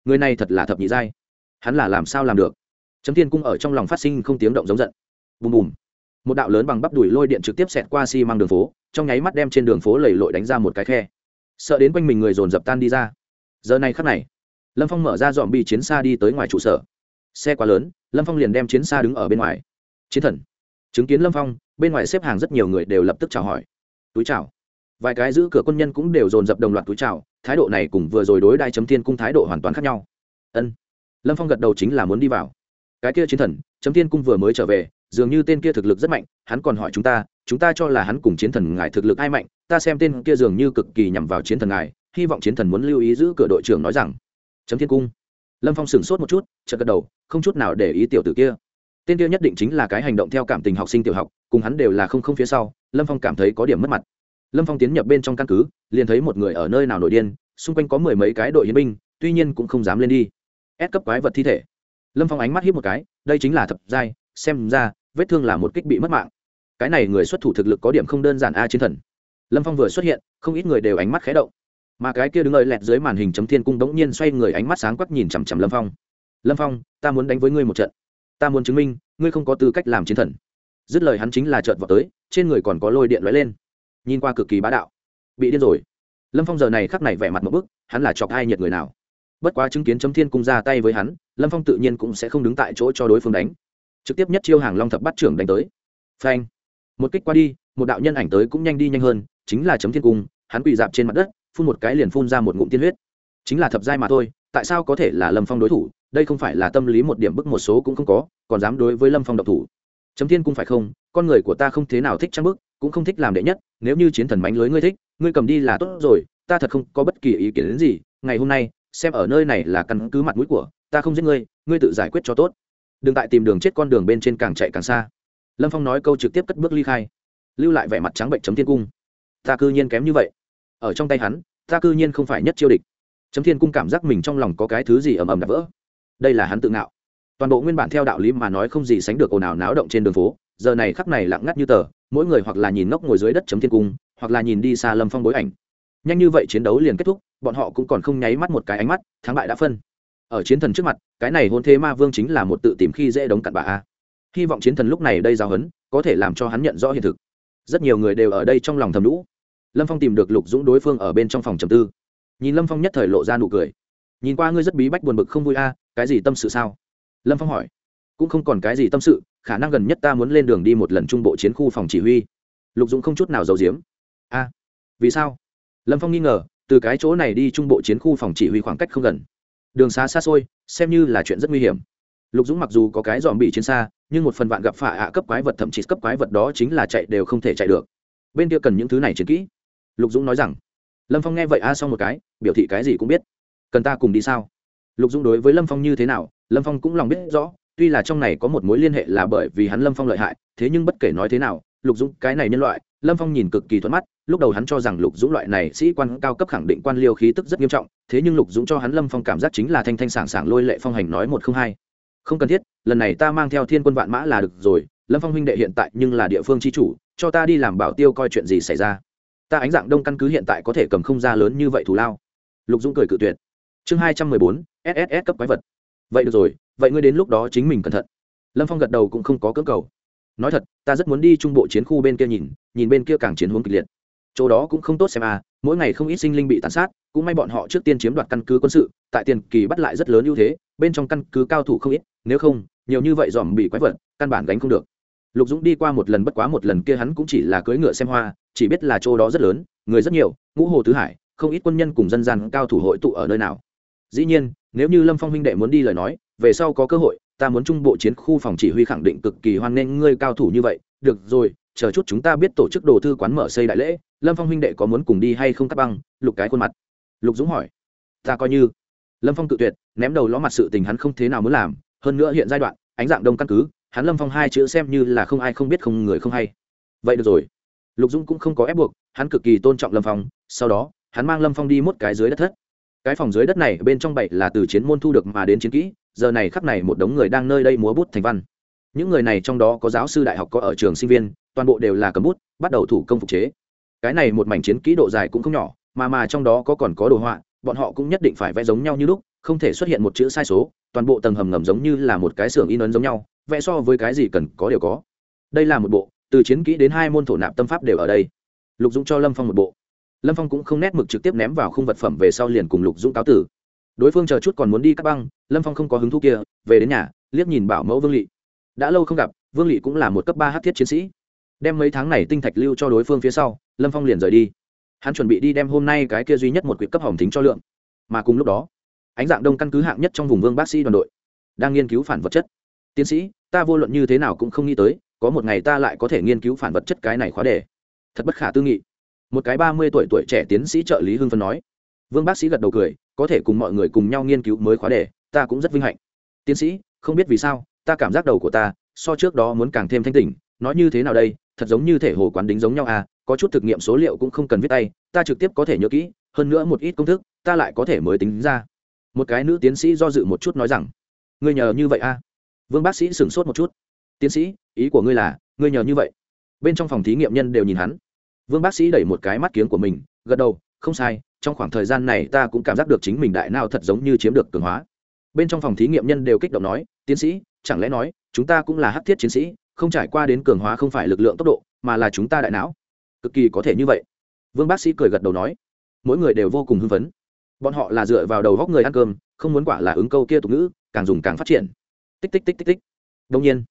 Người này thật là thập nhị giai. Hắn là làm sao làm được? Chấm thiên cung ở trong lòng phát sinh không tiếng động giống giận. Bùm bùm. Một đạo lớn bằng bắp đùi lôi điện trực tiếp xẹt qua xi、si、măng đường phố, trong nháy mắt đem trên đường phố lầy lội đánh ra một cái khe. Sợ đến quanh mình người dồn dập tan đi ra. Giờ này khắc này, lâm phong mở ra dọn bị chiến xa đi tới ngoài trụ sở. Xe quá lớn, lâm phong liền đem chiến xa đứng ở bên ngoài chiến thần. Chứng kiến lâm phong, bên ngoài xếp hàng rất nhiều người đều lập tức chào hỏi. Túi chào. Vài cái giữ cửa quân nhân cũng đều dồn dập đồng loạt túi chào, thái độ này cùng vừa rồi đối đai chấm thiên cung thái độ hoàn toàn khác nhau. Ân. Lâm phong gật đầu chính là muốn đi vào. Cái kia chiến thần, chấm thiên cung vừa mới trở về, dường như tên kia thực lực rất mạnh, hắn còn hỏi chúng ta chúng ta cho là hắn cùng chiến thần ngài thực lực ai mạnh, ta xem tên kia dường như cực kỳ nhằm vào chiến thần ngài, hy vọng chiến thần muốn lưu ý giữ cửa đội trưởng nói rằng. Chấm thiên cung. Lâm phong sửng sốt một chút, chợt gật đầu, không chút nào để ý tiểu tử kia tên kia nhất định chính là cái hành động theo cảm tình học sinh tiểu học, cùng hắn đều là không không phía sau, lâm phong cảm thấy có điểm mất mặt. Lâm phong tiến nhập bên trong căn cứ, liền thấy một người ở nơi nào nổi điên, xung quanh có mười mấy cái đội hiến binh, tuy nhiên cũng không dám lên đi. Ép cấp quái vật thi thể. Lâm phong ánh mắt hiếp một cái, đây chính là thập giai, xem ra, vết thương là một kích bị mất mạng. Cái này người xuất thủ thực lực có điểm không đơn giản a chiến thần. Lâm phong vừa xuất hiện, không ít người đều ánh mắt khé động. Mà cái kia đứng ngợi lẹt dưới màn hình chấm thiên cung đống nhiên xoay người ánh mắt sáng quắc nhìn chằm chằm lâm phong. Lâm phong, ta muốn đánh với ngươi một trận ta muốn chứng minh, ngươi không có tư cách làm chiến thần. Dứt lời hắn chính là trợt vào tới, trên người còn có lôi điện lóe lên. Nhìn qua cực kỳ bá đạo. Bị điên rồi. Lâm phong giờ này khắc này vẻ mặt một bức, hắn là chọc ai nhiệt người nào. Bất quá chứng kiến chấm thiên cung ra tay với hắn, lâm phong tự nhiên cũng sẽ không đứng tại chỗ cho đối phương đánh. Trực tiếp nhất chiêu hàng long thập bắt trưởng đánh tới. Phanh. Một kích qua đi, một đạo nhân ảnh tới cũng nhanh đi nhanh hơn, chính là chấm thiên cung, hắn quỳ dạp trên mặt đất, phun một cái liền phun ra một ngụm tiên huyết. Chính là thập giai mà thôi, tại sao có thể là lâm phong đối thủ? Đây không phải là tâm lý một điểm bức một số cũng không có, còn dám đối với lâm phong độc thủ. Chấm thiên cung phải không, con người của ta không thế nào thích trang bức, cũng không thích làm đệ nhất, nếu như chiến thần mánh lưới ngươi thích, ngươi cầm đi là tốt rồi, ta thật không có bất kỳ ý kiến đến gì, ngày hôm nay, xem ở nơi này là căn cứ mặt mũi của, ta không giết ngươi ngươi tự giải quyết cho tốt. Đừng tại tìm đường chết con đường bên trên càng chạy càng xa. Lâm phong nói câu trực tiếp cất bước ly khai. Lưu lại vẻ mặt trắng bệnh chấm thiên cung. Ta cư nhiên kém như vậy. Ở trong tay hắn, ta cư nhiên không phải nhất chiêu địch. Chấm thiên cung cảm giác mình trong lòng có cái thứ gì ầm ầm đã vỡ đây là hắn tự ngạo. Toàn bộ nguyên bản theo đạo lý mà nói không gì sánh được ồn ào náo động trên đường phố, giờ này khắc này lặng ngắt như tờ, mỗi người hoặc là nhìn ngốc ngồi dưới đất chấm thiên cung, hoặc là nhìn đi xa lâm phong bối ảnh. Nhanh như vậy chiến đấu liền kết thúc, bọn họ cũng còn không nháy mắt một cái ánh mắt, thắng bại đã phân. Ở chiến thần trước mặt, cái này hôn thế ma vương chính là một tự tìm khi dễ đống cặn bà a hy vọng chiến thần lúc này đây giao hấn có thể làm cho hắn nhận rõ hiện thực. Rất nhiều người đều ở đây trong lòng thầm lũ. Lâm phong tìm được lục dũng đối phương ở bên trong phòng trầm tư. Nhìn lâm phong nhất thời lộ ra nụ cười. Nhìn qua ngươi rất bí bách buồn bực không vui a cái gì tâm sự sao? Lâm phong hỏi. Cũng không còn cái gì tâm sự, khả năng gần nhất ta muốn lên đường đi một lần trung bộ chiến khu phòng chỉ huy. Lục dũng không chút nào giấu giếm. A, vì sao? Lâm phong nghi ngờ, từ cái chỗ này đi trung bộ chiến khu phòng chỉ huy khoảng cách không gần. Đường xá xa xôi, xem như là chuyện rất nguy hiểm. Lục dũng mặc dù có cái dòm bị chiến xa, nhưng một phần vạn gặp phải ạ cấp quái vật thậm chí cấp quái vật đó chính là chạy đều không thể chạy được. Bên kia cần những thứ này chiến kỹ. Lục dũng nói rằng. Lâm phong nghe vậy a xong một cái, biểu thị cái gì cũng biết. Cần ta cùng đi sao? Lục dũng đối với lâm phong như thế nào, lâm phong cũng lòng biết rõ, tuy là trong này có một mối liên hệ là bởi vì hắn lâm phong lợi hại, thế nhưng bất kể nói thế nào, lục dũng, cái này nhân loại, lâm phong nhìn cực kỳ thuận mắt, lúc đầu hắn cho rằng lục dũng loại này sĩ quan cao cấp khẳng định quan liêu khí tức rất nghiêm trọng, thế nhưng lục dũng cho hắn lâm phong cảm giác chính là thanh thanh sảng sảng lôi lệ phong hành nói một không hai. Không cần thiết, lần này ta mang theo thiên quân vạn mã là được rồi, lâm phong huynh đệ hiện tại nhưng là địa phương tri chủ, cho ta đi làm bảo tiêu coi chuyện gì xảy ra. Ta ánh dạng đông căn cứ hiện tại có thể cầm không ra lớn như vậy thù lao. Lục dũng cười cự tuyệt chương hai trăm mười bốn sss cấp quái vật. Vậy được rồi, vậy ngươi đến lúc đó chính mình cẩn thận. Lâm phong gật đầu cũng không có cưỡng cầu. Nói thật, ta rất muốn đi trung bộ chiến khu bên kia nhìn nhìn bên kia càng chiến hướng kịch liệt. Chỗ đó cũng không tốt xem à mỗi ngày không ít sinh linh bị tàn sát, cũng may bọn họ trước tiên chiếm đoạt căn cứ quân sự, tại tiền kỳ bắt lại rất lớn ưu thế, bên trong căn cứ cao thủ không ít, nếu không, nhiều như vậy dòm bị quái vật, căn bản gánh không được. Lục dũng đi qua một lần bất quá một lần kia hắn cũng chỉ là cưỡi ngựa xem hoa, chỉ biết là chỗ đó rất lớn, người rất nhiều, ngũ hồ tứ hải, không ít quân nhân cùng dân gian cao thủ hội tụ ở nơi nào dĩ nhiên, nếu như lâm phong huynh đệ muốn đi lời nói, về sau có cơ hội, ta muốn trung bộ chiến khu phòng chỉ huy khẳng định cực kỳ hoan nghênh ngươi cao thủ như vậy. Được rồi, chờ chút chúng ta biết tổ chức đồ thư quán mở xây đại lễ, lâm phong huynh đệ có muốn cùng đi hay không cắt băng? Lục cái khuôn mặt. Lục dũng hỏi. Ta coi như. Lâm phong tự tuyệt, ném đầu ló mặt sự tình hắn không thế nào muốn làm. Hơn nữa hiện giai đoạn, ánh dạng đông căn cứ, hắn lâm phong hai chữ xem như là không ai không biết không người không hay. Vậy được rồi. Lục dũng cũng không có ép buộc, hắn cực kỳ tôn trọng lâm phong, sau đó, hắn mang lâm phong đi một cái dưới đất thất cái phòng dưới đất này bên trong bảy là từ chiến môn thu được mà đến chiến kỹ, giờ này khắp này một đống người đang nơi đây múa bút thành văn. Những người này trong đó có giáo sư đại học, có ở trường sinh viên, toàn bộ đều là cầm bút, bắt đầu thủ công phục chế. Cái này một mảnh chiến kỹ độ dài cũng không nhỏ, mà mà trong đó có còn có đồ họa, bọn họ cũng nhất định phải vẽ giống nhau như lúc, không thể xuất hiện một chữ sai số, toàn bộ tầng hầm ngầm giống như là một cái xưởng in ấn giống nhau, vẽ so với cái gì cần có đều có. Đây là một bộ, từ chiến kỹ đến hai môn thổ nạp tâm pháp đều ở đây. Lục dũng cho lâm phong một bộ lâm phong cũng không nét mực trực tiếp ném vào khung vật phẩm về sau liền cùng lục dũng cáo tử. Đối phương chờ chút còn muốn đi cắt băng, lâm phong không có hứng thú kia, về đến nhà, liếc nhìn bảo mẫu vương lị. Đã lâu không gặp, vương lị cũng là một cấp ba hát thiết chiến sĩ. Đem mấy tháng này tinh thạch lưu cho đối phương phía sau, lâm phong liền rời đi. Hắn chuẩn bị đi đem hôm nay cái kia duy nhất một quỹ cấp hỏng thính cho lượng. Mà cùng lúc đó, ánh dạng đông căn cứ hạng nhất trong vùng vương bác sĩ đoàn đội, đang nghiên cứu phản vật chất. Tiến sĩ, ta vô luận như thế nào cũng không nghĩ tới, có một ngày ta lại có thể nghiên cứu phản vật chất cái này khóa đề. Thật bất khả tư nghị một cái ba mươi tuổi tuổi trẻ tiến sĩ trợ lý hưng phân nói. Vương bác sĩ gật đầu cười, có thể cùng mọi người cùng nhau nghiên cứu mới khóa đề, ta cũng rất vinh hạnh. Tiến sĩ, không biết vì sao, ta cảm giác đầu của ta, so trước đó muốn càng thêm thanh tỉnh nói như thế nào đây, thật giống như thể hồ quán đính giống nhau à có chút thực nghiệm số liệu cũng không cần viết tay, ta trực tiếp có thể nhớ kỹ, hơn nữa một ít công thức, ta lại có thể mới tính ra. Một cái nữ tiến sĩ do dự một chút nói rằng, ngươi nhờ như vậy à? Vương bác sĩ sửng sốt một chút. Tiến sĩ, ý của ngươi là, ngươi nhờ như vậy. Bên trong phòng thí nghiệm nhân đều nhìn hắn vương bác sĩ đẩy một cái mắt kiếng của mình, gật đầu, không sai, trong khoảng thời gian này ta cũng cảm giác được chính mình đại nào thật giống như chiếm được cường hóa. Bên trong phòng thí nghiệm nhân đều kích động nói, tiến sĩ, chẳng lẽ nói, chúng ta cũng là hắc thiết chiến sĩ, không trải qua đến cường hóa không phải lực lượng tốc độ, mà là chúng ta đại não? Cực kỳ có thể như vậy. Vương bác sĩ cười gật đầu nói, mỗi người đều vô cùng hưng phấn. Bọn họ là dựa vào đầu góc người ăn cơm, không muốn quả là ứng câu kia tục ngữ, càng dùng càng phát triển. Tích tích tích tích tích. Đông nhiên,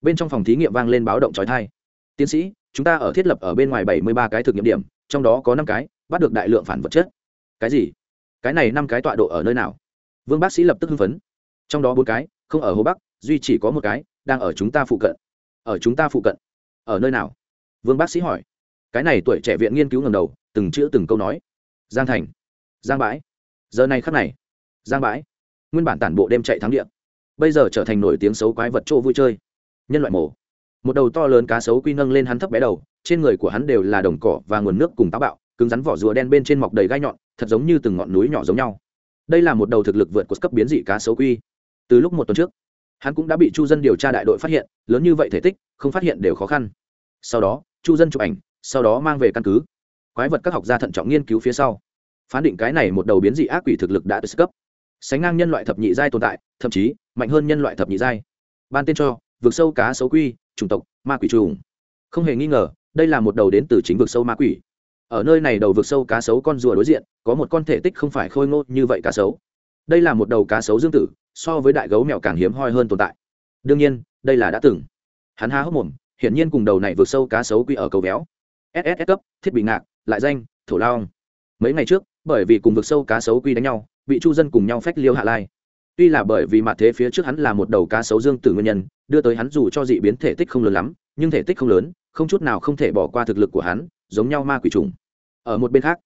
bên trong phòng thí nghiệm vang lên báo động trói thai tiến sĩ chúng ta ở thiết lập ở bên ngoài bảy mươi ba cái thực nghiệm điểm, trong đó có năm cái bắt được đại lượng phản vật chất. Cái gì? Cái này năm cái tọa độ ở nơi nào? Vương bác sĩ lập tức hưng phấn. Trong đó bốn cái, không ở hồ bắc, duy chỉ có một cái đang ở chúng ta phụ cận. Ở chúng ta phụ cận. Ở nơi nào? Vương bác sĩ hỏi. Cái này tuổi trẻ viện nghiên cứu ngầm đầu, từng chữ từng câu nói. Giang thành. Giang bãi. Giờ này khắc này. Giang bãi. Nguyên bản tản bộ đêm chạy thắng điện bây giờ trở thành nổi tiếng xấu quái vật chỗ vui chơi. Nhân loại mổ một đầu to lớn cá sấu quy nâng lên hắn thấp bé đầu, trên người của hắn đều là đồng cỏ và nguồn nước cùng táo bạo, cứng rắn vỏ rùa đen bên trên mọc đầy gai nhọn, thật giống như từng ngọn núi nhỏ giống nhau. Đây là một đầu thực lực vượt của cấp biến dị cá sấu quy. Từ lúc một tuần trước, hắn cũng đã bị chu dân điều tra đại đội phát hiện, lớn như vậy thể tích, không phát hiện đều khó khăn. Sau đó, chu dân chụp ảnh, sau đó mang về căn cứ. Quái vật các học gia thận trọng nghiên cứu phía sau. Phán định cái này một đầu biến dị ác quỷ thực lực đã được cấp. Sánh ngang nhân loại thập nhị giai tồn tại, thậm chí mạnh hơn nhân loại thập nhị giai. Ban tên cho vực sâu cá sấu quy chủng tộc, ma quỷ trùng. Không hề nghi ngờ, đây là một đầu đến từ chính vực sâu ma quỷ. Ở nơi này đầu vực sâu cá sấu con rùa đối diện, có một con thể tích không phải khôi ngô như vậy cá sấu. Đây là một đầu cá sấu dương tử, so với đại gấu mèo càng hiếm hoi hơn tồn tại. Đương nhiên, đây là đã từng. Hắn há hốc mồm, hiển nhiên cùng đầu này vượt sâu cá sấu quy ở cầu véo. Ss cấp, thiết bị ngạc, lại danh, thổ lao mấy ngày trước, bởi vì cùng vực sâu cá sấu quy đánh nhau, bị chu dân cùng nhau phách liêu hạ lai tuy là bởi vì mặt thế phía trước hắn là một đầu cá sấu dương tử nguyên nhân, đưa tới hắn dù cho dị biến thể tích không lớn lắm, nhưng thể tích không lớn, không chút nào không thể bỏ qua thực lực của hắn, giống nhau ma quỷ trùng. Ở một bên khác,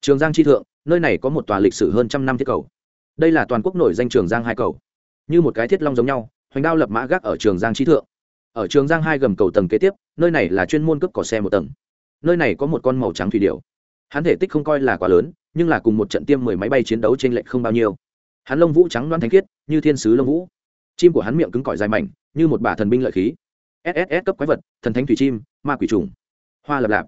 trường giang chi thượng, nơi này có một tòa lịch sử hơn trăm năm thiết cầu. Đây là toàn quốc nổi danh trường giang hai cầu. Như một cái thiết long giống nhau, hoành đao lập mã gác ở trường giang chi thượng. Ở trường giang hai gầm cầu tầng kế tiếp, nơi này là chuyên môn cướp cỏ xe một tầng. Nơi này có một con màu trắng thủy điệu hắn thể tích không coi là quá lớn, nhưng là cùng một trận tiêm mười máy bay chiến đấu trên lệch không bao nhiêu hắn lông vũ trắng loan thanh khiết, như thiên sứ lông vũ. Chim của hắn miệng cứng cỏi dài mảnh, như một bả thần binh lợi khí. Sss cấp quái vật, thần thánh thủy chim, ma quỷ trùng. Hoa lập lạp.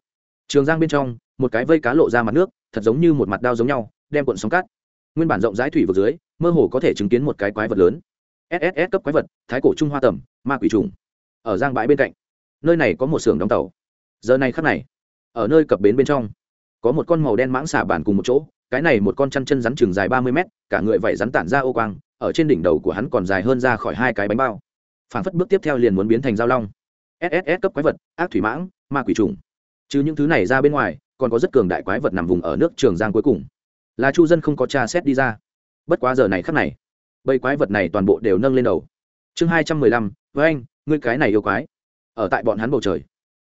Trường giang bên trong, một cái vây cá lộ ra mặt nước, thật giống như một mặt đao giống nhau, đem cuộn sóng cát. Nguyên bản rộng rãi thủy vực dưới, mơ hồ có thể chứng kiến một cái quái vật lớn. Sss cấp quái vật, thái cổ trung hoa tầm, ma quỷ trùng. Ở giang bãi bên cạnh, nơi này có một xưởng đóng tàu. Giờ này khắc này, ở nơi cập bến bên trong, có một con màu đen mãng xà bản cùng một chỗ cái này một con chăn chân rắn chừng dài ba mươi mét, cả người vậy rắn tản ra ô quang, ở trên đỉnh đầu của hắn còn dài hơn ra khỏi hai cái bánh bao. Phản phất bước tiếp theo liền muốn biến thành dao long. Sss cấp quái vật, ác thủy mãng, ma quỷ trùng. Chứ những thứ này ra bên ngoài, còn có rất cường đại quái vật nằm vùng ở nước trường giang cuối cùng. Là chu dân không có tra xét đi ra. Bất quá giờ này khắc này, bầy quái vật này toàn bộ đều nâng lên đầu. Chương hai trăm mười lăm, với anh, ngươi cái này yêu quái. Ở tại bọn hắn bầu trời,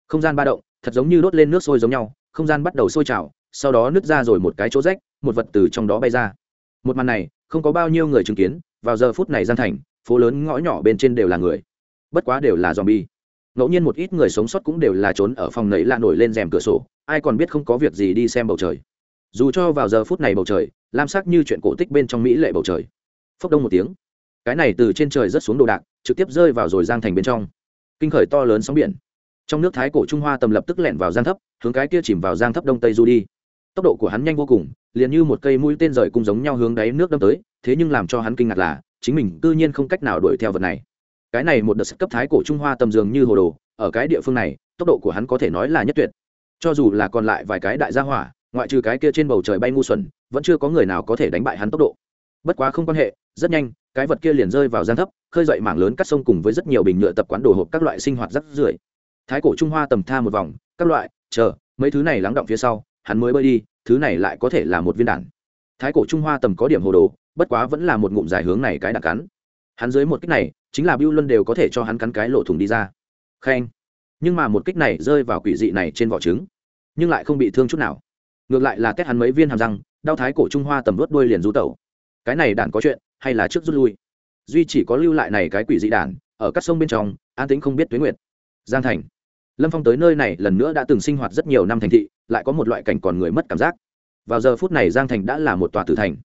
không gian ba động, thật giống như đốt lên nước sôi giống nhau, không gian bắt đầu sôi trào, sau đó nứt ra rồi một cái chỗ rách một vật từ trong đó bay ra. Một màn này, không có bao nhiêu người chứng kiến, vào giờ phút này gian thành, phố lớn ngõ nhỏ bên trên đều là người. Bất quá đều là z o m bi e ngẫu nhiên một ít người sống sót cũng đều là trốn ở phòng nấy lạ nổi lên rèm cửa sổ, ai còn biết không có việc gì đi xem bầu trời. Dù cho vào giờ phút này bầu trời, lam sắc như chuyện cổ tích bên trong mỹ lệ bầu trời. Phốc đông một tiếng. Cái này từ trên trời rớt xuống đồ đạc, trực tiếp rơi vào rồi giang thành bên trong. Kinh khởi to lớn sóng biển. Trong nước thái cổ trung hoa tầm lập tức lẻn vào giang thấp, hướng cái kia chìm vào giang thấp đông tây du đi tốc độ của hắn nhanh vô cùng, liền như một cây mũi tên rời cùng giống nhau hướng đáy nước đâm tới, thế nhưng làm cho hắn kinh ngạc là, chính mình tự nhiên không cách nào đuổi theo vật này. Cái này một đợt cấp thái cổ trung hoa tầm dường như hồ đồ, ở cái địa phương này, tốc độ của hắn có thể nói là nhất tuyệt. Cho dù là còn lại vài cái đại gia hỏa, ngoại trừ cái kia trên bầu trời bay ngu xuẩn, vẫn chưa có người nào có thể đánh bại hắn tốc độ. Bất quá không quan hệ, rất nhanh, cái vật kia liền rơi vào gian thấp, khơi dậy mảng lớn cắt sông cùng với rất nhiều bình nhựa tập quán đồ hộp các loại sinh hoạt rắc rưởi. Thái cổ trung hoa tầm tha một vòng, các loại, chờ, mấy thứ này lắng động phía sau hắn mới bơi đi, thứ này lại có thể là một viên đạn. Thái cổ trung hoa tầm có điểm hồ đồ, bất quá vẫn là một ngụm dài hướng này cái đạn cắn. Hắn dưới một kích này, chính là bưu luân đều có thể cho hắn cắn cái lộ thủng đi ra. Khen. Nhưng mà một kích này rơi vào quỷ dị này trên vỏ trứng, nhưng lại không bị thương chút nào. Ngược lại là tét hắn mấy viên hàm răng, đau thái cổ trung hoa tầm vớt đuôi liền rú tẩu. Cái này đạn có chuyện, hay là trước rút lui? Duy chỉ có lưu lại này cái quỷ dị đạn, ở các sông bên trong, an tính không biết tuyến nguyệt. Giang thành lâm phong tới nơi này lần nữa đã từng sinh hoạt rất nhiều năm thành thị, lại có một loại cảnh còn người mất cảm giác. Vào giờ phút này giang thành đã là một tòa tử thành.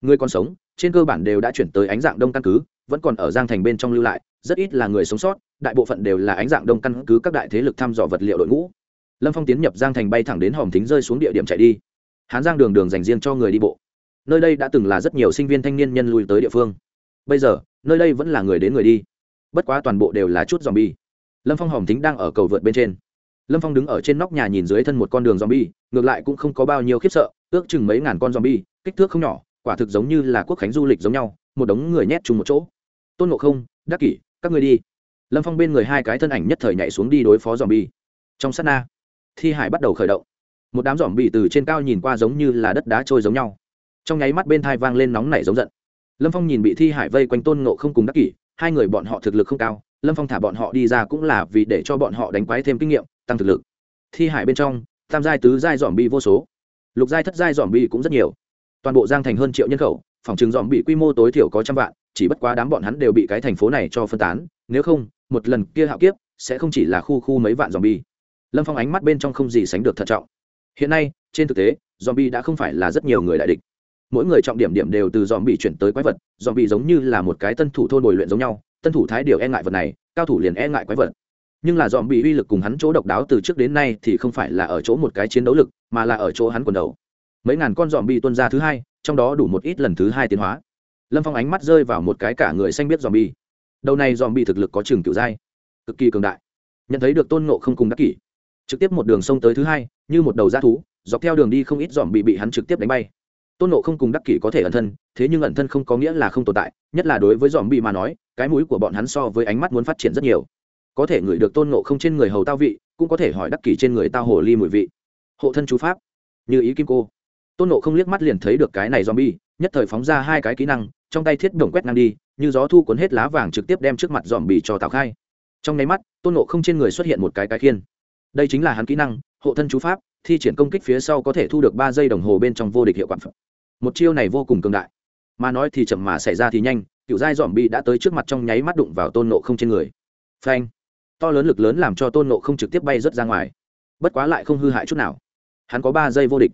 Người còn sống, trên cơ bản đều đã chuyển tới ánh dạng đông căn cứ, vẫn còn ở giang thành bên trong lưu lại, rất ít là người sống sót, đại bộ phận đều là ánh dạng đông căn cứ các đại thế lực thăm dò vật liệu đội ngũ. Lâm phong tiến nhập giang thành bay thẳng đến hòm thính rơi xuống địa điểm chạy đi. Hán giang đường đường dành riêng cho người đi bộ. Nơi đây đã từng là rất nhiều sinh viên thanh niên nhân lui tới địa phương. Bây giờ, nơi đây vẫn là người đến người đi. Bất quá toàn bộ đều là chút dòm bi lâm phong hòm tính đang ở cầu vượt bên trên. Lâm phong đứng ở trên nóc nhà nhìn dưới thân một con đường z o m bi e ngược lại cũng không có bao nhiêu khiếp sợ, ước chừng mấy ngàn con z o m bi e kích thước không nhỏ, quả thực giống như là quốc khánh du lịch giống nhau, một đống người nhét chung một chỗ. Tôn ngộ không, đắc kỷ, các người đi. Lâm phong bên người hai cái thân ảnh nhất thời nhảy xuống đi đối phó zombie. bi trong s á t na, thi hải bắt đầu khởi động. Một đám dòm bị từ trên cao nhìn qua giống như là đất đá trôi giống nhau. Trong nháy mắt bên thai vang lên nóng nảy giống giận. Lâm phong nhìn bị thi hải vây quanh tôn nộ không cùng đắc kỷ hai người bọn họ thực lực không cao, lâm phong thả bọn họ đi ra cũng là vì để cho bọn họ đánh quái thêm kinh nghiệm, tăng thực lực. Thi hải bên trong, tam giai, tứ giai dòm bi vô số. Lục giai, thất giai dòm bi cũng rất nhiều. Toàn bộ giang thành hơn triệu nhân khẩu, phòng trường dòm bị quy mô tối thiểu có trăm vạn, chỉ bất quá đám bọn hắn đều bị cái thành phố này cho phân tán, nếu không, một lần kia hạo kiếp sẽ không chỉ là khu khu mấy vạn dòm bi lâm phong ánh mắt bên trong không gì sánh được thận trọng. Hiện nay, trên thực tế dòm bi đã không phải là rất nhiều người đại địch mỗi người trọng điểm điểm đều từ dòm bị chuyển tới quái vật dòm bị giống như là một cái tân thủ thôn bồi luyện giống nhau, tân thủ thái điều e ngại vật này, cao thủ liền e ngại quái vật. Nhưng là dòm bị uy lực cùng hắn chỗ độc đáo từ trước đến nay thì không phải là ở chỗ một cái chiến đấu lực, mà là ở chỗ hắn quần đầu. Mấy ngàn con dòm bị tuân ra thứ hai, trong đó đủ một ít lần thứ hai tiến hóa. Lâm phong ánh mắt rơi vào một cái cả người xanh biết dòm bi đầu này dòm bị thực lực có trường kiểu dai cực kỳ cường đại. Nhận thấy được tôn ngộ không cùng đắc kỷ. Trực tiếp một đường sông tới thứ hai, như một đầu g thú, dọc theo đường đi không ít dòm bị bị hắn trực tiếp đánh bay tôn nộ không cùng đắc kỷ có thể ẩn thân, thế nhưng ẩn thân không có nghĩa là không tồn tại, nhất là đối với dòm bị mà nói, cái mũi của bọn hắn so với ánh mắt muốn phát triển rất nhiều. Có thể ngửi được tôn nộ không trên người hầu tao vị, cũng có thể hỏi đắc kỷ trên người tao hồ ly mùi vị. Hộ thân chú pháp. Như ý kim cô. Tôn nộ không liếc mắt liền thấy được cái này dòm bi nhất thời phóng ra hai cái kỹ năng, trong tay thiết đồng quét ngang đi, như gió thu cuốn hết lá vàng trực tiếp đem trước mặt dòm bì cho tào khai. Trong nháy mắt, tôn nộ không trên người xuất hiện một cái cái khiên. Đây chính là hắn kỹ năng, hộ thân chú pháp, thi triển công kích phía sau có thể thu được ba giây đồng hồ bên trong vô địch hiệu quả. phẩm một chiêu này vô cùng cường đại. Mà nói thì chậm mà xảy ra thì nhanh, cựu giai dòm bi đã tới trước mặt trong nháy mắt đụng vào tôn nộ không trên người. Phanh! To lớn lực lớn làm cho tôn nộ không trực tiếp bay rớt ra ngoài. Bất quá lại không hư hại chút nào. Hắn có ba giây vô địch.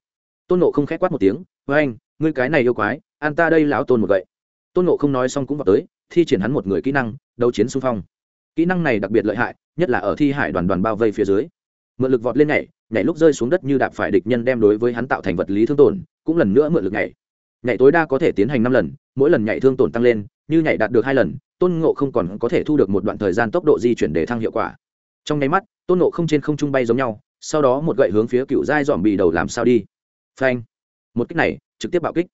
Tôn nộ không k h é quát một tiếng với anh ngươi cái này yêu quái an ta đây lão tôn một gậy. Tôn nộ không nói xong cũng vào tới, thi triển hắn một người kỹ năng, đấu chiến xung phong. Kỹ năng này đặc biệt lợi hại, nhất là ở thi hải đoàn đoàn bao vây phía dưới. Mượn lực vọt lên nhảy nhảy lúc rơi xuống đất như đạp phải địch nhân đem đối với hắn tạo thành vật lý thương tổn cũng lần nữa mượn lực nhảy. Nhảy tối đa có thể tiến hành năm lần, mỗi lần nhảy thương tổn tăng lên, như nhảy đạt được hai lần, tôn ngộ không còn có thể thu được một đoạn thời gian tốc độ di chuyển để thăng hiệu quả. Trong nháy mắt, tôn ngộ không trên không trung bay giống nhau, sau đó một gậy hướng phía cựu giai dòm bì đầu làm sao đi. Phanh. Một kích này, trực tiếp bạo kích.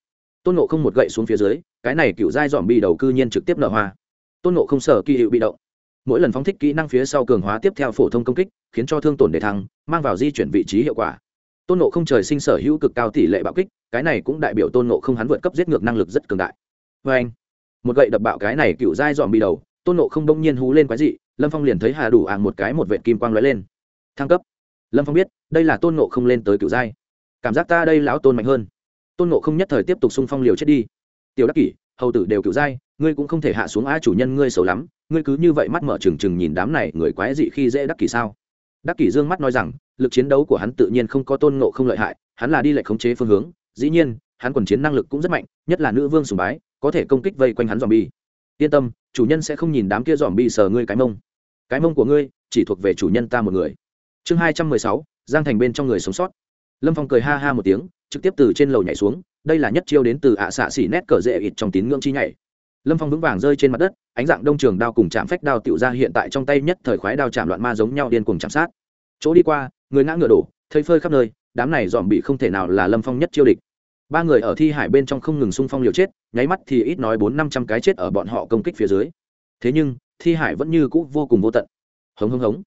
Tôn nộ không một gậy xuống phía dưới, cái này cựu giai dòm bị đầu cư nhiên trực tiếp nở hoa. Tôn nộ không sở kỳ hiệu bị động. Mỗi lần phóng thích kỹ năng phía sau cường hóa tiếp theo phổ thông công kích, khiến cho thương tổn đề thăng, mang vào di chuyển vị trí hiệu quả tôn nộ không trời sinh sở hữu cực cao tỷ lệ bạo kích, cái này cũng đại biểu tôn nộ không hắn vượt cấp giết ngược năng lực rất cường đại. Vê anh, một gậy đập bạo cái này cựu dai dòm bị đầu, tôn nộ không đông nhiên hú lên quái dị, lâm phong liền thấy hà đủ àng một cái một vệ kim quang lóe lên. Thăng cấp. Lâm phong biết, đây là tôn nộ không lên tới cựu giai. Cảm giác ta đây lão tôn mạnh hơn. Tôn nộ không nhất thời tiếp tục xung phong liều chết đi. Tiểu đắc kỷ, hầu tử đều cựu giai, ngươi cũng không thể hạ xuống a chủ nhân ngươi xấu lắm, ngươi cứ như vậy mắt mở trừng trừng nhìn đám này người quái dị khi dễ đắc kỷ sao? Đắc kỷ dương mắt nói rằng lực chiến đấu của hắn tự nhiên không có tôn ngộ không lợi hại, hắn là đi lệch khống chế phương hướng, dĩ nhiên, hắn quần chiến năng lực cũng rất mạnh, nhất là nữ vương sùng bái, có thể công kích vây quanh hắn dòm bi yên tâm, chủ nhân sẽ không nhìn đám kia dòm bi sờ ngươi cái mông. Cái mông của ngươi chỉ thuộc về chủ nhân ta một người. Chương hai trăm mười sáu, giang thành bên trong người sống sót. Lâm phong cười ha ha một tiếng, trực tiếp từ trên lầu nhảy xuống, đây là nhất chiêu đến từ ạ xạ xỉ nét cờ dễ ịt trong tín ngưỡng chi nhảy. Lâm phong vững vàng rơi trên mặt đất, ánh dạng đông trường đao cùng chạm phách đao tựu ra hiện tại trong tay nhất thời khoái đao chạm loạn ma giống nhau điên cùng chạm sát. Chỗ đi qua người ngã ngựa đổ, thây phơi khắp nơi, đám này dòm bị không thể nào là lâm phong nhất chiêu địch. Ba người ở thi hải bên trong không ngừng xung phong liều chết, nháy mắt thì ít nói bốn năm trăm cái chết ở bọn họ công kích phía dưới. Thế nhưng, thi hải vẫn như cũ vô cùng vô tận. Hống hống hống.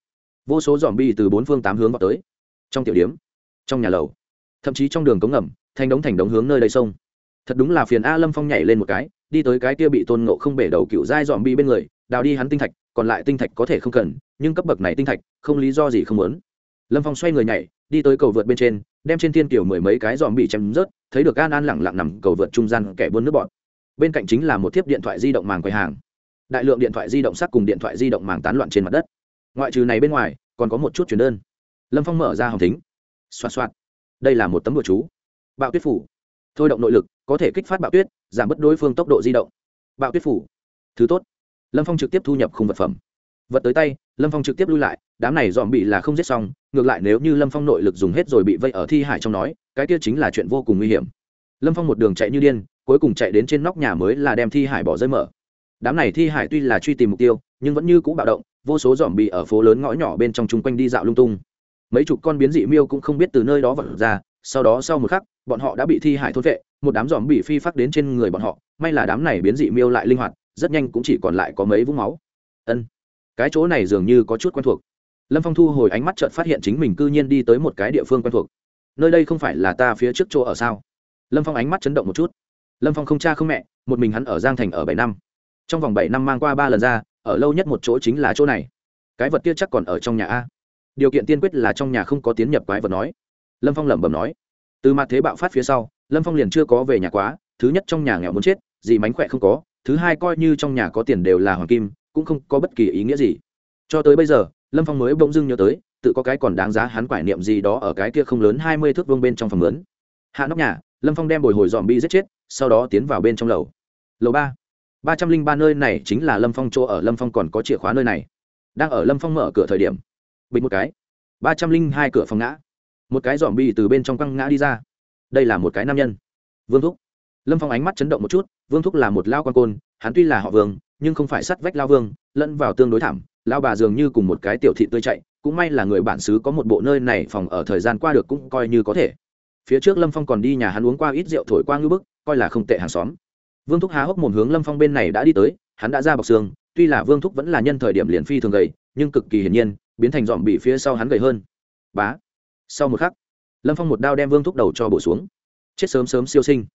Vô số dòm bi từ bốn phương tám hướng vào tới. Trong tiểu điếm trong nhà lầu, thậm chí trong đường cống ngầm, thành đống thành đống hướng nơi đây sông. Thật đúng là phiền a lâm phong nhảy lên một cái, đi tới cái kia bị tôn ngộ không bể đầu cựu dai dòm bi bên người, đào đi hắn tinh thạch, còn lại tinh thạch có thể không cần, nhưng cấp bậc này tinh thạch, không lý do gì không muốn lâm phong xoay người nhảy, đi tới cầu vượt bên trên, đem trên thiên kiểu mười mấy cái dòm bị chém rớt, thấy được an an lẳng lặng nằm cầu vượt trung gian kẻ buôn nước bọn. Bên cạnh chính là một thiếp điện thoại di động màng quầy hàng. Đại lượng điện thoại di động sắc cùng điện thoại di động màng tán loạn trên mặt đất. Ngoại trừ này bên ngoài, còn có một chút chuyển đơn. Lâm phong mở ra hồng thính. Xoạt xoạt. Đây là một tấm bùa chú. Bạo tuyết phủ. Thôi động nội lực, có thể kích phát bạo tuyết, giảm bớt đối phương tốc độ di động. Bạo tuyết phủ. Thứ tốt. Lâm phong trực tiếp thu nhập khung vật phẩm vật tới tay, lâm phong trực tiếp lui lại, đám này dòm bị là không giết xong, ngược lại nếu như lâm phong nội lực dùng hết rồi bị vây ở thi hải trong nói, cái kia chính là chuyện vô cùng nguy hiểm. Lâm phong một đường chạy như điên, cuối cùng chạy đến trên nóc nhà mới là đem thi hải bỏ rơi mở. Đám này thi hải tuy là truy tìm mục tiêu, nhưng vẫn như cũ bạo động, vô số dòm bị ở phố lớn ngõ nhỏ bên trong chung quanh đi dạo lung tung. Mấy chục con biến dị miêu cũng không biết từ nơi đó vật ra, sau đó sau một khắc, bọn họ đã bị thi hải thốt vệ, một đám dòm bị phi phát đến trên người bọn họ, may là đám này biến dị miêu lại linh hoạt, rất nhanh cũng chỉ còn lại có mấy vũng máu. Ân cái chỗ này dường như có chút quen thuộc. Lâm phong thu hồi ánh mắt chợt phát hiện chính mình cư nhiên đi tới một cái địa phương quen thuộc. Nơi đây không phải là ta phía trước chỗ ở sao? Lâm phong ánh mắt chấn động một chút. Lâm phong không cha không mẹ, một mình hắn ở giang thành ở bảy năm. Trong vòng bảy năm mang qua ba lần ra, ở lâu nhất một chỗ chính là chỗ này. Cái vật kia chắc còn ở trong nhà a. Điều kiện tiên quyết là trong nhà không có tiến nhập quái vật nói. Lâm phong lẩm bẩm nói. Từ mặt thế bạo phát phía sau, lâm phong liền chưa có về nhà quá, thứ nhất trong nhà nghèo muốn chết, gì mánh khỏe không có, thứ hai coi như trong nhà có tiền đều là hoàng kim cũng không có bất kỳ ý nghĩa gì. Cho tới bây giờ, lâm phong mới bỗng dưng nhớ tới, tự có cái còn đáng giá hắn quải niệm gì đó ở cái kia không lớn hai mươi thước vương bên trong phòng lớn. Hạ nóc nhà, lâm phong đem bồi hồi dòm bi giết chết, sau đó tiến vào bên trong lầu. Lầu ba. Ba trăm linh ba nơi này chính là lâm phong chỗ ở, lâm phong còn có chìa khóa nơi này. Đang ở lâm phong mở cửa thời điểm bình một cái. Ba trăm linh hai cửa phòng ngã. Một cái dòm bi từ bên trong căng ngã đi ra. Đây là một cái nam nhân. Vương thúc. Lâm phong ánh mắt chấn động một chút, vương thúc là một lao quan côn, hắn tuy là họ vương nhưng không phải sắt vách lao vương, lẫn vào tương đối thảm, lao bà dường như cùng một cái tiểu thị tươi chạy, cũng may là người bản xứ có một bộ nơi này phòng ở thời gian qua được cũng coi như có thể. Phía trước lâm phong còn đi nhà hắn uống qua ít rượu thổi qua ngư bức, coi là không tệ hàng xóm. Vương thúc há hốc một hướng lâm phong bên này đã đi tới, hắn đã ra bọc xương, tuy là vương thúc vẫn là nhân thời điểm liền phi thường gầy, nhưng cực kỳ hiển nhiên, biến thành dọn bị phía sau hắn gầy hơn. Bá. Sau một khắc, lâm phong một đao đem vương thúc đầu cho bổ xuống. Chết sớm sớm siêu sinh.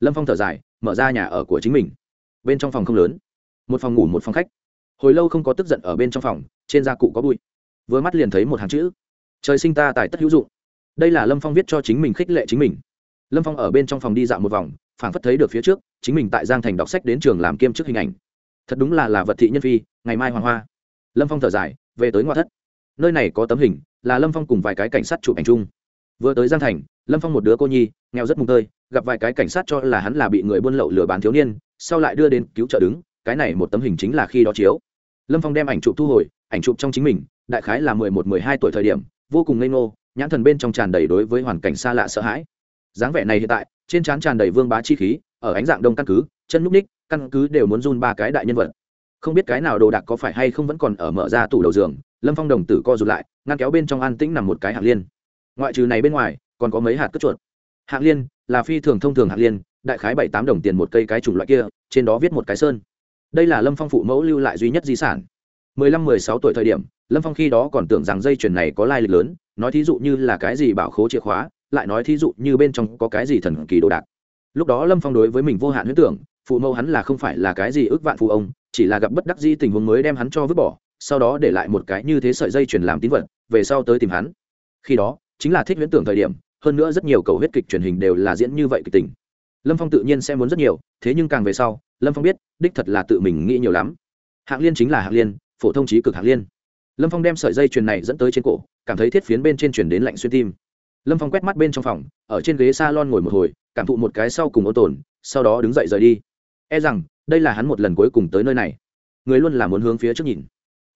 Lâm phong thở dài, mở ra nhà ở của chính mình. Bên trong phòng không lớn một phòng ngủ một phòng khách. Hồi lâu không có tức giận ở bên trong phòng, trên da cụ có bụi. Vừa mắt liền thấy một hàng chữ. Trời sinh ta tài tất hữu dụng. Đây là lâm phong viết cho chính mình khích lệ chính mình. Lâm phong ở bên trong phòng đi dạo một vòng, phảng phất thấy được phía trước, chính mình tại giang thành đọc sách đến trường làm kiêm chức hình ảnh. Thật đúng là là vật thị nhân phi, ngày mai hoàng hoa. Lâm phong thở dài, về tới ngoại thất. Nơi này có tấm hình, là lâm phong cùng vài cái cảnh sát chụp ảnh chung. Vừa tới giang thành, lâm phong một đứa cô nhi, nghèo rất mùng tơi, gặp vài cái cảnh sát cho là hắn là bị người buôn lậu lừa bán thiếu niên, sau lại đưa đến cứu trợ đứng cái này một tấm hình chính là khi đó chiếu. Lâm phong đem ảnh chụp thu hồi, ảnh chụp trong chính mình, đại khái là mười một, mười hai tuổi thời điểm, vô cùng ngây ngô, nhãn thần bên trong tràn đầy đối với hoàn cảnh xa lạ sợ hãi. Dáng vẻ này hiện tại, trên trán tràn đầy vương bá chi khí, ở ánh dạng đông căn cứ, chân núp ních, căn cứ đều muốn run ba cái đại nhân vật. Không biết cái nào đồ đạc có phải hay không vẫn còn ở mở ra tủ đầu giường, lâm phong đồng tử co rụt lại, ngăn kéo bên trong an tĩnh nằm một cái hạng liên. Ngoại trừ này bên ngoài, còn có mấy hạt cất chuột. Hạng liên là phi thường thông thường hạng liên, đại khái bảy tám đồng tiền một cây cái chủng loại kia, trên đó viết một cái sơn đây là lâm phong phụ mẫu lưu lại duy nhất di sản. Mười lăm, mười sáu tuổi thời điểm, lâm phong khi đó còn tưởng rằng dây chuyền này có lai lịch lớn, nói thí dụ như là cái gì bảo khố chìa khóa, lại nói thí dụ như bên trong có cái gì thần kỳ đồ đạc. Lúc đó lâm phong đối với mình vô hạn huyết tưởng, phụ mẫu hắn là không phải là cái gì ước vạn phụ ông, chỉ là gặp bất đắc di tình huống mới đem hắn cho vứt bỏ, sau đó để lại một cái như thế sợi dây chuyển làm tín vật, về sau tới tìm hắn. Khi đó, chính là thích huyễn tưởng thời điểm, hơn nữa rất nhiều cầu huyết kịch truyền hình đều là diễn như vậy kịch tình lâm phong tự nhiên sẽ muốn rất nhiều, thế nhưng càng về sau, lâm phong biết, đích thật là tự mình nghĩ nhiều lắm. Hạng liên chính là hạng liên, phổ thông trí cực hạng liên. Lâm phong đem sợi dây chuyền này dẫn tới trên cổ, cảm thấy thiết phiến bên trên chuyển đến lạnh xuyên tim. Lâm phong quét mắt bên trong phòng, ở trên ghế s a lon ngồi một hồi, cảm thụ một cái sau cùng ô tồn, sau đó đứng dậy rời đi. E rằng, đây là hắn một lần cuối cùng tới nơi này. Người luôn là muốn hướng phía trước nhìn.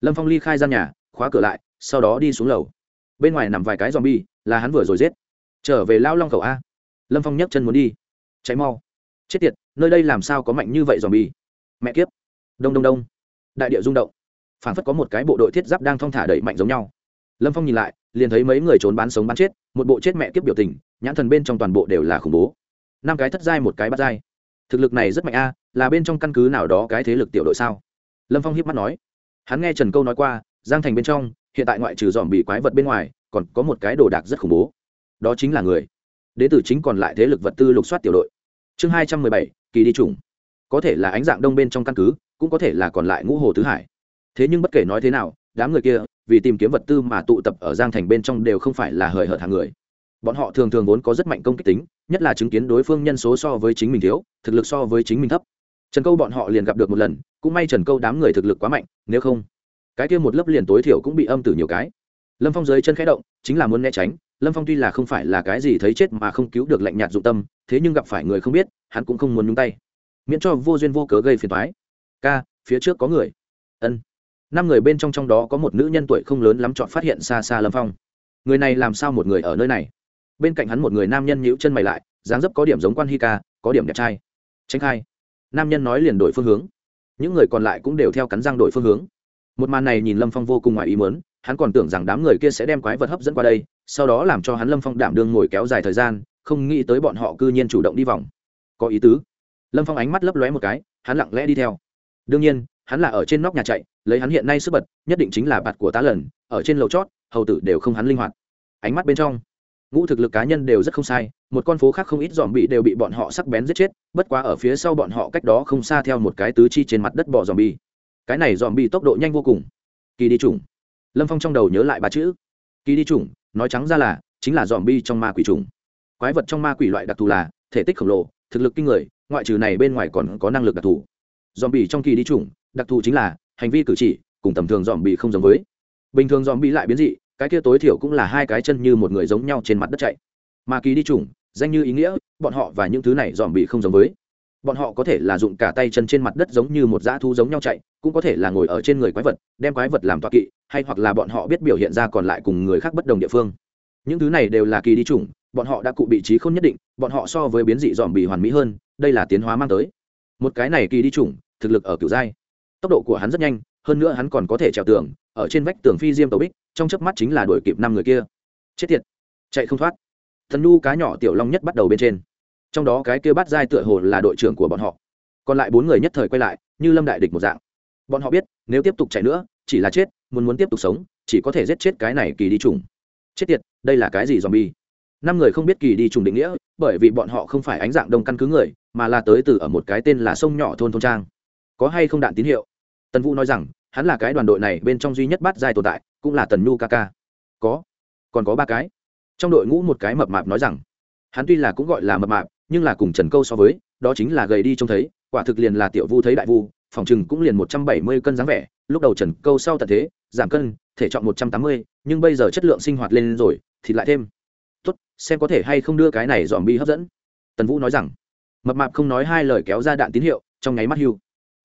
Lâm phong ly khai gian nhà, khóa cửa lại, sau đó đi xuống lầu. Bên ngoài nằm vài cái dòm bi là hắn vừa rồi giết. Trở về lao long khẩu a. Lâm phong nhấc chân muốn đi cháy mau. Chết tiệt, nơi đây làm sao có mạnh như vậy dòm bi mẹ kiếp. Đông đông đông. Đại địa rung động. Phản phất có một cái bộ đội thiết giáp đang thong thả đẩy mạnh giống nhau. Lâm phong nhìn lại, liền thấy mấy người trốn bán sống bán chết, một bộ chết mẹ kiếp biểu tình, nhãn thần bên trong toàn bộ đều là khủng bố. Năm cái thất giai, một cái bắt giai. Thực lực này rất mạnh a, là bên trong căn cứ nào đó cái thế lực tiểu đội sao? Lâm phong hiếp mắt nói. Hắn nghe trần câu nói qua, giang thành bên trong, hiện tại ngoại trừ dòm bị quái vật bên ngoài, còn có một cái đồ đạc rất khủng bố. Đó chính là người. Đế tử chính còn lại thế lực vật tư lục soát tiểu đội chương hai trăm mười bảy, kỳ đi chủng có thể là ánh dạng đông bên trong căn cứ, cũng có thể là còn lại ngũ hồ tứ hải. Thế nhưng bất kể nói thế nào, đám người kia, vì tìm kiếm vật tư mà tụ tập ở giang thành bên trong đều không phải là hời hợt hàng người. Bọn họ thường thường vốn có rất mạnh công kích tính, nhất là chứng kiến đối phương nhân số so với chính mình thiếu, thực lực so với chính mình thấp. Trần câu bọn họ liền gặp được một lần, cũng may trần câu đám người thực lực quá mạnh, nếu không, cái kia một lớp liền tối thiểu cũng bị âm tử nhiều cái. Lâm phong dưới chân khẽ động, chính là muốn né tránh lâm phong tuy là không phải là cái gì thấy chết mà không cứu được lạnh nhạt dụng tâm, thế nhưng gặp phải người không biết, hắn cũng không muốn nhúng tay. Miễn cho vô duyên vô cớ gây phiền thoái ca, phía trước có người. Ân. Năm người bên trong trong đó có một nữ nhân tuổi không lớn lắm chọn phát hiện xa xa lâm phong. Người này làm sao một người ở nơi này? Bên cạnh hắn một người nam nhân nhíu chân mày lại, dáng dấp có điểm giống quan hi ca, có điểm đẹp trai. Tránh khai. Nam nhân nói liền đổi phương hướng. Những người còn lại cũng đều theo cắn răng đổi phương hướng. Một màn này nhìn lâm phong vô cùng ngoài ý mớn hắn còn tưởng rằng đám người kia sẽ đem quái vật hấp dẫn qua đây, sau đó làm cho hắn lâm phong đảm đương ngồi kéo dài thời gian, không nghĩ tới bọn họ cư nhiên chủ động đi vòng. Có ý tứ. Lâm phong ánh mắt lấp lóe một cái, hắn lặng lẽ đi theo. Đương nhiên, hắn là ở trên nóc nhà chạy, lấy hắn hiện nay sức bật, nhất định chính là bạt của tá lần, ở trên lầu chót, hầu tử đều không hắn linh hoạt. Ánh mắt bên trong, ngũ thực lực cá nhân đều rất không sai, một con phố khác không ít dòm bị đều bị bọn họ sắc bén giết chết, bất quá ở phía sau bọn họ cách đó không xa theo một cái tứ chi trên mặt đất bỏ dòm bi cái này dòm bị tốc độ nhanh vô cùng. Kỳ đi chủng lâm phong trong đầu nhớ lại ba chữ. Kỳ đi chủng, nói trắng ra là, chính là dòm bi trong ma quỷ trùng quái vật trong ma quỷ loại đặc thù là, thể tích khổng lồ, thực lực kinh người, ngoại trừ này bên ngoài còn có năng lực đặc thù. Dòm bị trong kỳ đi chủng, đặc thù chính là, hành vi cử chỉ, cùng tầm thường dòm bị không giống với. Bình thường dòm bị lại biến dị, cái kia tối thiểu cũng là hai cái chân như một người giống nhau trên mặt đất chạy. Mà kỳ đi chủng, danh như ý nghĩa, bọn họ và những thứ này dòm bị không giống với bọn họ có thể là dụng cả tay chân trên mặt đất giống như một dã thu giống nhau chạy, cũng có thể là ngồi ở trên người quái vật, đem quái vật làm toa kỵ, hay hoặc là bọn họ biết biểu hiện ra còn lại cùng người khác bất đồng địa phương. Những thứ này đều là kỳ đi chủng, bọn họ đã cụ vị trí không nhất định, bọn họ so với biến dị dòm bị hoàn mỹ hơn, đây là tiến hóa mang tới. Một cái này kỳ đi chủng, thực lực ở kiểu giai tốc độ của hắn rất nhanh, hơn nữa hắn còn có thể trèo tường, ở trên vách tường phi diêm tàu bích, trong chớp mắt chính là đuổi kịp năm người kia. Chết tiệt. Chạy không thoát. Thần nhu cá nhỏ tiểu long nhất bắt đầu bên trên trong đó cái kia bắt giai tựa hồ là đội trưởng của bọn họ. Còn lại bốn người nhất thời quay lại, như lâm đại địch một dạng. Bọn họ biết, nếu tiếp tục chạy nữa, chỉ là chết, muốn muốn tiếp tục sống, chỉ có thể giết chết cái này kỳ đi trùng. Chết tiệt, đây là cái gì zombie? Năm người không biết kỳ đi trùng định nghĩa, bởi vì bọn họ không phải ánh dạng đông căn cứ người, mà là tới từ ở một cái tên là sông nhỏ thôn thôn trang. Có hay không đạn tín hiệu? Tần vũ nói rằng, hắn là cái đoàn đội này bên trong duy nhất bắt dài tồn tại, cũng là tần nhu ca ca. Có. Còn có ba cái. Trong đội ngũ một cái mập mạp nói rằng, hắn tuy là cũng gọi là mập mạp nhưng là cùng trần câu so với, đó chính là gầy đi trông thấy, quả thực liền là tiểu vu thấy đại vu, phòng chừng cũng liền một trăm bảy mươi cân dáng vẻ, lúc đầu trần câu sau tận thế, giảm cân, thể trọng một trăm tám mươi, nhưng bây giờ chất lượng sinh hoạt lên rồi, thì lại thêm. Tốt, xem có thể hay không đưa cái này dòm bi hấp dẫn. Tần vũ nói rằng. Mập mạp không nói hai lời kéo ra đạn tín hiệu, trong nháy mắt hưu.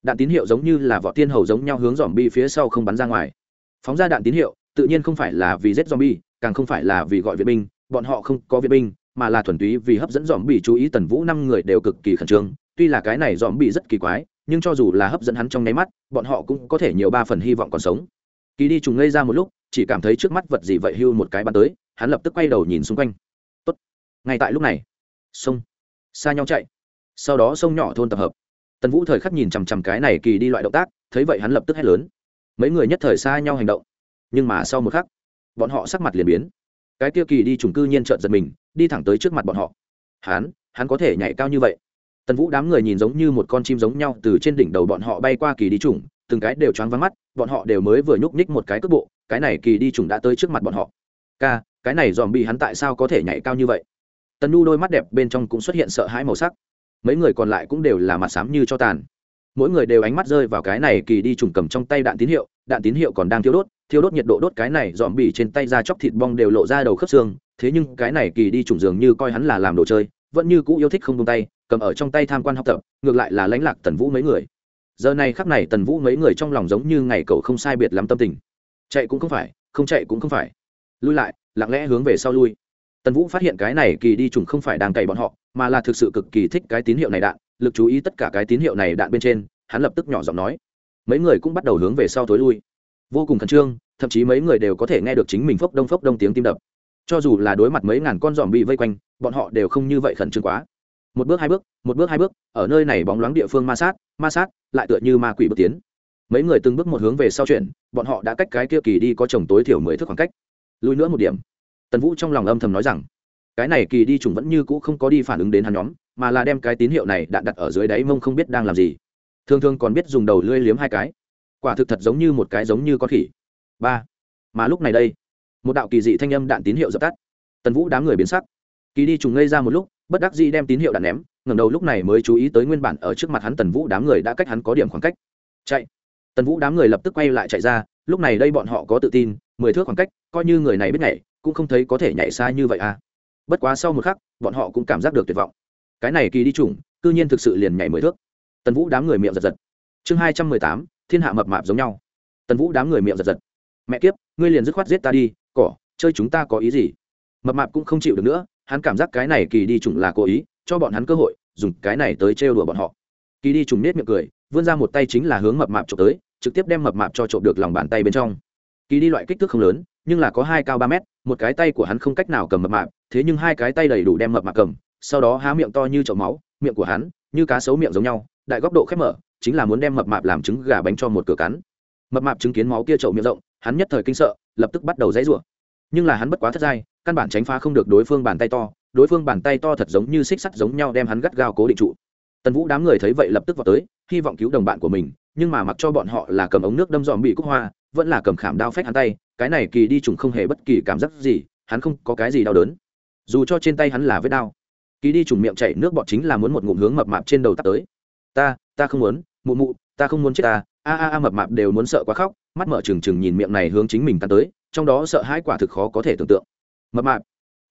Đạn tín hiệu giống như là vỏ tiên hầu giống nhau hướng dòm bi phía sau không bắn ra ngoài. Phóng ra đạn tín hiệu, tự nhiên không phải là vì giết dòm bi càng không phải là vì gọi viện binh, bọn họ không có viện binh mà là thuần túy vì hấp dẫn dòm bị chú ý tần vũ năm người đều cực kỳ khẩn trương. Tuy là cái này dòm bị rất kỳ quái, nhưng cho dù là hấp dẫn hắn trong nháy mắt, bọn họ cũng có thể nhiều ba phần hy vọng còn sống. Kỳ đi trùng ngây ra một lúc, chỉ cảm thấy trước mắt vật gì vậy hưu một cái bắn tới, hắn lập tức quay đầu nhìn xung quanh. Tốt. ngay tại lúc này, sông, xa nhau chạy. Sau đó sông nhỏ thôn tập hợp. Tần vũ thời khắc nhìn chằm chằm cái này kỳ đi loại động tác, thấy vậy hắn lập tức hét lớn. Mấy người nhất thời xa nhau hành động, nhưng mà sau một khắc, bọn họ sắc mặt liền biến cái tiêu kỳ đi trùng cư nhiên trợn giật mình, đi thẳng tới trước mặt bọn họ. Hắn hắn có thể nhảy cao như vậy? Tần vũ đám người nhìn giống như một con chim giống nhau từ trên đỉnh đầu bọn họ bay qua kỳ đi trùng, từng cái đều choáng vắng mắt, bọn họ đều mới vừa nhúc nhích một cái cước bộ, cái này kỳ đi trùng đã tới trước mặt bọn họ. Ca, cái này dòm bị hắn tại sao có thể nhảy cao như vậy? Tần nu đôi mắt đẹp bên trong cũng xuất hiện sợ hãi màu sắc. Mấy người còn lại cũng đều là mặt xám như cho tàn. Mỗi người đều ánh mắt rơi vào cái này kỳ đi trùng cầm trong tay đạn tín hiệu, đạn tín hiệu còn đang thiêu đốt thiêu đốt nhiệt độ đốt cái này, dòm bỉ trên tay ra chóc thịt bong đều lộ ra đầu khớp xương. Thế nhưng cái này kỳ đi trùng dường như coi hắn là làm đồ chơi, vẫn như cũ yêu thích không tung tay, cầm ở trong tay tham quan học tập, ngược lại là lãnh lạc tần vũ mấy người. Giờ này khắc này tần vũ mấy người trong lòng giống như ngày cậu không sai biệt lắm tâm tình. Chạy cũng không phải, không chạy cũng không phải. Lui lại, lặng lẽ hướng về sau lui. Tần vũ phát hiện cái này kỳ đi trùng không phải đang cày bọn họ, mà là thực sự cực kỳ thích cái tín hiệu này đạn, lực chú ý tất cả cái tín hiệu này đạn bên trên, hắn lập tức nhỏ giọng nói. Mấy người cũng bắt đầu hướng về sau tối lui vô cùng khẩn trương, thậm chí mấy người đều có thể nghe được chính mình phốc đông phốc đông tiếng tim đập. Cho dù là đối mặt mấy ngàn con giòm bị vây quanh, bọn họ đều không như vậy khẩn trương quá. Một bước hai bước, một bước hai bước, ở nơi này bóng loáng địa phương ma sát ma sát, lại tựa như ma quỷ bước tiến. Mấy người từng bước một hướng về sau chuyển, bọn họ đã cách cái kia kỳ đi có chồng tối thiểu mười thước khoảng cách. Lùi nữa một điểm, tần vũ trong lòng âm thầm nói rằng, cái này kỳ đi trùng vẫn như cũ không có đi phản ứng đến hắn nhóm, mà là đem cái tín hiệu này đạn đặt ở dưới đáy mông không biết đang làm gì. Thường thường còn biết dùng đầu lưỡi liếm hai cái quả thực thật giống như một cái giống như con khỉ. Ba. Mà lúc này đây, một đạo kỳ dị thanh âm đạn tín hiệu dập tắt. Tần vũ đám người biến sắc. Kỳ đi trùng ngây ra một lúc, bất đắc dĩ đem tín hiệu đạn ném, ngẩng đầu lúc này mới chú ý tới nguyên bản ở trước mặt hắn tần vũ đám người đã cách hắn có điểm khoảng cách. Chạy. Tần vũ đám người lập tức quay lại chạy ra, lúc này đây bọn họ có tự tin, mười thước khoảng cách, coi như người này biết nhảy, cũng không thấy có thể nhảy xa như vậy à. Bất quá sau một khắc, bọn họ cũng cảm giác được tuyệt vọng. Cái này kỳ đi trùng, cư nhiên thực sự liền nhảy mười thước. Tần vũ đám người miệng giật giật. Chương hai trăm mười tám thiên hạ mập mạp giống nhau. Tần vũ đám người miệng giật giật. Mẹ kiếp, ngươi liền dứt khoát giết ta đi, cỏ, chơi chúng ta có ý gì? Mập mạp cũng không chịu được nữa, hắn cảm giác cái này kỳ đi trùng là cố ý, cho bọn hắn cơ hội, dùng cái này tới trêu đùa bọn họ. Kỳ đi trùng nết miệng cười, vươn ra một tay chính là hướng mập mạp trộm tới, trực tiếp đem mập mạp cho trộm được lòng bàn tay bên trong. Kỳ đi loại kích thước không lớn, nhưng là có hai cao ba mét, một cái tay của hắn không cách nào cầm mập mạp, thế nhưng hai cái tay đầy đủ đem mập mạp cầm, sau đó há miệng to như chậu máu, miệng của hắn, như cá sấu miệng giống nhau, đại góc độ khép mở chính là muốn đem mập mạp làm trứng gà bánh cho một cửa cắn. Mập mạp chứng kiến máu kia trậu miệng rộng, hắn nhất thời kinh sợ, lập tức bắt đầu dãy rủa. Nhưng là hắn bất quá thất giai, căn bản tránh phá không được đối phương bàn tay to, đối phương bàn tay to thật giống như xích sắt giống nhau đem hắn gắt gao cố định trụ. Tần vũ đám người thấy vậy lập tức vào tới, hy vọng cứu đồng bạn của mình, nhưng mà mặc cho bọn họ là cầm ống nước đâm dòm bị cúc hoa, vẫn là cầm khảm đao phách hắn tay, cái này kỳ đi trùng không hề bất kỳ cảm giác gì, hắn không có cái gì đau đớn. Dù cho trên tay hắn là vết đau kỳ đi trùng miệng chảy nước bọt chính là muốn một ngụm hướng mập mạp trên đầu tắt tới. Ta ta không muốn mụ mụ, ta không muốn chết ta. A a a, mập mạp đều muốn sợ quá khóc, mắt mở trừng trừng nhìn miệng này hướng chính mình ta tới, trong đó sợ hãi quả thực khó có thể tưởng tượng. Mập mạp,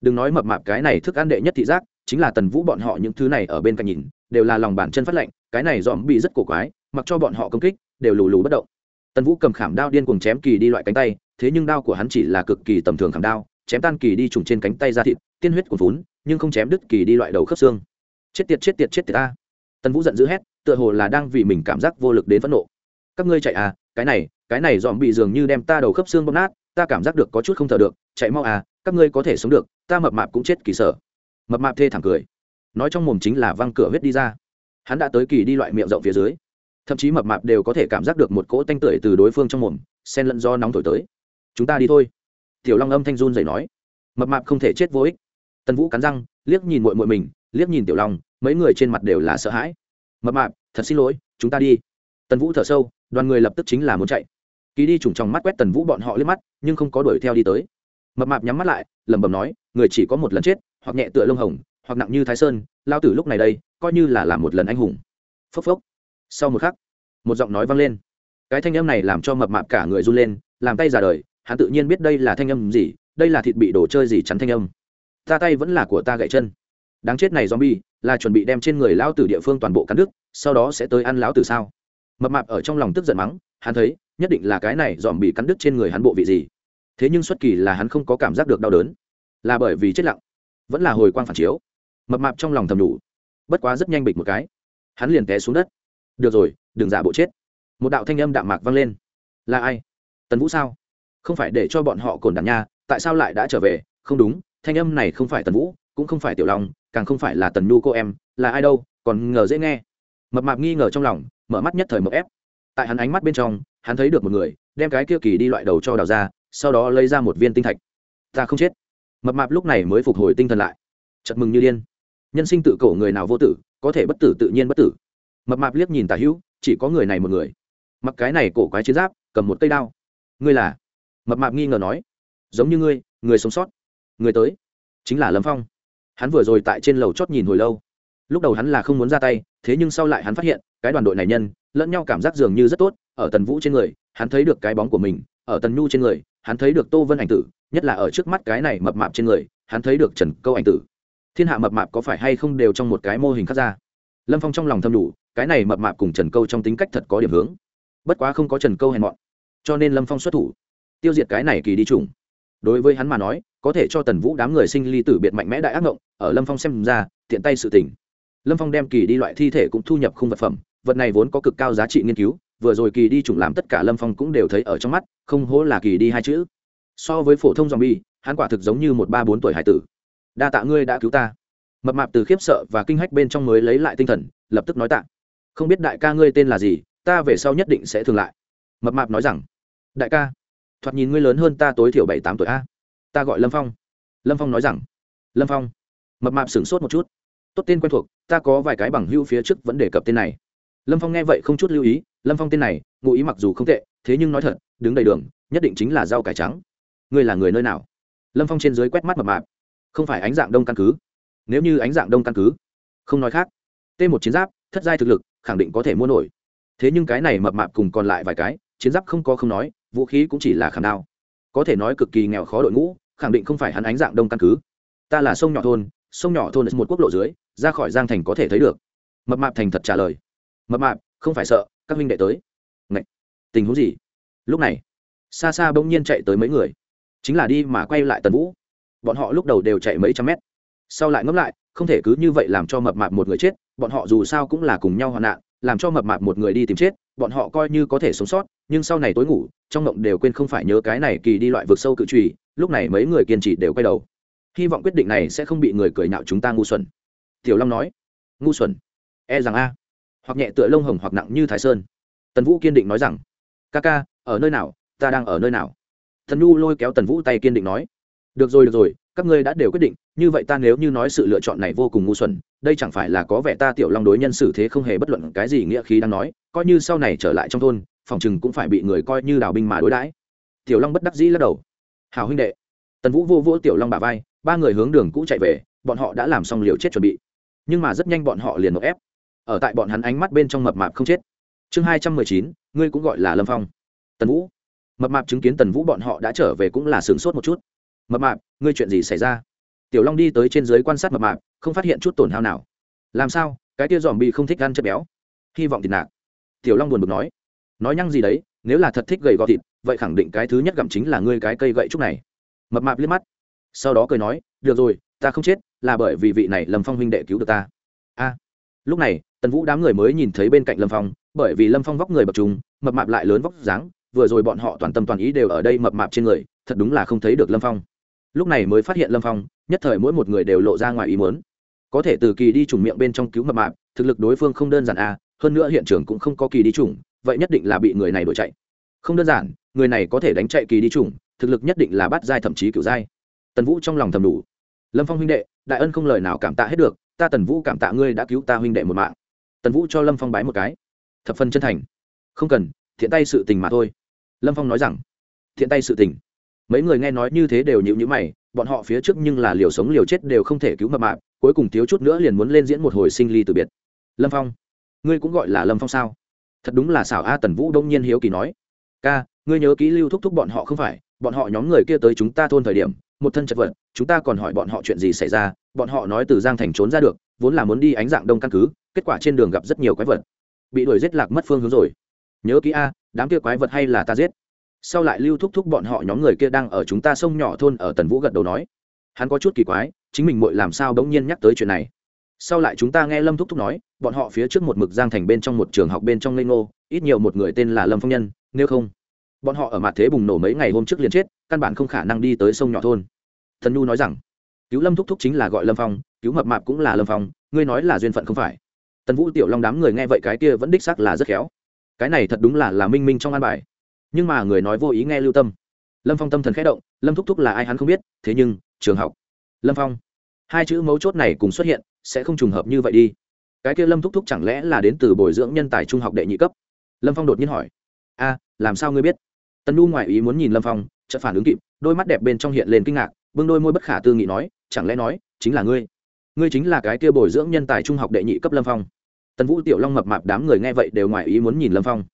đừng nói mập mạp cái này thức ăn đệ nhất thị giác, chính là tần vũ bọn họ những thứ này ở bên cạnh nhìn, đều là lòng bàn chân phát lạnh, cái này dòm bị rất cổ quái, mặc cho bọn họ công kích, đều lù lù bất động. Tần vũ cầm khảm đao điên cuồng chém kỳ đi loại cánh tay, thế nhưng đao của hắn chỉ là cực kỳ tầm thường khảm đao, chém tan kỳ đi trùng trên cánh tay ra thịt, tiên huyết của vốn nhưng không chém đứt kỳ đi loại đầu khớp xương. Chết tiệt chết tiệt chết tiệt ta. Tần vũ giận dữ hét tựa hồ là đang vì mình cảm giác vô lực đến phẫn nộ. Các ngươi chạy à cái này cái này dòm bị dường như đem ta đầu khớp xương bóp nát, ta cảm giác được có chút không thở được, chạy mau à các ngươi có thể sống được, ta mập mạp cũng chết kỳ sở mập mạp thê thẳng cười. Nói trong mồm chính là văng cửa huyết đi ra. Hắn đã tới kỳ đi loại miệng rộng phía dưới. Thậm chí mập mạp đều có thể cảm giác được một cỗ tanh tưởi từ đối phương trong mồm sen lẫn do nóng thổi tới. Chúng ta đi thôi. Tiểu long âm thanh run dậy nói. Mập mạp không thể chết vô ích. Tần vũ cắn răng, liếc nhìn mội mội mình, liếc nhìn tiểu long, mấy người trên mặt đều là sợ hãi mập mạp, thật xin lỗi, chúng ta đi. Tần vũ thở sâu, đoàn người lập tức chính là muốn chạy. Kỳ đi trùng trong mắt quét tần vũ bọn họ lên mắt, nhưng không có đuổi theo đi tới. Mập mạp nhắm mắt lại, lẩm bẩm nói, người chỉ có một lần chết, hoặc nhẹ tựa lông hồng, hoặc nặng như thái sơn, lao tử lúc này đây, coi như là làm một lần anh hùng. Phốc phốc. Sau một khắc, một giọng nói vang lên. Cái thanh âm này làm cho mập mạp cả người run lên, làm tay ra đời, hắn tự nhiên biết đây là thanh âm gì, đây là thịt bị đồ chơi gì chắn thanh âm. Ta tay vẫn là của ta gậy chân. Đáng chết này zombie là chuẩn bị đem trên người lão tử địa phương toàn bộ cắn đứt, sau đó sẽ tới ăn lão tử sao? Mập mạp ở trong lòng tức giận mắng, hắn thấy, nhất định là cái này dòm bị cắn đứt trên người hắn bộ vị gì. Thế nhưng xuất kỳ là hắn không có cảm giác được đau đớn. Là bởi vì chết lặng, vẫn là hồi quang phản chiếu. Mập mạp trong lòng thầm đủ bất quá rất nhanh bịch một cái, hắn liền té xuống đất. Được rồi, đừng giả bộ chết. Một đạo thanh âm đạm mạc vang lên. Là ai? Tần vũ sao? Không phải để cho bọn họ cồn đàn nha, tại sao lại đã trở về? Không đúng, thanh âm này không phải tần vũ cũng không phải tiểu lòng càng không phải là tần nhu cô em, là ai đâu, còn ngờ dễ nghe. Mập mạp nghi ngờ trong lòng, mở mắt nhất thời mập ép. Tại hắn ánh mắt bên trong, hắn thấy được một người, đem cái kia kỳ đi loại đầu cho đào ra, sau đó lấy ra một viên tinh thạch. Ta không chết. Mập mạp lúc này mới phục hồi tinh thần lại. Chật mừng như điên. Nhân sinh tự cổ người nào vô tử, có thể bất tử tự nhiên bất tử. Mập mạp liếc nhìn tả hữu, chỉ có người này một người. Mặc cái này cổ quái chiến giáp, cầm một cây đao. Ngươi là? Mập mạp nghi ngờ nói. Giống như ngươi, người sống sót. Người tới. Chính là lâm phong hắn vừa rồi tại trên lầu chót nhìn hồi lâu. Lúc đầu hắn là không muốn ra tay, thế nhưng sau lại hắn phát hiện, cái đoàn đội này nhân, lẫn nhau cảm giác dường như rất tốt, ở tần vũ trên người, hắn thấy được cái bóng của mình, ở tần nhu trên người, hắn thấy được tô vân ảnh tử, nhất là ở trước mắt cái này mập mạp trên người, hắn thấy được trần câu ảnh tử. Thiên hạ mập mạp có phải hay không đều trong một cái mô hình khác ra? Lâm phong trong lòng thâm đủ, cái này mập mạp cùng trần câu trong tính cách thật có điểm hướng. Bất quá không có trần câu hèn mọn, cho nên lâm phong xuất thủ. Tiêu diệt cái này kỳ đi trùng đối với hắn mà nói, có thể cho tần vũ đám người sinh ly tử biệt mạnh mẽ đại ác ngộng, ở lâm phong xem ra, tiện tay sự tình. Lâm phong đem kỳ đi loại thi thể cũng thu nhập khung vật phẩm, vật này vốn có cực cao giá trị nghiên cứu, vừa rồi kỳ đi trùng làm tất cả lâm phong cũng đều thấy ở trong mắt, không hố là kỳ đi hai chữ. So với phổ thông z bi hắn quả thực giống như một ba bốn tuổi hải tử. Đa tạ ngươi đã cứu ta. Mập mạp từ khiếp sợ và kinh hách bên trong mới lấy lại tinh thần, lập tức nói tạ. Không biết đại ca ngươi tên là gì, ta về sau nhất định sẽ thường lại. Mập mạp nói rằng, đại ca thoạt nhìn ngươi lớn hơn ta tối thiểu bảy tám tuổi a. Ta gọi lâm phong. Lâm phong nói rằng, lâm phong, mập mạp sửng sốt một chút. Tốt tên quen thuộc, ta có vài cái bằng hưu phía trước vẫn đề cập tên này. Lâm phong nghe vậy không chút lưu ý, lâm phong tên này, ngụ ý mặc dù không tệ, thế nhưng nói thật, đứng đầy đường, nhất định chính là rau cải trắng. Ngươi là người nơi nào? Lâm phong trên dưới quét mắt mập mạp. Không phải ánh dạng đông căn cứ. Nếu như ánh dạng đông căn cứ, không nói khác. T một chiến giáp, thất giai thực lực, khẳng định có thể mua nổi. Thế nhưng cái này mập mạp cùng còn lại vài cái, chiến giáp không có không nói vũ khí cũng chỉ là khảm đao. Có thể nói cực kỳ nghèo khó đội ngũ, khẳng định không phải hắn ánh dạng đông căn cứ. Ta là sông nhỏ thôn, sông nhỏ thôn một quốc lộ dưới, ra khỏi giang thành có thể thấy được. Mập mạp thành thật trả lời. Mập mạp, không phải sợ, các huynh đệ tới. Ngậy! tình huống gì? Lúc này xa xa bỗng nhiên chạy tới mấy người. Chính là đi mà quay lại tần vũ. Bọn họ lúc đầu đều chạy mấy trăm mét. Sau lại ngẫm lại, không thể cứ như vậy làm cho mập mạp một người chết, bọn họ dù sao cũng là cùng nhau hoạn nạn, làm cho mập mạp một người đi tìm chết bọn họ coi như có thể sống sót, nhưng sau này tối ngủ, trong mộng đều quên không phải nhớ cái này kỳ đi loại vực sâu cự trùy, lúc này mấy người kiên trì đều quay đầu. Hy vọng quyết định này sẽ không bị người cười nhạo chúng ta ngu xuẩn. Tiểu long nói, ngu xuẩn? E rằng a. Hoặc nhẹ tựa lông hồng hoặc nặng như thái sơn. Tần vũ kiên định nói rằng, ca ca, ở nơi nào? Ta đang ở nơi nào? Thần nhu lôi kéo tần vũ tay kiên định nói, được rồi được rồi, các ngươi đã đều quyết định, như vậy ta nếu như nói sự lựa chọn này vô cùng ngu xuẩn, đây chẳng phải là có vẻ ta tiểu long đối nhân xử thế không hề bất luận cái gì nghĩa khí đang nói coi như sau này trở lại trong thôn, phòng chừng cũng phải bị người coi như đào binh mà đối đãi. Tiểu long bất đắc dĩ lắc đầu. Hào huynh đệ. Tần vũ vô vô tiểu long bà vai, ba người hướng đường cũ chạy về, bọn họ đã làm xong liều chết chuẩn bị. Nhưng mà rất nhanh bọn họ liền một ép. Ở tại bọn hắn ánh mắt bên trong mập mạp không chết. Chương hai trăm mười chín, ngươi cũng gọi là lâm phong. Tần vũ. Mập mạp chứng kiến tần vũ bọn họ đã trở về cũng là sửng sốt một chút. Mập mạp, ngươi chuyện gì xảy ra? Tiểu long đi tới trên dưới quan sát mập mạp, không phát hiện chút tổn hao nào. Làm sao? Cái tia dòm bị không thích ăn chất béo. Hy vọng thịt nạc tiểu long buồn bực nói nói nhăng gì đấy, nếu là thật thích gầy gò thịt, vậy khẳng định cái thứ nhất gặm chính là ngươi cái cây gậy trúc này. Mập mạp liếc mắt, sau đó cười nói, được rồi, ta không chết, là bởi vì vị này lâm phong huynh đệ cứu được ta. A, lúc này, tần vũ đám người mới nhìn thấy bên cạnh lâm phong, bởi vì lâm phong vóc người bậc trùng mập mạp lại lớn vóc dáng, vừa rồi bọn họ toàn tâm toàn ý đều ở đây mập mạp trên người, thật đúng là không thấy được lâm phong. Lúc này mới phát hiện lâm phong, nhất thời mỗi một người đều lộ ra ngoài ý muốn. Có thể từ kỳ đi trùng miệng bên trong cứu mập mạp, thực lực đối phương không đơn giản à hơn nữa hiện trường cũng không có kỳ đi trùng vậy nhất định là bị người này đuổi chạy. Không đơn giản, người này có thể đánh chạy kỳ đi trùng thực lực nhất định là bắt giai thậm chí cửu giai. Tần vũ trong lòng thầm đủ. Lâm phong huynh đệ, đại ân không lời nào cảm tạ hết được, ta tần vũ cảm tạ ngươi đã cứu ta huynh đệ một mạng. Tần vũ cho lâm phong bái một cái. Thập phần chân thành. Không cần, thiện tay sự tình mà thôi. Lâm phong nói rằng, thiện tay sự tình. Mấy người nghe nói như thế đều nhịu nhữ mày, bọn họ phía trước nhưng là liều sống liều chết đều không thể cứu mập mạp cuối cùng thiếu chút nữa liền muốn lên diễn một hồi sinh ly từ biệt. Lâm phong ngươi cũng gọi là lâm phong sao? Thật đúng là xảo a tần vũ đông nhiên hiếu kỳ nói. Ca, ngươi nhớ kỹ lưu thúc thúc bọn họ không phải? Bọn họ nhóm người kia tới chúng ta thôn thời điểm, một thân chật vật, chúng ta còn hỏi bọn họ chuyện gì xảy ra, bọn họ nói từ giang thành trốn ra được, vốn là muốn đi ánh dạng đông căn cứ, kết quả trên đường gặp rất nhiều quái vật. Bị đuổi giết lạc mất phương hướng rồi. Nhớ kỹ a, đám kia quái vật hay là ta giết? Sau lại lưu thúc thúc bọn họ nhóm người kia đang ở chúng ta sông nhỏ thôn ở tần vũ gật đầu nói. Hắn có chút kỳ quái, chính mình muội làm sao bỗng nhiên nhắc tới chuyện này? Sau lại chúng ta nghe lâm thúc thúc nói bọn họ phía trước một mực giang thành bên trong một trường học bên trong lê ngô, ít nhiều một người tên là lâm phong nhân, nếu không, bọn họ ở mặt thế bùng nổ mấy ngày hôm trước liền chết, căn bản không khả năng đi tới sông nhỏ thôn. Thần nhu nói rằng, cứu lâm thúc thúc chính là gọi lâm phong, cứu mập mạp cũng là lâm phong, ngươi nói là duyên phận không phải? Tần vũ tiểu long đám người nghe vậy cái kia vẫn đích xác là rất khéo. Cái này thật đúng là là minh minh trong an bài. Nhưng mà người nói vô ý nghe lưu tâm. Lâm phong tâm thần khẽ động, lâm thúc thúc là ai hắn không biết, thế nhưng, trường học. Lâm phong. Hai chữ mấu chốt này cùng xuất hiện, sẽ không trùng hợp như vậy đi cái kia lâm thúc thúc chẳng lẽ là đến từ bồi dưỡng nhân tài trung học đệ nhị cấp? Lâm phong đột nhiên hỏi. A, làm sao ngươi biết? Tần nu ngoại ý muốn nhìn lâm phong, chợt phản ứng kịp, đôi mắt đẹp bên trong hiện lên kinh ngạc, bưng đôi môi bất khả tư nghị nói, chẳng lẽ nói, chính là ngươi? Ngươi chính là cái kia bồi dưỡng nhân tài trung học đệ nhị cấp lâm phong. Tần vũ tiểu long mập mạp đám người nghe vậy đều ngoại ý muốn nhìn lâm phong.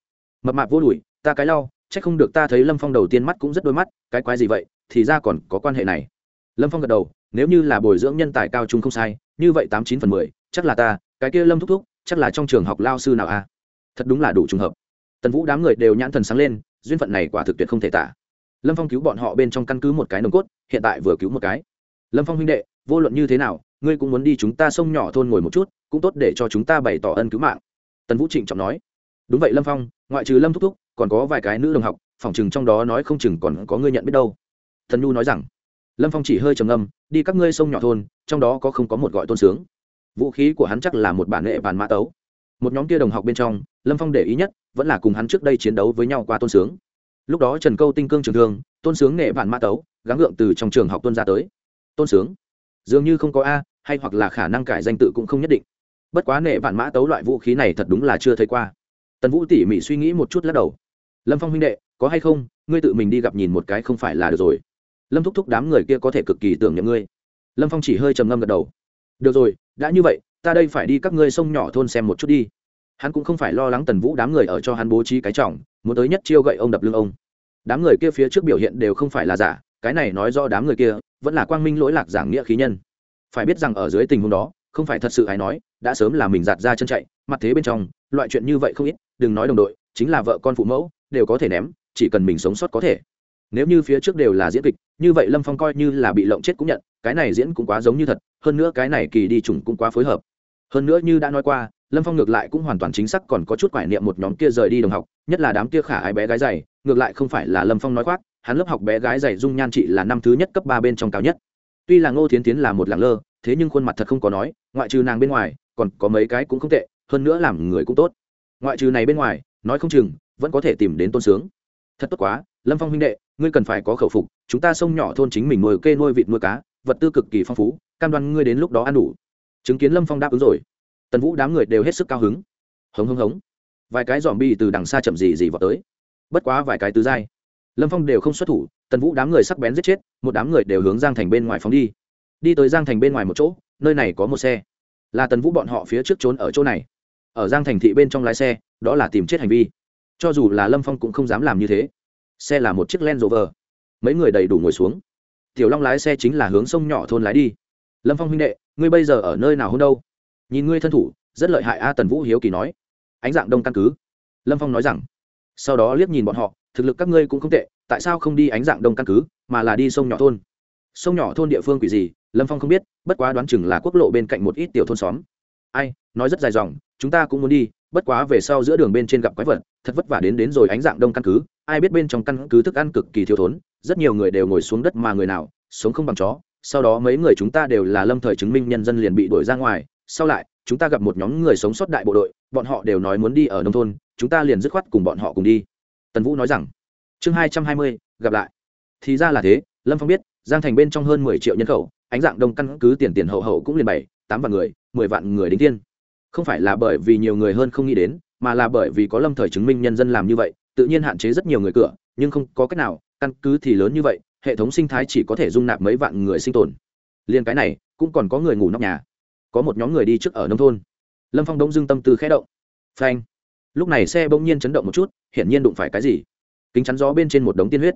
Mập mạp vô đùi ta cái lau c h ắ c không được ta thấy lâm phong đầu tiên mắt cũng rất đôi mắt, cái quái gì vậy, thì ra còn có quan hệ này. Lâm phong gật đầu, nếu như là bồi dưỡng nhân tài cao trung không sai, như vậy tám chín phần mười, chắc là ta cái kia lâm thúc thúc, chắc là trong trường học lao sư nào a thật đúng là đủ trùng hợp. Tần vũ đám người đều nhãn thần sáng lên, duyên phận này quả thực tuyệt không thể tả. Lâm phong cứu bọn họ bên trong căn cứ một cái nồng cốt, hiện tại vừa cứu một cái. Lâm phong huynh đệ, vô luận như thế nào, ngươi cũng muốn đi chúng ta sông nhỏ thôn ngồi một chút, cũng tốt để cho chúng ta bày tỏ ân cứu mạng. Tần vũ trịnh trọng nói. Đúng vậy lâm phong, ngoại trừ lâm thúc thúc, còn có vài cái nữ đồng học, phòng chừng trong đó nói không chừng còn có ngươi nhận biết đâu. Thần nhu nói rằng. Lâm phong chỉ hơi trầm ngâm, đi các ngươi sông nhỏ thôn, trong đó có không có một gọi tôn sướng vũ khí của hắn chắc là một bản nghệ bản mã tấu. Một nhóm kia đồng học bên trong, lâm phong để ý nhất, vẫn là cùng hắn trước đây chiến đấu với nhau qua tôn sướng. Lúc đó trần câu tinh cương trường thương, tôn sướng nghệ bản mã tấu, gắng gượng từ trong trường học tuân ra tới. Tôn sướng, dường như không có a, hay hoặc là khả năng cải danh tự cũng không nhất định. Bất quá nệ bản mã tấu loại vũ khí này thật đúng là chưa thấy qua. Tần vũ tỉ mỉ suy nghĩ một chút lắc đầu. Lâm phong huynh đệ, có hay không, ngươi tự mình đi gặp nhìn một cái không phải là được rồi. Lâm thúc thúc đám người kia có thể cực kỳ tưởng nhầm ngươi. Lâm phong chỉ hơi trầm ngâm gật đầu. Được rồi đã như vậy, ta đây phải đi các ngươi sông nhỏ thôn xem một chút đi. Hắn cũng không phải lo lắng tần vũ đám người ở cho hắn bố trí cái trọng, muốn tới nhất chiêu gậy ông đập lưng ông. Đám người kia phía trước biểu hiện đều không phải là giả, cái này nói do đám người kia vẫn là quang minh lỗi lạc giảng nghĩa khí nhân. Phải biết rằng ở dưới tình huống đó, không phải thật sự ai nói, đã sớm là mình giạt ra chân chạy, mặt thế bên trong, loại chuyện như vậy không ít, đừng nói đồng đội, chính là vợ con phụ mẫu, đều có thể ném, chỉ cần mình sống sót có thể. Nếu như phía trước đều là diễn kịch như vậy lâm phong coi như là bị lộng chết cũng nhận, cái này diễn cũng quá giống như thật, hơn nữa cái này kỳ đi trùng cũng quá phối hợp. Hơn nữa như đã nói qua, lâm phong ngược lại cũng hoàn toàn chính xác còn có chút quải niệm một nhóm kia rời đi đồng học, nhất là đám kia khả ái bé gái dày, ngược lại không phải là lâm phong nói khoác, hắn lớp học bé gái dày dung nhan trị là năm thứ nhất cấp ba bên trong cao nhất. Tuy là ngô thiến tiến là một làng lơ, thế nhưng khuôn mặt thật không có nói, ngoại trừ nàng bên ngoài, còn có mấy cái cũng không tệ, hơn nữa làm người cũng tốt. Ngoại trừ này bên ngoài, nói không chừng, vẫn có thể tìm đến tôn sướng thật tốt quá, lâm phong huynh đệ, ngươi cần phải có khẩu phục, chúng ta sông nhỏ thôn chính mình nuôi kê nuôi vịt nuôi cá, vật tư cực kỳ phong phú, cam đoan ngươi đến lúc đó ăn đủ. Chứng kiến lâm phong đáp ứng rồi, tần vũ đám người đều hết sức cao hứng. Hống hống hống. Vài cái dòm bi từ đằng xa chậm gì gì vào tới. Bất quá vài cái tứ dai lâm phong đều không xuất thủ, tần vũ đám người sắc bén giết chết, một đám người đều hướng giang thành bên ngoài phóng đi. Đi tới giang thành bên ngoài một chỗ, nơi này có một xe. Là tần vũ bọn họ phía trước trốn ở chỗ này. Ở giang thành thị bên trong lái xe, đó là tìm chết hành vi cho dù là lâm phong cũng không dám làm như thế. Xe là một chiếc len rover. Mấy người đầy đủ ngồi xuống. Tiểu long lái xe chính là hướng sông nhỏ thôn lái đi. Lâm phong huynh đệ, ngươi bây giờ ở nơi nào hôn đâu? Nhìn ngươi thân thủ, rất lợi hại a tần vũ hiếu kỳ nói. Ánh dạng đông căn cứ. Lâm phong nói rằng. Sau đó liếc nhìn bọn họ, thực lực các ngươi cũng không tệ, tại sao không đi ánh dạng đông căn cứ, mà là đi sông nhỏ thôn? Sông nhỏ thôn địa phương quỷ gì, lâm phong không biết, bất quá đoán chừng là quốc lộ bên cạnh một ít tiểu thôn xóm. Ai, nói rất dài dòng, chúng ta cũng muốn đi, bất quá về sau giữa đường bên trên gặp quái vật thật vất vả đến đến rồi ánh dạng đông căn cứ, ai biết bên trong căn cứ thức ăn cực kỳ thiếu thốn, rất nhiều người đều ngồi xuống đất mà người nào, sống không bằng chó, sau đó mấy người chúng ta đều là lâm thời chứng minh nhân dân liền bị đuổi ra ngoài, sau lại, chúng ta gặp một nhóm người sống sót đại bộ đội, bọn họ đều nói muốn đi ở nông thôn, chúng ta liền dứt khoát cùng bọn họ cùng đi. Tần vũ nói rằng, chương hai trăm hai mươi, gặp lại. Thì ra là thế, lâm phong biết, giang thành bên trong hơn mười triệu nhân khẩu, ánh dạng đông căn cứ tiền tiền hậu hậu cũng liền bảy, tám vạn người, mười vạn người đính tiên không phải là bởi vì nhiều người hơn không nghĩ đến mà là bởi vì có lâm thời chứng minh nhân dân làm như vậy, tự nhiên hạn chế rất nhiều người cửa, nhưng không có cách nào, căn cứ thì lớn như vậy, hệ thống sinh thái chỉ có thể dung nạp mấy vạn người sinh tồn. Liền cái này, cũng còn có người ngủ nóc nhà. Có một nhóm người đi trước ở nông thôn. Lâm phong đông dưng tâm tư khẽ động. Phanh. Lúc này xe bỗng nhiên chấn động một chút, hiển nhiên đụng phải cái gì. Kính chắn gió bên trên một đống tiên huyết.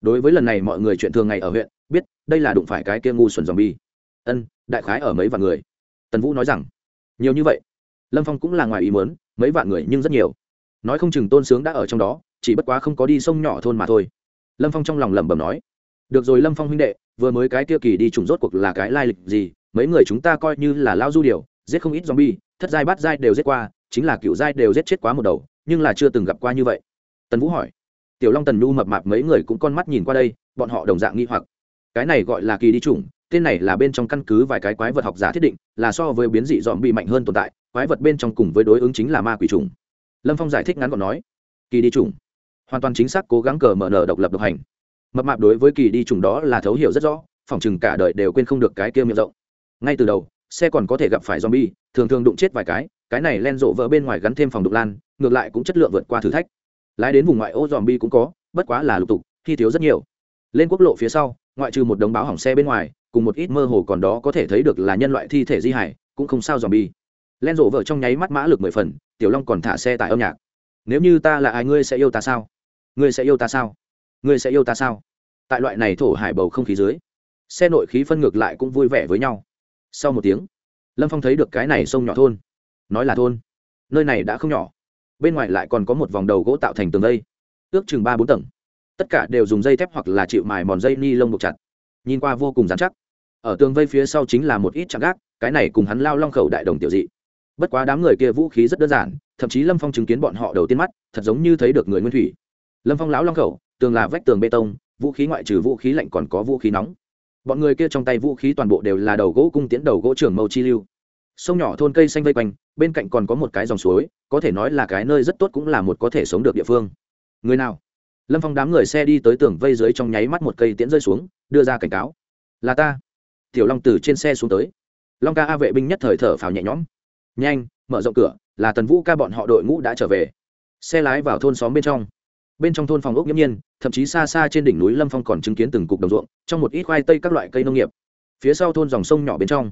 Đối với lần này mọi người chuyện thường ngày ở huyện, biết, đây là đụng phải cái kia ngu xuẩn dòm bi ân, đại khái ở mấy vạn người. Tần vũ nói rằng, nhiều như vậy. Lâm phong cũng là ngoài ý mớn mấy vạn người nhưng rất nhiều. Nói không chừng tôn sướng đã ở trong đó chỉ bất quá không có đi sông nhỏ thôn mà thôi. Lâm phong trong lòng lẩm bẩm nói được rồi lâm phong huynh đệ vừa mới cái kia kỳ đi trùng rốt cuộc là cái lai lịch gì? Mấy người chúng ta coi như là lao du điều giết không ít zombie thất giai bát giai đều giết qua chính là cựu giai đều giết chết quá một đầu nhưng là chưa từng gặp qua như vậy. Tần vũ hỏi. Tiểu long tần nhu mập mạp mấy người cũng con mắt nhìn qua đây bọn họ đồng dạng nghi hoặc. Cái này gọi là kỳ đi trùng, tên này là bên trong căn cứ vài cái quái vật học giả thiết định là so với biến dị dòm bị mạnh hơn tồn tại quái vật bên trong cùng với đối ứng chính là ma quỷ trùng lâm phong giải thích ngắn gọn nói, kỳ đi Trùng hoàn toàn chính xác cố gắng cờ mở nở độc lập độc hành. Mập mạp đối với kỳ đi Trùng đó là thấu hiểu rất rõ phòng chừng cả đời đều quên không được cái kia miệng rộng. Ngay từ đầu, xe còn có thể gặp phải zombie, thường thường đụng chết vài cái cái này len rộ vỡ bên ngoài gắn thêm phòng đục lan, ngược lại cũng chất lượng vượt qua thử thách. Lái đến vùng ngoại ô zombie cũng có, bất quá là lục tục khi thiếu rất nhiều. Lên quốc lộ phía sau, ngoại trừ một đống báo hỏng xe bên ngoài, cùng một ít mơ hồ còn đó có thể thấy được là nhân loại thi thể di hải cũng không sao zombie len rộ vợ trong nháy mắt mã lực mười phần, tiểu long còn thả xe tại âm nhạc. Nếu như ta là ai, ngươi sẽ yêu ta sao? Ngươi sẽ yêu ta sao? Ngươi sẽ yêu ta sao? Tại loại này thổ hải bầu không khí dưới, xe nội khí phân ngược lại cũng vui vẻ với nhau. Sau một tiếng, lâm phong thấy được cái này sông nhỏ thôn. Nói là thôn, nơi này đã không nhỏ. Bên ngoài lại còn có một vòng đầu gỗ tạo thành tường dây ước chừng ba bốn tầng. Tất cả đều dùng dây thép hoặc là chịu mài mòn dây ni lông buộc chặt. Nhìn qua vô cùng dán chắc. Ở tường vây phía sau chính là một ít chạm gác, cái này cùng hắn lao long khẩu đại đồng tiểu dị bất quá đám người kia vũ khí rất đơn giản, thậm chí lâm phong chứng kiến bọn họ đầu tiên mắt, thật giống như thấy được người nguyên thủy. Lâm phong lão long khẩu, tường là vách tường bê tông, vũ khí ngoại trừ vũ khí lạnh còn có vũ khí nóng. Bọn người kia trong tay vũ khí toàn bộ đều là đầu gỗ cung tiễn, đầu gỗ trưởng mâu chi lưu. Sông nhỏ thôn cây xanh vây quanh, bên cạnh còn có một cái dòng suối, có thể nói là cái nơi rất tốt cũng là một có thể sống được địa phương. Người nào? Lâm phong đám người xe đi tới tường vây dưới trong nháy mắt một cây tiễn rơi xuống, đưa ra cảnh cáo. Là ta. Tiểu long từ trên xe xuống tới. Long ca a vệ binh nhất thời thở phào nhẹ nhõm nhanh, mở rộng cửa, là tần vũ ca bọn họ đội ngũ đã trở về. Xe lái vào thôn xóm bên trong. Bên trong thôn phòng ốc nghiễm nhiên, thậm chí xa xa trên đỉnh núi lâm phong còn chứng kiến từng cục đồng ruộng, trong một ít khoai tây các loại cây nông nghiệp. Phía sau thôn dòng sông nhỏ bên trong,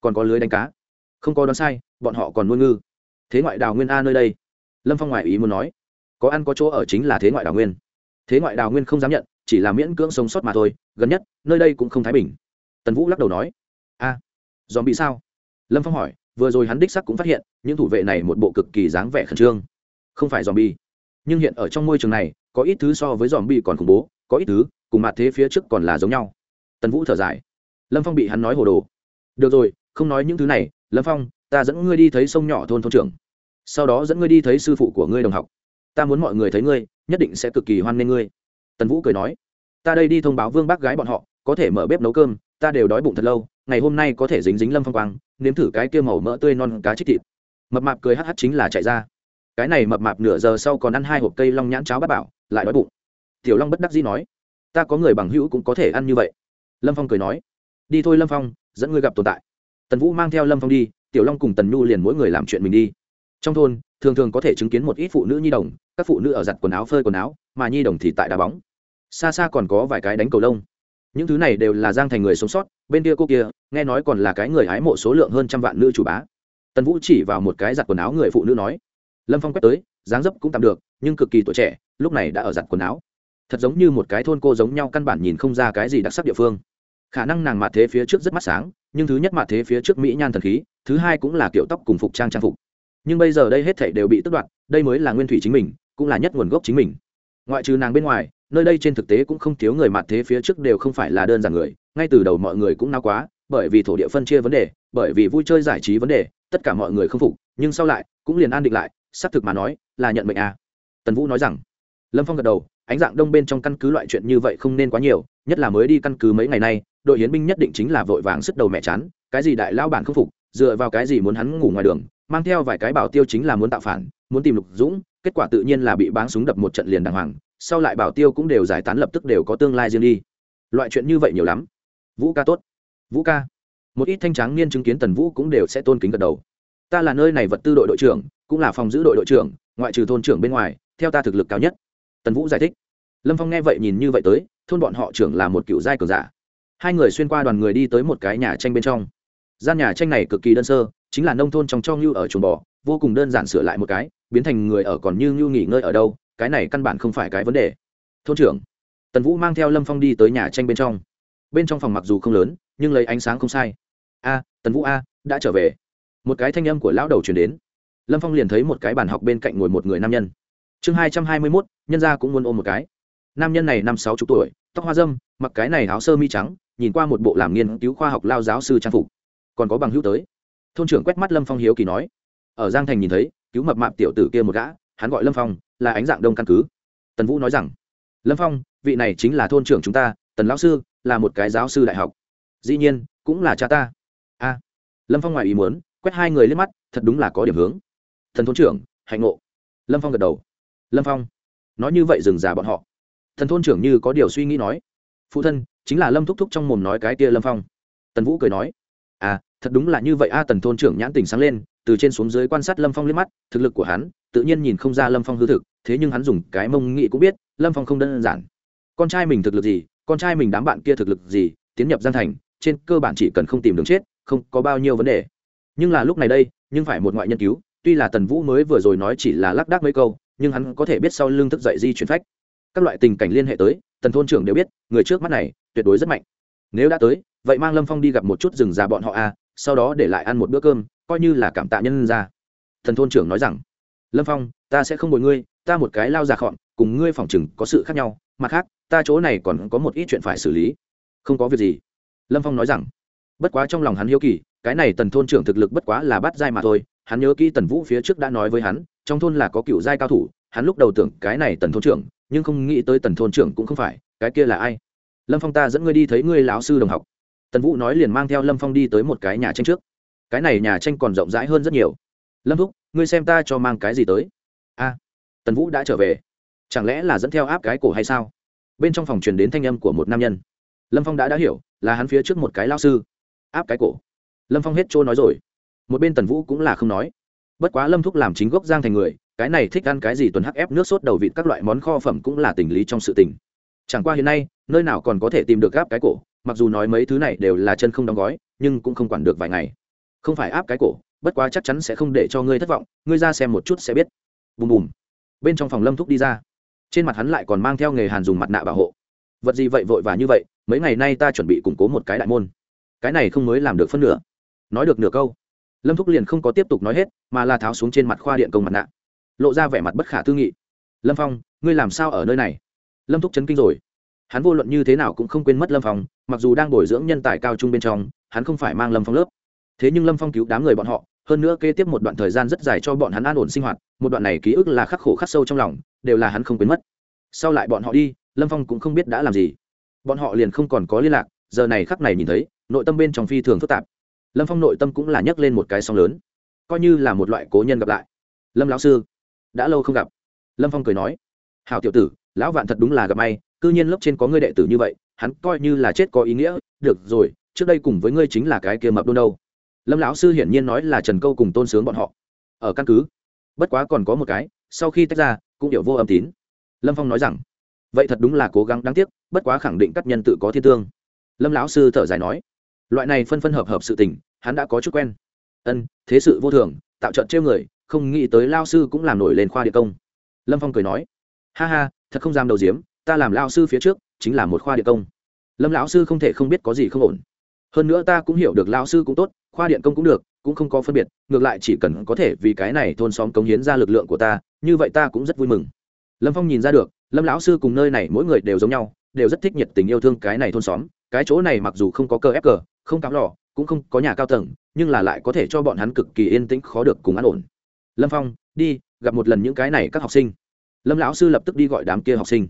còn có lưới đánh cá. Không có đoán sai, bọn họ còn nuôi ngư. Thế ngoại đào nguyên a nơi đây. Lâm phong ngoại ý muốn nói, có ăn có chỗ ở chính là thế ngoại đào nguyên. Thế ngoại đào nguyên không dám nhận, chỉ là miễn cưỡng sống sót mà thôi, gần nhất, nơi đây cũng không thái bình. Tần vũ lắc đầu nói, a, dòm bị sao? Lâm phong hỏi vừa rồi hắn đích sắc cũng phát hiện, những thủ vệ này một bộ cực kỳ dáng vẻ khẩn trương. Không phải dòm bi nhưng hiện ở trong môi trường này, có ít thứ so với dòm bi còn khủng bố, có ít thứ, cùng mặt thế phía trước còn là giống nhau. Tần vũ thở dài. Lâm phong bị hắn nói hồ đồ. Được rồi, không nói những thứ này, lâm phong, ta dẫn ngươi đi thấy sông nhỏ thôn thôn trưởng. Sau đó dẫn ngươi đi thấy sư phụ của ngươi đồng học. Ta muốn mọi người thấy ngươi, nhất định sẽ cực kỳ hoan nghênh ngươi. Tần vũ cười nói. Ta đây đi thông báo vương bác gái bọn họ, có thể mở bếp nấu cơm, ta đều đói bụng thật lâu ngày hôm nay có thể dính dính lâm phong quang, nếm thử cái kia màu mỡ tươi non cá trích thịt. Mập mạp cười hh chính là chạy ra. Cái này mập mạp nửa giờ sau còn ăn hai hộp cây long nhãn cháo bát bảo, lại đói bụng. Tiểu long bất đắc dĩ nói, ta có người bằng hữu cũng có thể ăn như vậy. Lâm phong cười nói, đi thôi lâm phong, dẫn ngươi gặp tồn tại. Tần vũ mang theo lâm phong đi, tiểu long cùng tần nhu liền mỗi người làm chuyện mình đi. Trong thôn, thường thường có thể chứng kiến một ít phụ nữ nhi đồng, các phụ nữ ở giặt quần áo, phơi quần áo, mà nhi đồng thì tại đá bóng. Xa xa còn có vài cái đánh cầu lông những thứ này đều là giang thành người sống sót, bên kia cô kia, nghe nói còn là cái người hái mộ số lượng hơn trăm vạn nữ chủ bá. Tần vũ chỉ vào một cái giặt quần áo người phụ nữ nói, lâm phong quét tới, dáng dấp cũng tạm được, nhưng cực kỳ tuổi trẻ, lúc này đã ở giặt quần áo. Thật giống như một cái thôn cô giống nhau căn bản nhìn không ra cái gì đặc sắc địa phương. Khả năng nàng mạ thế phía trước rất mắt sáng, nhưng thứ nhất mạ thế phía trước mỹ nhan thần khí, thứ hai cũng là kiểu tóc cùng phục trang trang phục. Nhưng bây giờ đây hết thảy đều bị tước đoạt, đây mới là nguyên thủy chính mình, cũng là nhất nguồn gốc chính mình. Ngoại trừ nàng bên ngoài nơi đây trên thực tế cũng không thiếu người mặt thế phía trước đều không phải là đơn giản người, ngay từ đầu mọi người cũng nao quá, bởi vì thổ địa phân chia vấn đề, bởi vì vui chơi giải trí vấn đề, tất cả mọi người không phục, nhưng sau lại, cũng liền an định lại, xác thực mà nói, là nhận mệnh à. tần vũ nói rằng, lâm phong gật đầu, ánh dạng đông bên trong căn cứ loại chuyện như vậy không nên quá nhiều, nhất là mới đi căn cứ mấy ngày nay, đội hiến binh nhất định chính là vội vàng sức đầu mẹ chán, cái gì đại lao bản không phục, dựa vào cái gì muốn hắn ngủ ngoài đường, mang theo vài cái bảo tiêu chính là muốn tạo phản, muốn tìm lục dũng, kết quả tự nhiên là bị báng súng đập một trận liền đàng hoàng sau lại bảo tiêu cũng đều giải tán lập tức đều có tương lai riêng đi. Loại chuyện như vậy nhiều lắm. Vũ ca tốt. Vũ ca. Một ít thanh tráng niên chứng kiến tần vũ cũng đều sẽ tôn kính gật đầu. Ta là nơi này vật tư đội đội trưởng, cũng là phòng giữ đội đội trưởng, ngoại trừ thôn trưởng bên ngoài, theo ta thực lực cao nhất. Tần vũ giải thích. Lâm phong nghe vậy nhìn như vậy tới, thôn bọn họ trưởng là một cựu giai cường giả. Hai người xuyên qua đoàn người đi tới một cái nhà tranh bên trong. Gian nhà tranh này cực kỳ đơn sơ, chính là nông thôn trong cho ngưu ở chuồng bò, vô cùng đơn giản sửa lại một cái, biến thành người ở còn như ngưu nghỉ ngơi ở đâu cái này căn bản không phải cái vấn đề. Thôn trưởng, tần vũ mang theo lâm phong đi tới nhà tranh bên trong. Bên trong phòng mặc dù không lớn, nhưng lấy ánh sáng không sai. A, tần vũ a, đã trở về. Một cái thanh âm của lão đầu chuyển đến. Lâm phong liền thấy một cái bàn học bên cạnh ngồi một người nam nhân. Chương hai trăm hai mươi mốt, nhân gia cũng muốn ôm một cái. Nam nhân này năm sáu chục tuổi, tóc hoa dâm, mặc cái này áo sơ mi trắng, nhìn qua một bộ làm nghiên cứu khoa học lao giáo sư trang phục. Còn có bằng hữu tới. Thôn trưởng quét mắt lâm phong hiếu kỳ nói. Ở giang thành nhìn thấy, cứu mập mạp tiểu tử kia một gã, hắn gọi lâm phong là ánh dạng đông căn cứ. Tần vũ nói rằng, lâm phong, vị này chính là thôn trưởng chúng ta, tần lão sư, là một cái giáo sư đại học. Dĩ nhiên, cũng là cha ta. A. Lâm phong ngoài ý muốn, quét hai người lên mắt, thật đúng là có điểm hướng. Thần thôn trưởng, hạnh ngộ. Lâm phong gật đầu. Lâm phong, nói như vậy dừng già bọn họ. Thần thôn trưởng như có điều suy nghĩ nói. Phụ thân, chính là lâm thúc thúc trong mồm nói cái kia lâm phong. Tần vũ cười nói. À thật đúng là như vậy a, tần thôn trưởng nhãn tình sáng lên từ trên xuống dưới quan sát lâm phong liếc mắt, thực lực của hắn, tự nhiên nhìn không ra lâm phong hư thực, thế nhưng hắn dùng cái mông nghị cũng biết, lâm phong không đơn giản. Con trai mình thực lực gì, con trai mình đám bạn kia thực lực gì, tiến nhập gian thành, trên cơ bản chỉ cần không tìm đường chết, không có bao nhiêu vấn đề. Nhưng là lúc này đây, nhưng phải một ngoại nhân cứu, tuy là tần vũ mới vừa rồi nói chỉ là lác đác mấy câu, nhưng hắn có thể biết sau lưng thức dậy di chuyển phách. Các loại tình cảnh liên hệ tới, tần thôn trưởng đều biết, người trước mắt này, tuyệt đối rất mạnh. Nếu đã tới, vậy mang lâm phong đi gặp một chút rừng già bọn họ à sau đó để lại ăn một bữa cơm, coi như là cảm tạ nhân ra. Thần thôn trưởng nói rằng, lâm phong, ta sẽ không bồi ngươi, ta một cái lao già khọn, cùng ngươi phòng chừng có sự khác nhau, mặt khác, ta chỗ này còn có một ít chuyện phải xử lý. Không có việc gì. Lâm phong nói rằng, bất quá trong lòng hắn hiếu kỳ, cái này tần thôn trưởng thực lực bất quá là bắt giai mà thôi, hắn nhớ kỹ tần vũ phía trước đã nói với hắn, trong thôn là có cựu giai cao thủ, hắn lúc đầu tưởng cái này tần thôn trưởng, nhưng không nghĩ tới tần thôn trưởng cũng không phải, cái kia là ai? Lâm phong ta dẫn ngươi đi thấy ngươi lão sư đồng học tần vũ nói liền mang theo lâm phong đi tới một cái nhà tranh trước. cái này nhà tranh còn rộng rãi hơn rất nhiều. lâm thúc, ngươi xem ta cho mang cái gì tới? a, tần vũ đã trở về. chẳng lẽ là dẫn theo áp cái cổ hay sao? bên trong phòng truyền đến thanh âm của một nam nhân. lâm phong đã đã hiểu, là hắn phía trước một cái lao sư. áp cái cổ. lâm phong hết trôi nói rồi. một bên tần vũ cũng là không nói. bất quá lâm thúc làm chính gốc giang thành người, cái này thích ăn cái gì tuần hắc ép nước sốt đầu vịt các loại món kho phẩm cũng là tình lý trong sự tình. chẳng qua hiện nay, nơi nào còn có thể tìm được gáp cái cổ mặc dù nói mấy thứ này đều là chân không đóng gói, nhưng cũng không quản được vài ngày. Không phải áp cái cổ, bất quá chắc chắn sẽ không để cho ngươi thất vọng, ngươi ra xem một chút sẽ biết. Bùm bùm. Bên trong phòng lâm thúc đi ra. Trên mặt hắn lại còn mang theo nghề hàn dùng mặt nạ bảo hộ. Vật gì vậy vội và như vậy, mấy ngày nay ta chuẩn bị củng cố một cái đại môn. Cái này không mới làm được phân nửa. Nói được nửa câu, lâm thúc liền không có tiếp tục nói hết, mà là tháo xuống trên mặt khoa điện công mặt nạ. Lộ ra vẻ mặt bất khả tư nghị. Lâm phong, ngươi làm sao ở nơi này? Lâm thúc chấn kinh rồi hắn vô luận như thế nào cũng không quên mất lâm phong, mặc dù đang bồi dưỡng nhân tài cao trung bên trong, hắn không phải mang lâm phong lớp. Thế nhưng lâm phong cứu đám người bọn họ, hơn nữa kế tiếp một đoạn thời gian rất dài cho bọn hắn an ổn sinh hoạt, một đoạn này ký ức là khắc khổ khắc sâu trong lòng, đều là hắn không quên mất. Sau lại bọn họ đi, lâm phong cũng không biết đã làm gì. Bọn họ liền không còn có liên lạc, giờ này khắc này nhìn thấy, nội tâm bên trong phi thường phức tạp. Lâm phong nội tâm cũng là nhấc lên một cái song lớn. Coi như là một loại cố nhân gặp lại. Lâm lão sư, đã lâu không gặp. Lâm phong cười nói hào tiểu tử, lão vạn thật đúng là gặp may cư nhiên lớp trên có ngươi đệ tử như vậy, hắn coi như là chết có ý nghĩa, được rồi, trước đây cùng với ngươi chính là cái kia mập đôn đâu. Lâm lão sư hiển nhiên nói là trần câu cùng tôn sướng bọn họ. Ở căn cứ, bất quá còn có một cái, sau khi tách ra, cũng hiểu vô âm tín. Lâm phong nói rằng, vậy thật đúng là cố gắng đáng tiếc, bất quá khẳng định các nhân tự có thiên tương. Lâm lão sư thở dài nói, loại này phân phân hợp hợp sự tình, hắn đã có chút quen. Ân, thế sự vô thường, tạo trận trêu người, không nghĩ tới lao sư cũng làm nổi lên khoa địa công. Lâm phong cười nói, ha ha, thật không dám đầu diếm ta làm lao sư phía trước, chính là một khoa điện công. Lâm lão sư không thể không biết có gì không ổn. Hơn nữa ta cũng hiểu được lao sư cũng tốt, khoa điện công cũng được, cũng không có phân biệt, ngược lại chỉ cần có thể vì cái này thôn xóm cống hiến ra lực lượng của ta, như vậy ta cũng rất vui mừng. Lâm phong nhìn ra được, lâm lão sư cùng nơi này mỗi người đều giống nhau, đều rất thích nhiệt tình yêu thương cái này thôn xóm. Cái chỗ này mặc dù không có cơ ép cờ, không cắm lò, cũng không có nhà cao tầng, nhưng là lại có thể cho bọn hắn cực kỳ yên tĩnh, khó được cùng an ổn. Lâm phong, đi, gặp một lần những cái này các học sinh. Lâm lão sư lập tức đi gọi đám kia học sinh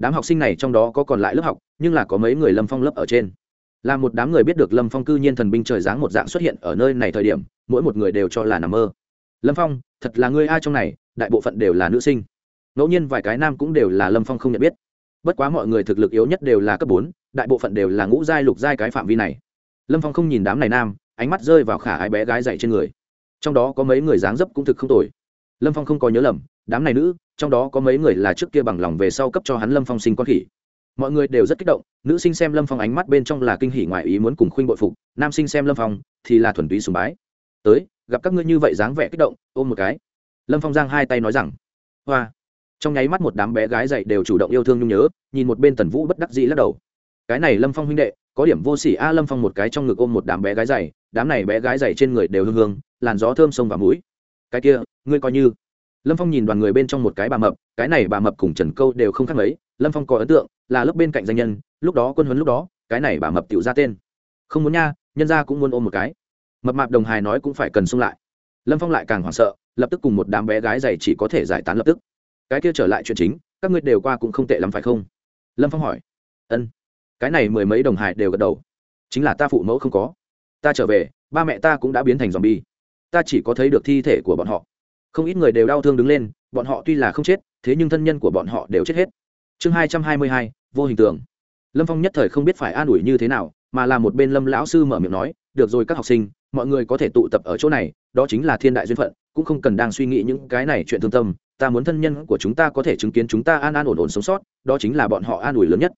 đám học sinh này trong đó có còn lại lớp học, nhưng là có mấy người lâm phong lớp ở trên. Là một đám người biết được lâm phong cư nhiên thần binh trời dáng một dạng xuất hiện ở nơi này thời điểm, mỗi một người đều cho là nằm mơ. Lâm phong, thật là người ai trong này, đại bộ phận đều là nữ sinh. Ngẫu nhiên vài cái nam cũng đều là lâm phong không nhận biết. Bất quá mọi người thực lực yếu nhất đều là cấp bốn, đại bộ phận đều là ngũ giai, lục giai cái phạm vi này. Lâm phong không nhìn đám này nam, ánh mắt rơi vào khả ái bé gái dậy trên người. Trong đó có mấy người dáng dấp cũng thực không tồi. Lâm phong không có nhớ lầm, đám này nữ trong đó có mấy người là trước kia bằng lòng về sau cấp cho hắn lâm phong sinh con khỉ. Mọi người đều rất kích động, nữ sinh xem lâm phong ánh mắt bên trong là kinh hỉ ngoại ý muốn cùng khuynh bội phục, nam sinh xem lâm phong thì là thuần túy sùng bái. Tới, gặp các ngươi như vậy dáng vẻ kích động, ôm một cái. Lâm phong giang hai tay nói rằng. Hoa. Trong nháy mắt một đám bé gái dậy đều chủ động yêu thương nhung nhớ, nhìn một bên tần vũ bất đắc dĩ lắc đầu. Cái này lâm phong huynh đệ, có điểm vô sỉ a. Lâm phong một cái trong ngực ôm một đám bé gái dày đám này bé gái dày trên người đều hương hương, làn gió thơm sông vào mũi. Cái kia, ngươi coi như lâm phong nhìn đoàn người bên trong một cái bà mập, cái này bà mập cùng trần câu đều không khác mấy, lâm phong có ấn tượng, là lớp bên cạnh danh nhân, lúc đó quân huấn lúc đó, cái này bà mập tự ra tên. Không muốn nha, nhân ra cũng muốn ôm một cái. Mập mạp đồng hài nói cũng phải cần xung lại. Lâm phong lại càng hoảng sợ, lập tức cùng một đám bé gái dày chỉ có thể giải tán lập tức. Cái kia trở lại chuyện chính, các ngươi đều qua cũng không tệ lắm phải không? Lâm phong hỏi. Ân. Cái này mười mấy đồng hải đều gật đầu. Chính là ta phụ mẫu không có. Ta trở về, ba mẹ ta cũng đã biến thành dòm bi ta chỉ có thấy được thi thể của bọn họ không ít người đều đau thương đứng lên, bọn họ tuy là không chết, thế nhưng thân nhân của bọn họ đều chết hết. Chương hai trăm hai mươi hai, vô hình tượng. Lâm phong nhất thời không biết phải an ủi như thế nào, mà là một bên lâm lão sư mở miệng nói, được rồi các học sinh, mọi người có thể tụ tập ở chỗ này, đó chính là thiên đại duyên phận, cũng không cần đang suy nghĩ những cái này chuyện thương tâm, ta muốn thân nhân của chúng ta có thể chứng kiến chúng ta an an ổn ổn sống sót, đó chính là bọn họ an ủi lớn nhất.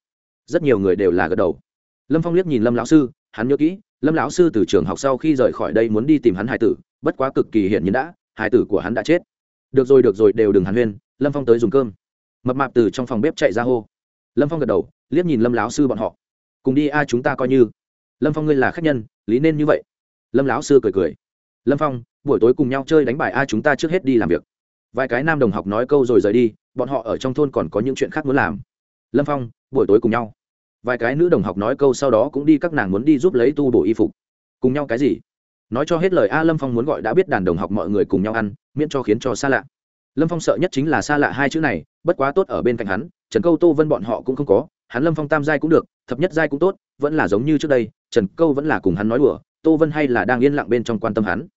Rất nhiều người đều là gật đầu. Lâm phong liếc nhìn lâm lão sư, hắn nhớ kỹ, lâm lão sư từ trường học sau khi rời khỏi đây muốn đi tìm hắn hải tử, bất quá cực kỳ hiển nhiên đã hải tử của hắn đã chết. Được rồi được rồi, đều đừng hàn huyên, lâm phong tới dùng cơm. Mập mạp từ trong phòng bếp chạy ra hô. Lâm phong gật đầu, liếc nhìn lâm lão sư bọn họ. Cùng đi a, chúng ta coi như. Lâm phong ngươi là khách nhân, lý nên như vậy. Lâm lão sư cười cười. Lâm phong, buổi tối cùng nhau chơi đánh bài a, chúng ta trước hết đi làm việc. Vài cái nam đồng học nói câu rồi rời đi, bọn họ ở trong thôn còn có những chuyện khác muốn làm. Lâm phong, buổi tối cùng nhau. Vài cái nữ đồng học nói câu sau đó cũng đi các nàng muốn đi giúp lấy tu bổ y phục. Cùng nhau cái gì? Nói cho hết lời a, lâm phong muốn gọi đã biết đàn đồng học mọi người cùng nhau ăn, miễn cho khiến cho xa lạ. Lâm phong sợ nhất chính là xa lạ hai chữ này, bất quá tốt ở bên cạnh hắn, trần câu tô vân bọn họ cũng không có, hắn lâm phong tam giai cũng được, thập nhất giai cũng tốt, vẫn là giống như trước đây, trần câu vẫn là cùng hắn nói đùa, tô vân hay là đang yên lặng bên trong quan tâm hắn.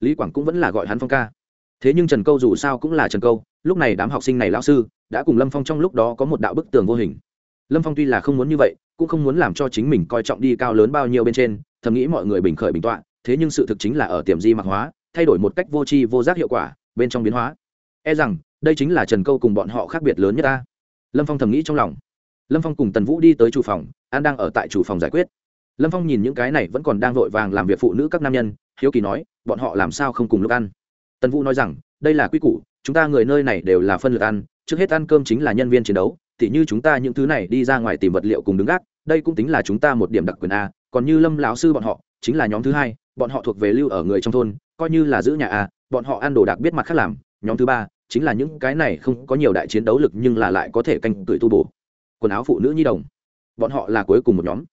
Lý quảng cũng vẫn là gọi hắn phong ca. Thế nhưng trần câu dù sao cũng là trần câu, lúc này đám học sinh này lão sư, đã cùng lâm phong trong lúc đó có một đạo bức tường vô hình. Lâm phong tuy là không muốn như vậy, cũng không muốn làm cho chính mình coi trọng đi cao lớn bao nhiêu bên trên, thầm nghĩ mọi người bình khởi bình tọa thế nhưng sự thực chính là ở tiềm di mạc hóa, thay đổi một cách vô tri vô giác hiệu quả, bên trong biến hóa. E rằng, đây chính là trần câu cùng bọn họ khác biệt lớn nhất ta. Lâm phong thầm nghĩ trong lòng. Lâm phong cùng tần vũ đi tới chủ phòng, an đang ở tại chủ phòng giải quyết. Lâm phong nhìn những cái này vẫn còn đang vội vàng làm việc phụ nữ các nam nhân, hiếu kỳ nói, bọn họ làm sao không cùng lúc ăn? Tần vũ nói rằng, đây là quy củ, chúng ta người nơi này đều là phân lượt ăn, trước hết ăn cơm chính là nhân viên chiến đấu thì như chúng ta những thứ này đi ra ngoài tìm vật liệu cùng đứng gác, đây cũng tính là chúng ta một điểm đặc quyền a, còn như lâm lão sư bọn họ, chính là nhóm thứ hai bọn họ thuộc về lưu ở người trong thôn, coi như là giữ nhà a, bọn họ ăn đồ đặc biết mặt khác làm. Nhóm thứ ba, chính là những cái này không có nhiều đại chiến đấu lực nhưng là lại có thể canh tuổi tu bổ. Quần áo phụ nữ nhi đồng. Bọn họ là cuối cùng một nhóm.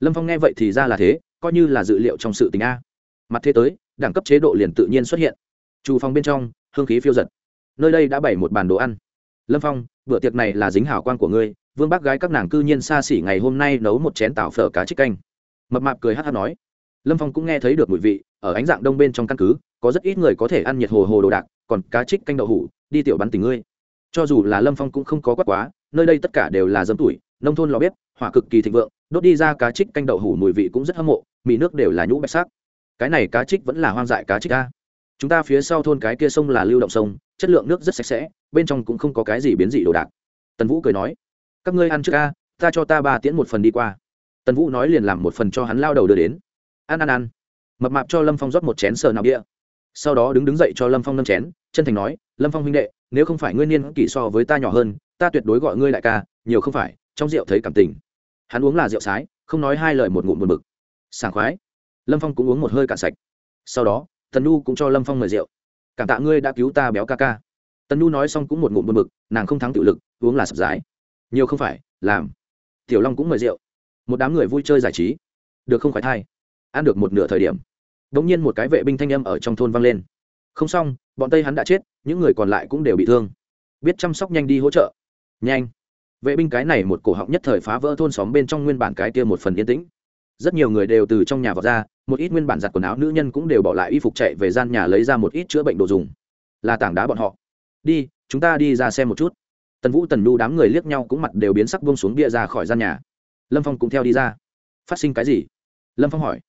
Lâm phong nghe vậy thì ra là thế, coi như là dự liệu trong sự tình a. Mặt thế tới, đẳng cấp chế độ liền tự nhiên xuất hiện. Trù phòng bên trong, hương khí phiêu giật. Nơi đây đã bày một bàn đồ ăn. Lâm phong, bữa tiệc này là dính hảo quan của ngươi, vương bác gái các nàng cư nhiên xa xỉ ngày hôm nay nấu một chén tảo phở cá trích canh. Mập mạp cười hát hát nói lâm phong cũng nghe thấy được mùi vị, ở ánh dạng đông bên trong căn cứ, có rất ít người có thể ăn nhiệt hồ hồ đồ đạc, còn cá trích canh đậu hủ, đi tiểu bắn tình ngươi. Cho dù là lâm phong cũng không có quát quá, nơi đây tất cả đều là dấm tuổi, nông thôn lò bếp, hỏa cực kỳ thịnh vượng, đốt đi ra cá trích canh đậu hủ mùi vị cũng rất hâm mộ, mì nước đều là nhũ bạch sắc. Cái này cá trích vẫn là hoang dại cá trích a. Chúng ta phía sau thôn cái kia sông là lưu động sông, chất lượng nước rất sạch sẽ, bên trong cũng không có cái gì biến dị đồ đạc. Tần vũ cười nói, các ngươi ăn trước a, ta cho ta ba tiễn một phần đi qua. Tần vũ nói liền làm một phần cho hắn lao đầu đưa đến ăn ăn ăn mập mạp cho lâm phong rót một chén sờ nào đĩa sau đó đứng đứng dậy cho lâm phong nâm chén, chân thành nói, lâm phong huynh đệ, nếu không phải ngươi niên kỷ so với ta nhỏ hơn, ta tuyệt đối gọi ngươi đại ca, nhiều không phải, trong rượu thấy cảm tình. Hắn uống là rượu sái, không nói hai lời một ngụm một mực sảng khoái. Lâm phong cũng uống một hơi cạn sạch. Sau đó, tần nu cũng cho lâm phong mời rượu. Cảm tạ ngươi đã cứu ta béo ca ca. Tần nu nói xong cũng một ngụm một mực nàng không thắng tự lực, uống là sập giải nhiều không phải, làm. Tiểu long cũng mời rượu. Một đám người vui chơi giải trí. Được không phải thay ăn được một nửa thời điểm. Đ ỗ n g nhiên một cái vệ binh thanh âm ở trong thôn vang lên. Không xong, bọn tây hắn đã chết, những người còn lại cũng đều bị thương. Biết chăm sóc nhanh đi hỗ trợ. Nhanh. Vệ binh cái này một cổ họng nhất thời phá vỡ thôn xóm bên trong nguyên bản cái kia một phần yên tĩnh. Rất nhiều người đều từ trong nhà vào ra, một ít nguyên bản giặt quần áo nữ nhân cũng đều bỏ lại y phục chạy về gian nhà lấy ra một ít chữa bệnh đồ dùng. Là tảng đá bọn họ. Đi, chúng ta đi ra xem một chút. Tần vũ, tần nhu đám người liếc nhau cũng mặt đều biến sắc bông xuống bia ra khỏi gian nhà. Lâm phong cũng theo đi ra. Phát sinh cái gì? Lâm phong hỏi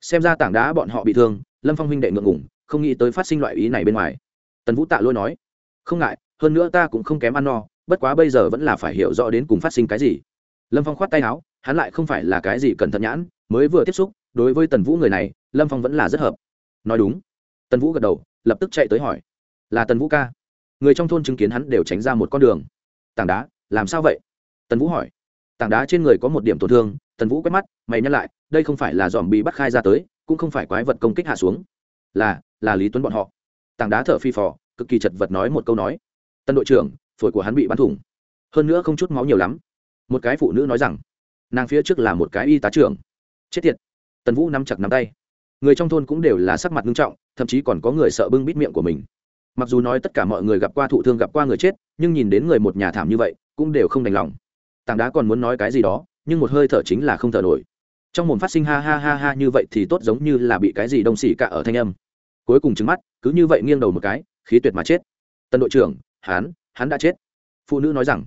xem ra tảng đá bọn họ bị thương, lâm phong huynh đệ ngượng ngủng không nghĩ tới phát sinh loại ý này bên ngoài. Tần vũ tạ lôi nói, không ngại, hơn nữa ta cũng không kém ăn no, bất quá bây giờ vẫn là phải hiểu rõ đến cùng phát sinh cái gì. Lâm phong khoát tay áo, hắn lại không phải là cái gì cẩn thận nhãn, mới vừa tiếp xúc, đối với tần vũ người này, lâm phong vẫn là rất hợp. Nói đúng. Tần vũ gật đầu, lập tức chạy tới hỏi, là tần vũ ca? Người trong thôn chứng kiến hắn đều tránh ra một con đường. Tảng đá, làm sao vậy? Tần vũ hỏi. Tảng đá trên người có một điểm tổn thương tần vũ quét mắt, mày nhắc lại, đây không phải là dòm bị bắt khai ra tới, cũng không phải quái vật công kích hạ xuống. Là là lý tuấn bọn họ. Tảng đá thở phi phò, cực kỳ chật vật nói một câu nói. Tân đội trưởng, phổi của hắn bị bắn thủng. Hơn nữa không chút máu nhiều lắm. Một cái phụ nữ nói rằng, nàng phía trước là một cái y tá trưởng. Chết tiệt. Tần vũ nắm chặt nắm tay. Người trong thôn cũng đều là sắc mặt nghiêm trọng, thậm chí còn có người sợ bưng bít miệng của mình. Mặc dù nói tất cả mọi người gặp qua thụ thương gặp qua người chết, nhưng nhìn đến người một nhà thảm như vậy, cũng đều không đành lòng. Tảng đá còn muốn nói cái gì đó nhưng một hơi thở chính là không thở nổi. Trong mồm phát sinh ha ha ha ha như vậy thì tốt giống như là bị cái gì đông xỉ cả ở thanh âm. Cuối cùng trứng mắt, cứ như vậy nghiêng đầu một cái, khí tuyệt mà chết. Tân đội trưởng, hắn hắn đã chết. Phụ nữ nói rằng,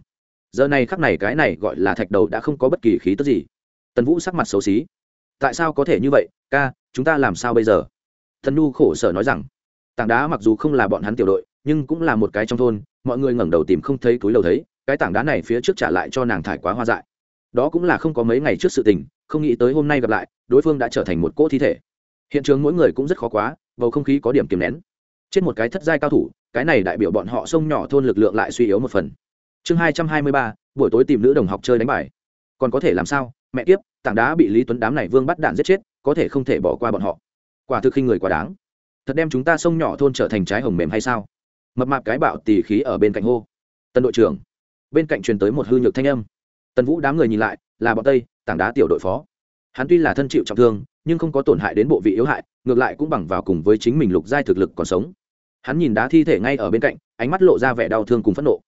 giờ này khắc này cái này gọi là thạch đầu đã không có bất kỳ khí tức gì. Tần vũ sắc mặt xấu xí. Tại sao có thể như vậy, ca, chúng ta làm sao bây giờ? Thần nu khổ sở nói rằng, tảng đá mặc dù không là bọn hắn tiểu đội, nhưng cũng là một cái trong thôn, mọi người ngẩng đầu tìm không thấy túi lầu thấy, cái tảng đá này phía trước trả lại cho nàng thải quá hoa dại đó cũng là không có mấy ngày trước sự tình, không nghĩ tới hôm nay gặp lại, đối phương đã trở thành một cỗ thi thể. Hiện trường mỗi người cũng rất khó quá, bầu không khí có điểm kiềm nén. Trên một cái thất giai cao thủ, cái này đại biểu bọn họ sông nhỏ thôn lực lượng lại suy yếu một phần. Chương hai trăm hai mươi ba, buổi tối tìm nữ đồng học chơi đánh bài. Còn có thể làm sao? Mẹ tiếp tảng đá bị lý tuấn đám này vương bắt đạn giết chết, có thể không thể bỏ qua bọn họ. Quả thực khi người quá đáng. Thật đem chúng ta sông nhỏ thôn trở thành trái hồng mềm hay sao? Mập mạp cái bạo tỉ khí ở bên cạnh hô. Tân đội trưởng. Bên cạnh truyền tới một hư nhược thanh âm tần vũ đám người nhìn lại là bọn tây tảng đá tiểu đội phó hắn tuy là thân chịu trọng thương nhưng không có tổn hại đến bộ vị yếu hại ngược lại cũng bằng vào cùng với chính mình lục giai thực lực còn sống hắn nhìn đá thi thể ngay ở bên cạnh ánh mắt lộ ra vẻ đau thương cùng phẫn nộ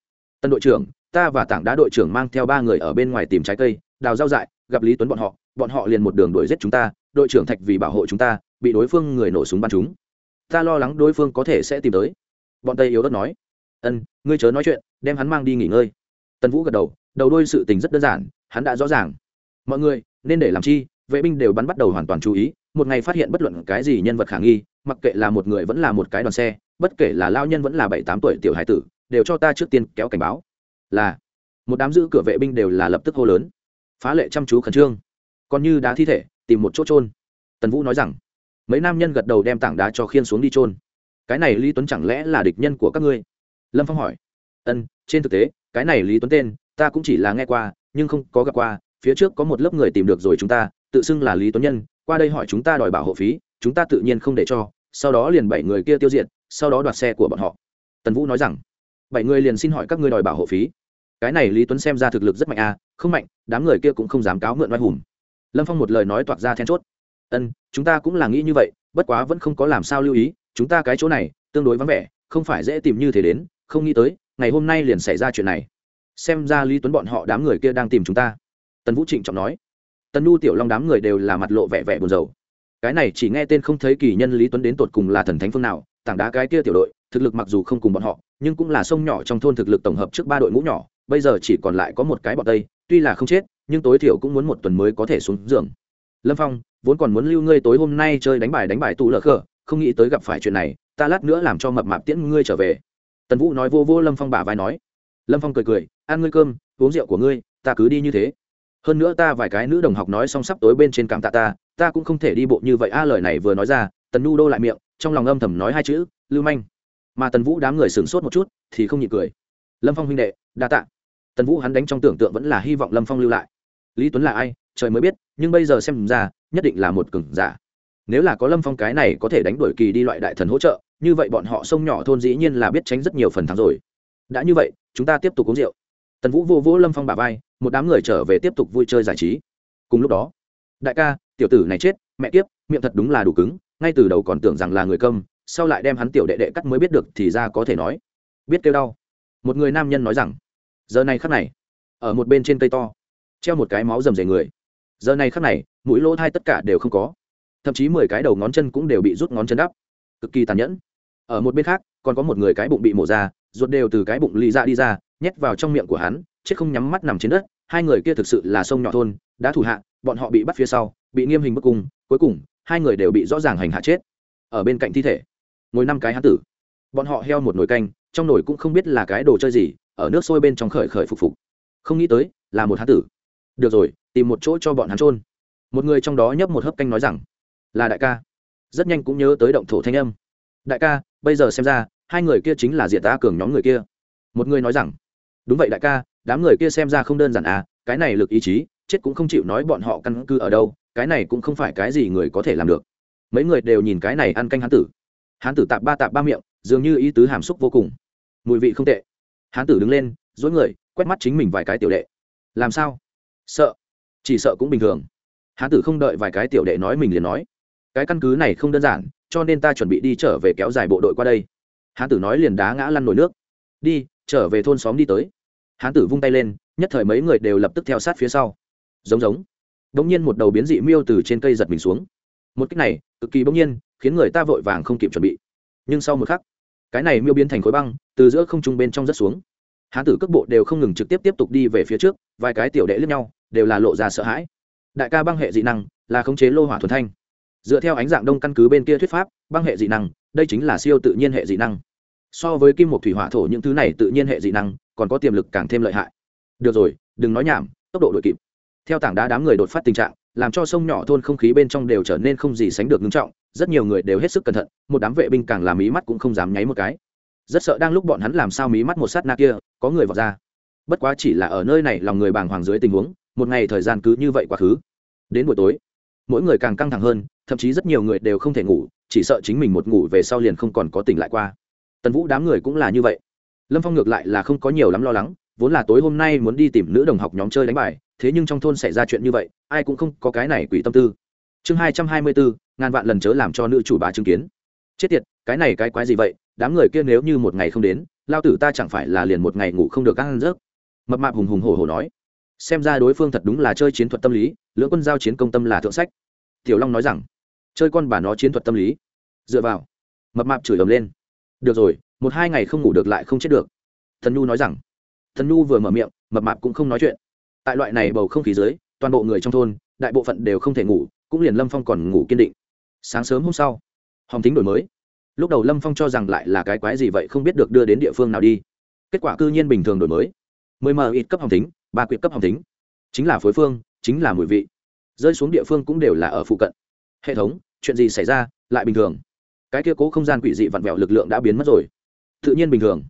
tân đội trưởng ta và tảng đá đội trưởng mang theo ba người ở bên ngoài tìm trái cây đào rau dại gặp lý tuấn bọn họ bọn họ liền một đường đuổi giết chúng ta đội trưởng thạch vì bảo hộ chúng ta bị đối phương người nổ súng bắn chúng ta lo lắng đối phương có thể sẽ tìm tới bọn tây yếu đất nói ân ngươi chớ nói chuyện đem hắn mang đi nghỉ ngơi tần vũ gật đầu đầu đôi sự tình rất đơn giản, hắn đã rõ ràng. Mọi người, nên để làm chi? Vệ binh đều bắn bắt đầu hoàn toàn chú ý, một ngày phát hiện bất luận cái gì nhân vật khả nghi, mặc kệ là một người vẫn là một cái đoàn xe, bất kể là lao nhân vẫn là bảy, tám tuổi tiểu hải tử, đều cho ta trước tiên kéo cảnh báo. Là, một đám giữ cửa vệ binh đều là lập tức hô lớn. Phá lệ chăm chú khẩn trương. Còn như đá thi thể, tìm một chỗ trôn tần vũ nói rằng, mấy nam nhân gật đầu đem tảng đá cho khiên xuống đi trôn cái này lý tuấn chẳng lẽ là địch nhân của các ngươi? Lâm phong hỏi. Ân, trên thực tế, cái này lý tuấn tên ta cũng chỉ là nghe qua, nhưng không có gặp qua, phía trước có một lớp người tìm được rồi chúng ta, tự xưng là lý tuấn nhân, qua đây hỏi chúng ta đòi bảo hộ phí, chúng ta tự nhiên không để cho, sau đó liền bảy người kia tiêu diệt, sau đó đoạt xe của bọn họ. Tần vũ nói rằng, bảy người liền xin hỏi các ngươi đòi bảo hộ phí. Cái này lý tuấn xem ra thực lực rất mạnh à không mạnh, đám người kia cũng không dám cáo mượn oai hùng. Lâm phong một lời nói toạc ra then chốt. Ân, chúng ta cũng là nghĩ như vậy, bất quá vẫn không có làm sao lưu ý, chúng ta cái chỗ này, tương đối vắng vẻ, không phải dễ tìm như thế đến, không nghĩ tới, ngày hôm nay liền xảy ra chuyện này xem ra lý tuấn bọn họ đám người kia đang tìm chúng ta tần vũ trịnh trọng nói tần nhu tiểu long đám người đều là mặt lộ vẻ vẻ buồn rầu. cái này chỉ nghe tên không thấy kỳ nhân lý tuấn đến tột cùng là thần thánh phương nào, tảng đá cái kia tiểu đội, thực lực mặc dù không cùng bọn họ, nhưng cũng là sông nhỏ trong thôn thực lực tổng hợp trước ba đội ngũ nhỏ, bây giờ chỉ còn lại có một cái bọn tây, tuy là không chết, nhưng tối thiểu cũng muốn một tuần mới có thể xuống giường. Lâm phong, vốn còn muốn lưu ngươi tối hôm nay chơi đánh bài đánh bài tụ lỡ khờ không nghĩ tới gặp phải chuyện này, ta lát nữa làm cho mập mạp tiễn ngươi trở về. Tần vũ nói vô vô lâm phong bả vai nói lâm phong cười cười, ăn ngươi cơm, uống rượu của ngươi, ta cứ đi như thế. Hơn nữa ta vài cái nữ đồng học nói xong sắp tối bên trên cảm tạ ta ta cũng không thể đi bộ như vậy. A à, lời này vừa nói ra, tần nhu đô lại miệng, trong lòng âm thầm nói hai chữ, lưu manh. Mà tần vũ đám người sửng sốt một chút, thì không nhịn cười. Lâm phong huynh đệ, đa tạ. Tần vũ hắn đánh trong tưởng tượng vẫn là hy vọng lâm phong lưu lại. Lý tuấn là ai, trời mới biết, nhưng bây giờ xem ra, nhất định là một cừng giả. Nếu là có lâm phong cái này có thể đánh đuổi kỳ đi loại đại thần hỗ trợ, như vậy bọn họ sông nhỏ thôn dĩ nhiên là biết tránh rất nhiều phần thắng rồi. Đã như vậy chúng ta tiếp tục uống rượu. Tần vũ vô vỗ lâm phong bà vai, một đám người trở về tiếp tục vui chơi giải trí. Cùng lúc đó, đại ca, tiểu tử này chết, mẹ kiếp, miệng thật đúng là đủ cứng, ngay từ đầu còn tưởng rằng là người công sau lại đem hắn tiểu đệ đệ cắt mới biết được thì ra có thể nói. Biết kêu đau. Một người nam nhân nói rằng, giờ này khắc này, ở một bên trên cây to, treo một cái máu rầm rề người. Giờ này khắc này, mũi lỗ thai tất cả đều không có. Thậm chí mười cái đầu ngón chân cũng đều bị rút ngón chân đắp. Cực kỳ tàn nhẫn. Ở một bên khác, còn có một người cái bụng bị mổ ra ruột đều từ cái bụng lì ra đi ra, nhét vào trong miệng của hắn, chết không nhắm mắt nằm trên đất. Hai người kia thực sự là sông nhỏ thôn đã thủ hạ, bọn họ bị bắt phía sau, bị nghiêm hình bức cung, cuối cùng, hai người đều bị rõ ràng hành hạ chết. Ở bên cạnh thi thể, ngồi năm cái hán tử. Bọn họ heo một nồi canh, trong nồi cũng không biết là cái đồ chơi gì, ở nước sôi bên trong khởi khởi phục phục. Không nghĩ tới, là một hán tử. Được rồi, tìm một chỗ cho bọn hắn trôn một người trong đó nhấp một hớp canh nói rằng, là đại ca. Rất nhanh cũng nhớ tới động thổ thanh âm. Đại ca, bây giờ xem ra hai người kia chính là diệt ta cường nhóm người kia. Một người nói rằng, đúng vậy đại ca, đám người kia xem ra không đơn giản à cái này lực ý chí, chết cũng không chịu nói bọn họ căn cư ở đâu, cái này cũng không phải cái gì người có thể làm được. Mấy người đều nhìn cái này ăn canh hán tử. Hán tử tạp ba tạp ba miệng, dường như ý tứ hàm xúc vô cùng. Mùi vị không tệ. Hán tử đứng lên, dối người, quét mắt chính mình vài cái tiểu đệ. Làm sao? Sợ? Chỉ sợ cũng bình thường. Hán tử không đợi vài cái tiểu đệ nói mình liền nói, cái căn cứ này không đơn giản, cho nên ta chuẩn bị đi trở về kéo dài bộ đội qua đây hán tử nói liền đá ngã lăn nổi nước. Đi, trở về thôn xóm đi tới. Hán tử vung tay lên, nhất thời mấy người đều lập tức theo sát phía sau. Giống giống. Bỗng nhiên một đầu biến dị miêu từ trên cây giật mình xuống. Một cách này, cực kỳ bỗng nhiên, khiến người ta vội vàng không kịp chuẩn bị. Nhưng sau một khắc, cái này miêu biến thành khối băng, từ giữa không trung bên trong rất xuống. Hán tử cước bộ đều không ngừng trực tiếp tiếp tục đi về phía trước, vài cái tiểu đệ lướt nhau, đều là lộ ra sợ hãi. Đại ca băng hệ dị năng, là khống chế lô hỏa thuần thanh. Dựa theo ánh dạng đông căn cứ bên kia thuyết pháp, băng hệ dị năng, đây chính là siêu tự nhiên hệ dị năng so với kim một thủy hỏa thổ những thứ này tự nhiên hệ dị năng, còn có tiềm lực càng thêm lợi hại. Được rồi, đừng nói nhảm, tốc độ đội kịp. Theo tảng đá đám người đột phát tình trạng, làm cho sông nhỏ thôn không khí bên trong đều trở nên không gì sánh được ngưng trọng, rất nhiều người đều hết sức cẩn thận, một đám vệ binh càng làm mí mắt cũng không dám nháy một cái. Rất sợ đang lúc bọn hắn làm sao mí mắt một sát na kia, có người vào ra. Bất quá chỉ là ở nơi này lòng người bàng hoàng dưới tình huống, một ngày thời gian cứ như vậy quá khứ. Đến buổi tối, mỗi người càng căng thẳng hơn, thậm chí rất nhiều người đều không thể ngủ, chỉ sợ chính mình một ngủ về sau liền không còn có tỉnh lại qua tần vũ đám người cũng là như vậy. Lâm phong ngược lại là không có nhiều lắm lo lắng, vốn là tối hôm nay muốn đi tìm nữ đồng học nhóm chơi đánh bài, thế nhưng trong thôn xảy ra chuyện như vậy, ai cũng không có cái này quỷ tâm tư. Chương hai trăm hai mươi bốn ngàn vạn lần chớ làm cho nữ chủ bà chứng kiến. Chết tiệt, cái này cái quái gì vậy? Đám người kia nếu như một ngày không đến, lao tử ta chẳng phải là liền một ngày ngủ không được ăn rớt mập mạp hùng hùng hổ hổ nói. Xem ra đối phương thật đúng là chơi chiến thuật tâm lý, lưỡng quân giao chiến công tâm là thượng sách. Tiểu long nói rằng, chơi con bà nó chiến thuật tâm lý. Dựa vào. Mập mạp chửi ầm lên được rồi, một hai ngày không ngủ được lại không chết được. Thần nhu nói rằng. Thần nhu vừa mở miệng, mập mạp cũng không nói chuyện. Tại loại này bầu không khí dưới, toàn bộ người trong thôn, đại bộ phận đều không thể ngủ, cũng liền lâm phong còn ngủ kiên định. Sáng sớm hôm sau hòng tính đổi mới. Lúc đầu lâm phong cho rằng lại là cái quái gì vậy không biết được đưa đến địa phương nào đi. Kết quả cư nhiên bình thường đổi mới. Mười mờ ít cấp hòng tính ba quyệt cấp hòng tính chính là phối phương, chính là mùi vị. Rơi xuống địa phương cũng đều là ở phụ cận. Hệ thống, chuyện gì xảy ra, lại bình thường cái kia cố không gian quỷ dị vặn vẹo lực lượng đã biến mất rồi. Tự nhiên bình thường.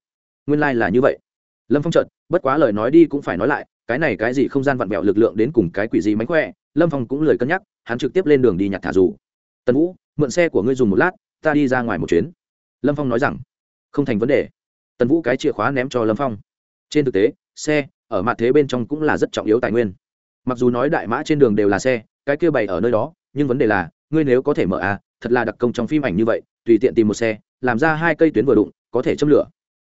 Nguyên lai、like、là như vậy. Lâm phong trợt bất quá lời nói đi cũng phải nói lại, cái này cái gì không gian vặn vẹo lực lượng đến cùng cái quỷ gì mánh khỏe, lâm phong cũng lời cân nhắc, hắn trực tiếp lên đường đi nhặt thả dù. Tần vũ, mượn xe của ngươi dùng một lát, ta đi ra ngoài một chuyến. Lâm phong nói rằng. Không thành vấn đề. Tần vũ cái chìa khóa ném cho lâm phong. Trên thực tế, xe, ở mặt thế bên trong cũng là rất trọng yếu tài nguyên. Mặc dù nói đại mã trên đường đều là xe, cái kia bày ở nơi đó, nhưng vấn đề là, ngươi nếu có thể mở à thật là đặc công trong phim ảnh như vậy tùy tiện tìm một xe, làm ra hai cây tuyến vừa đụng, có thể châm lửa.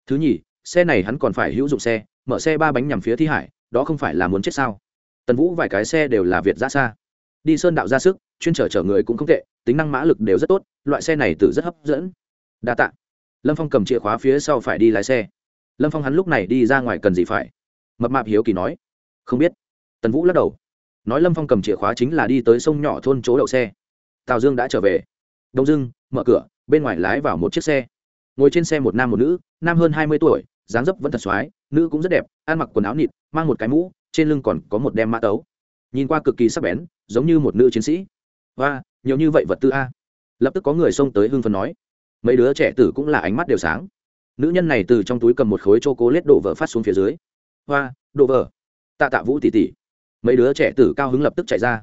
Thứ nhì, xe này hắn còn phải hữu dụng xe, mở xe ba bánh nhằm phía thi hải, đó không phải là muốn chết sao? Tần vũ vài cái xe đều là việt ra xa. Đi sơn đạo ra sức, chuyên trở chở người cũng không tệ, tính năng mã lực đều rất tốt, loại xe này từ rất hấp dẫn. Đa t ạ lâm phong cầm chìa khóa phía sau phải đi lái xe. Lâm phong hắn lúc này đi ra ngoài cần gì phải? Mập mạp hiếu kỳ nói. Không biết. Tần vũ lắc đầu. Nói lâm phong cầm chìa khóa chính là đi tới sông nhỏ thôn chỗ đậu xe. Tào dương đã trở về. Đông dưng mở cửa, bên ngoài lái vào một chiếc xe. Ngồi trên xe một nam một nữ, nam hơn hai mươi tuổi, dáng dấp vẫn thật x nữ cũng rất đẹp, ăn mặc quần áo nịt, mang một cái mũ, trên lưng còn có một đem mã tấu. Nhìn qua cực kỳ sắc bén, giống như một nữ chiến sĩ. Và nhiều như vậy vật tư a? Lập tức có người xông tới hưng phần nói. Mấy đứa trẻ tử cũng là ánh mắt đều sáng. Nữ nhân này từ trong túi cầm một khối c h o cố lết đổ vỡ phát xuống phía dưới. Hoa đổ vỡ. Tạ tạ vũ tỉ tỉ mấy đứa trẻ tử cao hứng lập tức chạy ra.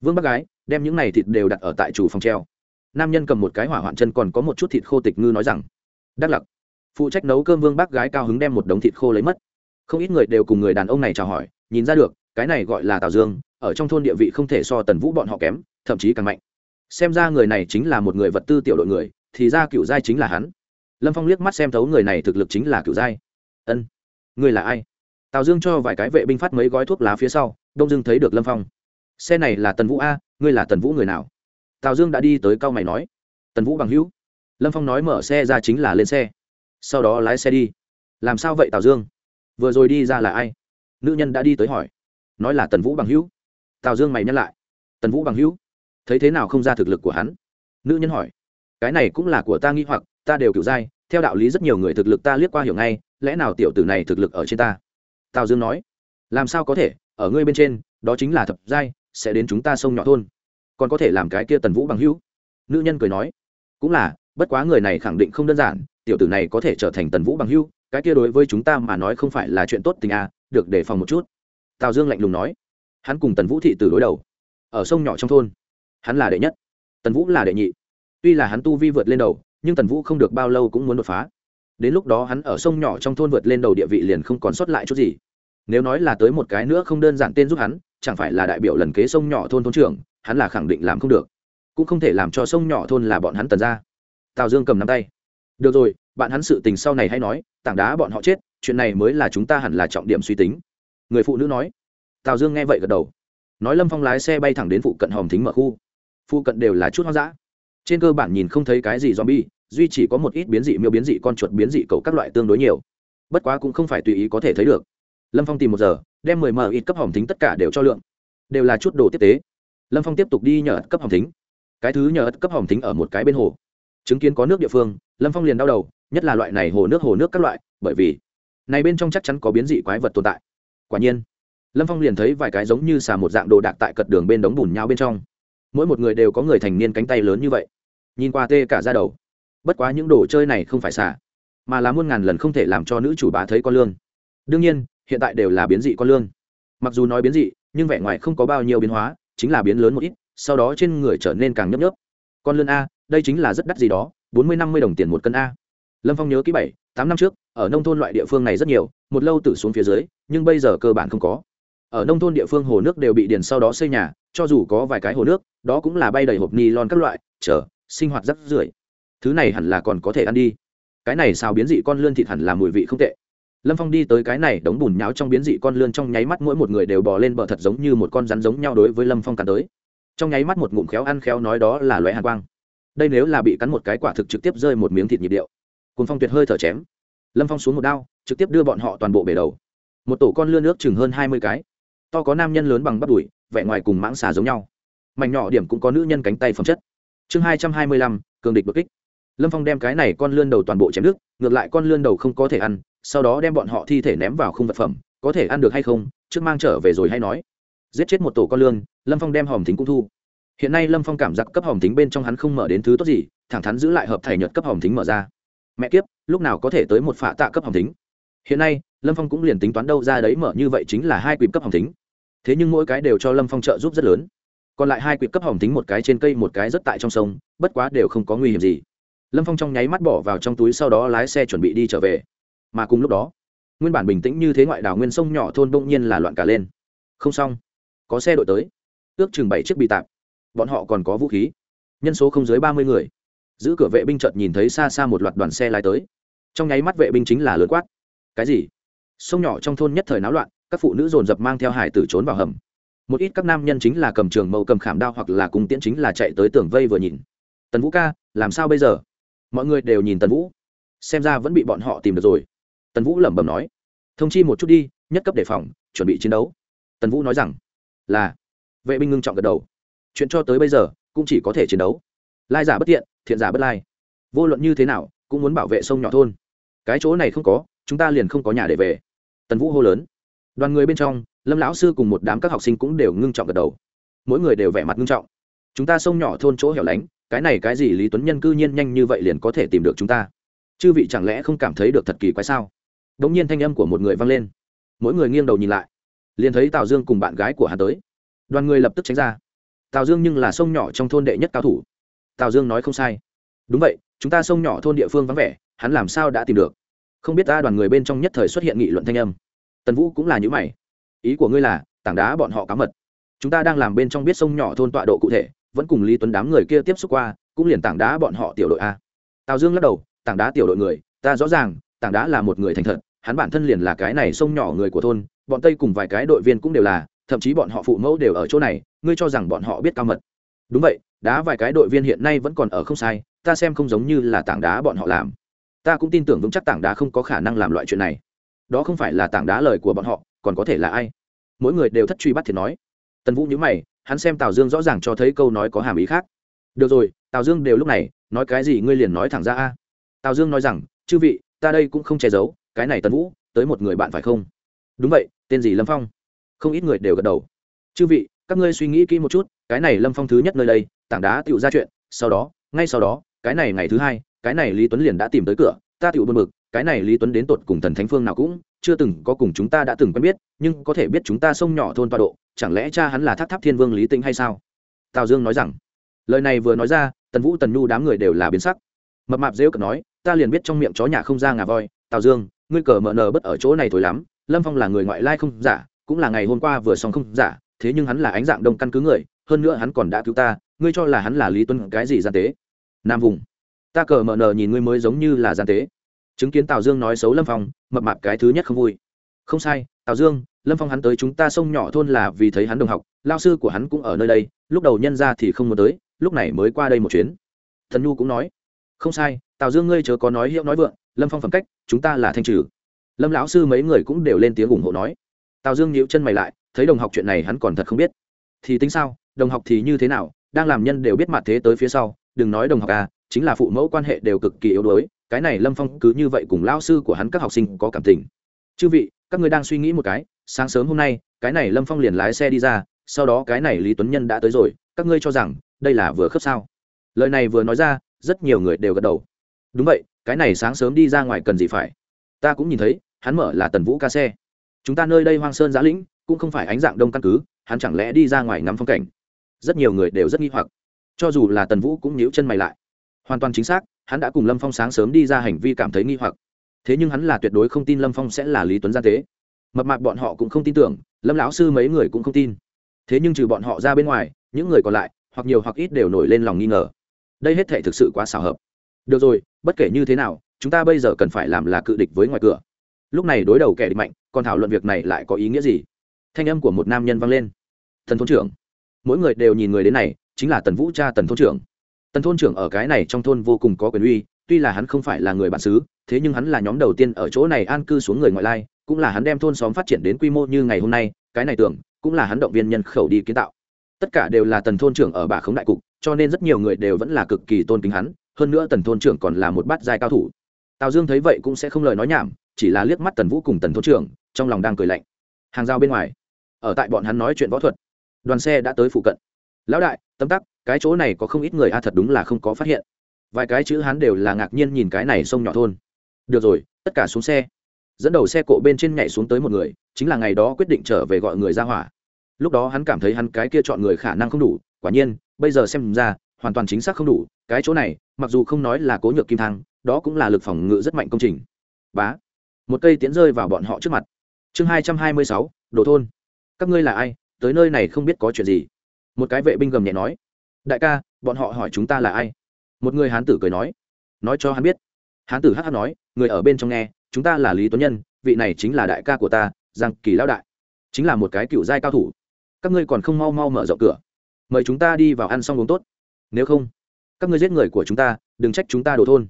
Vương bác gái, đem những này thịt đều đặt ở tại chủ phòng treo nam nhân cầm một cái hỏa hoạn chân còn có một chút thịt khô tịch ngư nói rằng, đắc lặc, phụ trách nấu cơm vương bác gái cao hứng đem một đống thịt khô lấy mất. Không ít người đều cùng người đàn ông này chào hỏi, nhìn ra được, cái này gọi là tào dương, ở trong thôn địa vị không thể so tần vũ bọn họ kém, thậm chí càng mạnh. Xem ra người này chính là một người vật tư tiểu đội người, thì ra cựu giai chính là hắn. Lâm phong liếc mắt xem thấu người này thực lực chính là cựu giai. Ân, người là ai? Tào dương cho vài cái vệ binh phát mấy gói thuốc lá phía sau, đông dương thấy được lâm phong. Xe này là tần vũ a, ngươi là tần vũ người nào? Tào dương đã đi tới cao mày nói, tần vũ bằng hữu. Lâm phong nói mở xe ra chính là lên xe. Sau đó lái xe đi. Làm sao vậy tào dương? Vừa rồi đi ra là ai? Nữ nhân đã đi tới hỏi. Nói là tần vũ bằng hữu. Tào dương mày nhắc lại. Tần vũ bằng hữu? Thấy thế nào không ra thực lực của hắn? Nữ nhân hỏi. Cái này cũng là của ta nghi hoặc, ta đều kiểu dai, theo đạo lý rất nhiều người thực lực ta liếc qua hiểu ngay, lẽ nào tiểu tử này thực lực ở trên ta? Tào dương nói. Làm sao có thể? Ở ngươi bên trên, đó chính là thập giai, sẽ đến chúng ta sông nhỏ thôn còn có thể làm cái kia tần vũ bằng hữu. Nữ nhân cười nói, cũng là, bất quá người này khẳng định không đơn giản, tiểu tử này có thể trở thành tần vũ bằng hữu, cái kia đối với chúng ta mà nói không phải là chuyện tốt tình à được đề phòng một chút. Tào dương lạnh lùng nói, hắn cùng tần vũ thị từ đối đầu, ở sông nhỏ trong thôn, hắn là đệ nhất, tần vũ là đệ nhị. Tuy là hắn tu vi vượt lên đầu, nhưng tần vũ không được bao lâu cũng muốn đột phá. Đến lúc đó hắn ở sông nhỏ trong thôn vượt lên đầu địa vị liền không còn sót lại chút gì. Nếu nói là tới một cái nữa không đơn giản tên giúp hắn, chẳng phải là đại biểu lần kế sông nhỏ thôn thôn trưởng hắn là khẳng định làm không được. Cũng không thể làm cho sông nhỏ thôn là bọn hắn tần ra tào dương cầm nắm tay. Được rồi, bạn hắn sự tình sau này hay nói, tảng đá bọn họ chết, chuyện này mới là chúng ta hẳn là trọng điểm suy tính. Người phụ nữ nói. Tào dương nghe vậy gật đầu. Nói lâm phong lái xe bay thẳng đến phụ cận hòm thính mở khu. Phụ cận đều là chút hoang dã. Trên cơ bản nhìn không thấy cái gì zombie, duy chỉ có một ít biến dị miêu biến dị con chuột biến dị cầu các loại tương đối nhiều. Bất quá cũng không phải tùy ý có thể thấy được. Lâm phong tìm một giờ, đem mười mờ ít cấp hòm thính tất cả đều cho lượng. Đều là chút đồ tiếp tế lâm phong tiếp tục đi nhờ cấp hồng thính. Cái thứ nhờ cấp hồng thính ở một cái bên hồ. Chứng kiến có nước địa phương, lâm phong liền đau đầu, nhất là loại này hồ nước hồ nước các loại, bởi vì này bên trong chắc chắn có biến dị quái vật tồn tại. Quả nhiên, lâm phong liền thấy vài cái giống như xà một dạng đồ đạc tại cật đường bên đống bùn nhau bên trong. Mỗi một người đều có người thành niên cánh tay lớn như vậy. Nhìn qua tê cả ra đầu. Bất quá những đồ chơi này không phải xả mà là muôn ngàn lần không thể làm cho nữ chủ bá thấy con lương đương nhiên, hiện tại đều là biến dị con lương mặc dù nói biến dị, nhưng vẻ ngoài không có bao nhiêu biến hóa chính là biến lớn một ít, sau đó trên người trở nên càng nhấp nhấp con lươn a, đây chính là rất đắt gì đó, bốn mươi, năm mươi đồng tiền một cân a. Lâm phong nhớ kỹ bảy, tám năm trước, ở nông thôn loại địa phương này rất nhiều, một lâu tử xuống phía dưới, nhưng bây giờ cơ bản không có. Ở nông thôn địa phương hồ nước đều bị điền sau đó xây nhà, cho dù có vài cái hồ nước, đó cũng là bay đầy hộp ni lon các loại, chờ, sinh hoạt rắc rưởi. Thứ này hẳn là còn có thể ăn đi. Cái này sao biến dị con lươn thịt hẳn là mùi vị không tệ lâm phong đi tới cái này đống bùn nháo trong biến dị con lươn trong nháy mắt mỗi một người đều bò lên bờ thật giống như một con rắn giống nhau đối với lâm phong cắn tới. Trong nháy mắt một ngụm khéo ăn khéo nói đó là loé hàn quang. Đây nếu là bị cắn một cái quả thực trực tiếp rơi một miếng thịt nhịp điệu. Cùng phong tuyệt hơi thở chém. Lâm phong xuống một đao, trực tiếp đưa bọn họ toàn bộ bể đầu. Một tổ con lươn nước chừng hơn hai mươi cái. To có nam nhân lớn bằng bắp đùi, vẻ ngoài cùng mãng xà giống nhau. Mảnh nhỏ điểm cũng có nữ nhân cánh tay phẩm chất. Chương hai trăm hai mươi lăm, cường địch bực kích. Lâm phong đem cái này con lươn đầu toàn bộ chém nước ngược lại con lươn đầu không có thể ăn sau đó đem bọn họ thi thể ném vào khung vật phẩm, có thể ăn được hay không, trước mang trở về rồi hay nói. Giết chết một tổ con lươn, lâm phong đem hòm thính cũng thu. Hiện nay lâm phong cảm giác cấp hòm thính bên trong hắn không mở đến thứ tốt gì, thẳng thắn giữ lại hợp thảy nhật cấp hòm thính mở ra. Mẹ kiếp, lúc nào có thể tới một phạ tạ cấp hòm thính? Hiện nay, lâm phong cũng liền tính toán đâu ra đấy mở như vậy chính là hai quỵt cấp hòm thính. Thế nhưng mỗi cái đều cho lâm phong trợ giúp rất lớn. Còn lại hai quỵt cấp hòm tính một cái trên cây, một cái rất tại trong sông, bất quá đều không có nguy hiểm gì. Lâm phong trong nháy mắt bỏ vào trong túi, sau đó lái xe chuẩn bị đi trở về mà cùng lúc đó, nguyên bản bình tĩnh như thế ngoại đảo nguyên sông nhỏ thôn bỗng nhiên là loạn cả lên. Không xong, có xe đội tới, ước chừng bảy chiếc bị tạp bọn họ còn có vũ khí, nhân số không dưới ba mươi người. Giữ cửa vệ binh chợt nhìn thấy xa xa một loạt đoàn xe lái tới. Trong nháy mắt vệ binh chính là lớn quát. Cái gì? Sông nhỏ trong thôn nhất thời náo loạn, các phụ nữ dồn dập mang theo hải tử trốn vào hầm. Một ít các nam nhân chính là cầm trường mâu cầm khảm đao hoặc là cùng tiễn chính là chạy tới tường vây vừa nhìn. Tần vũ ca, làm sao bây giờ? Mọi người đều nhìn tần vũ. Xem ra vẫn bị bọn họ tìm được rồi tần vũ lẩm bẩm nói, thông chi một chút đi, nhất cấp đề phòng, chuẩn bị chiến đấu. Tần vũ nói rằng, là. Vệ binh ngưng trọng gật đầu. Chuyện cho tới bây giờ, cũng chỉ có thể chiến đấu. Lai giả bất tiện thiện giả bất lai. Vô luận như thế nào, cũng muốn bảo vệ sông nhỏ thôn. Cái chỗ này không có, chúng ta liền không có nhà để về. Tần vũ hô lớn. Đoàn người bên trong, lâm lão sư cùng một đám các học sinh cũng đều ngưng trọng gật đầu. Mỗi người đều vẻ mặt ngưng trọng. Chúng ta sông nhỏ thôn chỗ hẻo lánh, cái này cái gì lý tuấn nhân cư nhiên nhanh như vậy liền có thể tìm được chúng ta? Chư vị chẳng lẽ không cảm thấy được thật kỳ quái sao? Đ ỗ n g nhiên thanh âm của một người vang lên. Mỗi người nghiêng đầu nhìn lại, liền thấy tào dương cùng bạn gái của hắn tới. Đoàn người lập tức tránh ra. Tào dương nhưng là sông nhỏ trong thôn đệ nhất cao thủ. Tào dương nói không sai. Đúng vậy, chúng ta sông nhỏ thôn địa phương vắng vẻ, hắn làm sao đã tìm được? Không biết ta đoàn người bên trong nhất thời xuất hiện nghị luận thanh âm. Tần vũ cũng là những mày. Ý của ngươi là, tảng đá bọn họ cá mật. Chúng ta đang làm bên trong biết sông nhỏ thôn tọa độ cụ thể, vẫn cùng lý tuấn đám người kia tiếp xúc qua, cũng liền tảng đá bọn họ tiểu đội a. Tào dương lắc đầu, tảng đá tiểu đội người, ta rõ ràng, tảng đá là một người thành thật hắn bản thân liền là cái này sông nhỏ người của thôn, bọn tây cùng vài cái đội viên cũng đều là, thậm chí bọn họ phụ mẫu đều ở chỗ này, ngươi cho rằng bọn họ biết cao mật. Đúng vậy, đá vài cái đội viên hiện nay vẫn còn ở không sai, ta xem không giống như là tảng đá bọn họ làm. Ta cũng tin tưởng vững chắc tảng đá không có khả năng làm loại chuyện này. Đó không phải là tảng đá lời của bọn họ, còn có thể là ai? Mỗi người đều thất truy bắt thì nói. Tần vũ nhữ mày, hắn xem tào dương rõ ràng cho thấy câu nói có hàm ý khác. Được rồi, tào dương đều lúc này, nói cái gì ngươi liền nói thẳng ra a. Tào dương nói rằng, chư vị, ta đây cũng không che giấu cái này tần vũ, tới một người bạn phải không? Đúng vậy, tên gì lâm phong? Không ít người đều gật đầu. Chư vị, các ngươi suy nghĩ kỹ một chút, cái này lâm phong thứ nhất nơi đây, tảng đá tựu ra chuyện, sau đó, ngay sau đó, cái này ngày thứ hai, cái này lý tuấn liền đã tìm tới cửa, ta tựu buồn bực, cái này lý tuấn đến tột cùng thần thánh phương nào cũng chưa từng có cùng chúng ta đã từng quen biết, nhưng có thể biết chúng ta sông nhỏ thôn toa độ, chẳng lẽ cha hắn là thác tháp thiên vương lý tĩnh hay sao? Tào dương nói rằng, lời này vừa nói ra, tần vũ tần nhu đám người đều là biến sắc. Mập mạp dễ cợt nói, ta liền biết trong miệng chó nhà không ra ngà voi, tào dương ngươi cờ mờ nờ bất ở chỗ này thổi lắm, lâm phong là người ngoại lai không giả, cũng là ngày hôm qua vừa xong không giả, thế nhưng hắn là ánh dạng đông căn cứ người, hơn nữa hắn còn đã cứu ta, ngươi cho là hắn là lý tuân cái gì gian tế? Nam vùng. Ta cờ mờ nờ nhìn ngươi mới giống như là gian tế. Chứng kiến tào dương nói xấu lâm phong, mập mạp cái thứ nhất không vui. Không sai, tào dương, lâm phong hắn tới chúng ta sông nhỏ thôn là vì thấy hắn đồng học, lao sư của hắn cũng ở nơi đây, lúc đầu nhân ra thì không muốn tới, lúc này mới qua đây một chuyến. Thần nhu cũng nói. Không sai tào dương ngươi chớ có nói hiệu nói vượng, lâm phong phẩm cách, chúng ta là thanh trừ. Lâm lão sư mấy người cũng đều lên tiếng ủng hộ nói. Tào dương nhíu chân mày lại, thấy đồng học chuyện này hắn còn thật không biết. Thì tính sao, đồng học thì như thế nào, đang làm nhân đều biết mặt thế tới phía sau, đừng nói đồng học à chính là phụ mẫu quan hệ đều cực kỳ yếu đuối, cái này lâm phong cứ như vậy cùng lão sư của hắn các học sinh có cảm tình. Chư vị, các ngươi đang suy nghĩ một cái, sáng sớm hôm nay, cái này lâm phong liền lái xe đi ra, sau đó cái này lý tuấn nhân đã tới rồi, các ngươi cho rằng, đây là vừa khớp sao? Lời này vừa nói ra, rất nhiều người đều gật đầu đúng vậy, cái này sáng sớm đi ra ngoài cần gì phải? Ta cũng nhìn thấy, hắn mở là tần vũ ca xe. Chúng ta nơi đây hoang sơn giã lĩnh, cũng không phải ánh dạng đông căn cứ, hắn chẳng lẽ đi ra ngoài ngắm phong cảnh? Rất nhiều người đều rất nghi hoặc. Cho dù là tần vũ cũng nhíu chân mày lại. Hoàn toàn chính xác, hắn đã cùng lâm phong sáng sớm đi ra hành vi cảm thấy nghi hoặc. Thế nhưng hắn là tuyệt đối không tin lâm phong sẽ là lý tuấn gian tế mập mạc bọn họ cũng không tin tưởng, lâm lão sư mấy người cũng không tin. Thế nhưng trừ bọn họ ra bên ngoài, những người còn lại, hoặc nhiều hoặc ít đều nổi lên lòng nghi ngờ. Đây hết thể thực sự quá xảo hợp. Được rồi bất kể như thế nào, chúng ta bây giờ cần phải làm là cự địch với ngoài cửa. Lúc này đối đầu kẻ địch mạnh, còn thảo luận việc này lại có ý nghĩa gì? Thanh âm của một nam nhân vang lên. Thần thôn trưởng. Mỗi người đều nhìn người đến này, chính là tần vũ cha tần thôn trưởng. Tần thôn trưởng ở cái này trong thôn vô cùng có quyền uy, tuy là hắn không phải là người bản xứ, thế nhưng hắn là nhóm đầu tiên ở chỗ này an cư xuống người ngoại lai, cũng là hắn đem thôn xóm phát triển đến quy mô như ngày hôm nay, cái này tưởng, cũng là hắn động viên nhân khẩu đi kiến tạo. Tất cả đều là tần thôn trưởng ở bà khống đại cục, cho nên rất nhiều người đều vẫn là cực kỳ tôn kính hắn hơn nữa tần thôn trưởng còn là một bát giai cao thủ. Tào dương thấy vậy cũng sẽ không lời nói nhảm, chỉ là liếc mắt tần vũ cùng tần thôn trưởng, trong lòng đang cười lạnh. Hàng rào bên ngoài, ở tại bọn hắn nói chuyện võ thuật, đoàn xe đã tới phụ cận. Lão đại, tấm tắc, cái chỗ này có không ít người a, thật đúng là không có phát hiện. Vài cái chữ hắn đều là ngạc nhiên nhìn cái này sông nhỏ thôn. Được rồi, tất cả xuống xe. Dẫn đầu xe cộ bên trên nhảy xuống tới một người, chính là ngày đó quyết định trở về gọi người ra hỏa. Lúc đó hắn cảm thấy hắn cái kia chọn người khả năng không đủ, quả nhiên, bây giờ xem ra hoàn toàn chính xác không đủ, cái chỗ này, mặc dù không nói là cố nhược kim thang đó cũng là lực phòng ngự rất mạnh công trình. Bá. Một cây tiễn rơi vào bọn họ trước mặt. Chương hai trăm hai mươi sáu, đồ thôn. Các ngươi là ai? Tới nơi này không biết có chuyện gì. Một cái vệ binh gầm nhẹ nói. Đại ca, bọn họ hỏi chúng ta là ai? Một người hán tử cười nói. Nói cho hắn biết. Hán tử hh nói, người ở bên trong nghe, chúng ta là lý tuấn nhân, vị này chính là đại ca của ta, giang kỳ lão đại. Chính là một cái cựu giai cao thủ. Các ngươi còn không mau mau mở rộng cửa. Mời chúng ta đi vào ăn xong uống tốt nếu không, các ngươi giết người của chúng ta, đừng trách chúng ta đồ thôn.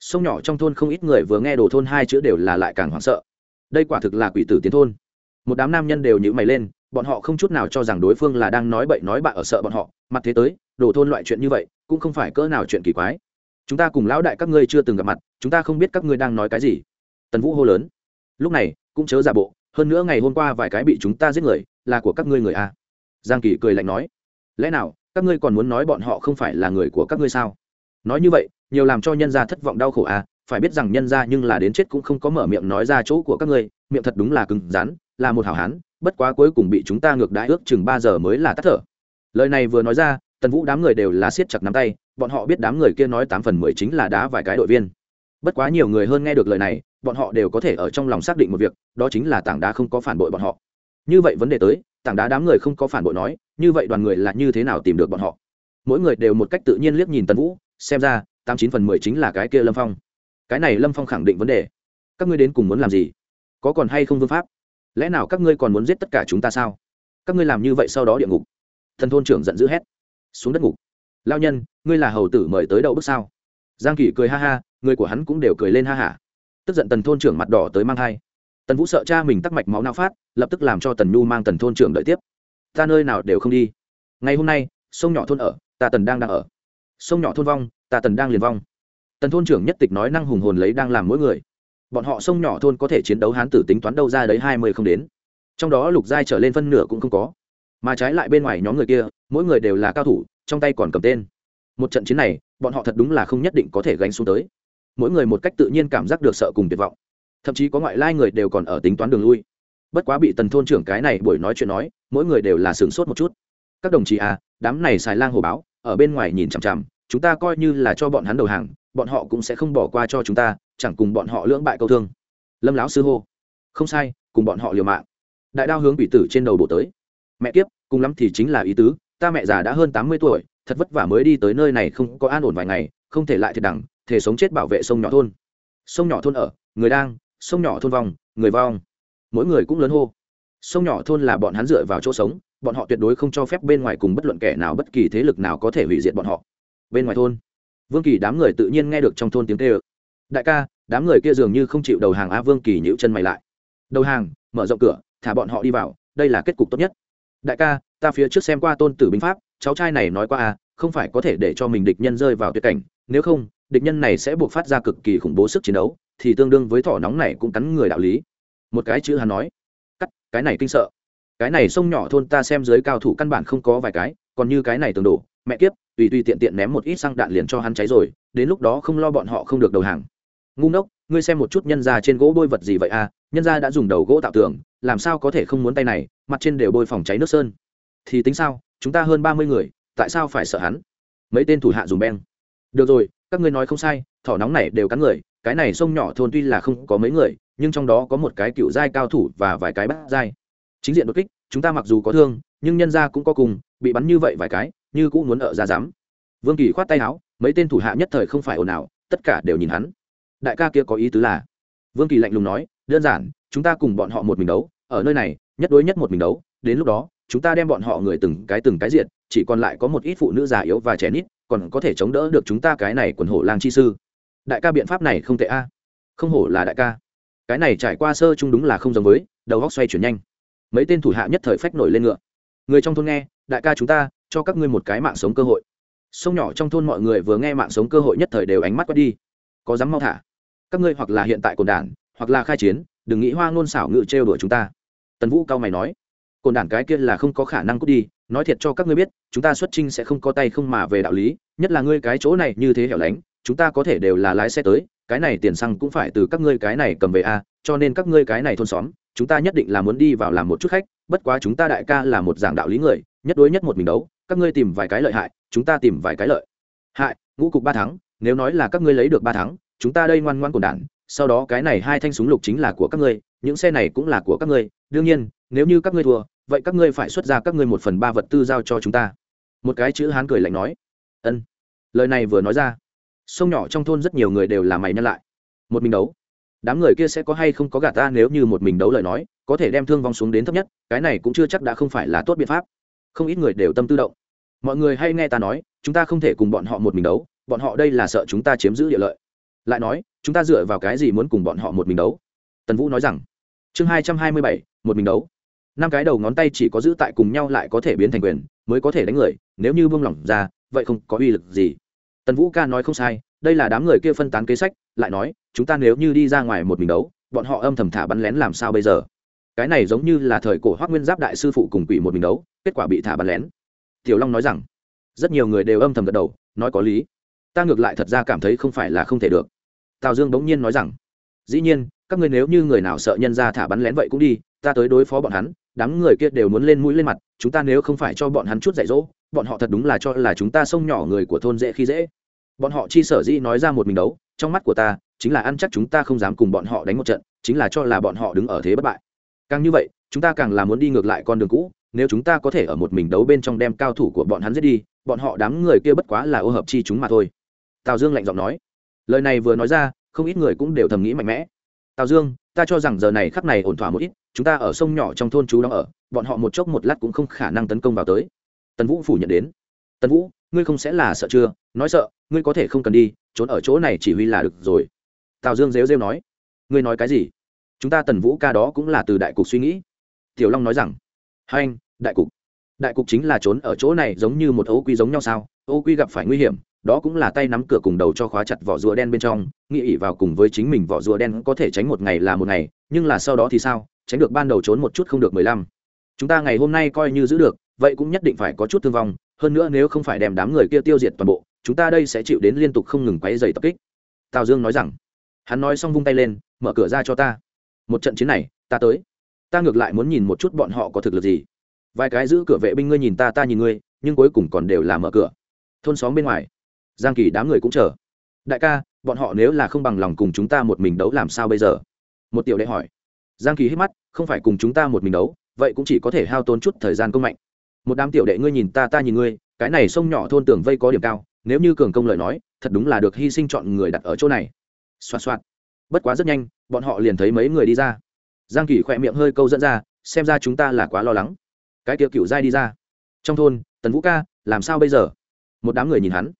Sông nhỏ trong thôn không ít người vừa nghe đồ thôn hai chữ đều là lại càng hoảng sợ. Đây quả thực là quỷ tử tiến thôn. Một đám nam nhân đều nhữ mày lên, bọn họ không chút nào cho rằng đối phương là đang nói bậy nói bạ ở sợ bọn họ. Mặt thế tới, đồ thôn loại chuyện như vậy, cũng không phải cỡ nào chuyện kỳ quái. Chúng ta cùng lão đại các ngươi chưa từng gặp mặt, chúng ta không biết các ngươi đang nói cái gì. Tần vũ hô lớn. Lúc này, cũng chớ giả bộ, hơn nữa ngày hôm qua vài cái bị chúng ta giết người, là của các ngươi người a giang kỳ cười lạnh nói. Lẽ nào các ngươi còn muốn nói bọn họ không phải là người của các ngươi sao? Nói như vậy, nhiều làm cho nhân gia thất vọng đau khổ à? phải biết rằng nhân gia nhưng là đến chết cũng không có mở miệng nói ra chỗ của các ngươi, miệng thật đúng là cứng rắn, là một hảo hán, bất quá cuối cùng bị chúng ta ngược đãi ước chừng ba giờ mới là tắt thở. Lời này vừa nói ra, tần vũ đám người đều là siết chặt nắm tay, bọn họ biết đám người kia nói tám phần mười chính là đá vài cái đội viên. Bất quá nhiều người hơn nghe được lời này, bọn họ đều có thể ở trong lòng xác định một việc, đó chính là tảng đá không có phản bội bọn họ. Như vậy vấn đề tới, tảng đá đám người không có phản bội nói như vậy đoàn người là như thế nào tìm được bọn họ? Mỗi người đều một cách tự nhiên liếc nhìn tần vũ, xem ra, tám chín phần mười chính là cái kia lâm phong. Cái này lâm phong khẳng định vấn đề. Các ngươi đến cùng muốn làm gì? Có còn hay không vương pháp? Lẽ nào các ngươi còn muốn giết tất cả chúng ta sao? Các ngươi làm như vậy sau đó địa ngục. Thần thôn trưởng giận dữ hét. Xuống đất ngục. Lao nhân, ngươi là hầu tử mời tới đậu bước sao? Giang kỳ cười ha ha, người của hắn cũng đều cười lên ha hả tức giận tần thôn trưởng mặt đỏ tới mang thai. Tần vũ sợ cha mình tắc mạch máu não phát, lập tức làm cho tần nhu mang tần thôn trưởng đợi tiếp ta nơi nào đều không đi. Ngày hôm nay, sông nhỏ thôn ở, ta tần đang đang ở. Sông nhỏ thôn vong, ta tần đang liền vong. Tần thôn trưởng nhất tịch nói năng hùng hồn lấy đang làm mỗi người. Bọn họ sông nhỏ thôn có thể chiến đấu hán tử tính toán đâu ra đấy hai mươi không đến. Trong đó lục giai trở lên phân nửa cũng không có. Mà trái lại bên ngoài nhóm người kia, mỗi người đều là cao thủ, trong tay còn cầm tên. Một trận chiến này, bọn họ thật đúng là không nhất định có thể gánh xuống tới. Mỗi người một cách tự nhiên cảm giác được sợ cùng tuyệt vọng. Thậm chí có ngoại lai người đều còn ở tính toán đường lui. Bất quá bị tần thôn trưởng cái này buổi nói chuyện nói mỗi người đều là sửng sốt một chút. Các đồng chí à đám này xài lang hồ báo, ở bên ngoài nhìn chằm chằm, chúng ta coi như là cho bọn hắn đầu hàng, bọn họ cũng sẽ không bỏ qua cho chúng ta, chẳng cùng bọn họ lưỡng bại câu thương. Lâm lão sư hô. Không sai, cùng bọn họ liều mạng. Đại đao hướng quỷ tử trên đầu bổ tới. Mẹ kiếp, cùng lắm thì chính là ý tứ, ta mẹ già đã hơn tám mươi tuổi, thật vất vả mới đi tới nơi này không có an ổn vài ngày, không thể lại thiệt đẳng, thể sống chết bảo vệ sông nhỏ thôn. Sông nhỏ thôn ở, người đang, sông nhỏ thôn vòng, người vong. Mỗi người cũng lớn hô sông nhỏ thôn là bọn hắn dựa vào chỗ sống, bọn họ tuyệt đối không cho phép bên ngoài cùng bất luận kẻ nào bất kỳ thế lực nào có thể hủy diệt bọn họ. Bên ngoài thôn, vương kỳ đám người tự nhiên nghe được trong thôn tiếng tê ơ đại ca, đám người kia dường như không chịu đầu hàng a vương kỳ nhíu chân mày lại. Đầu hàng, mở rộng cửa, thả bọn họ đi vào, đây là kết cục tốt nhất. Đại ca, ta phía trước xem qua tôn tử binh pháp, cháu trai này nói qua à không phải có thể để cho mình địch nhân rơi vào tuyệt cảnh, nếu không, địch nhân này sẽ buộc phát ra cực kỳ khủng bố sức chiến đấu, thì tương đương với thỏ nóng này cũng cắn người đạo lý. Một cái chữ hắn nói cái này kinh sợ. Cái này sông nhỏ thôn ta xem dưới cao thủ căn bản không có vài cái, còn như cái này tường đổ, mẹ kiếp, tùy tùy tiện tiện ném một ít xăng đạn liền cho hắn cháy rồi, đến lúc đó không lo bọn họ không được đầu hàng. Ngu ngốc, ngươi xem một chút nhân ra trên gỗ bôi vật gì vậy à nhân ra đã dùng đầu gỗ tạo tường, làm sao có thể không muốn tay này, mặt trên đều bôi phòng cháy nước sơn. Thì tính sao, chúng ta hơn ba mươi người, tại sao phải sợ hắn? Mấy tên thủ hạ dùng beng. Được rồi, các ngươi nói không sai, thỏ nóng này đều cắn người, cái này sông nhỏ thôn tuy là không có mấy người nhưng trong đó có một cái cựu giai cao thủ và vài cái bắt giai. Chính diện đột kích, chúng ta mặc dù có thương, nhưng nhân ra cũng có cùng, bị bắn như vậy vài cái, như cũng muốn ở ra dám. Vương kỳ khoát tay áo, mấy tên thủ hạ nhất thời không phải ồn ào, tất cả đều nhìn hắn. Đại ca kia có ý tứ là? Vương kỳ lạnh lùng nói, đơn giản, chúng ta cùng bọn họ một mình đấu, ở nơi này, nhất đối nhất một mình đấu, đến lúc đó, chúng ta đem bọn họ người từng cái từng cái diện chỉ còn lại có một ít phụ nữ già yếu và trẻ nít, còn có thể chống đỡ được chúng ta cái này quần hổ lang chi sư. Đại ca biện pháp này không tệ a. Không hổ là đại ca cái này trải qua sơ chung đúng là không giống với, đầu góc xoay chuyển nhanh. Mấy tên thủ hạ nhất thời phách nổi lên ngựa. Người trong thôn nghe, đại ca chúng ta, cho các ngươi một cái mạng sống cơ hội. Sông nhỏ trong thôn mọi người vừa nghe mạng sống cơ hội nhất thời đều ánh mắt quét đi. Có dám mau thả? Các ngươi hoặc là hiện tại cồn đản, hoặc là khai chiến, đừng nghĩ hoa ngôn xảo ngự trêu đuổi chúng ta. Tần vũ cao mày nói. Cồn đản cái kia là không có khả năng cút đi, nói thiệt cho các ngươi biết, chúng ta xuất trinh sẽ không có tay không mà về đạo lý, nhất là ngươi cái chỗ này như thế hẻo lánh, chúng ta có thể đều là lái xe tới cái này tiền xăng cũng phải từ các ngươi cái này cầm về a, cho nên các ngươi cái này thôn xóm, chúng ta nhất định là muốn đi vào làm một chút khách, bất quá chúng ta đại ca là một giảng đạo lý người, nhất đối nhất một mình đấu, các ngươi tìm vài cái lợi hại, chúng ta tìm vài cái lợi. Hại, ngũ cục ba thắng, nếu nói là các ngươi lấy được ba thắng, chúng ta đây ngoan ngoan cồn đản, sau đó cái này hai thanh súng lục chính là của các ngươi, những xe này cũng là của các ngươi, đương nhiên, nếu như các ngươi thua, vậy các ngươi phải xuất ra các ngươi một phần ba vật tư giao cho chúng ta. Một cái chữ hán cười lạnh nói. Ân. Lời này vừa nói ra sông nhỏ trong thôn rất nhiều người đều là mày nhân lại. Một mình đấu. Đám người kia sẽ có hay không có gạt ta nếu như một mình đấu lời nói, có thể đem thương vong xuống đến thấp nhất, cái này cũng chưa chắc đã không phải là tốt biện pháp. Không ít người đều tâm tư động. Mọi người hay nghe ta nói, chúng ta không thể cùng bọn họ một mình đấu, bọn họ đây là sợ chúng ta chiếm giữ địa lợi. Lại nói, chúng ta dựa vào cái gì muốn cùng bọn họ một mình đấu? Tần vũ nói rằng, chương hai trăm hai mươi bảy, một mình đấu. Năm cái đầu ngón tay chỉ có giữ tại cùng nhau lại có thể biến thành quyền, mới có thể đánh người, nếu như buông lỏng ra, vậy không có uy lực gì tần vũ ca nói không sai, đây là đám người kia phân tán kế sách, lại nói, chúng ta nếu như đi ra ngoài một mình đấu, bọn họ âm thầm thả bắn lén làm sao bây giờ? Cái này giống như là thời cổ hoác nguyên giáp đại sư phụ cùng quỷ một mình đấu, kết quả bị thả bắn lén. Tiểu long nói rằng, rất nhiều người đều âm thầm gật đầu, nói có lý. Ta ngược lại thật ra cảm thấy không phải là không thể được. Tào dương bỗng nhiên nói rằng, dĩ nhiên, các người nếu như người nào sợ nhân ra thả bắn lén vậy cũng đi, ta tới đối phó bọn hắn, đám người kia đều muốn lên mũi lên mặt, chúng ta nếu không phải cho bọn hắn chút dạy dỗ, bọn họ thật đúng là cho là chúng ta sông nhỏ người của thôn dễ khi dễ bọn họ chi sở dĩ nói ra một mình đấu, trong mắt của ta, chính là ăn chắc chúng ta không dám cùng bọn họ đánh một trận, chính là cho là bọn họ đứng ở thế bất bại. Càng như vậy, chúng ta càng là muốn đi ngược lại con đường cũ, nếu chúng ta có thể ở một mình đấu bên trong đem cao thủ của bọn hắn giết đi, bọn họ đám người kia bất quá là ô hợp chi chúng mà thôi. Tào dương lạnh giọng nói. Lời này vừa nói ra, không ít người cũng đều thầm nghĩ mạnh mẽ. Tào dương, ta cho rằng giờ này khắc này ổn thỏa một ít, chúng ta ở sông nhỏ trong thôn chú đang ở, bọn họ một chốc một lát cũng không khả năng tấn công vào tới. Tần vũ phủ nhận đến. Tần vũ, ngươi không sẽ là sợ chưa? Nói sợ ngươi có thể không cần đi, trốn ở chỗ này chỉ huy là được rồi. Tào dương rêu rêu nói. Ngươi nói cái gì? Chúng ta tần vũ ca đó cũng là từ đại cục suy nghĩ. Tiểu long nói rằng. Hai anh, đại cục. Đại cục chính là trốn ở chỗ này giống như một ô quy giống nhau sao? Ô quy gặp phải nguy hiểm, đó cũng là tay nắm cửa cùng đầu cho khóa chặt vỏ rùa đen bên trong, nghĩ ỉ vào cùng với chính mình vỏ rùa đen có thể tránh một ngày là một ngày, nhưng là sau đó thì sao? Tránh được ban đầu trốn một chút không được mười lăm. Chúng ta ngày hôm nay coi như giữ được, vậy cũng nhất định phải có chút thương vong hơn nữa nếu không phải đem đám người kia tiêu diệt toàn bộ, chúng ta đây sẽ chịu đến liên tục không ngừng quấy dày tập kích. Tào dương nói rằng. Hắn nói xong vung tay lên, mở cửa ra cho ta. Một trận chiến này, ta tới. Ta ngược lại muốn nhìn một chút bọn họ có thực lực gì. Vài cái giữ cửa vệ binh ngươi nhìn ta ta nhìn ngươi, nhưng cuối cùng còn đều là mở cửa. Thôn xóm bên ngoài. Giang kỳ đám người cũng chờ. Đại ca, bọn họ nếu là không bằng lòng cùng chúng ta một mình đấu làm sao bây giờ? Một tiểu đệ hỏi. Giang kỳ hít mắt, không phải cùng chúng ta một mình đấu, vậy cũng chỉ có thể hao tốn chút thời gian công mạnh một đám tiểu đệ ngươi nhìn ta ta nhìn ngươi, cái này sông nhỏ thôn tường vây có điểm cao, nếu như cường công lợi nói, thật đúng là được hy sinh chọn người đặt ở chỗ này. Xoạt xoạt. Bất quá rất nhanh, bọn họ liền thấy mấy người đi ra. Giang kỳ khỏe miệng hơi câu dẫn ra, xem ra chúng ta là quá lo lắng. Cái tiệc cựu dai đi ra. Trong thôn, tần vũ ca, làm sao bây giờ? Một đám người nhìn hắn.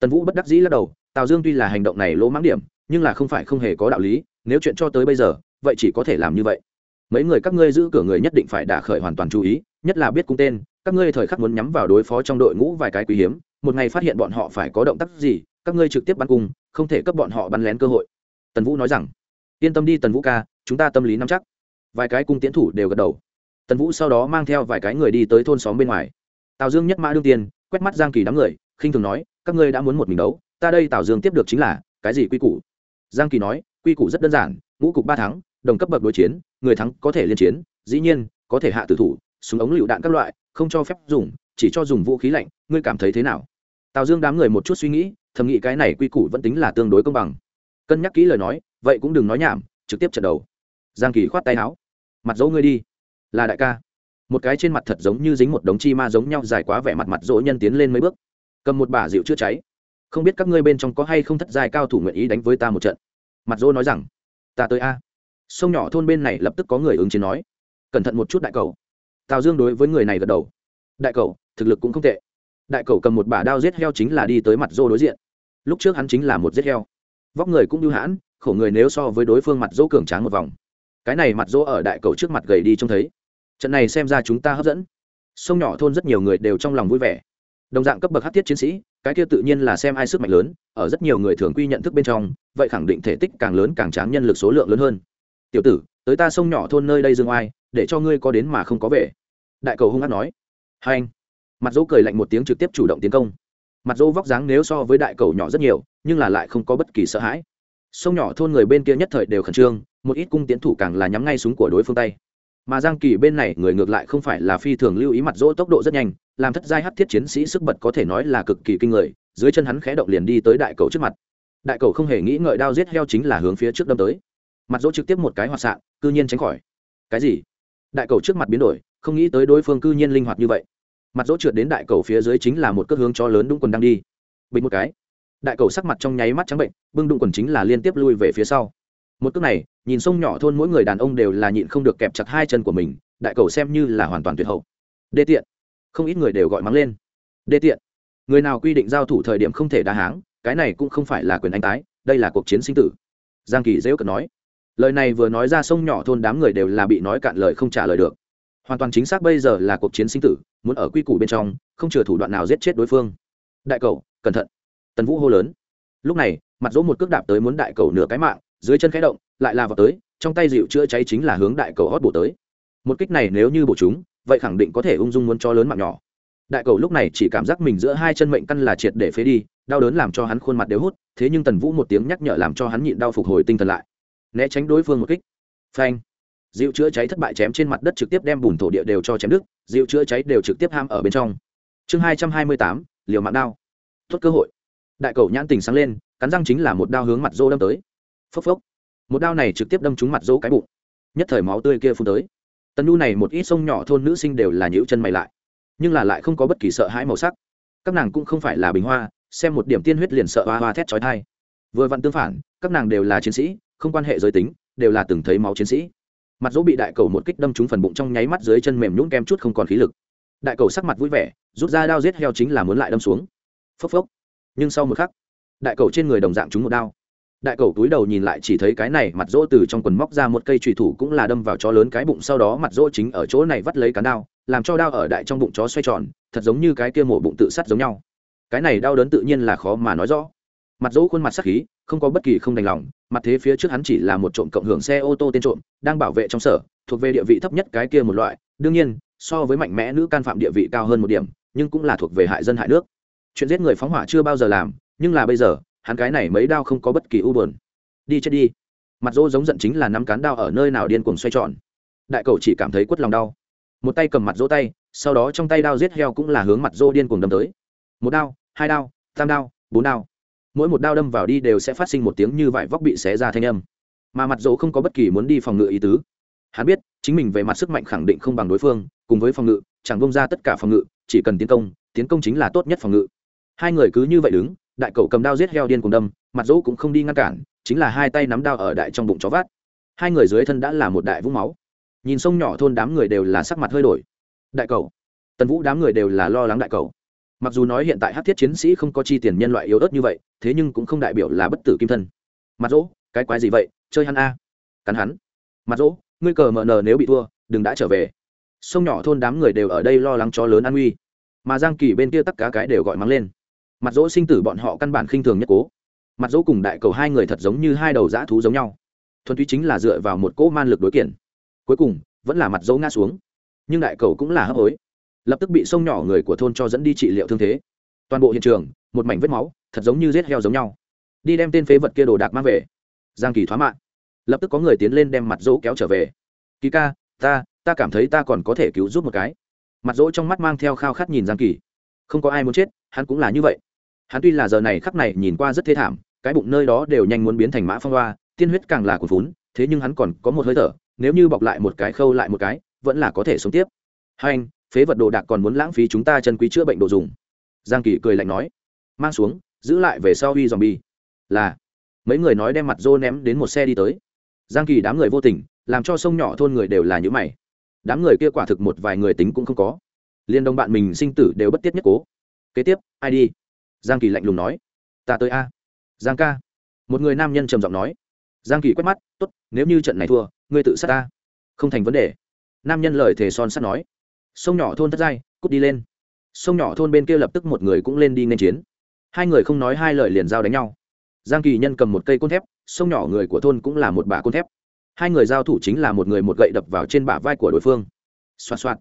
Tần vũ bất đắc dĩ lắc đầu, tào dương tuy là hành động này lỗ mãng điểm, nhưng là không phải không hề có đạo lý, nếu chuyện cho tới bây giờ, vậy chỉ có thể làm như vậy. Mấy người các ngươi giữ cửa người nhất định phải đả khởi hoàn toàn chú ý, nhất là biết cung tên các ngươi thời khắc muốn nhắm vào đối phó trong đội ngũ vài cái quý hiếm một ngày phát hiện bọn họ phải có động tác gì các ngươi trực tiếp bắn cung không thể cấp bọn họ bắn lén cơ hội. Tần vũ nói rằng. Yên tâm đi tần vũ ca chúng ta tâm lý nắm chắc. Vài cái cung tiến thủ đều gật đầu. Tần vũ sau đó mang theo vài cái người đi tới thôn xóm bên ngoài. Tào dương nhất mã đương tiền quét mắt giang kỳ đám người khinh thường nói các ngươi đã muốn một mình đấu ta đây tào dương tiếp được chính là cái gì quy củ? Giang kỳ nói quy củ rất đơn giản ngũ cục ba tháng, đồng cấp bậc đối chiến người thắng có thể liên chiến dĩ nhiên có thể hạ tử thủ súng ống lựu đạn các loại không cho phép dùng, chỉ cho dùng vũ khí lạnh, ngươi cảm thấy thế nào? Tào dương đám người một chút suy nghĩ, thầm nghĩ cái này quy củ vẫn tính là tương đối công bằng. Cân nhắc kỹ lời nói, vậy cũng đừng nói nhảm, trực tiếp trận đầu. Giang kỳ khoát tay áo. Mặt dỗ ngươi đi. Là đại ca. Một cái trên mặt thật giống như dính một đống chi ma giống nhau dài quá vẻ mặt mặt dỗ nhân tiến lên mấy bước. Cầm một bả rượu chữa cháy. Không biết các ngươi bên trong có hay không thất dài cao thủ nguyện ý đánh với ta một trận? Mặt dỗ nói rằng, ta tới a. Sông nhỏ thôn bên này lập tức có người ứng chiến nói. Cẩn thận một chút đại cầu tào dương đối với người này gật đầu. Đại cầu, thực lực cũng không tệ. Đại cầu cầm một bả đao giết heo chính là đi tới mặt dô đối diện. Lúc trước hắn chính là một giết heo. Vóc người cũng như hãn, khổ người nếu so với đối phương mặt dỗ cường tráng một vòng. Cái này mặt dỗ ở đại cầu trước mặt gầy đi trông thấy. Trận này xem ra chúng ta hấp dẫn. Sông nhỏ thôn rất nhiều người đều trong lòng vui vẻ. Đồng dạng cấp bậc hát thiết chiến sĩ, cái kia tự nhiên là xem ai sức mạnh lớn, ở rất nhiều người thường quy nhận thức bên trong, vậy khẳng định thể tích càng lớn càng tráng nhân lực số lượng lớn hơn. Tiểu tử, tới ta sông nhỏ thôn nơi đây dương oai để cho ngươi có đến mà không có về đại cầu hung hát nói. Hai anh. Mặt dỗ cười lạnh một tiếng trực tiếp chủ động tiến công. Mặt dỗ vóc dáng nếu so với đại cầu nhỏ rất nhiều, nhưng là lại không có bất kỳ sợ hãi. Sông nhỏ thôn người bên kia nhất thời đều khẩn trương, một ít cung tiến thủ càng là nhắm ngay súng của đối phương tay. Mà giang kỳ bên này người ngược lại không phải là phi thường lưu ý mặt dỗ tốc độ rất nhanh, làm thất giai hắc thiết chiến sĩ sức bật có thể nói là cực kỳ kinh người, dưới chân hắn khẽ động liền đi tới đại cầu trước mặt. Đại cầu không hề nghĩ ngợi đao giết heo chính là hướng phía trước đâm tới. Mặt dỗ trực tiếp một cái hoạt sạn cư nhiên tránh khỏi. Cái gì? Đại cầu trước mặt biến đổi không nghĩ tới đối phương cư nhiên linh hoạt như vậy. Mặt dỗ trượt đến đại cầu phía dưới chính là một cước hướng cho lớn đúng quần đang đi. Bình một cái. Đại cầu sắc mặt trong nháy mắt trắng bệnh, bưng đụng quần chính là liên tiếp lui về phía sau. Một cước này, nhìn sông nhỏ thôn mỗi người đàn ông đều là nhịn không được kẹp chặt hai chân của mình, đại cầu xem như là hoàn toàn tuyệt hậu. Đê tiện. Không ít người đều gọi mắng lên. Đê tiện. Người nào quy định giao thủ thời điểm không thể đá háng, cái này cũng không phải là quyền anh tái, đây là cuộc chiến sinh tử. Giang kỳ dễ cận nói. Lời này vừa nói ra sông nhỏ thôn đám người đều là bị nói cạn lời không trả lời được hoàn toàn chính xác bây giờ là cuộc chiến sinh tử, muốn ở quy củ bên trong, không chừa thủ đoạn nào giết chết đối phương. Đại cầu, cẩn thận. Tần vũ hô lớn. Lúc này, mặt dỗ một cước đạp tới muốn đại cầu nửa cái mạng, dưới chân khẽ động, lại là vào tới, trong tay dịu chữa cháy chính là hướng đại cầu hót bổ tới. Một kích này nếu như bổ chúng, vậy khẳng định có thể ung dung muốn cho lớn mạng nhỏ. Đại cầu lúc này chỉ cảm giác mình giữa hai chân mệnh căn là triệt để phế đi, đau đớn làm cho hắn khuôn mặt đều hút, thế nhưng tần vũ một tiếng nhắc nhở làm cho hắn nhịn đau phục hồi tinh thần lại. Né tránh đối phương một kích. Phanh dịu chữa cháy thất bại chém trên mặt đất trực tiếp đem bùn thổ địa đều cho chém đứt dịu chữa cháy đều trực tiếp ham ở bên trong. Chương hai trăm hai mươi tám, liều mạng đao. Tốt cơ hội. Đại cầu nhãn tình sáng lên, cắn răng chính là một đao hướng mặt dô đâm tới. Phốc phốc. Một đao này trực tiếp đâm trúng mặt dô cái bụng. Nhất thời máu tươi kia phun tới. Tần nhu này một ít sông nhỏ thôn nữ sinh đều là nhữ chân mày lại. Nhưng là lại không có bất kỳ sợ hãi màu sắc. Các nàng cũng không phải là bình hoa, xem một điểm tiên huyết liền sợ hoa hoa thét trói thai vừa vặn tương phản, các nàng đều là chiến sĩ, không quan hệ giới tính, đều là từng thấy máu chiến sĩ mặt dỗ bị đại cầu một kích đâm trúng phần bụng trong nháy mắt dưới chân mềm nhún kem chút không còn khí lực. Đại cầu sắc mặt vui vẻ, rút ra đao giết heo chính là muốn lại đâm xuống. Phốc phốc. Nhưng sau một khắc, đại cầu trên người đồng dạng trúng một đao. Đại cầu túi đầu nhìn lại chỉ thấy cái này mặt dỗ từ trong quần móc ra một cây trùy thủ cũng là đâm vào chó lớn cái bụng, sau đó mặt dỗ chính ở chỗ này vắt lấy cán đao, làm cho đao ở đại trong bụng chó xoay tròn, thật giống như cái kia mổ bụng tự sát giống nhau. Cái này đau đớn tự nhiên là khó mà nói rõ mặt dỗ khuôn mặt sắc khí, không có bất kỳ không đành lòng, mặt thế phía trước hắn chỉ là một trộm cộng hưởng xe ô tô tên trộm, đang bảo vệ trong sở, thuộc về địa vị thấp nhất cái kia một loại, đương nhiên, so với mạnh mẽ nữ can phạm địa vị cao hơn một điểm, nhưng cũng là thuộc về hại dân hại nước. Chuyện giết người phóng hỏa chưa bao giờ làm, nhưng là bây giờ, hắn cái này mấy đao không có bất kỳ u buồn. Đi chết đi. Mặt dỗ giống giận chính là nắm cán đao ở nơi nào điên cuồng xoay tròn. Đại cầu chỉ cảm thấy quất lòng đau. Một tay cầm mặt dỗ tay, sau đó trong tay đao giết heo cũng là hướng mặt dỗ điên cuồng đâm tới. Một đao, hai đao, tam đao, bốn đao mỗi một đao đâm vào đi đều sẽ phát sinh một tiếng như vải vóc bị xé ra thanh âm. Mà mặt dỗ không có bất kỳ muốn đi phòng ngự ý tứ. Hắn biết, chính mình về mặt sức mạnh khẳng định không bằng đối phương, cùng với phòng ngự, chẳng bông ra tất cả phòng ngự, chỉ cần tiến công tiến công chính là tốt nhất phòng ngự. Hai người cứ như vậy đứng, đại cậu cầm đao giết heo điên cùng đâm, mặt dỗ cũng không đi ngăn cản, chính là hai tay nắm đao ở đại trong bụng chó vát hai người dưới thân đã là một đại vũng máu. Nhìn sông nhỏ thôn đám người đều là sắc mặt hơi đổi. Đại cầu tần vũ đám người đều là lo lắng đại cầu mặc dù nói hiện tại hát thiết chiến sĩ không có chi tiền nhân loại yếu ớt như vậy, thế nhưng cũng không đại biểu là bất tử kim thân. Mặt dỗ, cái quái gì vậy? Chơi hắn a. Cắn hắn. Mặt dỗ, ngươi cờ mờ nờ nếu bị thua, đừng đã trở về. Sông nhỏ thôn đám người đều ở đây lo lắng cho lớn an nguy. Mà giang kỳ bên kia tất cả cái đều gọi mắng lên. Mặt dỗ sinh tử bọn họ căn bản khinh thường nhất cố. Mặt dỗ cùng đại cầu hai người thật giống như hai đầu dã thú giống nhau. Thuần túy chính là dựa vào một cỗ man lực đối kiện cuối cùng, vẫn là mặt dỗ ngã xuống. Nhưng đại cầu cũng là hấp hối lập tức bị sông nhỏ người của thôn cho dẫn đi trị liệu thương thế. Toàn bộ hiện trường, một mảnh vết máu, thật giống như rết heo giống nhau. Đi đem tên phế vật kia đồ đạc mang về. Giang kỳ thoá mạng lập tức có người tiến lên đem mặt dỗ kéo trở về. Kỳ ca, ta ta cảm thấy ta còn có thể cứu giúp một cái. Mặt dỗ trong mắt mang theo khao khát nhìn giang kỳ. Không có ai muốn chết, hắn cũng là như vậy. Hắn tuy là giờ này khắc này nhìn qua rất thê thảm, cái bụng nơi đó đều nhanh muốn biến thành mã phong hoa, tiên huyết càng là cuồn phún thế nhưng hắn còn có một hơi thở, nếu như bọc lại một cái, khâu lại một cái, vẫn là có thể sống tiếp. Hai anh phế vật đồ đạc còn muốn lãng phí chúng ta chân quý chữa bệnh đồ dùng. Giang kỳ cười lạnh nói, mang xuống, giữ lại về sau uy dòm bi là, mấy người nói đem mặt dô ném đến một xe đi tới. Giang kỳ đám người vô tình, làm cho sông nhỏ thôn người đều là những mày. Đám người kia quả thực một vài người tính cũng không có. Liên đồng bạn mình sinh tử đều bất tiết nhất cố. Kế tiếp, ai đi? Giang kỳ lạnh lùng nói, ta tới a. Giang ca. Một người nam nhân trầm giọng nói. Giang kỳ quét mắt t ố t nếu như trận này thua, ngươi tự sát ta. Không thành vấn đề. Nam nhân lời thề son sắt nói sông nhỏ thôn thất giai, cút đi lên. Sông nhỏ thôn bên kia lập tức một người cũng lên đi nên chiến. Hai người không nói hai lời liền giao đánh nhau. Giang kỳ nhân cầm một cây côn thép, sông nhỏ người của thôn cũng là một bà côn thép. Hai người giao thủ chính là một người một gậy đập vào trên bả vai của đối phương. Xoạt xoạt.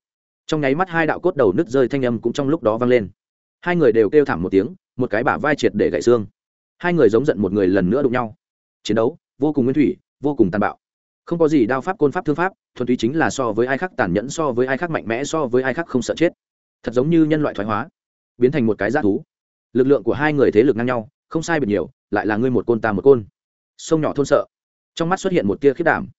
Trong nháy mắt hai đạo cốt đầu nứt rơi thanh âm cũng trong lúc đó vang lên. Hai người đều kêu thảm một tiếng, một cái bả vai triệt để gãy xương. Hai người giống giận một người lần nữa đụng nhau. Chiến đấu, vô cùng nguyên thủy, vô cùng tàn bạo không có gì đao pháp, côn pháp, thương pháp, thuần túy chính là so với ai khác tàn nhẫn, so với ai khác mạnh mẽ, so với ai khác không sợ chết. Thật giống như nhân loại thoái hóa, biến thành một cái g thú. Lực lượng của hai người thế lực ngang nhau, không sai biệt nhiều, lại là ngươi một côn ta một côn. Sông nhỏ thôn sợ. Trong mắt xuất hiện một tia khiết đảm.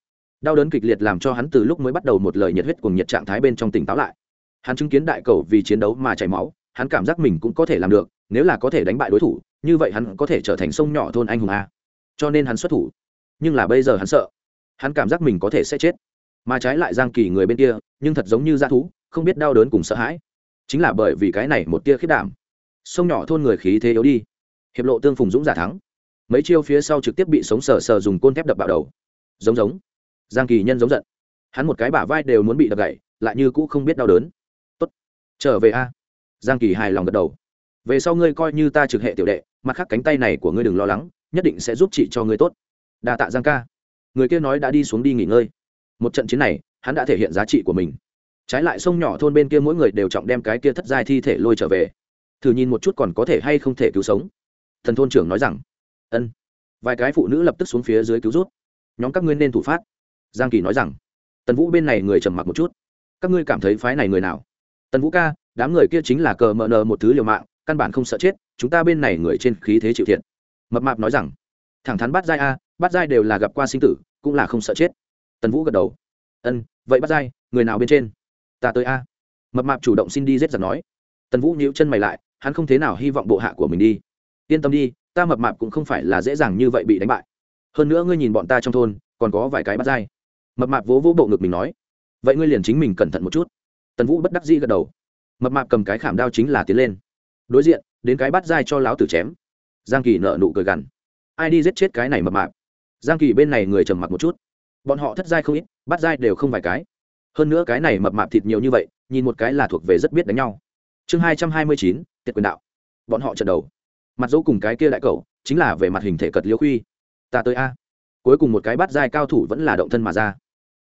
Đau đớn kịch liệt làm cho hắn từ lúc mới bắt đầu một lời nhiệt huyết cùng nhiệt trạng thái bên trong tỉnh táo lại. Hắn chứng kiến đại cầu vì chiến đấu mà chảy máu, hắn cảm giác mình cũng có thể làm được, nếu là có thể đánh bại đối thủ, như vậy hắn có thể trở thành sông nhỏ thôn anh hùng a. Cho nên hắn xuất thủ. Nhưng là bây giờ hắn sợ hắn cảm giác mình có thể sẽ chết. Mà trái lại giang kỳ người bên kia, nhưng thật giống như dã thú, không biết đau đớn cùng sợ hãi. Chính là bởi vì cái này một tia khiết đảm. Sông nhỏ thôn người khí thế yếu đi. Hiệp lộ tương phùng dũng giả thắng. Mấy chiêu phía sau trực tiếp bị sống sờ sờ dùng côn thép đập vào đầu. Giống giống. Giang kỳ nhân giống giận. Hắn một cái bả vai đều muốn bị đập gậy lại như cũ không biết đau đớn. Tốt. Trở về a. Giang kỳ hài lòng gật đầu. Về sau ngươi coi như ta trực hệ tiểu đệ, mặt khác cánh tay này của ngươi đừng lo lắng, nhất định sẽ giúp chị cho ngươi tốt. Đa tạ giang ca người kia nói đã đi xuống đi nghỉ ngơi. Một trận chiến này, hắn đã thể hiện giá trị của mình. Trái lại sông nhỏ thôn bên kia mỗi người đều trọng đem cái kia thất giai thi thể lôi trở về. Thử nhìn một chút còn có thể hay không thể cứu sống. Thần thôn trưởng nói rằng, ân. Vài cái phụ nữ lập tức xuống phía dưới cứu rút. Nhóm các ngươi nên thủ phát. Giang kỳ nói rằng, tần vũ bên này người trầm mặc một chút. Các ngươi cảm thấy phái này người nào? Tần vũ ca, đám người kia chính là cờ mờ nờ một thứ liều mạng, căn bản không sợ chết, chúng ta bên này người trên khí thế chịu thiện mập mạp nói rằng, thẳng thắn bắt giai a bắt giai đều là gặp qua sinh tử, cũng là không sợ chết. Tần vũ gật đầu. Ân, vậy bắt giai, người nào bên trên? Ta tới a. Mập mạp chủ động xin đi giết giặc nói. Tần vũ nhíu chân mày lại, hắn không thế nào hy vọng bộ hạ của mình đi. Yên tâm đi, ta mập mạp cũng không phải là dễ dàng như vậy bị đánh bại. Hơn nữa ngươi nhìn bọn ta trong thôn, còn có vài cái bắt dai mập mạp vỗ vỗ bộ ngực mình nói. Vậy ngươi liền chính mình cẩn thận một chút. Tần vũ bất đắc dĩ gật đầu. Mập mạp cầm cái khảm đao chính là tiến lên. Đối diện, đến cái bắt dai cho láo tử chém. Giang kỳ nợ nụ cười gằn. Ai đi giết chết cái này mập mạp? Giang kỳ bên này người trầm mặc một chút. Bọn họ thất giai không ít, bắt giai đều không vài cái. Hơn nữa cái này mập mạp thịt nhiều như vậy, nhìn một cái là thuộc về rất biết đánh nhau. Chương hai trăm hai mươi chín tiệc quyền đạo. Bọn họ trận đầu. Mặt dỗ cùng cái kia đại cậu chính là về mặt hình thể cật liêu khuy. Ta tới a. Cuối cùng một cái bắt giai cao thủ vẫn là động thân mà ra.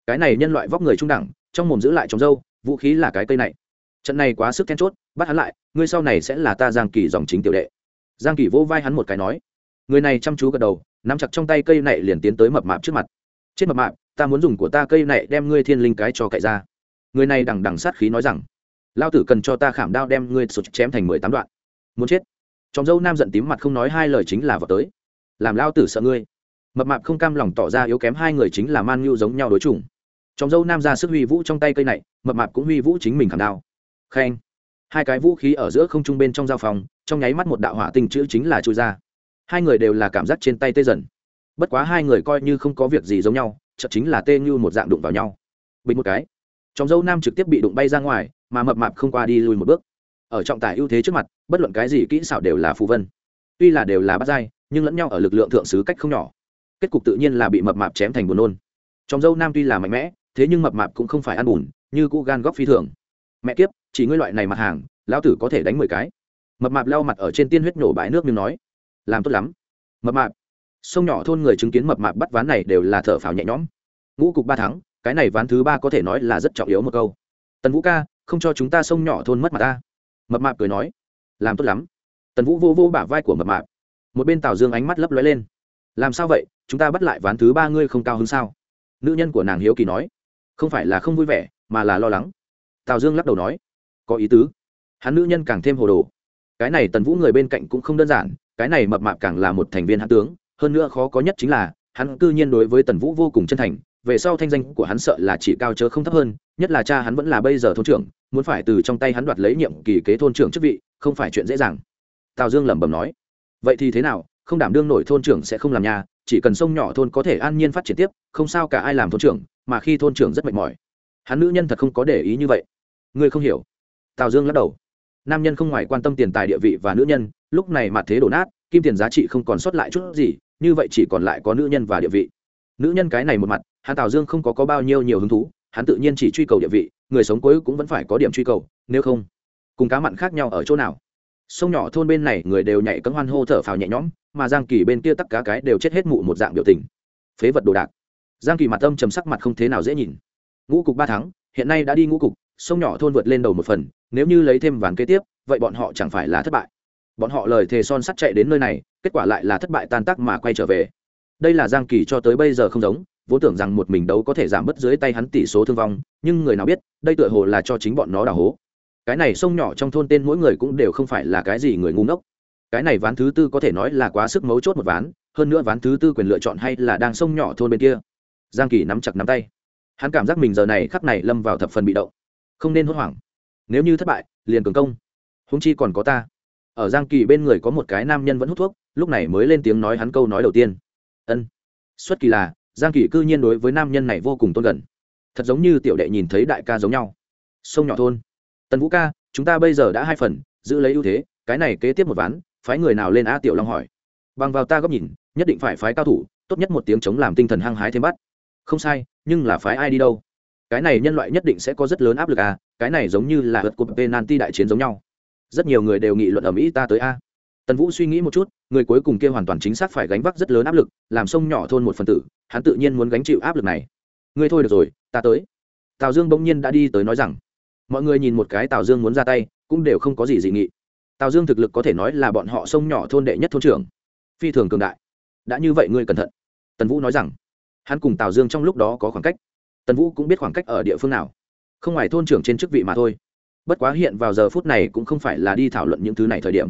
Cái này nhân loại vóc người trung đẳng, trong mồm giữ lại trong dâu vũ khí là cái cây này. Trận này quá sức then chốt, bắt hắn lại, ngươi sau này sẽ là ta giang kỳ dòng chính tiểu đệ. Giang kỳ vỗ vai hắn một cái nói. Người này chăm chú gật đầu nắm chặt trong tay cây này liền tiến tới mập mạp trước mặt. Trên mập mạp, ta muốn dùng của ta cây này đem ngươi thiên linh cái cho cậy ra. Người này đằng đằng sát khí nói rằng lao tử cần cho ta khảm đao đem ngươi sụt chém thành mười tám đoạn. Muốn chết? Trong dâu nam giận tím mặt không nói hai lời chính là vào tới. Làm lao tử sợ ngươi. Mập mạp không cam lòng tỏ ra yếu kém hai người chính là man nhu giống nhau đối chủng. Trong dâu nam ra sức huy vũ trong tay cây này, mập mạp cũng huy vũ chính mình khảm đao. Khen. Hai cái vũ khí ở giữa không trung bên trong giao phòng, trong nháy mắt một đạo hỏa tinh chữ chính là chui ra hai người đều là cảm giác trên tay tê dần. Bất quá hai người coi như không có việc gì giống nhau, chợt chính là tê như một dạng đụng vào nhau. Bình một cái trong dâu nam trực tiếp bị đụng bay ra ngoài, mà mập mạp không qua đi lùi một bước. Ở trọng tài ưu thế trước mặt, bất luận cái gì kỹ xảo đều là phù vân. Tuy là đều là bắt dai nhưng lẫn nhau ở lực lượng thượng sứ cách không nhỏ. Kết cục tự nhiên là bị mập mạp chém thành buồn nôn. Trong dâu nam tuy là mạnh mẽ, thế nhưng mập mạp cũng không phải ăn bùn, như cũ gan góc phi thường. Mẹ kiếp, chỉ ngươi loại này mặt hàng, lão tử có thể đánh mười cái. Mập mạp lau mặt ở trên tiên huyết nổ bãi nước miếng nói làm tốt lắm. Mập mạp. Sông nhỏ thôn người chứng kiến mập mạp bắt ván này đều là thở phào nhẹ nhõm. Ngũ cục ba tháng, cái này ván thứ ba có thể nói là rất trọng yếu một câu. Tần vũ ca, không cho chúng ta sông nhỏ thôn mất mặt ta. Mập mạp cười nói. Làm tốt lắm. Tần vũ vô vô bả vai của mập mạp. Một bên tào dương ánh mắt lấp lóe lên. Làm sao vậy? Chúng ta bắt lại ván thứ ba ngươi không cao hơn sao? Nữ nhân của nàng hiếu kỳ nói. Không phải là không vui vẻ, mà là lo lắng. Tào dương lắc đầu nói. Có ý tứ. Hắn nữ nhân càng thêm hồ đồ cái này tần vũ người bên cạnh cũng không đơn giản, cái này mập mạp càng là một thành viên hãn tướng, hơn nữa khó có nhất chính là, hắn cư nhiên đối với tần vũ vô cùng chân thành, về sau thanh danh của hắn sợ là chỉ cao chớ không thấp hơn, nhất là cha hắn vẫn là bây giờ thôn trưởng, muốn phải từ trong tay hắn đoạt lấy nhiệm kỳ kế thôn trưởng chức vị, không phải chuyện dễ dàng. Tào dương lẩm bẩm nói, vậy thì thế nào, không đảm đương nổi thôn trưởng sẽ không làm nhà, chỉ cần sông nhỏ thôn có thể an nhiên phát triển tiếp, không sao cả ai làm thôn trưởng, mà khi thôn trưởng rất mệt mỏi. Hắn nữ nhân thật không có để ý như vậy. Ngươi không hiểu. Tào dương lắc đầu nam nhân không ngoài quan tâm tiền tài địa vị và nữ nhân lúc này mặt thế đổ nát kim tiền giá trị không còn sót lại chút gì như vậy chỉ còn lại có nữ nhân và địa vị. Nữ nhân cái này một mặt hắn tào dương không có, có bao nhiêu nhiều hứng thú hắn tự nhiên chỉ truy cầu địa vị người sống cuối cũng vẫn phải có điểm truy cầu nếu không cùng cá mặn khác nhau ở chỗ nào? Sông nhỏ thôn bên này người đều nhảy cấm hoan hô thở phào nhẹ nhõm mà giang kỳ bên kia tắc cá cái đều chết hết mụ một dạng biểu tình. Phế vật đồ đạc. Giang kỳ mặt âm trầm sắc mặt không thế nào dễ nhìn. Ngũ cục ba tháng hiện nay đã đi ngũ cục sông nhỏ thôn vượt lên đầu một phần nếu như lấy thêm ván kế tiếp, vậy bọn họ chẳng phải là thất bại. Bọn họ lời thề son sắt chạy đến nơi này, kết quả lại là thất bại tan tác mà quay trở về. Đây là giang kỳ cho tới bây giờ không giống, vốn tưởng rằng một mình đấu có thể giảm bớt dưới tay hắn tỷ số thương vong, nhưng người nào biết, đây tựa hồ là cho chính bọn nó đào hố. Cái này sông nhỏ trong thôn tên mỗi người cũng đều không phải là cái gì người ngu ngốc. Cái này ván thứ tư có thể nói là quá sức mấu chốt một ván, hơn nữa ván thứ tư quyền lựa chọn hay là đang sông nhỏ thôn bên kia. Giang kỳ nắm chặt nắm tay. Hắn cảm giác mình giờ này khắc này lâm vào thập phần bị động. Không nên hốt hoảng nếu như thất bại, liền cường công. Húng chi còn có ta. Ở giang kỳ bên người có một cái nam nhân vẫn hút thuốc, lúc này mới lên tiếng nói hắn câu nói đầu tiên. Ân. Xuất kỳ là, giang kỳ cư nhiên đối với nam nhân này vô cùng tôn gần. Thật giống như tiểu đệ nhìn thấy đại ca giống nhau. Sông nhỏ thôn. Tần vũ ca, chúng ta bây giờ đã hai phần, giữ lấy ưu thế, cái này kế tiếp một ván, phái người nào lên a tiểu long hỏi. Bằng vào ta góc nhìn, nhất định phải phái cao thủ, tốt nhất một tiếng chống làm tinh thần hăng hái thêm bắt. Không sai, nhưng là phái ai đi đâu? Cái này nhân loại nhất định sẽ có rất lớn áp lực à cái này giống như là hớt cột penalty đại chiến giống nhau. Rất nhiều người đều nghị luận ở mỹ ta tới a. Tần vũ suy nghĩ một chút, người cuối cùng kia hoàn toàn chính xác phải gánh vác rất lớn áp lực, làm sông nhỏ thôn một phần tử, hắn tự nhiên muốn gánh chịu áp lực này. Ngươi thôi được rồi, ta tới. Tào dương bỗng nhiên đã đi tới nói rằng, mọi người nhìn một cái tào dương muốn ra tay, cũng đều không có gì dị nghị. Tào dương thực lực có thể nói là bọn họ sông nhỏ thôn đệ nhất thôn trưởng, phi thường cường đại. Đã như vậy ngươi cẩn thận. Tần vũ nói rằng, hắn cùng tào dương trong lúc đó có khoảng cách tần vũ cũng biết khoảng cách ở địa phương nào. Không ngoài thôn trưởng trên chức vị mà thôi. Bất quá hiện vào giờ phút này cũng không phải là đi thảo luận những thứ này thời điểm.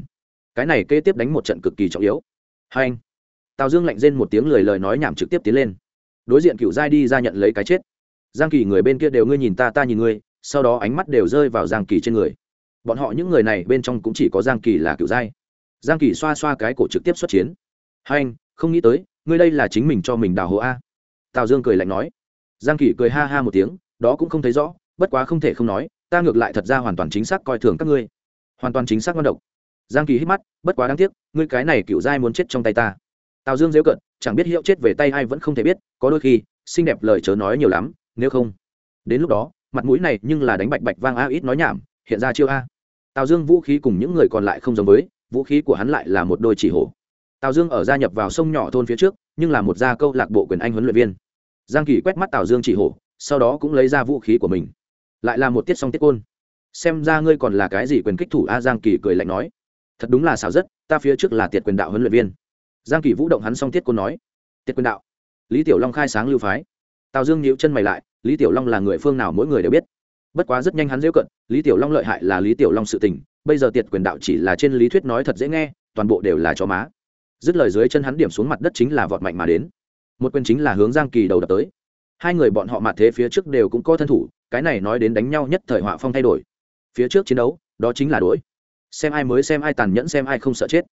Cái này kế tiếp đánh một trận cực kỳ trọng yếu. Hai anh. Tào dương lạnh rên một tiếng lời lời nói nhảm trực tiếp tiến lên. Đối diện cựu giai đi ra nhận lấy cái chết. Giang kỳ người bên kia đều ngươi nhìn ta ta nhìn ngươi, sau đó ánh mắt đều rơi vào giang kỳ trên người. Bọn họ những người này bên trong cũng chỉ có giang kỳ là cựu giai. Giang kỳ xoa xoa cái cổ trực tiếp xuất chiến. Hai anh, không nghĩ tới, ngươi đây là chính mình cho mình đào hố a. Tào dương cười lạnh nói giang kỳ cười ha ha một tiếng, đó cũng không thấy rõ, bất quá không thể không nói, ta ngược lại thật ra hoàn toàn chính xác coi thường các ngươi. Hoàn toàn chính xác ngon độc. Giang kỳ hít mắt, bất quá đáng tiếc, ngươi cái này cựu giai muốn chết trong tay ta. Tào dương dễu cận chẳng biết hiệu chết về tay ai vẫn không thể biết, có đôi khi, xinh đẹp lời chớ nói nhiều lắm, nếu không. Đến lúc đó, mặt mũi này nhưng là đánh bạch bạch vang a, ít nói nhảm, hiện ra chiêu a. Tào dương vũ khí cùng những người còn lại không giống với, vũ khí của hắn lại là một đôi chỉ hổ. Tào dương ở gia nhập vào sông nhỏ thôn phía trước, nhưng là một gia câu lạc bộ quyền anh huấn luyện viên giang kỳ quét mắt tào dương chỉ hổ, sau đó cũng lấy ra vũ khí của mình. Lại là một tiết song tiết côn. Xem ra ngươi còn là cái gì quyền kích thủ a giang kỳ cười lạnh nói. Thật đúng là xảo rất, ta phía trước là tiệt quyền đạo huấn luyện viên. Giang kỳ vũ động hắn song tiết côn nói. Tiệt quyền đạo. Lý tiểu long khai sáng lưu phái. Tào dương nhíu chân mày lại, lý tiểu long là người phương nào mỗi người đều biết. Bất quá rất nhanh hắn dễ cận, lý tiểu long lợi hại là lý tiểu long sự tình, bây giờ tiệt quyền đạo chỉ là trên lý thuyết nói thật dễ nghe, toàn bộ đều là chó má. Dứt lời dưới chân hắn điểm xuống mặt đất chính là vọt mạnh mà đến một quyền chính là hướng giang kỳ đầu đập tới. Hai người bọn họ mặt thế phía trước đều cũng có thân thủ, cái này nói đến đánh nhau nhất thời họa phong thay đổi. Phía trước chiến đấu, đó chính là đuổi. Xem ai mới xem ai tàn nhẫn xem ai không sợ chết.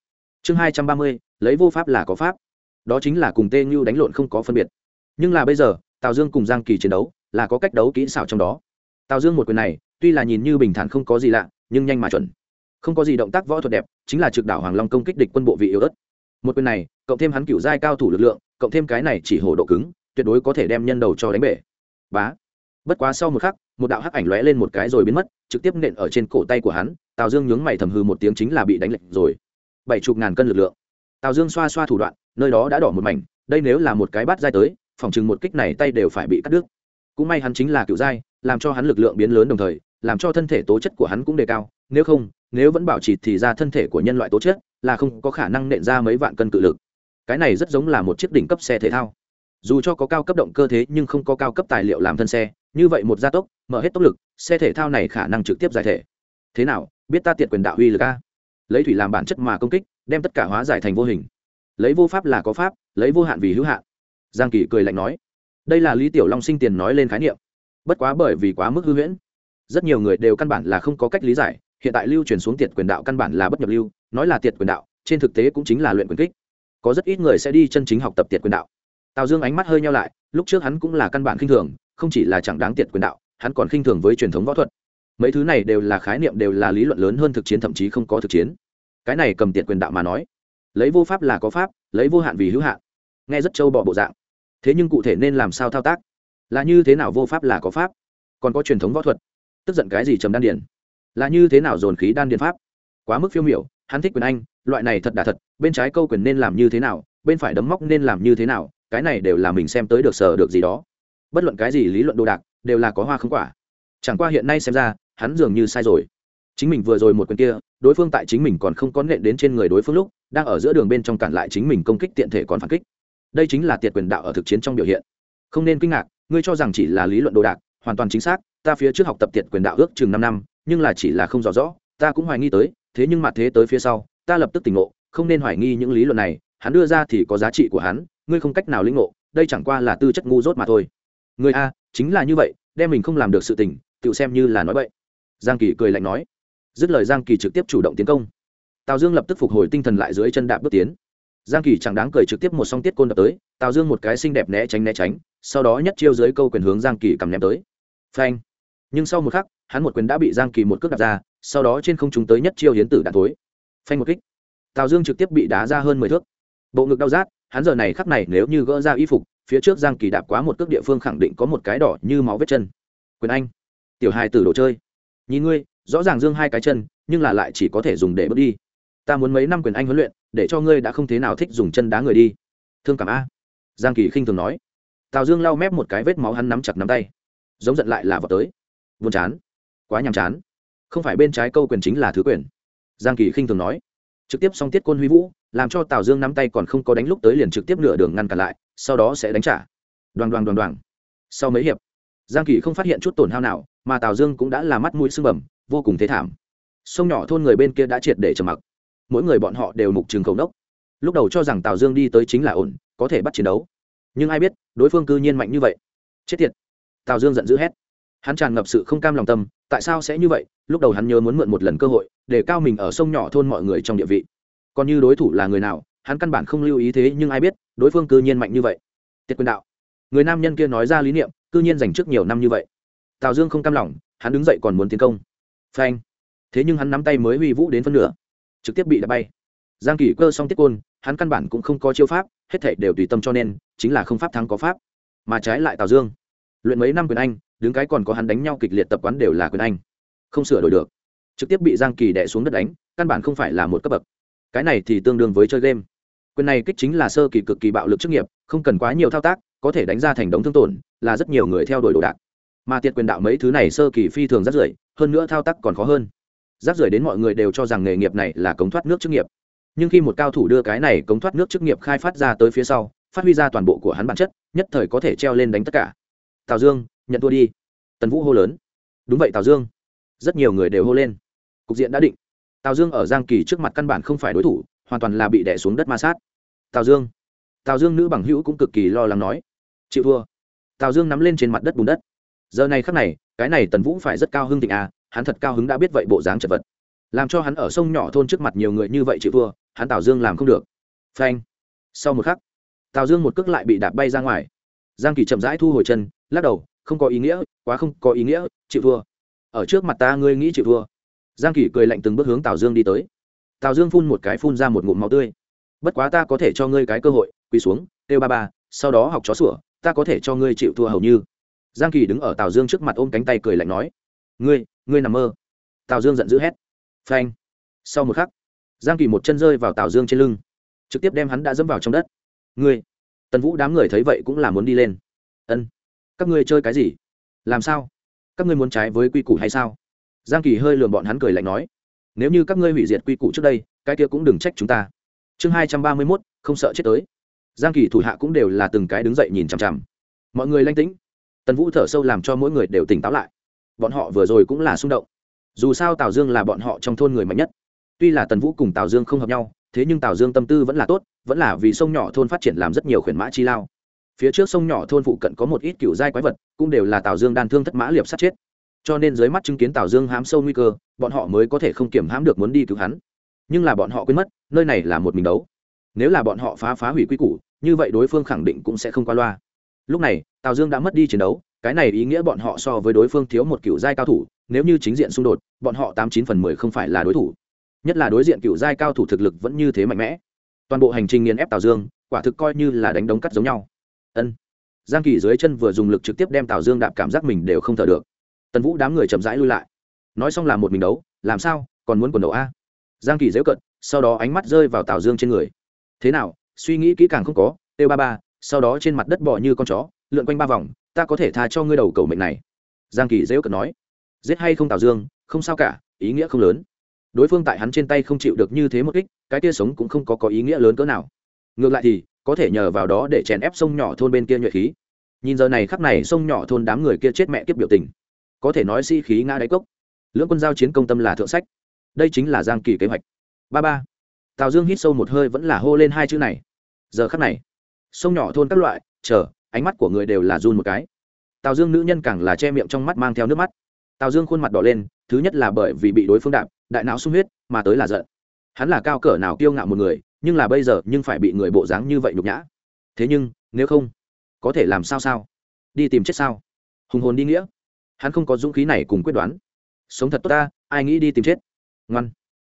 Chương hai trăm ba mươi, lấy vô pháp là có pháp. Đó chính là cùng tê như đánh lộn không có phân biệt. Nhưng là bây giờ, tào dương cùng giang kỳ chiến đấu, là có cách đấu kỹ xảo trong đó. Tào dương một quyền này, tuy là nhìn như bình thản không có gì lạ, nhưng nhanh mà chuẩn. Không có gì động tác võ thuật đẹp, chính là trực đảo hoàng long công kích địch quân bộ vị yếu ớt. Một quyền này, cộng thêm hắn cựu giai cao thủ lực lượng cộng thêm cái này chỉ hổ độ cứng tuyệt đối có thể đem nhân đầu cho đánh bể. Bá. Bất quá sau một khắc một đạo hắc ảnh lóe lên một cái rồi biến mất trực tiếp nện ở trên cổ tay của hắn tào dương nhướng mày thầm hư một tiếng chính là bị đánh lệch rồi. Bảy chục ngàn cân lực lượng. Tào dương xoa xoa thủ đoạn nơi đó đã đỏ một mảnh đây nếu là một cái bát dai tới phòng chừng một kích này tay đều phải bị cắt đứt. Cũng may hắn chính là cựu dai, làm cho hắn lực lượng biến lớn đồng thời làm cho thân thể tố chất của hắn cũng đề cao nếu không nếu vẫn bảo trì thì ra thân thể của nhân loại tố chất là không có khả năng nện ra mấy vạn cân cự lực cái này rất giống là một chiếc đỉnh cấp xe thể thao. Dù cho có cao cấp động cơ thế nhưng không có cao cấp tài liệu làm thân xe, như vậy một gia tốc, mở hết tốc lực, xe thể thao này khả năng trực tiếp giải thể. Thế nào, biết ta tiện quyền đạo huy lực a? Lấy thủy làm bản chất mà công kích, đem tất cả hóa giải thành vô hình. Lấy vô pháp là có pháp, lấy vô hạn vì hữu hạn. Giang kỳ cười lạnh nói. Đây là lý tiểu long sinh tiền nói lên khái niệm. Bất quá bởi vì quá mức hư huyễn, rất nhiều người đều căn bản là không có cách lý giải, hiện tại lưu truyền xuống tiệt quyền đạo căn bản là bất nhập lưu, nói là tiệt quyền đạo, trên thực tế cũng chính là luyện quyền kích có rất ít người sẽ đi chân chính học tập tiệt quyền đạo. Tào dương ánh mắt hơi nhau lại, lúc trước hắn cũng là căn bản khinh thường, không chỉ là chẳng đáng tiệt quyền đạo, hắn còn khinh thường với truyền thống võ thuật. Mấy thứ này đều là khái niệm, đều là lý luận lớn hơn thực chiến, thậm chí không có thực chiến. Cái này cầm tiệt quyền đạo mà nói, lấy vô pháp là có pháp, lấy vô hạn vì hữu hạn. Nghe rất trâu bỏ bộ dạng. Thế nhưng cụ thể nên làm sao thao tác? Là như thế nào vô pháp là có pháp? Còn có truyền thống võ thuật? Tức giận cái gì trầm đan điền? Là như thế nào dồn khí đan điền pháp? Quá mức phiêu miểu, hắn thích quyền anh loại này thật đà thật, bên trái câu quyền nên làm như thế nào, bên phải đấm móc nên làm như thế nào, cái này đều là mình xem tới được sở được gì đó. Bất luận cái gì lý luận đồ đạc, đều là có hoa không quả. Chẳng qua hiện nay xem ra, hắn dường như sai rồi. Chính mình vừa rồi một quyền kia, đối phương tại chính mình còn không có nện đến trên người đối phương lúc, đang ở giữa đường bên trong cản lại chính mình công kích tiện thể còn phản kích. Đây chính là tiệt quyền đạo ở thực chiến trong biểu hiện. Không nên kinh ngạc, ngươi cho rằng chỉ là lý luận đồ đạc, hoàn toàn chính xác, ta phía trước học tập tiệt quyền đạo ước chừng năm năm, nhưng là chỉ là không rõ rõ, ta cũng hoài nghi tới, thế nhưng mà thế tới phía sau ta lập tức tỉnh ngộ, không nên hoài nghi những lý luận này, hắn đưa ra thì có giá trị của hắn, ngươi không cách nào lĩnh ngộ, đây chẳng qua là tư chất ngu dốt mà thôi. Người a, chính là như vậy, đem mình không làm được sự tình, tự xem như là nói vậy giang kỳ cười lạnh nói. Dứt lời giang kỳ trực tiếp chủ động tiến công. Tào dương lập tức phục hồi tinh thần lại dưới chân đạp bước tiến. Giang kỳ chẳng đáng cười trực tiếp một song tiết côn đập tới, tào dương một cái xinh đẹp né tránh né tránh, sau đó nhất chiêu dưới câu quyền hướng giang kỳ cầm ném tới. Phanh. Nhưng sau một khắc, hắn một quyền đã bị giang kỳ một cước đạp ra, sau đó trên không chúng tới nhất chiêu hiến tử đạn tối phanh một kích. Tào dương trực tiếp bị đá ra hơn mười thước. Bộ ngực đau rát, hắn giờ này khắc này nếu như gỡ ra y phục, phía trước giang kỳ đạp quá một cước địa phương khẳng định có một cái đỏ như máu vết chân. Quyền anh, tiểu hài tử đồ chơi. Nhìn ngươi, rõ ràng dương hai cái chân, nhưng là lại chỉ có thể dùng để bước đi. Ta muốn mấy năm quyền anh huấn luyện, để cho ngươi đã không thế nào thích dùng chân đá người đi. Thương cảm a. Giang kỳ khinh thường nói. Tào dương lau mép một cái vết máu hắn nắm chặt nắm tay. Giống giận lại là vào tới. Buồn chán. Quá nhàm chán. Không phải bên trái câu quyền chính là thứ quyền giang kỳ khinh thường nói. Trực tiếp xong tiết côn huy vũ, làm cho tào dương nắm tay còn không có đánh lúc tới liền trực tiếp nửa đường ngăn cản lại, sau đó sẽ đánh trả. Đoàn đoàn đoàn đoàn sau mấy hiệp, giang kỳ không phát hiện chút tổn hao nào, mà tào dương cũng đã là mắt mũi sưng bẩm vô cùng thế thảm. Sông nhỏ thôn người bên kia đã triệt để trầm mặc. Mỗi người bọn họ đều mục trường cầu đốc. lúc đầu cho rằng tào dương đi tới chính là ổn, có thể bắt chiến đấu. Nhưng ai biết, đối phương cư nhiên mạnh như vậy. Chết tiệt. Tào dương giận dữ hét. Hắn tràn ngập sự không cam lòng tâm tại sao sẽ như vậy? Lúc đầu hắn nhớ muốn mượn một lần cơ hội, để cao mình ở sông nhỏ thôn mọi người trong địa vị. Còn như đối thủ là người nào, hắn căn bản không lưu ý thế, nhưng ai biết, đối phương cư nhiên mạnh như vậy. Tiết quyền đạo. Người nam nhân kia nói ra lý niệm, cư nhiên dành trước nhiều năm như vậy. Tào dương không cam lòng, hắn đứng dậy còn muốn tiến công. Phanh. Thế nhưng hắn nắm tay mới huy vũ đến phân nửa. Trực tiếp bị đập bay. Giang kỷ cơ xong tiết côn, hắn căn bản cũng không có chiêu pháp, hết thảy đều tùy tâm cho nên, chính là không pháp thắng có pháp. Mà trái lại tào dương. Luyện mấy năm quyền anh đứng cái còn có hắn đánh nhau kịch liệt tập quán đều là quyền anh. Không sửa đổi được. Trực tiếp bị giang kỳ đẻ xuống đất đánh, căn bản không phải là một cấp bậc. Cái này thì tương đương với chơi game. Quyền này kích chính là sơ kỳ cực kỳ bạo lực chức nghiệp, không cần quá nhiều thao tác, có thể đánh ra thành đống thương tổn, là rất nhiều người theo đuổi đồ đạc. Mà tiệt quyền đạo mấy thứ này sơ kỳ phi thường rất rưởi, hơn nữa thao tác còn khó hơn. Rác rưởi đến mọi người đều cho rằng nghề nghiệp này là cống thoát nước chức nghiệp. Nhưng khi một cao thủ đưa cái này cống thoát nước chức nghiệp khai phát ra tới phía sau, phát huy ra toàn bộ của hắn bản chất, nhất thời có thể treo lên đánh tất cả. Tào dương nhận thua đi. Tần vũ hô lớn. Đúng vậy, tào dương. Rất nhiều người đều hô lên. Cục diện đã định. Tào dương ở giang kỳ trước mặt căn bản không phải đối thủ, hoàn toàn là bị đẻ xuống đất ma sát. Tào dương. Tào dương nữ bằng hữu cũng cực kỳ lo lắng nói. Chịu thua. Tào dương nắm lên trên mặt đất bùn đất. Giờ này khắc này, cái này tần vũ phải rất cao hưng thịnh à hắn thật cao hứng đã biết vậy bộ dáng chật vật. Làm cho hắn ở sông nhỏ thôn trước mặt nhiều người như vậy chịu thua, hắn tào dương làm không được. Phanh. Sau một khắc, tào dương một cước lại bị đạp bay ra ngoài. Giang kỳ chậm rãi thu hồi chân, lắc đầu không có ý nghĩa, quá không có ý nghĩa, chịu thua. Ở trước mặt ta ngươi nghĩ chịu thua. Giang kỳ cười lạnh từng bước hướng tào dương đi tới. Tào dương phun một cái phun ra một ngụm máu tươi. Bất quá ta có thể cho ngươi cái cơ hội, quỳ xuống têu ba ba, sau đó học chó sủa, ta có thể cho ngươi chịu thua hầu như. Giang kỳ đứng ở tào dương trước mặt ôm cánh tay cười lạnh nói, ngươi ngươi nằm mơ. Tào dương giận dữ hét, phanh. Sau một khắc, giang kỳ một chân rơi vào tào dương trên lưng, trực tiếp đem hắn đã dẫm vào trong đất. Ngươi. Tần vũ đám người thấy vậy cũng là muốn đi lên. Ân các ngươi chơi cái gì? Làm sao? Các ngươi muốn trái với quy củ hay sao? Giang kỳ hơi lườm bọn hắn cười lạnh nói. Nếu như các ngươi hủy diệt quy củ trước đây, cái kia cũng đừng trách chúng ta. Chương hai trăm ba mươi mốt, không sợ chết tới. Giang kỳ thủ hạ cũng đều là từng cái đứng dậy nhìn chằm chằm. Mọi người lanh tĩnh. Tần vũ thở sâu làm cho mỗi người đều tỉnh táo lại. Bọn họ vừa rồi cũng là xung động. Dù sao tào dương là bọn họ trong thôn người mạnh nhất. Tuy là tần vũ cùng tào dương không hợp nhau, thế nhưng tào dương tâm tư vẫn là tốt, vẫn là vì sông nhỏ thôn phát triển làm rất nhiều khuyển mã chi lao phía trước sông nhỏ thôn phụ cận có một ít cựu giai quái vật, cũng đều là tào dương đan thương thất mã liệp sát chết. Cho nên dưới mắt chứng kiến tào dương hám sâu nguy cơ, bọn họ mới có thể không kiểm hãm được muốn đi cứu hắn. Nhưng là bọn họ quên mất, nơi này là một mình đấu. Nếu là bọn họ phá phá hủy quy củ, như vậy đối phương khẳng định cũng sẽ không qua loa. Lúc này, tào dương đã mất đi chiến đấu, cái này ý nghĩa bọn họ so với đối phương thiếu một cựu giai cao thủ, nếu như chính diện xung đột, bọn họ tám chín phần mười không phải là đối thủ. Nhất là đối diện cựu giai cao thủ thực lực vẫn như thế mạnh mẽ. Toàn bộ hành trình nghiền ép tào dương, quả thực coi như là đánh đống cắt giống nhau ân. Giang kỳ dưới chân vừa dùng lực trực tiếp đem tào dương đạp cảm giác mình đều không thở được. Tần vũ đám người chậm rãi lui lại. Nói xong là một mình đấu, làm sao, còn muốn quần đầu a? Giang kỳ dễu cận sau đó ánh mắt rơi vào tào dương trên người. Thế nào, suy nghĩ kỹ càng không có, têu ba ba, sau đó trên mặt đất bỏ như con chó, lượn quanh ba vòng, ta có thể tha cho ngươi đầu cầu mệnh này. Giang kỳ dễu cận nói. Giết hay không tào dương, không sao cả, ý nghĩa không lớn. Đối phương tại hắn trên tay không chịu được như thế một kích, cái tia sống cũng không có có ý nghĩa lớn cỡ nào. Ngược lại thì có thể nhờ vào đó để chèn ép sông nhỏ thôn bên kia nhuệ khí. Nhìn giờ này khắc này, sông nhỏ thôn đám người kia chết mẹ kiếp biểu tình. Có thể nói sĩ、si、khí ngã đáy cốc. Lưỡng quân giao chiến công tâm là thượng sách. Đây chính là giang kỳ kế hoạch. Ba ba. Tào dương hít sâu một hơi vẫn là hô lên hai chữ này. Giờ khắc này, sông nhỏ thôn các loại, chờ, ánh mắt của người đều là run một cái. Tào dương nữ nhân càng là che miệng trong mắt mang theo nước mắt. Tào dương khuôn mặt đỏ lên, thứ nhất là bởi vì bị đối phương đạp, đại não sung huyết, mà tới là giận. Hắn là cao cỡ nào kiêu ngạo một người nhưng là bây giờ nhưng phải bị người bộ dáng như vậy nhục nhã. Thế nhưng, nếu không, có thể làm sao sao? Đi tìm chết sao? Hùng hồn đi nghĩa. Hắn không có dũng khí này cùng quyết đoán. Sống thật tốt ta, ai nghĩ đi tìm chết? Ngoan.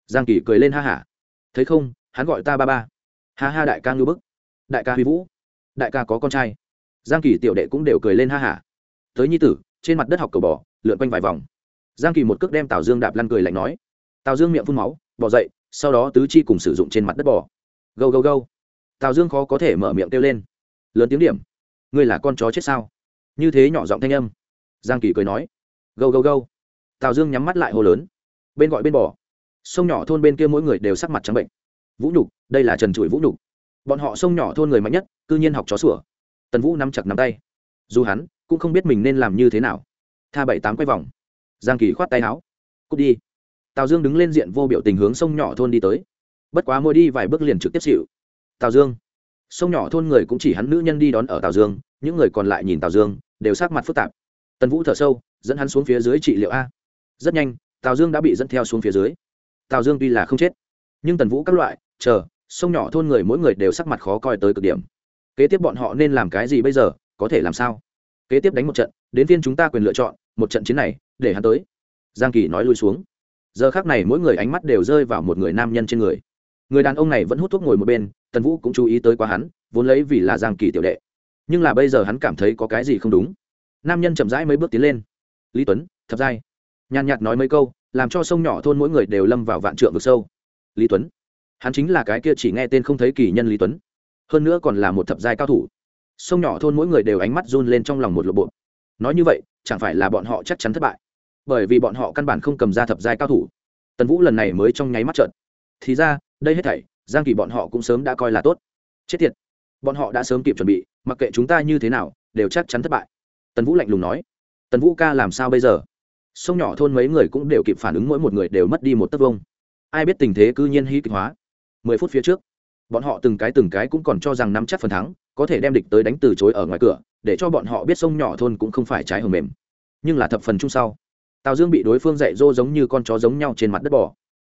Giang kỳ cười lên ha hả. Thấy không, hắn gọi ta ba ba. Ha ha đại ca ngưu bức. Đại ca huy vũ. Đại ca có con trai. Giang kỳ tiểu đệ cũng đều cười lên ha hả. Tới nhi tử, trên mặt đất học cầu bò, lượn quanh vài vòng. Giang kỳ một cước đem tào dương đạp lăn cười lạnh nói. Tào dương miệng phun máu, bỏ dậy sau đó tứ chi cùng sử dụng trên mặt đất bò. Gâu gâu gâu. Tào dương khó có thể mở miệng kêu lên. Lớn tiếng điểm. Ngươi là con chó chết sao? Như thế nhỏ giọng thanh âm. Giang kỳ cười nói. Gâu gâu gâu. Tào dương nhắm mắt lại hồ lớn. Bên gọi bên bò. Sông nhỏ thôn bên kia mỗi người đều sắc mặt trắng bệnh. Vũ nhục, đây là trần trụi vũ nhục. Bọn họ sông nhỏ thôn người mạnh nhất, cư nhiên học chó sủa. Tần vũ nắm chặt nắm tay. Dù hắn cũng không biết mình nên làm như thế nào. Tha bảy tám quay vòng. Giang kỳ khoát tay áo. Cút đi tào dương đứng lên diện vô biểu tình hướng sông nhỏ thôn đi tới. Bất quá mỗi đi vài bước liền trực tiếp xịu tào dương. Sông nhỏ thôn người cũng chỉ hắn nữ nhân đi đón ở tào dương, những người còn lại nhìn tào dương, đều sắc mặt phức tạp. Tần vũ thở sâu, dẫn hắn xuống phía dưới trị liệu a. Rất nhanh, tào dương đã bị dẫn theo xuống phía dưới. Tào dương tuy là không chết, nhưng tần vũ các loại, chờ, sông nhỏ thôn người mỗi người đều sắc mặt khó coi tới cực điểm. Kế tiếp bọn họ nên làm cái gì bây giờ, có thể làm sao? Kế tiếp đánh một trận, đến phiên chúng ta quyền lựa chọn, một trận chiến này, để hắn tới. Giang kỳ nói lui xuống giờ khác này mỗi người ánh mắt đều rơi vào một người nam nhân trên người. Người đàn ông này vẫn hút thuốc ngồi một bên, tần vũ cũng chú ý tới quá hắn, vốn lấy vì là giang kỳ tiểu đệ. Nhưng là bây giờ hắn cảm thấy có cái gì không đúng. Nam nhân chậm rãi mấy bước tiến lên. Lý tuấn thập giai nhàn nhạt nói mấy câu, làm cho sông nhỏ thôn mỗi người đều lâm vào vạn trượng vực sâu. Lý tuấn. Hắn chính là cái kia chỉ nghe tên không thấy kỳ nhân lý tuấn. Hơn nữa còn là một thập giai cao thủ. Sông nhỏ thôn mỗi người đều ánh mắt run lên trong lòng một lộ bộ. Nói như vậy, chẳng phải là bọn họ chắc chắn thất bại bởi vì bọn họ căn bản không cầm ra thập giai cao thủ. Tần vũ lần này mới trong nháy mắt trợn. Thì ra, đây hết thảy, giang kỳ bọn họ cũng sớm đã coi là tốt. Chết tiệt, bọn họ đã sớm kịp chuẩn bị, mặc kệ chúng ta như thế nào, đều chắc chắn thất bại. Tần vũ lạnh lùng nói. Tần vũ ca làm sao bây giờ? Sông nhỏ thôn mấy người cũng đều kịp phản ứng, mỗi một người đều mất đi một tấc vông ai biết tình thế cư nhiên hí kịch hóa. Mười phút phía trước, bọn họ từng cái từng cái cũng còn cho rằng nắm chắc phần thắng, có thể đem địch tới đánh từ chối ở ngoài cửa, để cho bọn họ biết sông nhỏ thôn cũng không phải trái hầm mềm. Nhưng là thập phần chung sau tào dương bị đối phương dạy dỗ giống như con chó giống nhau trên mặt đất bỏ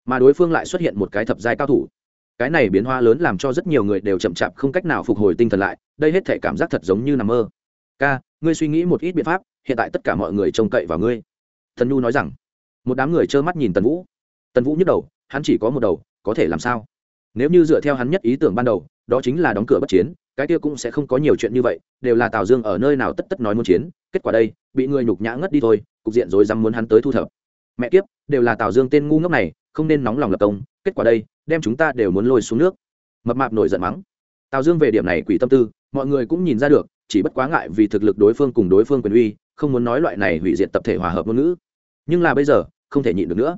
mà đối phương lại xuất hiện một cái thập giai cao thủ. Cái này biến hóa lớn làm cho rất nhiều người đều chậm chạp không cách nào phục hồi tinh thần lại, đây hết thể cảm giác thật giống như nằm mơ. Ca, ngươi suy nghĩ một ít biện pháp, hiện tại tất cả mọi người trông cậy vào ngươi. Thần nhu nói rằng. Một đám người trơ mắt nhìn tần vũ. Tần vũ nhức đầu, hắn chỉ có một đầu, có thể làm sao? Nếu như dựa theo hắn nhất ý tưởng ban đầu, đó chính là đóng cửa bất chiến, cái kia cũng sẽ không có nhiều chuyện như vậy, đều là tào dương ở nơi nào tất tất nói muốn chiến kết quả đây, bị người nhục nhã ngất đi thôi, cục diện rồi dám muốn hắn tới thu thập. Mẹ kiếp, đều là tào dương tên ngu ngốc này, không nên nóng lòng lập công, kết quả đây, đem chúng ta đều muốn lôi xuống nước. Mập mạp nổi giận mắng. Tào dương về điểm này quỷ tâm tư, mọi người cũng nhìn ra được, chỉ bất quá ngại vì thực lực đối phương cùng đối phương quyền uy, không muốn nói loại này hủy diệt tập thể hòa hợp ngôn ngữ. Nhưng là bây giờ, không thể nhịn được nữa.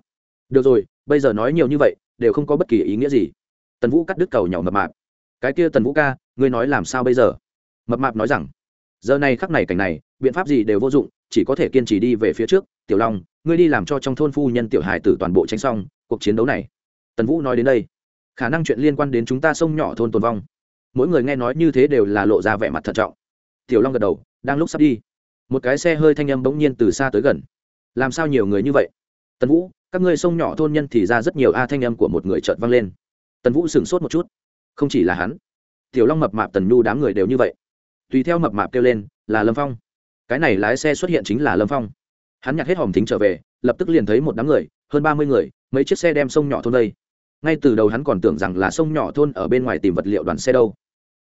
Được rồi, bây giờ nói nhiều như vậy, đều không có bất kỳ ý nghĩa gì. Tần vũ cắt đứt cầu nhỏ mập mạp. Cái kia tần vũ ca, ngươi nói làm sao bây giờ? Mập mạp nói rằng, giờ này khắc này cảnh này biện pháp gì đều vô dụng, chỉ có thể kiên trì đi về phía trước. Tiểu long, ngươi đi làm cho trong thôn phu nhân tiểu hải tử toàn bộ tránh xong, cuộc chiến đấu này. Tần vũ nói đến đây, khả năng chuyện liên quan đến chúng ta sông nhỏ thôn tồn vong. Mỗi người nghe nói như thế đều là lộ ra vẻ mặt thận trọng. Tiểu long gật đầu, đang lúc sắp đi, một cái xe hơi thanh âm bỗng nhiên từ xa tới gần. Làm sao nhiều người như vậy? Tần vũ, các ngươi sông nhỏ thôn nhân thì ra rất nhiều a, thanh âm của một người chợt vang lên. Tần vũ sửng sốt một chút. Không chỉ là hắn, tiểu long mập mạp tần nhu đám người đều như vậy. Tùy theo mập mạp kêu lên, là lâm phong cái này lái xe xuất hiện chính là lâm phong. Hắn nhặt hết hòm thính trở về, lập tức liền thấy một đám người, hơn ba mươi người, mấy chiếc xe đem sông nhỏ thôn đây ngay từ đầu hắn còn tưởng rằng là sông nhỏ thôn ở bên ngoài tìm vật liệu đoàn xe đâu.